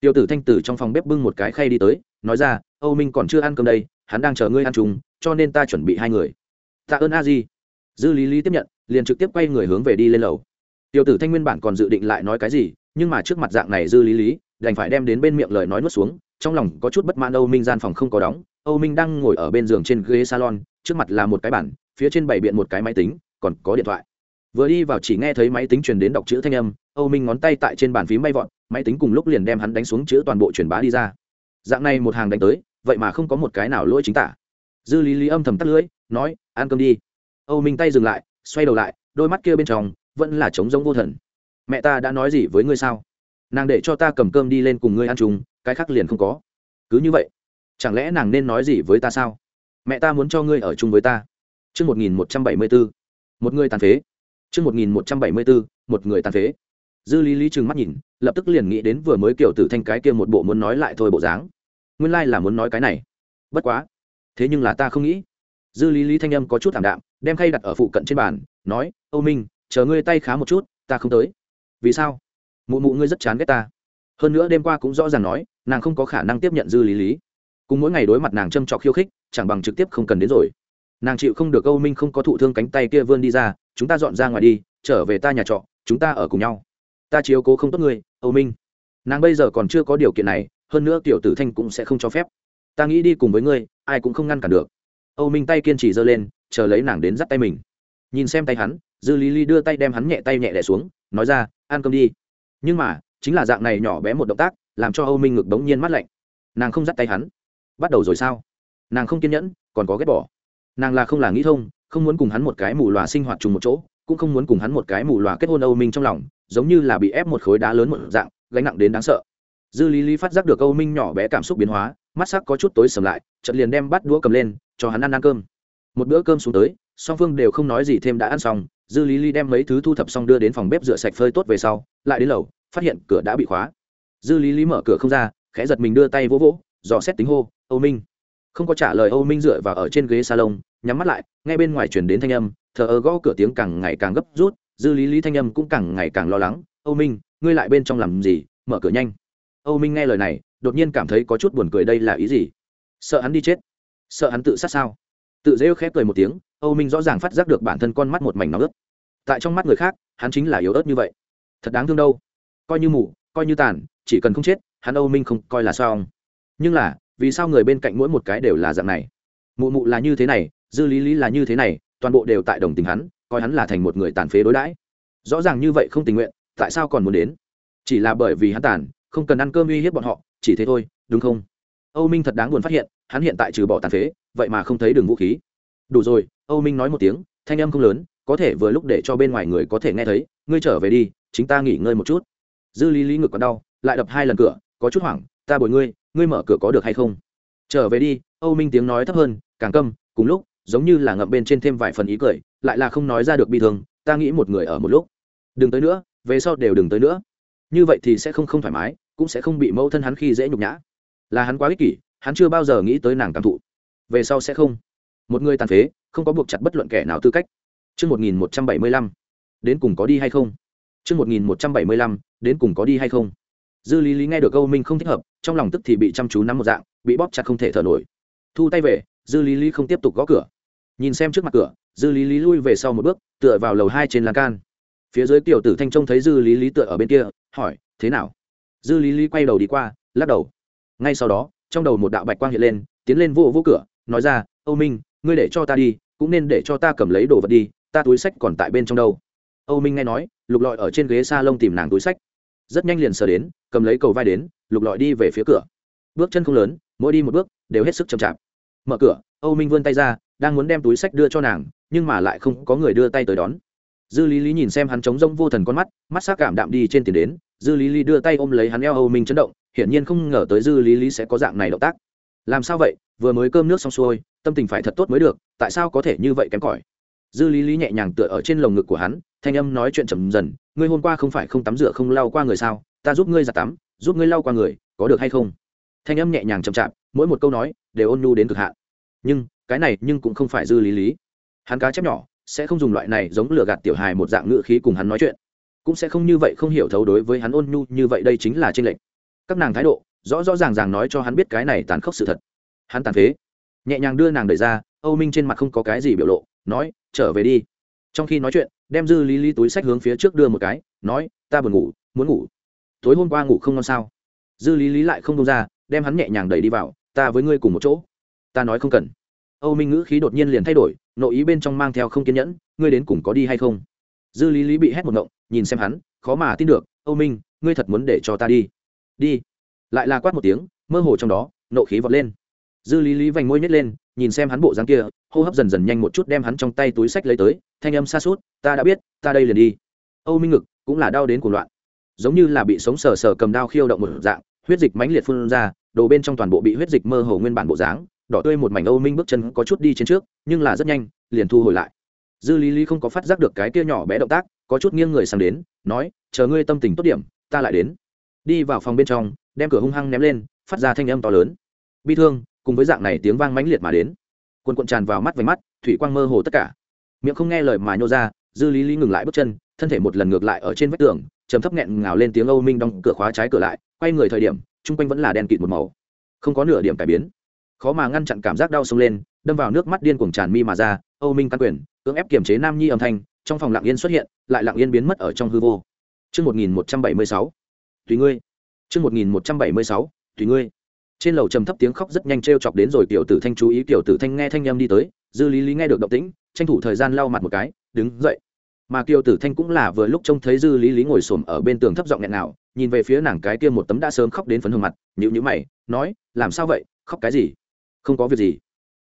Tiểu tử thanh tử trong phòng bếp bưng một cái khay đi tới, nói ra, âu minh còn chưa ăn cơm đây, hắn đang chờ ngươi ăn chung, cho nên ta chuẩn bị hai người. Tạ ơn a di. Dư lý lý tiếp nhận, liền trực tiếp quay người hướng về đi lên lầu tiểu tử thanh nguyên bản còn dự định lại nói cái gì, nhưng mà trước mặt dạng này dư lý lý, đành phải đem đến bên miệng lời nói nuốt xuống, trong lòng có chút bất mãn âu minh gian phòng không có đóng, âu minh đang ngồi ở bên giường trên ghế salon, trước mặt là một cái bản phía trên bảy biện một cái máy tính, còn có điện thoại. Vừa đi vào chỉ nghe thấy máy tính truyền đến đọc chữ thanh âm, âu minh ngón tay tại trên bàn phím bay vọt, máy tính cùng lúc liền đem hắn đánh xuống chữ toàn bộ truyền bá đi ra. Dạng này một hàng đánh tới, vậy mà không có một cái nào lỗi chính tả. Dư lý lý âm thầm tắt lưỡi, nói, ăn cơm đi. Âu minh tay dừng lại, xoay đầu lại, đôi mắt kia bên trong vẫn là trống giống vô thần mẹ ta đã nói gì với ngươi sao nàng để cho ta cầm cơm đi lên cùng ngươi ăn chung cái khác liền không có cứ như vậy chẳng lẽ nàng nên nói gì với ta sao mẹ ta muốn cho ngươi ở chung với ta Trước 1174, một người tàn phế. Trước 1174, một người tàn phế. Dư Lý Lý trừng mắt nhìn, lập tức liền nghĩ đến vừa mới kiểu tử thanh cái kia một bộ muốn nói lại thôi bộ dáng. Nguyên lai like là muốn nói cái này. Bất quá, thế nhưng là ta không nghĩ. Dư Lý Lý thanh âm có chút thảm đạm, đem khay đặt ở phụ cận trên bàn nói âu minh chờ ngươi tay khá một chút, ta không tới. Vì sao? Mụ mụ ngươi rất chán ghét ta. Hơn nữa đêm qua cũng rõ ràng nói, nàng không có khả năng tiếp nhận dư lý lý. Cùng mỗi ngày đối mặt nàng châm trọc khiêu khích, chẳng bằng trực tiếp không cần đến rồi. Nàng chịu không được âu minh không có thụ thương cánh tay kia vươn đi ra, chúng ta dọn ra ngoài đi, trở về ta nhà trọ, chúng ta ở cùng nhau. Ta chiếu cố không tốt người âu minh. Nàng bây giờ còn chưa có điều kiện này, hơn nữa tiểu tử thanh cũng sẽ không cho phép. Ta nghĩ đi cùng với ngươi, ai cũng không ngăn cản được. Âu minh tay kiên trì giơ lên, chờ lấy nàng đến dắt tay mình. Nhìn xem tay hắn dư lý lý đưa tay đem hắn nhẹ tay nhẹ đẻ xuống, nói ra, ăn cơm đi. Nhưng mà, chính là dạng này nhỏ bé một động tác, làm cho âu minh ngực đống nhiên mắt lạnh. Nàng không dắt tay hắn. Bắt đầu rồi sao? Nàng không kiên nhẫn, còn có ghét bỏ. Nàng là không là nghĩ thông, không muốn cùng hắn một cái mù loà sinh hoạt chung một chỗ, cũng không muốn cùng hắn một cái mù loà kết hôn âu minh trong lòng, giống như là bị ép một khối đá lớn một dạng, gánh nặng đến đáng sợ. Dư lý lý phát giác được âu minh nhỏ bé cảm xúc biến hóa, mắt sắc có chút tối sầm lại, chợt liền đem bắt đũa cầm lên, cho hắn ăn ăn cơm. Một bữa cơm xuống tới, song phương đều không nói gì thêm đã ăn xong dư lý lý đem mấy thứ thu thập xong đưa đến phòng bếp rửa sạch phơi tốt về sau, lại đến lầu, phát hiện cửa đã bị khóa. Dư lý lý mở cửa không ra, khẽ giật mình đưa tay vỗ vỗ, dò xét tính hô, âu minh. Không có trả lời, âu minh dựa vào ở trên ghế salon, nhắm mắt lại ngay bên ngoài chuyển đến thanh âm, thờ ơ gõ cửa tiếng càng ngày càng gấp rút, dư lý lý thanh âm cũng càng ngày càng lo lắng, âu minh, ngươi lại bên trong làm gì? Mở cửa nhanh. Âu minh nghe lời này, đột nhiên cảm thấy có chút buồn cười đây là ý gì? Sợ hắn đi chết. Sợ hắn tự sát sao? Tự dễ khép cười một tiếng, âu minh rõ ràng phát giác được bản thân con mắt một mảnh nóng ướt. Tại trong mắt người khác, hắn chính là yếu ớt như vậy. Thật đáng thương đâu. Coi như mù, coi như tàn, chỉ cần không chết, hắn âu minh không coi là sao nhưng là, vì sao người bên cạnh mỗi một cái đều là dạng này? Mụ mụ là như thế này, dư lý lý là như thế này, toàn bộ đều tại đồng tình hắn, coi hắn là thành một người tàn phế đối đãi. Rõ ràng như vậy không tình nguyện, tại sao còn muốn đến? Chỉ là bởi vì hắn tàn, không cần ăn cơm uy hiếp bọn họ, chỉ thế thôi, đúng không? Âu minh thật đáng buồn phát hiện hắn hiện tại trừ bỏ tàn phế, vậy mà không thấy đường vũ khí. Đủ rồi, âu minh nói một tiếng, thanh âm không lớn, có thể vừa lúc để cho bên ngoài người có thể nghe thấy, ngươi trở về đi, chính ta nghỉ ngơi một chút. Dư lý lý ngực còn đau, lại đập hai lần cửa, có chút hoảng, ta bồi ngươi ngươi mở cửa có được hay không? Trở về đi, âu minh tiếng nói thấp hơn, càng câm, cùng lúc, giống như là ngậm bên trên thêm vài phần ý cười, lại là không nói ra được bi thương, ta nghĩ một người ở một lúc. Đừng tới nữa, về sau đều đừng tới nữa. Như vậy thì sẽ không không thoải mái, cũng sẽ không bị mẫu thân hắn khi dễ nhục nhã. Là hắn quá ích kỷ hắn chưa bao giờ nghĩ tới nàng cảm thụ về sau sẽ không một người tàn phế không có buộc chặt bất luận kẻ nào tư cách Trước 1175, đến cùng có đi hay không? Trước 1175, đến cùng có đi hay không? Dư Lý Lý nghe được câu Minh không thích hợp, trong lòng tức thì bị chăm chú nắm một dạng, bị bóp chặt không thể thở nổi. Thu tay về, Dư Lý Lý không tiếp tục gõ cửa. Nhìn xem trước mặt cửa, Dư Lý Lý lui về sau một bước, tựa vào lầu hai trên lan can. Phía dưới tiểu tử Thanh trông thấy Dư Lý Lý tựa ở bên kia, hỏi: "Thế nào?" Dư Lý Lý quay đầu đi qua, lắc đầu. Ngay sau đó, trong đầu một đạo bạch quang hiện lên, tiến lên vô vô cửa, nói ra: "Âu Minh, ngươi để cho ta đi, cũng nên để cho ta cầm lấy đồ vật đi, ta túi sách còn tại bên trong đâu." Âu Minh nghe nói, lục lọi ở trên ghế salon tìm nàng túi sách. Rất nhanh liền sờ đến cầm lấy cầu vai đến lục lọi đi về phía cửa. Bước chân không lớn mỗi đi một bước đều hết sức chậm chạp. Mở cửa âu minh vươn tay ra đang muốn đem túi sách đưa cho nàng nhưng mà lại không có người đưa tay tới đón. Dư lý lý nhìn xem hắn trống rông vô thần con mắt mắt s á c cảm đạm đi trên tiền đến. Dư lý lý đưa tay ôm lấy hắn eo âu minh chấn động hiển nhiên không ngờ tới dư lý lý sẽ có dạng này động tác. Làm sao vậy? Vừa mới cơm nước xong xuôi, tâm tình phải thật tốt mới được, tại sao có thể như vậy kém cỏi? Dư lý lý nhẹ nhàng tựa ở trên lồng ngực của hắn, thanh âm nói chuyện chậm dần, ngươi hôm qua không phải không tắm rửa không lau qua người sao? Ta giúp ngươi giặt tắm, giúp ngươi lau qua người, có được hay không? Thanh âm nhẹ nhàng chậm chạp, mỗi một câu nói đều ôn nhu đến cực hạn. Nhưng, cái này nhưng cũng không phải dư lý lý. Hắn cá chép nhỏ, sẽ không dùng loại này giống lừa gạt tiểu hài một dạng ngữ khí cùng hắn nói chuyện. Cũng sẽ không như vậy không hiểu thấu đối với hắn ôn nhu như vậy đây chính là trên lệch các nàng thái độ, rõ rõ ràng ràng nói cho hắn biết cái này tàn khốc sự thật. Hắn tàn phế. Nhẹ nhàng đưa nàng đẩy ra, âu minh trên mặt không có cái gì biểu lộ, nói, trở về đi. Trong khi nói chuyện, đem dư lý lý túi sách hướng phía trước đưa một cái, nói, ta buồn ngủ, muốn ngủ. Tối hôm qua ngủ không ngon sao? Dư lý lý lại không đông ra, đem hắn nhẹ nhàng đẩy đi vào, ta với ngươi cùng một chỗ. Ta nói không cần. Âu minh ngữ khí đột nhiên liền thay đổi, nội ý bên trong mang theo không kiên nhẫn, ngươi đến cùng có đi hay không? Dư lý lý bị hét một ngộng, nhìn xem hắn, khó mà tin được, âu minh, ngươi thật muốn để cho ta đi đi. Lại là quát một tiếng, mơ hồ trong đó, nộ khí vọt lên. Dư lý lý vành môi nhét lên, nhìn xem hắn bộ dáng kia, hô hấp dần dần nhanh một chút đem hắn trong tay túi sách lấy tới, thanh âm xa suốt, ta đã biết, ta đây liền đi. Âu minh ngực cũng là đau đến cuồng loạn. Giống như là bị sống sờ sờ cầm đao khiêu động một dạng, huyết dịch mãnh liệt phun ra, đồ bên trong toàn bộ bị huyết dịch mơ hồ nguyên bản bộ dáng, đỏ tươi một mảnh âu minh bước chân có chút đi trên trước, nhưng là rất nhanh, liền thu hồi lại. Dư lý lý không có phát giác được cái kia nhỏ bé động tác, có chút nghiêng người sang đến, nói, chờ ngươi tâm tình tốt điểm, ta lại đến đi vào phòng bên trong đem cửa hung hăng ném lên phát ra thanh âm to lớn. Bi thương cùng với dạng này tiếng vang mãnh liệt mà đến. Quần cuộn tràn vào mắt vành mắt thủy quang mơ hồ tất cả. Miệng không nghe lời mà nhô ra dư lý lý ngừng lại bước chân thân thể một lần ngược lại ở trên vách tường chấm thấp nghẹn ngào lên tiếng âu minh đóng cửa khóa trái cửa lại quay người thời điểm chung quanh vẫn là đen kịt một màu. Không có nửa điểm cải biến. Khó mà ngăn chặn cảm giác đau sông lên đâm vào nước mắt điên cuồng tràn mi mà ra âu minh căn quyền cưỡng ép kiềm chế nam nhi âm thanh trong phòng lặng yên xuất hiện lại lặng yên biến mất ở trong hư vô. Trước 1176, tùy ngươi. Trước 1176, tùy ngươi. Trên lầu trầm thấp tiếng khóc rất nhanh trêu chọc đến rồi tiểu tử thanh chú ý tiểu tử thanh nghe thanh âm đi tới, dư lý lý nghe được động tĩnh, tranh thủ thời gian lau mặt một cái, đứng dậy. Mà kiều tử thanh cũng là vừa lúc trông thấy dư lý lý ngồi xổm ở bên tường thấp giọng nghẹn nào, nhìn về phía nàng cái kia một tấm đã sớm khóc đến phấn hồng mặt, nhíu nhíu mày, nói, làm sao vậy, khóc cái gì? Không có việc gì.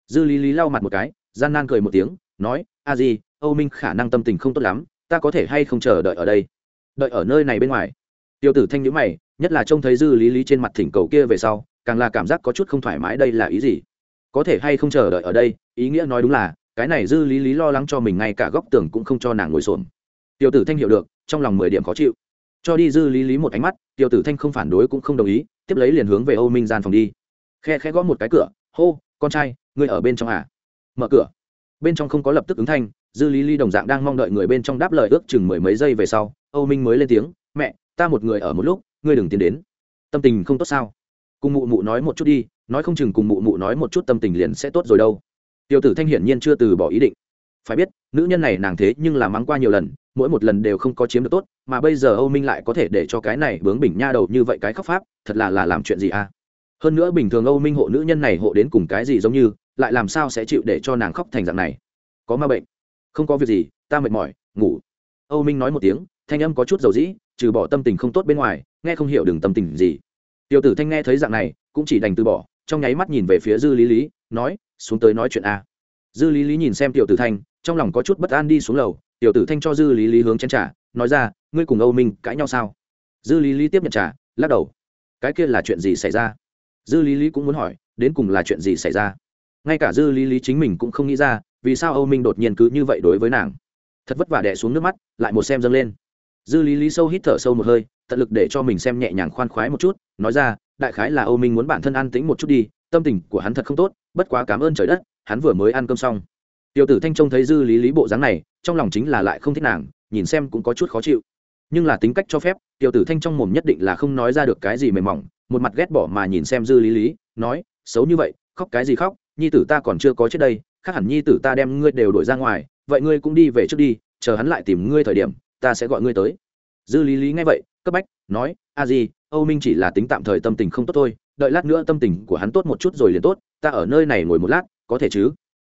Dư lý lý lau mặt một cái, gian nan cười một tiếng, nói, a gì, âu minh khả năng tâm tình không tốt lắm, ta có thể hay không chờ đợi ở đây? Đợi ở nơi này bên ngoài. Tiêu tử thanh nhữ mày, nhất là trông thấy dư lý lý trên mặt thỉnh cầu kia về sau càng là cảm giác có chút không thoải mái đây là ý gì. Có thể hay không chờ đợi ở đây ý nghĩa nói đúng là cái này dư lý lý lo lắng cho mình ngay cả góc tường cũng không cho nàng ngồi xổm. Tiểu tử thanh hiểu được trong lòng mười điểm khó chịu. Cho đi dư lý lý một ánh mắt tiểu tử thanh không phản đối cũng không đồng ý tiếp lấy liền hướng về âu minh gian phòng đi. Khe khe gõ một cái cửa hô con trai ngươi ở bên trong à? Mở cửa. Bên trong không có lập tức ứng thanh dư lý lý đồng dạng đang mong đợi người bên trong đáp lời ước chừng mười mấy giây về sau âu minh mới lên tiếng mẹ ta một người ở một lúc, ngươi đừng tiến đến. Tâm tình không tốt sao? Cùng mụ mụ nói một chút đi, nói không chừng cùng mụ mụ nói một chút tâm tình liền sẽ tốt rồi đâu. Tiểu tử thanh hiển nhiên chưa từ bỏ ý định. Phải biết, nữ nhân này nàng thế nhưng là mắng qua nhiều lần, mỗi một lần đều không có chiếm được tốt, mà bây giờ âu minh lại có thể để cho cái này bướng bỉnh nha đầu như vậy cái khóc pháp, thật là là làm chuyện gì à? Hơn nữa bình thường âu minh hộ nữ nhân này hộ đến cùng cái gì giống như, lại làm sao sẽ chịu để cho nàng khóc thành dạng này? Có ma bệnh, không có việc gì, ta mệt mỏi, ngủ. Âu minh nói một tiếng thanh âm có chút dầu dĩ, trừ bỏ tâm tình không tốt bên ngoài, nghe không hiểu đừng tâm tình gì. Tiểu tử thanh nghe thấy dạng này, cũng chỉ đành từ bỏ, trong nháy mắt nhìn về phía dư lý lý, nói, xuống tới nói chuyện a. Dư lý lý nhìn xem tiểu tử thanh, trong lòng có chút bất an đi xuống lầu, tiểu tử thanh cho dư lý lý hướng chén trả nói ra, ngươi cùng âu minh cãi nhau sao? Dư lý lý tiếp nhận trả lắc đầu, cái kia là chuyện gì xảy ra? Dư lý lý cũng muốn hỏi, đến cùng là chuyện gì xảy ra? Ngay cả dư lý lý chính mình cũng không nghĩ ra, vì sao âu minh đột nhiên cứ như vậy đối với nàng. Thật vất vả đẻ xuống nước mắt, lại một xem dâng lên dư lý lý sâu hít thở sâu một hơi, tận lực để cho mình xem nhẹ nhàng khoan khoái một chút, nói ra, đại khái là âu minh muốn bản thân an tĩnh một chút đi, tâm tình của hắn thật không tốt, bất quá cảm ơn trời đất, hắn vừa mới ăn cơm xong. Tiểu tử thanh trông thấy dư lý lý bộ dáng này, trong lòng chính là lại không thích nàng, nhìn xem cũng có chút khó chịu. Nhưng là tính cách cho phép, tiểu tử thanh trong mồm nhất định là không nói ra được cái gì mềm mỏng, một mặt ghét bỏ mà nhìn xem dư lý lý, nói, xấu như vậy, khóc cái gì khóc, nhi tử ta còn chưa có chết đây, khác hẳn nhi tử ta đem ngươi đều đổi ra ngoài, vậy ngươi cũng đi về trước đi, chờ hắn lại tìm ngươi thời điểm ta sẽ gọi ngươi tới dư lý lý nghe vậy cấp bách nói a di âu minh chỉ là tính tạm thời tâm tình không tốt thôi đợi lát nữa tâm tình của hắn tốt một chút rồi liền tốt ta ở nơi này ngồi một lát có thể chứ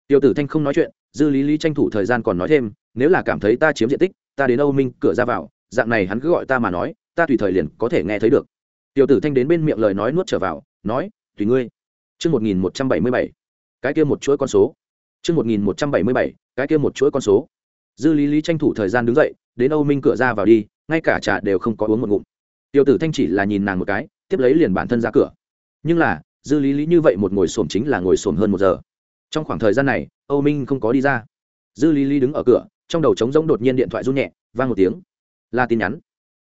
tiểu tử thanh không nói chuyện dư lý lý tranh thủ thời gian còn nói thêm nếu là cảm thấy ta chiếm diện tích ta đến âu minh cửa ra vào dạng này hắn cứ gọi ta mà nói ta tùy thời liền có thể nghe thấy được tiểu tử thanh đến bên miệng lời nói nuốt trở vào nói tùy ngươi chưn một nghìn một trăm bảy mươi bảy, cái kia một chuỗi con số. chưn một nghìn một trăm bảy mươi bảy, cái kia một chuỗi con số. Dư Lý Lý tranh thủ thời gian đứng dậy, đến Âu Minh cửa ra vào đi, ngay cả trà đều không có uống một ngụm. Tiểu tử thanh chỉ là nhìn nàng một cái tiếp lấy liền bản thân ra cửa. Nhưng là dư lý lý như vậy một ngồi xổm chính là ngồi xổm hơn một giờ. Trong khoảng thời gian này âu minh không có đi ra. Dư lý lý đứng ở cửa trong đầu trống rỗng đột nhiên điện thoại rung nhẹ vang một tiếng. Là tin nhắn.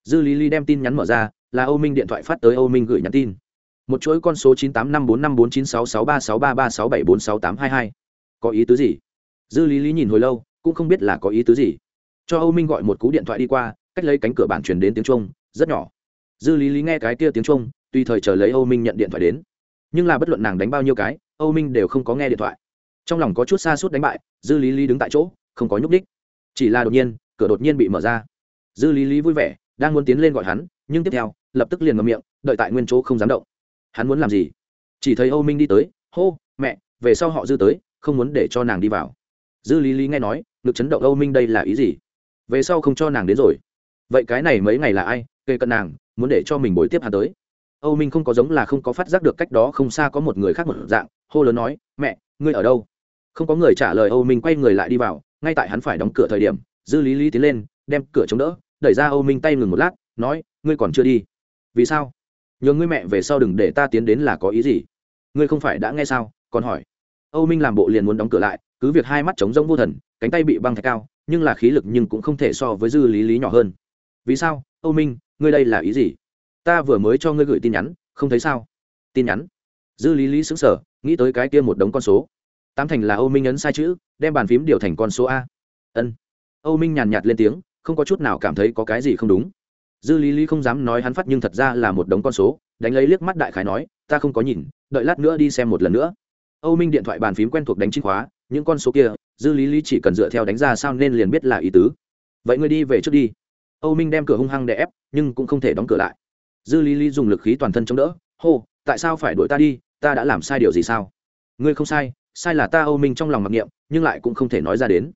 Dư lý lý đem tin nhắn mở ra là âu minh điện thoại phát tới âu minh gửi nhắn tin. Một chuỗi con số chín tám năm bốn năm bốn chín sáu sáu ba sáu ba ba sáu bảy bốn sáu tám hai hai. Có ý tứ gì? Dư lý lý nhìn hồi lâu cũng không biết là có ý tứ gì cho âu minh gọi một cú điện thoại đi qua, cách lấy cánh cửa bản truyền đến tiếng trung, rất nhỏ. Dư lý lý nghe cái kia tiếng trung, tùy thời chờ lấy âu minh nhận điện thoại đến. Nhưng là bất luận nàng đánh bao nhiêu cái, âu minh đều không có nghe điện thoại. Trong lòng có chút xa suốt đánh bại, dư lý lý đứng tại chỗ, không có nhúc đích chỉ là đột nhiên, cửa đột nhiên bị mở ra. Dư lý lý vui vẻ, đang muốn tiến lên gọi hắn, nhưng tiếp theo, lập tức liền ngậm miệng, đợi tại nguyên chỗ không dám động. Hắn muốn làm gì? Chỉ thấy âu minh đi tới, hô, mẹ, về sau họ dư tới, không muốn để cho nàng đi vào. Dư lý lý nghe nói, ngực chấn động, âu minh đây là ý gì? Về sau không cho nàng đến rồi. Vậy cái này mấy ngày là ai, kề cận nàng, muốn để cho mình bồi tiếp hà tới? Âu minh không có giống là không có phát giác được cách đó không xa có một người khác một dạng, hô lớn nói, mẹ, ngươi ở đâu? Không có người trả lời, âu minh quay người lại đi vào, ngay tại hắn phải đóng cửa thời điểm, dư lý lý tiến lên, đem cửa chống đỡ, đẩy ra âu minh tay ngừng một lát, nói, ngươi còn chưa đi. Vì sao? Nhờ ngươi mẹ về sau đừng để ta tiến đến là có ý gì? Ngươi không phải đã nghe sao? còn hỏi. Âu minh làm bộ liền muốn đóng cửa lại, cứ việc hai mắt trống rỗng vô thần, cánh tay bị băng thạch cao nhưng là khí lực nhưng cũng không thể so với dư lý lý nhỏ hơn. Vì sao? Âu minh, ngươi đây là ý gì? Ta vừa mới cho ngươi gửi tin nhắn, không thấy sao? Tin nhắn? Dư lý lý xứng sở nghĩ tới cái kia một đống con số. Tám thành là âu minh ấn sai chữ, đem bàn phím điều thành con số a. Ân. Âu minh nhàn nhạt lên tiếng, không có chút nào cảm thấy có cái gì không đúng. Dư lý lý không dám nói hắn phát nhưng thật ra là một đống con số, đánh lấy liếc mắt đại khái nói, ta không có nhìn, đợi lát nữa đi xem một lần nữa. Âu minh điện thoại bàn phím quen thuộc đánh chính khóa những con số kia, dư lý lý chỉ cần dựa theo đánh ra sao nên liền biết là ý tứ. Vậy ngươi đi về trước đi. Âu minh đem cửa hung hăng để ép, nhưng cũng không thể đóng cửa lại. Dư lý lý dùng lực khí toàn thân chống đỡ. Hô, tại sao phải đuổi ta đi? Ta đã làm sai điều gì sao? Ngươi không sai sai là ta âu minh trong lòng mặc niệm, nhưng lại cũng không thể nói ra đến.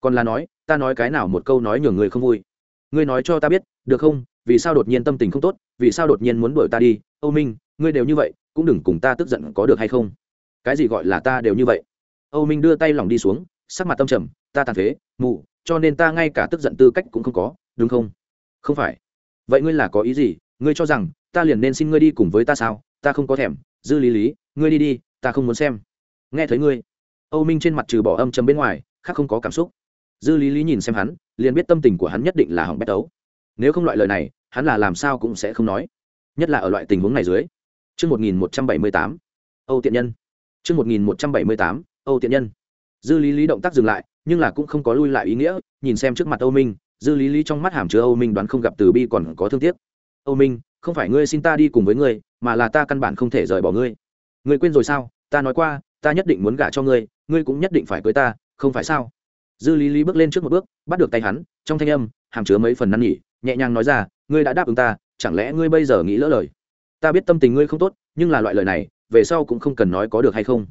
Còn là nói, ta nói cái nào một câu nói nhường người không vui. Ngươi nói cho ta biết, được không? Vì sao đột nhiên tâm tình không tốt? Vì sao đột nhiên muốn đuổi ta đi? Âu minh, ngươi đều như vậy, cũng đừng cùng ta tức giận có được hay không? Cái gì gọi là ta đều như vậy? Âu minh đưa tay lòng đi xuống sắc mặt tâm trầm ta tàn phế mù cho nên ta ngay cả tức giận tư cách cũng không có đúng không? Không phải. Vậy ngươi là có ý gì? Ngươi cho rằng ta liền nên xin ngươi đi cùng với ta sao? Ta không có thèm dư lý lý ngươi đi đi ta không muốn xem. Nghe thấy ngươi. Âu minh trên mặt trừ bỏ âm chấm bên ngoài khác không có cảm xúc. Dư lý lý nhìn xem hắn liền biết tâm tình của hắn nhất định là hỏng bét tấu. Nếu không loại lời này hắn là làm sao cũng sẽ không nói. Nhất là ở loại tình huống này dưới. Trước 1178, Âu Tiện Nhân. Trước 1178, Âu Tiện Nhân. Dư Lý Lý động tác dừng lại, nhưng là cũng không có lui lại ý nghĩa, nhìn xem trước mặt Âu Minh, Dư Lý Lý trong mắt hàm chứa Âu Minh đoán không gặp Từ Bi còn có thương tiếc. Âu Minh, không phải ngươi xin ta đi cùng với ngươi, mà là ta căn bản không thể rời bỏ ngươi. Ngươi quên rồi sao? Ta nói qua, ta nhất định muốn gả cho ngươi, ngươi cũng nhất định phải cưới ta, không phải sao? Dư Lý Lý bước lên trước một bước, bắt được tay hắn, trong thanh âm hàm chứa mấy phần năn nỉ, nhẹ nhàng nói ra, ngươi đã đáp ứng ta, chẳng lẽ ngươi bây giờ nghĩ lỡ lời? Ta biết tâm tình ngươi không tốt, nhưng là loại lời này, về sau cũng không cần nói có được hay không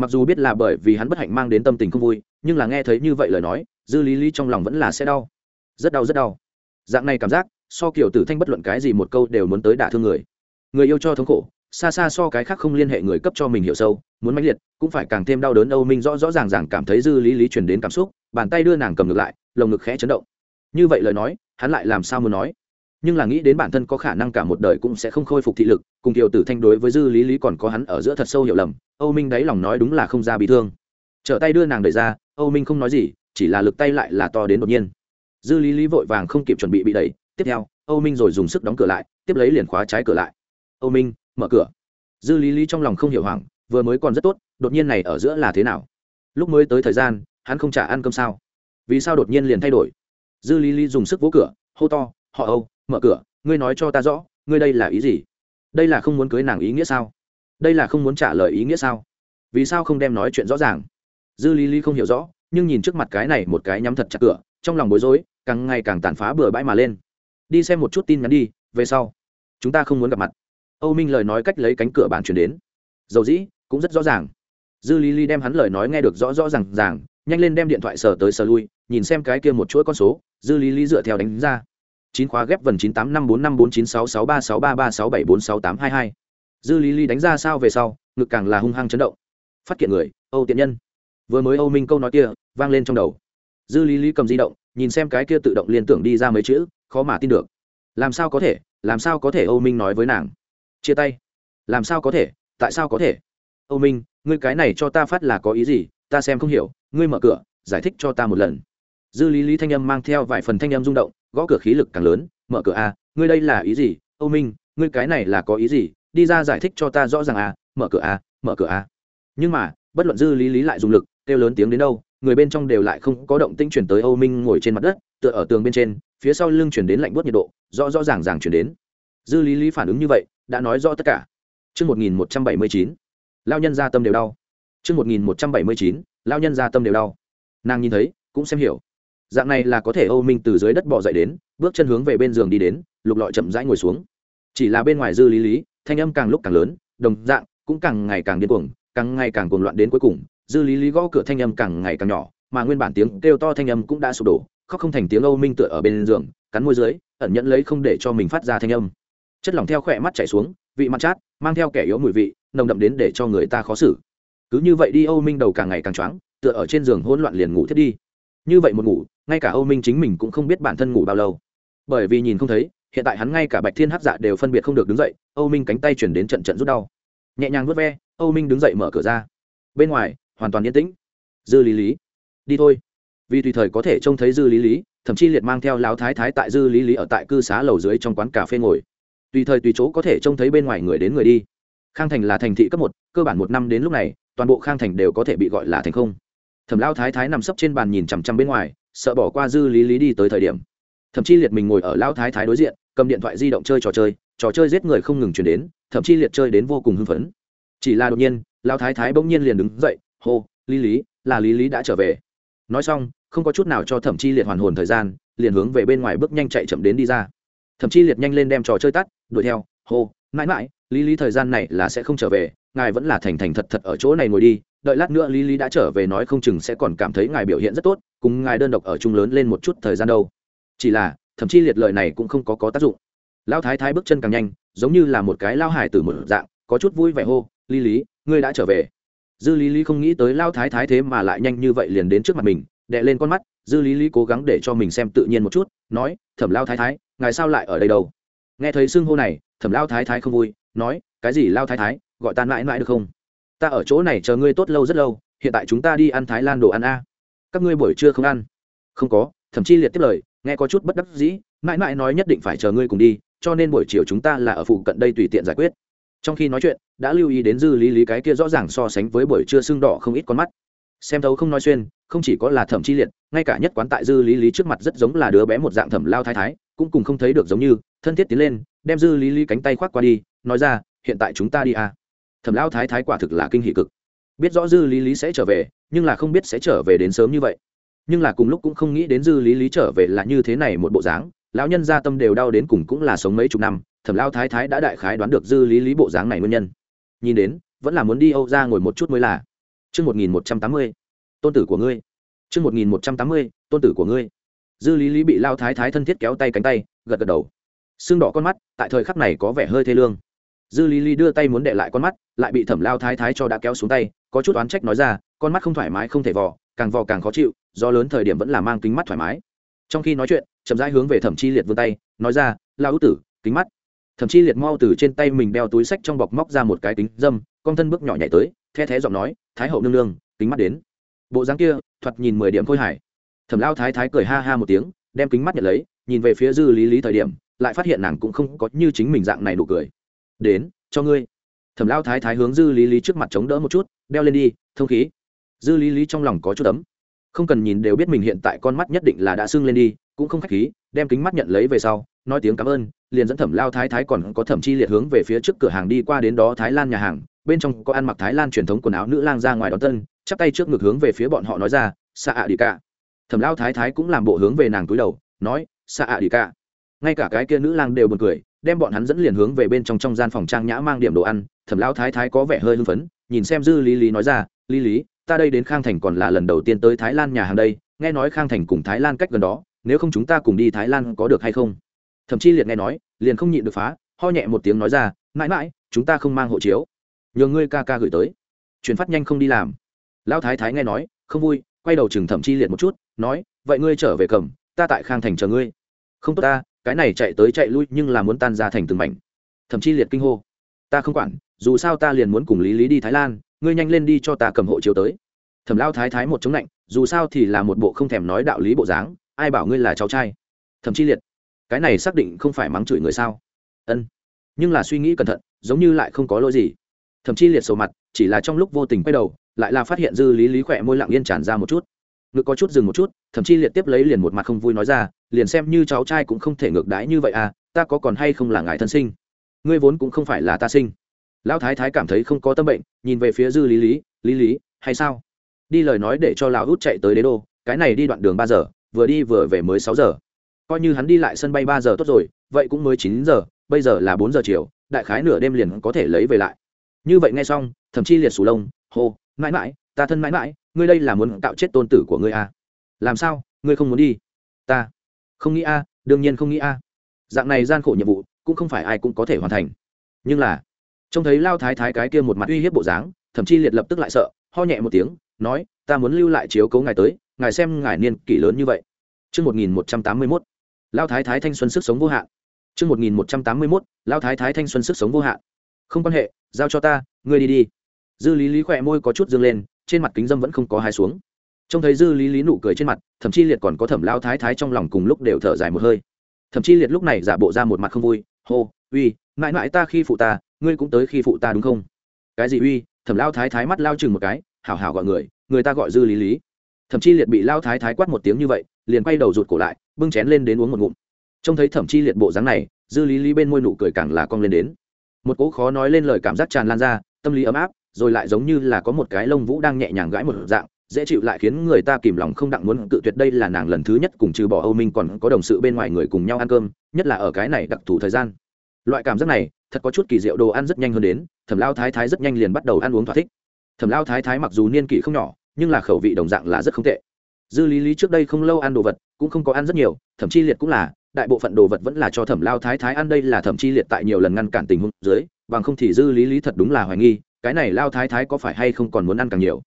mặc dù biết là bởi vì hắn bất hạnh mang đến tâm tình không vui, nhưng là nghe thấy như vậy lời nói, dư lý lý trong lòng vẫn là sẽ đau. Rất đau rất đau. Dạng này cảm giác, so kiểu tử thanh bất luận cái gì một câu đều muốn tới đả thương người. Người yêu cho thống khổ, xa xa so cái khác không liên hệ người cấp cho mình hiểu sâu, muốn mãnh liệt, cũng phải càng thêm đau đớn âu minh rõ rõ ràng ràng cảm thấy dư lý lý truyền đến cảm xúc, bàn tay đưa nàng cầm ngược lại, lồng ngực khẽ chấn động. Như vậy lời nói, hắn lại làm sao muốn nói? Nhưng là nghĩ đến bản thân có khả năng cả một đời cũng sẽ không khôi phục thị lực, cùng tiểu tử thanh đối với dư lý lý còn có hắn ở giữa thật sâu hiểu lầm, âu minh đáy lòng nói đúng là không ra bị thương. Trở tay đưa nàng đẩy ra, âu minh không nói gì, chỉ là lực tay lại là to đến đột nhiên. Dư lý lý vội vàng không kịp chuẩn bị bị đẩy, tiếp theo, âu minh rồi dùng sức đóng cửa lại, tiếp lấy liền khóa trái cửa lại. Âu minh, mở cửa. Dư lý lý trong lòng không hiểu hoảng, vừa mới còn rất tốt, đột nhiên này ở giữa là thế nào? Lúc mới tới thời gian, hắn không trả ăn cơm sao? Vì sao đột nhiên liền thay đổi? Dư lý lý dùng sức vỗ cửa, hô to, họ âu mở cửa, ngươi nói cho ta rõ, ngươi đây là ý gì? Đây là không muốn cưới nàng ý nghĩa sao? Đây là không muốn trả lời ý nghĩa sao? Vì sao không đem nói chuyện rõ ràng? Dư lý lý không hiểu rõ, nhưng nhìn trước mặt cái này một cái nhắm thật chặt cửa, trong lòng bối rối, càng ngày càng tàn phá bừa bãi mà lên. Đi xem một chút tin nhắn đi, về sau. Chúng ta không muốn gặp mặt. Âu minh lời nói cách lấy cánh cửa bàn chuyển đến. Dầu dĩ, cũng rất rõ ràng. Dư lý lý đem hắn lời nói nghe được rõ rõ r à n g ràng, nhanh lên đem điện thoại sờ tới sờ lui, nhìn xem cái kia một chuỗi con số, dư lý lý dựa theo đánh ra chín khóa ghép vần chín tám năm bốn năm bốn chín sáu sáu ba sáu ba ba sáu bảy bốn sáu tám hai hai. Dư lý lý đánh ra sao về sau, ngực càng là hung hăng chấn động. Phát kiện người, âu tiện nhân. Vừa mới âu minh câu nói kia, vang lên trong đầu. Dư lý lý cầm di động, nhìn xem cái kia tự động liên tưởng đi ra mấy chữ, khó mà tin được. Làm sao có thể, làm sao có thể âu minh nói với nàng? Chia tay. Làm sao có thể, tại sao có thể? Âu minh, ngươi cái này cho ta phát là có ý gì, ta xem không hiểu, ngươi mở cửa, giải thích cho ta một lần. Dư lý lý thanh âm mang theo vài phần thanh âm rung động gõ cửa khí lực càng lớn mở cửa a ngươi đây là ý gì? Âu minh ngươi cái này là có ý gì? Đi ra giải thích cho ta rõ ràng a mở cửa a mở cửa a. Nhưng mà bất luận dư lý lý lại dùng lực kêu lớn tiếng đến đâu người bên trong đều lại không có động tinh chuyển tới âu minh ngồi trên mặt đất tựa ở tường bên trên phía sau lưng chuyển đến lạnh buốt nhiệt độ rõ rõ ràng ràng chuyển đến. Dư lý lý phản ứng như vậy đã nói rõ tất cả. Trước 1179, lao nhân gia tâm đều đau. Trước 1179, lao nhân gia tâm đều đau. Nàng nhìn thấy, cũng xem hiểu dạng này là có thể âu minh từ dưới đất bỏ dậy đến, bước chân hướng về bên giường đi đến, lục lọi chậm rãi ngồi xuống. Chỉ là bên ngoài dư lý lý, thanh âm càng lúc càng lớn, đồng dạng, cũng càng ngày càng điên cuồng, càng ngày càng cuồng loạn đến cuối cùng, dư lý lý gõ cửa thanh âm càng ngày càng nhỏ, mà nguyên bản tiếng kêu to thanh âm cũng đã sụp đổ, khóc không thành tiếng âu minh tựa ở bên giường, cắn môi dưới, ẩn nhẫn lấy không để cho mình phát ra thanh âm. Chất lỏng theo khỏe mắt chảy xuống, vị mặt chát, mang theo kẻ yếu mùi vị, nồng đậm đến để cho người ta khó xử. Cứ như vậy đi âu minh đầu càng ngày càng choáng, tựa ở trên giường hỗn loạn liền ngủ thiết đi. Như vậy một ngủ ngay cả âu minh chính mình cũng không biết bản thân ngủ bao lâu. Bởi vì nhìn không thấy, hiện tại hắn ngay cả bạch thiên hắc dạ đều phân biệt không được đứng dậy, âu minh cánh tay chuyển đến trận trận rút đau. Nhẹ nhàng vớt ve, âu minh đứng dậy mở cửa ra. Bên ngoài, hoàn toàn yên tĩnh. Dư lý lý, đi thôi. Vì tùy thời có thể trông thấy dư lý lý, thậm chí liệt mang theo lão thái thái tại dư lý lý ở tại cư xá lầu dưới trong quán cà phê ngồi. Tùy thời tùy chỗ có thể trông thấy bên ngoài người đến người đi. Khang thành là thành thị cấp một, cơ bản một năm đến lúc này, toàn bộ khang thành đều có thể bị gọi là thành không. Thẩm lao thái thái nằm sấp trên bàn nhìn chằm chằm bên ngoài sợ bỏ qua dư lý lý đi tới thời điểm. Thậm chí liệt mình ngồi ở Lão thái thái đối diện, cầm điện thoại di động chơi trò chơi trò chơi giết người không ngừng chuyển đến, thậm chí liệt chơi đến vô cùng hưng phấn. Chỉ là đột nhiên, Lão thái thái bỗng nhiên liền đứng dậy, hô, lý lý, là lý lý đã trở về. Nói xong, không có chút nào cho thẩm chi liệt hoàn hồn thời gian, liền hướng về bên ngoài bước nhanh chạy chậm đến đi ra. Thậm chi liệt nhanh lên đem trò chơi tắt, đuổi theo, hô, mãi mãi, lý lý thời gian này là sẽ không trở về, ngài vẫn là thành thành thật thật ở chỗ này ngồi đi đợi lát nữa lý lý đã trở về nói không chừng sẽ còn cảm thấy ngài biểu hiện rất tốt, cùng ngài đơn độc ở chung lớn lên một chút thời gian đâu. Chỉ là, thậm chí liệt lời này cũng không có có tác dụng. Lão thái thái bước chân càng nhanh, giống như là một cái lao hải từ một dạng, có chút vui vẻ hô, lý lý, ngươi đã trở về. Dư lý lý không nghĩ tới lao thái thái thế mà lại nhanh như vậy liền đến trước mặt mình đệ lên con mắt, dư lý lý cố gắng để cho mình xem tự nhiên một chút, nói, thẩm lao thái thái, ngài sao lại ở đây đâu? Nghe thấy xưng hô này, thẩm lao thái thái không vui, nói, cái gì lao thái thái, gọi ta mãi mãi được không? Ta ở chỗ này chờ ngươi tốt lâu rất lâu, hiện tại chúng ta đi ăn thái lan đồ ăn a. Các ngươi buổi trưa không ăn? Không có, thậm chí liệt tiếp lời, nghe có chút bất đắc dĩ, mãi mãi nói nhất định phải chờ ngươi cùng đi, cho nên buổi chiều chúng ta là ở phụ cận đây tùy tiện giải quyết. Trong khi nói chuyện, đã lưu ý đến dư lý lý cái kia rõ ràng so sánh với buổi trưa sưng đỏ không ít con mắt. Xem thấu không nói xuyên, không chỉ có là thẩm chi liệt, ngay cả nhất quán tại dư lý lý trước mặt rất giống là đứa bé một dạng thẩm lao thái thái, cũng cùng không thấy được giống như, thân thiết tiến lên, đem dư lý lý cánh tay khoác qua đi, nói ra, hiện tại chúng ta đi à thẩm lao thái thái quả thực là kinh hỷ cực biết rõ dư lý lý sẽ trở về nhưng là không biết sẽ trở về đến sớm như vậy nhưng là cùng lúc cũng không nghĩ đến dư lý lý trở về là như thế này một bộ dáng lão nhân gia tâm đều đau đến cùng cũng là sống mấy chục năm thẩm lao thái thái đã đại khái đoán được dư lý lý bộ dáng này nguyên nhân nhìn đến vẫn là muốn đi âu ra ngồi một chút mới là Chương 1180. Tôn tử của ngươi. Chương 1180. Tôn tử của ngươi. Dư Lý Lý bị Lao Thái Thái thân thiết kéo tay cánh tay, gật gật đầu. Sưng đỏ con mắt, tại thời khắc này có vẻ hơi thê lương. Dư Lý Lý đưa tay muốn đệ lại con mắt, lại bị Thẩm Lao Thái Thái cho đã kéo xuống tay, có chút oán trách nói ra, con mắt không thoải mái không thể vò, càng vò càng khó chịu, do lớn thời điểm vẫn là mang kính mắt thoải mái. Trong khi nói chuyện, chậm rãi hướng về Thẩm Chi Liệt vươn tay, nói ra, "Lão tử, kính mắt." Thẩm Chi Liệt mau từ trên tay mình đeo túi sách trong bọc móc ra một cái kính dâm, con thân bước nhỏ nhảy tới, the thé giọng nói thái hậu nương nương kính mắt đến bộ dáng kia thoạt nhìn mười điểm khôi hải thẩm lao thái thái cười ha ha một tiếng đem kính mắt nhận lấy nhìn về phía dư lý lý thời điểm lại phát hiện nàng cũng không có như chính mình dạng này nụ cười đến, cho ngươi. Thẩm lao thái thái hướng dư lý lý trước mặt chống đỡ một chút, đeo lên đi, thông khí. Dư lý lý trong lòng có chút ấm. Không cần nhìn đều biết mình hiện tại con mắt nhất định là đã sưng lên đi, cũng không khách khí, đem kính mắt nhận lấy về sau, nói tiếng cảm ơn, liền dẫn thẩm lao thái thái còn có thẩm chi liệt hướng về phía trước cửa hàng đi qua đến đó thái lan nhà hàng, bên trong có ăn mặc thái lan truyền thống quần áo nữ lang ra ngoài đón tân, chắp tay trước ngực hướng về phía bọn họ nói ra xa ạ đi cả thẩm lao thái thái cũng làm bộ hướng về nàng túi đầu, nói xa ạ đi cả ngay cả cái kia nữ lang đều buồn cười đem bọn hắn dẫn liền hướng về bên trong trong gian phòng trang nhã mang điểm đồ ăn, thẩm lão thái thái có vẻ hơi hưng phấn, nhìn xem dư lý lý nói ra, lý lý, ta đây đến khang thành còn là lần đầu tiên tới thái lan nhà hàng đây, nghe nói khang thành cùng thái lan cách gần đó, nếu không chúng ta cùng đi thái lan có được hay không? Thậm chí liệt nghe nói, liền không nhịn được phá, ho nhẹ một tiếng nói ra, mãi mãi, chúng ta không mang hộ chiếu. Nhờ ngươi ca ca gửi tới. Chuyển phát nhanh không đi làm. Lão thái thái nghe nói, không vui, quay đầu chừng thẩm chi liệt một chút, nói, vậy ngươi trở về cầm, ta tại khang thành chờ ngươi. Không tốt ta cái này chạy tới chạy lui nhưng là muốn tan ra thành từng mảnh. Thậm chí liệt kinh hô. Ta không quản, dù sao ta liền muốn cùng lý lý đi thái lan, ngươi nhanh lên đi cho ta cầm hộ chiếu tới. Thẩm lao thái thái một chống lạnh, dù sao thì là một bộ không thèm nói đạo lý bộ dáng, ai bảo ngươi là cháu trai. Thậm chí liệt. Cái này xác định không phải mắng chửi người sao? Ân. Nhưng là suy nghĩ cẩn thận, giống như lại không có lỗi gì. Thậm chí liệt sầu mặt, chỉ là trong lúc vô tình quay đầu, lại là phát hiện dư lý lý khỏe môi lặng yên tràn ra một chút ngực có chút dừng một chút, thậm chí liệt tiếp lấy liền một mặt không vui nói ra, liền xem như cháu trai cũng không thể ngược đãi như vậy à ta có còn hay không là ngài thân sinh? Ngươi vốn cũng không phải là ta sinh. Lão thái thái cảm thấy không có tâm bệnh, nhìn về phía dư lý lý lý lý, hay sao? Đi lời nói để cho lão hút chạy tới đế đô, cái này đi đoạn đường ba giờ, vừa đi vừa về mới sáu giờ. Coi như hắn đi lại sân bay ba giờ tốt rồi, vậy cũng mới chín giờ, bây giờ là bốn giờ chiều, đại khái nửa đêm liền có thể lấy về lại. Như vậy nghe xong, thậm chí liệt sù lông, hô, mãi mãi, ta thân mãi mãi ngươi đây là muốn tạo chết tôn tử của ngươi à? làm sao ngươi không muốn đi ta không nghĩ a à, đương nhiên không nghĩ a à. dạng này gian khổ nhiệm vụ cũng không phải ai cũng có thể hoàn thành nhưng là trông thấy lao thái thái cái kia một mặt uy hiếp bộ dáng thậm chí liệt lập tức lại sợ ho nhẹ một tiếng nói ta muốn lưu lại chiếu cấu ngài tới ngài xem ngài niên kỷ lớn như vậy Trước 1181, lao thái thái thanh xuân sức sống vô hạn. Trước 1181, lao thái thái thanh xuân sức sống vô hạn. Không quan hệ, giao cho ta ngươi đi đi dư lý lý khỏe môi có chút dương lên trên mặt kính dâm vẫn không có hai xuống. Trông thấy dư lý lý nụ cười trên mặt thậm chí liệt còn có thẩm lao thái thái trong lòng cùng lúc đều thở dài một hơi. Thậm chí liệt lúc này giả bộ ra một mặt không vui, hô, uy, mãi mãi ta khi phụ ta, ngươi cũng tới khi phụ ta đúng không? Cái gì uy? Thẩm lao thái thái mắt lao chừng một cái, hảo hảo gọi người người ta gọi dư lý lý. Thậm chí liệt bị lao thái thái quát một tiếng như vậy, liền quay đầu rụt cổ lại, bưng chén lên đến uống một ngụm. Trông thấy thẩm chi liệt bộ dáng này, dư lý lý bên môi nụ cười càng là cong lên đến. Một cỗ khó nói lên lời cảm giác tràn lan ra, tâm lý ấm áp rồi lại giống như là có một cái lông vũ đang nhẹ nhàng gãi một dạng, dễ chịu lại khiến người ta kìm lòng không đặng muốn cự tuyệt đây là nàng lần thứ nhất cùng trừ bỏ âu minh còn có đồng sự bên ngoài người cùng nhau ăn cơm, nhất là ở cái này đặc thù thời gian. Loại cảm giác này, thật có chút kỳ diệu, đồ ăn rất nhanh hơn đến, thẩm lao thái thái rất nhanh liền bắt đầu ăn uống thỏa thích. Thẩm lao thái thái mặc dù niên kỷ không nhỏ, nhưng là khẩu vị đồng dạng là rất không tệ. Dư lý lý trước đây không lâu ăn đồ vật, cũng không có ăn rất nhiều, thậm chí liệt cũng là, đại bộ phận đồ vật vẫn là cho thẩm lao thái thái ăn, đây là thậm chí liệt tại nhiều lần ngăn cản tình huống dưới, bằng không thì dư lý lý thật đúng là hoài nghi cái này lao thái thái có phải hay không còn muốn ăn càng nhiều?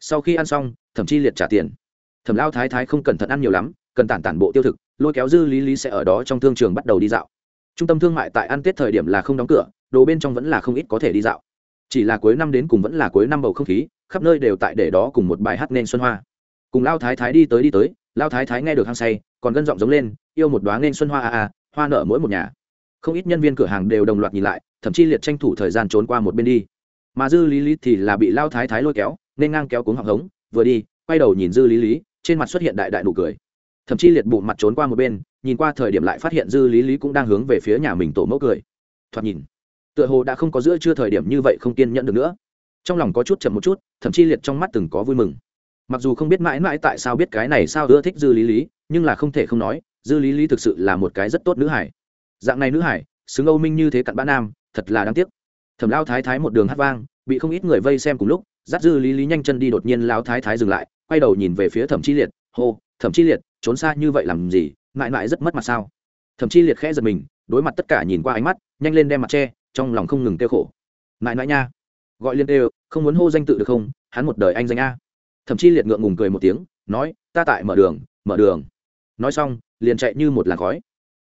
Sau khi ăn xong thậm chí liệt trả tiền. Thẩm lao thái thái không cẩn thận ăn nhiều lắm, cần tản tản bộ tiêu thực, lôi kéo dư lý lý sẽ ở đó trong thương trường bắt đầu đi dạo. Trung tâm thương mại tại ăn tết thời điểm là không đóng cửa, đồ bên trong vẫn là không ít có thể đi dạo. Chỉ là cuối năm đến cùng vẫn là cuối năm bầu không khí, khắp nơi đều tại để đó cùng một bài hát nên xuân hoa. Cùng lao thái thái đi tới đi tới, lao thái thái nghe được hăng say, còn gân giọng giống lên, yêu một đoá nên xuân hoa a a, hoa nở mỗi một nhà. Không ít nhân viên cửa hàng đều đồng loạt nhìn lại, thậm chí liệt tranh thủ thời gian trốn qua một bên đi mà dư lý lý thì là bị lao thái thái lôi kéo, nên ngang kéo cuống họng hống, vừa đi, quay đầu nhìn dư lý lý, trên mặt xuất hiện đại đại nụ cười. Thậm chí liệt bụng mặt trốn qua một bên, nhìn qua thời điểm lại phát hiện dư lý lý cũng đang hướng về phía nhà mình tổ mẫu cười. Thoạt nhìn, tựa hồ đã không có giữa chưa thời điểm như vậy không kiên nhẫn được nữa. Trong lòng có chút chậm một chút, thậm chí liệt trong mắt từng có vui mừng. Mặc dù không biết mãi mãi tại sao biết cái này sao ưa thích dư lý lý, nhưng là không thể không nói, dư lý lý thực sự là một cái rất tốt nữ hải. Dạng này nữ hải, xứng âu minh như thế cặn bã nam, thật là đáng tiếc thẩm lao thái thái một đường hát vang, bị không ít người vây xem cùng lúc dắt dư lý lý nhanh chân đi đột nhiên lao thái thái dừng lại, quay đầu nhìn về phía thẩm chi liệt, hô, thẩm chi liệt, trốn xa như vậy làm gì? Mãi mãi rất mất mặt sao? Thẩm chi liệt khẽ giật mình, đối mặt tất cả nhìn qua ánh mắt, nhanh lên đem mặt che, trong lòng không ngừng kêu khổ. Mãi mãi nha, gọi liên đều không muốn hô danh tự được không? Hắn một đời anh danh a. Thậm chí liệt ngượng ngùng cười một tiếng, nói, ta tại mở đường mở đường. Nói xong, liền chạy như một làn khói.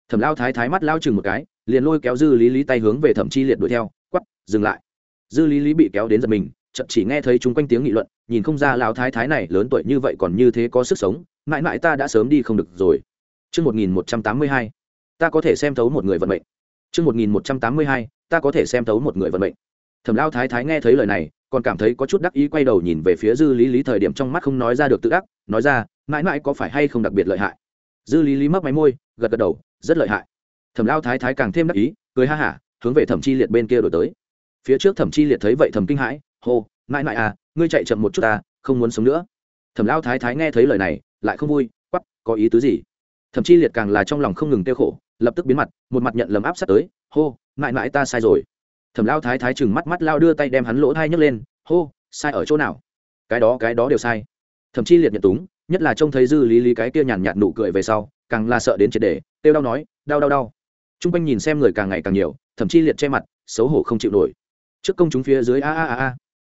Thẩm lao thái thái mắt lao chừng một cái, liền lôi kéo dư lý lý tay hướng về thẩm chi liệt đuổi theo dừng lại. Dư lý lý bị kéo đến giật mình chậm chỉ nghe thấy chúng quanh tiếng nghị luận nhìn không ra lao thái thái này lớn tuổi như vậy còn như thế có sức sống mãi mãi ta đã sớm đi không được rồi. Trước 1182, ta có thể xem thấu một người vận mệnh. Trước 1182, ta có thể xem thấu một người vận mệnh. Thẩm lao thái thái nghe thấy lời này còn cảm thấy có chút đắc ý quay đầu nhìn về phía dư lý lý thời điểm trong mắt không nói ra được tự đắc nói ra mãi mãi có phải hay không đặc biệt lợi hại? Dư lý lý mấp máy môi gật gật đầu rất lợi hại. Thẩm lao thái thái càng thêm đắc ý cười ha hả hướng về thẩm chi liệt bên kia đổi tới phía trước thẩm chi liệt thấy vậy thẩm kinh hãi, hô, mãi mãi à ngươi chạy chậm một chút ta, không muốn sống nữa. Thẩm lao thái thái nghe thấy lời này, lại không vui quắp có ý tứ gì? Thẩm chi liệt càng là trong lòng không ngừng tiêu khổ, lập tức biến mặt, một mặt nhận lầm áp sát tới, hô, mãi mãi ta sai rồi. Thẩm lao thái thái chừng mắt mắt lao đưa tay đem hắn lỗ thai nhấc lên, hô, sai ở chỗ nào? Cái đó cái đó đều sai. Thậm chí liệt nhận túng, nhất là trông thấy dư lý lý cái kia nhàn nhạt nụ cười về sau, càng là sợ đến triệt để têu đau nói, đau đau đau. T r u n g quanh nhìn xem người càng ngày càng nhiều thậm chí liệt che mặt, xấu hổ không chịu nổi trước công chúng phía dưới a a a a.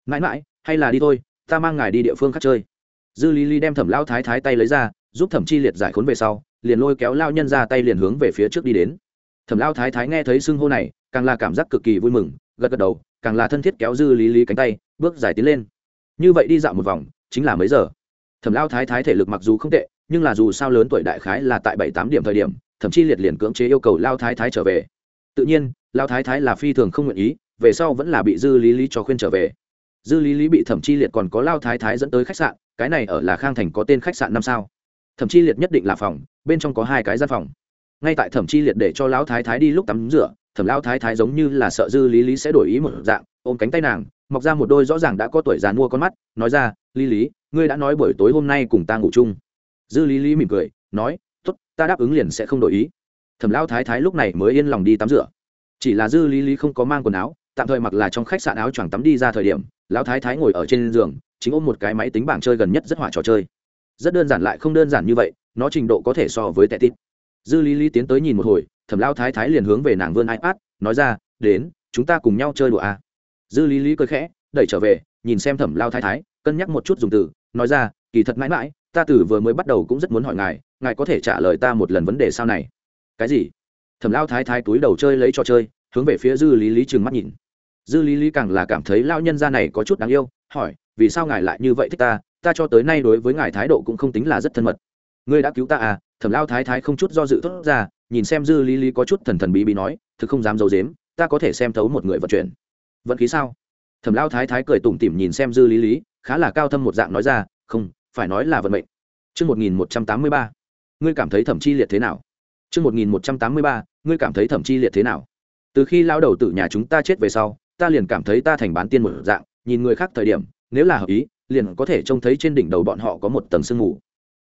Mãi mãi, hay là đi thôi, ta mang ngài đi địa phương khác chơi. Dư lý lý đem thẩm lao thái thái tay lấy ra, giúp thẩm chi liệt giải khốn về sau, liền lôi kéo lao nhân ra tay liền hướng về phía trước đi đến. Thẩm lao thái thái nghe thấy xưng hô này, càng là cảm giác cực kỳ vui mừng, gật gật đầu, càng là thân thiết kéo dư lý lý cánh tay, bước giải tiến lên. Như vậy đi dạo một vòng, chính là mấy giờ? Thẩm lao thái thái thể lực mặc dù không tệ, nhưng là dù sao lớn tuổi đại khái là tại bảy tám điểm thời điểm thậm chí liệt liền cưỡng chế yêu cầu lao thái thái trở về. Tự nhiên lao thái thái là phi thường không nguyện ý về sau vẫn là bị dư lý lý cho khuyên trở về. Dư lý lý bị thẩm chi liệt còn có lao thái thái dẫn tới khách sạn, cái này ở là khang thành có tên khách sạn năm sao. Thẩm chi liệt nhất định là phòng, bên trong có hai cái gian phòng. Ngay tại thẩm chi liệt để cho lão thái thái đi lúc tắm rửa, thẩm lão thái thái giống như là sợ dư lý lý sẽ đổi ý một dạng, ôm cánh tay nàng, mọc ra một đôi rõ ràng đã có tuổi già mua con mắt, nói ra, lý lý, ngươi đã nói buổi tối hôm nay cùng ta ngủ chung. Dư lý lý mỉm cười, nói, tốt, ta đáp ứng liền sẽ không đổi ý. Thẩm lão thái thái lúc này mới yên lòng đi tắm rửa. Chỉ là dư lý lý không có mang quần áo tạm thời mặc là trong khách sạn áo choàng tắm đi ra thời điểm, lão thái thái ngồi ở trên giường, chính ôm một cái máy tính bảng chơi gần nhất rất hỏa trò chơi. Rất đơn giản lại không đơn giản như vậy, nó trình độ có thể so với tệ tít. Dư lý lý tiến tới nhìn một hồi, thẩm lao thái thái liền hướng về nàng vươn ipad, nói ra, đến, chúng ta cùng nhau chơi đùa à. dư lý lý cười khẽ, đẩy trở về, nhìn xem thẩm lao thái thái, cân nhắc một chút dùng từ, nói ra, kỳ thật mãi mãi, ta từ vừa mới bắt đầu cũng rất muốn hỏi ngài ngài có thể trả lời ta một lần vấn đề sau này. Cái gì? Thẩm lao thái thái túi đầu chơi lấy trò chơi, hướng về phía dư lý lý trừng mắt nhìn dư lý lý càng là cảm thấy lao nhân gia này có chút đáng yêu hỏi vì sao ngài lại như vậy thích ta ta cho tới nay đối với ngài thái độ cũng không tính là rất thân mật. Ngươi đã cứu ta à thẩm lao thái thái không chút do dự thốt ra nhìn xem dư lý lý có chút thần thần bí bí nói thực không dám d i ấ u dếm ta có thể xem thấu một người vận chuyển. Vận khí sao? Thẩm lao thái thái cười tủm tỉm nhìn xem dư lý lý khá là cao thâm một dạng nói ra không phải nói là vận mệnh. Trước 1183, ngươi cảm thấy thẩm chi liệt thế nào? Trước 1183, ngươi cảm thấy thẩm chi liệt thế nào? Từ khi lao đầu tử nhà chúng ta chết về sau, ta liền cảm thấy ta thành bán tiên một dạng, nhìn người khác thời điểm, nếu là hợp ý, liền có thể trông thấy trên đỉnh đầu bọn họ có một tầng sương mù.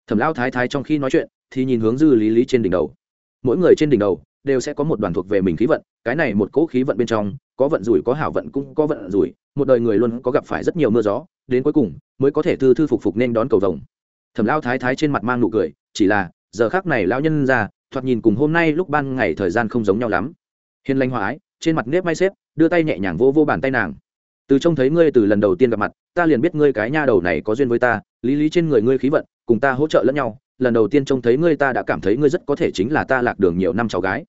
Thẩm lao thái thái trong khi nói chuyện, thì nhìn hướng dư lý lý trên đỉnh đầu. Mỗi người trên đỉnh đầu đều sẽ có một đoàn thuộc về mình khí vận, cái này một cỗ khí vận bên trong, có vận rủi có hảo vận cũng có vận rủi, một đời người luôn có gặp phải rất nhiều mưa gió, đến cuối cùng mới có thể thư thư phục phục nên đón cầu vồng. Thẩm lao thái thái trên mặt mang nụ cười, chỉ là giờ khắc này lão nhân ra thoạt nhìn cùng hôm nay lúc ban ngày thời gian không giống nhau lắm hiền lanh hòa ái trên mặt nếp may xếp đưa tay nhẹ nhàng vô vô bàn tay nàng. Từ trông thấy ngươi từ lần đầu tiên gặp mặt, ta liền biết ngươi cái nha đầu này có duyên với ta, lý lý trên người ngươi khí vận, cùng ta hỗ trợ lẫn nhau. Lần đầu tiên trông thấy ngươi ta đã cảm thấy ngươi rất có thể chính là ta lạc đường nhiều năm cháu gái.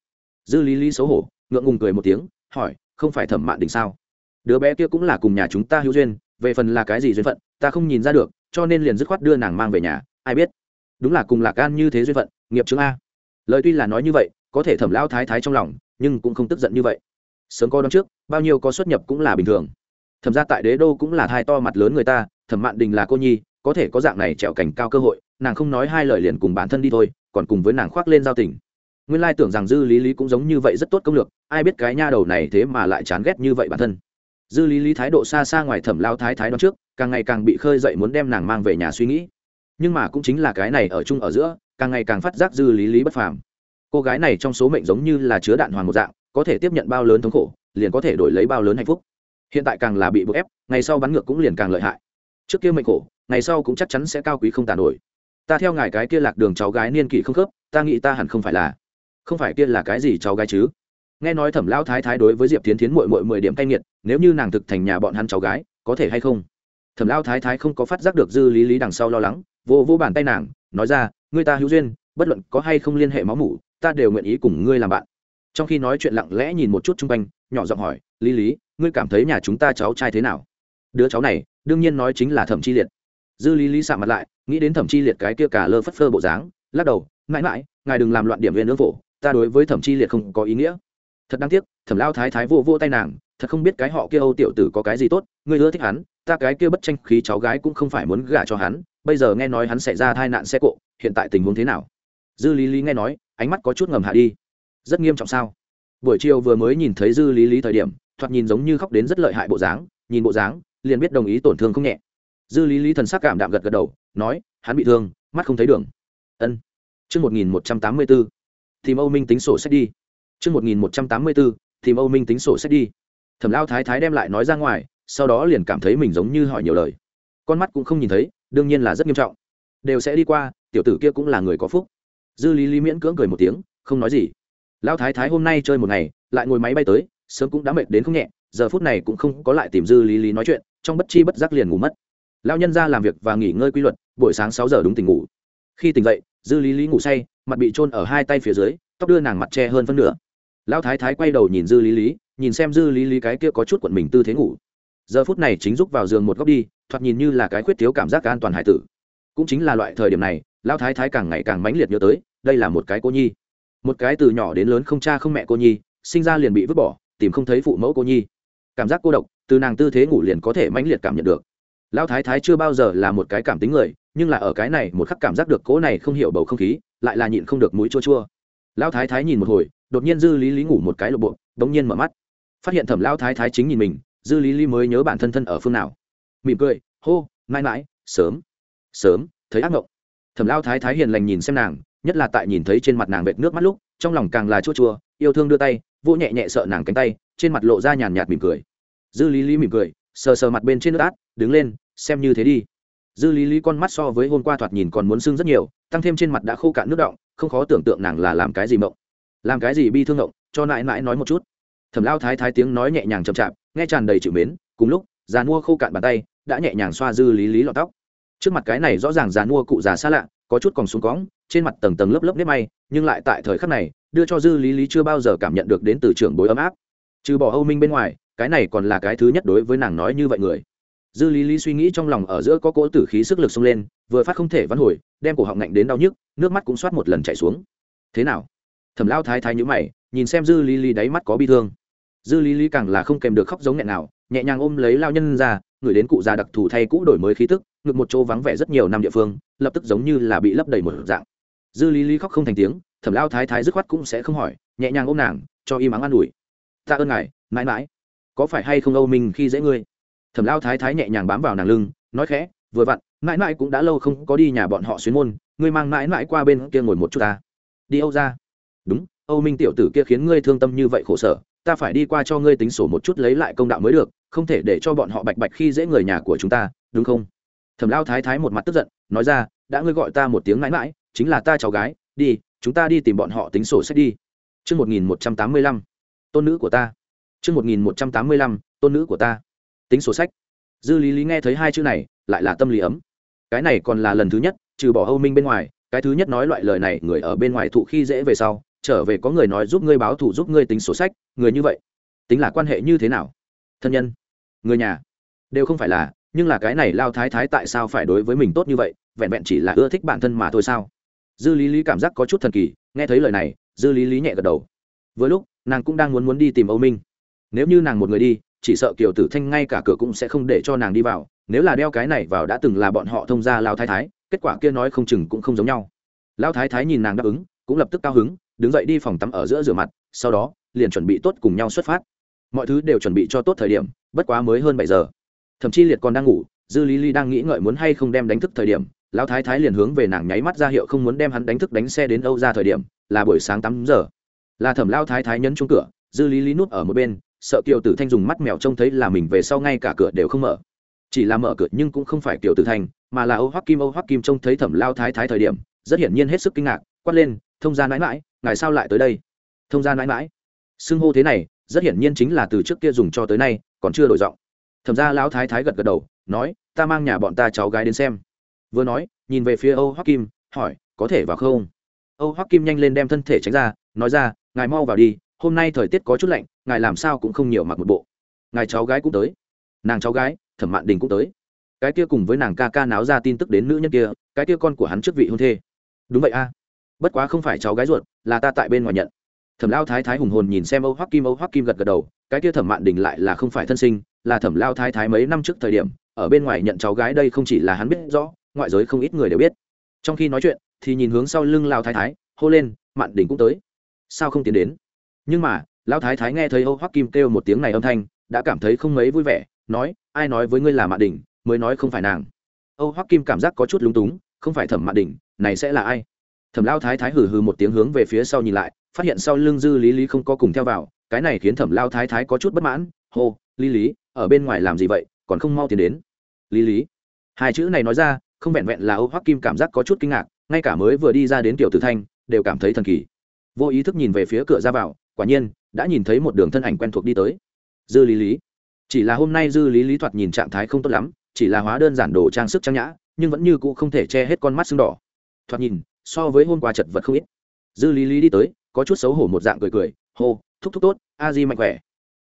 Dư lý lý xấu hổ, ngượng ngùng cười một tiếng, hỏi, không phải thẩm mạn đình sao? Đứa bé kia cũng là cùng nhà chúng ta hữu duyên, về phần là cái gì duyên phận, ta không nhìn ra được, cho nên liền dứt khoát đưa nàng mang về nhà, ai biết? Đúng là cùng lạc gan như thế duyên phận, nghiệp chứng a. Lời tuy là nói như vậy, có thể thẩm lao thái thái trong lòng, nhưng cũng không tức giận như vậy. Sớm có đón trước bao nhiêu có xuất nhập cũng là bình thường. Thẩm ra tại đế đô cũng là thai to mặt lớn người ta, thẩm mạn đình là cô nhi, có thể có dạng này trèo cảnh cao cơ hội, nàng không nói hai lời liền cùng bản thân đi thôi, còn cùng với nàng khoác lên giao tình. Nguyên lai tưởng rằng dư lý lý cũng giống như vậy rất tốt công lược, ai biết cái nha đầu này thế mà lại chán ghét như vậy bản thân. Dư lý lý thái độ xa xa ngoài thẩm lao thái thái đón trước, càng ngày càng bị khơi dậy muốn đem nàng mang về nhà suy nghĩ. Nhưng mà cũng chính là cái này ở chung ở giữa, càng ngày càng phát giác dư lý lý bất phàm. Cô gái này trong số mệnh giống như là chứa đạn hoàng một dạng, có thể tiếp nhận bao lớn thống khổ liền có thể đổi lấy bao lớn hạnh phúc. Hiện tại càng là bị bức ép, ngày sau bắn ngược cũng liền càng lợi hại. Trước kia mệnh khổ, ngày sau cũng chắc chắn sẽ cao quý không tàn nổi. Ta theo ngài cái kia lạc đường cháu gái niên kỷ không khớp, ta nghĩ ta hẳn không phải là, không phải kia là cái gì cháu gái chứ? Nghe nói thẩm lão thái thái đối với diệp tiến tiến mội mội mười điểm cay nghiệt, nếu như nàng thực thành nhà bọn hắn cháu gái, có thể hay không? Thẩm lão thái thái không có phát giác được dư lý lý đằng sau lo lắng, vô vô bàn tay nàng, nói ra, ngươi ta hữu duyên, bất luận có hay không liên hệ máu mủ, ta đều nguyện ý cùng ngươi làm bạn trong khi nói chuyện lặng lẽ nhìn một chút chung quanh, nhỏ giọng hỏi, lý lý, ngươi cảm thấy nhà chúng ta cháu trai thế nào? Đứa cháu này, đương nhiên nói chính là thẩm chi liệt. Dư lý lý sạ mặt lại, nghĩ đến thẩm chi liệt cái kia cả lơ phất phơ bộ dáng, lắc đầu, mãi mãi, ngài đừng làm loạn điểm viên nướng phổ, ta đối với thẩm chi liệt không có ý nghĩa. Thật đáng tiếc, thẩm lao thái thái vô vô tay nàng, thật không biết cái họ kia âu tiểu tử có cái gì tốt, ngươi ưa thích hắn, ta cái kia bất tranh khí cháu gái cũng không phải muốn gả cho hắn, bây giờ nghe nói hắn xảy ra tai nạn xe cộ, hiện tại tình huống thế nào? Dư lý lý nghe nói, ánh mắt có chút ngầm hạ đi rất nghiêm trọng sao? Buổi chiều vừa mới nhìn thấy dư lý lý thời điểm, thoạt nhìn giống như khóc đến rất lợi hại bộ dáng, nhìn bộ dáng, liền biết đồng ý tổn thương không nhẹ. Dư lý lý thần sắc cảm đạm gật gật đầu, nói, hắn bị thương, mắt không thấy đường. Ân. Chương một nghìn một trăm tám mươi b ố tìm âu minh tính sổ sách đi. Chương một nghìn một trăm tám mươi b ố tìm âu minh tính sổ sách đi. Thẩm lao thái thái đem lại nói ra ngoài, sau đó liền cảm thấy mình giống như hỏi nhiều lời. Con mắt cũng không nhìn thấy, đương nhiên là rất nghiêm trọng. Đều sẽ đi qua, tiểu tử kia cũng là người có phúc. Dư lý lý miễn cưỡng cười một tiếng, không nói gì lão thái thái hôm nay chơi một ngày, lại ngồi máy bay tới, sớm cũng đã mệt đến không nhẹ, giờ phút này cũng không có lại tìm dư lý lý nói chuyện, trong bất chi bất giác liền ngủ mất. Lão nhân ra làm việc và nghỉ ngơi quy luật, buổi sáng sáu giờ đúng tỉnh ngủ. Khi tỉnh dậy, dư lý lý ngủ say, mặt bị trôn ở hai tay phía dưới, tóc đưa nàng mặt che hơn phân nửa. Lão thái thái quay đầu nhìn dư lý lý, nhìn xem dư lý lý cái kia có chút quận mình tư thế ngủ. Giờ phút này chính rúc vào giường một góc đi, thoạt nhìn như là cái khuyết thiếu cảm giác an toàn hải tử. Cũng chính là loại thời điểm này, lão thái thái càng ngày càng mãnh liệt nhớ tới, đây là một cái cô nhi một cái từ nhỏ đến lớn không cha không mẹ cô nhi, sinh ra liền bị vứt bỏ, tìm không thấy phụ mẫu cô nhi. Cảm giác cô độc, từ nàng tư thế ngủ liền có thể mãnh liệt cảm nhận được. Lão thái thái chưa bao giờ là một cái cảm tính người, nhưng là ở cái này một khắc cảm giác được cố này không hiểu bầu không khí, lại là nhịn không được mũi chua chua. Lão thái thái nhìn một hồi, đột nhiên dư lý lý ngủ một cái lộp bộ, bỗng nhiên mở mắt. Phát hiện thẩm lão thái thái chính nhìn mình, dư lý lý mới nhớ bản thân thân ở phương nào. Mỉm cười, hô, mãi mãi, sớm sớm, thấy ác mộng. Thẩm lão thái thái hiền lành nhìn xem nàng nhất là tại nhìn thấy trên mặt nàng vệt nước mắt lúc, trong lòng càng là chua chua, yêu thương đưa tay, vỗ nhẹ nhẹ sợ nàng cánh tay, trên mặt lộ ra nhàn nhạt mỉm cười. Dư lý lý mỉm cười, sờ sờ mặt bên trên nước át, đứng lên, xem như thế đi. Dư lý lý con mắt so với hôm qua thoạt nhìn còn muốn sưng rất nhiều, tăng thêm trên mặt đã khô cạn nước động không khó tưởng tượng nàng là làm cái gì mộng. Làm cái gì bi thương động cho nãi nãi nói một chút. Thẩm lao thái thái tiếng nói nhẹ nhàng chậm chạp, nghe tràn đầy chịu mến, cùng lúc, già mua khô cạn bàn tay, đã nhẹ nhàng xoa dư lý lý lọt tóc. Trước mặt cái này rõ ràng già mua cụ già xa lạ, có chút còn xuống cóng trên mặt tầng tầng lớp lớp nếp may, nhưng lại tại thời khắc này, đưa cho dư lý lý chưa bao giờ cảm nhận được đến từ trưởng bối ấm áp. Trừ bỏ âu minh bên ngoài, cái này còn là cái thứ nhất đối với nàng nói như vậy người. Dư lý lý suy nghĩ trong lòng ở giữa có cỗ tử khí sức lực xông lên, vừa phát không thể văn hồi, đem cổ họng ngạnh đến đau nhức, nước mắt cũng soát một lần chảy xuống. Thế nào? Thẩm lao thái thái nhữ mày, nhìn xem dư lý lý đáy mắt có bi thương. Dư lý lý càng là không kèm được khóc giống nghẹn nào, nhẹ nhàng ôm lấy lao nhân ra, người đến cụ già đặc thù thay cũ đổi mới khí tức, ngực một chỗ vắng vẻ rất nhiều năm địa phương, lập tức giống như là bị lấp đầy một dạng dư lý lý khóc không thành tiếng, thẩm lao thái thái dứt khoát cũng sẽ không hỏi, nhẹ nhàng ôm nàng, cho im ắng an ủi. Ta ơn ngài, mãi mãi. Có phải hay không âu minh khi dễ ngươi? Thẩm lao thái thái nhẹ nhàng bám vào nàng lưng, nói khẽ, vừa vặn, mãi mãi cũng đã lâu không có đi nhà bọn họ xuyên môn, ngươi mang mãi mãi qua bên kia ngồi một chút ta. Đi âu ra. Đúng, âu minh tiểu tử kia khiến ngươi thương tâm như vậy khổ sở, ta phải đi qua cho ngươi tính sổ một chút lấy lại công đạo mới được, không thể để cho bọn họ bạch bạch khi dễ người nhà của chúng ta, đúng không? Thẩm lao thái thái một mặt tức giận, nói ra, đã ngươi gọi ta một tiếng mãi mãi chính là ta cháu gái đi chúng ta đi tìm bọn họ tính sổ sách đi chương một nghìn một trăm tám mươi lăm tôn nữ của ta. chương một nghìn một trăm tám mươi lăm tôn nữ của ta. Tính sổ sách. Dư Lý Lý nghe thấy hai chữ này, lại là tâm lý ấm. Cái này còn là lần thứ nhất, trừ bỏ Âu Minh bên ngoài, cái thứ nhất nói loại lời này người ở bên ngoài thụ khi dễ về sau, trở về có người nói giúp ngươi báo thù giúp ngươi tính sổ sách, người như vậy, tính là quan hệ như thế nào? Thân nhân, người nhà, đều không phải là, nhưng là cái này lao thái thái tại sao phải đối với mình tốt như vậy, vẹn vẹn chỉ là ưa thích bản thân mà thôi sao? Dư Lý Lý cảm giác có chút thần kỳ, nghe thấy lời này, Dư Lý Lý nhẹ gật đầu. Vừa lúc, nàng cũng đang muốn muốn đi tìm Âu Minh. Nếu như nàng một người đi, chỉ sợ Kiều Tử Thanh ngay cả cửa cũng sẽ không để cho nàng đi vào, nếu là đeo cái này vào đã từng là bọn họ thông gia lao thái thái, kết quả kia nói không chừng cũng không giống nhau lão thái thái nhìn nàng đáp ứng cũng lập tức cao hứng đứng dậy đi phòng tắm ở giữa rửa mặt sau đó liền chuẩn bị tốt cùng nhau xuất phát mọi thứ đều chuẩn bị cho tốt thời điểm bất quá mới hơn bảy giờ thậm chí liệt còn đang ngủ dư lý lý đang nghĩ ngợi muốn hay không đem đánh thức thời điểm lão thái thái liền hướng về nàng nháy mắt ra hiệu không muốn đem hắn đánh thức đánh xe đến âu ra thời điểm, là buổi sáng tám giờ. Là thẩm lao thái thái nhấn chung cửa, dư lý lý nút ở một bên, sợ kiều tử thanh dùng mắt mèo trông thấy là mình về sau ngay cả cửa đều không mở. Chỉ là mở cửa nhưng cũng không phải kiều tử thanh, mà là âu hoắc kim. Âu hoắc kim trông thấy thẩm lao thái thái thời điểm, rất hiển nhiên hết sức kinh ngạc, quát lên, thông gia mãi mãi ngài sao lại tới đây? Thông gia mãi mãi xưng hô thế này, rất hiển nhiên chính là từ trước kia dùng cho tới nay, còn chưa đổi giọng. Thẩm ra lão thái thái gật gật đầu, nói, ta mang nhà bọn ta cháu gái đến xem vừa nói, nhìn về phía âu hoắc kim, hỏi, có thể vào không? Âu hoắc kim nhanh lên đem thân thể tránh ra, nói ra, ngài mau vào đi, hôm nay thời tiết có chút lạnh, ngài làm sao cũng không nhiều mặc một bộ. Ngài cháu gái cũng tới. Nàng cháu gái, thẩm mạn đình cũng tới. Cái kia cùng với nàng ca ca náo ra tin tức đến nữ nhân kia, cái kia con của hắn trước vị hôn thê. Đúng vậy a, bất quá không phải cháu gái ruột, là ta tại bên ngoài nhận. Thẩm lao thái thái hùng hồn nhìn xem âu hoắc kim, âu hoắc kim gật gật đầu, cái kia thẩm mạn đình lại là không phải thân sinh, là thẩm lao thái thái mấy năm trước thời điểm, ở bên ngoài nhận cháu gái đây không chỉ là hắn biết rõ ngoại giới không ít người đều biết. Trong khi nói chuyện, thì nhìn hướng sau lưng lao thái thái, hô lên, mạn đình cũng tới. Sao không tiến đến? Nhưng mà lao thái thái nghe thấy âu hoắc kim kêu một tiếng này âm thanh, đã cảm thấy không mấy vui vẻ, nói, ai nói với ngươi là mạn đình mới nói không phải nàng. Âu hoắc kim cảm giác có chút lúng túng, không phải thẩm mạn đình này sẽ là ai? Thẩm lao thái thái hừ hừ một tiếng hướng về phía sau nhìn lại, phát hiện sau lưng dư lý lý không có cùng theo vào, cái này khiến thẩm lao thái thái có chút bất mãn, hô, lý lý, ở bên ngoài làm gì vậy, còn không mau tiến đến? Lý lý. Hai chữ này nói ra không vẹn vẹn là âu hoắc kim cảm giác có chút kinh ngạc ngay cả mới vừa đi ra đến tiểu tử thanh đều cảm thấy thần kỳ. Vô ý thức nhìn về phía cửa ra vào quả nhiên đã nhìn thấy một đường thân ảnh quen thuộc đi tới. Dư lý lý. Chỉ là hôm nay dư lý lý thoạt nhìn trạng thái không tốt lắm chỉ là hóa đơn giản đồ trang sức trang nhã nhưng vẫn như cũ không thể che hết con mắt sưng đỏ. Thoạt nhìn so với hôm qua chật vật không ít. Dư lý lý đi tới có chút xấu hổ một dạng cười cười hô thúc thúc tốt a di mạnh khỏe.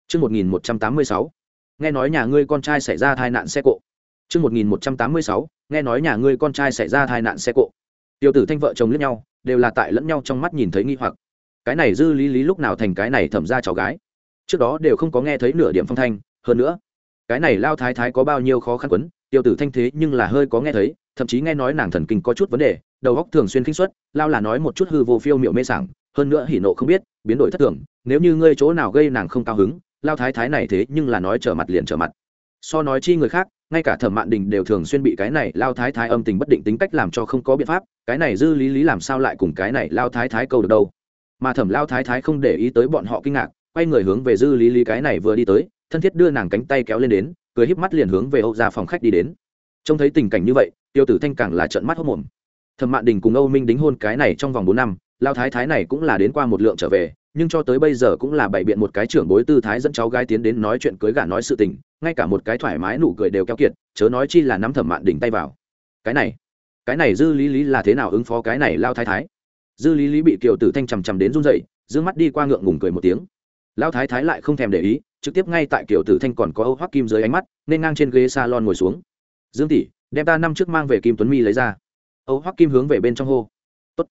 Trước 1186, nghe nói nhà ngươi con trai xảy ra tai nạn xe cộ. Trước 1186, nghe nói nhà ngươi con trai xảy ra tai nạn xe cộ. Tiểu tử thanh vợ chồng lẫn nhau, đều là tại lẫn nhau trong mắt nhìn thấy nghi hoặc. Cái này dư lý lý lúc nào thành cái này thẩm ra cháu gái. Trước đó đều không có nghe thấy nửa điểm phong thanh, hơn nữa, cái này lao thái thái có bao nhiêu khó khăn quấn, tiểu tử thanh thế nhưng là hơi có nghe thấy, thậm chí nghe nói nàng thần kinh có chút vấn đề, đầu óc thường xuyên kinh suất lao là nói một chút hư vô phiêu miệu mê sảng hơn nữa hỉ nộ không biết biến đổi thất thường nếu như ngươi chỗ nào gây nàng không cao hứng lao thái thái này thế nhưng là nói trở mặt liền trở mặt so nói chi người khác ngay cả thẩm mạn đình đều thường xuyên bị cái này lao thái thái âm tình bất định tính cách làm cho không có biện pháp, cái này dư lý lý làm sao lại cùng cái này lao thái thái câu được đâu. Mà thẩm lao thái thái không để ý tới bọn họ kinh ngạc, quay người hướng về dư lý lý cái này vừa đi tới, thân thiết đưa nàng cánh tay kéo lên đến, cười híp mắt liền hướng về âu ra phòng khách đi đến. Trông thấy tình cảnh như vậy, tiêu tử thanh càng là trợn mắt hốc mồm. Thẩm mạn đình cùng âu minh đính hôn cái này trong vòng bốn năm, lao thái thái này cũng là đến qua một lượng trở về, nhưng cho tới bây giờ cũng là bày biện một cái trưởng bối tư thái dẫn cháu gái tiến đến nói chuyện cưới gả nói sự tình ngay cả một cái thoải mái nụ cười đều keo kiệt, chớ nói chi là nắm thẩm mạn đỉnh tay vào. Cái này cái này dư lý lý là thế nào ứng phó cái này lao thái thái? Dư lý lý bị kiều tử thanh chằm chằm đến run dậy d mắt đi qua ngượng ngùng cười một tiếng. Lao thái thái lại không thèm để ý, trực tiếp ngay tại kiều tử thanh còn có âu hoắc kim dưới ánh mắt, nên ngang trên ghế s a lon ngồi xuống. Dương tỷ, đem ta năm trước mang về kim tuấn mi lấy ra. Âu hoắc kim hướng về bên trong hô. Tốt.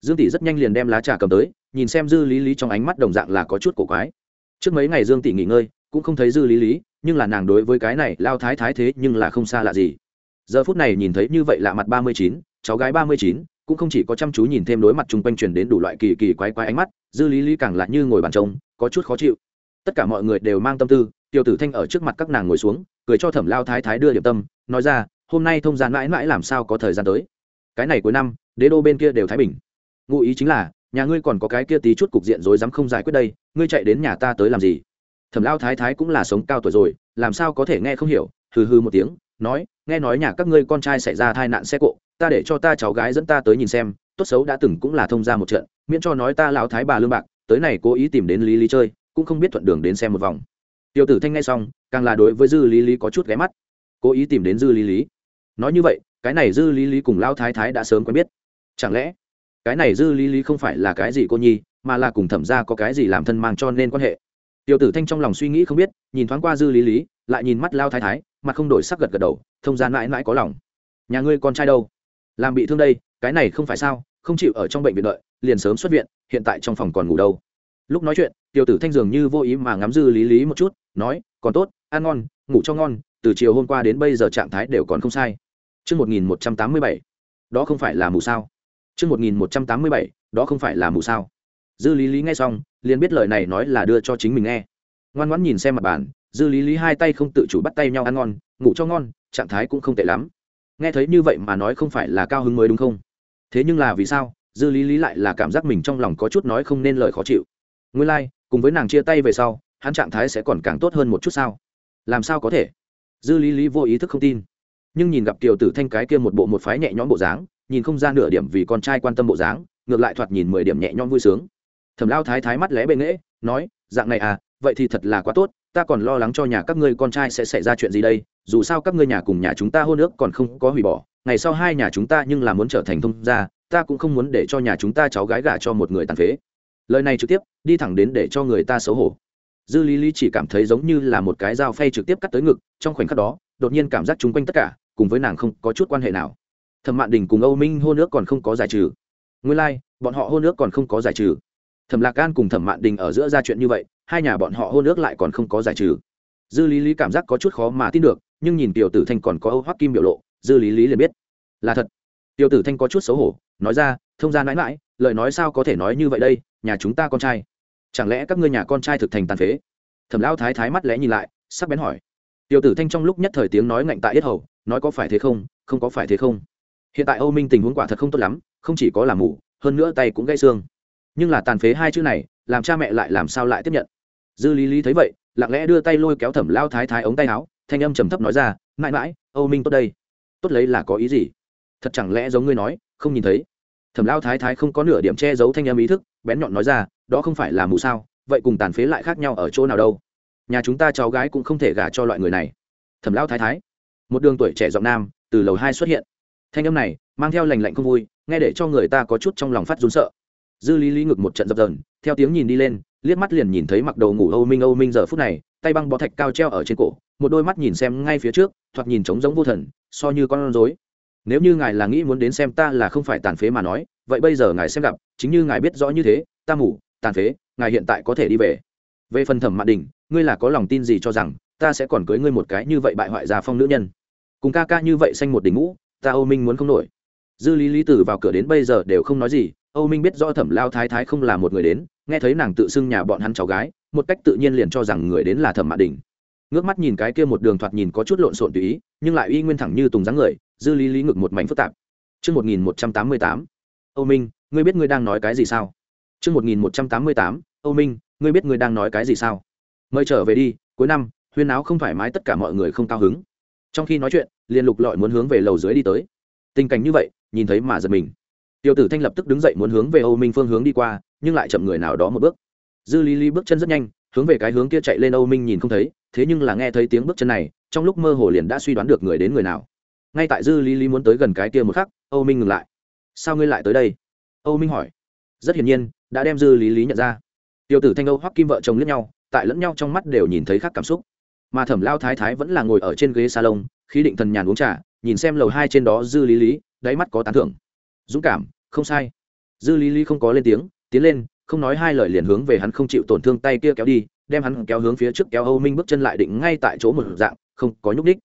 dương tỷ rất nhanh liền đem lá trà cầm tới, nhìn xem dư lý lý trong ánh mắt đồng dạng là có chút cổ quái. Trước mấy ngày dương tỷ nghỉ ngơi, cũng không thấy dư lý lý nhưng là nàng đối với cái này lao thái thái thế nhưng là không xa lạ gì. Giờ phút này nhìn thấy như vậy là mặt ba mươi chín, cháu gái ba mươi chín, cũng không chỉ có chăm chú nhìn thêm đối mặt chung quanh truyền đến đủ loại kỳ kỳ quái quái ánh mắt, dư lý lý càng lại như ngồi bàn trông có chút khó chịu. Tất cả mọi người đều mang tâm tư tiểu tử thanh ở trước mặt các nàng ngồi xuống, cười cho thẩm lao thái thái đưa điểm tâm, nói ra, hôm nay thông gian mãi mãi làm sao có thời gian tới? Cái này cuối năm, đế đô bên kia đều thái bình. Ngụ ý chính là, nhà ngươi còn có cái kia tí chút cục diện rồi dám không giải quyết đây, ngươi chạy đến nhà ta tới làm gì? Thẩm lao thái thái cũng là sống cao tuổi rồi, làm sao có thể nghe không hiểu, hừ hừ một tiếng, nói, nghe nói nhà các ngươi con trai xảy ra tai nạn xe cộ, ta để cho ta cháu gái dẫn ta tới nhìn xem, tốt xấu đã từng cũng là thông ra một trận, miễn cho nói ta lão thái bà lương bạc, tới này cố ý tìm đến lý lý chơi, cũng không biết thuận đường đến xem một vòng. Tiểu tử thanh nghe xong, càng là đối với dư lý lý có chút ghé mắt. Cố ý tìm đến dư lý lý. Nói như vậy, cái này dư lý lý cùng lao thái thái đã sớm quen biết. Chẳng lẽ, cái này dư lý lý không phải là cái gì cô nhi, mà là cùng thẩm ra có cái gì làm thân mang cho nên quan hệ? Tiểu tử thanh trong lòng suy nghĩ không biết nhìn thoáng qua dư lý lý lại nhìn mắt lao thái thái mặt không đổi sắc gật gật đầu thông gian mãi mãi có lòng nhà ngươi con trai đâu làm bị thương đây cái này không phải sao không chịu ở trong bệnh viện đợi liền sớm xuất viện hiện tại trong phòng còn ngủ đâu lúc nói chuyện tiểu tử thanh dường như vô ý mà ngắm dư lý lý một chút nói còn tốt ăn ngon ngủ cho ngon từ chiều hôm qua đến bây giờ trạng thái đều còn không sai Trước 1187, đó không phải là mù sao. Trước 1187, đó không phải là mù sao. Dư Lý Lý nghe xong, liền biết lời này nói là đưa cho chính mình nghe. Ngoan ngoãn nhìn xem mặt bàn, Dư Lý Lý hai tay không tự chủ bắt tay nhau ăn ngon, ngủ cho ngon, trạng thái cũng không tệ lắm. Nghe thấy như vậy mà nói không phải là cao hứng mới đúng không? Thế nhưng là vì sao? Dư Lý Lý lại là cảm giác mình trong lòng có chút nói không nên lời khó chịu. Nguyên lai、like, cùng với nàng chia tay về sau, hắn trạng thái sẽ còn càng tốt hơn một chút sao? Làm sao có thể? Dư Lý Lý vô ý thức không tin nhưng nhìn gặp tiểu tử thanh cái kia một bộ một phái nhẹ nhõm bộ dáng nhìn không ra nửa điểm vì con trai quan tâm bộ dáng ngược lại thoạt nhìn mười điểm nhẹ nhõm vui sướng thẩm lao thái thái mắt lẽ bệ nghễ nói dạng này à vậy thì thật là quá tốt ta còn lo lắng cho nhà các ngươi con trai sẽ xảy ra chuyện gì đây dù sao các ngươi nhà cùng nhà chúng ta hôn ước còn không có hủy bỏ ngày sau hai nhà chúng ta nhưng là muốn trở thành thông gia ta cũng không muốn để cho nhà chúng ta cháu gái gả cho một người tàn phế. Lời này trực tiếp đi thẳng đến để cho người ta xấu hổ. Dư lý lý chỉ cảm thấy giống như là một cái dao phay trực tiếp cắt tới ngực trong khoảnh khắc đó đột nhiên cảm giác chung quanh tất cả cùng với nàng không có chút quan hệ nào. Thẩm mạn đình cùng âu minh hôn ước còn không có giải trừ. Nguyên lai、like, bọn họ hôn ước còn không có giải trừ thẩm lạc an cùng thẩm mạn đình ở giữa ra chuyện như vậy, hai nhà bọn họ hôn ước lại còn không có giải trừ. Dư lý lý cảm giác có chút khó mà tin được, nhưng nhìn tiểu tử thanh còn có âu hoắc kim biểu lộ, dư lý lý liền biết. Là thật. Tiểu tử thanh có chút xấu hổ, nói ra, thông ra mãi mãi lời nói sao có thể nói như vậy đây, nhà chúng ta con trai. Chẳng lẽ các ngươi nhà con trai thực thành tàn phế? Thẩm lao thái thái mắt lẽ nhìn lại, sắc bén hỏi. Tiểu tử thanh trong lúc nhất thời tiếng nói ngạnh tại yết hầu, nói có phải thế không không có phải thế không. Hiện tại âu minh tình huống quả thật không tốt lắm, không chỉ có làm mù, hơn nữa tay cũng gãy xương nhưng là tàn phế hai chữ này, làm cha mẹ lại làm sao lại tiếp nhận? Dư lý lý thấy vậy, lặng lẽ đưa tay lôi kéo thẩm lao thái thái ống tay áo, thanh âm trầm thấp nói ra, mãi mãi, âu minh tốt đây. Tốt lấy là có ý gì? Thật chẳng lẽ giống ngươi nói, không nhìn thấy? Thẩm lao thái thái không có nửa điểm che giấu thanh âm ý thức, bén nhọn nói ra, đó không phải là mù sao, vậy cùng tàn phế lại khác nhau ở chỗ nào đâu? Nhà chúng ta cháu gái cũng không thể gả cho loại người này. Thẩm lao thái thái, một đường tuổi trẻ giọng nam, từ lầu hai xuất hiện. Thanh âm này mang theo lành lạnh không vui, nghe để cho người ta có chút trong lòng phát run sợ dư lý lý ngực một trận dập dờn, theo tiếng nhìn đi lên, liếc mắt liền nhìn thấy mặc đầu ngủ âu minh âu minh giờ phút này, tay băng bó thạch cao treo ở trên cổ, một đôi mắt nhìn xem ngay phía trước, thoạt nhìn trống giống vô thần, so như con rối. Nếu như ngài là nghĩ muốn đến xem ta là không phải tàn phế mà nói, vậy bây giờ ngài xem gặp, chính như ngài biết rõ như thế, ta ngủ tàn phế, ngài hiện tại có thể đi về. Về phần thẩm mạn đình, ngươi là có lòng tin gì cho rằng, ta sẽ còn cưới ngươi một cái như vậy bại hoại già phong nữ nhân? Cùng ca ca như vậy xanh một đỉnh ngũ, ta âu minh muốn không nổi. Dư lý lý tử vào cửa đến bây giờ đều không nói gì âu minh biết rõ thẩm lao thái thái không là một người đến nghe thấy nàng tự xưng nhà bọn hắn cháu gái một cách tự nhiên liền cho rằng người đến là thẩm mạn đình. Ngước mắt nhìn cái kia một đường thoạt nhìn có chút lộn xộn tùy ý nhưng lại uy nguyên thẳng như tùng dáng người dư lý lý ngực một mảnh phức tạp. Trước 1188, Âu Minh, ngươi biết ngươi đang nói cái gì sao? Trước 1188, Âu Minh, ngươi biết ngươi đang nói cái gì sao? Mời trở về đi, cuối năm, huyên áo không thoải mái tất cả mọi người không cao hứng. Trong khi nói chuyện liền lục lọi muốn hướng về lầu dưới đi tới. Tình cảnh như vậy nhìn thấy mà giật mình tiểu tử thanh lập tức đứng dậy muốn hướng về âu minh phương hướng đi qua, nhưng lại chậm người nào đó một bước. Dư lý lý bước chân rất nhanh, hướng về cái hướng kia chạy lên âu minh nhìn không thấy, thế nhưng là nghe thấy tiếng bước chân này, trong lúc mơ hồ liền đã suy đoán được người đến người nào. Ngay tại dư lý lý muốn tới gần cái kia một khắc, âu minh ngừng lại. Sao ngươi lại tới đây? Âu minh hỏi. Rất hiển nhiên, đã đem dư lý lý nhận ra. Tiểu tử thanh âu hoắc kim vợ chồng lẫn nhau, tại lẫn nhau trong mắt đều nhìn thấy khác cảm xúc. Mà thẩm lao thái thái vẫn là ngồi ở trên ghế salon, khí định thần nhàn uống trà, nhìn xem lầu hai trên đó dư lý lý, đáy mắt có tán thưởng dũng cảm, không sai. Dư lý lý không có lên tiếng, tiến lên, không nói hai lời liền hướng về hắn không chịu tổn thương tay kia kéo đi, đem hắn kéo hướng phía trước kéo âu minh bước chân lại định ngay tại chỗ một dạng, không có nhúc ních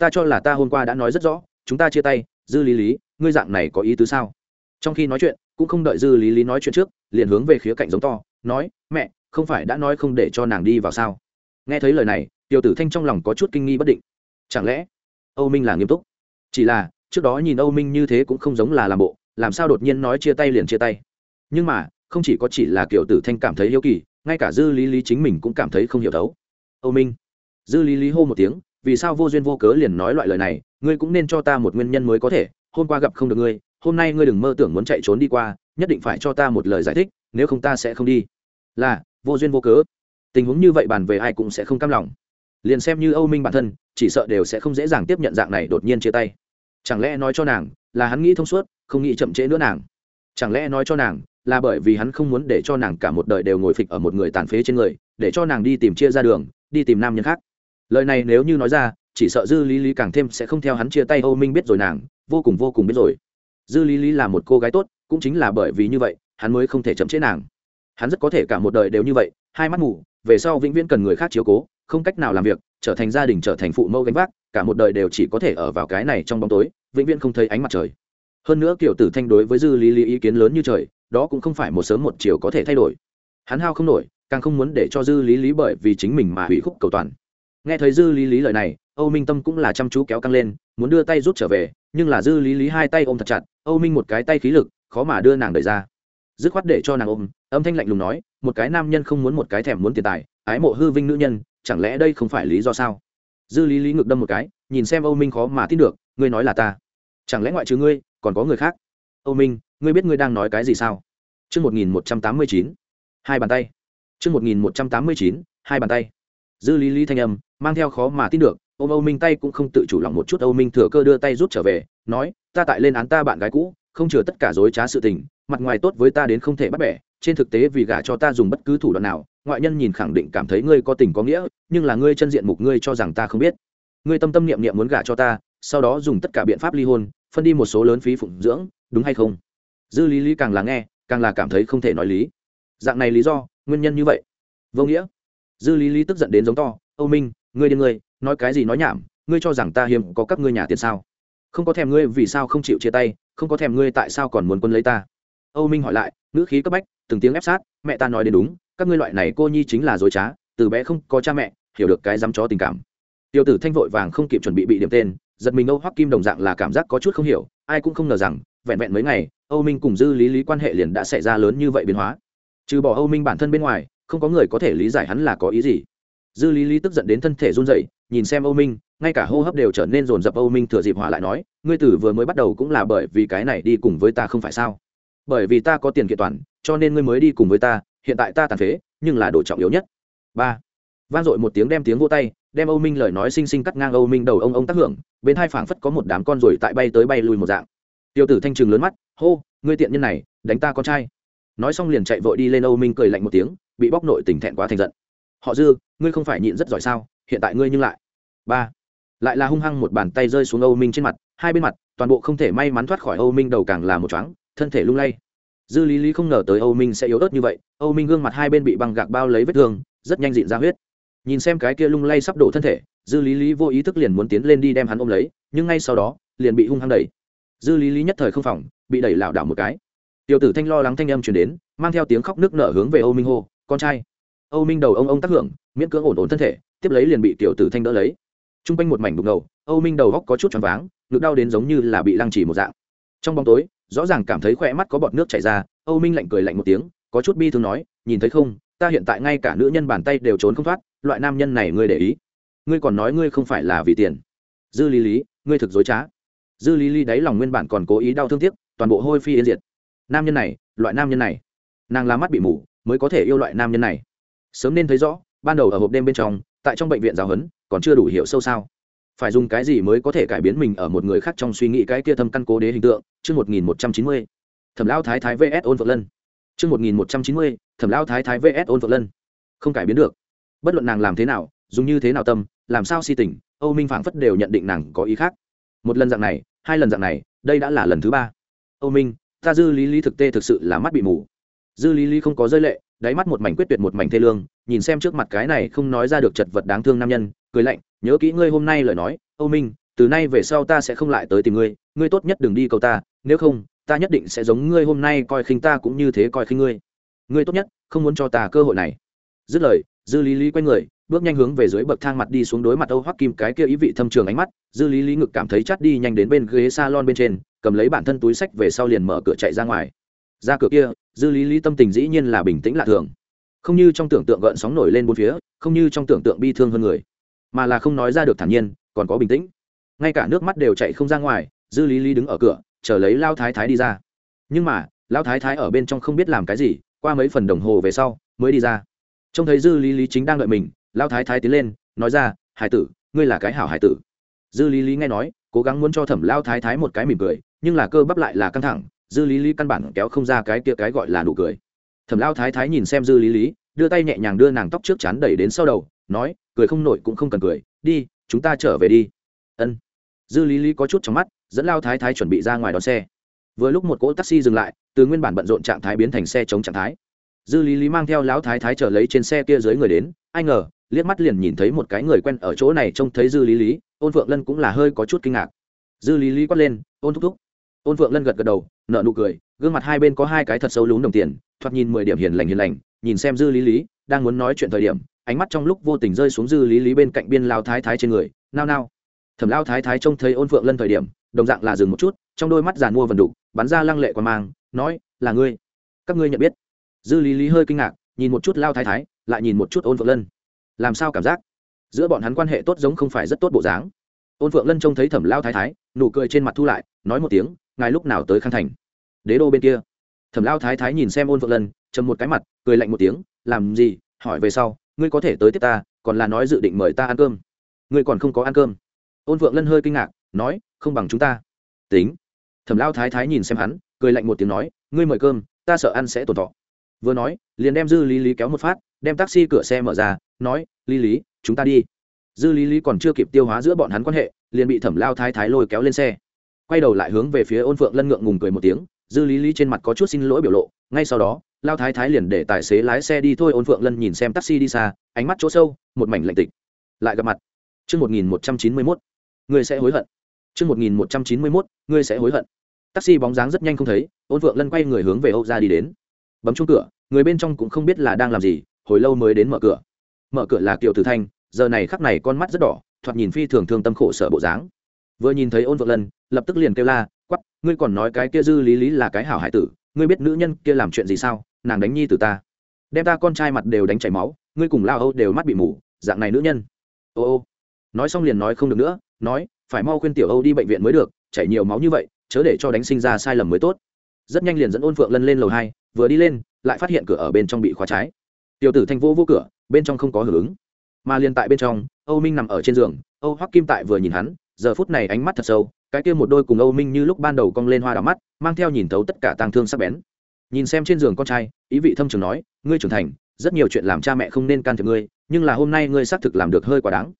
ta cho là ta hôm qua đã nói rất rõ, chúng ta chia tay, dư lý lý, ngươi dạng này có ý tứ sao? Trong khi nói chuyện, cũng không đợi dư lý lý nói chuyện trước, liền hướng về khía cạnh giống to, nói, mẹ, không phải đã nói không để cho nàng đi vào sao? Nghe thấy lời này tiểu tử thanh trong lòng có chút kinh nghi bất định. Chẳng lẽ âu minh là nghiêm túc? Chỉ là, trước đó nhìn âu minh như thế cũng không giống là làm bộ làm sao đột nhiên nói chia tay liền chia tay. Nhưng mà, không chỉ có chỉ là kiểu tử thanh cảm thấy hiếu kỳ, ngay cả dư lý lý chính mình cũng cảm thấy không hiểu thấu. Âu minh, dư lý lý hô một tiếng, vì sao vô duyên vô cớ liền nói loại lời này, ngươi cũng nên cho ta một nguyên nhân mới có thể, hôm qua gặp không được ngươi, hôm nay ngươi đừng mơ tưởng muốn chạy trốn đi qua, nhất định phải cho ta một lời giải thích, nếu không ta sẽ không đi. Là, vô duyên vô cớ. Tình huống như vậy bàn về ai cũng sẽ không cam lòng. Liền xem như âu minh bản thân, chỉ sợ đều sẽ không dễ dàng tiếp nhận dạng này đột nhiên chia tay. Chẳng lẽ nói cho nàng, là hắn nghĩ thông suốt không nghĩ chậm trễ nữa nàng. Chẳng lẽ nói cho nàng là bởi vì hắn không muốn để cho nàng cả một đời đều ngồi phịch ở một người tàn phế trên người, để cho nàng đi tìm chia ra đường, đi tìm nam nhân khác? Lời này nếu như nói ra, chỉ sợ dư lý lý càng thêm sẽ không theo hắn chia tay âu minh biết rồi nàng, vô cùng vô cùng biết rồi. Dư lý lý là một cô gái tốt, cũng chính là bởi vì như vậy, hắn mới không thể chậm chế nàng. Hắn rất có thể cả một đời đều như vậy, hai mắt ngủ về sau vĩnh viễn cần người khác chiếu cố, không cách nào làm việc, trở thành gia đình trở thành phụ mẫu gánh vác, cả một đời đều chỉ có thể ở vào cái này trong bóng tối, vĩnh viễn không thấy ánh mặt trời hơn nữa kiểu tử thanh đối với dư lý lý ý kiến lớn như trời, đó cũng không phải một sớm một chiều có thể thay đổi. Hắn hao không nổi, càng không muốn để cho dư lý lý bởi vì chính mình mà hủy khúc cầu toàn. Nghe thấy dư lý lý lời này, âu minh tâm cũng là chăm chú kéo căng lên, muốn đưa tay rút trở về, nhưng là dư lý lý hai tay ôm thật chặt, âu minh một cái tay khí lực, khó mà đưa nàng đẩy ra. Dứt khoát để cho nàng ôm, âm thanh lạnh lùng nói, một cái nam nhân không muốn một cái thèm muốn tiền tài, ái mộ hư vinh nữ nhân, chẳng lẽ đây không phải lý do sao? Dư lý lý ngực đâm một cái, nhìn xem âu minh khó mà tin được, ngươi nói là ta. Chẳng lẽ ngoại trừ ngươi còn có người khác âu minh ngươi biết ngươi đang nói cái gì sao Trước 1189, hai bàn tay. Trước 1189, hai bàn tay. Dư Lý Lý thanh âm, mang theo khó mà tin được, ôm Âu Minh tay cũng không tự chủ lòng một chút Âu Minh thừa cơ đưa tay rút trở về, nói, ta tại lên án ta bạn gái cũ, không chừa tất cả dối trá sự tình, mặt ngoài tốt với ta đến không thể bắt bẻ, trên thực tế vì gả cho ta dùng bất cứ thủ đoạn nào, ngoại nhân nhìn khẳng định cảm thấy ngươi có tình có nghĩa, nhưng là ngươi chân diện mục ngươi cho rằng ta không biết. Ngươi tâm tâm niệm niệm muốn gả cho ta, sau đó dùng tất cả biện pháp ly hôn, phân đi một số lớn phí phụng dưỡng, đúng hay không? Dư Lý Lý càng là nghe, càng là cảm thấy không thể nói lý. Dạng này lý do nguyên nhân như vậy. Vô nghĩa. Dư lý lý tức giận đến giống to âu minh ngươi đi ngươi nói cái gì nói nhảm ngươi cho rằng ta hiếm có các ngươi nhà tiền sao? Không có thèm ngươi vì sao không chịu chia tay không có thèm ngươi tại sao còn muốn quân lấy ta? Âu minh hỏi lại ngữ khí cấp bách từng tiếng ép sát mẹ ta nói đến đúng các ngươi loại này cô nhi chính là dối trá từ bé không có cha mẹ hiểu được cái dám chó tình cảm. Tiểu tử thanh vội vàng không kịp chuẩn bị bị điểm tên giật mình âu hoắc kim đồng dạng là cảm giác có chút không hiểu, ai cũng không ngờ rằng, vẹn vẹn mấy ngày, âu minh cùng dư lý lý quan hệ liền đã xảy ra lớn như vậy biến hóa. Trừ bỏ âu minh bản thân bên ngoài, không có người có thể lý giải hắn là có ý gì. Dư lý lý tức giận đến thân thể run dậy nhìn xem âu minh, ngay cả hô hấp đều trở nên rồn rập âu minh thừa dịp hỏa lại nói, ngươi tử vừa mới bắt đầu cũng là bởi vì cái này đi cùng với ta không phải sao? Bởi vì ta có tiền kiện toàn, cho nên ngươi mới đi cùng với ta, hiện tại ta tàn phế, nhưng là đồ trọng yếu nhất. Ba. Vang dội một tiếng đem tiếng vô tay đem âu minh lời nói xinh xinh cắt ngang âu minh đầu ông ông tác hưởng, bên hai phảng phất có một đám con rồi tại bay tới bay lui một dạng. Tiêu tử thanh trừng lớn mắt, hô, ngươi tiện nhân này, đánh ta con trai. Nói xong liền chạy vội đi lên âu minh cười lạnh một tiếng, bị bóc nội tình thẹn quá thành giận. Họ dư, ngươi không phải nhịn rất giỏi sao, hiện tại ngươi nhưng lại. Ba, lại là hung hăng một bàn tay rơi xuống âu minh trên mặt, hai bên mặt, toàn bộ không thể may mắn thoát khỏi âu minh đầu càng là một choáng, thân thể lung lay. Dư lý lý không ngờ tới âu minh sẽ yếu ớt như vậy, âu minh gương mặt hai bên bị băng gạc bao lấy vết thương, rất nhanh dịn ra huyết nhìn xem cái kia lung lay sắp đổ thân thể, dư lý lý vô ý thức liền muốn tiến lên đi đem hắn ôm lấy, nhưng ngay sau đó, liền bị hung hăng đẩy. Dư lý lý nhất thời không phòng, bị đẩy lảo đảo một cái. Tiểu tử thanh lo lắng thanh âm chuyển đến, mang theo tiếng khóc nước nở hướng về âu minh hô, con trai. Âu minh đầu ông ông tác hưởng, miễn cưỡng ổn ổn thân thể, tiếp lấy liền bị tiểu tử thanh đỡ lấy. T r u n g quanh một mảnh đục ngầu, âu minh đầu góc có chút choáng váng, ngực đau đến giống như là bị lăng trì một dạng. Trong bóng tối, rõ ràng cảm thấy khỏe mắt có bọt nước chảy ra, âu minh lạnh cười lạnh một tiếng, có chút bi thương nói, nhìn thấy không, ta hiện tại ngay cả nữ nhân bàn tay đều trốn không thoát loại nam nhân này ngươi để ý. Ngươi còn nói ngươi không phải là vì tiền. Dư lý lý, ngươi thực dối trá. Dư lý lý đáy lòng nguyên bản còn cố ý đau thương tiếc, toàn bộ hôi phi yên diệt. Nam nhân này, loại nam nhân này. Nàng la mắt bị mù, mới có thể yêu loại nam nhân này. Sớm nên thấy rõ, ban đầu ở hộp đêm bên trong, tại trong bệnh viện giáo huấn, còn chưa đủ hiểu sâu sao. Phải dùng cái gì mới có thể cải biến mình ở một người khác trong suy nghĩ cái kia thâm căn cố đế hình tượng? Chương một nghìn một trăm chín mươi, thẩm lao thái thái vs ôn vợ lân. Chương một nghìn một trăm chín mươi, thẩm lao thái thái vs ôn vợ lân. Không cải biến được bất luận nàng làm thế nào, dùng như thế nào tâm, làm sao si tình, âu minh phảng phất đều nhận định nàng có ý khác. Một lần dạng này, hai lần dạng này, đây đã là lần thứ ba. Âu minh, ta dư lý lý thực tê thực sự là mắt bị mù. Dư lý lý không có rơi lệ, đáy mắt một mảnh quyết tuyệt một mảnh thê lương, nhìn xem trước mặt cái này không nói ra được chật vật đáng thương nam nhân, cười lạnh, nhớ kỹ ngươi hôm nay lời nói, âu minh, từ nay về sau ta sẽ không lại tới tìm ngươi ngươi tốt nhất đừng đi cầu ta, nếu không, ta nhất định sẽ giống ngươi hôm nay coi khinh ta cũng như thế coi khinh ngươi. Ngươi tốt nhất, không muốn cho ta cơ hội này. Dứt lời dư lý lý quay người, bước nhanh hướng về dưới bậc thang mặt đi xuống đối mặt âu hoắc kim cái kia ý vị thâm trường ánh mắt, dư lý lý ngực cảm thấy chắt đi nhanh đến bên ghế salon bên trên, cầm lấy bản thân túi sách về sau liền mở cửa chạy ra ngoài. Ra cửa kia, dư lý lý tâm tình dĩ nhiên là bình tĩnh lạ thường. Không như trong tưởng tượng gợn sóng nổi lên bốn phía, không như trong tưởng tượng bi thương hơn người, mà là không nói ra được thản nhiên, còn có bình tĩnh. Ngay cả nước mắt đều chạy không ra ngoài, dư lý lý đứng ở cửa, chờ lấy lao thái thái đi ra. Nhưng mà, lao thái thái ở bên trong không biết làm cái gì, qua mấy phần đồng hồ về sau, mới đi ra trông thấy dư lý lý chính đang đợi mình lao thái thái tiến lên, nói ra, hải tử, ngươi là cái hảo hải tử. Dư lý lý nghe nói, cố gắng muốn cho thẩm lao thái thái một cái mỉm cười, nhưng là cơ bắp lại là căng thẳng, dư lý lý căn bản kéo không ra cái kia cái gọi là nụ cười. Thẩm lao thái thái nhìn xem dư lý lý, đưa tay nhẹ nhàng đưa nàng tóc trước chán đẩy đến sau đầu, nói, cười không nổi cũng không cần cười, đi, chúng ta trở về đi. Ân. Dư lý lý có chút trong mắt, dẫn lao thái thái chuẩn bị ra ngoài đón xe. Vừa lúc một cỗ taxi dừng lại, từ nguyên bản bận rộn trạng thái biến thành xe chống trạng thái dư lý lý mang theo lão thái thái trở lấy trên xe kia dưới người đến, ai ngờ, liếc mắt liền nhìn thấy một cái người quen ở chỗ này trông thấy dư lý lý, ôn phượng lân cũng là hơi có chút kinh ngạc. Dư lý lý quát lên, ôn thúc thúc. Ôn phượng lân gật gật đầu nợ nụ cười, gương mặt hai bên có hai cái thật sâu lún đồng tiền, thoạt nhìn mười điểm hiền lành hiền lành, nhìn xem dư lý lý, đang muốn nói chuyện thời điểm, ánh mắt trong lúc vô tình rơi xuống dư lý lý bên cạnh biên lao thái thái trên người, nao nao. Thẩm lao thái thái trông thấy ôn phượng lân thời điểm, đồng dạng là dừng một chút, trong đôi mắt giàn mua vần đục, bắn ra lăng lệ qua mang, nói, là ngươi. Các ngươi nhận biết dư lý lý hơi kinh ngạc, nhìn một chút lao thái thái, lại nhìn một chút ôn phượng lân. Làm sao cảm giác? Giữa bọn hắn quan hệ tốt giống không phải rất tốt bộ dáng. Ôn phượng lân trông thấy thẩm lao thái thái, nụ cười trên mặt thu lại, nói một tiếng, ngài lúc nào tới khang thành? Đế đô bên kia. Thẩm lao thái thái nhìn xem ôn phượng lân, chầm một cái mặt, cười lạnh một tiếng, làm gì? Hỏi về sau, ngươi có thể tới tiếp ta, còn là nói dự định mời ta ăn cơm. Ngươi còn không có ăn cơm. Ôn phượng lân hơi kinh ngạc, nói, không bằng chúng ta. Tính. Thẩm lao thái thái nhìn xem hắn, cười lạnh một tiếng nói, ngươi mời cơm, ta sợ ăn sẽ tổn thọ vừa nói liền đem dư lý lý kéo một phát đem taxi cửa xe mở ra nói lý lý chúng ta đi dư lý lý còn chưa kịp tiêu hóa giữa bọn hắn quan hệ liền bị thẩm lao thái thái lôi kéo lên xe quay đầu lại hướng về phía ôn phượng lân ngượng ngùng cười một tiếng dư lý lý trên mặt có chút xin lỗi biểu lộ ngay sau đó lao thái thái liền để tài xế lái xe đi thôi ôn phượng lân nhìn xem taxi đi xa ánh mắt chỗ sâu một mảnh lạnh tịch lại gặp mặt Trước 1191, người sẽ hối hận. Trước 1191, người sẽ hối hận. Taxi bóng dáng rất nhanh không thấy, Ôn Vượng Lân quay người hướng về Âu gia đi đến. Bấm chuông cửa, người bên trong cũng không biết là đang làm gì, hồi lâu mới đến mở cửa. Mở cửa là Kiều Tử Thanh, giờ này khắc này con mắt rất đỏ, thoạt nhìn phi thường thương tâm khổ sở bộ dáng. Vừa nhìn thấy Ôn Vượng Lân, lập tức liền kêu la, quắp ngươi còn nói cái kia dư lý lý là cái hảo hải tử, ngươi biết nữ nhân kia làm chuyện gì sao? Nàng đánh nhi tử ta, đem ta con trai mặt đều đánh chảy máu, ngươi cùng lao Âu đều mắt bị mù, dạng này nữ nhân." Ô ô. Nói xong liền nói không được nữa, nói, phải mau khuyên tiểu Âu đi bệnh viện mới được, chảy nhiều máu như vậy, chớ để cho đánh sinh ra sai lầm mới tốt rất nhanh liền dẫn ôn phượng lân lên lầu hai vừa đi lên, lại phát hiện cửa ở bên trong bị khóa trái. Tiểu tử thanh vô vô cửa, bên trong không có hưởng ứng. Mà liền tại bên trong, âu minh nằm ở trên giường, âu hoắc kim tại vừa nhìn hắn, giờ phút này ánh mắt thật sâu, cái kia một đôi cùng âu minh như lúc ban đầu cong lên hoa đỏ mắt, mang theo nhìn thấu tất cả tang thương sắc bén. Nhìn xem trên giường con trai, ý vị thâm trường nói, ngươi trưởng thành, rất nhiều chuyện làm cha mẹ không nên can thiệp ngươi, nhưng là hôm nay ngươi xác thực làm được hơi quá đáng.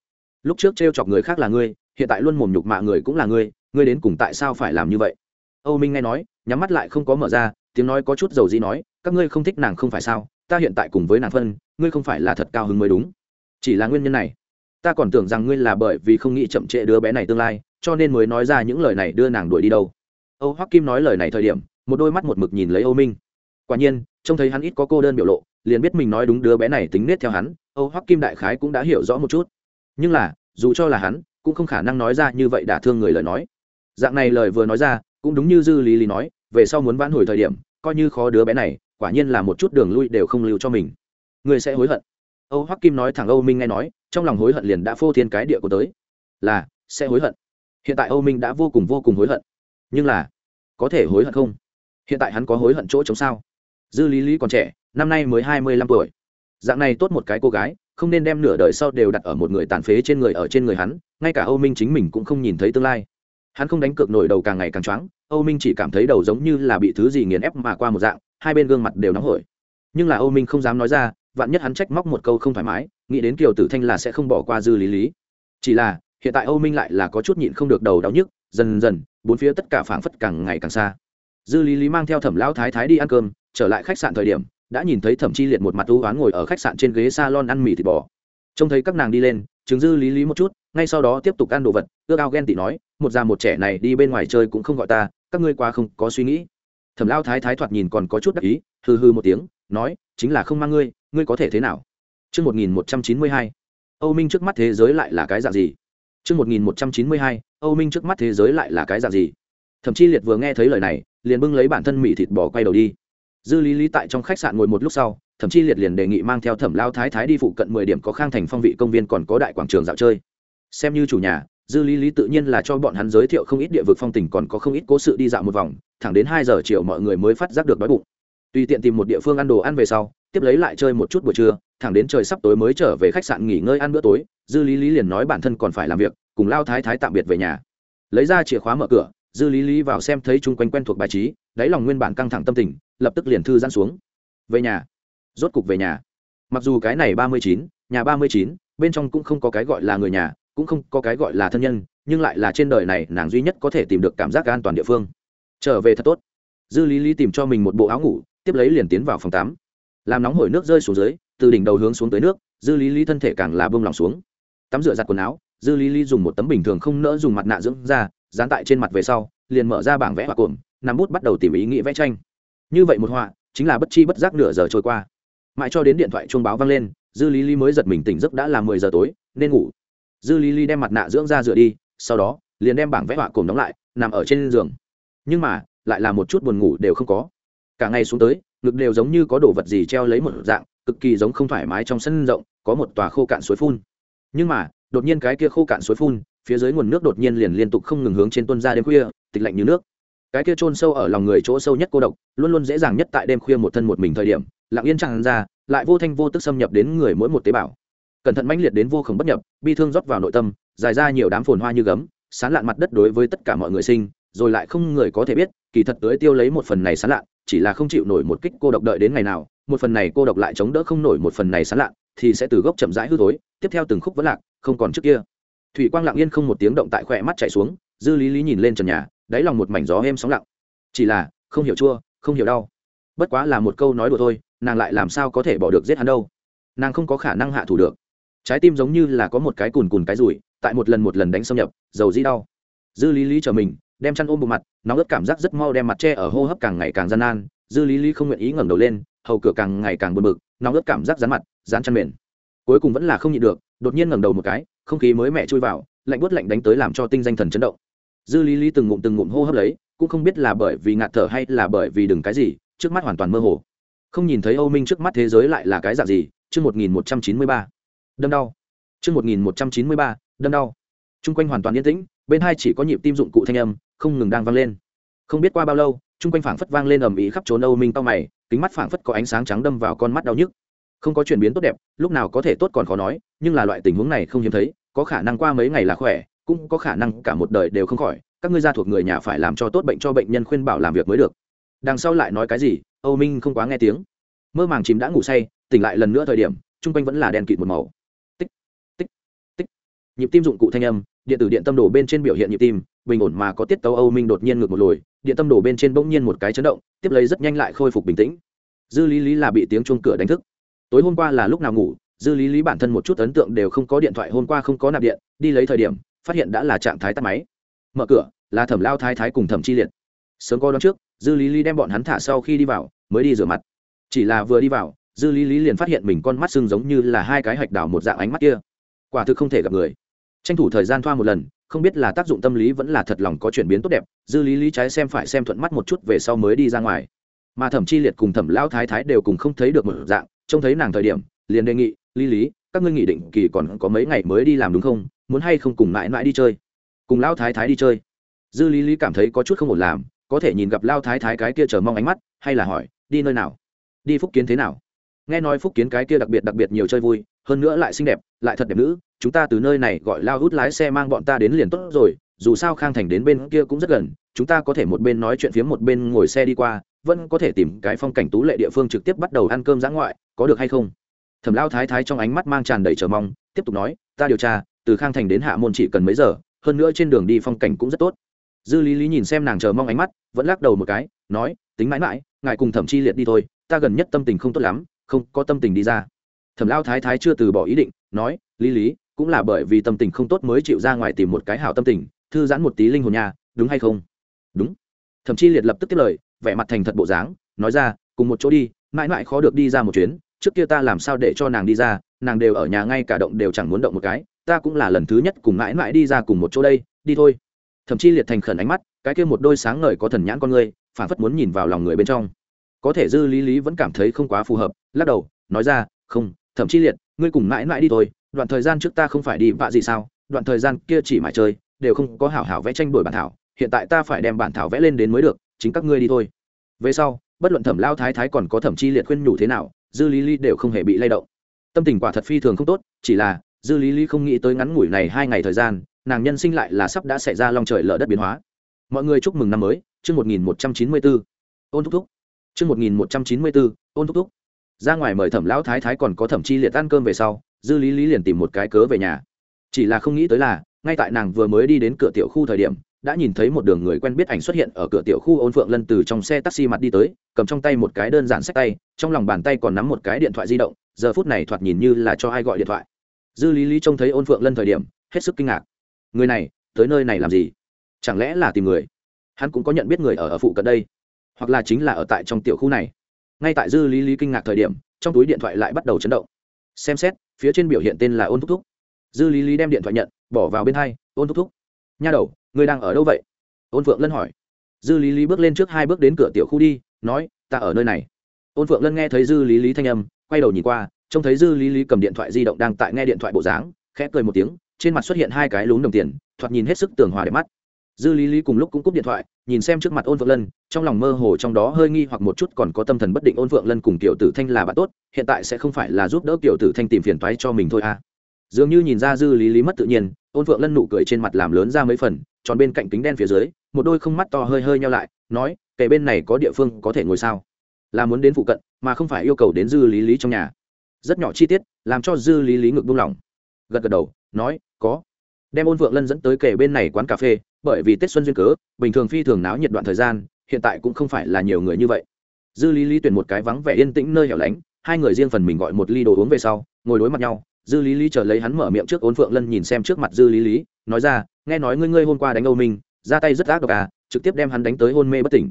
Lúc trước t chọc người khác là ngươi, hiện tại luôn mồm nhục mạ người cũng là ngươi ngươi đến cùng tại sao phải làm như vậy? Âu minh nghe nói, nhắm mắt lại không có mở ra tiếng nói có chút dầu dĩ nói, các ngươi không thích nàng không phải sao? Ta hiện tại cùng với nàng phân, ngươi không phải là thật cao hứng mới đúng. Chỉ là nguyên nhân này. Ta còn tưởng rằng ngươi là bởi vì không nghĩ chậm trễ đứa bé này tương lai, cho nên mới nói ra những lời này đưa nàng đuổi đi đâu. Âu hoắc kim nói lời này thời điểm, một đôi mắt một mực nhìn lấy âu minh. Quả nhiên, trông thấy hắn ít có cô đơn biểu lộ, liền biết mình nói đúng đứa bé này tính nết theo hắn, âu hoắc kim đại khái cũng đã hiểu rõ một chút. Nhưng là, dù cho là hắn, cũng không khả năng nói ra như vậy đả thương người lời nói. Dạng này lời vừa nói ra, cũng đúng như dư lý lý nói về sau muốn vãn hồi thời điểm, coi như khó đứa bé này, quả nhiên là một chút đường lui đều không lưu cho mình. Người sẽ hối hận. Âu hoắc kim nói thẳng âu minh nghe nói, trong lòng hối hận liền đã phô thiên cái địa của tới. Là, sẽ hối hận. Hiện tại âu minh đã vô cùng vô cùng hối hận. Nhưng là, có thể hối hận không? Hiện tại hắn có hối hận chỗ chống sao? Dư lý lý còn trẻ, năm nay mới hai mươi lăm tuổi. Dạng này tốt một cái cô gái, không nên đem nửa đời sau đều đặt ở một người tàn phế trên người ở trên người hắn, ngay cả âu minh chính mình cũng không nhìn thấy tương lai. Hắn không đánh cược nổi đầu càng ngày càng choáng âu minh chỉ cảm thấy đầu giống như là bị thứ gì nghiền ép mà qua một dạng, hai bên gương mặt đều nóng hổi. Nhưng là âu minh không dám nói ra, vạn nhất hắn trách móc một câu không thoải mái, nghĩ đến kiều tử thanh là sẽ không bỏ qua dư lý lý. Chỉ là, hiện tại âu minh lại là có chút nhịn không được đầu đau nhức, dần dần, bốn phía tất cả phảng phất càng ngày càng xa. Dư lý lý mang theo thẩm lão thái thái đi ăn cơm, trở lại khách sạn thời điểm, đã nhìn thấy thẩm chi liệt một mặt u oán ngồi ở khách sạn trên ghế salon ăn mì thịt bò. Trông thấy các nàng đi lên, chứng dư lý lý một chút, ngay sau đó tiếp tục ăn đồ vật, ước ao ghen tị nói, một già một trẻ này đi bên ngoài chơi cũng không gọi ta các ngươi qua không có suy nghĩ thẩm lao thái thái thoạt nhìn còn có chút đắc ý hư hư một tiếng nói chính là không mang ngươi ngươi có thể thế nào Trước 1192, Âu Minh trước mắt thế giới lại là cái dạng gì? Trước 1192, Âu Minh trước mắt thế giới lại là cái dạng gì? Thẩm Chi Liệt vừa nghe thấy lời này, liền bưng lấy bản thân mì thịt bò quay đầu đi. Dư Lý Lý tại trong khách sạn ngồi một lúc sau, Thẩm Chi Liệt liền đề nghị mang theo Thẩm Lao Thái Thái đi phụ cận mười điểm có khang thành phong vị công viên còn có đại quảng trường dạo chơi. Xem như chủ nhà, Dư Lý Lý tự nhiên là cho bọn hắn giới thiệu không ít địa vực phong tình còn có không ít cố sự đi dạo một vòng, thẳng đến hai giờ chiều mọi người mới phát giác được đói bụng. Tùy tiện tìm một địa phương ăn đồ ăn về sau, tiếp lấy lại chơi một chút buổi trưa, thẳng đến trời sắp tối mới trở về khách sạn nghỉ ngơi ăn bữa tối, Dư Lý Lý liền nói bản thân còn phải làm việc, cùng Lao Thái Thái tạm biệt về nhà. Lấy ra chìa khóa mở cửa, Dư Lý Lý vào xem thấy chung quanh quen thuộc bài trí, đáy lòng nguyên bản căng thẳng tâm tình, lập tức liền thư giãn xuống. Về nhà, rốt cục về nhà. Mặc dù cái này ba mươi chín, nhà ba mươi chín, bên trong cũng không có cái gọi là người nhà, cũng không có cái gọi là thân nhân, nhưng lại là trên đời này nàng duy nhất có thể tìm được cảm giác an toàn địa phương. Trở về thật tốt. Dư lý lý tìm cho mình một bộ áo ngủ tiếp lấy liền tiến vào phòng tắm. Làm nóng hổi nước rơi xuống dưới từ đỉnh đầu hướng xuống tới nước dư lý lý thân thể càng là bông lòng xuống. Tắm rửa giặt quần áo dư lý lý dùng một tấm bình thường không nỡ dùng mặt nạ dưỡng ra dán tại trên mặt về sau liền mở ra bảng vẽ họa cuộn nằm bút bắt đầu tìm ý nghĩ vẽ tranh. Như vậy một họa chính là bất chi bất giác nửa giờ trôi qua. Mãi cho đến điện thoại chuông báo vang lên dư lý lý mới giật mình tỉnh giấc đã là mười giờ tối nên ngủ dư lý lý đem mặt nạ dưỡng ra rửa đi, sau đó, liền đem bảng vẽ họa cồn đóng lại, nằm ở trên giường. Nhưng mà, lại là một chút buồn ngủ đều không có. Cả ngày xuống tới, ngực đều giống như có đồ vật gì treo lấy một dạng, cực kỳ giống không thoải mái trong sân rộng, có một tòa khô cạn suối phun. Nhưng mà, đột nhiên cái kia khô cạn suối phun, phía dưới nguồn nước đột nhiên liền liên tục không ngừng hướng trên tuân ra đêm khuya, tịch lạnh như nước. Cái kia chôn sâu ở lòng người chỗ sâu nhất cô độc, luôn luôn dễ dàng nhất tại đêm khuya một thân một mình thời điểm, lặng yên tràn ra, lại vô thanh vô tức xâm nhập đến người mỗi một tế bào cẩn thận mãnh liệt đến vô khổng bất nhập bi thương rót vào nội tâm dài ra nhiều đám phồn hoa như gấm sán lạn mặt đất đối với tất cả mọi người sinh rồi lại không người có thể biết kỳ thật tới tiêu lấy một phần này sán lạn, chỉ là không chịu nổi một kích cô độc đợi đến ngày nào một phần này cô độc lại chống đỡ không nổi một phần này sán lạn, thì sẽ từ gốc chậm rãi hư tối tiếp theo từng khúc vẫn lạc không còn trước kia. Thủy quang lặng yên không một tiếng động tại khỏe mắt chạy xuống dư lý lý nhìn lên trần nhà đáy lòng một mảnh gió êm sóng lặng. Chỉ là không hiểu chua không hiểu đau. Bất quá là một câu nói đùa thôi nàng lại làm sao có thể bỏ được giết hắn đâu? Nàng không có khả năng hạ thủ được trái tim giống như là có một cái cùn cùn cái rủi, tại một lần một lần đánh xâm nhập, dầu dĩ đau. Dư lý lý chờ mình, đem chăn ôm bộ mặt, nóng ớt cảm giác rất mau đem mặt che ở hô hấp càng ngày càng gian nan. Dư lý lý không nguyện ý ngẩng đầu lên, hầu cửa càng ngày càng buồn bực, nóng ớt cảm giác dán mặt, dán chăn mềm. cuối cùng vẫn là không nhịn được, đột nhiên ngẩng đầu một cái, không khí mới mẹ chui vào, lạnh buốt lạnh đánh tới làm cho tinh danh thần chấn động. Dư lý lý từng ngụm từng ngụm hô hấp lấy, cũng không biết là bởi vì ngạt thở hay là bởi vì đừng cái gì, trước mắt hoàn toàn mơ hồ. Không nhìn thấy âu minh trước mắt thế giới lại là cái dạng gì, chương một nghìn một trăm chín mươi ba đâm đau. Chương một nghìn một trăm chín mươi ba, đâm đau. T r u n g quanh hoàn toàn yên tĩnh, bên hai chỉ có nhịp tim dụng cụ thanh âm, không ngừng đang vang lên. Không biết qua bao lâu chung quanh phảng phất vang lên ầm ĩ khắp trốn âu minh tao mày, kính mắt phảng phất có ánh sáng trắng đâm vào con mắt đau nhức. Không có chuyển biến tốt đẹp, lúc nào có thể tốt còn khó nói, nhưng là loại tình huống này không hiếm thấy, có khả năng qua mấy ngày là khỏe, cũng có khả năng cả một đời đều không khỏi, các ngươi gia thuộc người nhà phải làm cho tốt bệnh cho bệnh nhân khuyên bảo làm việc mới được. Đằng sau lại nói cái gì, âu minh không quá nghe tiếng. Mơ màng chìm đã ngủ say, tỉnh lại lần nữa thời điểm chung quanh vẫn là đèn kịt một màu nhịp tim dụng cụ thanh âm, điện tử điện tâm đồ bên trên biểu hiện nhịp tim, bình ổn mà có tiết tấu âu minh đột nhiên ngược một lồi, điện tâm đồ bên trên bỗng nhiên một cái chấn động, tiếp lấy rất nhanh lại khôi phục bình tĩnh. Dư lý lý là bị tiếng chuông cửa đánh thức. Tối hôm qua là lúc nào ngủ, dư lý lý bản thân một chút ấn tượng đều không có điện thoại, hôm qua không có nạp điện, đi lấy thời điểm, phát hiện đã là trạng thái tắt máy. Mở cửa, là thẩm lao thái thái cùng thẩm chi liệt. Sớm có đón trước, dư lý lý đem bọn hắn thả sau khi đi vào, mới đi rửa mặt. Chỉ là vừa đi vào, dư lý lý liền phát hiện mình con mắt sưng giống như là hai cái hạch đảo một dạng ánh mắt kia. Quả thực không thể gặp người tranh thủ thời gian thoa một lần, không biết là tác dụng tâm lý vẫn là thật lòng có chuyển biến tốt đẹp, dư lý lý trái xem phải xem thuận mắt một chút về sau mới đi ra ngoài. Mà thẩm chi liệt cùng thẩm lão thái thái đều cùng không thấy được một dạng, trông thấy nàng thời điểm, liền đề nghị, lý lý, các ngươi nghị định kỳ còn có mấy ngày mới đi làm đúng không? Muốn hay không cùng mãi mãi đi chơi? Cùng lão thái thái đi chơi. Dư lý lý cảm thấy có chút không ổn làm, có thể nhìn gặp lao thái thái cái kia chờ mong ánh mắt, hay là hỏi, đi nơi nào? Đi phúc kiến thế nào? Nghe nói phúc kiến cái kia đặc biệt đặc biệt nhiều chơi vui hơn nữa lại xinh đẹp, lại thật đẹp nữ, chúng ta từ nơi này gọi lao hút lái xe mang bọn ta đến liền tốt rồi, dù sao khang thành đến bên kia cũng rất gần, chúng ta có thể một bên nói chuyện phía một bên ngồi xe đi qua, vẫn có thể tìm cái phong cảnh tú lệ địa phương trực tiếp bắt đầu ăn cơm giã ngoại, có được hay không? Thẩm lao thái thái trong ánh mắt mang tràn đầy chờ mong, tiếp tục nói, ta điều tra, từ khang thành đến hạ môn chỉ cần mấy giờ, hơn nữa trên đường đi phong cảnh cũng rất tốt. Dư lý lý nhìn xem nàng chờ mong ánh mắt, vẫn lắc đầu một cái, nói, tính mãi mãi, ngài cùng thẩm chi liệt đi thôi, ta gần nhất tâm tình không tốt lắm, không có tâm tình đi ra thẩm lao thái thái chưa từ bỏ ý định, nói, lý lý, cũng là bởi vì tâm tình không tốt mới chịu ra ngoài tìm một cái hảo tâm tình, thư giãn một tí linh hồn nhà đúng hay không? Đúng. Thậm chí liệt lập tức tiếp lời, vẻ mặt thành thật bộ dáng, nói ra, cùng một chỗ đi, mãi mãi khó được đi ra một chuyến, trước kia ta làm sao để cho nàng đi ra, nàng đều ở nhà ngay cả động đều chẳng muốn động một cái, ta cũng là lần thứ nhất cùng mãi mãi đi ra cùng một chỗ đây, đi thôi. Thậm chí liệt thành khẩn ánh mắt, cái kia một đôi sáng ngời có thần nhãn con người phản phất muốn nhìn vào lòng người bên trong. Có thể dư lý lý vẫn cảm thấy không quá phù hợp, lắc đầu, nói ra, không thậm chí liệt, ngươi cùng mãi mãi đi thôi, đoạn thời gian trước ta không phải đi vạ gì sao, đoạn thời gian kia chỉ mãi chơi, đều không có hảo hảo vẽ tranh đổi bản thảo, hiện tại ta phải đem bản thảo vẽ lên đến mới được, chính các ngươi đi thôi. Về sau, bất luận thẩm lao thái thái còn có thẩm chi liệt khuyên nhủ thế nào, dư lý lý đều không hề bị lay động. Tâm tình quả thật phi thường không tốt, chỉ là, dư lý lý không nghĩ tới ngắn ngủi này hai ngày thời gian, nàng nhân sinh lại là sắp đã xảy ra long trời lở đất biến hóa. Mọi người chúc mừng năm mới, chương một nghìn một trăm chín mươi bốn ôn thúc thúc. Chương một nghìn một trăm chín mươi bốn ôn thúc thúc ra ngoài mời thẩm lão thái thái còn có thẩm chi liệt ăn cơm về sau, dư lý lý liền tìm một cái cớ về nhà. Chỉ là không nghĩ tới là, ngay tại nàng vừa mới đi đến cửa tiểu khu thời điểm, đã nhìn thấy một đường người quen biết ảnh xuất hiện ở cửa tiểu khu ôn phượng lân từ trong xe taxi mặt đi tới, cầm trong tay một cái đơn giản sách tay, trong lòng bàn tay còn nắm một cái điện thoại di động, giờ phút này thoạt nhìn như là cho ai gọi điện thoại. Dư lý lý trông thấy ôn phượng lân thời điểm, hết sức kinh ngạc. Người này, tới nơi này làm gì? Chẳng lẽ là tìm người? Hắn cũng có nhận biết người ở ở phụ cận đây, hoặc là chính là ở tại trong tiểu khu này ngay tại dư lý lý kinh ngạc thời điểm, trong túi điện thoại lại bắt đầu chấn động. Xem xét, phía trên biểu hiện tên là ôn thúc thúc. Dư lý lý đem điện thoại nhận, bỏ vào bên hai, ôn thúc thúc, nha đầu, người đang ở đâu vậy? Ôn phượng lân hỏi. Dư lý lý bước lên trước hai bước đến cửa tiểu khu đi, nói, ta ở nơi này. Ôn phượng lân nghe thấy dư lý lý thanh âm, quay đầu nhìn qua, trông thấy dư lý lý cầm điện thoại di động đang tại nghe điện thoại bộ dáng, khẽ cười một tiếng, trên mặt xuất hiện hai cái lún đồng tiền, thoạt nhìn hết sức tường hòa đẹp mắt dư lý lý cùng lúc cũng cúp điện thoại, nhìn xem trước mặt ôn phượng lân, trong lòng mơ hồ trong đó hơi nghi hoặc một chút còn có tâm thần bất định ôn phượng lân cùng tiểu tử thanh là bạn tốt, hiện tại sẽ không phải là giúp đỡ tiểu tử thanh tìm phiền toái cho mình thôi à. Dường như nhìn ra dư lý lý mất tự nhiên, ôn phượng lân nụ cười trên mặt làm lớn ra mấy phần, tròn bên cạnh kính đen phía dưới, một đôi không mắt to hơi hơi nhau lại, nói kể bên này có địa phương có thể ngồi sao? Là muốn đến phụ cận, mà không phải yêu cầu đến dư lý lý trong nhà. Rất nhỏ chi tiết, làm cho dư lý lý ngực buông lỏng. Gật gật đầu, nói, có đem ôn vượng lân dẫn tới kể bên này quán cà phê, bởi vì tết xuân duyên cớ, bình thường phi thường náo nhiệt đoạn thời gian, hiện tại cũng không phải là nhiều người như vậy. Dư lý lý tuyển một cái vắng vẻ yên tĩnh nơi hẻo lánh, hai người riêng phần mình gọi một ly đồ uống về sau, ngồi đối mặt nhau. Dư lý lý chờ lấy hắn mở miệng trước ôn phượng lân nhìn xem trước mặt dư lý lý, nói ra, nghe nói ngươi ngươi hôm qua đánh âu minh, ra tay rất ác độc à trực tiếp đem hắn đánh tới hôn mê bất tỉnh.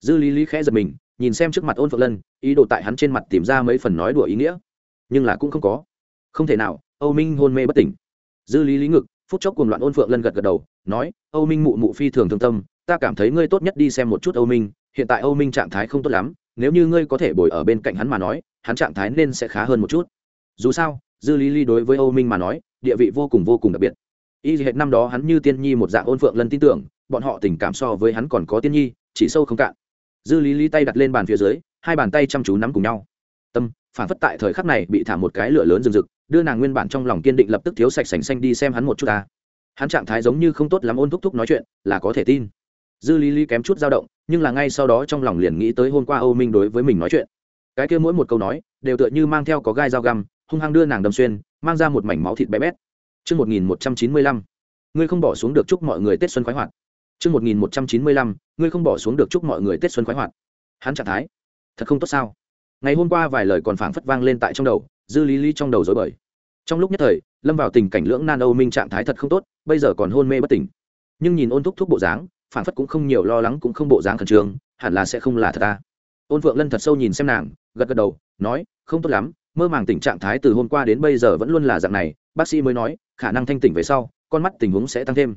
Dư lý lý khẽ giật mình, nhìn xem trước mặt ôn phượng lân, ý đồ tại hắn trên mặt tìm ra mấy phần nói đùa ý nghĩa. Nhưng là cũng không có. Không thể nào, âu minh hôn mê bất tỉnh. Dư lý lý ngực phút chốc cùng loạn ôn phượng lân gật gật đầu, nói, âu minh mụ mụ phi thường thương tâm, ta cảm thấy ngươi tốt nhất đi xem một chút âu minh, hiện tại âu minh trạng thái không tốt lắm, nếu như ngươi có thể bồi ở bên cạnh hắn mà nói, hắn trạng thái nên sẽ khá hơn một chút. Dù sao, dư lý lý đối với âu minh mà nói, địa vị vô cùng vô cùng đặc biệt. Y hệt năm đó hắn như tiên nhi một dạng ôn phượng lân tin tưởng, bọn họ tình cảm so với hắn còn có tiên nhi, chỉ sâu không cạn. Dư lý lý tay đặt lên bàn phía dưới, hai bàn tay chăm chú nắm cùng nhau. Tâm, phản phất tại thời khắc này bị thả một cái lửa lớn rừng rực đưa nàng nguyên bản trong lòng kiên định lập tức thiếu sạch sành xanh đi xem hắn một chút ta hắn trạng thái giống như không tốt lắm ôn thúc thúc nói chuyện là có thể tin dư lý lý kém chút dao động nhưng là ngay sau đó trong lòng liền nghĩ tới hôm qua âu minh đối với mình nói chuyện cái kia mỗi một câu nói đều tựa như mang theo có gai dao găm hung hăng đưa nàng đâm xuyên mang ra một mảnh máu thịt bé bét Trước 1195, ngươi không bỏ xuống được chúc mọi người Tết xuân khoái hoạt. Trước 1195, ngươi không bỏ xuống được chúc mọi người Tết xuân khoái hoạt. Hắn trạng thái, thật không tốt sao? Ngày hôm qua vài lời còn phảng phất vang lên tại trong đầu, dư lý lý trong đầu rối bời. Trong lúc nhất thời, lâm vào tình cảnh lưỡng nan Âu Minh trạng thái thật không tốt, bây giờ còn hôn mê bất tỉnh. Nhưng nhìn ôn thúc thúc bộ dáng, phảng phất cũng không nhiều lo lắng cũng không bộ dáng khẩn trương, hẳn là sẽ không là thật ta. Ôn Phượng Lân thật sâu nhìn xem nàng, gật gật đầu, nói, không tốt lắm, mơ màng tình trạng thái từ hôm qua đến bây giờ vẫn luôn là dạng này bác sĩ mới nói khả năng thanh tỉnh về sau con mắt tình huống sẽ tăng thêm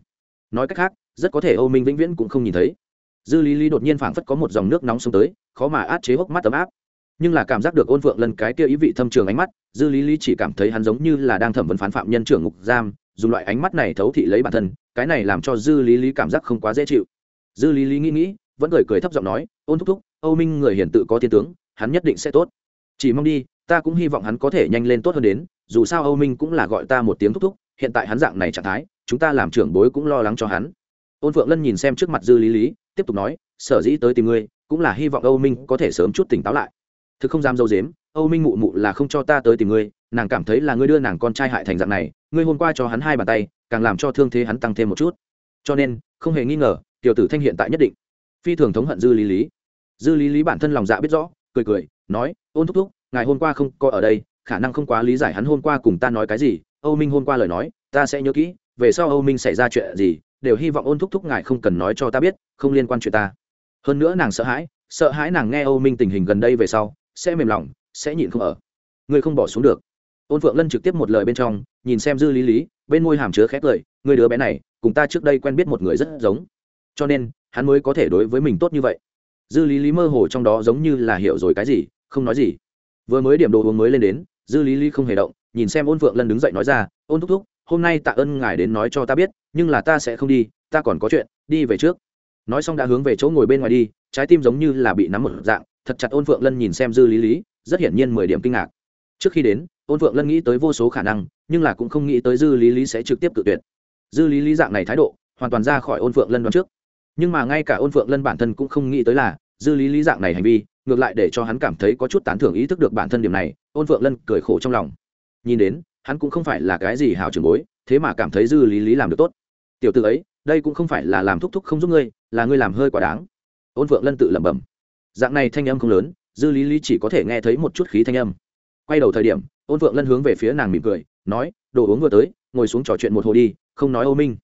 nói cách khác rất có thể âu minh vĩnh viễn cũng không nhìn thấy dư lý lý đột nhiên phảng phất có một dòng nước nóng xuống tới khó mà át chế hốc mắt ấm áp nhưng là cảm giác được ôn phượng lần cái kia ý vị thâm trường ánh mắt, dư lý lý chỉ cảm thấy hắn giống như là đang thẩm vấn phán phạm nhân trưởng ngục giam, dùng loại ánh mắt này thấu thị lấy bản thân, cái này làm cho dư lý lý cảm giác không quá dễ chịu. Dư lý lý nghĩ nghĩ, vẫn cười cười thấp giọng nói, ôn thúc thúc, âu minh người hiển tự có tiên tướng, hắn nhất định sẽ tốt. Chỉ mong đi, ta cũng hy vọng hắn có thể nhanh lên tốt hơn đến, dù sao âu minh cũng là gọi ta một tiếng thúc thúc, hiện tại hắn dạng này trạng thái, chúng ta làm trưởng bối cũng lo lắng cho hắn. Ôn phượng lân nhìn xem trước mặt dư lý lý, tiếp tục nói, sở dĩ tới tìm ngươi, cũng là hy vọng âu minh có thể sớm chút tỉnh táo lại thực không dám dâu dếm, âu minh mụ mụ là không cho ta tới tìm ngươi, nàng cảm thấy là ngươi đưa nàng con trai hại thành dạng này, ngươi hôm qua cho hắn hai bàn tay, càng làm cho thương thế hắn tăng thêm một chút. Cho nên, không hề nghi ngờ, tiểu tử thanh hiện tại nhất định. Phi thường thống hận dư lý lý. Dư lý lý bản thân lòng dạ biết rõ, cười cười, nói, ôn thúc thúc, ngài hôm qua không có ở đây, khả năng không quá lý giải hắn hôm qua cùng ta nói cái gì. Âu minh hôm qua lời nói, ta sẽ nhớ kỹ, về sau âu minh xảy ra chuyện gì, đều hy vọng ôn thúc thúc ngài không cần nói cho ta biết, không liên quan chuyện ta. Hơn nữa nàng sợ hãi sợ hãi nàng nghe âu minh tình hình gần đây về sau sẽ mềm lòng, sẽ nhịn không ở. Ngươi không bỏ xuống được. Ôn phượng lân trực tiếp một lời bên trong, nhìn xem dư lý lý, bên môi hàm chứa khét lời người đứa bé này, cùng ta trước đây quen biết một người rất giống. Cho nên, hắn mới có thể đối với mình tốt như vậy. Dư lý lý mơ hồ trong đó giống như là hiểu rồi cái gì, không nói gì. Vừa mới điểm đồ uống mới lên đến, dư lý lý không hề động, nhìn xem ôn phượng lân đứng dậy nói ra, ôn thúc thúc, hôm nay tạ ơn ngài đến nói cho ta biết, nhưng là ta sẽ không đi, ta còn có chuyện, đi về trước. Nói xong đã hướng về chỗ ngồi bên ngoài đi, trái tim giống như là bị nắm một dạng thật chặt ôn phượng lân nhìn xem dư lý lý, rất hiển nhiên mười điểm kinh ngạc. Trước khi đến, ôn phượng lân nghĩ tới vô số khả năng, nhưng là cũng không nghĩ tới dư lý lý sẽ trực tiếp tự tuyệt. Dư lý lý dạng này thái độ, hoàn toàn ra khỏi ôn phượng lân đoán trước. Nhưng mà ngay cả ôn phượng lân bản thân cũng không nghĩ tới là, dư lý lý dạng này hành vi, ngược lại để cho hắn cảm thấy có chút tán thưởng ý thức được bản thân điểm này, ôn phượng lân cười khổ trong lòng. Nhìn đến, hắn cũng không phải là cái gì hào trường bối, thế mà cảm thấy dư lý lý làm được tốt. Tiểu tự ấy, đây cũng không phải là làm thúc thúc không giúp ngươi, là ngươi làm hơi quá đáng. Ôn phượng lân tự lẩm bẩm dạng này thanh âm không lớn dư lý lý chỉ có thể nghe thấy một chút khí thanh âm quay đầu thời điểm ôn phượng lân hướng về phía nàng mỉm cười nói đồ uống vừa tới ngồi xuống trò chuyện một hồ đi không nói ô minh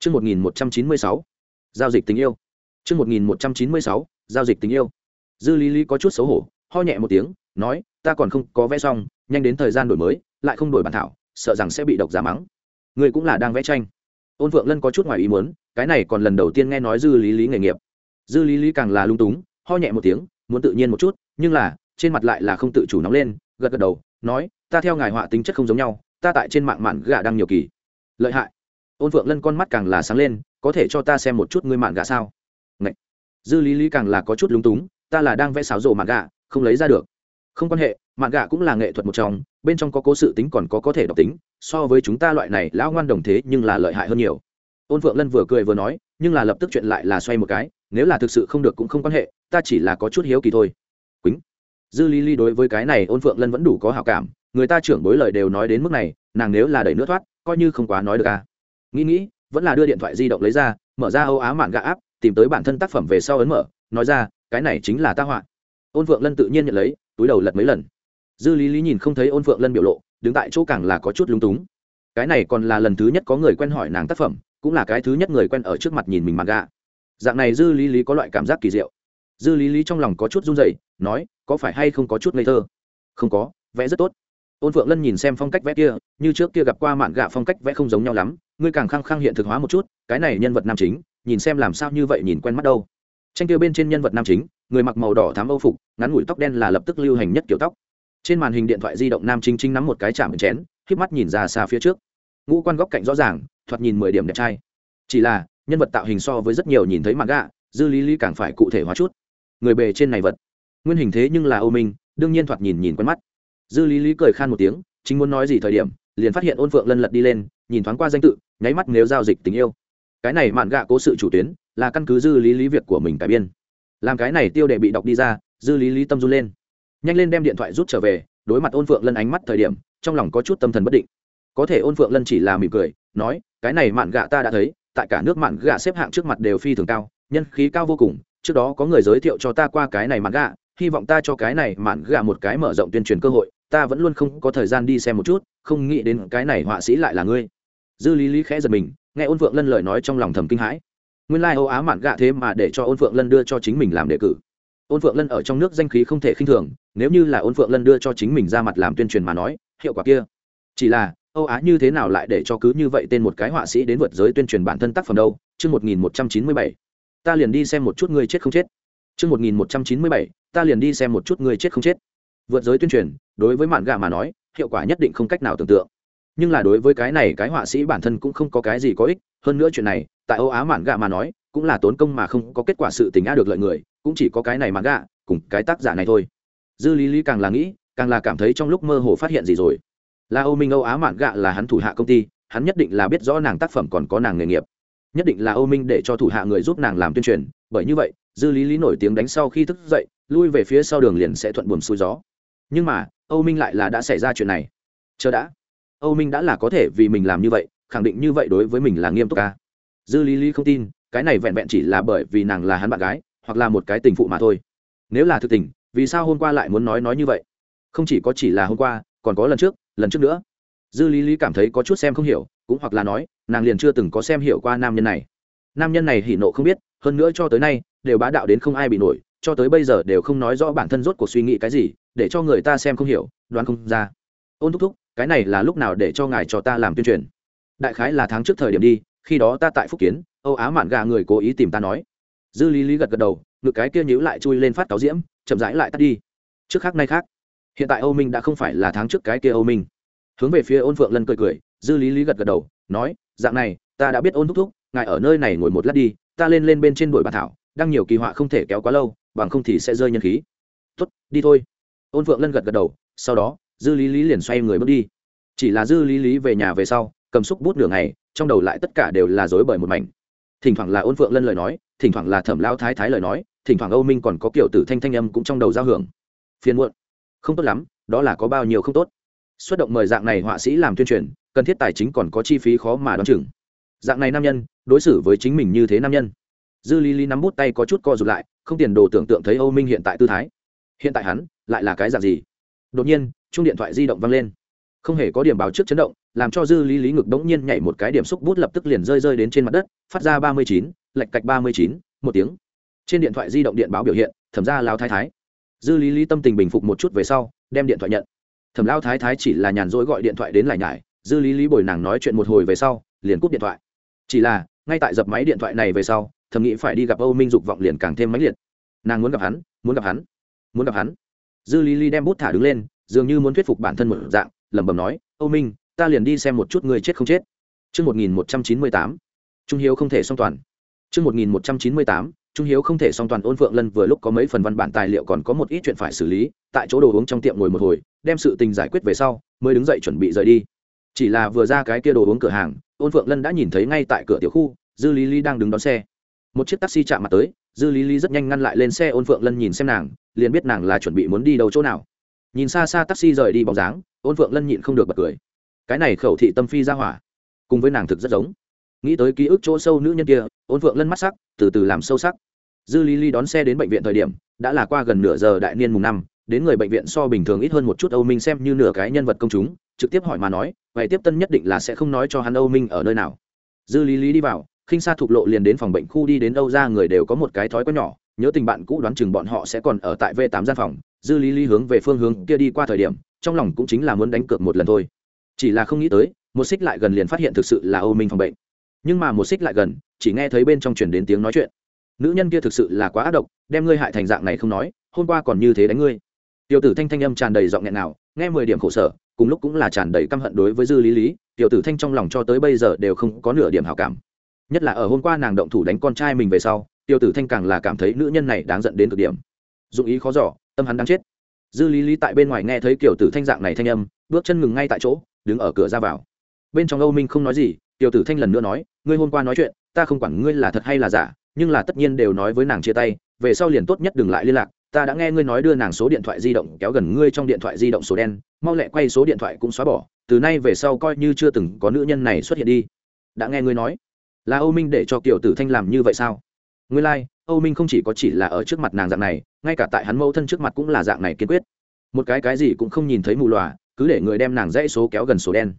Trước 1196, giao dịch tình yêu. Trước 1196, giao dịch tình yêu. Dư Lý Lý có chút xấu hổ, ho nhẹ một tiếng, nói, ta còn không có vẽ xong, nhanh đến thời gian đổi mới, lại không đổi bản thảo, sợ rằng sẽ bị độc giả mắng. Người cũng là đang vẽ tranh. Ôn Phượng Lân có chút ngoài ý muốn, cái này còn lần đầu tiên nghe nói Dư Lý Lý nghề nghiệp. Dư Lý Lý càng là lung túng, ho nhẹ một tiếng, muốn tự nhiên một chút, nhưng là, trên mặt lại là không tự chủ nóng lên, gật gật đầu, nói, ta theo ngài họa tính chất không giống nhau, ta tại trên mạng mạn gạ đang nhiều kỳ. Lợi hại ôn phượng lân con mắt càng là sáng lên có thể cho ta xem một chút ngươi mạn gà sao Ngậy. dư lý lý càng là có chút lúng túng ta là đang vẽ xáo rộ mạn gà không lấy ra được không quan hệ mạn gà cũng là nghệ thuật một trong bên trong có cố sự tính còn có có thể độc tính so với chúng ta loại này lão ngoan đồng thế nhưng là lợi hại hơn nhiều ôn phượng lân vừa cười vừa nói nhưng là lập tức chuyện lại là xoay một cái, nếu là thực sự không được cũng không quan hệ, ta chỉ là có chút hiếu kỳ thôi. Quýnh. Dư lý lý đối với cái này ôn phượng lân vẫn đủ có hảo cảm, người ta trưởng bối lời đều nói đến mức này, nàng nếu là đẩy nước thoát, coi như không quá nói được à. Nghĩ nghĩ, vẫn là đưa điện thoại di động lấy ra, mở ra âu á mạn gạ áp tìm tới bản thân tác phẩm về sau ấn mở, nói ra, cái này chính là tác họa. Ôn phượng lân tự nhiên nhận lấy, túi đầu lật mấy lần. Dư lý lý nhìn không thấy ôn phượng lân biểu lộ, đứng tại chỗ càng là có chút lúng túng. Cái này còn là lần thứ nhất có người quen hỏi nàng tác phẩm cũng là cái thứ nhất người quen ở trước mặt nhìn mình mặt gạ dạng này dư lý lý có loại cảm giác kỳ diệu. Dư lý lý trong lòng có chút run rẩy, nói, có phải hay không có chút ngây thơ? Không có, vẽ rất tốt. Ôn phượng lân nhìn xem phong cách vẽ kia, như trước kia gặp qua mạn gạ phong cách vẽ không giống nhau lắm, ngươi càng khăng khăng hiện thực hóa một chút, cái này nhân vật nam chính, nhìn xem làm sao như vậy nhìn quen mắt đâu. Tranh kia bên trên nhân vật nam chính, người mặc màu đỏ thám âu phục, ngắn ngủi tóc đen là lập tức lưu hành nhất kiểu tóc. Trên màn hình điện thoại di động nam chính chính nắm một cái chạm chén k mắt nhìn ra xa phía trước. Ngũ quan góc cạnh rõ ràng thoạt nhìn mười điểm đẹp trai. Chỉ là, nhân vật tạo hình so với rất nhiều nhìn thấy mặt gạ dư lý lý càng phải cụ thể hóa chút. Người bề trên này vật. Nguyên hình thế nhưng là âu minh, đương nhiên thoạt nhìn nhìn quen mắt. Dư lý lý cười khan một tiếng, chính muốn nói gì thời điểm, liền phát hiện ôn phượng lân lật đi lên, nhìn thoáng qua danh tự, nháy mắt nếu giao dịch tình yêu. Cái này mạn gạ cố sự chủ tuyến, là căn cứ dư lý lý việc của mình cải biên. Làm cái này tiêu đề bị đọc đi ra, dư lý lý tâm run lên. Nhanh lên đem điện thoại rút trở về, đối mặt ôn phượng lân ánh mắt thời điểm, trong lòng có chút tâm thần bất định. Có thể ôn phượng lân chỉ là mỉm cười, nói cái này mạn gạ ta đã thấy, tại cả nước mạn gạ xếp hạng trước mặt đều phi thường cao, nhân khí cao vô cùng, trước đó có người giới thiệu cho ta qua cái này mạn gạ, hy vọng ta cho cái này mạn gạ một cái mở rộng tuyên truyền cơ hội, ta vẫn luôn không có thời gian đi xem một chút, không nghĩ đến cái này họa sĩ lại là ngươi. Dư lý lý khẽ giật mình, nghe ôn phượng lân lời nói trong lòng thầm kinh hãi. Nguyên lai、like、âu á mạn gạ thế mà để cho ôn phượng lân đưa cho chính mình làm đề cử. Ôn phượng lân ở trong nước danh khí không thể khinh thường, nếu như là ôn phượng lân đưa cho chính mình ra mặt làm tuyên truyền mà nói, hiệu quả kia, chỉ là âu á như thế nào lại để cho cứ như vậy tên một cái họa sĩ đến vượt giới tuyên truyền bản thân tác phẩm đâu? Chương một nghìn một trăm chín mươi bảy. Ta liền đi xem một chút người chết không chết. Chương một nghìn một trăm chín mươi bảy. Ta liền đi xem một chút người chết không chết. Vượt giới tuyên truyền, đối với mạn gà mà nói, hiệu quả nhất định không cách nào tưởng tượng. Nhưng là đối với cái này cái họa sĩ bản thân cũng không có cái gì có ích. Hơn nữa chuyện này, tại âu á mạn gà mà nói, cũng là tốn công mà không có kết quả sự tình á được lợi người, cũng chỉ có cái này mạn gà cùng cái tác giả này thôi. Dư lý lý càng là nghĩ, càng là cảm thấy trong lúc mơ hồ phát hiện gì rồi là âu minh âu á mạn gạ là hắn thủ hạ công ty, hắn nhất định là biết rõ nàng tác phẩm còn có nàng nghề nghiệp. Nhất định là âu minh để cho thủ hạ người giúp nàng làm tuyên truyền, bởi như vậy, dư lý lý nổi tiếng đánh sau khi thức dậy, lui về phía sau đường liền sẽ thuận buồm xuôi gió. Nhưng mà âu minh lại là đã xảy ra chuyện này. Chờ đã. Âu minh đã là có thể vì mình làm như vậy, khẳng định như vậy đối với mình là nghiêm túc ca. Dư lý lý không tin, cái này vẹn vẹn chỉ là bởi vì nàng là hắn bạn gái, hoặc là một cái tình phụ mà thôi. Nếu là thực tình, vì sao hôm qua lại muốn nói nói như vậy? Không chỉ có chỉ là hôm qua, còn có lần trước lần trước nữa. Dư lý lý cảm thấy có chút xem không hiểu, cũng hoặc là nói, nàng liền chưa từng có xem hiểu qua nam nhân này. Nam nhân này hỉ nộ không biết, hơn nữa cho tới nay, đều bá đạo đến không ai bị nổi, cho tới bây giờ đều không nói rõ bản thân rốt cuộc suy nghĩ cái gì, để cho người ta xem không hiểu, đoán không ra. Ôn thúc thúc, cái này là lúc nào để cho ngài cho ta làm tuyên truyền? Đại khái là tháng trước thời điểm đi, khi đó ta tại phúc kiến, âu á mạn gà người cố ý tìm ta nói. Dư lý lý gật gật đầu, ngực cái kia nhíu lại chui lên phát cáo diễm, chậm rãi lại tắt đi. Trước khác nay khác hiện tại âu minh đã không phải là tháng trước cái kia âu minh. Hướng về phía ôn phượng lân cười cười, dư lý lý gật gật đầu, nói, dạng này, ta đã biết ôn thúc thúc, ngài ở nơi này ngồi một lát đi, ta lên lên bên trên đuổi bàn thảo, đang nhiều kỳ họa không thể kéo quá lâu, bằng không thì sẽ rơi nhân khí. Tuất đi thôi. Ôn phượng lân gật gật đầu, sau đó, dư lý lý liền xoay người bước đi. Chỉ là dư lý lý về nhà về sau, cầm xúc bút nửa ngày, trong đầu lại tất cả đều là dối bởi một mảnh. Thỉnh thoảng là ôn phượng lân lời nói, thỉnh thoảng là thẩm lao thái thái lời nói, thỉnh thoảng âu minh còn có kiểu tử thanh thanh âm cũng trong đầu giao hưởng. Phiền muộn không tốt lắm, đó là có bao nhiêu không tốt. Xuất động mời dạng này họa sĩ làm tuyên truyền, cần thiết tài chính còn có chi phí khó mà đón chừng. Dạng này nam nhân, đối xử với chính mình như thế nam nhân. Dư lý lý nắm bút tay có chút co rụt lại, không tiền đồ tưởng tượng thấy âu minh hiện tại tư thái. Hiện tại hắn, lại là cái dạng gì? Đột nhiên chung điện thoại di động vang lên. Không hề có điểm báo trước chấn động, làm cho dư lý lý ngực đống nhiên nhảy một cái điểm xúc bút lập tức liền rơi rơi đến trên mặt đất, phát ra ba mươi chín, lệch cạch ba mươi chín, một tiếng. Trên điện thoại di động điện báo biểu hiện, thẩm ra lao thái thái dư lý lý tâm tình bình phục một chút về sau đem điện thoại nhận. Thẩm lao thái thái chỉ là nhàn rỗi gọi điện thoại đến lại nhải dư lý lý bồi nàng nói chuyện một hồi về sau liền cúp điện thoại. Chỉ là ngay tại dập máy điện thoại này về sau thầm nghĩ phải đi gặp âu minh dục vọng liền càng thêm mãnh liệt. Nàng muốn gặp hắn muốn gặp hắn muốn gặp hắn. Dư lý lý đem bút thả đứng lên dường như muốn thuyết phục bản thân một dạng lẩm bẩm nói âu minh ta liền đi xem một chút người chết không chết. Trước 1198, Trung Hiếu không thể song toàn. Trước 1198, Trung Hiếu không thể song toàn ôn phượng lân vừa lúc có mấy phần văn bản tài liệu còn có một ít chuyện phải xử lý, tại chỗ đồ uống trong tiệm ngồi một hồi, đem sự tình giải quyết về sau, mới đứng dậy chuẩn bị rời đi. Chỉ là vừa ra cái kia đồ uống cửa hàng, ôn phượng lân đã nhìn thấy ngay tại cửa tiểu khu, Dư Lý Lý đang đứng đón xe. Một chiếc taxi chạm mặt tới, Dư Lý Lý rất nhanh ngăn lại lên xe ôn phượng lân nhìn xem nàng, liền biết nàng là chuẩn bị muốn đi đâu chỗ nào. Nhìn xa xa taxi rời đi bóng dáng, ôn phượng lân nhịn không được bật cười. Cái này khẩu thị tâm phi ra hỏa, cùng với nàng thực rất giống nghĩ tới ký ức chỗ sâu nữ nhân kia, ôn phượng lân mắt sắc, từ từ làm sâu sắc. Dư lý lý đón xe đến bệnh viện thời điểm, đã là qua gần nửa giờ đại niên mùng năm, đến người bệnh viện so bình thường ít hơn một chút âu minh xem như nửa cái nhân vật công chúng, trực tiếp hỏi mà nói, vậy tiếp tân nhất định là sẽ không nói cho hắn âu minh ở nơi nào? Dư lý lý đi vào, khinh xa thục lộ liền đến phòng bệnh khu đi đến đâu ra người đều có một cái thói quen nhỏ, nhớ tình bạn cũ đoán chừng bọn họ sẽ còn ở tại v tám gian phòng. Dư lý lý hướng về phương hướng kia đi qua thời điểm, trong lòng cũng chính là muốn đánh cược một lần thôi. Chỉ là không nghĩ tới, một xích lại gần liền phát hiện thực sự là âu minh phòng bệnh nhưng mà một xích lại gần, chỉ nghe thấy bên trong chuyển đến tiếng nói chuyện. Nữ nhân kia thực sự là quá ác độc, đem ngươi hại thành dạng này không nói, hôm qua còn như thế đánh ngươi. Tiểu tử thanh thanh âm tràn đầy giọng nghẹn nào, nghe mười điểm khổ sở, cùng lúc cũng là tràn đầy căm hận đối với dư lý lý, tiểu tử thanh trong lòng cho tới bây giờ đều không có nửa điểm hảo cảm. Nhất là ở hôm qua nàng động thủ đánh con trai mình về sau, tiểu tử thanh càng là cảm thấy nữ nhân này đáng giận đến cực điểm. Dụng ý khó giỏ tâm hắn đang chết. Dư lý lý tại bên ngoài nghe thấy kiểu tử thanh dạng này thanh âm, bước chân ngừng ngay tại chỗ, đứng ở cửa ra vào. Bên trong âu minh không nói gì tiểu tử thanh lần nữa nói ngươi hôm qua nói chuyện ta không quản ngươi là thật hay là giả nhưng là tất nhiên đều nói với nàng chia tay về sau liền tốt nhất đừng lại liên lạc. Ta đã nghe ngươi nói đưa nàng số điện thoại di động kéo gần ngươi trong điện thoại di động số đen mau lẹ quay số điện thoại cũng xóa bỏ từ nay về sau coi như chưa từng có nữ nhân này xuất hiện đi. Đã nghe ngươi nói. Là âu minh để cho kiểu tử thanh làm như vậy sao? Ngươi lai、like, âu minh không chỉ có chỉ là ở trước mặt nàng dạng này ngay cả tại hắn mẫu thân trước mặt cũng là dạng này kiên quyết. Một cái cái gì cũng không nhìn thấy mù lòa cứ để người đem nàng dãy số kéo gần số đen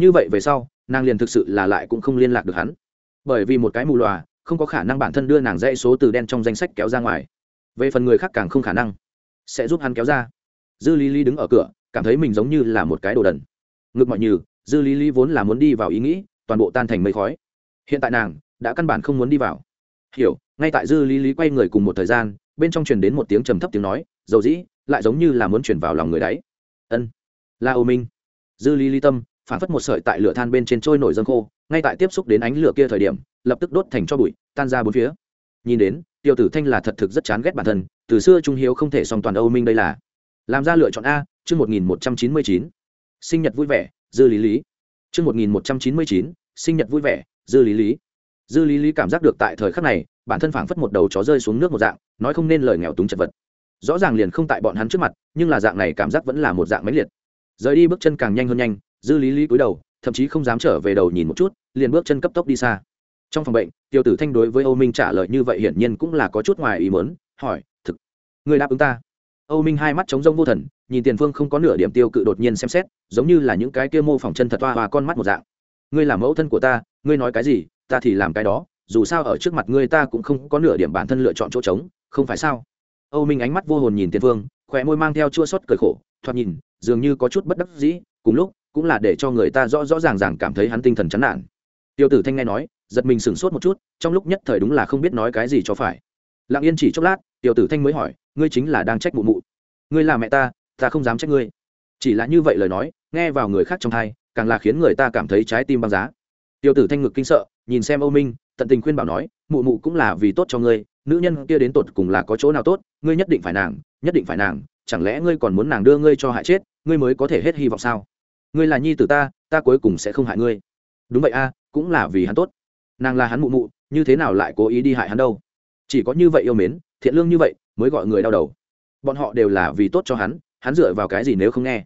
như vậy về sau, nàng liền thực sự là lại cũng không liên lạc được hắn. Bởi vì một cái mù lòa, không có khả năng bản thân đưa nàng dãy số từ đen trong danh sách kéo ra ngoài. Về phần người khác càng không khả năng. Sẽ giúp hắn kéo ra. Dư lý lý đứng ở cửa, cảm thấy mình giống như là một cái đồ đần. Ngược mọi như dư lý lý vốn là muốn đi vào ý nghĩ, toàn bộ tan thành mây khói. Hiện tại nàng, đã căn bản không muốn đi vào. Hiểu, ngay tại dư lý lý quay người cùng một thời gian, bên trong truyền đến một tiếng trầm thấp tiếng nói, dầu dĩ, lại giống như là muốn chuyển vào lòng người đấy. Ân, là ô minh. Dư lý lý tâm phản phất một sợi tại lửa than bên trên trôi nổi dâng khô, ngay tại tiếp xúc đến ánh lửa kia thời điểm, lập tức đốt thành cho bụi, tan ra bốn phía. Nhìn đến tiêu tử thanh là thật thực rất chán ghét bản thân, từ xưa trung hiếu không thể song toàn âu minh đây là. Làm ra lựa chọn a, chương một nghìn một trăm chín mươi chín. Sinh nhật vui vẻ, dư lý lý. Chương một nghìn một trăm chín mươi chín, sinh nhật vui vẻ, dư lý lý. Dư lý lý cảm giác được tại thời khắc này, bản thân phảng phất một đầu chó rơi xuống nước một dạng, nói không nên lời nghèo túng chật vật. Rõ ràng liền không tại bọn hắn trước mặt, nhưng là dạng này cảm giác vẫn là một dạng mãnh liệt. Rời đi bước chân càng nhanh hơn nhanh dư lý lý cúi đầu, thậm chí không dám trở về đầu nhìn một chút, liền bước chân cấp tốc đi xa. Trong phòng bệnh, tiêu tử thanh đối với âu minh trả lời như vậy hiển nhiên cũng là có chút ngoài ý mớn hỏi, thực người đáp ứng ta? Âu minh hai mắt trống rông vô thần, nhìn tiền phương không có nửa điểm tiêu cự đột nhiên xem xét, giống như là những cái kia mô phỏng chân thật toa và con mắt một dạng. Ngươi là mẫu thân của ta, ngươi nói cái gì, ta thì làm cái đó, dù sao ở trước mặt ngươi ta cũng không có nửa điểm bản thân lựa chọn chỗ trống, không phải sao? Âu minh ánh mắt vô hồn nhìn tiền phương khỏe môi mang theo chua xót cười khổ, thoạt nhìn dường như có chút bất đắc dĩ, cùng lúc cũng là để cho người ta rõ rõ ràng ràng cảm thấy hắn tinh thần chán nản. Tiêu tử thanh nghe nói, giật mình sửng sốt một chút, trong lúc nhất thời đúng là không biết nói cái gì cho phải. Lặng yên chỉ chốc lát, Tiêu tử thanh mới hỏi, ngươi chính là đang trách mụ mụ? Ngươi là mẹ ta ta không dám trách ngươi. Chỉ là như vậy lời nói, nghe vào người khác trong thai càng là khiến người ta cảm thấy trái tim băng giá. Tiêu tử thanh ngực kinh sợ, nhìn xem âu minh, tận tình khuyên bảo nói, mụ mụ cũng là vì tốt cho ngươi, nữ nhân kia đến tột cùng là có chỗ nào tốt, ngươi nhất định phải nàng, nhất định phải nàng, chẳng lẽ ngươi còn muốn nàng đưa ngươi cho hại chết, ngươi mới có thể hết hy vọng sao? Ngươi là nhi tử ta ta cuối cùng sẽ không hại ngươi. Đúng vậy a, cũng là vì hắn tốt. Nàng là hắn mụ mụ, như thế nào lại cố ý đi hại hắn đâu? Chỉ có như vậy yêu mến, thiện lương như vậy, mới gọi người đau đầu. Bọn họ đều là vì tốt cho hắn hắn dựa vào cái gì nếu không nghe?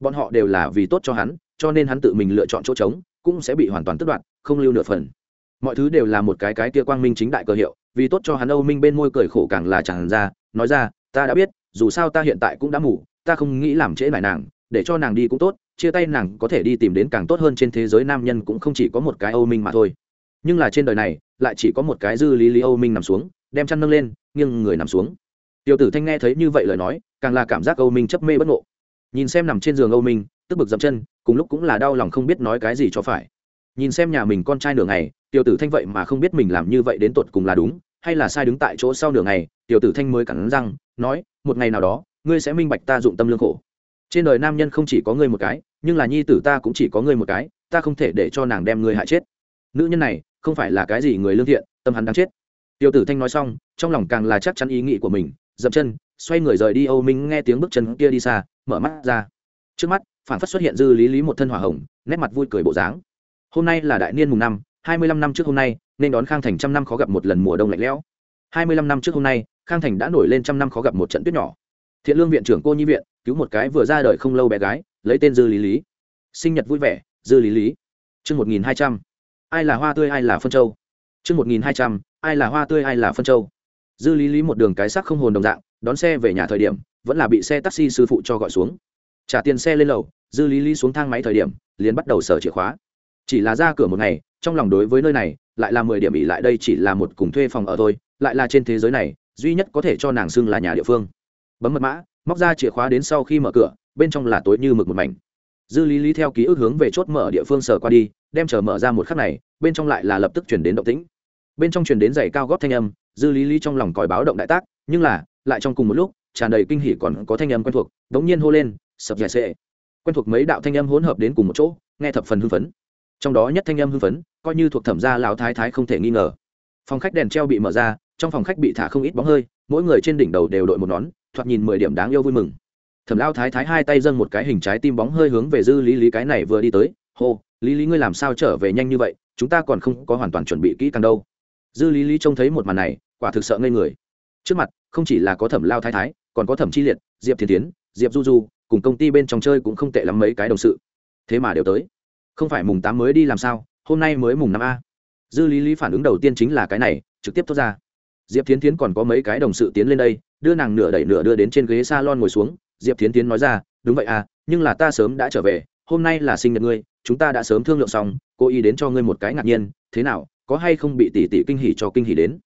Bọn họ đều là vì tốt cho hắn, cho nên hắn tự mình lựa chọn chỗ trống, cũng sẽ bị hoàn toàn tất đoạn không lưu nửa phần. Mọi thứ đều là một cái cái kia quang minh chính đại cơ hiệu, vì tốt cho hắn âu minh bên môi cười khổ càng là chẳng ra, nói ra, ta đã biết, dù sao ta hiện tại cũng đã ngủ ta không nghĩ làm trễ lại nàng để cho nàng đi cũng tốt, chia tay nàng có thể đi tìm đến càng tốt hơn trên thế giới nam nhân cũng không chỉ có một cái âu minh mà thôi. Nhưng là trên đời này, lại chỉ có một cái dư lý lý âu minh nằm xuống, đem chăn nâng lên, nghiêng người nằm xuống. Tiểu tử thanh nghe thấy như vậy lời nói, càng là cảm giác âu minh chấp mê bất ngộ. Nhìn xem nằm trên giường âu minh, tức bực dậm chân, cùng lúc cũng là đau lòng không biết nói cái gì cho phải. Nhìn xem nhà mình con trai nửa ngày tiểu tử thanh vậy mà không biết mình làm như vậy đến tột cùng là đúng, hay là sai đứng tại chỗ sau nửa ngày tiểu tử thanh mới cắn răng, nói, một ngày nào đó, ngươi sẽ minh bạch ta dụng tâm lương khổ trên đời nam nhân không chỉ có ngươi một cái, nhưng là nhi tử ta cũng chỉ có ngươi một cái, ta không thể để cho nàng đem ngươi hại chết. Nữ nhân này, không phải là cái gì người lương thiện, tâm hắn đang chết. Tiêu tử thanh nói xong, trong lòng càng là chắc chắn ý nghĩ của mình, dậm chân, xoay người rời đi âu minh nghe tiếng bước chân kia đi xa, mở mắt ra. Trước mắt, phản phất xuất hiện dư lý lý một thân hỏa hồng, nét mặt vui cười bộ dáng. Hôm nay là đại niên mùng năm, hai mươi lăm năm trước hôm nay, nên đón khang thành trăm năm khó gặp một lần mùa đông lạnh lẽo. Hai mươi lăm năm trước hôm nay, khang thành đã nổi lên trăm năm khó gặp một trận tuyết nhỏ. Thiện lương viện trưởng cô nhi viện cứu một cái vừa ra đời không lâu bé gái, lấy tên dư lý lý. Sinh nhật vui vẻ, dư lý lý. Chương một nghìn hai trăm. Ai là hoa tươi, ai là phân châu? Chương một nghìn hai trăm. Ai là hoa tươi, ai là phân châu? Dư lý lý một đường cái sắc không hồn đồng dạng, đón xe về nhà thời điểm, vẫn là bị xe taxi sư phụ cho gọi xuống. Trả tiền xe lên lầu, dư lý lý xuống thang máy thời điểm, liền bắt đầu sở chìa khóa. Chỉ là ra cửa một ngày, trong lòng đối với nơi này, lại là mười điểm ỉ lại đây chỉ là một cùng thuê phòng ở thôi, lại là trên thế giới này, duy nhất có thể cho nàng xưng là nhà địa phương. Bấm mật mã móc ra chìa khóa đến sau khi mở cửa, bên trong là tối như mực một mảnh. Dư lý lý theo ký ức hướng về chốt mở địa phương sở qua đi, đem chờ mở ra một khắc này, bên trong lại là lập tức chuyển đến động tĩnh. Bên trong chuyển đến giày cao góp thanh âm, dư lý lý trong lòng còi báo động đại tác, nhưng là, lại trong cùng một lúc, tràn đầy kinh hỉ còn có thanh âm quen thuộc, đống nhiên hô lên, sập dài xệ quen thuộc mấy đạo thanh âm hỗn hợp đến cùng một chỗ, nghe thập phần hưng phấn. Trong đó nhất thanh âm hưng phấn, coi như thuộc thẩm gia lão thái thái không thể nghi ngờ. Phòng khách đèn treo bị mở ra, trong phòng khách bị thả không ít bóng hơi, mỗi người trên đỉnh đầu đều đội một nón thoạt nhìn mười điểm đáng yêu vui mừng. Thẩm lao thái thái hai tay dâng một cái hình trái tim bóng hơi hướng về dư lý lý cái này vừa đi tới. Hô, lý lý ngươi làm sao trở về nhanh như vậy? Chúng ta còn không có hoàn toàn chuẩn bị kỹ càng đâu. Dư lý lý trông thấy một màn này, quả thực sợ ngây người. Trước mặt, không chỉ là có thẩm lao thái thái, còn có thẩm chi liệt, diệp thiên tiến diệp du du, cùng công ty bên trong chơi cũng không tệ lắm mấy cái đồng sự. Thế mà đều tới. Không phải mùng tám mới đi làm sao, hôm nay mới mùng năm a. Dư lý lý phản ứng đầu tiên chính là cái này, trực tiếp thốt ra diệp thiến tiến còn có mấy cái đồng sự tiến lên đây, đưa nàng nửa đẩy nửa đưa đến trên ghế s a lon ngồi xuống. Diệp thiến tiến nói ra, đúng vậy à nhưng là ta sớm đã trở về, hôm nay là sinh nhật ngươi, chúng ta đã sớm thương lượng xong, cô ý đến cho ngươi một cái ngạc nhiên, thế nào, có hay không bị tỷ tỷ kinh hỉ cho kinh hỉ đến?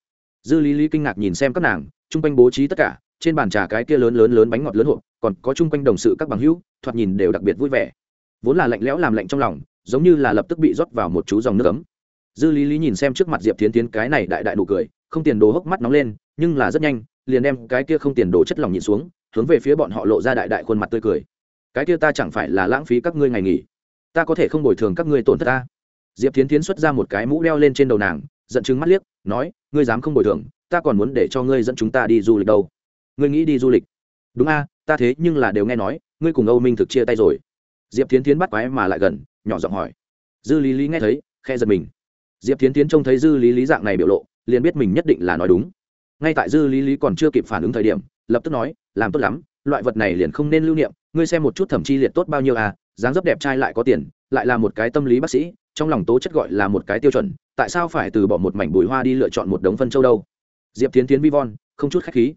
Dư lý lý kinh ngạc nhìn xem các nàng, chung quanh bố trí tất cả, trên bàn trà cái kia lớn lớn lớn bánh ngọt lớn hộp, còn có chung quanh đồng sự các bằng hữu, thoạt nhìn đều đặc biệt vui vẻ. Vốn là lạnh lẽo làm lạnh trong lòng, giống như là lập tức bị rót vào một chú dòng nước ấm. Dư lý lý nhìn xem trước mặt diệp tiến tiến cái này đại đại nụ cười không tiền đồ hốc mắt nóng lên, nhưng là rất nhanh, liền đem cái kia không tiền đồ chất lòng nhìn xuống, hướng về phía bọn họ lộ ra đại đại khuôn mặt tươi cười. Cái kia ta chẳng phải là lãng phí các ngươi ngày nghỉ? Ta có thể không bồi thường các ngươi tổn thất ta? Diệp tiến tiến xuất ra một cái mũ đeo lên trên đầu nàng, giận chứng mắt liếc, nói, ngươi dám không bồi thường, ta còn muốn để cho ngươi dẫn chúng ta đi du lịch đâu. Ngươi nghĩ đi du lịch? Đúng a, ta thế nhưng là đều nghe nói, ngươi cùng âu minh thực chia tay rồi. Diệp tiến tiến bắt quái mà lại gần, nhỏ giọng hỏi. Dư lý lý nghe thấy khe giật mình. Diệp tiến tiến trông thấy dư lý lý dạng này biểu lộ liền biết mình nhất định là nói đúng. Ngay tại dư lý lý còn chưa kịp phản ứng thời điểm, lập tức nói, làm tốt lắm, loại vật này liền không nên lưu niệm, ngươi xem một chút thẩm chi liệt tốt bao nhiêu à dáng dấp đẹp trai lại có tiền, lại là một cái tâm lý bác sĩ, trong lòng tố chất gọi là một cái tiêu chuẩn, tại sao phải từ bỏ một mảnh bùi hoa đi lựa chọn một đống phân châu đâu? Diệp tiến tiến vi von, không chút khách khí.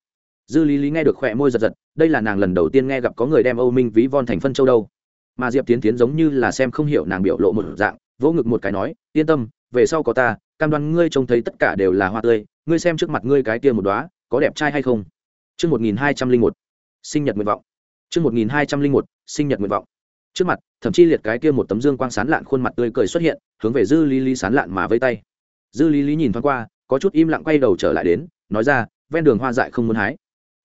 Dư lý lý nghe được khỏe môi giật giật, đây là nàng lần đầu tiên nghe gặp có người đem âu minh ví von thành phân châu đâu. Mà diệp tiến tiến giống như là xem không hiểu nàng biểu lộ một dạng, vỗ ngực một cái nói, yên tâm, về sau có ta cam đoan ngươi trông thấy tất cả đều là hoa tươi ngươi xem trước mặt ngươi cái kia một đóa, có đẹp trai hay không Chương 1201. Sinh nhật nguyện vọng. Chương 1201. Sinh nhật nguyện vọng. Trước mặt, thậm chí liệt cái kia một tấm dương quang sán lạn khuôn mặt tươi cười xuất hiện, hướng về Dư Lý Lý sán lạn mà vẫy tay. Dư Lý Lý nhìn thoáng qua, có chút im lặng quay đầu trở lại đến, nói ra, ven đường hoa dại không muốn hái.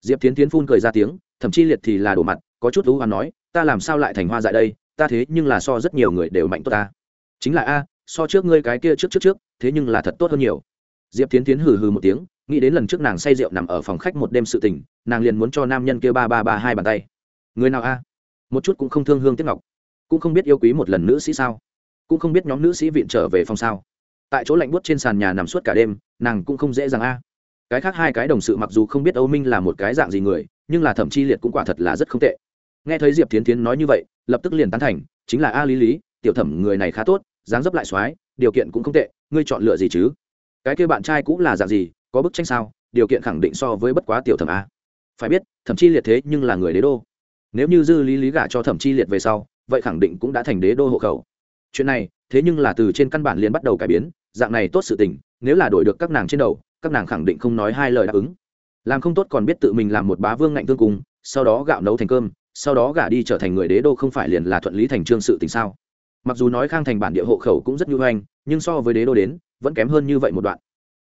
Diệp Tiến Tiến phun cười ra tiếng, thậm chí liệt thì là đổ mặt, có chút thú hoán nói, ta làm sao lại thành hoa dại đây, ta thế nhưng là so rất nhiều người đều mạnh tốt ta. Chính là a, so trước ngươi cái kia trước trước trước, thế nhưng là thật tốt hơn nhiều. Diệp Tiến Tiến hừ hừ một tiếng, nghĩ đến lần trước nàng say rượu nằm ở phòng khách một đêm sự tình nàng liền muốn cho nam nhân kia ba ba ba hai bàn tay. Người nào a? Một chút cũng không thương hương tiếc ngọc. Cũng không biết yêu quý một lần nữ sĩ sao? Cũng không biết nhóm nữ sĩ viện trở về phòng sao? Tại chỗ lạnh buốt trên sàn nhà nằm suốt cả đêm nàng cũng không dễ dàng a. Cái khác hai cái đồng sự mặc dù không biết âu minh là một cái dạng gì người nhưng là thậm chi liệt cũng quả thật là rất không tệ. Nghe thấy diệp tiến tiến nói như vậy lập tức liền tán thành chính là a lý lý tiểu thẩm người này khá tốt dáng dấp lại x điều kiện cũng không tệ, ngươi chọn lựa gì chứ? Cái kia bạn trai cũng là dạng gì, có bức tranh sao? Điều kiện khẳng định so với bất quá tiểu thẩm a. Phải biết, thẩm chi liệt thế nhưng là người đế đô. Nếu như dư lý lý gả cho thẩm chi liệt về sau, vậy khẳng định cũng đã thành đế đô hộ khẩu. Chuyện này, thế nhưng là từ trên căn bản liền bắt đầu cải biến, dạng này tốt sự tình, nếu là đổi được các nàng trên đầu, các nàng khẳng định không nói hai lời đáp ứng. Làm không tốt còn biết tự mình làm một bá vương ngạnh thương cùng, sau đó gạo nấu thành cơm, sau đó gả đi trở thành người đế đô không phải liền là thuận lý thành trương sự tình sao? Mặc dù nói khang thành bản địa hộ khẩu cũng rất nhu hoành, nhưng so với đế đô đến, vẫn kém hơn như vậy một đoạn.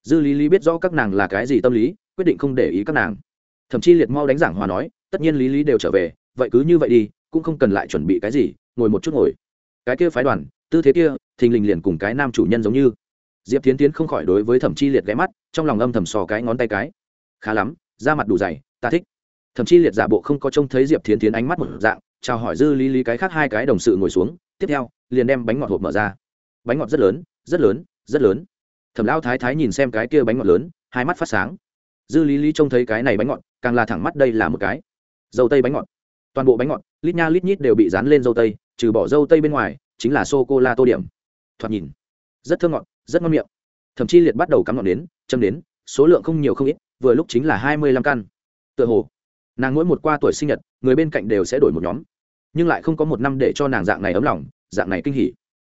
Dư lý lý biết rõ các nàng là cái gì tâm lý, quyết định không để ý các nàng. Thậm chí liệt mau đánh giảng hòa nói, tất nhiên lý lý đều trở về, vậy cứ như vậy đi, cũng không cần lại chuẩn bị cái gì, ngồi một chút ngồi. Cái kia phái đoàn, tư thế kia, thình lình liền cùng cái nam chủ nhân giống như. Diệp tiến tiến không khỏi đối với thẩm chi liệt ghé mắt, trong lòng âm thầm sò cái ngón tay cái. Khá lắm, da mặt đủ dày, ta thích. Thậm chi liệt giả bộ không có trông thấy diệp tiến tiến ánh mắt một dạng, chào hỏi dư lý lý cái khác hai cái đồng sự ngồi xuống tiếp theo, liền đem bánh ngọt hộp mở ra. Bánh ngọt rất lớn rất lớn rất lớn. Thẩm lao thái thái nhìn xem cái kia bánh ngọt lớn, hai mắt phát sáng. Dư lý lý trông thấy cái này bánh ngọt, càng là thẳng mắt đây là một cái. Dâu tây bánh ngọt. Toàn bộ bánh ngọt, lít nha lít nhít đều bị dán lên dâu tây, trừ bỏ dâu tây bên ngoài, chính là sô cô la tô điểm. Thoạt nhìn, rất thơm ngọt, rất ngon miệng. Thậm chí liệt bắt đầu cắm ngọt đến, châm đến, số lượng không nhiều không ít, vừa lúc chính là hai mươi lăm căn. Tựa hồ, nàng mỗi một qua tuổi sinh nhật, người bên cạnh đều sẽ đổi một nhóm nhưng lại không có một năm để cho nàng dạng này ấm lòng, dạng này kinh hỉ.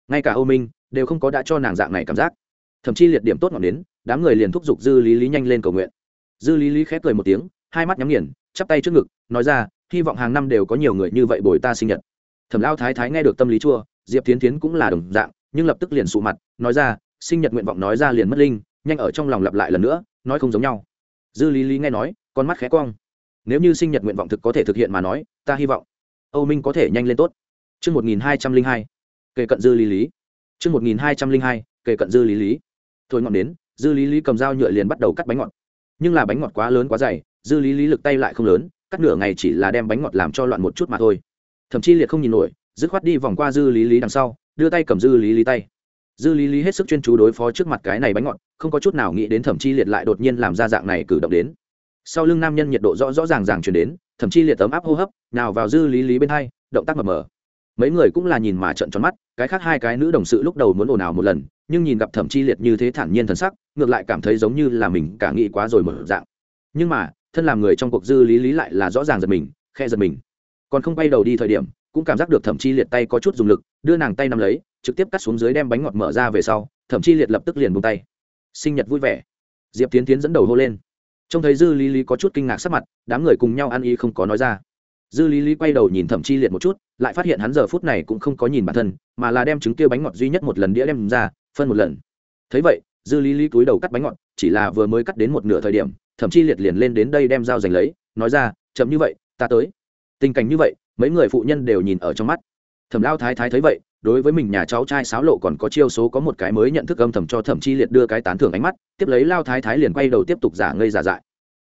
Ngay cả âu minh đều không có đã cho nàng dạng này cảm giác. Thậm chí liệt điểm tốt ngọn đến, đám người liền thúc giục dư lý lý nhanh lên cầu nguyện. Dư lý lý khép cười một tiếng, hai mắt nhắm nghiền, chắp tay trước ngực, nói ra, hy vọng hàng năm đều có nhiều người như vậy bồi ta sinh nhật. Thẩm lao thái thái nghe được tâm lý chua, diệp tiến tiến cũng là đồng dạng, nhưng lập tức liền sụ mặt, nói ra, sinh nhật nguyện vọng nói ra liền mất linh, nhanh ở trong lòng lặp lại lần nữa, nói không giống nhau. Dư lý lý nghe nói, con mắt khẽ cong. Nếu như sinh nhật nguyện vọng thực có thể thực hiện mà nói, ta hy vọng âu minh có thể nhanh lên tốt. Chương 1202, kề cận dư lý lý. Chương 1202, kề cận dư lý lý. Thôi ngọn đến dư lý lý cầm dao nhựa liền bắt đầu cắt bánh ngọt. Nhưng là bánh ngọt quá lớn quá dày dư lý lý lực tay lại không lớn cắt nửa ngày chỉ là đem bánh ngọt làm cho loạn một chút mà thôi. Thậm chí liệt không nhìn nổi dứt khoát đi vòng qua dư lý lý đằng sau đưa tay cầm dư lý lý tay. Dư lý lý hết sức chuyên chú đối phó trước mặt cái này bánh ngọt không có chút nào nghĩ đến Thẩm Chi liệt lại đột nhiên làm ra dạng này cử động đến. Sau lưng nam nhân nhiệt độ rõ rõ ràng ràng chuyển đến thậm chí liệt tấm áp hô hấp, nào vào dư lý lý bên hai, động tác mờ mờ. Mấy người cũng là nhìn mà trận tròn mắt, cái khác hai cái nữ đồng sự lúc đầu muốn ồn ào một lần, nhưng nhìn gặp thẩm chi liệt như thế thản nhiên thần sắc, ngược lại cảm thấy giống như là mình cả nghĩ quá rồi mở dạng. Nhưng mà, thân làm người trong cuộc dư lý lý lại là rõ ràng giật mình, khe giật mình. Còn không bay đầu đi thời điểm, cũng cảm giác được thẩm chi liệt tay có chút dùng lực, đưa nàng tay nắm lấy, trực tiếp cắt xuống dưới đem bánh ngọt mở ra về sau thẩm chi liệt lập tức liền buông tay. Sinh nhật vui vẻ. Diệp tiến tiến dẫn đầu hô lên trông thấy dư lý lý có chút kinh ngạc sắc mặt, đám người cùng nhau ăn y không có nói ra. Dư lý lý quay đầu nhìn thẩm chi liệt một chút, lại phát hiện hắn giờ phút này cũng không có nhìn bản thân, mà là đem trứng kia bánh ngọt duy nhất một lần đĩa đem ra, phân một lần. Thấy vậy, dư lý lý cúi đầu cắt bánh ngọt, chỉ là vừa mới cắt đến một nửa thời điểm, thẩm chi liệt liền lên đến đây đem dao giành lấy, nói ra, chậm như vậy, ta tới. Tình cảnh như vậy, mấy người phụ nhân đều nhìn ở trong mắt. Thẩm lao thái thái thấy vậy đối với mình nhà cháu trai sáo lộ còn có chiêu số có một cái mới nhận thức âm thầm cho thẩm chi liệt đưa cái tán thưởng ánh mắt, tiếp lấy lao thái thái liền quay đầu tiếp tục giả ngây giả dại.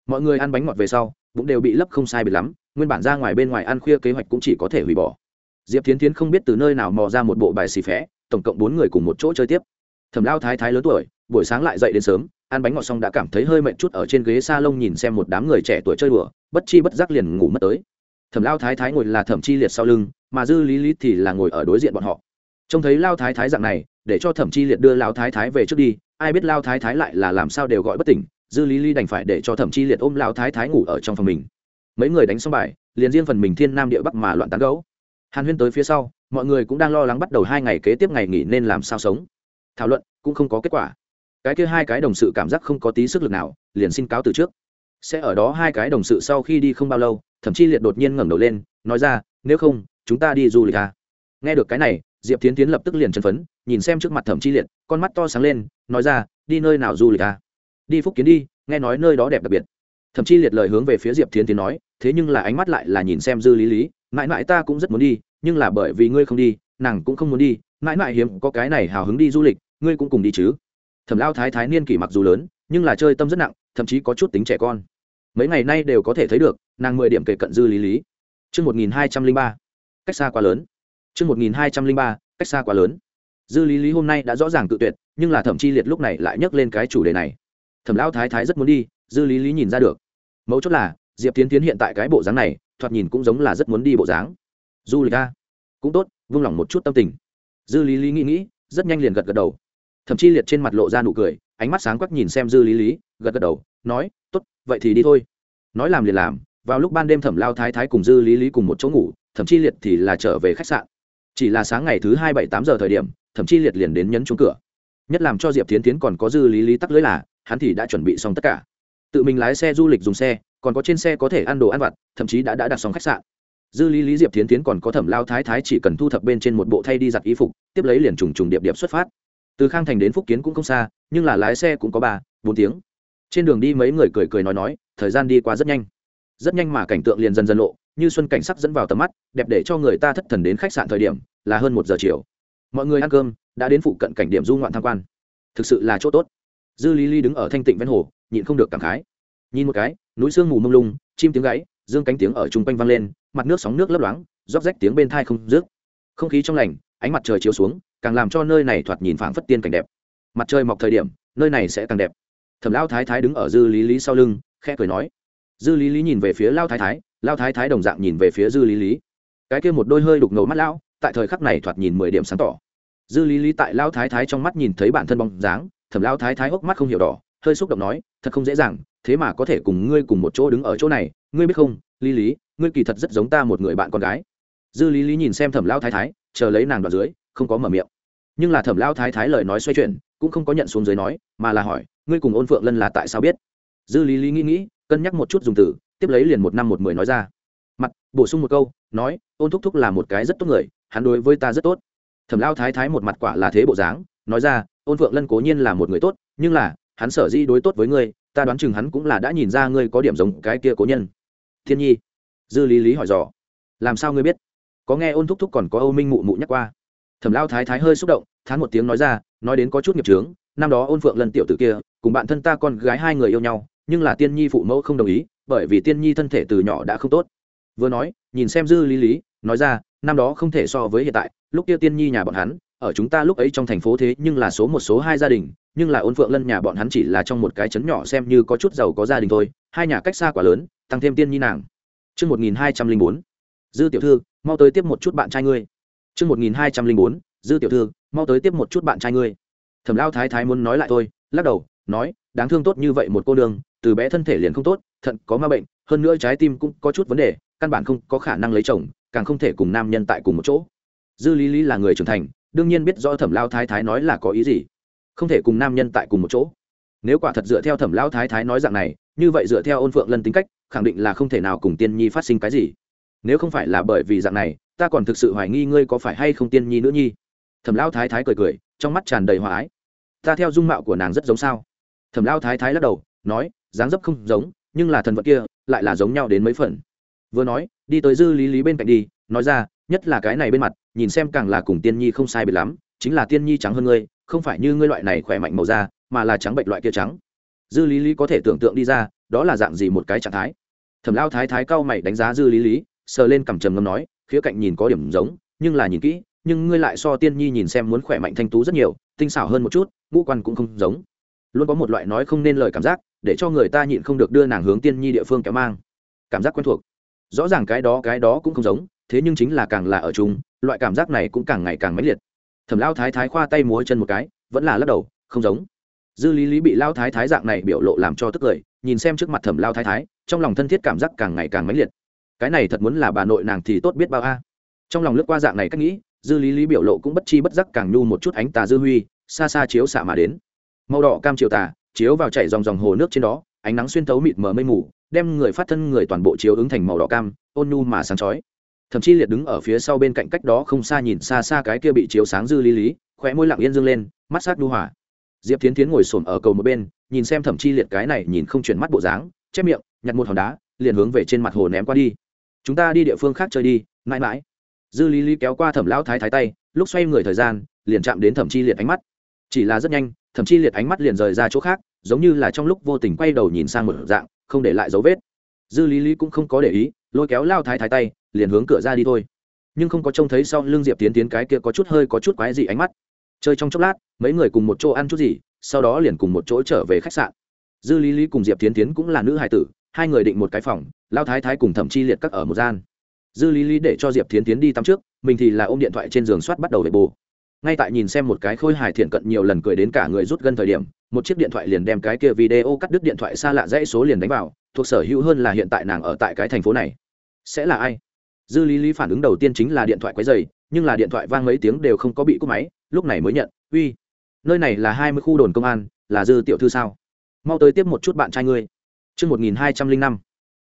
Mọi người ăn bánh ngọt về sau cũng đều bị lấp không sai bị lắm, nguyên bản ra ngoài bên ngoài ăn khuya kế hoạch cũng chỉ có thể hủy bỏ. Diệp tiến tiến không biết từ nơi nào mò ra một bộ bài xì phé, tổng cộng bốn người cùng một chỗ chơi tiếp. Thẩm lao thái thái lớn tuổi, buổi sáng lại dậy đến sớm, ăn bánh ngọt xong đã cảm thấy hơi mệt chút ở trên ghế s a lông nhìn xem một đám người trẻ tuổi chơi đùa, bất chi bất giác liền ngủ mất tới. Thẩm lao thái thái ngồi là thẩm chi liệt sau lưng, mà dư lý lý thì là ngồi ở đối diện bọn họ trông thấy lao thái thái dạng này, để cho thẩm chi liệt đưa lao thái thái về trước đi, ai biết lao thái thái lại là làm sao đều gọi bất tỉnh, dư lý lý đành phải để cho thẩm chi liệt ôm lao thái thái ngủ ở trong phòng mình. Mấy người đánh xong bài, liền riêng phần mình thiên nam địa bắc mà loạn tán gấu hàn huyên tới phía sau, mọi người cũng đang lo lắng bắt đầu hai ngày kế tiếp ngày nghỉ nên làm sao sống. Thảo luận cũng không có kết quả. Cái kia hai cái đồng sự cảm giác không có tí sức lực nào, liền xin cáo từ trước. Sẽ ở đó hai cái đồng sự sau khi đi không bao lâu thậm chí liệt đột nhiên ngẩng đầu lên, nói ra, nếu không, chúng ta đi du lịch à. nghe được cái này diệp tiến tiến lập tức liền chân phấn, nhìn xem trước mặt thẩm chi liệt, con mắt to sáng lên, nói ra, đi nơi nào du lịch à. đi phúc kiến đi, nghe nói nơi đó đẹp đặc biệt. Thậm chi liệt lời hướng về phía diệp tiến tiến nói, thế nhưng là ánh mắt lại là nhìn xem dư lý lý, mãi mãi ta cũng rất muốn đi, nhưng là bởi vì ngươi không đi, nàng cũng không muốn đi, mãi mãi hiếm có cái này hào hứng đi du lịch, ngươi cũng cùng đi chứ. Thẩm lao thái thái niên kỷ mặc dù lớn, nhưng là chơi tâm rất nặng, thậm chí có chút tính trẻ con. Mấy ngày nay đều có thể thấy được, nàng mười điểm kể cận dư lý lý. Trước một nghìn hai trăm linh ba, cách xa quá lớn chương một nghìn hai trăm linh ba, cách xa quá lớn. Dư lý lý hôm nay đã rõ ràng tự tuyệt, nhưng là thẩm chi liệt lúc này lại nhắc lên cái chủ đề này. Thẩm lão thái thái rất muốn đi, dư lý lý nhìn ra được. Mấu chốt là, diệp tiến tiến hiện tại cái bộ dáng này, thoạt nhìn cũng giống là rất muốn đi bộ dáng. Du lịch a. Cũng tốt, vung lòng một chút tâm tình. Dư lý lý nghĩ nghĩ, rất nhanh liền gật gật đầu. Thẩm Chi liệt trên mặt lộ ra nụ cười, ánh mắt sáng quắc nhìn xem dư lý lý, gật gật đầu, nói, tốt, vậy thì đi thôi. Nói làm liền làm, vào lúc ban đêm thẩm lao thái thái cùng dư lý lý cùng một chỗ ngủ, Thẩm Chi liệt thì là trở về khách sạn chỉ là sáng ngày thứ hai bảy tám giờ thời điểm thậm chí liệt liền đến nhấn chuông cửa. Nhất làm cho diệp tiến tiến còn có dư lý lý tắc lưới là, hắn thì đã chuẩn bị xong tất cả. Tự mình lái xe du lịch dùng xe, còn có trên xe có thể ăn đồ ăn vặt, thậm chí đã đã đặt xong khách sạn. Dư lý lý diệp tiến tiến còn có thẩm lao thái thái chỉ cần thu thập bên trên một bộ thay đi giặt y phục, tiếp lấy liền trùng trùng điệp điệp xuất phát. Từ khang thành đến phúc kiến cũng không xa, nhưng là lái xe cũng có ba, bốn tiếng. Trên đường đi mấy người cười cười nói nói, thời gian đi qua rất nhanh rất nhanh mà cảnh tượng liền dần dần lộ, như xuân cảnh sắc dẫn vào tầm mắt, đẹp để cho người ta thất thần đến khách sạn thời điểm, là hơn một giờ chiều. Mọi người ăn cơm, đã đến phụ cận cảnh điểm du ngoạn tham quan. Thực sự là chỗ tốt. Dư lý lý đứng ở thanh tịnh ven hồ, nhịn không được cảm khái. Nhìn một cái, núi sương mù mông lung, chim tiếng gáy, dương cánh tiếng ở chung quanh vang lên, mặt nước sóng nước lấp loáng, róc rách tiếng bên thai không rước không khí trong lành, ánh mặt trời chiếu xuống, càng làm cho nơi này thoạt nhìn phảng phất tiên cảnh đẹp. Mặt trời mọc thời điểm, nơi này sẽ càng đẹp. Thẩm lao thái thái đứng ở dư lý lý sau lưng, khẽ cười nói dư lý lý nhìn về phía lao thái thái, lao thái thái đồng dạng nhìn về phía dư lý lý. Cái kia một đôi hơi đục ngầu mắt lao tại thời khắc này thoạt nhìn mười điểm sáng tỏ. Dư lý lý tại lao thái thái trong mắt nhìn thấy bản thân bóng dáng thẩm lao thái thái hốc mắt không hiểu đỏ, hơi xúc động nói, thật không dễ dàng, thế mà có thể cùng ngươi cùng một chỗ đứng ở chỗ này, ngươi biết không, lý lý, ngươi kỳ thật rất giống ta một người bạn con gái. Dư lý lý nhìn xem thẩm lao thái thái, chờ lấy nàng đoạt dưới, không có mở miệng. Nhưng là thẩm lao thái thái lời nói xoay chuyển, cũng không có nhận xuống dưới nói, mà là hỏi, ngươi cùng ôn phượng lân là tại sao biết? Dư lý lý nghĩ nghĩ cân nhắc một chút dùng từ, tiếp lấy liền một năm một mười nói ra. Mặt, bổ sung một câu, nói, ôn thúc thúc là một cái rất tốt người, hắn đối với ta rất tốt. Thẩm lao thái thái một mặt quả là thế bộ dáng, nói ra, ôn phượng lân cố nhiên là một người tốt, nhưng là, hắn sở di đối tốt với ngươi, ta đoán chừng hắn cũng là đã nhìn ra ngươi có điểm giống cái kia cố nhân. Thiên nhi, dư lý lý hỏi dò, làm sao ngươi biết? Có nghe ôn thúc thúc còn có âu minh mụ mụ nhắc qua? Thẩm lao thái thái hơi xúc động, thán một tiếng nói ra, nói đến có chút nghiệp trướng năm đó ôn phượng lần tiểu tử kia, cùng bạn thân ta con gái hai người yêu nhau nhưng là tiên nhi phụ mẫu không đồng ý bởi vì tiên nhi thân thể từ nhỏ đã không tốt. Vừa nói nhìn xem dư lý lý nói ra năm đó không thể so với hiện tại lúc kia tiên nhi nhà bọn hắn ở chúng ta lúc ấy trong thành phố thế nhưng là số một số hai gia đình nhưng là ôn phượng lân nhà bọn hắn chỉ là trong một cái trấn nhỏ xem như có chút giàu có gia đình thôi hai nhà cách xa quá lớn tăng thêm tiên nhi nàng. Trước 1204, dư tiểu thư mau tới tiếp một chút bạn trai ngươi. Trước 1204, dư tiểu thư mau tới tiếp một chút bạn trai ngươi. Thẩm lao thái thái muốn nói lại thôi lắc đầu nói đáng thương tốt như vậy một cô đường từ bé thân thể liền không tốt, thận có ma bệnh, hơn nữa trái tim cũng có chút vấn đề, căn bản không có khả năng lấy chồng, càng không thể cùng nam nhân tại cùng một chỗ. Dư lý lý là người trưởng thành, đương nhiên biết rõ thẩm lao thái thái nói là có ý gì. Không thể cùng nam nhân tại cùng một chỗ. Nếu quả thật dựa theo thẩm lao thái thái nói dạng này, như vậy dựa theo ôn phượng lân tính cách, khẳng định là không thể nào cùng tiên nhi phát sinh cái gì. Nếu không phải là bởi vì dạng này, ta còn thực sự hoài nghi ngươi có phải hay không tiên nhi nữa nhi. Thẩm lao thái thái cười cười, trong mắt tràn đầy hòa ái. Ta theo dung mạo của nàng rất giống sao? Thẩm lao thái thái lắc đầu, nói dáng dấp không giống, nhưng là thần vật kia lại là giống nhau đến mấy phần. Vừa nói, đi tới dư lý lý bên cạnh đi, nói ra, nhất là cái này bên mặt, nhìn xem càng là cùng tiên nhi không sai biệt lắm, chính là tiên nhi trắng hơn ngươi, không phải như ngươi loại này khỏe mạnh màu da, mà là trắng bệnh loại kia trắng. Dư lý lý có thể tưởng tượng đi ra, đó là dạng gì một cái trạng thái. Thẩm lao thái thái cao mày đánh giá dư lý lý, sờ lên cằm trầm ngâm nói, khía cạnh nhìn có điểm giống, nhưng là nhìn kỹ, nhưng ngươi lại so tiên nhi nhìn xem muốn khỏe mạnh thanh tú rất nhiều, tinh xảo hơn một chút, ngũ quan cũng không giống. Luôn có một loại nói không nên lời cảm giác để cho người ta nhịn không được đưa nàng hướng tiên nhi địa phương kéo mang. Cảm giác quen thuộc. Rõ ràng cái đó cái đó cũng không giống, thế nhưng chính là càng là ở chung, loại cảm giác này cũng càng ngày càng mãnh liệt. Thẩm lao thái thái khoa tay múa chân một cái, vẫn là lắc đầu, không giống. Dư lý lý bị lao thái thái dạng này biểu lộ làm cho tức cười, nhìn xem trước mặt thẩm lao thái thái, trong lòng thân thiết cảm giác càng ngày càng mãnh liệt. Cái này thật muốn là bà nội nàng thì tốt biết bao a. Trong lòng lướt qua dạng này cách nghĩ, dư lý lý biểu lộ cũng bất chi bất giác càng nhu một chút ánh tà dư huy, xa xa chiếu xạ mà đến. Màu đỏ cam chiều tà chiếu vào chảy dòng dòng hồ nước trên đó, ánh nắng xuyên tấu mịt mờ mây mù, đem người phát thân người toàn bộ chiếu ứng thành màu đỏ cam, ôn nhu mà sáng chói. Thậm chí liệt đứng ở phía sau bên cạnh cách đó không xa nhìn xa xa cái kia bị chiếu sáng dư lý lý, khóe môi lặng yên dương lên, mắt sát đu hỏa diệp tiến tiến ngồi xổm ở cầu một bên, nhìn xem thẩm chi liệt cái này nhìn không chuyển mắt bộ dáng, chép miệng, nhặt một hòn đá, liền hướng về trên mặt hồ ném qua đi. Chúng ta đi địa phương khác chơi đi, mãi mãi. Dư lý lý kéo qua thẩm lão thái thái tay, lúc xoay người thời gian, liền chạm đến thẩm chi liệt ánh mắt. Chỉ là rất nhanh thẩm chi liệt ánh mắt liền rời ra chỗ khác, giống như là trong lúc vô tình quay đầu nhìn sang một dạng, không để lại dấu vết. Dư lý lý cũng không có để ý, lôi kéo lao thái thái tay, liền hướng cửa ra đi thôi. Nhưng không có trông thấy sau lưng diệp tiến tiến cái kia có chút hơi có chút quái gì ánh mắt. Chơi trong chốc lát, mấy người cùng một chỗ ăn chút gì, sau đó liền cùng một chỗ trở về khách sạn. Dư lý lý cùng diệp tiến tiến cũng là nữ hài tử, hai người định một cái phòng, lao thái thái cùng thẩm chi liệt các ở một gian. Dư lý lý để cho diệp tiến tiến đi tắm trước, mình thì là ôm điện thoại trên giường soát bắt đầu về bồ ngay tại nhìn xem một cái khôi hài thiện cận nhiều lần cười đến cả người rút gân thời điểm, một chiếc điện thoại liền đem cái kia video cắt đứt điện thoại xa lạ dãy số liền đánh vào, thuộc sở hữu hơn là hiện tại nàng ở tại cái thành phố này. Sẽ là ai? Dư lý lý phản ứng đầu tiên chính là điện thoại quấy dày nhưng là điện thoại vang mấy tiếng đều không có bị cúp máy, lúc này mới nhận, uy, nơi này là hai mươi khu đồn công an, là dư tiểu thư sao? Mau tới tiếp một chút bạn trai ngươi. Chương một nghìn hai trăm linh năm.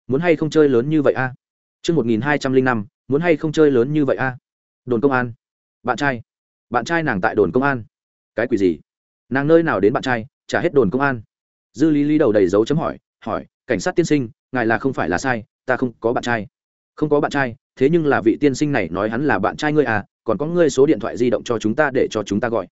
Muốn hay không chơi lớn như vậy a? Chương một nghìn hai trăm linh năm. Muốn hay không chơi lớn như vậy a? Đồn công an. Bạn trai bạn trai nàng tại đồn công an. Cái quỷ gì? Nàng nơi nào đến bạn trai trả hết đồn công an. Dư lý lý đầu đầy dấu chấm hỏi hỏi, cảnh sát tiên sinh, ngài là không phải là sai, ta không có bạn trai. Không có bạn trai, thế nhưng là vị tiên sinh này nói hắn là bạn trai ngươi à còn có ngươi số điện thoại di động cho chúng ta để cho chúng ta gọi.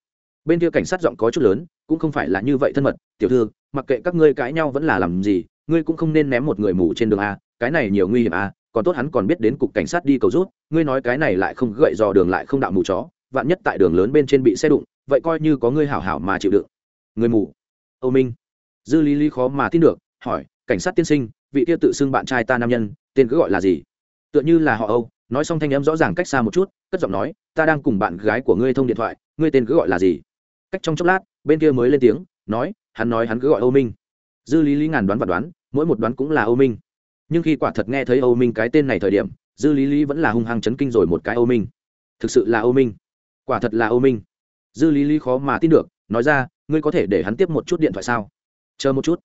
Bên kia cảnh sát giọng có chút lớn, cũng không phải là như vậy thân mật, tiểu thư, mặc kệ các ngươi cãi nhau vẫn là làm gì, ngươi cũng không nên ném một người mù trên đường a cái này nhiều nguy hiểm a còn tốt hắn còn biết đến cục cảnh sát đi cầu rút, ngươi nói cái này lại không gậy dò đường lại không đạo mù chó vạn nhất tại đường lớn bên trên bị xe đụng, vậy coi như có ngươi hảo hảo mà chịu đựng. Người mù. Âu minh. Dư lý lý khó mà tin được, hỏi, cảnh sát tiên sinh, vị kia tự xưng bạn trai ta nam nhân, tên cứ gọi là gì? Tựa như là họ âu, nói xong thanh em rõ ràng cách xa một chút, cất giọng nói, ta đang cùng bạn gái của ngươi thông điện thoại, ngươi tên cứ gọi là gì? Cách trong chốc lát, bên kia mới lên tiếng, nói, hắn nói hắn cứ gọi âu minh. Dư lý lý ngàn đoán và đoán, mỗi một đoán cũng là âu minh. Nhưng khi quả thật nghe thấy âu minh cái tên này thời điểm, dư lý lý vẫn là hung hăng chấn kinh rồi một cái âu minh. Thực sự là âu minh quả thật là ô minh. Dư lý lý khó mà tin được, nói ra, ngươi có thể để hắn tiếp một chút điện thoại sao? Chờ một chút.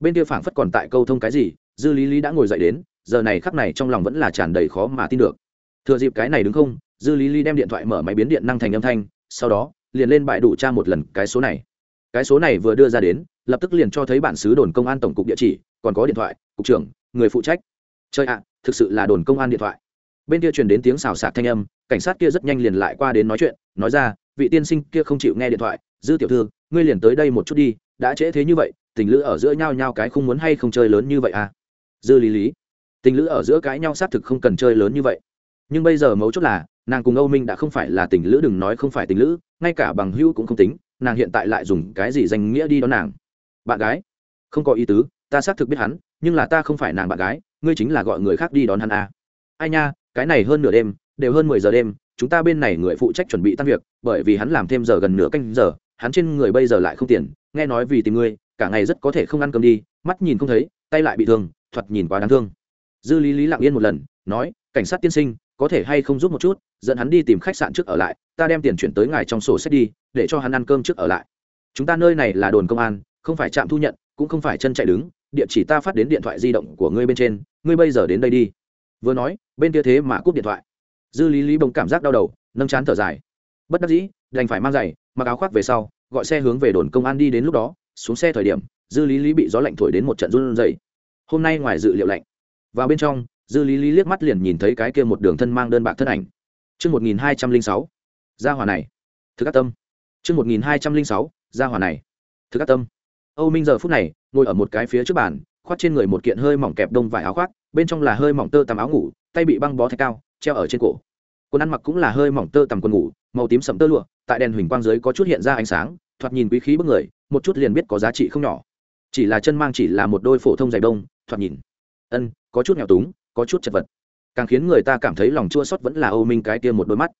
Bên kia phảng phất còn tại câu thông cái gì, dư lý lý đã ngồi dậy đến, giờ này khắc này trong lòng vẫn là tràn đầy khó mà tin được. Thừa dịp cái này đứng không, dư lý lý đem điện thoại mở máy biến điện năng thành âm thanh, sau đó, liền lên bãi đủ tra một lần cái số này. Cái số này vừa đưa ra đến, lập tức liền cho thấy bản xứ đồn công an tổng cục địa chỉ, còn có điện thoại, cục trưởng, người phụ trách. Chơi ạ, thực sự là đồn công an điện thoại bên kia truyền đến tiếng xào xạc thanh âm, cảnh sát kia rất nhanh liền lại qua đến nói chuyện, nói ra, vị tiên sinh kia không chịu nghe điện thoại, dư tiểu thư, ngươi liền tới đây một chút đi, đã trễ thế như vậy, tình lữ ở giữa nhau nhau cái không muốn hay không chơi lớn như vậy à? Dư lý lý, tình lữ ở giữa cái nhau xác thực không cần chơi lớn như vậy. Nhưng bây giờ mấu chốt là, nàng cùng âu minh đã không phải là tình lữ đừng nói không phải tình lữ, ngay cả bằng hữu cũng không tính, nàng hiện tại lại dùng cái gì danh nghĩa đi đón nàng? Bạn gái, không có ý tứ, ta xác thực biết hắn, nhưng là ta không phải nàng bạn gái, ngươi chính là gọi người khác đi đón hắn à. ai nha cái này hơn nửa đêm, đều hơn mười giờ đêm, chúng ta bên này người phụ trách chuẩn bị tan việc, bởi vì hắn làm thêm giờ gần nửa canh giờ, hắn trên người bây giờ lại không tiền, nghe nói vì tìm ngươi, cả ngày rất có thể không ăn cơm đi, mắt nhìn không thấy, tay lại bị thương, thoạt nhìn quá đáng thương. Dư lý lý lặng yên một lần, nói, cảnh sát tiên sinh, có thể hay không giúp một chút, dẫn hắn đi tìm khách sạn trước ở lại, ta đem tiền chuyển tới ngài trong sổ sách đi, để cho hắn ăn cơm trước ở lại. Chúng ta nơi này là đồn công an, không phải trạm thu nhận, cũng không phải chân chạy đứng, địa chỉ ta phát đến điện thoại di động của ngươi bên trên, ngươi bây giờ đến đây đi vừa nói, bên kia thế mà cúp điện thoại. Dư lý lý bỗng cảm giác đau đầu, nâng chán thở dài. Bất đắc dĩ, đành phải mang giày, mặc áo khoác về sau, gọi xe hướng về đồn công an đi đến lúc đó, xuống xe thời điểm, dư lý lý bị gió lạnh thổi đến một trận run dày hôm nay ngoài dự liệu lạnh. Vào bên trong, dư lý lý liếc mắt liền nhìn thấy cái kia một đường thân mang đơn bạc thân ảnh. Chương một nghìn hai trăm linh sáu, gia hòa này. Thực các tâm. Chương một nghìn hai trăm linh sáu, gia hòa này. Thực các tâm. Âu minh giờ phút này, ngồi ở một cái phía trước bàn khoác trên người một kiện hơi mỏng kẹp đông vải áo khoác, bên trong là hơi mỏng tơ tằm áo ngủ, tay bị băng bó thạch cao, treo ở trên cổ. Quần ăn mặc cũng là hơi mỏng tơ tằm quần ngủ, màu tím sậm tơ lụa, tại đèn huỳnh quang dưới có chút hiện ra ánh sáng, thoạt nhìn quý khí bức người, một chút liền biết có giá trị không nhỏ. Chỉ là chân mang chỉ là một đôi phổ thông giày đông, thoạt nhìn, ân, có chút nghèo túng, có chút chật vật. Càng khiến người ta cảm thấy lòng chua xót vẫn là âu minh cái kia một đôi mắt.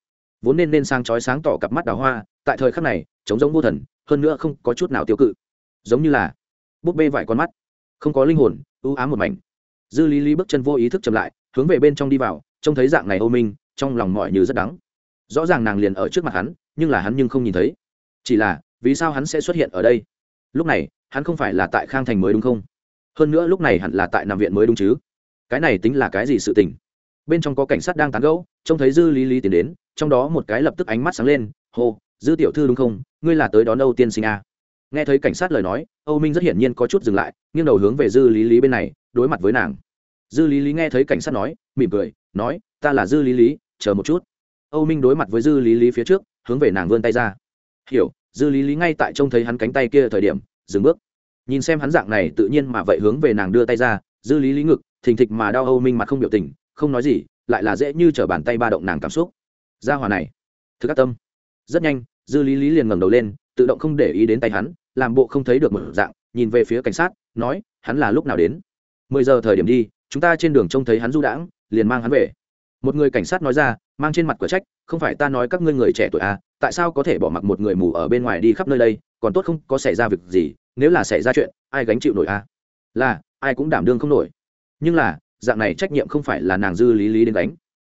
Vốn nên nên sang chói sáng tỏ cặp mắt đào hoa, tại thời khắc này, trống giống vô thần, hơn nữa không có chút nào tiêu cự. Giống như là búp bê vải con mắt không có linh hồn, ưu ám một mảnh. Dư lý lý bước chân vô ý thức chậm lại, hướng về bên trong đi vào, trông thấy dạng này ô minh, trong lòng mọi như rất đắng. Rõ ràng nàng liền ở trước mặt hắn, nhưng là hắn nhưng không nhìn thấy. Chỉ là, vì sao hắn sẽ xuất hiện ở đây? Lúc này, hắn không phải là tại khang thành mới đúng không? Hơn nữa lúc này hẳn là tại nằm viện mới đúng chứ? Cái này tính là cái gì sự tình? Bên trong có cảnh sát đang tán gẫu, trông thấy dư lý lý tiến đến, trong đó một cái lập tức ánh mắt sáng lên, hô, dư tiểu thư đúng không? Ngươi là tới đón âu tiên sinh à? Nghe thấy cảnh sát lời nói, âu minh rất hiển nhiên có chút dừng lại, nghiêng đầu hướng về dư lý lý bên này, đối mặt với nàng. Dư lý lý nghe thấy cảnh sát nói, mỉm cười, nói, ta là dư lý lý, chờ một chút. Âu minh đối mặt với dư lý lý phía trước, hướng về nàng vươn tay ra. Hiểu, dư lý lý ngay tại trông thấy hắn cánh tay kia thời điểm, dừng bước. Nhìn xem hắn dạng này tự nhiên mà vậy hướng về nàng đưa tay ra, dư lý lý ngực, thình thịch mà đau âu minh mặt không biểu tình, không nói gì, lại là dễ như t r ở bàn tay ba động nàng cảm xúc. Ra hòa này thứ các tâm. Rất nhanh, dư lý lý liền ngẩng đầu lên, tự động không để ý đến tay hắn làm bộ không thấy được một dạng, nhìn về phía cảnh sát, nói, hắn là lúc nào đến? Mười giờ thời điểm đi, chúng ta trên đường trông thấy hắn du đãng, liền mang hắn về. Một người cảnh sát nói ra, mang trên mặt cửa trách, không phải ta nói các ngươi người trẻ tuổi à tại sao có thể bỏ mặc một người mù ở bên ngoài đi khắp nơi đây, còn tốt không có xảy ra việc gì, nếu là xảy ra chuyện, ai gánh chịu nổi à? Là, ai cũng đảm đương không nổi. Nhưng là, dạng này trách nhiệm không phải là nàng dư lý lý đến đánh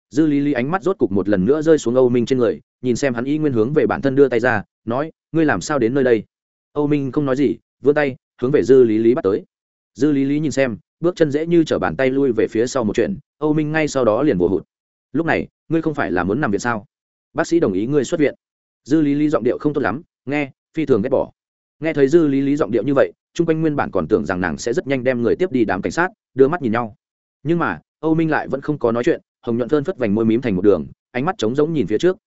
dư lý lý ánh mắt rốt cục một lần nữa rơi xuống âu minh trên người, nhìn xem hắn y nguyên hướng về bản thân đưa tay ra, nói, ngươi làm sao đến nơi đây? Âu minh không nói gì, vươn tay, hướng về dư lý lý bắt tới. Dư lý lý nhìn xem, bước chân dễ như t r ở bàn tay lui về phía sau một chuyện, âu minh ngay sau đó liền vồ hụt. Lúc này, ngươi không phải là muốn nằm viện sao? Bác sĩ đồng ý ngươi xuất viện. Dư lý lý giọng điệu không tốt lắm, nghe, phi thường ghét bỏ. Nghe thấy dư lý lý giọng điệu như vậy, chung quanh nguyên bản còn tưởng rằng nàng sẽ rất nhanh đem người tiếp đi đám cảnh sát, đưa mắt nhìn nhau. Nhưng mà, âu minh lại vẫn không có nói chuyện, hồng nhuận thơn phất vành môi mím thành một đường, ánh mắt trống rỗng nhìn phía trước.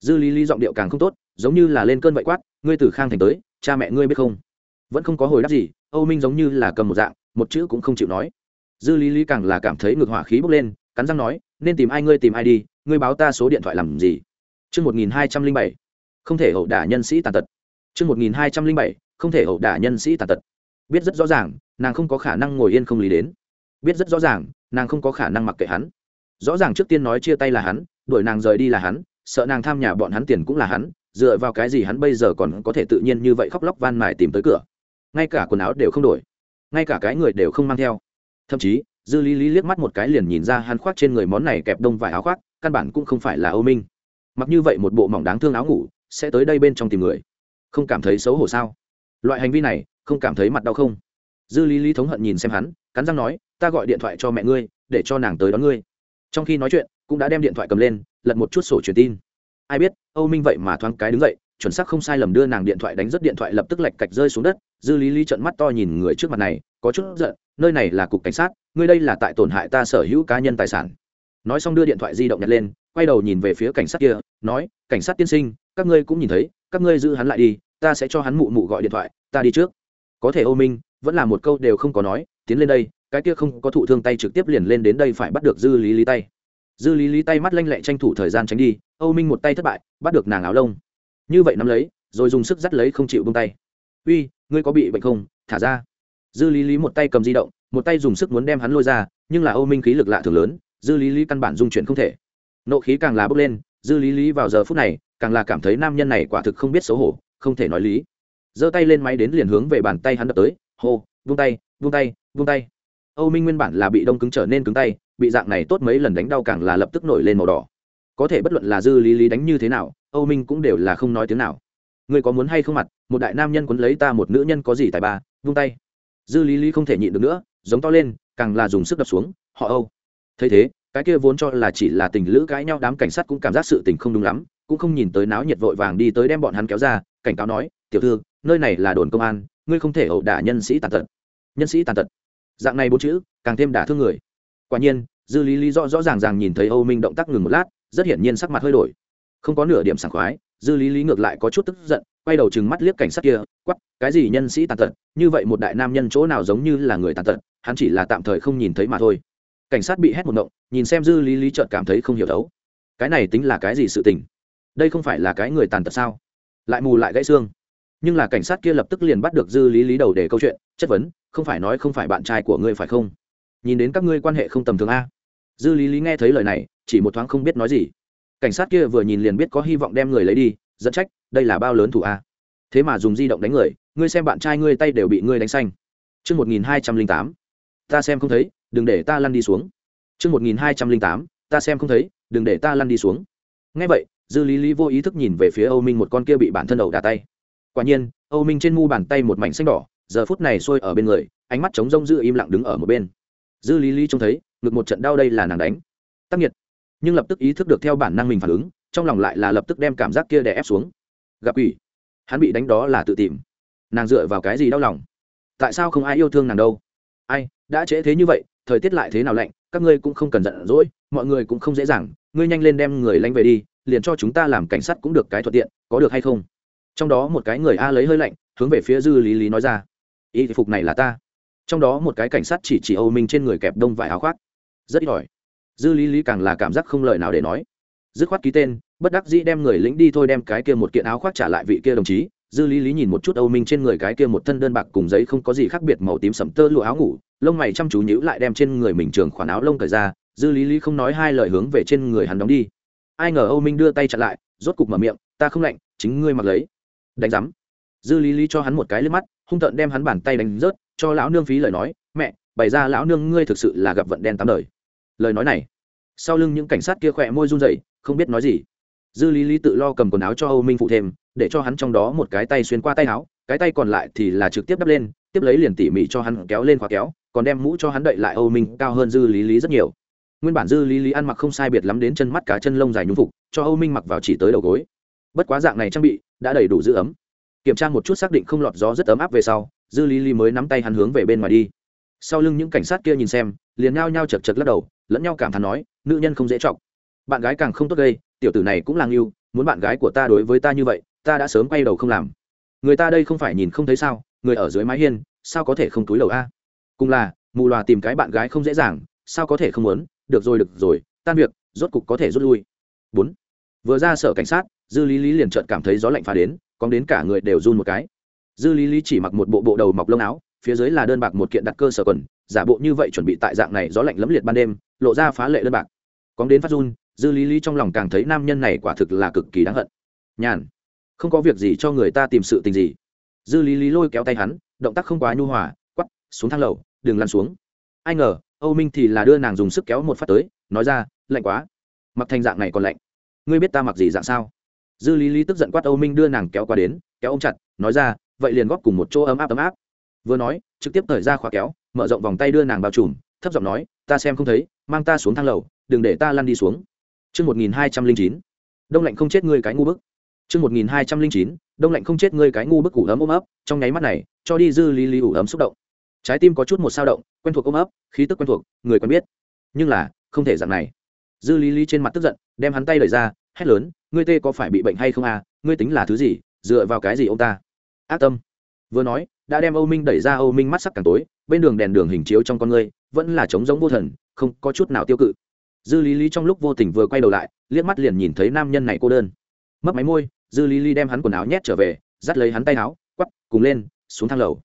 Dư lý lý giọng điệu càng không tốt, giống như là lên cơn vậy quát, ngươi từ khang thành tới cha mẹ ngươi biết không vẫn không có hồi đáp gì âu minh giống như là cầm một dạng một chữ cũng không chịu nói dư lý lý càng là cảm thấy ngược hỏa khí bốc lên cắn răng nói nên tìm ai ngươi tìm ai đi ngươi báo ta số điện thoại làm gì Trước 1207, không thể hậu đả nhân sĩ tàn tật. Trước 1207, không thể hậu đả nhân sĩ tàn tật. Biết rất rõ ràng, nàng không có khả năng ngồi yên không lý đến. Biết rất rõ ràng, nàng không có khả năng mặc kệ hắn. Rõ ràng trước tiên nói chia tay là hắn, đuổi nàng rời đi là hắn, sợ nàng tham nhà bọn hắn tiền cũng là hắn, dựa vào cái gì hắn bây giờ còn có thể tự nhiên như vậy khóc lóc van mài tìm tới cửa. Ngay cả quần áo đều không đổi, ngay cả cái người đều không mang theo. Thậm chí, dư lý lý liếc mắt một cái liền nhìn ra hắn khoác trên người món này kẹp đông vải áo khoác căn bản cũng không phải là ô minh. Mặc như vậy một bộ mỏng đáng thương áo ngủ sẽ tới đây bên trong tìm người. Không cảm thấy xấu hổ sao? Loại hành vi này không cảm thấy mặt đau không? Dư lý lý thống hận nhìn xem hắn cắn răng nói ta gọi điện thoại cho mẹ ngươi để cho nàng tới đón ngươi. Trong khi nói chuyện cũng đã đem điện thoại cầm lên lật một chút sổ truyền tin ai biết, âu minh vậy mà thoáng cái đứng dậy, chuẩn xác không sai lầm đưa nàng điện thoại đánh rất điện thoại lập tức lạch cạch rơi xuống đất, dư lý lý trận mắt to nhìn người trước mặt này, có chút giận, nơi này là cục cảnh sát, ngươi đây là tại tổn hại ta sở hữu cá nhân tài sản. Nói xong đưa điện thoại di động nhặt lên, quay đầu nhìn về phía cảnh sát kia, nói, cảnh sát tiên sinh, các ngươi cũng nhìn thấy, các ngươi giữ hắn lại đi, ta sẽ cho hắn mụ mụ gọi điện thoại, ta đi trước. Có thể ô minh, vẫn là một câu đều không có nói, tiến lên đây, cái kia không có thụ thương tay trực tiếp liền lên đến đây phải bắt được dư lý lý tay dư lý lý tay mắt lanh lẹ tranh thủ thời gian tránh đi, âu minh một tay thất bại, bắt được nàng áo lông. Như vậy nắm lấy, rồi dùng sức dắt lấy không chịu bông tay. Uy, ngươi có bị bệnh không? Thả ra. Dư lý lý một tay cầm di động, một tay dùng sức muốn đem hắn lôi ra, nhưng là âu minh khí lực lạ thường lớn, dư lý lý căn bản dung chuyển không thể. Nộ khí càng là bốc lên, dư lý lý vào giờ phút này, càng là cảm thấy nam nhân này quả thực không biết xấu hổ, không thể nói lý. Giơ tay lên máy đến liền hướng về bàn tay hắn đập tới, hô vung tay vung tay vung tay. Âu minh nguyên bản là bị đông cứng trở nên cứng tay bị dạng này tốt mấy lần đánh đau càng là lập tức nổi lên màu đỏ. Có thể bất luận là dư lý lý đánh như thế nào, âu minh cũng đều là không nói tiếng nào. Người có muốn hay không mặt, một đại nam nhân quấn lấy ta một nữ nhân có gì tài ba, vung tay. Dư lý lý không thể nhịn được nữa, giống to lên, càng là dùng sức đập xuống, họ âu. Thấy thế, cái kia vốn cho là chỉ là tình lữ cãi nhau đám cảnh sát cũng cảm giác sự tình không đúng lắm, cũng không nhìn tới náo nhiệt vội vàng đi tới đem bọn hắn kéo ra, cảnh cáo nói, tiểu thư, nơi này là đồn công an, ngươi không thể ẩu đả nhân sĩ tàn tật. Nhân sĩ tàn tật. Dạng này bốn chữ, càng thêm đả thương người quả nhiên, dư lý lý rõ rõ ràng ràng nhìn thấy âu minh động tác ngừng một lát, rất hiển nhiên sắc mặt hơi đổi. Không có nửa điểm sảng khoái, dư lý lý ngược lại có chút tức giận, quay đầu chừng mắt liếc cảnh sát kia quắp cái gì nhân sĩ tàn tật, như vậy một đại nam nhân chỗ nào giống như là người tàn tật, hắn chỉ là tạm thời không nhìn thấy mà thôi. Cảnh sát bị hét một động nhìn xem dư lý lý trợt cảm thấy không hiểu đấu cái này tính là cái gì sự tình? Đây không phải là cái người tàn tật sao? Lại mù lại gãy xương. Nhưng là cảnh sát kia lập tức liền bắt được dư lý lý đầu để câu chuyện, chất vấn, không phải nói không phải bạn trai của ngươi phải không? Nhìn đến các ngươi quan hệ không tầm thường a dư lý lý nghe thấy lời này chỉ một thoáng không biết nói gì cảnh sát kia vừa nhìn liền biết có hy vọng đem người lấy đi dẫn trách đây là bao lớn thủ a thế mà dùng di động đánh người ngươi xem bạn trai ngươi tay đều bị ngươi đánh xanh Trước 1208, ta xem không thấy, đừng để ta lăn đi xuống. Trước 1208, ta xem không thấy, đừng để ta lăn đi xuống. Nghe vậy, Dư Lý Lý vô ý thức nhìn về phía Âu Minh một con kia bị bản thân đầu đà tay. Quả nhiên, Âu Minh trên mu bàn tay một mảnh xanh đỏ, giờ phút này sôi ở bên người, ánh mắt trống rông dư im lặng đứng ở một bên dư lý lý trông thấy, ngực một trận đau đây là nàng đánh. Tác nhiệt nhưng lập tức ý thức được theo bản năng mình phản ứng, trong lòng lại là lập tức đem cảm giác kia đè ép xuống. Gặp quỷ. Hắn bị đánh đó là tự tìm. Nàng dựa vào cái gì đau lòng? Tại sao không ai yêu thương nàng đâu? Ai, đã trễ thế như vậy, thời tiết lại thế nào lạnh, các ngươi cũng không cần giận dỗi, mọi người cũng không dễ dàng, ngươi nhanh lên đem người lanh về đi, liền cho chúng ta làm cảnh sát cũng được cái thuận tiện, có được hay không? Trong đó một cái người a lấy hơi lạnh, hướng về phía dư lý lý nói ra. Y phục này là ta trong đó một cái cảnh sát chỉ chỉ âu minh trên người kẹp đông vải áo khoác. Rất ít ỏi. Dư lý lý càng là cảm giác không lời nào để nói. Dứt khoát ký tên, bất đắc dĩ đem người lính đi thôi đem cái kia một kiện áo khoác trả lại vị kia đồng chí. Dư lý lý nhìn một chút âu minh trên người cái kia một thân đơn bạc cùng giấy không có gì khác biệt màu tím sẫm tơ lụa áo ngủ, lông mày chăm chú nhữ lại đem trên người mình trường khoản áo lông cởi ra. Dư lý lý không nói hai lời hướng về trên người hắn đóng đi. Ai ngờ âu minh đưa tay chặn lại, rốt cục mở miệng, ta không lạnh, chính ngươi mặc lấy. Đánh giám. Dư lý lý cho hắn một cái lên mắt, hung tợn đem hắn bàn tay đánh rớt cho lão nương phí lời nói, mẹ, bày ra lão nương ngươi thực sự là gặp vận đen tám đời. Lời nói này, sau lưng những cảnh sát kia khỏe môi run rẩy, không biết nói gì. Dư lý lý tự lo cầm quần áo cho âu minh phụ thêm, để cho hắn trong đó một cái tay xuyên qua tay áo, cái tay còn lại thì là trực tiếp đắp lên, tiếp lấy liền tỉ mỉ cho hắn kéo lên khóa kéo, còn đem mũ cho hắn đậy lại âu minh, cao hơn dư lý lý rất nhiều. Nguyên bản dư lý lý ăn mặc không sai biệt lắm đến chân mắt cả chân lông dài nhúng phục, cho âu minh mặc vào chỉ tới đầu gối. Bất quá dạng này trang bị đã đầy đủ giữ ấm. Kiểm tra một chút xác định không lọt gió rất ấm áp về sau dư lý lý mới nắm tay hắn hướng về bên ngoài đi. Sau lưng những cảnh sát kia nhìn xem, liền nhao nhao chật chật lắc đầu, lẫn nhau cảm thán nói, nữ nhân không dễ chọc. Bạn gái càng không tốt gây, tiểu tử này cũng là ngưu, muốn bạn gái của ta đối với ta như vậy, ta đã sớm quay đầu không làm. Người ta đây không phải nhìn không thấy sao, người ở dưới mái hiên, sao có thể không túi đầu a? Cùng là, mù loà tìm cái bạn gái không dễ dàng, sao có thể không muốn? Được rồi được rồi, tan việc, rốt cục có thể rút lui. Bốn. Vừa ra sở cảnh sát, dư lý lý liền trợt cảm thấy gió lạnh phá đến còn đến cả người đều run một cái dư lý lý chỉ mặc một bộ bộ đầu mọc lông áo, phía dưới là đơn bạc một kiện đặt cơ sở quần, giả bộ như vậy chuẩn bị tại dạng này gió lạnh lẫm liệt ban đêm, lộ ra phá lệ đơn bạc. Cóng đến phát run, dư lý lý trong lòng càng thấy nam nhân này quả thực là cực kỳ đáng hận. Nhàn, không có việc gì cho người ta tìm sự tình gì. Dư lý lý lôi kéo tay hắn, động tác không quá nhu hòa quắp xuống thang lầu, đừng lăn xuống. Ai ngờ, âu minh thì là đưa nàng dùng sức kéo một phát tới, nói ra, lạnh quá, mặc thành dạng này còn lạnh. Ngươi biết ta mặc gì dạng sao? Dư lý lý tức giận quát âu minh đưa nàng kéo qua đến, kéo ông chặt, nói ra vậy liền góp cùng một chỗ ấm áp ấm áp vừa nói trực tiếp thời ra khóa kéo mở rộng vòng tay đưa nàng bao trùm thấp giọng nói ta xem không thấy mang ta xuống thang lầu đừng để ta lăn đi xuống Chương 1209. Đông lạnh không chết ngươi cái ngu bức. Chương 1209. Đông lạnh không chết ngươi cái ngu bức ủ ấm ôm ấp, trong nháy mắt này, cho đi dư lý lý ủ ấm xúc động. Trái tim có chút một sao động, quen thuộc ôm ấp, khí tức quen thuộc, người quen biết. Nhưng là, không thể dạng này. Dư lý lý trên mặt tức giận, đem hắn tay đẩy ra, hét lớn, ngươi tê có phải bị bệnh hay không à, ngươi tính là thứ gì, dựa vào cái gì ông ta? Ác tâm. Vừa nói, đã đem Âu Minh đẩy ra Âu Minh mắt sắc càng tối, bên đường đèn đường hình chiếu trong con ngươi, vẫn là trống giống vô thần, không có chút nào tiêu cự. Dư lý lý trong lúc vô tình vừa quay đầu lại liếc mắt liền nhìn thấy nam nhân này cô đơn. Mất máy môi dư lý lý đem hắn quần áo nhét trở về dắt lấy hắn tay áo quắp cùng lên xuống thang lầu.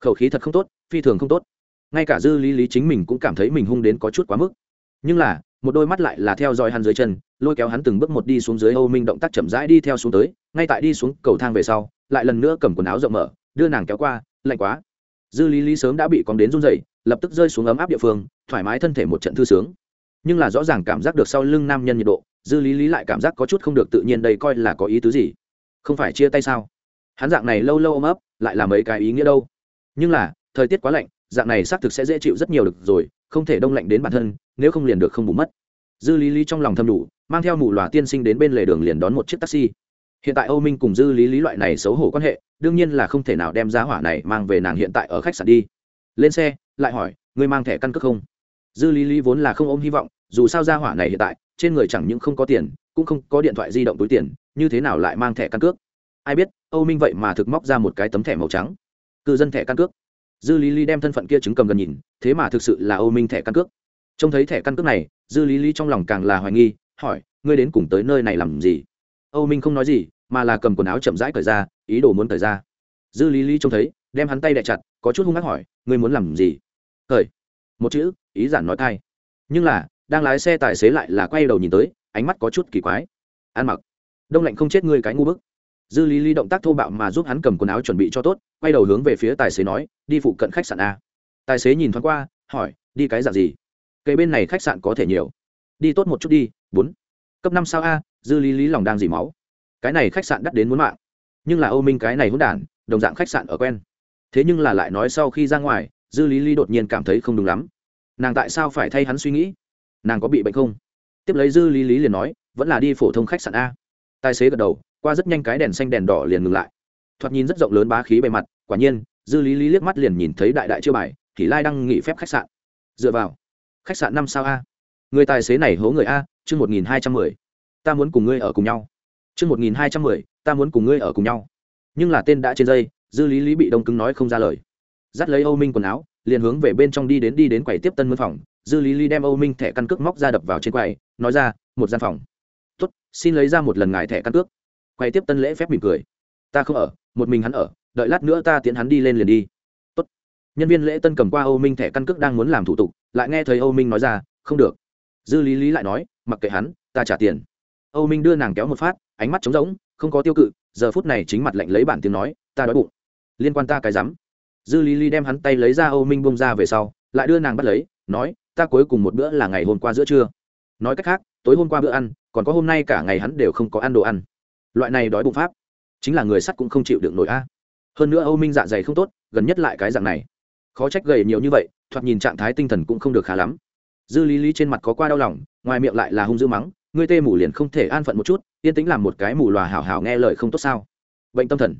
Khẩu khí thật không tốt phi thường không tốt. Ngay cả dư lý lý chính mình cũng cảm thấy mình hung đến có chút quá mức. Nhưng là một đôi mắt lại là theo dõi hắn dưới chân, lôi kéo hắn từng bước một đi xuống dưới âu minh động tác chậm rãi đi theo xuống tới, ngay tại đi xuống cầu thang về sau, lại lần nữa cầm quần áo rộng mở, đưa nàng kéo qua, lạnh quá. Dư lý lý sớm đã bị cóng đến run dậy lập tức rơi xuống ấm áp địa phương, thoải mái thân thể một trận thư sướng. Nhưng là rõ ràng cảm giác được sau lưng nam nhân nhiệt độ, dư lý lý lại cảm giác có chút không được tự nhiên đây coi là có ý tứ gì. Không phải chia tay sao? Hắn dạng này lâu lâu ôm ấp, lại là mấy cái ý nghĩa đâu? Nhưng là, thời tiết quá lạnh, dạng này xác thực sẽ dễ chịu rất nhiều được rồi, không thể đông lạnh đến bản thân nếu không liền được không bù mất. Dư lý lý trong lòng thâm đủ, mang theo mù lòa tiên sinh đến bên lề đường liền đón một chiếc taxi. Hiện tại âu minh cùng dư lý lý loại này xấu hổ quan hệ, đương nhiên là không thể nào đem giá hỏa này mang về nàng hiện tại ở khách sạn đi. Lên xe, lại hỏi, ngươi mang thẻ căn cước không? Dư lý lý vốn là không ôm hy vọng, dù sao gia hỏa này hiện tại, trên người chẳng những không có tiền, cũng không có điện thoại di động túi tiền, như thế nào lại mang thẻ căn cước? Ai biết, âu minh vậy mà thực móc ra một cái tấm thẻ màu trắng. Cư dân thẻ căn cước. Dư lý lý đem thân phận kia chứng cầm gần nhìn, thế mà thực sự là âu minh thẻ căn cước trông thấy thẻ căn cước này, dư lý lý trong lòng càng là hoài nghi, hỏi, ngươi đến cùng tới nơi này làm gì? Âu minh không nói gì, mà là cầm quần áo chậm rãi cởi ra, ý đồ muốn cởi ra. Dư lý lý trông thấy, đem hắn tay đẹ chặt, có chút hung hắc hỏi, ngươi muốn làm gì? Cởi. Một chữ, ý giản nói thay nhưng là, đang lái xe tài xế lại là quay đầu nhìn tới, ánh mắt có chút kỳ quái. Ăn mặc. Đông lạnh không chết ngươi cái ngu bức. Dư lý lý động tác thô bạo mà giúp hắn cầm quần áo chuẩn bị cho tốt, quay đầu hướng về phía tài xế nói, đi phụ cận khách sạn a. Tài xế nhìn thoáng qua, hỏi, đi cái dạng gì? Cây bên này khách sạn có thể nhiều. Đi tốt một chút đi, bốn. Cấp năm sao a, dư lý lý lòng đang dỉ máu. Cái này khách sạn đắt đến muốn mạng. Nhưng là âu minh cái này hỗn đản, đồng dạng khách sạn ở quen. Thế nhưng là lại nói sau khi ra ngoài, dư lý lý đột nhiên cảm thấy không đúng lắm. Nàng tại sao phải thay hắn suy nghĩ? Nàng có bị bệnh không? Tiếp lấy dư lý lý liền nói, vẫn là đi phổ thông khách sạn a. Tài xế gật đầu, qua rất nhanh cái đèn xanh đèn đỏ liền ngừng lại. Thoạt nhìn rất rộng lớn bá khí bề mặt, quả nhiên, dư lý lý liếc mắt liền nhìn thấy đại đại chưa bài, thì lai đang nghỉ phép khách sạn. Dựa vào khách sạn năm sao a? Người tài xế này hố người a, chương một nghìn hai trăm mười. Ta muốn cùng ngươi ở cùng nhau. Chương một nghìn hai trăm mười, ta muốn cùng ngươi ở cùng nhau. Nhưng là tên đã trên dây, dư lý lý bị đông cứng nói không ra lời. Dắt lấy âu minh quần áo, liền hướng về bên trong đi đến đi đến quầy tiếp tân mân phòng. Dư lý lý đem âu minh thẻ căn cước móc ra đập vào trên quầy, nói ra, một gian phòng. Tốt, xin lấy ra một lần ngài thẻ căn cước. Quầy tiếp tân lễ phép mỉm cười. Ta không ở, một mình hắn ở, đợi lát nữa ta tiến hắn đi lên liền đi. Tốt. nhân viên lễ tân cầm qua âu minh thẻ căn cước đang muốn làm thủ tục lại nghe thấy âu minh nói ra, không được. Dư lý lý lại nói, mặc kệ hắn, ta trả tiền. Âu minh đưa nàng kéo một phát, ánh mắt trống rỗng, không có tiêu cự, giờ phút này chính mặt lạnh lấy bản tiếng nói, ta đói bụng. Liên quan ta cái rắm. Dư lý lý đem hắn tay lấy ra, âu minh bông ra về sau, lại đưa nàng bắt lấy, nói, ta cuối cùng một bữa là ngày hôm qua giữa trưa. Nói cách khác, tối hôm qua bữa ăn, còn có hôm nay cả ngày hắn đều không có ăn đồ ăn. Loại này đói bụng pháp, chính là người sắt cũng không chịu được nổi a. Hơn nữa âu minh dạ dày không tốt, gần nhất lại cái dạng này. Khó trách gầy nhiều như vậy thoạt nhìn trạng thái tinh thần cũng không được khá lắm. Dư lý lý trên mặt có qua đau lòng, ngoài miệng lại là hung dữ mắng, ngươi tê mù liền không thể an phận một chút, yên tĩnh làm một cái mù lòa hảo hảo nghe lời không tốt sao? Bệnh tâm thần.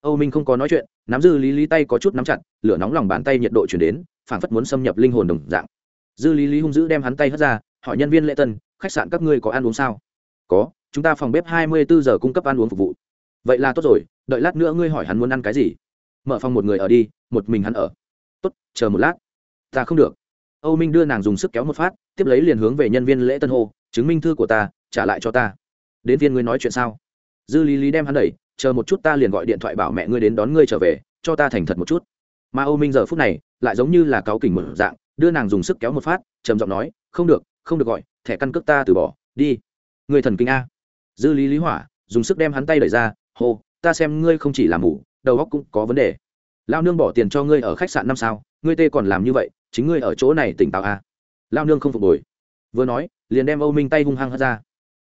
Âu minh không có nói chuyện, nắm dư lý lý tay có chút nắm chặt, lửa nóng lòng bàn tay nhiệt độ chuyển đến, phảng phất muốn xâm nhập linh hồn đồng dạng. Dư lý lý hung dữ đem hắn tay hất ra, hỏi nhân viên lễ tân, khách sạn các ngươi có ăn uống sao? Có, chúng ta phòng bếp hai mươi bốn giờ cung cấp ăn uống phục vụ. Vậy là tốt rồi, đợi lát nữa ngươi hỏi hắn muốn ăn cái gì. Mở phòng một người ở đi, một mình hắn ở. Tốt, chờ một lát ta không được. Âu minh đưa nàng dùng sức kéo một phát, tiếp lấy liền hướng về nhân viên lễ tân hô, chứng minh thư của ta, trả lại cho ta. Đến viên ngươi nói chuyện sao? Dư lý lý đem hắn đẩy, chờ một chút ta liền gọi điện thoại bảo mẹ ngươi đến đón ngươi trở về, cho ta thành thật một chút. Mà âu minh giờ phút này, lại giống như là cáo kỉnh mở dạng, đưa nàng dùng sức kéo một phát, trầm giọng nói, không được không được gọi, thẻ căn cước ta từ bỏ, đi. Người thần kinh a. Dư lý lý hỏa, dùng sức đem hắn tay đẩy ra, hô, ta xem ngươi không chỉ là mù, đầu óc cũng có vấn đề. Lao nương bỏ tiền cho ngươi ở khách sạn năm sao ngươi tê còn làm như vậy, chính ngươi ở chỗ này tỉnh táo à? lao nương không phục hồi. Vừa nói, liền đem âu minh tay hung hăng hất ra.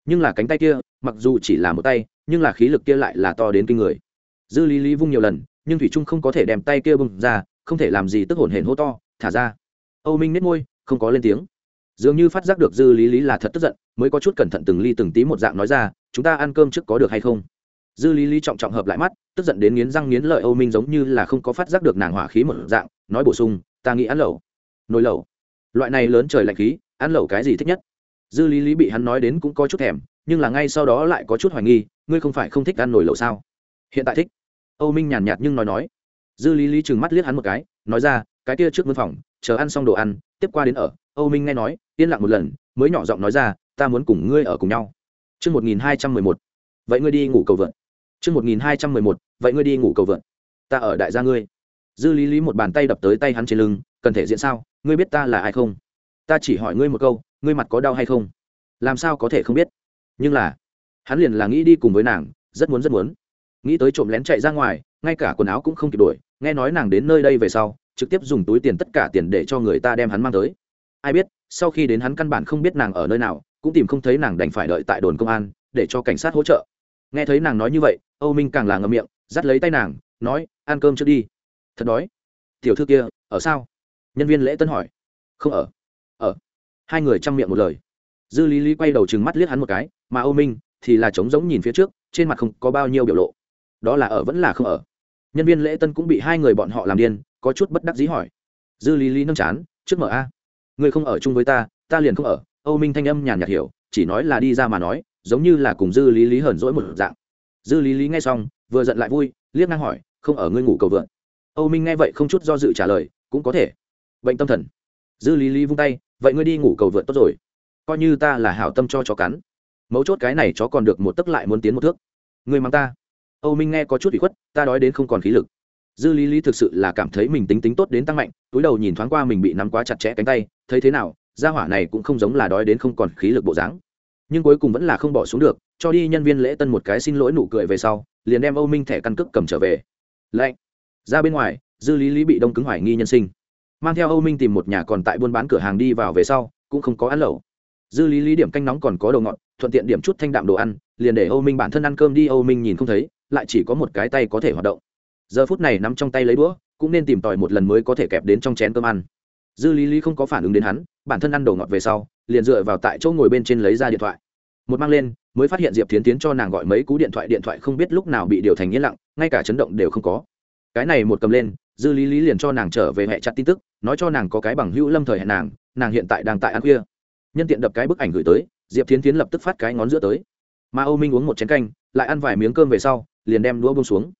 Nhưng là cánh tay kia, mặc dù chỉ là một tay, nhưng là khí lực kia lại là to đến kinh người. Dư lý lý vung nhiều lần, nhưng thủy trung không có thể đem tay kia bung ra, không thể làm gì tức hổn hển hô to, thả ra. Âu minh nết môi, không có lên tiếng. Dường như phát giác được dư lý lý là thật tức giận, mới có chút cẩn thận từng ly từng tí một dạng nói ra, chúng ta ăn cơm trước có được hay không? Dư lý lý trọng trọng hợp lại mắt tức giận đến nghiến răng nghiến lợi âu minh giống như là không có phát giác được nàng hỏa khí một dạng nói bổ sung ta nghĩ ăn lẩu. Nồi lẩu. Loại này lớn trời lạnh khí ăn lẩu cái gì thích nhất? Dư lý lý bị hắn nói đến cũng có chút thèm nhưng là ngay sau đó lại có chút hoài nghi ngươi không phải không thích ăn nồi lẩu sao? Hiện tại thích. Âu minh nhàn nhạt nhưng nói nói. Dư lý lý trừng mắt liếc hắn một cái nói ra cái kia trước văn phòng chờ ăn xong đồ ăn tiếp qua đến ở. Âu minh nghe nói yên lặng một lần mới nhỏ giọng nói ra ta muốn cùng ngươi ở cùng nhau. Trước 1211, vậy ngươi đi ngủ cầu vượn. Trước 1211, vậy ngươi đi ngủ cầu vượn. Ta ở đại gia ngươi. Dư Lý Lý một bàn tay đập tới tay hắn trên lưng, cần thể diện sao? Ngươi biết ta là ai không? Ta chỉ hỏi ngươi một câu, ngươi mặt có đau hay không? Làm sao có thể không biết? Nhưng là, hắn liền là nghĩ đi cùng với nàng, rất muốn rất muốn. Nghĩ tới trộm lén chạy ra ngoài, ngay cả quần áo cũng không kịp đuổi, nghe nói nàng đến nơi đây về sau, trực tiếp dùng túi tiền tất cả tiền để cho người ta đem hắn mang tới ai biết sau khi đến hắn căn bản không biết nàng ở nơi nào cũng tìm không thấy nàng đành phải đợi tại đồn công an để cho cảnh sát hỗ trợ nghe thấy nàng nói như vậy âu minh càng là ngậm miệng, dắt lấy tay nàng, nói, ăn cơm trước đi. Thật đói. Tiểu thư kia, ở sao? Nhân viên lễ tân hỏi. Không ở. Ở. Hai người chăm miệng một lời. Dư lý lý quay đầu chừng mắt liếc hắn một cái, mà âu minh, thì là trống rỗng nhìn phía trước, trên mặt không có bao nhiêu biểu lộ. Đó là ở vẫn là không ở. Nhân viên lễ tân cũng bị hai người bọn họ làm điên, có chút bất đắc dĩ hỏi. Dư lý lý nâng chán, trước mở a. Người không ở chung với ta ta liền không ở. Âu minh thanh âm nhàn nhạt hiểu, chỉ nói là đi ra mà nói, giống như là cùng dư lý lý hờn dỗi một dạng dư lý lý nghe xong, vừa giận lại vui, liếc ngang hỏi, không ở ngươi ngủ cầu vượn? Âu minh nghe vậy không chút do dự trả lời, cũng có thể. Bệnh tâm thần. Dư lý lý vung tay, vậy ngươi đi ngủ cầu vượn tốt rồi. Coi như ta là hảo tâm cho chó cắn. Mấu chốt cái này chó còn được một tấc lại muốn tiến một thước. Ngươi mang ta. Âu minh nghe có chút bị khuất, ta đói đến không còn khí lực. Dư lý lý thực sự là cảm thấy mình tính tính tốt đến tăng mạnh, túi đầu nhìn thoáng qua mình bị nắm quá chặt chẽ cánh tay, thấy thế nào? Gia hỏa này cũng không giống là đói đến không còn khí lực bộ dáng nhưng cuối cùng vẫn là không bỏ xuống được, cho đi nhân viên lễ tân một cái xin lỗi nụ cười về sau, liền đem âu minh thẻ căn cước cầm trở về. Lạnh ra bên ngoài, dư lý lý bị đông cứng hoài nghi nhân sinh. Mang theo âu minh tìm một nhà còn tại buôn bán cửa hàng đi vào về sau, cũng không có ăn lẩu. Dư lý lý điểm canh nóng còn có đầu ngọt, thuận tiện điểm chút thanh đạm đồ ăn, liền để âu minh bản thân ăn cơm đi, âu minh nhìn không thấy, lại chỉ có một cái tay có thể hoạt động. Giờ phút này nắm trong tay lấy đũa, cũng nên tìm tòi một lần mới có thể kẹp đến trong chén cơm ăn. Dư lý lý không có phản ứng đến hắn, bản thân ăn đồ ngọt về sau liền dựa vào tại chỗ ngồi bên trên lấy ra điện thoại. Một mang lên, mới phát hiện diệp tiến tiến cho nàng gọi mấy cú điện thoại điện thoại không biết lúc nào bị điều thành yên lặng, ngay cả chấn động đều không có. Cái này một cầm lên, dư lý lý liền cho nàng trở về hẹ chặt tin tức, nói cho nàng có cái bằng hữu lâm thời hẹn nàng nàng hiện tại đang tại ăn khuya. Nhân tiện đập cái bức ảnh gửi tới, diệp tiến tiến lập tức phát cái ngón giữa tới. Mà âu minh uống một chén canh, lại ăn vài miếng cơm về sau, liền đem đũa bông xuống.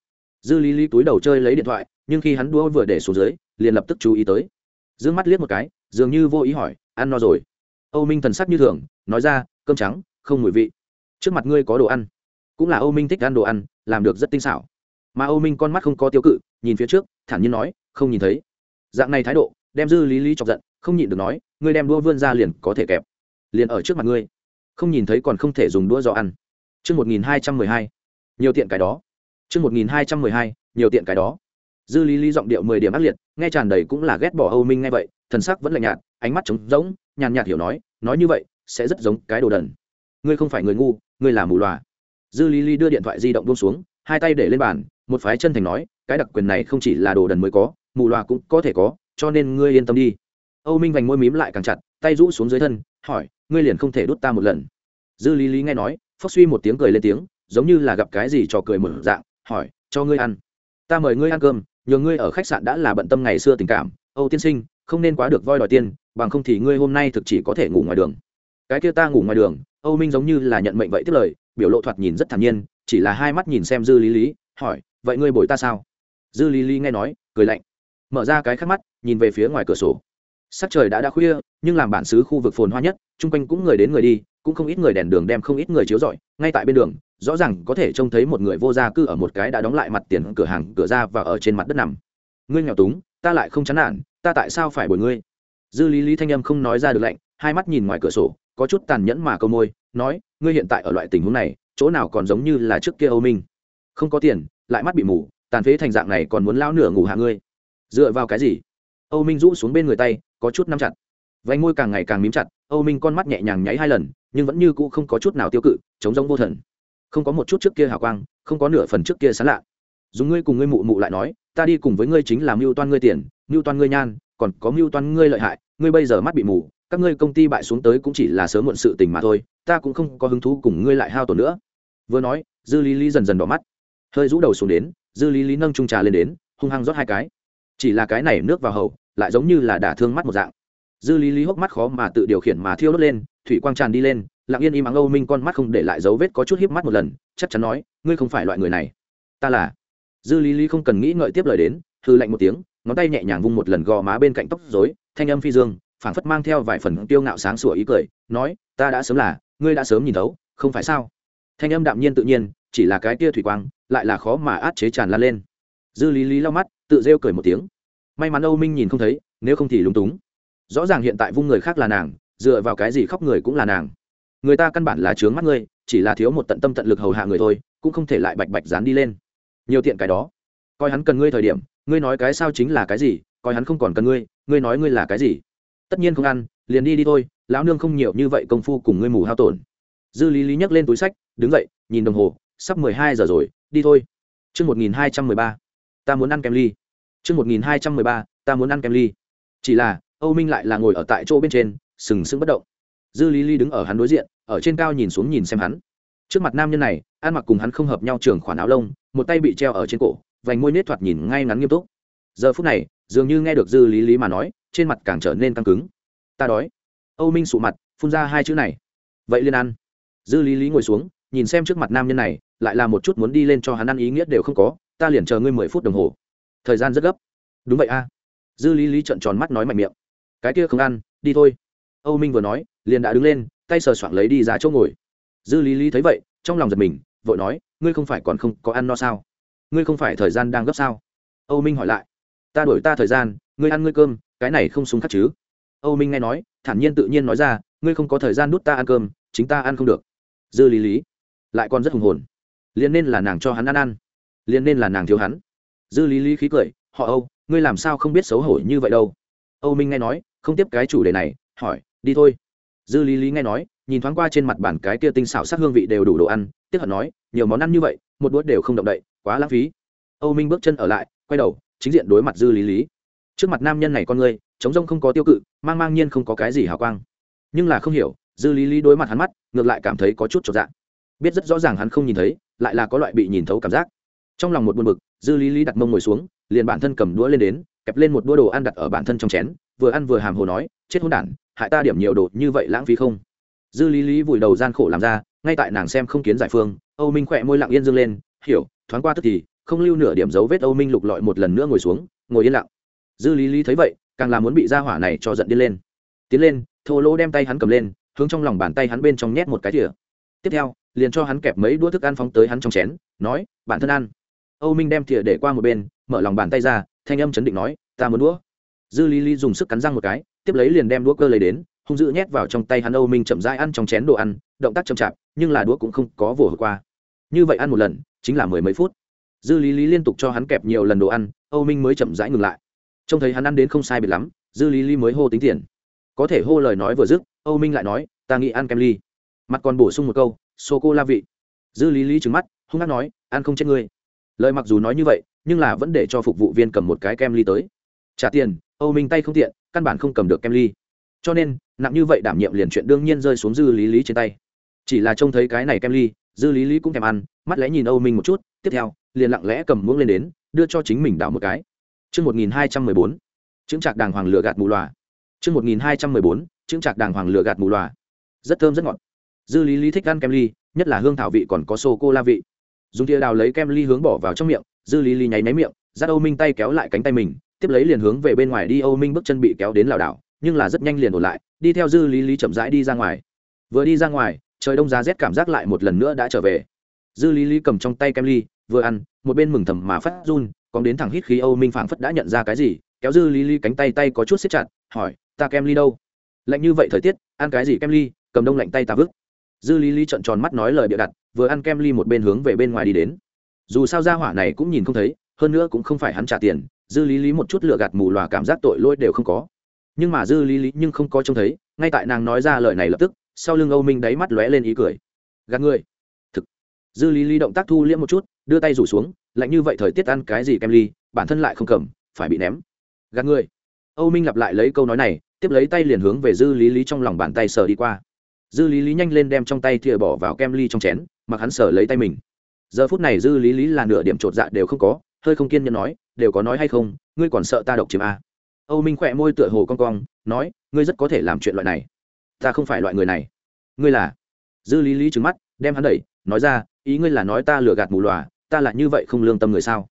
Dư lý lý túi đầu chơi lấy điện thoại, nhưng khi hắn đũa vừa để xuống dưới, liền lập tức chú ý tới. D ư ơ n g mắt liếc một cái, dường như vô ý hỏi, ăn no rồi? Âu minh thần sắc như thường nói ra cơm trắng không mùi vị trước mặt ngươi có đồ ăn cũng là âu minh thích ăn đồ ăn làm được rất tinh xảo mà âu minh con mắt không có tiêu cự nhìn phía trước thản nhiên nói không nhìn thấy dạng này thái độ đem dư lý lý chọc giận không nhịn được nói ngươi đem đũa vươn ra liền có thể kẹp liền ở trước mặt ngươi không nhìn thấy còn không thể dùng đũa do ăn Chương 1212. Nhiều tiện cái đó. Chương 1212. Nhiều tiện cái đó. Dư Lý Lý giọng điệu mười điểm ác liệt, nghe tràn đầy cũng là ghét bỏ Âu Minh nghe vậy, thần sắc vẫn lạnh nhạt, ánh mắt trống rỗng, nhàn nhạt hiểu nói, nói như vậy sẽ rất giống cái đồ đần. Ngươi không phải người ngu, ngươi là mù loà. Dư Lý Lý đưa điện thoại di động buông xuống, hai tay để lên bàn, một phái chân thành nói, cái đặc quyền này không chỉ là đồ đần mới có, mù loà cũng có thể có, cho nên ngươi yên tâm đi. Âu Minh vành môi mím lại càng chặt, tay rũ xuống dưới thân, hỏi, ngươi liền không thể đút ta một lần. Dư Lý Lý nghe nói, phốc suy một tiếng cười lên tiếng giống như là gặp cái gì trò cười mở dạng hỏi cho ngươi ăn ta mời ngươi ăn cơm nhờ ngươi ở khách sạn đã là bận tâm ngày xưa tình cảm âu tiên sinh không nên quá được voi đòi tiền, bằng không thì ngươi hôm nay thực chỉ có thể ngủ ngoài đường. Cái kia ta ngủ ngoài đường, âu minh giống như là nhận mệnh vậy tiếp lời, biểu lộ thoạt nhìn rất thản nhiên, chỉ là hai mắt nhìn xem dư lý lý, hỏi, vậy ngươi bồi ta sao? Dư lý lý nghe nói, cười lạnh, mở ra cái khắc mắt, nhìn về phía ngoài cửa sổ. Sắc trời đã đã khuya, nhưng làm bản xứ khu vực phồn hoa nhất, chung quanh cũng người đến người đi, cũng không ít người đèn đường đem không ít người chiếu rọi, ngay tại bên đường, rõ ràng có thể trông thấy một người vô gia cư ở một cái đã đóng lại mặt tiền cửa hàng, cửa ra và ở trên mặt đất nằm ngươi nghèo túng, ta lại không chán nản, ta tại sao phải bồi ngươi? Dư lý lý thanh âm không nói ra được lạnh, hai mắt nhìn ngoài cửa sổ, có chút tàn nhẫn mà câu môi, nói, ngươi hiện tại ở loại tình huống này, chỗ nào còn giống như là trước kia âu minh. Không có tiền, lại mắt bị mù, tàn phế thành dạng này còn muốn lao nửa ngủ hạ ngươi. Dựa vào cái gì? Âu minh rũ xuống bên người tay, có chút nắm chặt. Vánh môi càng ngày càng mím chặt, âu minh con mắt nhẹ nhàng nháy hai lần, nhưng vẫn như cũ không có chút nào tiêu cự chống giống vô thần. Không có một chút trước kia hào quang, không có nửa phần trước kia sán lạ. Dùng ngươi cùng ngươi mụ mụ lại nói ta đi cùng với ngươi chính là mưu toan ngươi tiền, mưu toan ngươi nhan, còn có mưu toan ngươi lợi hại, ngươi bây giờ mắt bị mù, các ngươi công ty bại xuống tới cũng chỉ là sớm muộn sự tình mà thôi, ta cũng không có hứng thú cùng ngươi lại hao tổn nữa. Vừa nói, dư lý lý dần dần đỏ mắt. Hơi rũ đầu xuống đến, dư lý lý nâng trung trà lên đến, hung hăng rót hai cái. Chỉ là cái này nước vào hầu, lại giống như là đả thương mắt một dạng. Dư lý lý hốc mắt khó mà tự điều khiển mà thiêu đốt lên, thủy quang tràn đi lên, lặng yên im ắng âu minh con mắt không để lại dấu vết có chút hiếp mắt một lần, chắc chắn nói, ngươi không phải loại người này. Ta là dư lý lý không cần nghĩ ngợi tiếp lời đến hư lạnh một tiếng, ngón tay nhẹ nhàng vung một lần gò má bên cạnh tóc dối thanh âm phi dương, phảng phất mang theo vài phần tiêu ngạo sáng sủa ý cười, nói, ta đã sớm là, ngươi đã sớm nhìn thấu, không phải sao? Thanh âm đạm nhiên tự nhiên, chỉ là cái tia thủy quang, lại là khó mà át chế tràn lan lên. Dư lý lý lau mắt, tự rêu cười một tiếng. May mắn âu minh nhìn không thấy, nếu không thì lúng túng. Rõ ràng hiện tại vung người khác là nàng, dựa vào cái gì khóc người cũng là nàng. Người ta căn bản là trướng mắt ngươi, chỉ là thiếu một tận tâm tận lực hầu hạ người thôi, cũng không thể lại bạch bạch dán đi lên nhiều tiện cái đó. Coi hắn cần ngươi thời điểm, ngươi nói cái sao chính là cái gì, coi hắn không còn cần ngươi ngươi nói ngươi là cái gì. Tất nhiên không ăn, liền đi đi thôi, lão nương không nhiều như vậy công phu cùng ngươi mù hao tổn. Dư lý lý nhấc lên túi sách, đứng dậy, nhìn đồng hồ, sắp mười hai giờ rồi, đi thôi. Chương một nghìn hai trăm mười ba, ta muốn ăn kem ly. Chương một nghìn hai trăm mười ba, ta muốn ăn kem ly. Chỉ là, âu minh lại là ngồi ở tại chỗ bên trên, sừng sững bất động. Dư lý lý đứng ở hắn đối diện, ở trên cao nhìn xuống nhìn xem hắn. Trước mặt nam nhân này, ăn mặc cùng hắn không hợp nhau trường khoản áo lông một tay bị treo ở trên cổ, vành môi nết thoạt nhìn ngay ngắn nghiêm túc. Giờ phút này, dường như nghe được dư lý lý mà nói, trên mặt càng trở nên căng cứng. Ta đói. Âu minh sụ mặt, phun ra hai chữ này. Vậy liên ăn. Dư lý lý ngồi xuống, nhìn xem trước mặt nam nhân này, lại là một chút muốn đi lên cho hắn ăn ý nghĩa đều không có, ta liền chờ ngươi mười phút đồng hồ. Thời gian rất gấp. Đúng vậy a. Dư lý lý trợn tròn mắt nói mạnh miệng. Cái kia không ăn, đi thôi. Âu minh vừa nói, liền đã đứng lên, tay sờ soạng lấy đi ra chỗ ngồi. Dư lý lý thấy vậy, trong lòng giật mình, vội nói ngươi không phải còn không có ăn no sao? Ngươi không phải thời gian đang gấp sao? Âu minh hỏi lại. Ta đổi ta thời gian, ngươi ăn ngươi cơm, cái này không súng khắc chứ? Âu minh nghe nói, thản nhiên tự nhiên nói ra, ngươi không có thời gian đút ta ăn cơm, chính ta ăn không được. Dư lý lý lại còn rất hùng hồn. Liền nên là nàng cho hắn ăn ăn, liền nên là nàng thiếu hắn. Dư lý lý khí cười, họ âu, ngươi làm sao không biết xấu hổ như vậy đâu? Âu minh nghe nói, không tiếp cái chủ đề này, hỏi, đi thôi. Dư lý lý nghe nói nhìn thoáng qua trên mặt bản cái kia tinh xảo sắc hương vị đều đủ đồ ăn, tiếc hận nói, nhiều món ăn như vậy, một đũa đều không động đậy, quá lãng phí. Âu minh bước chân ở lại, quay đầu, chính diện đối mặt dư lý lý. Trước mặt nam nhân này con người chống rông không có tiêu cự, mang mang nhiên không có cái gì hào quang. Nhưng là không hiểu, dư lý lý đối mặt hắn mắt, ngược lại cảm thấy có chút trọn dạng biết rất rõ ràng hắn không nhìn thấy, lại là có loại bị nhìn thấu cảm giác. Trong lòng một buồn bực, dư lý lý đặt mông ngồi xuống, liền bản thân cầm đũa lên đến, kẹp lên một đũa đồ ăn đặt ở bản thân trong chén, vừa ăn vừa hàm hồ nói, chết hôn đản, hại ta điểm nhiều đồ như vậy lãng phí không? Dư lý lý vùi đầu gian khổ làm ra, ngay tại nàng xem không kiến giải phương, âu minh khỏe môi lặng yên dâng lên, hiểu, thoáng qua tức thì, không lưu nửa điểm dấu vết âu minh lục lọi một lần nữa ngồi xuống, ngồi yên lặng. Dư lý lý thấy vậy, càng là muốn bị ra hỏa này cho giận điên lên. Tiến lên, thô lỗ đem tay hắn cầm lên, hướng trong lòng bàn tay hắn bên trong nhét một cái thìa. Tiếp theo, liền cho hắn kẹp mấy đũa thức ăn phóng tới hắn trong chén, nói bản thân ăn. Âu minh đem thìa để qua một bên, mở lòng bàn tay ra, thanh âm chấn định nói, ta muốn đũa. Dư lý lý dùng sức cắn răng một cái, tiếp lấy liền đem đũa cơ lấy đến hung dữ nhét vào trong tay hắn âu minh chậm rãi ăn trong chén đồ ăn, động tác chậm chạp, nhưng là đũa cũng không có vồ hồi qua. Như vậy ăn một lần, chính là mười mấy phút. Dư lý lý liên tục cho hắn kẹp nhiều lần đồ ăn, âu minh mới chậm rãi ngừng lại. Trông thấy hắn ăn đến không sai biệt lắm, dư lý lý mới hô tính tiền. Có thể hô lời nói vừa dứt, âu minh lại nói, ta nghĩ ăn kem ly. Mặt còn bổ sung một câu sô cô la vị. Dư lý lý trừng mắt, hung hát nói, ăn không chết ngươi. Lời mặc dù nói như vậy, nhưng là vẫn để cho phục vụ viên cầm một cái kem ly tới. Trả tiền, âu minh tay không tiện, căn bản không cầm được kem ly cho nên nặng như vậy đảm nhiệm liền chuyện đương nhiên rơi xuống dư lý lý trên tay chỉ là trông thấy cái này kem ly dư lý lý cũng thèm ăn mắt lẽ nhìn âu minh một chút tiếp theo liền lặng lẽ cầm muỗng lên đến đưa cho chính mình đảo một cái Chương 1214. Chứng trạc đàng hoàng lửa gạt mù loà Chương 1214. Chứng trạc đàng hoàng lửa gạt mù loà Rất thơm rất ngọt. Dư Lý Lý thích ăn kem ly, nhất là hương thảo vị còn có sô cô la vị. Dùng tia đào lấy kem ly hướng bỏ vào trong miệng, Dư Lý Lý nháy máy miệng, dắt Âu Minh tay kéo lại cánh tay mình, tiếp lấy liền hướng về bên ngoài đi Âu Minh bước chân bị kéo đến lảo đảo, nhưng là rất nhanh liền ổn lại, đi theo Dư Lý Lý chậm rãi đi ra ngoài. Vừa đi ra ngoài, trời đông giá rét cảm giác lại một lần nữa đã trở về. Dư Lý Lý cầm trong tay kem ly, vừa ăn, một bên mừng thầm mà phát run, còn đến thẳng hít khí âu minh phảng phất đã nhận ra cái gì kéo dư lý lý cánh tay tay có chút xếp chặt hỏi ta kem ly đâu? Lạnh như vậy thời tiết ăn cái gì kem ly? Cầm đông lạnh tay ta vứt. Dư lý lý trợn tròn mắt nói lời bịa đặt vừa ăn kem ly một bên hướng về bên ngoài đi đến. Dù sao ra hỏa này cũng nhìn không thấy hơn nữa cũng không phải hắn trả tiền dư lý lý một chút lựa gạt mù lòa cảm giác tội lỗi đều không có nhưng mà dư lý lý nhưng không có trông thấy, ngay tại nàng nói ra lời này lập tức, sau lưng âu minh đáy mắt lóe lên ý cười. Gạt người. Thực. Dư lý lý động tác thu liễm một chút, đưa tay rủ xuống, lạnh như vậy thời tiết ăn cái gì kem ly, bản thân lại không cầm, phải bị ném. Gạt người. Âu minh lặp lại lấy câu nói này, tiếp lấy tay liền hướng về dư lý lý trong lòng bàn tay sờ đi qua. Dư lý lý nhanh lên đem trong tay thìa bỏ vào kem ly trong chén, mặc hắn sờ lấy tay mình. Giờ phút này dư lý lý là nửa điểm chột dạ đều không có, hơi không kiên nhẫn nói, đều có nói hay không, ngươi còn sợ ta độc chiếm a? Âu minh khỏe môi tựa hồ con cong, nói, ngươi rất có thể làm chuyện loại này. Ta không phải loại người này. Ngươi là? Dư lý lý trừng mắt, đem hắn đẩy, nói ra, ý ngươi là nói ta lừa gạt mù lòa, ta là như vậy không lương tâm người sao?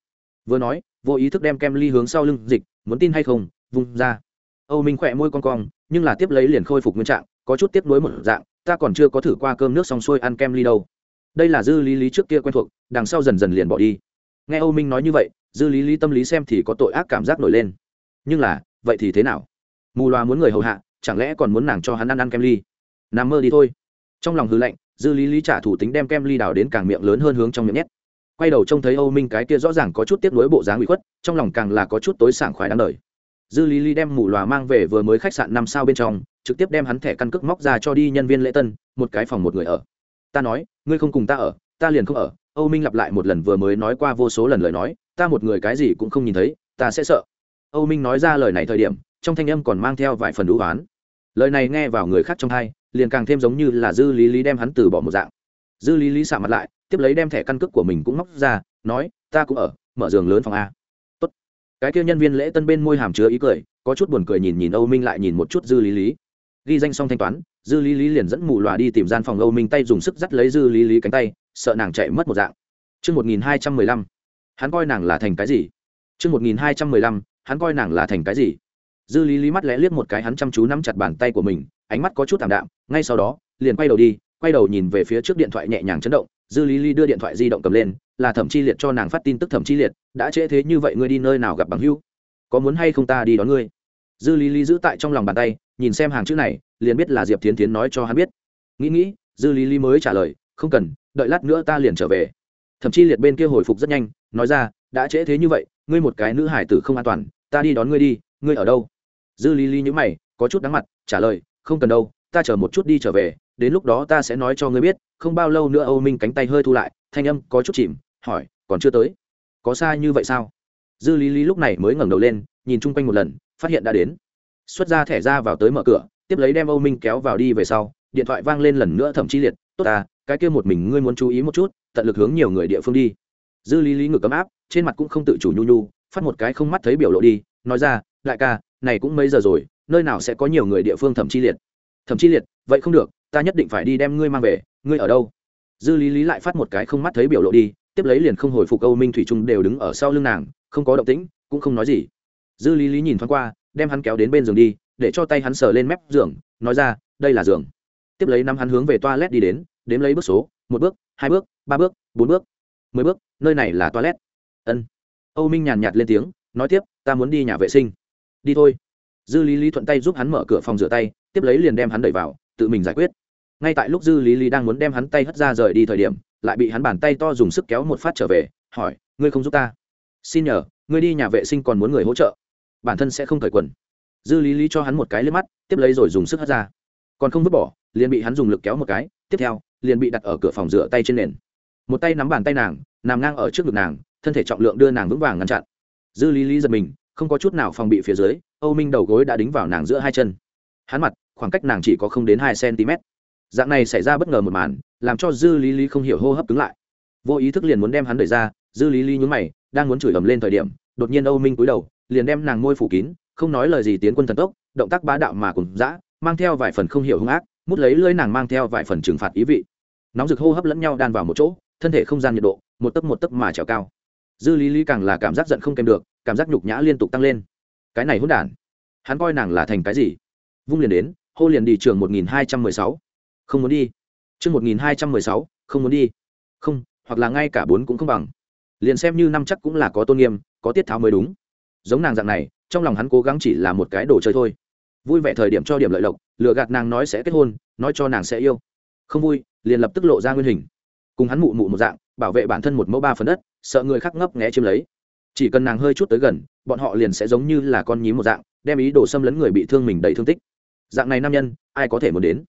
Vừa nói, vô ý thức đem kem ly hướng sau lưng dịch, muốn tin hay không, vung ra. Âu minh khỏe môi con cong, nhưng là tiếp lấy liền khôi phục nguyên trạng, có chút tiếp nối một dạng, ta còn chưa có thử qua cơm nước xong xuôi ăn kem ly đâu. Đây là dư lý lý trước kia quen thuộc, đằng sau dần dần liền bỏ đi. Nghe âu minh nói như vậy, dư lý lý tâm lý xem thì có tội ác cảm giác nổi lên nhưng là, vậy thì thế nào? Mù loà muốn người hầu hạ, chẳng lẽ còn muốn nàng cho hắn ăn ăn kem ly? Nằm mơ đi thôi. Trong lòng hư lạnh, dư lý lý trả thủ tính đem kem ly đào đến càng miệng lớn hơn hướng trong miệng nhét. Quay đầu trông thấy âu minh cái kia rõ ràng có chút tiếp nối bộ dáng bị khuất, trong lòng càng là có chút tối sảng khoái đáng đời. Dư lý lý đem mù loà mang về vừa mới khách sạn năm sao bên trong, trực tiếp đem hắn thẻ căn cước móc ra cho đi nhân viên lễ tân, một cái phòng một người ở. Ta nói, ngươi không cùng ta ở, ta liền không ở. Âu minh lặp lại một lần vừa mới nói qua vô số lần lời nói, ta một người cái gì cũng không nhìn thấy, ta sẽ sợ âu minh nói ra lời này thời điểm trong thanh âm còn mang theo vài phần đũ oán. Lời này nghe vào người khác trong thai liền càng thêm giống như là dư lý lý đem hắn từ bỏ một dạng. Dư lý lý xạ mặt lại tiếp lấy đem thẻ căn cước của mình cũng móc ra nói ta cũng ở mở giường lớn phòng a. Tốt. cái kia nhân viên lễ tân bên môi hàm chứa ý cười có chút buồn cười nhìn nhìn âu minh lại nhìn một chút dư lý lý. Ghi danh xong thanh toán dư lý lý liền dẫn mù lòa đi tìm gian phòng âu minh tay dùng sức dắt lấy dư lý lý cánh tay sợ nàng chạy mất một dạng. Trước 1215, hắn coi nàng là thành cái gì? Trước 1215, hắn coi nàng là thành cái gì? Dư Lý Lý mắt lẽ liếc một cái hắn chăm chú nắm chặt bàn tay của mình, ánh mắt có chút thảm đạm, ngay sau đó, liền quay đầu đi, quay đầu nhìn về phía trước điện thoại nhẹ nhàng chấn động, dư lý lý đưa điện thoại di động cầm lên là thẩm chi liệt cho nàng phát tin tức thẩm chi liệt đã trễ thế như vậy ngươi đi nơi nào gặp bằng hưu có muốn hay không ta đi đón ngươi? Dư lý lý giữ tại trong lòng bàn tay nhìn xem hàng chữ này liền biết là diệp tiến tiến nói cho hắn biết. Nghĩ nghĩ dư lý lý mới trả lời không cần đợi lát nữa ta liền trở về. Thậm chi liệt bên kia hồi phục rất nhanh nói ra đã trễ thế như vậy ngươi một cái nữ hải tử không an toàn ta đi đón ngươi đi, ngươi ở đâu? Dư lý lý nhữ mày, có chút đáng mặt, trả lời, không cần đâu, ta chờ một chút đi trở về, đến lúc đó ta sẽ nói cho ngươi biết, không bao lâu nữa âu minh cánh tay hơi thu lại, thanh âm có chút chìm, hỏi, còn chưa tới? Có xa như vậy sao? Dư lý lý lúc này mới ngẩng đầu lên, nhìn chung quanh một lần, phát hiện đã đến. Xuất ra thẻ ra vào tới mở cửa, tiếp lấy đem âu minh kéo vào đi về sau, điện thoại vang lên lần nữa thậm chí liệt, tốt à cái kia một mình ngươi muốn chú ý một chút, tận lực hướng nhiều người địa phương đi. Dư lý lý ngực ấm áp, trên mặt cũng không tự chủ nhu nhu phát một cái không mắt thấy biểu lộ đi, nói ra, đại ca, này cũng mấy giờ rồi, nơi nào sẽ có nhiều người địa phương thậm chi liệt? Thậm chi liệt? Vậy không được, ta nhất định phải đi đem ngươi mang về, ngươi ở đâu? Dư lý lý lại phát một cái không mắt thấy biểu lộ đi, tiếp lấy liền không hồi phục âu minh thủy trung đều đứng ở sau lưng nàng, không có động tĩnh, cũng không nói gì. Dư lý lý nhìn thoáng qua, đem hắn kéo đến bên giường đi, để cho tay hắn sờ lên mép giường, nói ra, đây là giường. Tiếp lấy năm hắn hướng về toilet đi đến, đếm lấy bước số, một bước, hai bước, ba bước, bốn bước, mười bước, nơi này là toilet. Ân âu minh nhàn nhạt lên tiếng, nói tiếp, ta muốn đi nhà vệ sinh. Đi thôi. Dư lý lý thuận tay giúp hắn mở cửa phòng rửa tay, tiếp lấy liền đem hắn đẩy vào, tự mình giải quyết. Ngay tại lúc dư lý lý đang muốn đem hắn tay hất ra rời đi thời điểm, lại bị hắn bàn tay to dùng sức kéo một phát trở về, hỏi, ngươi không giúp ta? Xin nhờ, ngươi đi nhà vệ sinh còn muốn người hỗ trợ. Bản thân sẽ không cởi quần. Dư lý lý cho hắn một cái lên mắt, tiếp lấy rồi dùng sức hất ra. Còn không vứt bỏ, liền bị hắn dùng lực kéo một cái, tiếp theo, liền bị đặt ở cửa phòng rửa tay trên nền. Một tay nắm bàn tay nàng, nằm ngang ở trước ngực nàng thân thể trọng lượng đưa nàng vững vàng ngăn chặn. Dư lý lý giật mình, không có chút nào phòng bị phía dưới, âu minh đầu gối đã đính vào nàng giữa hai chân. Hắn mặt, khoảng cách nàng chỉ có không đến hai cm. Dạng này xảy ra bất ngờ một màn, làm cho dư lý lý không hiểu hô hấp cứng lại. Vô ý thức liền muốn đem hắn đẩy ra, dư lý lý nhún mày, đang muốn chửi ầm lên thời điểm, đột nhiên âu minh cúi đầu, liền đem nàng môi phủ kín, không nói lời gì tiến quân thần tốc, động tác bá đạo mà cùng dã, mang theo vài phần không hiểu hung ác, mút lấy lưỡi nàng mang theo vài phần trừng phạt ý vị. Nóng rực hô hấp lẫn nhau đan vào một chỗ, thân thể không gian nhiệt độ, một tấc một tấc mà trèo cao dư lý lý càng là cảm giác giận không kèm được, cảm giác nhục nhã liên tục tăng lên. Cái này hỗn đản, hắn coi nàng là thành cái gì? Vung liền đến, hô liền đi trường một nghìn hai trăm mười sáu. Không muốn đi. Chương một nghìn hai trăm mười sáu, không muốn đi. Không, hoặc là ngay cả bốn cũng không bằng. Liền xem như năm chắc cũng là có tôn nghiêm, có tiết tháo mới đúng. Giống nàng dạng này, trong lòng hắn cố gắng chỉ là một cái đồ chơi thôi. Vui vẻ thời điểm cho điểm lợi lộc lựa gạt nàng nói sẽ kết hôn, nói cho nàng sẽ yêu. Không vui, liền lập tức lộ ra nguyên hình cùng hắn mụ mụ một dạng, bảo vệ bản thân một mẫu ba phần đất, sợ người khác ngấp nghé chiếm lấy. Chỉ cần nàng hơi chút tới gần, bọn họ liền sẽ giống như là con nhím một dạng, đem ý đồ xâm lấn người bị thương mình đầy thương tích. Dạng này nam nhân, ai có thể muốn đến?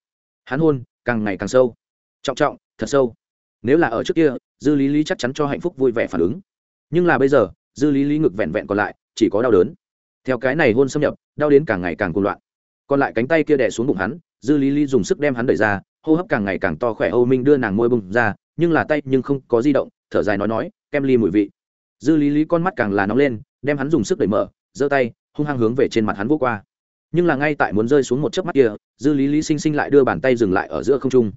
Hắn hôn, càng ngày càng sâu. Trọng trọng, thật sâu. Nếu là ở trước kia, dư lý lý chắc chắn cho hạnh phúc vui vẻ phản ứng. Nhưng là bây giờ, dư lý lý ngực vẹn vẹn còn lại, chỉ có đau đớn. Theo cái này hôn xâm nhập, đau đến càng ngày càng cuồng loạn. Còn lại cánh tay kia đè xuống bụng hắn, dư lý lý dùng sức đem hắn đẩy ra, hô hấp càng ngày càng to khỏe âu minh đưa nàng môi bông ra nhưng là tay nhưng không có di động, thở dài nói nói, kem ly mùi vị. Dư lý lý con mắt càng là nóng lên, đem hắn dùng sức đẩy mở, giơ tay, hung hăng hướng về trên mặt hắn vô qua. Nhưng là ngay tại muốn rơi xuống một chớp mắt kia, dư lý lý sinh sinh lại đưa bàn tay dừng lại ở giữa không trung.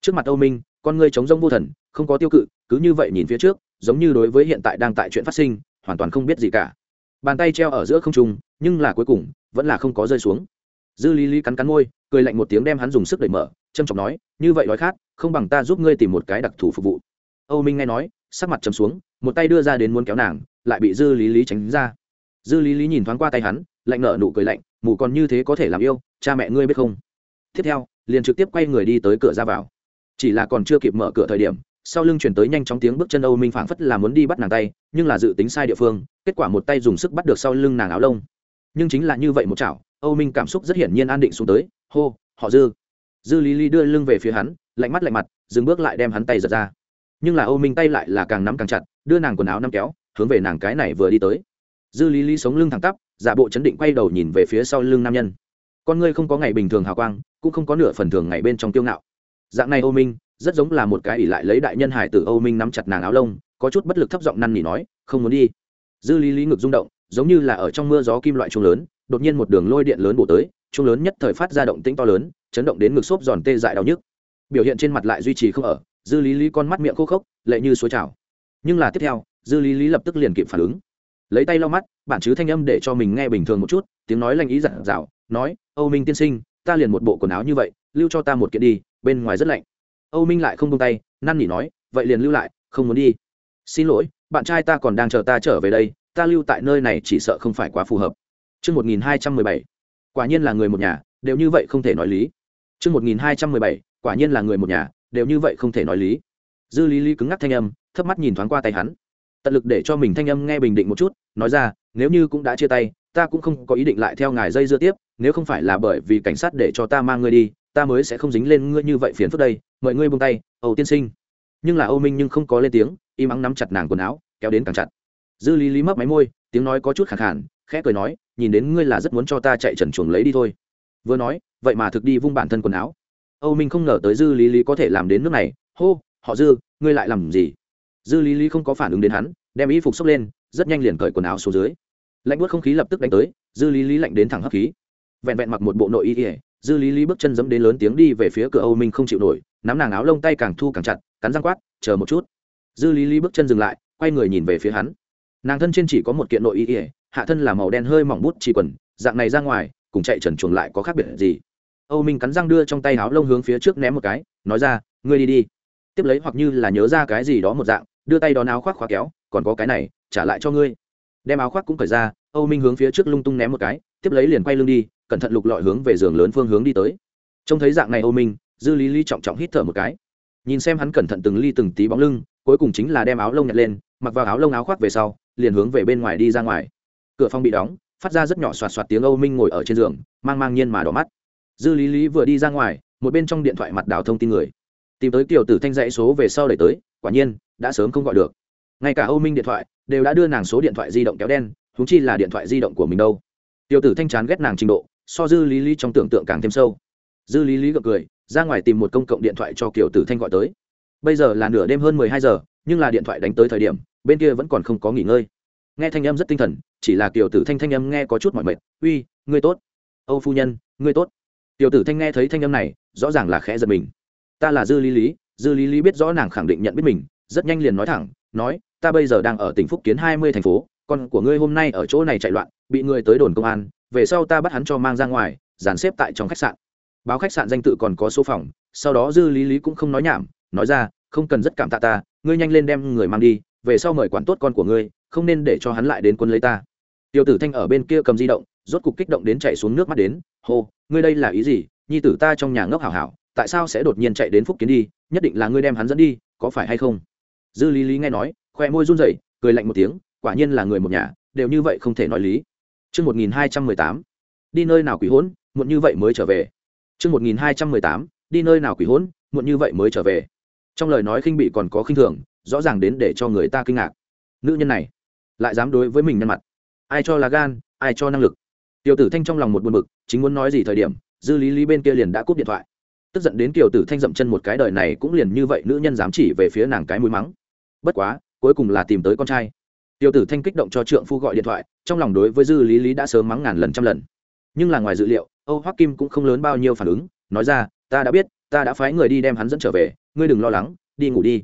Trước mặt âu minh, con ngươi trống rông vô thần, không có tiêu cự, cứ như vậy nhìn phía trước, giống như đối với hiện tại đang tại chuyện phát sinh, hoàn toàn không biết gì cả. Bàn tay treo ở giữa không trung, nhưng là cuối cùng, vẫn là không có rơi xuống. Dư lý lý cắn cắn môi cười lạnh một tiếng đem hắn dùng sức đẩy mở, trâm trọng nói, như vậy đói khát không bằng ta giúp ngươi tìm một cái đặc thù phục vụ. Âu minh nghe nói, sắc mặt trầm xuống, một tay đưa ra đến muốn kéo nàng, lại bị dư lý lý tránh ra. Dư lý lý nhìn thoáng qua tay hắn, lạnh nở nụ cười lạnh, mù còn như thế có thể làm yêu, cha mẹ ngươi biết không? Tiếp theo, liền trực tiếp quay người đi tới cửa ra vào. Chỉ là còn chưa kịp mở cửa thời điểm, sau lưng chuyển tới nhanh chóng tiếng bước chân âu minh phảng phất là muốn đi bắt nàng tay, nhưng là dự tính sai địa phương, kết quả một tay dùng sức bắt được sau lưng nàng áo lông. Nhưng chính là như vậy một chảo, âu minh cảm xúc rất hiển nhiên an định xuống tới hô, họ dư. Dư lý lý đưa lưng về phía hắn, lạnh mắt lạnh mặt, dừng bước lại đem hắn tay giật ra. Nhưng là âu minh tay lại là càng nắm càng chặt, đưa nàng quần áo nắm kéo, hướng về nàng cái này vừa đi tới. Dư lý lý sống lưng thẳng tắp, giả bộ chấn định quay đầu nhìn về phía sau lưng nam nhân. Con ngươi không có ngày bình thường hào quang, cũng không có nửa phần thường ngày bên trong tiêu ngạo. Dạng này âu minh, rất giống là một cái ỷ lại lấy đại nhân hải tử âu minh nắm chặt nàng áo lông, có chút bất lực thấp giọng năn nỉ nói, không muốn đi. Dư lý lý ngực rung động, giống như là ở trong mưa gió kim loại trung lớn, đột nhiên một đường lôi điện lớn bổ tới trung lớn nhất thời phát ra động tĩnh to lớn chấn động đến ngực xốp giòn tê dại đau nhức. Biểu hiện trên mặt lại duy trì không ở dư lý lý con mắt miệng khô khốc lệ như suối trào. Nhưng là tiếp theo dư lý lý lập tức liền kịp phản ứng. Lấy tay lau mắt bản chứ thanh âm để cho mình nghe bình thường một chút tiếng nói lanh ý dặn dạo nói âu minh tiên sinh ta liền một bộ quần áo như vậy lưu cho ta một kiện đi bên ngoài rất lạnh. Âu minh lại không tung tay năn nỉ nói vậy liền lưu lại không muốn đi. Xin lỗi bạn trai ta còn đang chờ ta trở về đây ta lưu tại nơi này chỉ sợ không phải quá phù hợp. Trước 1217, quả nhiên là người một nhà, đều như vậy không thể nói lý. Trương một nghìn hai trăm mười bảy, quả nhiên là người một nhà, đều như vậy không thể nói lý. Dư Lý Lý cứng ngắc thanh âm, thấp mắt nhìn thoáng qua tay hắn. Tận lực để cho mình thanh âm nghe bình định một chút, nói ra, nếu như cũng đã chia tay, ta cũng không có ý định lại theo ngài dây dưa tiếp, nếu không phải là bởi vì cảnh sát để cho ta mang ngươi đi, ta mới sẽ không dính lên ngươi như vậy phiền phức đây mời ngươi buông tay âu tiên sinh nhưng là âu minh nhưng không có lên tiếng im ắng nắm chặt nàng quần áo kéo đến càng chặt dư lý lý mấp máy môi tiếng nói có chút khẳng khản khẽ cười nói nhìn đến ngươi là rất muốn cho ta chạy trần chuồng lấy đi thôi. Vừa nói, vậy mà thực đi vung bản thân quần áo. Âu minh không ngờ tới dư lý lý có thể làm đến nước này. Hô, họ dư, ngươi lại làm gì? Dư lý lý không có phản ứng đến hắn, đem y phục xốc lên, rất nhanh liền cởi quần áo xuống dưới. Lạnh bớt không khí lập tức đánh tới, dư lý lý lạnh đến thẳng hấp khí. Vẹn vẹn mặc một bộ nội y ỉa dư lý lý bước chân dẫm đến lớn tiếng đi về phía cửa âu minh không chịu nổi, nắm nàng áo lông tay càng thu càng chặt, cắn răng quát, chờ một chút. Dư lý lý bước chân dừng lại, quay người nhìn về phía hắn. Nàng thân trên chỉ có một kiện nội y ỉa hạ thân là màu đen hơi mỏng bút chỉ quần, dạng này ra ngoài, cùng chạy trần chuồng lại có khác biệt gì? Âu minh cắn răng đưa trong tay áo lông hướng phía trước ném một cái, nói ra, ngươi đi đi. Tiếp lấy hoặc như là nhớ ra cái gì đó một dạng, đưa tay đón áo khoác khóa kéo, còn có cái này, trả lại cho ngươi. Đem áo khoác cũng cởi ra, âu minh hướng phía trước lung tung ném một cái, tiếp lấy liền quay lưng đi, cẩn thận lục lọi hướng về giường lớn phương hướng đi tới. Trông thấy dạng này âu minh, dư lý lý trọng trọng hít thở một cái. Nhìn xem hắn cẩn thận từng ly từng tí bóng lưng, cuối cùng chính là đem áo lông nhặt lên, mặc vào áo lông áo khoác về sau, liền hướng về bên ngoài đi ra ngoài cửa phòng bị đóng, phát ra rất nhỏ xoạt xoạt tiếng âu minh ngồi ở trên giường, mang mang nhiên mà đỏ mắt. Dư lý lý vừa đi ra ngoài, một bên trong điện thoại mặt đảo thông tin người. Tìm tới kiểu tử thanh dãy số về sau đẩy tới, quả nhiên, đã sớm không gọi được. Ngay cả âu minh điện thoại, đều đã đưa nàng số điện thoại di động kéo đen húng chi là điện thoại di động của mình đâu. Tiểu tử thanh chán ghét nàng trình độ, so dư lý lý trong tưởng tượng càng thêm sâu. Dư lý lý gật cười, ra ngoài tìm một công cộng điện thoại cho kiểu tử thanh gọi tới. Bây giờ là nửa đêm hơn mười hai giờ, nhưng là điện thoại đánh tới thời điểm, bên kia vẫn còn không có nghỉ ngơi nghe thanh âm rất tinh thần, chỉ là tiểu tử thanh thanh âm nghe có chút mỏi mệt. Uy, ngươi tốt. Âu phu nhân, ngươi tốt. Tiểu tử thanh nghe thấy thanh âm này, rõ ràng là khẽ giật mình. Ta là dư lý lý, dư lý lý biết rõ nàng khẳng định nhận biết mình, rất nhanh liền nói thẳng, nói, ta bây giờ đang ở tỉnh phúc kiến hai mươi thành phố, con của ngươi hôm nay ở chỗ này chạy loạn, bị người tới đồn công an, về sau ta bắt hắn cho mang ra ngoài, dàn xếp tại trong khách sạn. Báo khách sạn danh tự còn có số phòng, sau đó dư lý lý cũng không nói nhảm, nói ra, không cần rất cảm tạ ta, ngươi nhanh lên đem người mang đi, về sau mời quản tốt con của ngươi không nên để cho hắn lại đến quân lấy ta tiểu tử thanh ở bên kia cầm di động rốt cục kích động đến chạy xuống nước mắt đến hô ngươi đây là ý gì nhi tử ta trong nhà ngốc hảo hảo tại sao sẽ đột nhiên chạy đến phúc kiến đi nhất định là ngươi đem hắn dẫn đi có phải hay không dư lý lý nghe nói khoe môi run rẩy cười lạnh một tiếng quả nhiên là người một nhà đều như vậy không thể nói lý Chương 1218. Đi nơi nào quỷ hỗn, muộn như vậy mới trở về. Chương 1218. Đi nơi nào quỷ hỗn, muộn như vậy mới trở về. Trong lời nói khinh bị còn có khinh thường, rõ ràng đến để cho người ta kinh ngạc. Nữ nhân này, lại dám đối với mình nhân mặt. Ai cho là gan, ai cho năng lực. Tiểu Tử Thanh trong lòng một buồn bực, chính muốn nói gì thời điểm, Dư Lý Lý bên kia liền đã cúp điện thoại. Tức giận đến Tiểu Tử Thanh dậm chân một cái đời này cũng liền như vậy nữ nhân dám chỉ về phía nàng cái mũi mắng. Bất quá, cuối cùng là tìm tới con trai tiêu tử thanh kích động cho trượng phu gọi điện thoại trong lòng đối với dư lý lý đã sớm mắng ngàn lần trăm lần nhưng là ngoài dự liệu âu hoắc kim cũng không lớn bao nhiêu phản ứng nói ra ta đã biết ta đã phái người đi đem hắn dẫn trở về ngươi đừng lo lắng đi ngủ đi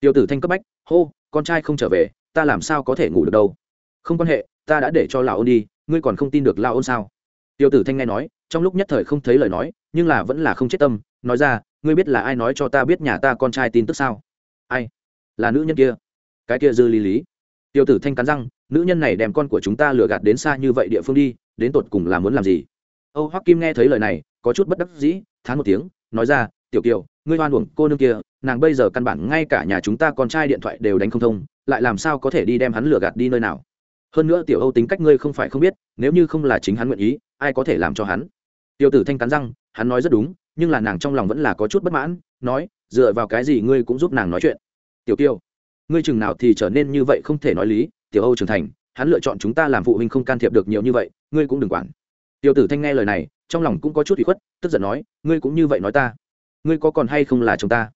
tiêu tử thanh cấp bách hô con trai không trở về ta làm sao có thể ngủ được đâu? Không quan hệ, ta đã để cho lão ôn đi, ngươi còn không tin được lão ôn sao? Tiêu tử thanh nghe nói, trong lúc nhất thời không thấy lời nói, nhưng là vẫn là không chết tâm, nói ra, ngươi biết là ai nói cho ta biết nhà ta con trai tin tức sao? Ai? Là nữ nhân kia. Cái kia dư lý lý. Tiêu tử thanh cắn răng, nữ nhân này đem con của chúng ta lừa gạt đến xa như vậy địa phương đi, đến tột cùng là muốn làm gì? Âu hoắc kim nghe thấy lời này, có chút bất đắc dĩ, thán một tiếng, nói ra, tiểu kiều, ngươi hoan uổng cô nương kia, nàng bây giờ căn bản ngay cả nhà chúng ta con trai điện thoại đều đánh không thông lại làm sao có thể đi đem hắn lừa gạt đi nơi nào? Hơn nữa tiểu âu tính cách ngươi không phải không biết nếu như không là chính hắn nguyện ý ai có thể làm cho hắn? Tiêu tử thanh cắn răng hắn nói rất đúng nhưng là nàng trong lòng vẫn là có chút bất mãn nói dựa vào cái gì ngươi cũng giúp nàng nói chuyện? Tiểu Tiêu, ngươi chừng nào thì trở nên như vậy không thể nói lý tiểu âu trưởng thành hắn lựa chọn chúng ta làm phụ huynh không can thiệp được nhiều như vậy ngươi cũng đừng quản. Tiểu tử thanh nghe lời này trong lòng cũng có chút bị khuất tức giận nói ngươi cũng như vậy nói ta. Ngươi có còn hay không là chúng ta?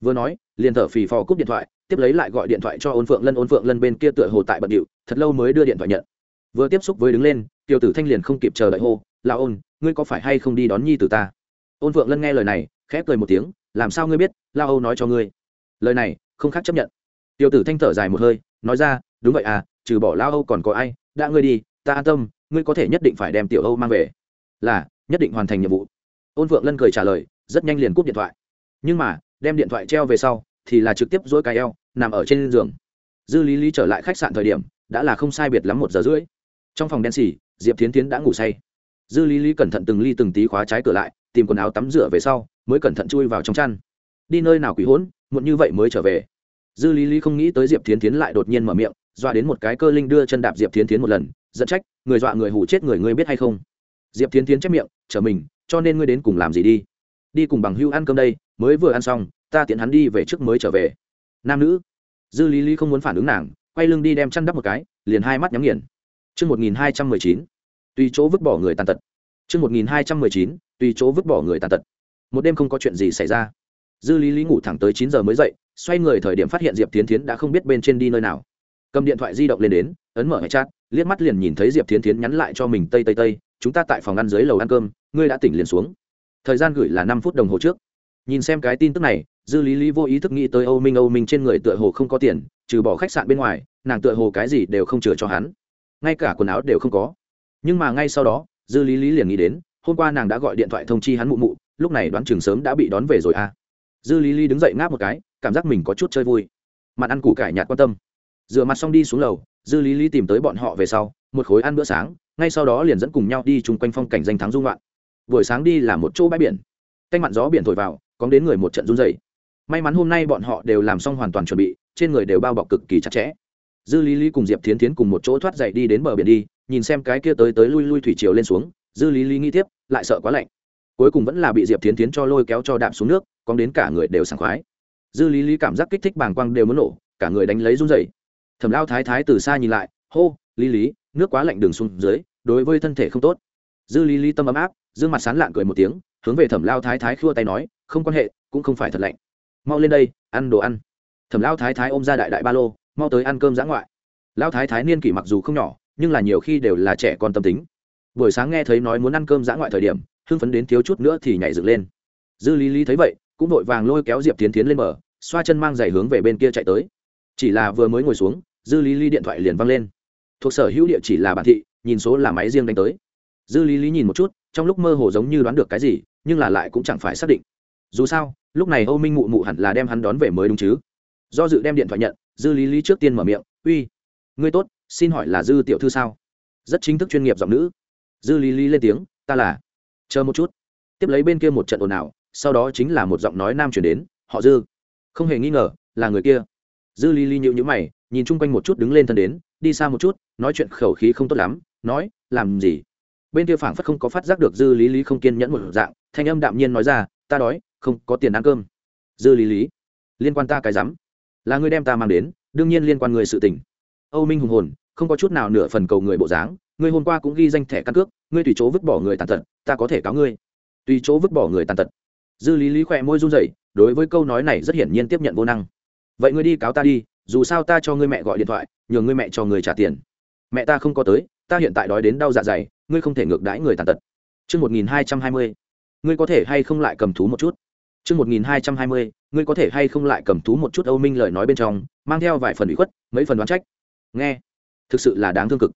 Vừa nói, liền thở phì phò cúp điện thoại, tiếp lấy lại gọi điện thoại cho ôn phượng lân. Ôn phượng lân bên kia tựa hồ tại bận điệu, thật lâu mới đưa điện thoại nhận. Vừa tiếp xúc với đứng lên tiểu tử thanh liền không kịp chờ đợi hô là ôn, ngươi có phải hay không đi đón nhi từ ta? Ôn phượng lân nghe lời này, khẽ cười một tiếng, làm sao ngươi biết la âu nói cho ngươi. Lời này, không khác chấp nhận. Tiểu tử thanh thở dài một hơi, nói ra, đúng vậy à trừ bỏ la âu còn có ai? Đã ngươi đi, ta an tâm, ngươi có thể nhất định phải đem tiểu âu mang về. Là, nhất định hoàn thành nhiệm vụ. Ôn phượng lân cười trả lời, rất nhanh liền cúp điện thoại. Nhưng mà đem điện thoại treo về sau, thì là trực tiếp dỗi cái eo, nằm ở trên giường. Dư lý lý trở lại khách sạn thời điểm, đã là không sai biệt lắm một giờ rưỡi. Trong phòng đen xỉ diệp tiến tiến đã ngủ say. Dư lý lý cẩn thận từng ly từng tí khóa trái cửa lại, tìm quần áo tắm rửa về sau, mới cẩn thận chui vào trong chăn. Đi nơi nào quỷ hỗn, muộn như vậy mới trở về. Dư lý lý không nghĩ tới diệp tiến tiến lại đột nhiên mở miệng, dọa đến một cái cơ linh đưa chân đạp diệp tiến tiến một lần dẫn trách, người dọa người hủ chết người ngươi biết hay không? Diệp tiến tiến chép miệng trở mình, cho nên ngươi đến cùng làm gì đi? Đi cùng bằng hưu ăn cơm đây mới vừa ăn xong ta tiện hắn đi về trước mới trở về nam nữ dư lý lý không muốn phản ứng nàng quay lưng đi đem chăn đắp một cái liền hai mắt nhắm nghiền Chương 1219. Tùy chỗ vứt bỏ người tàn tật. Chương 1219. Tùy chỗ vứt bỏ người tàn tật. Một đêm không có chuyện gì xảy ra. Dư Lý Lý ngủ thẳng tới chín giờ mới dậy, xoay người thời điểm phát hiện Diệp Tiến Tiến đã không biết bên trên đi nơi nào. Cầm điện thoại di động lên đến, ấn mở chat, liếc mắt liền nhìn thấy Diệp Tiến Tiến nhắn lại cho mình tây tây tây, chúng ta tại phòng ăn dưới lầu ăn cơm, ngươi đã tỉnh liền xuống. Thời gian gửi là năm phút đồng hồ trước. Nhìn xem cái tin tức này, Dư Lý Lý vô ý thức nghĩ tới Âu Minh Âu Minh trên người tựa hồ không có tiền, trừ bỏ khách sạn bên ngoài, nàng tựa hồ cái gì đều không chừa cho hắn. Ngay cả quần áo đều không có. Nhưng mà ngay sau đó dư lý lý liền nghĩ đến hôm qua nàng đã gọi điện thoại thông chi hắn mụ mụ lúc này đoán chừng sớm đã bị đón về rồi à. Dư lý lý đứng dậy ngáp một cái cảm giác mình có chút chơi vui. Mặt ăn củ cải nhạt quan tâm. Rửa mặt xong đi xuống lầu dư lý lý tìm tới bọn họ về sau một khối ăn bữa sáng ngay sau đó liền dẫn cùng nhau đi chung quanh phong cảnh danh thắng dung loạn buổi sáng đi là một chỗ bãi biển. Canh mặn gió biển thổi vào có đến người một trận run dày may mắn hôm nay bọn họ đều làm xong hoàn toàn chuẩn bị, trên người đều bao bọc cực kỳ chặt chẽ. Dư lý lý cùng diệp thiến thiến cùng một chỗ thoát dậy đi đến bờ biển đi, nhìn xem cái kia tới tới lui lui thủy chiều lên xuống, dư lý lý nghĩ tiếp, lại sợ quá lạnh. Cuối cùng vẫn là bị diệp thiến thiến cho lôi kéo cho đạm xuống nước còn đến cả người đều sảng khoái. Dư lý lý cảm giác kích thích bàng quang đều muốn nổ, cả người đánh lấy run dậy thẩm lao thái thái từ xa nhìn lại, hô, lý lý, nước quá lạnh đường xuống dưới, đối với thân thể không tốt. Dư lý lý tâm ấm áp, dương mặt sán lạn cười một tiếng, hướng về thẩm lao thái thái khua tay nói không quan hệ, cũng không phải thật lạnh. Mau lên đây, ăn đồ ăn. Thẩm lao thái thái ôm ra đại đại ba lô, mau tới ăn cơm giã ngoại. Lão thái thái niên kỷ mặc dù không nhỏ, nhưng là nhiều khi đều là trẻ con tâm tính. Buổi sáng nghe thấy nói muốn ăn cơm giã ngoại thời điểm, hưng phấn đến thiếu chút nữa thì nhảy dựng lên. Dư lý lý thấy vậy, cũng vội vàng lôi kéo diệp tiến tiến lên bờ, xoa chân mang giày hướng về bên kia chạy tới. Chỉ là vừa mới ngồi xuống, dư lý lý điện thoại liền văng lên. Thuộc sở hữu địa chỉ là bản thị, nhìn số là máy riêng đánh tới. Dư lý lý nhìn một chút, trong lúc mơ hồ giống như đoán được cái gì, nhưng là lại cũng chẳng phải xác định dù sao, lúc này âu minh mụ mụ hẳn là đem hắn đón về mới đúng chứ. Do dự đem điện thoại nhận, dư lý lý trước tiên mở miệng, uy, ngươi tốt, xin hỏi là dư tiểu thư sao? Rất chính thức chuyên nghiệp giọng nữ. Dư lý lý lên tiếng, ta là. Chờ một chút. Tiếp lấy bên kia một trận ồn ào, sau đó chính là một giọng nói nam chuyển đến, họ dư. Không hề nghi ngờ, là người kia. Dư lý lý nhịu nhữ mày, nhìn chung quanh một chút đứng lên thân đến, đi xa một chút, nói chuyện khẩu khí không tốt lắm, nói, làm gì? Bên kia phảng phất không có phát giác được dư lý lý không kiên nhẫn một dạng, thanh âm đạm nhiên nói ra, ta đói không có tiền ăn cơm. Dư lý lý liên quan ta cái rắm. Là ngươi đem ta mang đến đương nhiên liên quan người sự tình. Âu minh hùng hồn không có chút nào nửa phần cầu người bộ dáng ngươi hôm qua cũng ghi danh thẻ căn cước ngươi tùy chỗ vứt bỏ người tàn tật ta có thể cáo ngươi. Tùy chỗ vứt bỏ người tàn tật. Dư lý lý khỏe môi run rẩy đối với câu nói này rất hiển nhiên tiếp nhận vô năng. Vậy ngươi đi cáo ta đi dù sao ta cho ngươi mẹ gọi điện thoại nhờ ngươi mẹ cho người trả tiền. Mẹ ta không có tới ta hiện tại đói đến đau dạ dày ngươi không thể ngược đãi người tàn tật. Trước 1220, ngươi có thể hay không lại cầm thú một chút? Trước 1220, ngươi có thể hay không lại cầm thú một chút Âu Minh lời nói bên trong, mang theo vài phần ủy khuất, mấy phần đoán trách. Nghe, thực sự là đáng thương cực.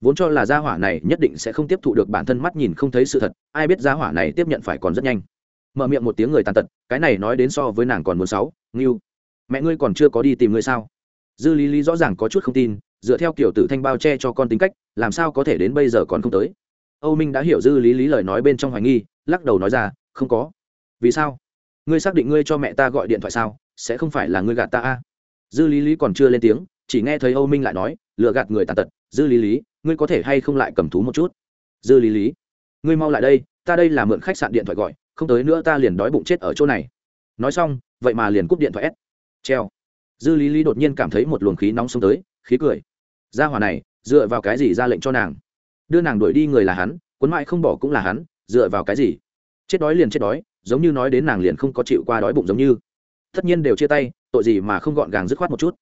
Vốn cho là gia hỏa này nhất định sẽ không tiếp thụ được bản thân mắt nhìn không thấy sự thật, ai biết gia hỏa này tiếp nhận phải còn rất nhanh. Mở miệng một tiếng người tàn tật, cái này nói đến so với nàng còn muốn sáu, Ngưu. Mẹ ngươi còn chưa có đi tìm ngươi sao? Dư Lý Lý rõ ràng có chút không tin, dựa theo kiểu tử thanh bao che cho con tính cách, làm sao có thể đến bây giờ còn không tới. Âu Minh đã hiểu Dư Lý Lý lời nói bên trong hoài nghi, lắc đầu nói ra, không có. Vì sao? Ngươi xác định ngươi cho mẹ ta gọi điện thoại sao? Sẽ không phải là ngươi gạt ta a? Dư lý lý còn chưa lên tiếng, chỉ nghe thấy âu minh lại nói, lừa gạt người tàn tật, dư lý lý, ngươi có thể hay không lại cầm thú một chút? Dư lý lý, ngươi mau lại đây, ta đây là mượn khách sạn điện thoại gọi, không tới nữa ta liền đói bụng chết ở chỗ này. Nói xong, vậy mà liền cúp điện thoại s. Treo. Dư lý lý đột nhiên cảm thấy một luồng khí nóng xông tới, khí cười. Ra hòa này, dựa vào cái gì ra lệnh cho nàng? Đưa nàng đuổi đi người là hắn, cuốn mãi không bỏ cũng là hắn, dựa vào cái gì? Chết đói liền chết đói giống như nói đến nàng liền không có chịu qua đói bụng giống như. Tất nhiên đều chia tay, tội gì mà không gọn gàng dứt khoát một chút.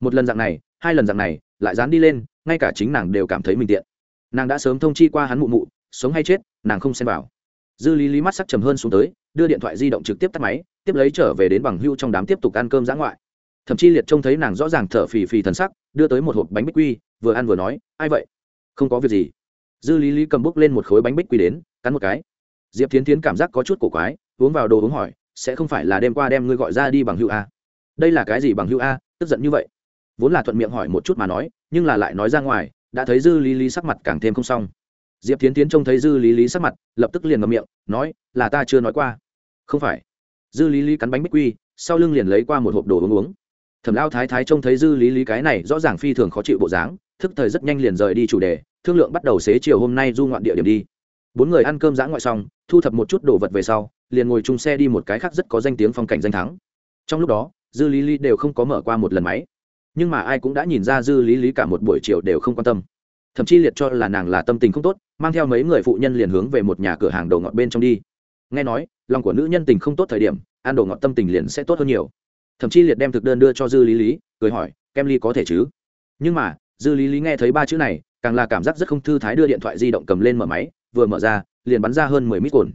Một lần dạng này, hai lần dạng này, lại dán đi lên, ngay cả chính nàng đều cảm thấy mình tiện. Nàng đã sớm thông chi qua hắn mụ mụ, sống hay chết, nàng không xem vào. Dư lý lý mắt sắc trầm hơn xuống tới, đưa điện thoại di động trực tiếp tắt máy, tiếp lấy trở về đến bằng hưu trong đám tiếp tục ăn cơm giã ngoại. Thậm chí liệt trông thấy nàng rõ ràng thở phì phì thần sắc, đưa tới một hộp bánh bích quy, vừa ăn vừa nói, ai vậy? Không có việc gì. Dư lý lý cầm bút lên một khối bánh bích quy đến, cắn một cái. Diệp tiến tiến cảm giác có chút cổ quái uống vào đồ uống hỏi, sẽ không phải là đêm qua đem ngươi gọi ra đi bằng hữu a? Đây là cái gì bằng hữu a? tức giận như vậy. Vốn là thuận miệng hỏi một chút mà nói, nhưng là lại nói ra ngoài, đã thấy dư lý lý sắc mặt càng thêm không xong. Diệp tiến tiến trông thấy dư lý lý sắc mặt, lập tức liền ngậm miệng, nói, là ta chưa nói qua. Không phải. Dư lý lý cắn bánh bích quy, sau lưng liền lấy qua một hộp đồ uống uống. Thẩm lao thái thái trông thấy dư lý lý cái này rõ ràng phi thường khó chịu bộ dáng, thức thời rất nhanh liền rời đi chủ đề, thương lượng bắt đầu xế chiều hôm nay du ngoạn địa điểm đi. Bốn người ăn cơm giã ngoại xong, thu thập một chút đồ vật về sau liền ngồi chung xe đi một cái khác rất có danh tiếng phong cảnh danh thắng. Trong lúc đó, dư lý lý đều không có mở qua một lần máy. Nhưng mà ai cũng đã nhìn ra dư lý lý cả một buổi chiều đều không quan tâm. Thậm chí liệt cho là nàng là tâm tình không tốt, mang theo mấy người phụ nhân liền hướng về một nhà cửa hàng đồ ngọt bên trong đi. Nghe nói, lòng của nữ nhân tình không tốt thời điểm, ăn đồ ngọt tâm tình liền sẽ tốt hơn nhiều. Thậm chí liệt đem thực đơn đưa cho dư lý lý, cười hỏi, kem ly có thể chứ? Nhưng mà, dư lý lý nghe thấy ba chữ này, càng là cảm giác rất không thư thái đưa điện thoại di động cầm lên mở máy, vừa mở ra, liền bắn ra hơn mười mít cồn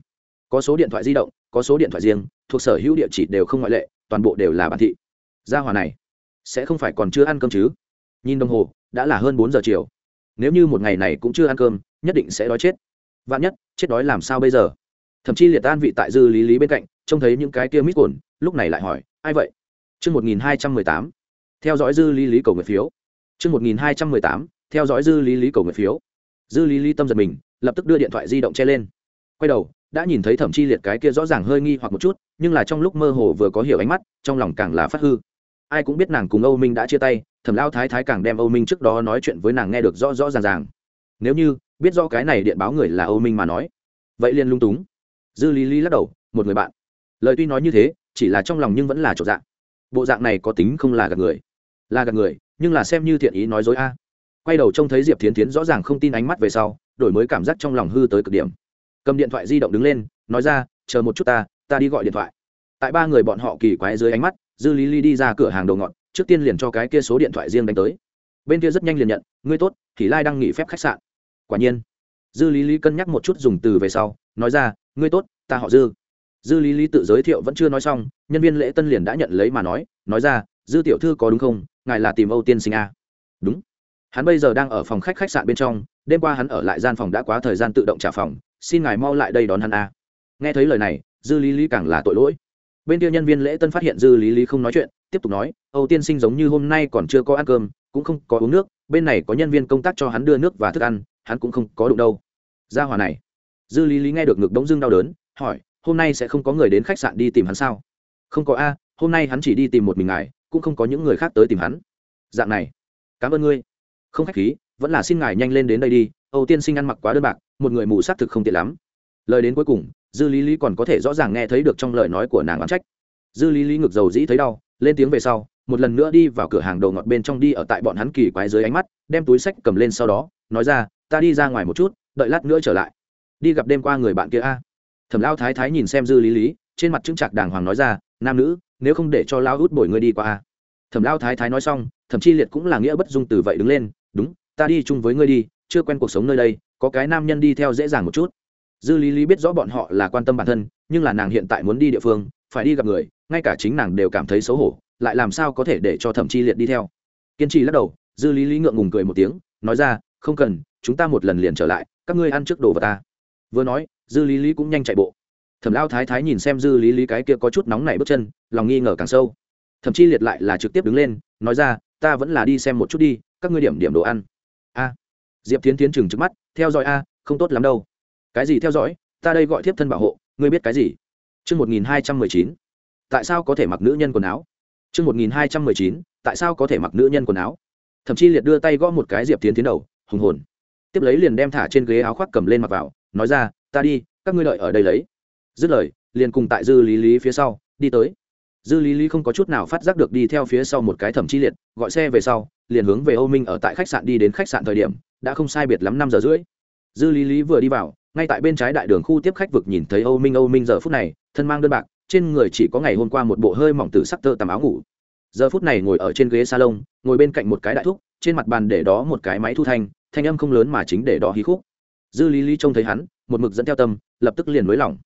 có số điện thoại di động có số điện thoại riêng thuộc sở hữu địa chỉ đều không ngoại lệ toàn bộ đều là bản thị gia hòa này sẽ không phải còn chưa ăn cơm chứ nhìn đồng hồ đã là hơn bốn giờ chiều nếu như một ngày này cũng chưa ăn cơm nhất định sẽ đói chết vạn nhất chết đói làm sao bây giờ thậm chí liệt an vị tại dư lý lý bên cạnh trông thấy những cái kia mít cồn lúc này lại hỏi ai vậy Trương một nghìn hai trăm mười tám theo dõi dư lý lý cầu nguyện phiếu. Trương một nghìn hai trăm mười tám theo dõi dư lý lý cầu nguyện phiếu. Dư lý lý tâm giật mình, lập tức đưa điện thoại di động che lên. Quay đầu, đã nhìn thấy thẩm chi liệt cái kia rõ ràng hơi nghi hoặc một chút, nhưng là trong lúc mơ hồ vừa có hiểu ánh mắt, trong lòng càng là phát hư. Ai cũng biết nàng cùng Âu Minh đã chia tay, thẩm lao thái thái càng đem Âu Minh trước đó nói chuyện với nàng nghe được rõ rõ ràng ràng. Nếu như biết rõ cái này điện báo người là Âu Minh mà nói, vậy liền lung túng. Dư Lý Lý lắc đầu, một người bạn. Lời tuy nói như thế, chỉ là trong lòng nhưng vẫn là chỗ dạng bộ dạng này có tính không là gạt người là gạt người nhưng là xem như thiện ý nói dối a quay đầu trông thấy diệp tiến tiến rõ ràng không tin ánh mắt về sau đổi mới cảm giác trong lòng hư tới cực điểm cầm điện thoại di động đứng lên, nói ra, chờ một chút ta ta đi gọi điện thoại. Tại ba người bọn họ kỳ quái dưới ánh mắt, dư lý ly đi ra cửa hàng đầu ngọn trước tiên liền cho cái kia số điện thoại riêng đánh tới. Bên kia rất nhanh liền nhận, ngươi tốt thì lai đang nghỉ phép khách sạn. Quả nhiên, dư lý lý cân nhắc một chút dùng từ về sau, nói ra, ngươi tốt, ta họ dư. Dư lý lý tự giới thiệu vẫn chưa nói xong, nhân viên lễ tân liền đã nhận lấy mà nói nói ra, dư tiểu thư có đúng không? Ngài là tìm âu tiên sinh a đúng. Hắn bây giờ đang ở phòng khách khách sạn bên trong đêm qua hắn ở lại gian phòng đã quá thời gian tự động trả phòng, xin ngài mau lại đây đón hắn a. Nghe thấy lời này, dư lý lý càng là tội lỗi. Bên kia nhân viên lễ tân phát hiện dư lý lý không nói chuyện, tiếp tục nói, âu tiên sinh giống như hôm nay còn chưa có ăn cơm, cũng không có uống nước, bên này có nhân viên công tác cho hắn đưa nước và thức ăn, hắn cũng không có đụng đâu. Ra hòa này. Dư lý lý nghe được ngực đống dưng đau đớn, hỏi, hôm nay sẽ không có người đến khách sạn đi tìm hắn sao? Không có a, hôm nay hắn chỉ đi tìm một mình ngài, cũng không có những người khác tới tìm hắn. Dạng này. Cảm ơn ngươi. Không khách khí vẫn là xin ngài nhanh lên đến đây đi, âu tiên sinh ăn mặc quá đơn bạc, một người mù s á c thực không tiện lắm. Lời đến cuối cùng, dư lý lý còn có thể rõ ràng nghe thấy được trong lời nói của nàng oán trách. Dư lý lý ngược dầu dĩ thấy đau, lên tiếng về sau, một lần nữa đi vào cửa hàng đầu ngọt bên trong đi ở tại bọn hắn kỳ quái dưới ánh mắt, đem túi sách cầm lên sau đó, nói ra, ta đi ra ngoài một chút, đợi lát nữa trở lại. Đi gặp đêm qua người bạn kia a. Thẩm lao thái thái nhìn xem dư lý lý, trên mặt chứng trạc đàng hoàng nói ra, nam nữ, nếu không để cho lao út bồi ngươi đi qua a. thẩm lao thái thái nói xong thậm chi liệt cũng là nghĩa bất dung từ vậy đứng lên ta đi chung với ngươi đi, chưa quen cuộc sống nơi đây, có cái nam nhân đi theo dễ dàng một chút. Dư lý lý biết rõ bọn họ là quan tâm bản thân, nhưng là nàng hiện tại muốn đi địa phương, phải đi gặp người, ngay cả chính nàng đều cảm thấy xấu hổ, lại làm sao có thể để cho thẩm chi liệt đi theo. Kiên trì lắc đầu, dư lý lý ngượng ngùng cười một tiếng, nói ra, không cần, chúng ta một lần liền trở lại, các ngươi ăn trước đồ vào ta. Vừa nói, dư lý lý cũng nhanh chạy bộ. Thẩm lao thái thái nhìn xem dư lý lý cái kia có chút nóng nảy bước chân, lòng nghi ngờ càng sâu. Thậm chí liệt lại là trực tiếp đứng lên, nói ra, ta vẫn là đi xem một chút đi, các ngươi điểm điểm đồ ăn a. Diệp tiến tiến chừng trước mắt theo dõi a không tốt lắm đâu. Cái gì theo dõi? Ta đây gọi thiếp thân bảo hộ ngươi biết cái gì? Trư một nghìn hai trăm mười chín, tại sao có thể mặc nữ nhân quần áo? Trư một nghìn hai trăm mười chín, tại sao có thể mặc nữ nhân quần áo? Thậm chí liệt đưa tay gõ một cái Diệp Tiến tiến đầu, hùng hồn. Tiếp lấy liền đem thả trên ghế áo khoác cầm lên mặc vào, nói ra, ta đi các ngươi lợi ở đây lấy. Dứt lời liền cùng tại dư lý lý phía sau đi tới. Dư lý lý không có chút nào phát giác được đi theo phía sau một cái thẩm chi liệt gọi xe về sau liền hướng về âu minh ở tại khách sạn đi đến khách sạn thời điểm, đã không sai biệt lắm năm giờ rưỡi. Dư lý lý vừa đi vào, ngay tại bên trái đại đường khu tiếp khách vực nhìn thấy âu minh âu minh giờ phút này, thân mang đơn bạc, trên người chỉ có ngày hôm qua một bộ hơi mỏng từ sắc tơ tằm áo ngủ. Giờ phút này ngồi ở trên ghế salon, ngồi bên cạnh một cái đại thúc, trên mặt bàn để đó một cái máy thu thanh thanh âm không lớn mà chính để đó hí khúc. Dư lý lý trông thấy hắn, một mực dẫn theo tâm, lập tức liền nới lỏng.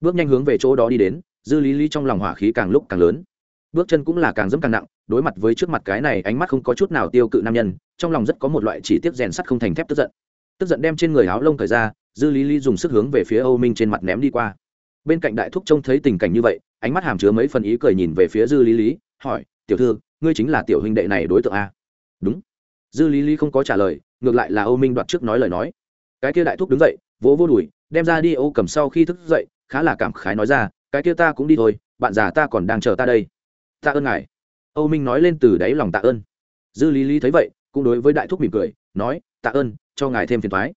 Bước nhanh hướng về chỗ đó đi đến, dư lý lý trong lòng hỏa khí càng lúc càng lớn bước chân cũng là càng dẫm càng nặng, đối mặt với trước mặt cái này ánh mắt không có chút nào tiêu cự nam nhân, trong lòng rất có một loại chỉ tiết rèn sắt không thành thép tức giận. Tức giận đem trên người áo lông thời ra, dư lý lý dùng sức hướng về phía âu minh trên mặt ném đi qua. Bên cạnh đại thúc trông thấy tình cảnh như vậy, ánh mắt hàm chứa mấy phần ý cười nhìn về phía dư lý lý, hỏi, tiểu thư, ngươi chính là tiểu huynh đệ này đối tượng a? Đúng. Dư lý lý không có trả lời, ngược lại là âu minh đoạt trước nói lời nói. Cái kia đại thúc đứng dậy, vỗ vô đùi, đem ra đi ô cầm sau khi thức dậy, khá là cảm khái nói ra, cái kia ta cũng đi thôi, bạn già ta còn đang chờ ta đây tạ ơn ngài. Âu minh nói lên từ đáy lòng tạ ơn. Dư lý lý thấy vậy, cũng đối với đại thúc mỉm cười, nói, tạ ơn, cho ngài thêm phiền thoái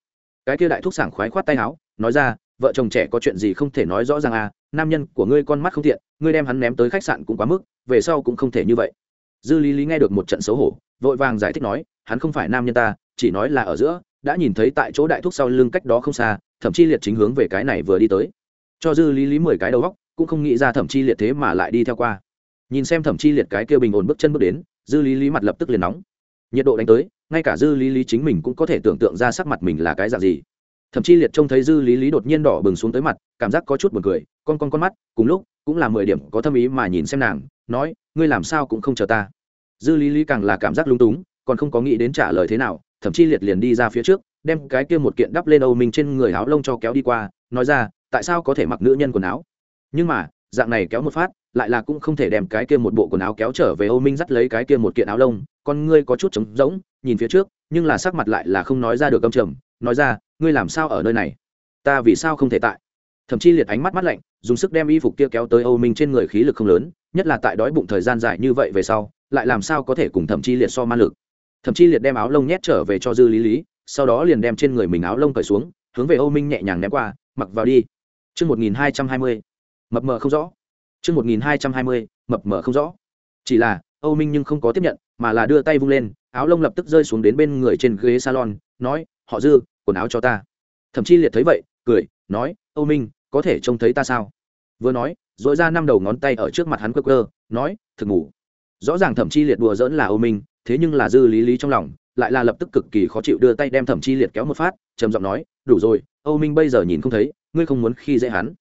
cái kia đại thúc sảng khoái khoát tay áo, nói ra, vợ chồng trẻ có chuyện gì không thể nói rõ ràng à nam nhân của ngươi con mắt không thiện, ngươi đem hắn ném tới khách sạn cũng quá mức, về sau cũng không thể như vậy. Dư lý lý nghe được một trận xấu hổ, vội vàng giải thích nói, hắn không phải nam nhân ta, chỉ nói là ở giữa, đã nhìn thấy tại chỗ đại thúc sau lưng cách đó không xa, thậm chí liệt chính hướng về cái này vừa đi tới. Cho dư lý lý mười cái đầu góc cũng không nghĩ ra thậm chi liệt thế mà lại đi theo qua nhìn xem thẩm chi liệt cái kia bình ổn bước chân bước đến, dư lý lý mặt lập tức liền nóng. Nhiệt độ đánh tới, ngay cả dư lý lý chính mình cũng có thể tưởng tượng ra sắc mặt mình là cái dạng gì. Thậm chí liệt trông thấy dư lý lý đột nhiên đỏ bừng xuống tới mặt, cảm giác có chút b u ồ n cười, con con con mắt, cùng lúc, cũng là mười điểm có tâm ý mà nhìn xem nàng, nói, ngươi làm sao cũng không chờ ta. Dư lý lý càng là cảm giác lung túng, còn không có nghĩ đến trả lời thế nào thậm chí liệt liền đi ra phía trước, đem cái kia một kiện đắp lên âu mình trên người áo lông cho kéo đi qua, nói ra, tại sao có thể mặc nữ nhân quần áo? Nhưng mà dạng này kéo một phát lại là cũng không thể đem cái kia một bộ quần áo kéo trở về âu minh dắt lấy cái kia một kiện áo lông con ngươi có chút trống rỗng nhìn phía trước nhưng là sắc mặt lại là không nói ra được âm trầm nói ra ngươi làm sao ở nơi này? Ta vì sao không thể tại? Thậm chí liệt ánh mắt mắt lạnh dùng sức đem y phục kia kéo tới âu minh trên người khí lực không lớn nhất là tại đói bụng thời gian dài như vậy về sau lại làm sao có thể cùng Thẩm Chi liệt so man lực. Thậm chí liệt đem áo lông nhét trở về cho dư lý lý sau đó liền đem trên người mình áo lông cởi xuống hướng về âu minh nhẹ nhàng ném qua mặc vào đi. Chương 1220, mập mờ không rõ Trước 1220, mập mờ không rõ. Chỉ là, Âu Minh nhưng không có tiếp nhận, mà là đưa tay vung lên, áo lông lập tức rơi xuống đến bên người trên ghế salon, nói, "Họ Dư, quần áo cho ta." Thậm chí liệt thấy vậy, cười, nói, "Âu Minh, có thể trông thấy ta sao?" Vừa nói, rỗi ra năm đầu ngón tay ở trước mặt hắn quơ quơ, nói, "Thực ngủ." Rõ ràng Thẩm Chi liệt đùa giỡn là Âu Minh, thế nhưng là Dư Lý Lý trong lòng, lại là lập tức cực kỳ khó chịu đưa tay đem Thẩm Chi liệt kéo một phát, trầm giọng nói, "Đủ rồi, Âu Minh bây giờ nhìn không thấy, ngươi không muốn khi dễ hắn."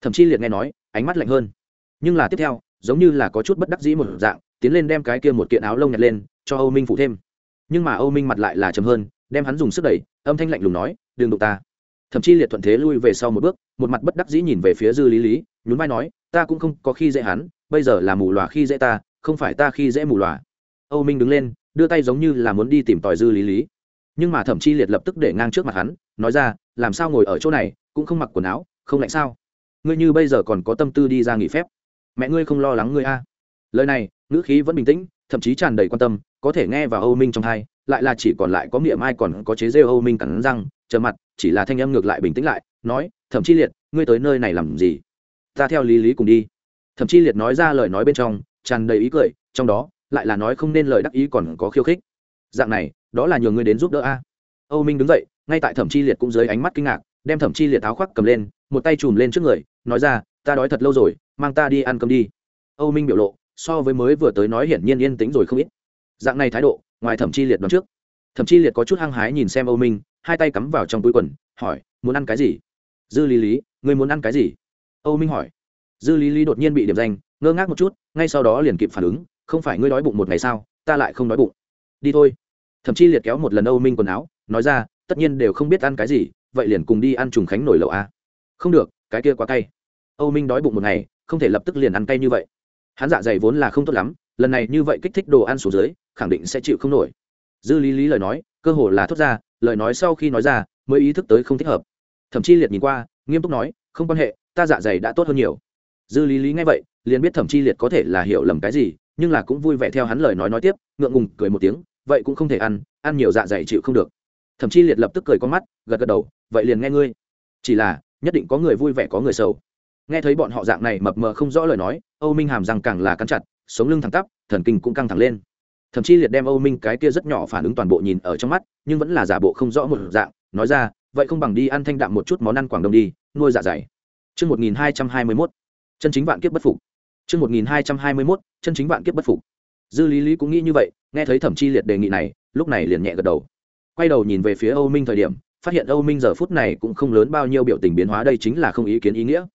Thẩm Chi liệt nghe nói, ánh mắt lạnh hơn. Nhưng là tiếp theo, giống như là có chút bất đắc dĩ một dạng, tiến lên đem cái kia một kiện áo lông nhặt lên, cho âu minh phụ thêm. Nhưng mà âu minh mặt lại là chấm hơn, đem hắn dùng sức đẩy, âm thanh lạnh lùng nói, đừng đụng ta. Thậm chí liệt thuận thế lui về sau một bước, một mặt bất đắc dĩ nhìn về phía dư lý lý, nhún vai nói, ta cũng không có khi dễ hắn, bây giờ là mù lòa khi dễ ta, không phải ta khi dễ mù lòa. Âu minh đứng lên, đưa tay giống như là muốn đi tìm tòi dư lý lý. Nhưng mà thậm chí liệt lập tức để ngang trước mặt hắn, nói ra, làm sao ngồi ở chỗ này, cũng không mặc quần áo, không lạnh sao? Ngươi như bây giờ còn có tâm tư đi ra nghỉ phép. Mẹ ngươi không lo lắng ngươi a. Lời này, ngữ khí vẫn bình tĩnh, thậm chí tràn đầy quan tâm, có thể nghe vào âu minh trong hai, lại là chỉ còn lại có miệng ai còn có chế rêu âu minh cắn răng, chờ mặt, chỉ là thanh âm ngược lại bình tĩnh lại, nói thậm chí liệt, ngươi tới nơi này làm gì? Ta theo lý lý cùng đi. Thậm chí liệt nói ra lời nói bên trong, tràn đầy ý cười, trong đó, lại là nói không nên lời đắc ý còn có khiêu khích. Dạng này, đó là nhờ ngươi đến giúp đỡ a. Âu minh đứng dậy, ngay tại thẩm chi liệt cũng dưới ánh mắt kinh ngạc đem thẩm chi liệt áo khoác cầm lên, một tay chùm lên trước người, nói ra, ta đói thật lâu rồi, mang ta đi ăn cơm đi. Âu minh biểu lộ, so với mới vừa tới nói hiển nhiên yên tĩnh rồi không ít. Dạng này thái độ, ngoài thẩm chi liệt đón trước. Thẩm chi liệt có chút hăng hái nhìn xem âu minh, hai tay cắm vào trong túi quần, hỏi, muốn ăn cái gì? Dư lý lý người muốn ăn cái gì? Âu minh hỏi. Dư lý lý đột nhiên bị điểm danh, ngơ ngác một chút, ngay sau đó liền kịp phản ứng, không phải ngươi đói bụng một ngày sao, ta lại không đói bụng. Đi thôi. Thậm chí liệt kéo một lần âu minh quần áo, nói ra, tất nhiên đều không biết ăn cái gì vậy liền cùng đi ăn trùng khánh nổi lẩu a không được, cái kia quá cay. Âu minh đói bụng một ngày, không thể lập tức liền ăn cay như vậy. Hắn dạ dày vốn là không tốt lắm, lần này như vậy kích thích đồ ăn xuống dưới, khẳng định sẽ chịu không nổi. Dư lý lý lời nói, cơ hồ là thốt ra, lời nói sau khi nói ra, mới ý thức tới không thích hợp. Thậm chí liệt nhìn qua, nghiêm túc nói, không quan hệ, ta dạ dày đã tốt hơn nhiều. Dư lý lý nghe vậy, liền biết thẩm chi liệt có thể là hiểu lầm cái gì, nhưng là cũng vui vẻ theo hắn lời nói nói tiếp, ngượng ngùng cười một tiếng, vậy cũng không thể ăn ăn nhiều dạ dày chịu không được thẩm chi liệt lập tức cười con mắt gật gật đầu vậy liền nghe ngươi chỉ là nhất định có người vui vẻ có người sầu nghe thấy bọn họ dạng này mập mờ không rõ lời nói âu minh hàm răng càng là cắn chặt sống lưng thẳng tắp thần kinh cũng căng thẳng lên thậm chí liệt đem âu minh cái kia rất nhỏ phản ứng toàn bộ nhìn ở trong mắt nhưng vẫn là giả bộ không rõ một dạng nói ra vậy không bằng đi ăn thanh đạm một chút món ăn quảng đông đi nuôi dạ dày Trước 1221, chân chính vạn kiếp bất phục. Trước 1221, chân chính vạn kiếp bất phục. Dư Lý Lý cũng nghĩ như vậy, nghe thấy Thẩm Chi Liệt đề nghị này, lúc này liền nhẹ gật đầu. Quay đầu nhìn về phía Âu Minh thời điểm, phát hiện Âu Minh giờ phút này cũng không lớn bao nhiêu biểu tình biến hóa đây chính là không ý kiến ý nghĩa.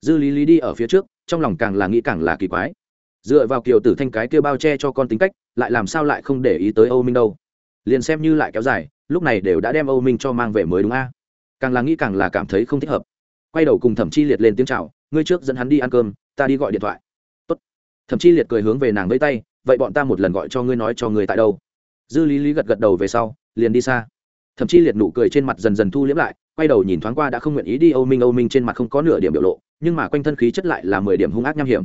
Dư lý lý đi ở phía trước trong lòng càng là nghĩ càng là kỳ quái. Dựa vào kiều tử thanh cái kia bao che cho con tính cách lại làm sao lại không để ý tới âu minh đâu? Liền xem như lại kéo dài lúc này đều đã đem âu minh cho mang về mới đúng a. Càng là nghĩ càng là cảm thấy không thích hợp. Quay đầu cùng thẩm chi liệt lên tiếng chào, ngươi trước dẫn hắn đi ăn cơm ta đi gọi điện thoại. Tốt. thẩm chi liệt cười hướng về nàng vẫy tay vậy bọn ta một lần gọi cho ngươi nói cho người tại đâu? Dư lý lý gật gật đầu về sau liền đi xa. Thậm chí liệt nụ cười trên mặt dần dần thu liễm lại, quay đầu nhìn thoáng qua đã không nguyện ý đi âu minh âu minh trên mặt không có nửa điểm biểu lộ, nhưng mà quanh thân khí chất lại là mười điểm hung ác nham hiểm.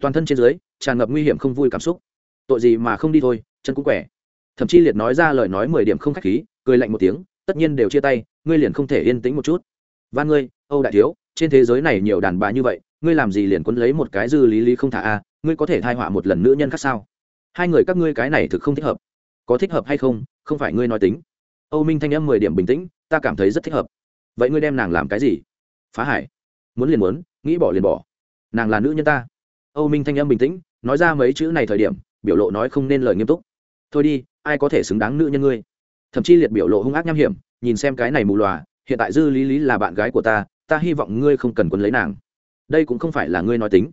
Toàn thân trên dưới, tràn ngập nguy hiểm không vui cảm xúc. Tội gì mà không đi thôi, chân cũng quẻ. Thậm chí liệt nói ra lời nói mười điểm không khách khí, cười lạnh một tiếng, tất nhiên đều chia tay, ngươi liền không thể yên tĩnh một chút. Van ngươi, âu đại thiếu, trên thế giới này nhiều đàn bà như vậy, ngươi làm gì liền quấn lấy một cái dư lý lý không thả a, ngươi có thể thai họa một lần nữ nhân khác sao? Hai người các ngươi cái này thực không thích hợp. Có thích hợp hay không không phải ngươi nói tính. Âu minh thanh âm mười điểm bình tĩnh, ta cảm thấy rất thích hợp. Vậy ngươi đem nàng làm cái gì? Phá hải. Muốn liền muốn, nghĩ bỏ liền bỏ. Nàng là nữ nhân ta. Âu minh thanh âm bình tĩnh, nói ra mấy chữ này thời điểm, biểu lộ nói không nên lời nghiêm túc. Thôi đi, ai có thể xứng đáng nữ nhân ngươi? Thậm chí liệt biểu lộ hung ác nham hiểm, nhìn xem cái này mù lòa, hiện tại dư lý lý là bạn gái của ta ta hy vọng ngươi không cần quân lấy nàng. Đây cũng không phải là ngươi nói tính.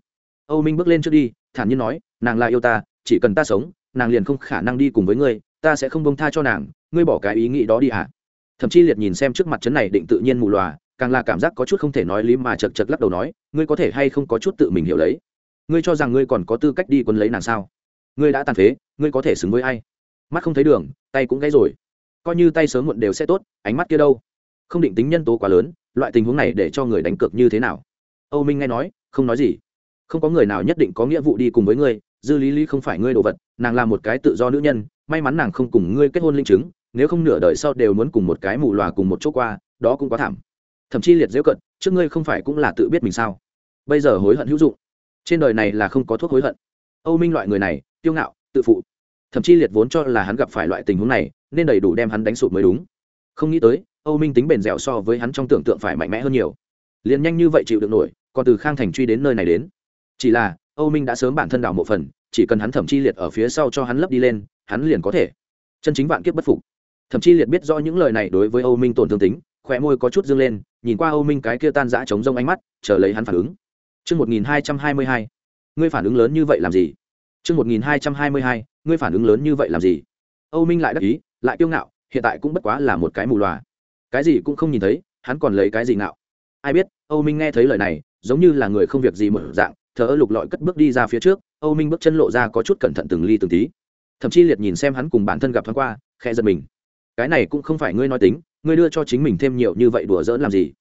Âu minh bước lên trước đi, thản nhiên nói, nàng là yêu ta, chỉ cần ta sống, nàng liền không khả năng đi cùng với ngươi ta sẽ không bông tha cho nàng, ngươi bỏ cái ý nghĩ đó đi à? thậm chí liệt nhìn xem trước mặt chấn này định tự nhiên mù lòa, càng là cảm giác có chút không thể nói lý mà chật chật lắc đầu nói, ngươi có thể hay không có chút tự mình hiểu lấy? Ngươi cho rằng ngươi còn có tư cách đi quân lấy nàng sao? Ngươi đã tàn phế, ngươi có thể xứng với ai? Mắt không thấy đường, tay cũng gãy rồi. Coi như tay sớm muộn đều sẽ tốt, ánh mắt kia đâu? Không định tính nhân tố quá lớn, loại tình huống này để cho người đánh cược như thế nào? Âu minh nghe nói, không nói gì. Không có người nào nhất định có nghĩa vụ đi cùng với ngươi dư lý lý không phải ngươi đồ vật, nàng là một cái tự do nữ nhân, may mắn nàng không cùng ngươi kết hôn linh chứng, nếu không nửa đời sau đều muốn cùng một cái mù lòa cùng một chỗ qua, đó cũng quá thảm. Thậm chí liệt dễu cận, trước ngươi không phải cũng là tự biết mình sao? Bây giờ hối hận hữu dụng. Trên đời này là không có thuốc hối hận. Âu minh loại người này tiêu ngạo, tự phụ. Thậm chí liệt vốn cho là hắn gặp phải loại tình huống này, nên đầy đủ đem hắn đánh sụp mới đúng. Không nghĩ tới, âu minh tính bền dẻo so với hắn trong tưởng tượng phải mạnh mẽ hơn nhiều. Liền nhanh như vậy chịu được nổi, còn từ khang thành truy đến nơi này đến. Chỉ là âu minh đã sớm bản thân đảo một phần chỉ cần hắn thậm chi liệt ở phía sau cho hắn lấp đi lên hắn liền có thể chân chính vạn kiếp bất phục thậm chi liệt biết rõ những lời này đối với âu minh tổn thương tính khóe môi có chút dương lên nhìn qua âu minh cái kia tan dã chống rông ánh mắt chờ lấy hắn phản ứng Chương 1222, ngươi phản ứng lớn như vậy làm gì? Chương 1222, ngươi phản ứng lớn như vậy làm gì? Âu Minh lại đắc ý, lại kiêu ngạo, hiện tại cũng bất quá là một cái mù lòa. Cái gì cũng không nhìn thấy, hắn còn lấy cái gì ngạo? Ai biết, Âu Minh nghe thấy lời này, giống như là người không việc gì mở dạng, thở lục lọi cất bước đi ra phía trước, Âu Minh bước chân lộ ra có chút cẩn thận từng ly từng tí. Thậm chí liệt nhìn xem hắn cùng bản thân gặp thoáng qua, khẽ giật mình. Cái này cũng không phải ngươi nói tính, ngươi đưa cho chính mình thêm nhiều như vậy đùa dỡn làm gì?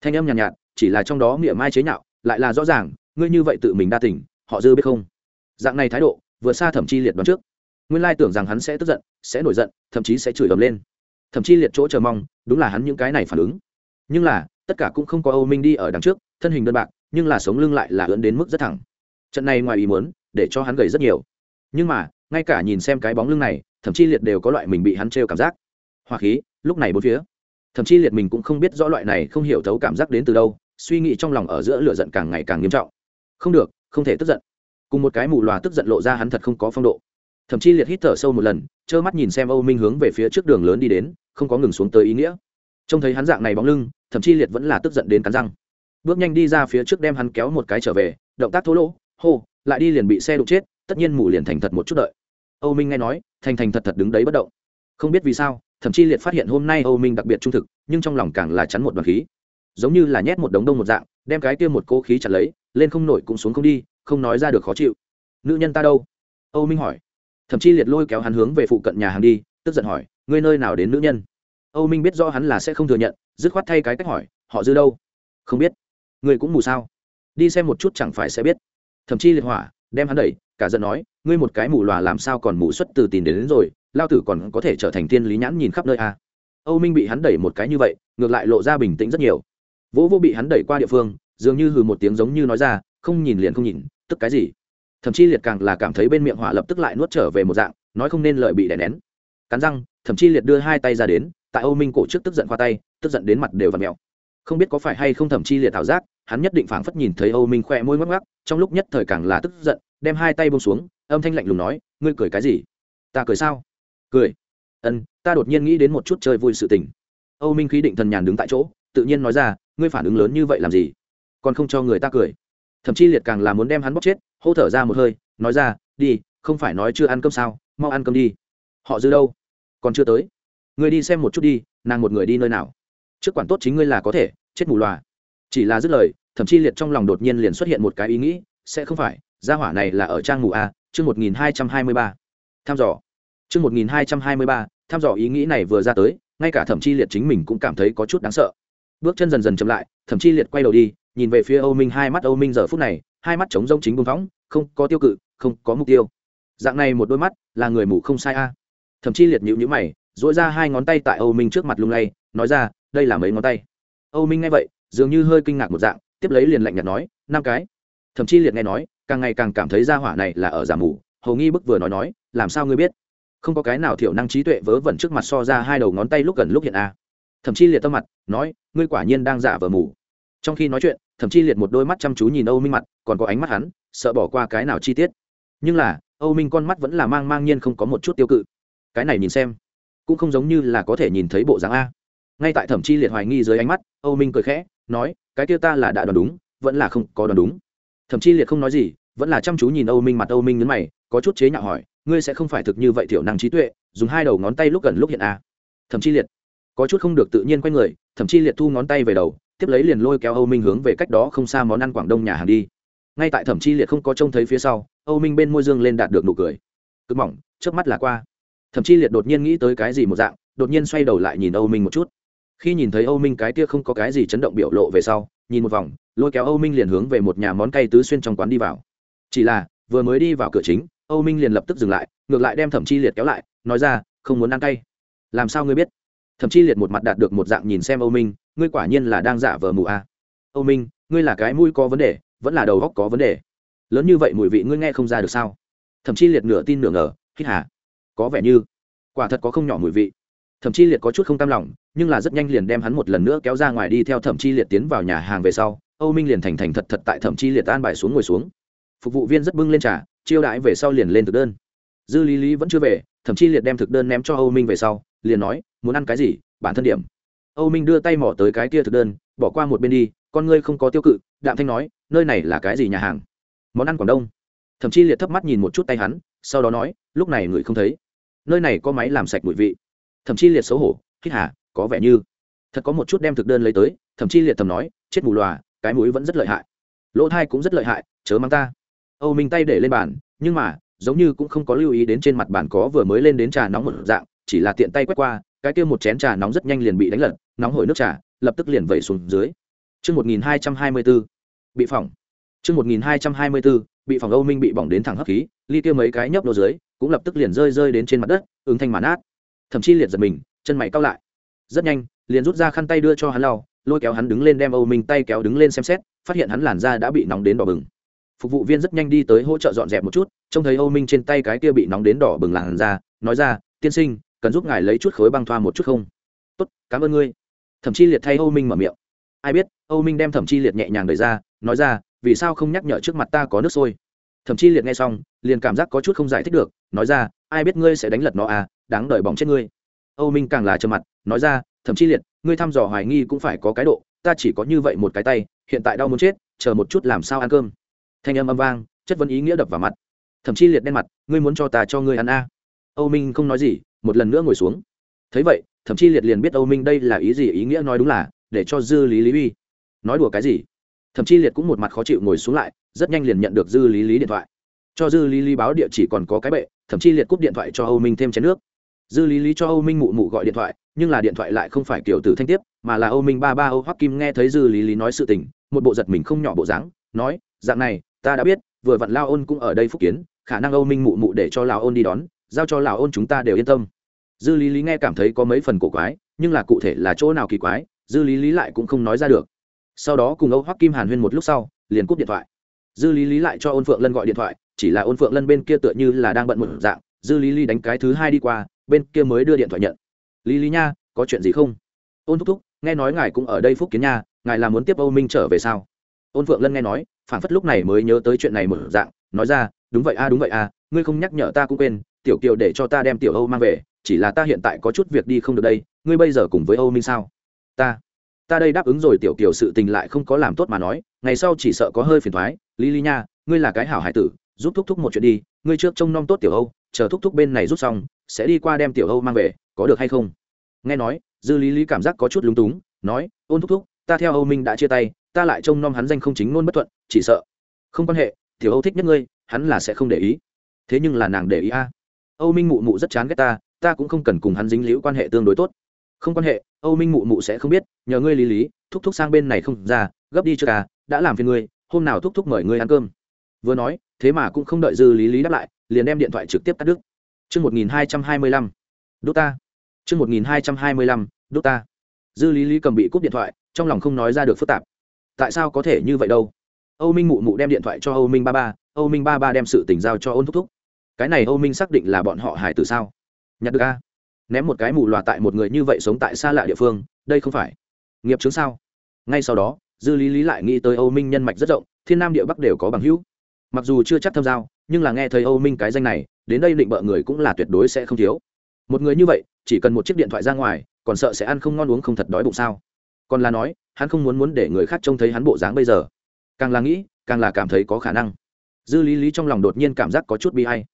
Thanh âm nhàn nhạt, nhạt, chỉ là trong đó miệng mai chế nhạo, lại là rõ ràng, ngươi như vậy tự mình đa tình, họ dư biết không? Dạng này thái độ, vừa xa thậm chí liệt đoán trước. Nguyên lai tưởng rằng hắn sẽ tức giận, sẽ nổi giận, thậm chí sẽ chửi ầm lên. Thậm chí liệt chỗ chờ mong, đúng là hắn những cái này phản ứng. Nhưng là, tất cả cũng không có Âu Minh đi ở đằng trước, thân hình đơn bạc, nhưng là sống lưng lại là ưỡn đến mức rất thẳng. Trận này ngoài ý muốn, để cho hắn gầy rất nhiều. Nhưng mà, ngay cả nhìn xem cái bóng lưng này, thậm chí liệt đều có loại mình bị hắn trêu cảm giác. Hoa khí, lúc này bốn phía. Thậm chí liệt mình cũng không biết rõ loại này không hiểu thấu cảm giác đến từ đâu, suy nghĩ trong lòng ở giữa lửa giận càng ngày càng nghiêm trọng. Không được, không thể tức giận. Cùng một cái mù loà tức giận lộ ra hắn thật không có phong độ. Thậm chí liệt hít thở sâu một lần, trơ mắt nhìn xem âu minh hướng về phía trước đường lớn đi đến, không có ngừng xuống tới ý nghĩa. Trông thấy hắn dạng này bóng lưng, thậm chí liệt vẫn là tức giận đến cắn răng bước nhanh đi ra phía trước đem hắn kéo một cái trở về, động tác thô lỗ, hô, lại đi liền bị xe đụng chết, tất nhiên mù liền thành thật một chút đợi. Âu minh nghe nói, thành thành thật thật đứng đấy bất động. Không biết vì sao, thậm chí liệt phát hiện hôm nay âu minh đặc biệt trung thực, nhưng trong lòng càng là chắn một đoàn khí. Giống như là nhét một đống đông một dạng, đem cái kia một cô khí chặt lấy, lên không nổi cũng xuống không đi, không nói ra được khó chịu. Nữ nhân ta đâu? Âu minh hỏi. Thậm chí liệt lôi kéo hắn hướng về phụ cận nhà hàng đi, tức giận hỏi, ngươi nơi nào đến nữ nhân? Âu minh biết rõ hắn là sẽ không thừa nhận, dứt khoát thay cái cách hỏi, họ dư đâu? Không biết ngươi cũng mù sao? Đi xem một chút chẳng phải sẽ biết. Thậm chí liệt hỏa đem hắn đẩy cả giận nói ngươi một cái mù lòa làm sao còn mù xuất từ tìm đến, đến rồi lao tử còn có thể trở thành tiên lý nhãn nhìn khắp nơi à. âu minh bị hắn đẩy một cái như vậy ngược lại lộ ra bình tĩnh rất nhiều. Vỗ vô bị hắn đẩy qua địa phương dường như hừ một tiếng giống như nói ra không nhìn liền không nhìn tức cái gì? Thậm chí liệt càng là cảm thấy bên miệng hỏa lập tức lại nuốt trở về một dạng nói không nên lợi bị đè nén. Cắn răng thậm chí liệt đưa hai tay ra đến tại âu minh cổ trước tức giận qua tay tức giận đến mặt đều v ặ mẹo không biết có phải hay không thậm chi liệt thảo giác hắn nhất định phảng phất nhìn thấy âu minh khoe môi ngắc ngắc trong lúc nhất thời càng là tức giận, đem hai tay buông xuống, âm thanh lạnh lùng nói, ngươi cười cái gì? Ta cười sao? Cười. Ân, ta đột nhiên nghĩ đến một chút chơi vui sự tình. Âu minh khí định thần nhàn đứng tại chỗ, tự nhiên nói ra, ngươi phản ứng lớn như vậy làm gì? Còn không cho người ta cười. Thậm chí liệt càng là muốn đem hắn bóp chết, hô thở ra một hơi, nói ra, đi, không phải nói chưa ăn cơm sao, mau ăn cơm đi. Họ dư đâu? Còn chưa tới. Ngươi đi xem một chút đi, nàng một người đi nơi nào? Trước quản tốt chính ngươi là có thể, chết mù loà chỉ là dứt lời thậm chí liệt trong lòng đột nhiên liền xuất hiện một cái ý nghĩ, sẽ không phải, gia hỏa này là ở trang ngủ a, chương một nghìn hai trăm hai mươi ba. Thăm dò. Chương một nghìn hai trăm hai mươi ba thăm dò ý nghĩ này vừa ra tới, ngay cả thậm chi liệt chính mình cũng cảm thấy có chút đáng sợ. Bước chân dần dần chậm lại thậm chi liệt quay đầu đi, nhìn về phía âu minh, hai mắt âu minh giờ phút này, hai mắt trống rông chính bông võng không có tiêu cự, không có mục tiêu. Dạng này một đôi mắt, là người mù không sai a. Thậm chi liệt nhịu nhữ mày dỗi ra hai ngón tay tại âu minh trước mặt lung lay, nói ra, đây là mấy ngón tay? Âu minh nghe vậy dường như hơi kinh ngạc một dạng, tiếp lấy liền lạnh nhạt nói, năm cái. Thậm chí liệt nghe nói, càng ngày càng cảm thấy ra hỏa này là ở giả mù hầu nghi bức vừa nói nói, làm sao ngươi biết? Không có cái nào thiểu năng trí tuệ vớ vẩn trước mặt so ra hai đầu ngón tay lúc gần lúc hiện a. Thậm chí liệt tâm mặt, nói, ngươi quả nhiên đang giả vờ mù. Trong khi nói chuyện thậm chí liệt một đôi mắt chăm chú nhìn âu minh mặt, còn có ánh mắt hắn, sợ bỏ qua cái nào chi tiết. Nhưng là, âu minh con mắt vẫn là mang mang nhiên không có một chút tiêu cự. Cái này nhìn xem, cũng không giống như là có thể nhìn thấy bộ dáng a. Ngay tại thẩm chi liệt hoài nghi dưới ánh mắt, âu minh cười khẽ nói, cái kia ta là đã đoán đúng, vẫn là không có đoán đúng. Thậm chí liệt không nói gì, vẫn là chăm chú nhìn âu minh mặt âu minh nhấn mày, có chút chế nhạo hỏi, ngươi sẽ không phải thực như vậy thiểu năng trí tuệ, dùng hai đầu ngón tay lúc gần lúc hiện à? a thậm chí liệt có chút không được tự nhiên quay người thậm chí liệt thu ngón tay về đầu, tiếp lấy liền lôi kéo âu minh hướng về cách đó không xa món ăn quảng đông nhà hàng đi. Ngay tại thẩm chi liệt không có trông thấy phía sau, âu minh bên môi dương lên đạt được nụ cười. Cực mỏng trước mắt là qua. Thậm chí liệt đột nhiên nghĩ tới cái gì một dạng, đột nhiên xoay đầu lại nhìn âu minh một chút khi nhìn thấy âu minh cái kia không có cái gì chấn động biểu lộ về sau, nhìn một vòng, lôi kéo âu minh liền hướng về một nhà món cay tứ xuyên trong quán đi vào. Chỉ là, vừa mới đi vào cửa chính, âu minh liền lập tức dừng lại, ngược lại đem thẩm chi liệt kéo lại, nói ra, không muốn ăn cay. Làm sao ngươi biết? Thẩm Chi liệt một mặt đạt được một dạng nhìn xem âu minh, ngươi quả nhiên là đang giả vờ mù a. À. âu minh, ngươi là cái mũi có vấn đề, vẫn là đầu góc có vấn đề. Lớn như vậy mùi vị ngươi nghe không ra được sao? Thậm chí liệt nửa tin nửa ngờ, hít hà, có vẻ như quả thật có không nhỏ mùi vị thậm chí liệt có chút không cam lòng, nhưng là rất nhanh liền đem hắn một lần nữa kéo ra ngoài đi theo thẩm chi liệt tiến vào nhà hàng về sau, âu minh liền thành thành thật thật tại thẩm chi liệt an bài xuống ngồi xuống. Phục vụ viên rất bưng lên trà, chiêu đãi về sau liền lên thực đơn. Dư lý lý vẫn chưa về thậm chí liệt đem thực đơn ném cho âu minh về sau, liền nói, muốn ăn cái gì? Bản thân điểm. Âu minh đưa tay mỏ tới cái kia thực đơn, bỏ qua một bên đi, con ngươi không có tiêu cự, đạm thanh nói, nơi này là cái gì nhà hàng? Món ăn quảng đông. Thậm chí liệt thấp mắt nhìn một chút tay hắn, sau đó nói, lúc này người không thấy. Nơi này có máy làm sạch mùi vị thậm chí liệt xấu hổ hít hà có vẻ như thật có một chút đem thực đơn lấy tới thậm chí liệt thầm nói chết mù lòa cái mũi vẫn rất lợi hại lỗ thai cũng rất lợi hại chớ mang ta âu minh tay để lên bàn nhưng mà giống như cũng không có lưu ý đến trên mặt bàn có vừa mới lên đến trà nóng một dạng chỉ là tiện tay quét qua cái kia một chén trà nóng rất nhanh liền bị đánh lật nóng hổi nước trà lập tức liền vẩy xuống dưới Trước 1224, bị phỏng. Trước 1224, bị phỏng Âu Minh bị bỏng đến thẳng hấp khí, ly kia mấy cái nhấp đô dưới, cũng lập tức liền rơi rơi đến trên mặt đất, ứng thanh màn át. Thậm chí liệt giật mình, chân mày cau lại. Rất nhanh, liền rút ra khăn tay đưa cho hắn lau, lôi kéo hắn đứng lên đem Âu Minh tay kéo đứng lên xem xét, phát hiện hắn làn da đã bị nóng đến đỏ bừng. Phục vụ viên rất nhanh đi tới hỗ trợ dọn dẹp một chút, trông thấy Âu Minh trên tay cái kia bị nóng đến đỏ bừng làn da, nói ra, "Tiên sinh, cần giúp ngài lấy chút khối băng thoa một chút không? Tốt cảm ơn ngươi. Thậm chí liệt thay âu minh mở miệng. Ai biết? Âu minh đem thẩm chi liệt nhẹ nhàng đẩy ra nói ra vì sao không nhắc nhở trước mặt ta có nước sôi? Thậm chi liệt nghe xong liền cảm giác có chút không giải thích được nói ra ai biết ngươi sẽ đánh lật nó à đáng đợi bỏng chết ngươi. Âu minh càng là trầm mặt, nói ra thậm chí liệt, ngươi thăm dò hoài nghi cũng phải có cái độ, ta chỉ có như vậy một cái tay, hiện tại đau muốn chết, chờ một chút làm sao ăn cơm. Thanh âm âm vang, chất vấn ý nghĩa đập vào mặt. Thậm chí liệt đen mặt, ngươi muốn cho ta cho ngươi ăn a? À. âu minh không nói gì, một lần nữa ngồi xuống. Thấy vậy thậm chí liệt liền biết âu minh đây là ý gì, ý nghĩa nói đúng là, để cho dư lý lý uy. Nói đùa cái gì? Thậm chí liệt cũng một mặt khó chịu ngồi xuống lại, rất nhanh liền nhận được dư lý lý điện thoại. Cho dư lý lý báo địa chỉ còn có cái bệ thậm chí liệt cúp điện thoại cho âu minh thêm chén nước dư lý lý cho âu minh mụ mụ gọi điện thoại, nhưng là điện thoại lại không phải kiểu tử thanh tiếp, mà là âu minh ba ba âu hoắc kim nghe thấy dư lý lý nói sự tình, một bộ giật mình không nhỏ bộ dáng, nói, dạng này, ta đã biết, vừa vặn lao ôn cũng ở đây phúc kiến, khả năng âu minh mụ mụ để cho lao ôn đi đón, giao cho lão ôn chúng ta đều yên tâm. Dư lý lý nghe cảm thấy có mấy phần cổ quái, nhưng là cụ thể là chỗ nào kỳ quái, dư lý lý lại cũng không nói ra được. Sau đó cùng âu hoắc kim hàn huyên một lúc sau, liền cúp điện thoại. Dư lý lý lại cho ôn phượng lân gọi điện thoại, chỉ là ôn phượng lân bên kia tựa như là đang bận một dạng, dư lý lý đánh cái thứ hai đi qua bên kia mới đưa điện thoại nhận. Lý lý nha, có chuyện gì không? Ôn thúc thúc, nghe nói ngài cũng ở đây phúc kiến nha, ngài là muốn tiếp âu minh trở về sao? Ôn phượng lân nghe nói phản phất lúc này mới nhớ tới chuyện này một dạng, nói ra, đúng vậy a, đúng vậy a, ngươi không nhắc nhở ta cũng quên, tiểu kiều để cho ta đem tiểu âu mang về, chỉ là ta hiện tại có chút việc đi không được đây, ngươi bây giờ cùng với âu minh sao? Ta ta đây đáp ứng rồi tiểu kiều sự tình lại không có làm tốt mà nói, ngày sau chỉ sợ có hơi phiền thoái. Lý lý nha, ngươi là cái hảo hải tử, giúp thúc thúc một chuyện đi, ngươi trước trông nom tốt tiểu âu, chờ thúc thúc bên này rút xong sẽ đi qua đem tiểu âu mang về, có được hay không? Nghe nói, dư lý lý cảm giác có chút lúng túng, nói, ôn thúc thúc, ta theo âu minh đã chia tay, ta lại trông nom hắn danh không chính ngôn bất thuận, chỉ sợ. Không quan hệ, tiểu âu thích nhất ngươi, hắn là sẽ không để ý. Thế nhưng là nàng để ý a. Âu minh mụ mụ rất chán ghét ta ta cũng không cần cùng hắn dính liễu quan hệ tương đối tốt. Không quan hệ, âu minh mụ mụ sẽ không biết, nhờ ngươi lý lý, thúc thúc sang bên này không ra, gấp đi cho ca đã làm phiền ngươi, hôm nào thúc thúc mời ngươi ăn cơm. Vừa nói, thế mà cũng không đợi dư lý lý đáp lại, liền đem điện thoại trực tiếp cắt đứt. Trước 1225, đốt ta. Trước 1225, đốt ta. Dư lý lý cầm bị cúp điện thoại, trong lòng không nói ra được phức tạp. Tại sao có thể như vậy đâu? Âu Minh mụ mụ đem điện thoại cho Âu Minh ba ba, Âu Minh ba ba đem sự tình giao cho ôn thúc thúc cái này âu minh xác định là bọn họ hải tử sao nhặt được a ném một cái mù lòa tại một người như vậy sống tại xa lạ địa phương đây không phải nghiệp chứng sao ngay sau đó dư lý lý lại nghĩ tới âu minh nhân mạch rất rộng thiên nam địa bắc đều có bằng hữu mặc dù chưa chắc thâm giao nhưng là nghe thấy âu minh cái danh này đến đây định bợ người cũng là tuyệt đối sẽ không thiếu. Một người như vậy, chỉ cần một chiếc điện thoại ra ngoài, còn sợ sẽ ăn không ngon uống không thật đói bụng sao? Còn là nói, hắn không muốn muốn để người khác trông thấy hắn bộ dáng bây giờ. Càng là nghĩ, càng là cảm thấy có khả năng. Dư lý lý trong lòng đột nhiên cảm giác có chút bi hay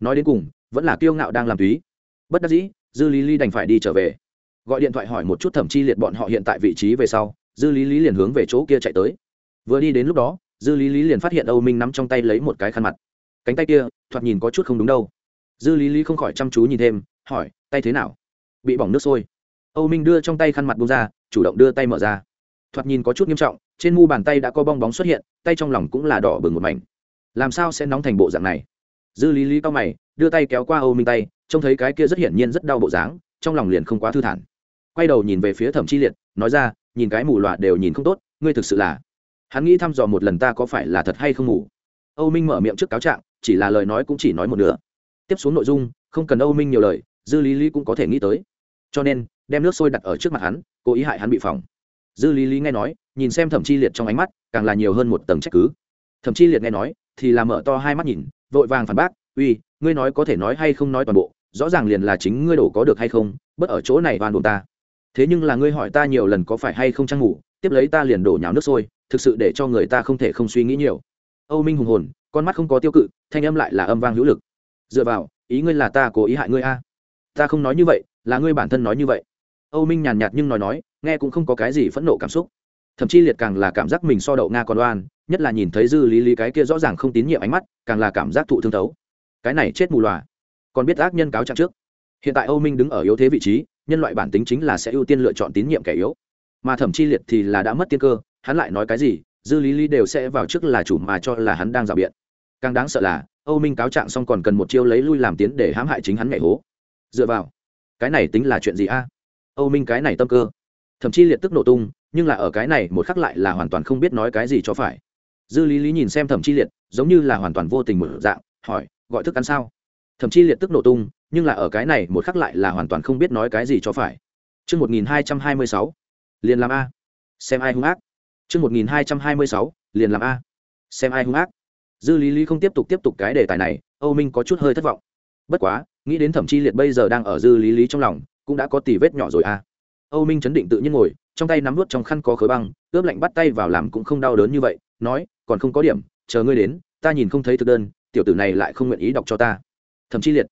nói đến cùng, vẫn là kiêu ngạo đang làm túy. Bất đắc dĩ, dư lý lý đành phải đi trở về. Gọi điện thoại hỏi một chút thẩm chi liệt bọn họ hiện tại vị trí về sau, dư lý lý liền hướng về chỗ kia chạy tới. Vừa đi đến lúc đó, dư lý lý liền phát hiện âu minh nắm trong tay lấy một cái khăn mặt cánh tay kia, thoạt nhìn có chút không đúng đâu. Dư lý lý không khỏi chăm chú nhìn thêm, hỏi, tay thế nào? Bị bỏng nước sôi. Âu minh đưa trong tay khăn mặt bông ra, chủ động đưa tay mở ra. Thoạt nhìn có chút nghiêm trọng, trên mu bàn tay đã có bong bóng xuất hiện, tay trong lòng cũng là đỏ bừng một mảnh. Làm sao sẽ nóng thành bộ dạng này? Dư lý lý cao mày, đưa tay kéo qua âu minh tay, trông thấy cái kia rất hiển nhiên rất đau bộ dáng, trong lòng liền không quá thư thản. Quay đầu nhìn về phía thẩm chi liệt, nói ra, nhìn cái mù loà đều nhìn không tốt, ngươi thực sự là hắn nghĩ thăm dò một lần ta có phải là thật hay không ngủ âu minh mở miệng trước cáo trạng chỉ là lời nói cũng chỉ nói một nửa. Tiếp xuống nội dung, không cần âu minh nhiều lời, dư lý lý cũng có thể nghĩ tới. Cho nên, đem nước sôi đặt ở trước mặt hắn, cố ý hại hắn bị phỏng. Dư lý lý nghe nói, nhìn xem thẩm chi liệt trong ánh mắt, càng là nhiều hơn một tầng trách cứ. Thẩm chi liệt nghe nói, thì là mở to hai mắt nhìn, vội vàng phản bác, uy, ngươi nói có thể nói hay không nói toàn bộ, rõ ràng liền là chính ngươi đổ có được hay không bất ở chỗ này oan đồn ta. Thế nhưng là ngươi hỏi ta nhiều lần có phải hay không trang ngủ, tiếp lấy ta liền đổ nhào nước sôi, thực sự để cho người ta không thể không suy nghĩ nhiều. Âu minh hùng hồn con mắt không có tiêu cự, thanh âm lại là âm vang hữu lực. Dựa vào, ý ngươi là ta cố ý hại ngươi a? Ta không nói như vậy, là ngươi bản thân nói như vậy. Âu minh nhàn nhạt nhưng nói nói, nghe cũng không có cái gì phẫn nộ cảm xúc. Thậm chí liệt càng là cảm giác mình so đậu nga còn đoan nhất là nhìn thấy dư lý lý cái kia rõ ràng không tín nhiệm ánh mắt, càng là cảm giác thụ thương thấu. Cái này chết mù loà. Còn biết ác nhân cáo trạng trước. Hiện tại âu minh đứng ở yếu thế vị trí, nhân loại bản tính chính là sẽ ưu tiên lựa chọn tín nhiệm kẻ yếu. Mà thẩm chi liệt thì là đã mất tiên cơ, hắn lại nói cái gì dư lý lý đều sẽ vào trước là chủ mà cho là hắn đang rào biện. Càng đáng sợ là âu minh cáo trạng xong còn cần một chiêu lấy lui làm tiến để hãm hại chính hắn nhảy hố. Dựa vào cái này tính là chuyện gì a? Âu minh cái này tâm cơ thậm chí liệt tức nổ tung nhưng là ở cái này một khắc lại là hoàn toàn không biết nói cái gì cho phải. Dư lý lý nhìn xem thẩm chi liệt giống như là hoàn toàn vô tình một dạng hỏi gọi thức ăn sao? Thậm chí liệt tức nổ tung nhưng là ở cái này một khắc lại là hoàn toàn không biết nói cái gì cho phải. Trước 1226, liền làm A. Xem ai hung ác. Trước 1226, liền làm A. Xem ai hung ác. Dư Lý Lý không tiếp tục tiếp tục cái đề tài này, Âu Minh có chút hơi thất vọng. Bất quá, nghĩ đến Thẩm Chi Liệt bây giờ đang ở Dư Lý Lý trong lòng, cũng đã có tỉ vết nhỏ rồi a. Âu Minh chấn định tự nhiên ngồi, trong tay nắm nuốt trong khăn có khối băng, ướp lạnh bắt tay vào làm cũng không đau đớn như vậy, nói, còn không có điểm, chờ ngươi đến, ta nhìn không thấy thực đơn, tiểu tử này lại không nguyện ý đọc cho ta. Thẩm Chi Liệt,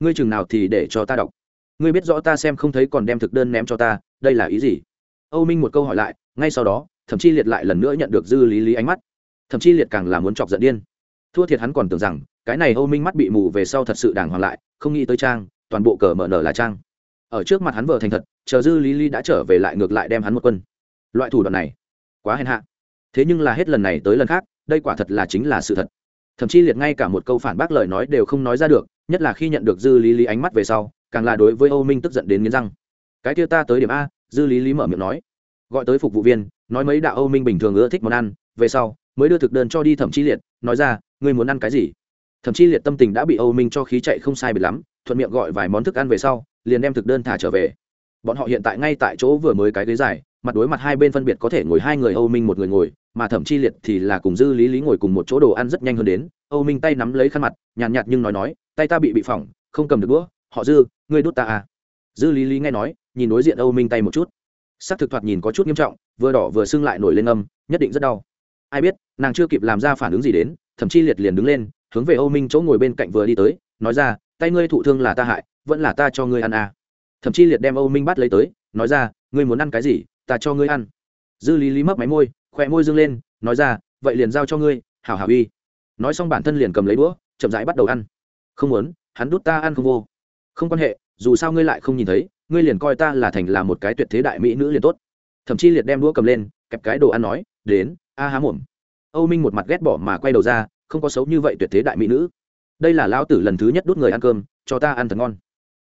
ngươi chừng nào thì để cho ta đọc? Ngươi biết rõ ta xem không thấy còn đem thực đơn ném cho ta, đây là ý gì? Âu Minh một câu hỏi lại, ngay sau đó, thậm chí Liệt lại lần nữa nhận được Dư Lý Lý ánh mắt. thậm chí Liệt càng là muốn chọc giận điên. Thua thiệt hắn còn tưởng rằng, cái này âu minh mắt bị mù về sau thật sự đàng hoàng lại, không nghĩ tới trang, toàn bộ cờ mở nở là trang. Ở trước mặt hắn vợ thành thật, chờ dư lý lý đã trở về lại ngược lại đem hắn một quân. Loại thủ đoạn này, quá hèn hạ. Thế nhưng là hết lần này tới lần khác, đây quả thật là chính là sự thật. Thậm chí liệt ngay cả một câu phản bác lời nói đều không nói ra được, nhất là khi nhận được dư lý lý ánh mắt về sau, càng là đối với âu minh tức giận đến nghiến răng. Cái kia ta tới điểm a, dư lý lý mở miệng nói. Gọi tới phục vụ viên nói mấy đạo âu minh bình thường ưa thích món ăn về sau mới đưa thực đơn cho đi thẩm chi liệt nói ra ngươi muốn ăn cái gì? Thẩm Chi liệt tâm tình đã bị âu minh cho khí chạy không sai biệt lắm thuận miệng gọi vài món thức ăn về sau liền đem thực đơn thả trở về. Bọn họ hiện tại ngay tại chỗ vừa mới cái ghế dài mặt đối mặt hai bên phân biệt có thể ngồi hai người âu minh một người ngồi mà Thẩm chi liệt thì là cùng dư lý lý ngồi cùng một chỗ đồ ăn rất nhanh hơn đến âu minh tay nắm lấy khăn mặt nhàn nhạt, nhạt nhưng nói nói tay ta bị bị phỏng không cầm được đũa họ dư ngươi đút ta à. Dư lý lý nghe nói nhìn đối diện âu minh tay một chút sắc thực thoạt nhìn có chút nghiêm trọng, vừa đỏ vừa sưng lại nổi lên âm, nhất định rất đau. Ai biết, nàng chưa kịp làm ra phản ứng gì đến, thậm chí liệt liền đứng lên, hướng về âu minh chỗ ngồi bên cạnh vừa đi tới, nói ra, tay ngươi thụ thương là ta hại, vẫn là ta cho ngươi ăn à. thậm chí liệt đem âu minh bắt lấy tới, nói ra, ngươi muốn ăn cái gì, ta cho ngươi ăn. Dư lý lý mấp máy môi khỏe môi dâng lên, nói ra, vậy liền giao cho ngươi, hảo hảo uy. Nói xong bản thân liền cầm lấy đũa, chậm rãi bắt đầu ăn. Không muốn, hắn đút ta ăn không vô. Không quan hệ, dù sao ngươi lại không nhìn thấy ngươi liền coi ta là thành là một cái tuyệt thế đại mỹ nữ liền tốt. Thậm chí liệt đem đũa cầm lên, kẹp cái đồ ăn nói, đến, a há mồm. Âu minh một mặt ghét bỏ mà quay đầu ra, không có xấu như vậy tuyệt thế đại mỹ nữ. Đây là lão tử lần thứ nhất đút người ăn cơm, cho ta ăn thật ngon.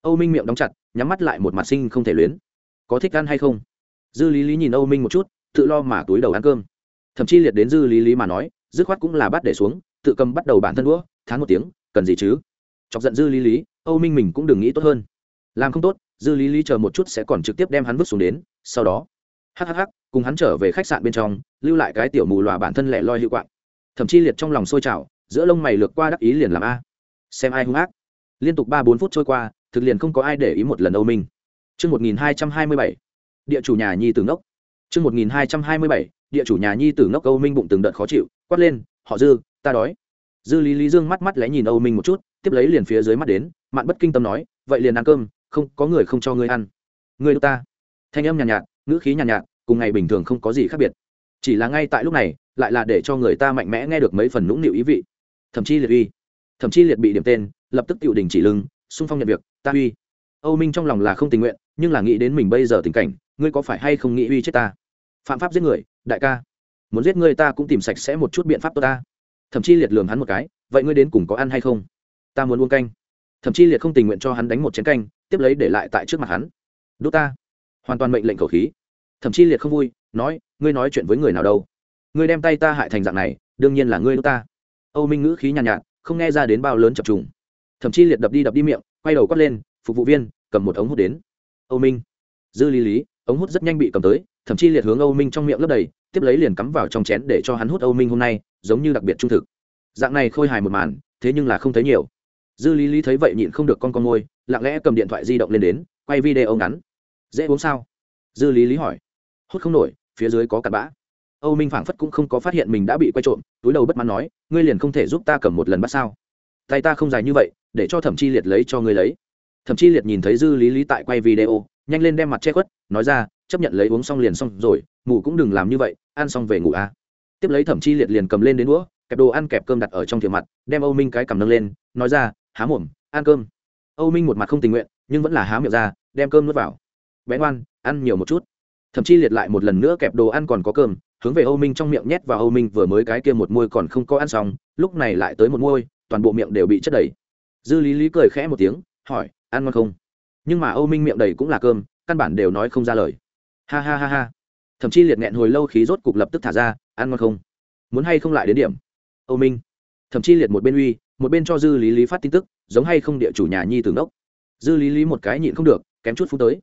Âu minh miệng đóng chặt, nhắm mắt lại một mặt sinh không thể luyến. Có thích ăn hay không? Dư lý lý nhìn âu minh một chút, tự lo mà túi đầu ăn cơm. Thậm chí liệt đến dư lý lý mà nói, dứt khoát cũng là bắt để xuống, tự cầm bắt đầu bản thân đũa, thán một tiếng, cần gì chứ? Chọc giận dư lý lý, âu minh mình cũng đừng nghĩ tốt hơn. Làm không tốt dư lý lý chờ một chút sẽ còn trực tiếp đem hắn vứt xuống đến sau đó hhh cùng hắn trở về khách sạn bên trong lưu lại cái tiểu mù lòa bản thân lẻ loi hữu quạng thậm chí liệt trong lòng sôi trào giữa lông mày lược qua đắc ý liền làm a xem ai hung ác liên tục ba bốn phút trôi qua thực liền không có ai để ý một lần âu minh Trước 1227, địa chủ nhà nhi tử ngốc. Trước 1227, địa chủ nhà nhi tử ngốc Âu Minh bụng từng đợt khó chịu, quát lên, "Họ Dư, ta đói." Dư Lý Lý Dương mắt mắt lẽ nhìn Âu Minh một chút, tiếp lấy liền phía dưới mắt đến, mạn bất kinh tâm nói, "Vậy liền ăn cơm, không, có người không cho ngươi ăn." "Ngươi đâu ta?" Thanh âm nhàn nhạt, nhạt, ngữ khí nhàn nhạt, nhạt, cùng ngày bình thường không có gì khác biệt. Chỉ là ngay tại lúc này, lại là để cho người ta mạnh mẽ nghe được mấy phần nũng nịu ý vị. Thậm chí liệt uy, thậm chí liệt bị điểm tên, lập tức tiểu đình chỉ lưng, xung phong nhận việc, ta uy. Âu Minh trong lòng là không tình nguyện, nhưng là nghĩ đến mình bây giờ tình cảnh, ngươi có phải hay không nghĩ uy chết ta? Phạm pháp giết người, đại ca. Muốn giết ngươi ta cũng tìm sạch sẽ một chút biện pháp tốt ta. Thậm chí liệt lườm hắn một cái, vậy ngươi đến cùng có ăn hay không? Ta muốn uống canh. Thậm chí liệt không tình nguyện cho hắn đánh một chén canh, tiếp lấy để lại tại trước mặt hắn. Đốt ta. Hoàn toàn mệnh lệnh khẩu khí. Thậm chí liệt không vui, nói, ngươi nói chuyện với người nào đâu? Ngươi đem tay ta hại thành dạng này, đương nhiên là ngươi đốt ta. Âu Minh ngữ khí nhàn nhạt, nhạt, không nghe ra đến bao lớn chập trùng. Thậm chí liệt đập đi đập đi miệng, quay đầu quát lên, phục vụ viên cầm một ống hút đến âu minh dư lý lý ống hút rất nhanh bị cầm tới thậm chí liệt hướng âu minh trong miệng lấp đầy tiếp lấy liền cắm vào trong chén để cho hắn hút âu minh hôm nay giống như đặc biệt trung thực dạng này khôi hài một màn thế nhưng là không thấy nhiều dư lý lý thấy vậy nhịn không được con con môi lặng lẽ cầm điện thoại di động lên đến, quay video ngắn. Dễ uống sao? Dư lý lý hỏi. Hút không nổi, phía dưới có cặn bã. Âu minh phảng phất cũng không có phát hiện mình đã bị quay trộm, túi đầu bất mãn nói, ngươi liền không thể giúp ta cầm một lần bắt sao? Tay ta không dài như vậy, để cho thẩm chi liệt lấy cho ngươi lấy. Thẩm Chi liệt nhìn thấy dư lý lý tại quay video, nhanh lên đem mặt che khuất, nói ra, chấp nhận lấy uống xong liền xong rồi ngủ cũng đừng làm như vậy, ăn xong về ngủ à. tiếp lấy thẩm chi liệt liền cầm lên đến đũa, kẹp đồ ăn kẹp cơm đặt ở trong thiệp mặt, đem âu minh cái cầm nâng lên, nói ra há mồm, ăn cơm. Âu minh một mặt không tình nguyện, nhưng vẫn là há miệng ra, đem cơm nuốt vào. Bé ngoan, ăn nhiều một chút. Thậm chí liệt lại một lần nữa kẹp đồ ăn còn có cơm, hướng về âu minh trong miệng nhét vào âu minh vừa mới cái kia một môi còn không có ăn xong, lúc này lại tới một môi, toàn bộ miệng đều bị chất đầy. Dư lý lý cười khẽ một tiếng, hỏi, ăn ngon không? Nhưng mà âu minh miệng đầy cũng là cơm, căn bản đều nói không ra lời. Ha ha ha ha. Thậm chí liệt nghẹn hồi lâu khí rốt cục lập tức thả ra, ăn ngon không? Muốn hay không lại đến điểm? Âu minh. Thậm chí liệt một bên uy một bên cho dư lý lý phát tin tức, giống hay không địa chủ nhà nhi tường đốc. Dư lý lý một cái nhịn không được, kém chút phút tới.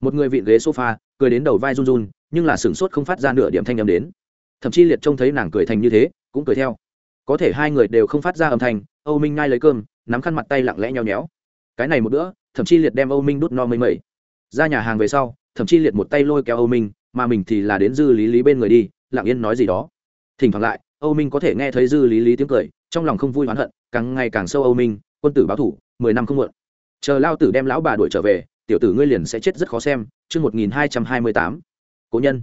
Một người vịn ghế sofa, cười đến đầu vai run run, nhưng là sửng sốt không phát ra nửa điểm thanh âm đến. Thậm chí liệt trông thấy nàng cười thành như thế, cũng cười theo. Có thể hai người đều không phát ra âm thanh, âu minh ngay lấy cơm, nắm khăn mặt tay lặng lẽ nheo nhéo. Cái này một bữa, thậm chí liệt đem âu minh đút no mây mẩy. Ra nhà hàng về sau, thậm chí liệt một tay lôi kéo âu minh, mà mình thì là đến dư lý lý bên người đi, lặng yên nói gì đó. Thỉnh thoảng lại, âu minh có thể nghe thấy dư lý lý tiếng cười trong lòng không vui oán hận, càng ngày càng sâu âu minh, quân tử báo thủ, mười năm không muộn. Chờ lao tử đem lão bà đuổi trở về, tiểu tử ngươi liền sẽ chết rất khó xem, chương một nghìn hai trăm hai mươi tám. Cố nhân.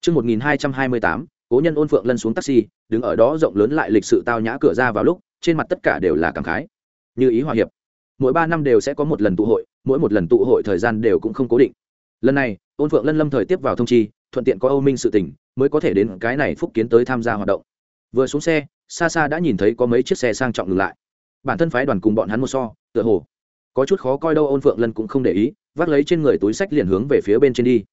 Chương một nghìn hai trăm hai mươi tám, cố nhân ôn phượng lân xuống taxi, đứng ở đó rộng lớn lại lịch sự tao nhã cửa ra vào lúc, trên mặt tất cả đều là cảm khái. Như ý hòa hiệp. Mỗi ba năm đều sẽ có một lần tụ hội, mỗi một lần tụ hội thời gian đều cũng không cố định. Lần này, ôn phượng lân lâm thời tiếp vào thông chi, thuận tiện có âu minh sự tỉnh mới có thể đến cái này phúc kiến tới tham gia hoạt động vừa xuống xe, xa xa đã nhìn thấy có mấy chiếc xe sang trọng ngừng lại. Bản thân phái đoàn cùng bọn hắn một so, tựa hồ có chút khó coi đâu, ôn phượng lân cũng không để ý, vác lấy trên người túi sách liền hướng về phía bên trên đi.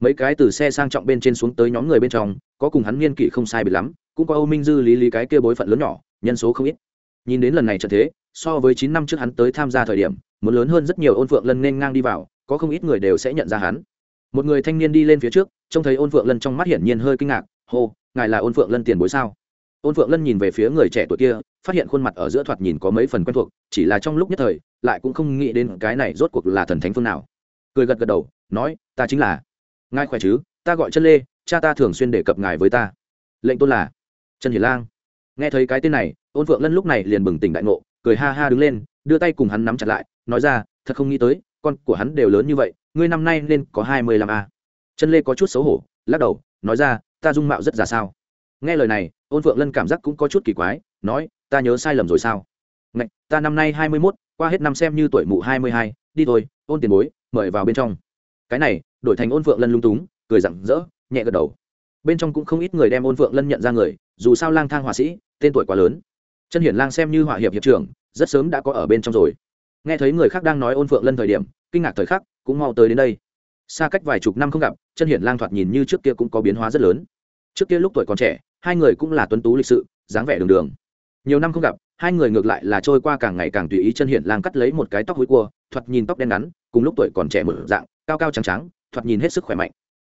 Mấy cái từ xe sang trọng bên trên xuống tới nhóm người bên trong, có cùng hắn niên kỷ không sai bị lắm, cũng có âu minh dư lý lý cái kia bối phận lớn nhỏ, nhân số không ít. Nhìn đến lần này trận thế, so với chín năm trước hắn tới tham gia thời điểm, muốn lớn hơn rất nhiều ôn phượng lân nên ngang đi vào, có không ít người đều sẽ nhận ra hắn. Một người thanh niên đi lên phía trước, trông thấy ôn phượng lân trong mắt hiển nhiên hơi kinh ngạc, hô, ngài là ôn phượng lân tiền bối sao? Ôn phượng lân nhìn về phía người trẻ tuổi kia, phát hiện khuôn mặt ở giữa thoạt nhìn có mấy phần quen thuộc, chỉ là trong lúc nhất thời, lại cũng không nghĩ đến cái này rốt cuộc là thần thánh phương nào. Cười gật gật đầu, nói, ta chính là. Ngài khỏe chứ? Ta gọi chân lê, cha ta thường xuyên đề cập ngài với ta. Lệnh tôn là? Trần hiền lang. Nghe thấy cái tên này ôn phượng lân lúc này liền bừng tỉnh đại ngộ, cười ha ha đứng lên, đưa tay cùng hắn nắm chặt lại, nói ra, thật không nghĩ tới, con của hắn đều lớn như vậy, ngươi năm nay nên có hai mươi lăm a. Chân lê có chút xấu hổ, lắc đầu, nói ra, ta dung mạo rất già sao. Nghe lời này ôn phượng lân cảm giác cũng có chút kỳ quái nói ta nhớ sai lầm rồi sao? Ngạch, ta năm nay hai mươi mốt qua hết năm xem như tuổi mụ hai mươi hai đi thôi ôn tiền bối mời vào bên trong. Cái này đổi thành ôn phượng lân lung túng cười rặng rỡ nhẹ gật đầu. Bên trong cũng không ít người đem ôn phượng lân nhận ra người dù sao lang thang họa sĩ tên tuổi quá lớn. Chân hiển lang xem như họa hiệp hiệp trưởng rất sớm đã có ở bên trong rồi. Nghe thấy người khác đang nói ôn phượng lân thời điểm kinh ngạc thời khắc cũng mau tới đến đây. Xa cách vài chục năm không gặp chân hiển lang thoạt nhìn như trước kia cũng có biến hóa rất lớn. Trước kia lúc tuổi còn trẻ hai người cũng là tuấn tú lịch sự, dáng vẻ đường đường. Nhiều năm không gặp, hai người ngược lại là trôi qua càng ngày càng tùy ý chân hiện lang cắt lấy một cái tóc hối cua, thoạt nhìn tóc đen ngắn, cùng lúc tuổi còn trẻ mở dạng, cao cao trắng trắng, thoạt nhìn hết sức khỏe mạnh.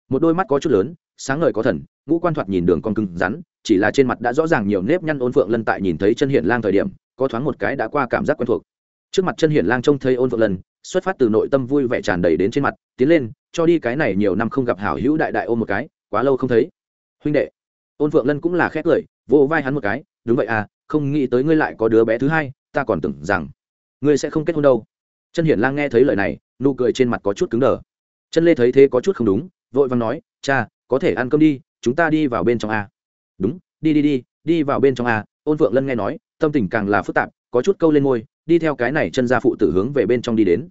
Một đôi mắt có chút lớn, sáng ngời có thần, ngũ quan thoạt nhìn đường con cứng rắn, chỉ là trên mặt đã rõ ràng nhiều nếp nhăn ôn phượng lân tại nhìn thấy chân hiện lang thời điểm, có thoáng một cái đã qua cảm giác quen thuộc. Trước mặt chân hiển lang trông thấy ôn phượng lân, xuất phát từ nội tâm vui vẻ tràn đầy đến trên mặt, tiến lên, cho đi cái này nhiều năm không gặp hảo hữu đại đại ôm một cái, quá lâu không thấy. Huynh đệ ôn phượng lân cũng là khét cười, vỗ vai hắn một cái, đúng vậy à không nghĩ tới ngươi lại có đứa bé thứ hai, ta còn tưởng rằng ngươi sẽ không kết hôn đâu. Chân hiển lang nghe thấy lời này, nụ cười trên mặt có chút cứng đờ. Chân lê thấy thế có chút không đúng, vội vàng nói, cha, có thể ăn cơm đi, chúng ta đi vào bên trong a. Đúng, đi đi đi đi vào bên trong a. Ôn phượng lân nghe nói, tâm tình càng là phức tạp, có chút câu lên môi, đi theo cái này chân ra phụ tử hướng về bên trong đi đến.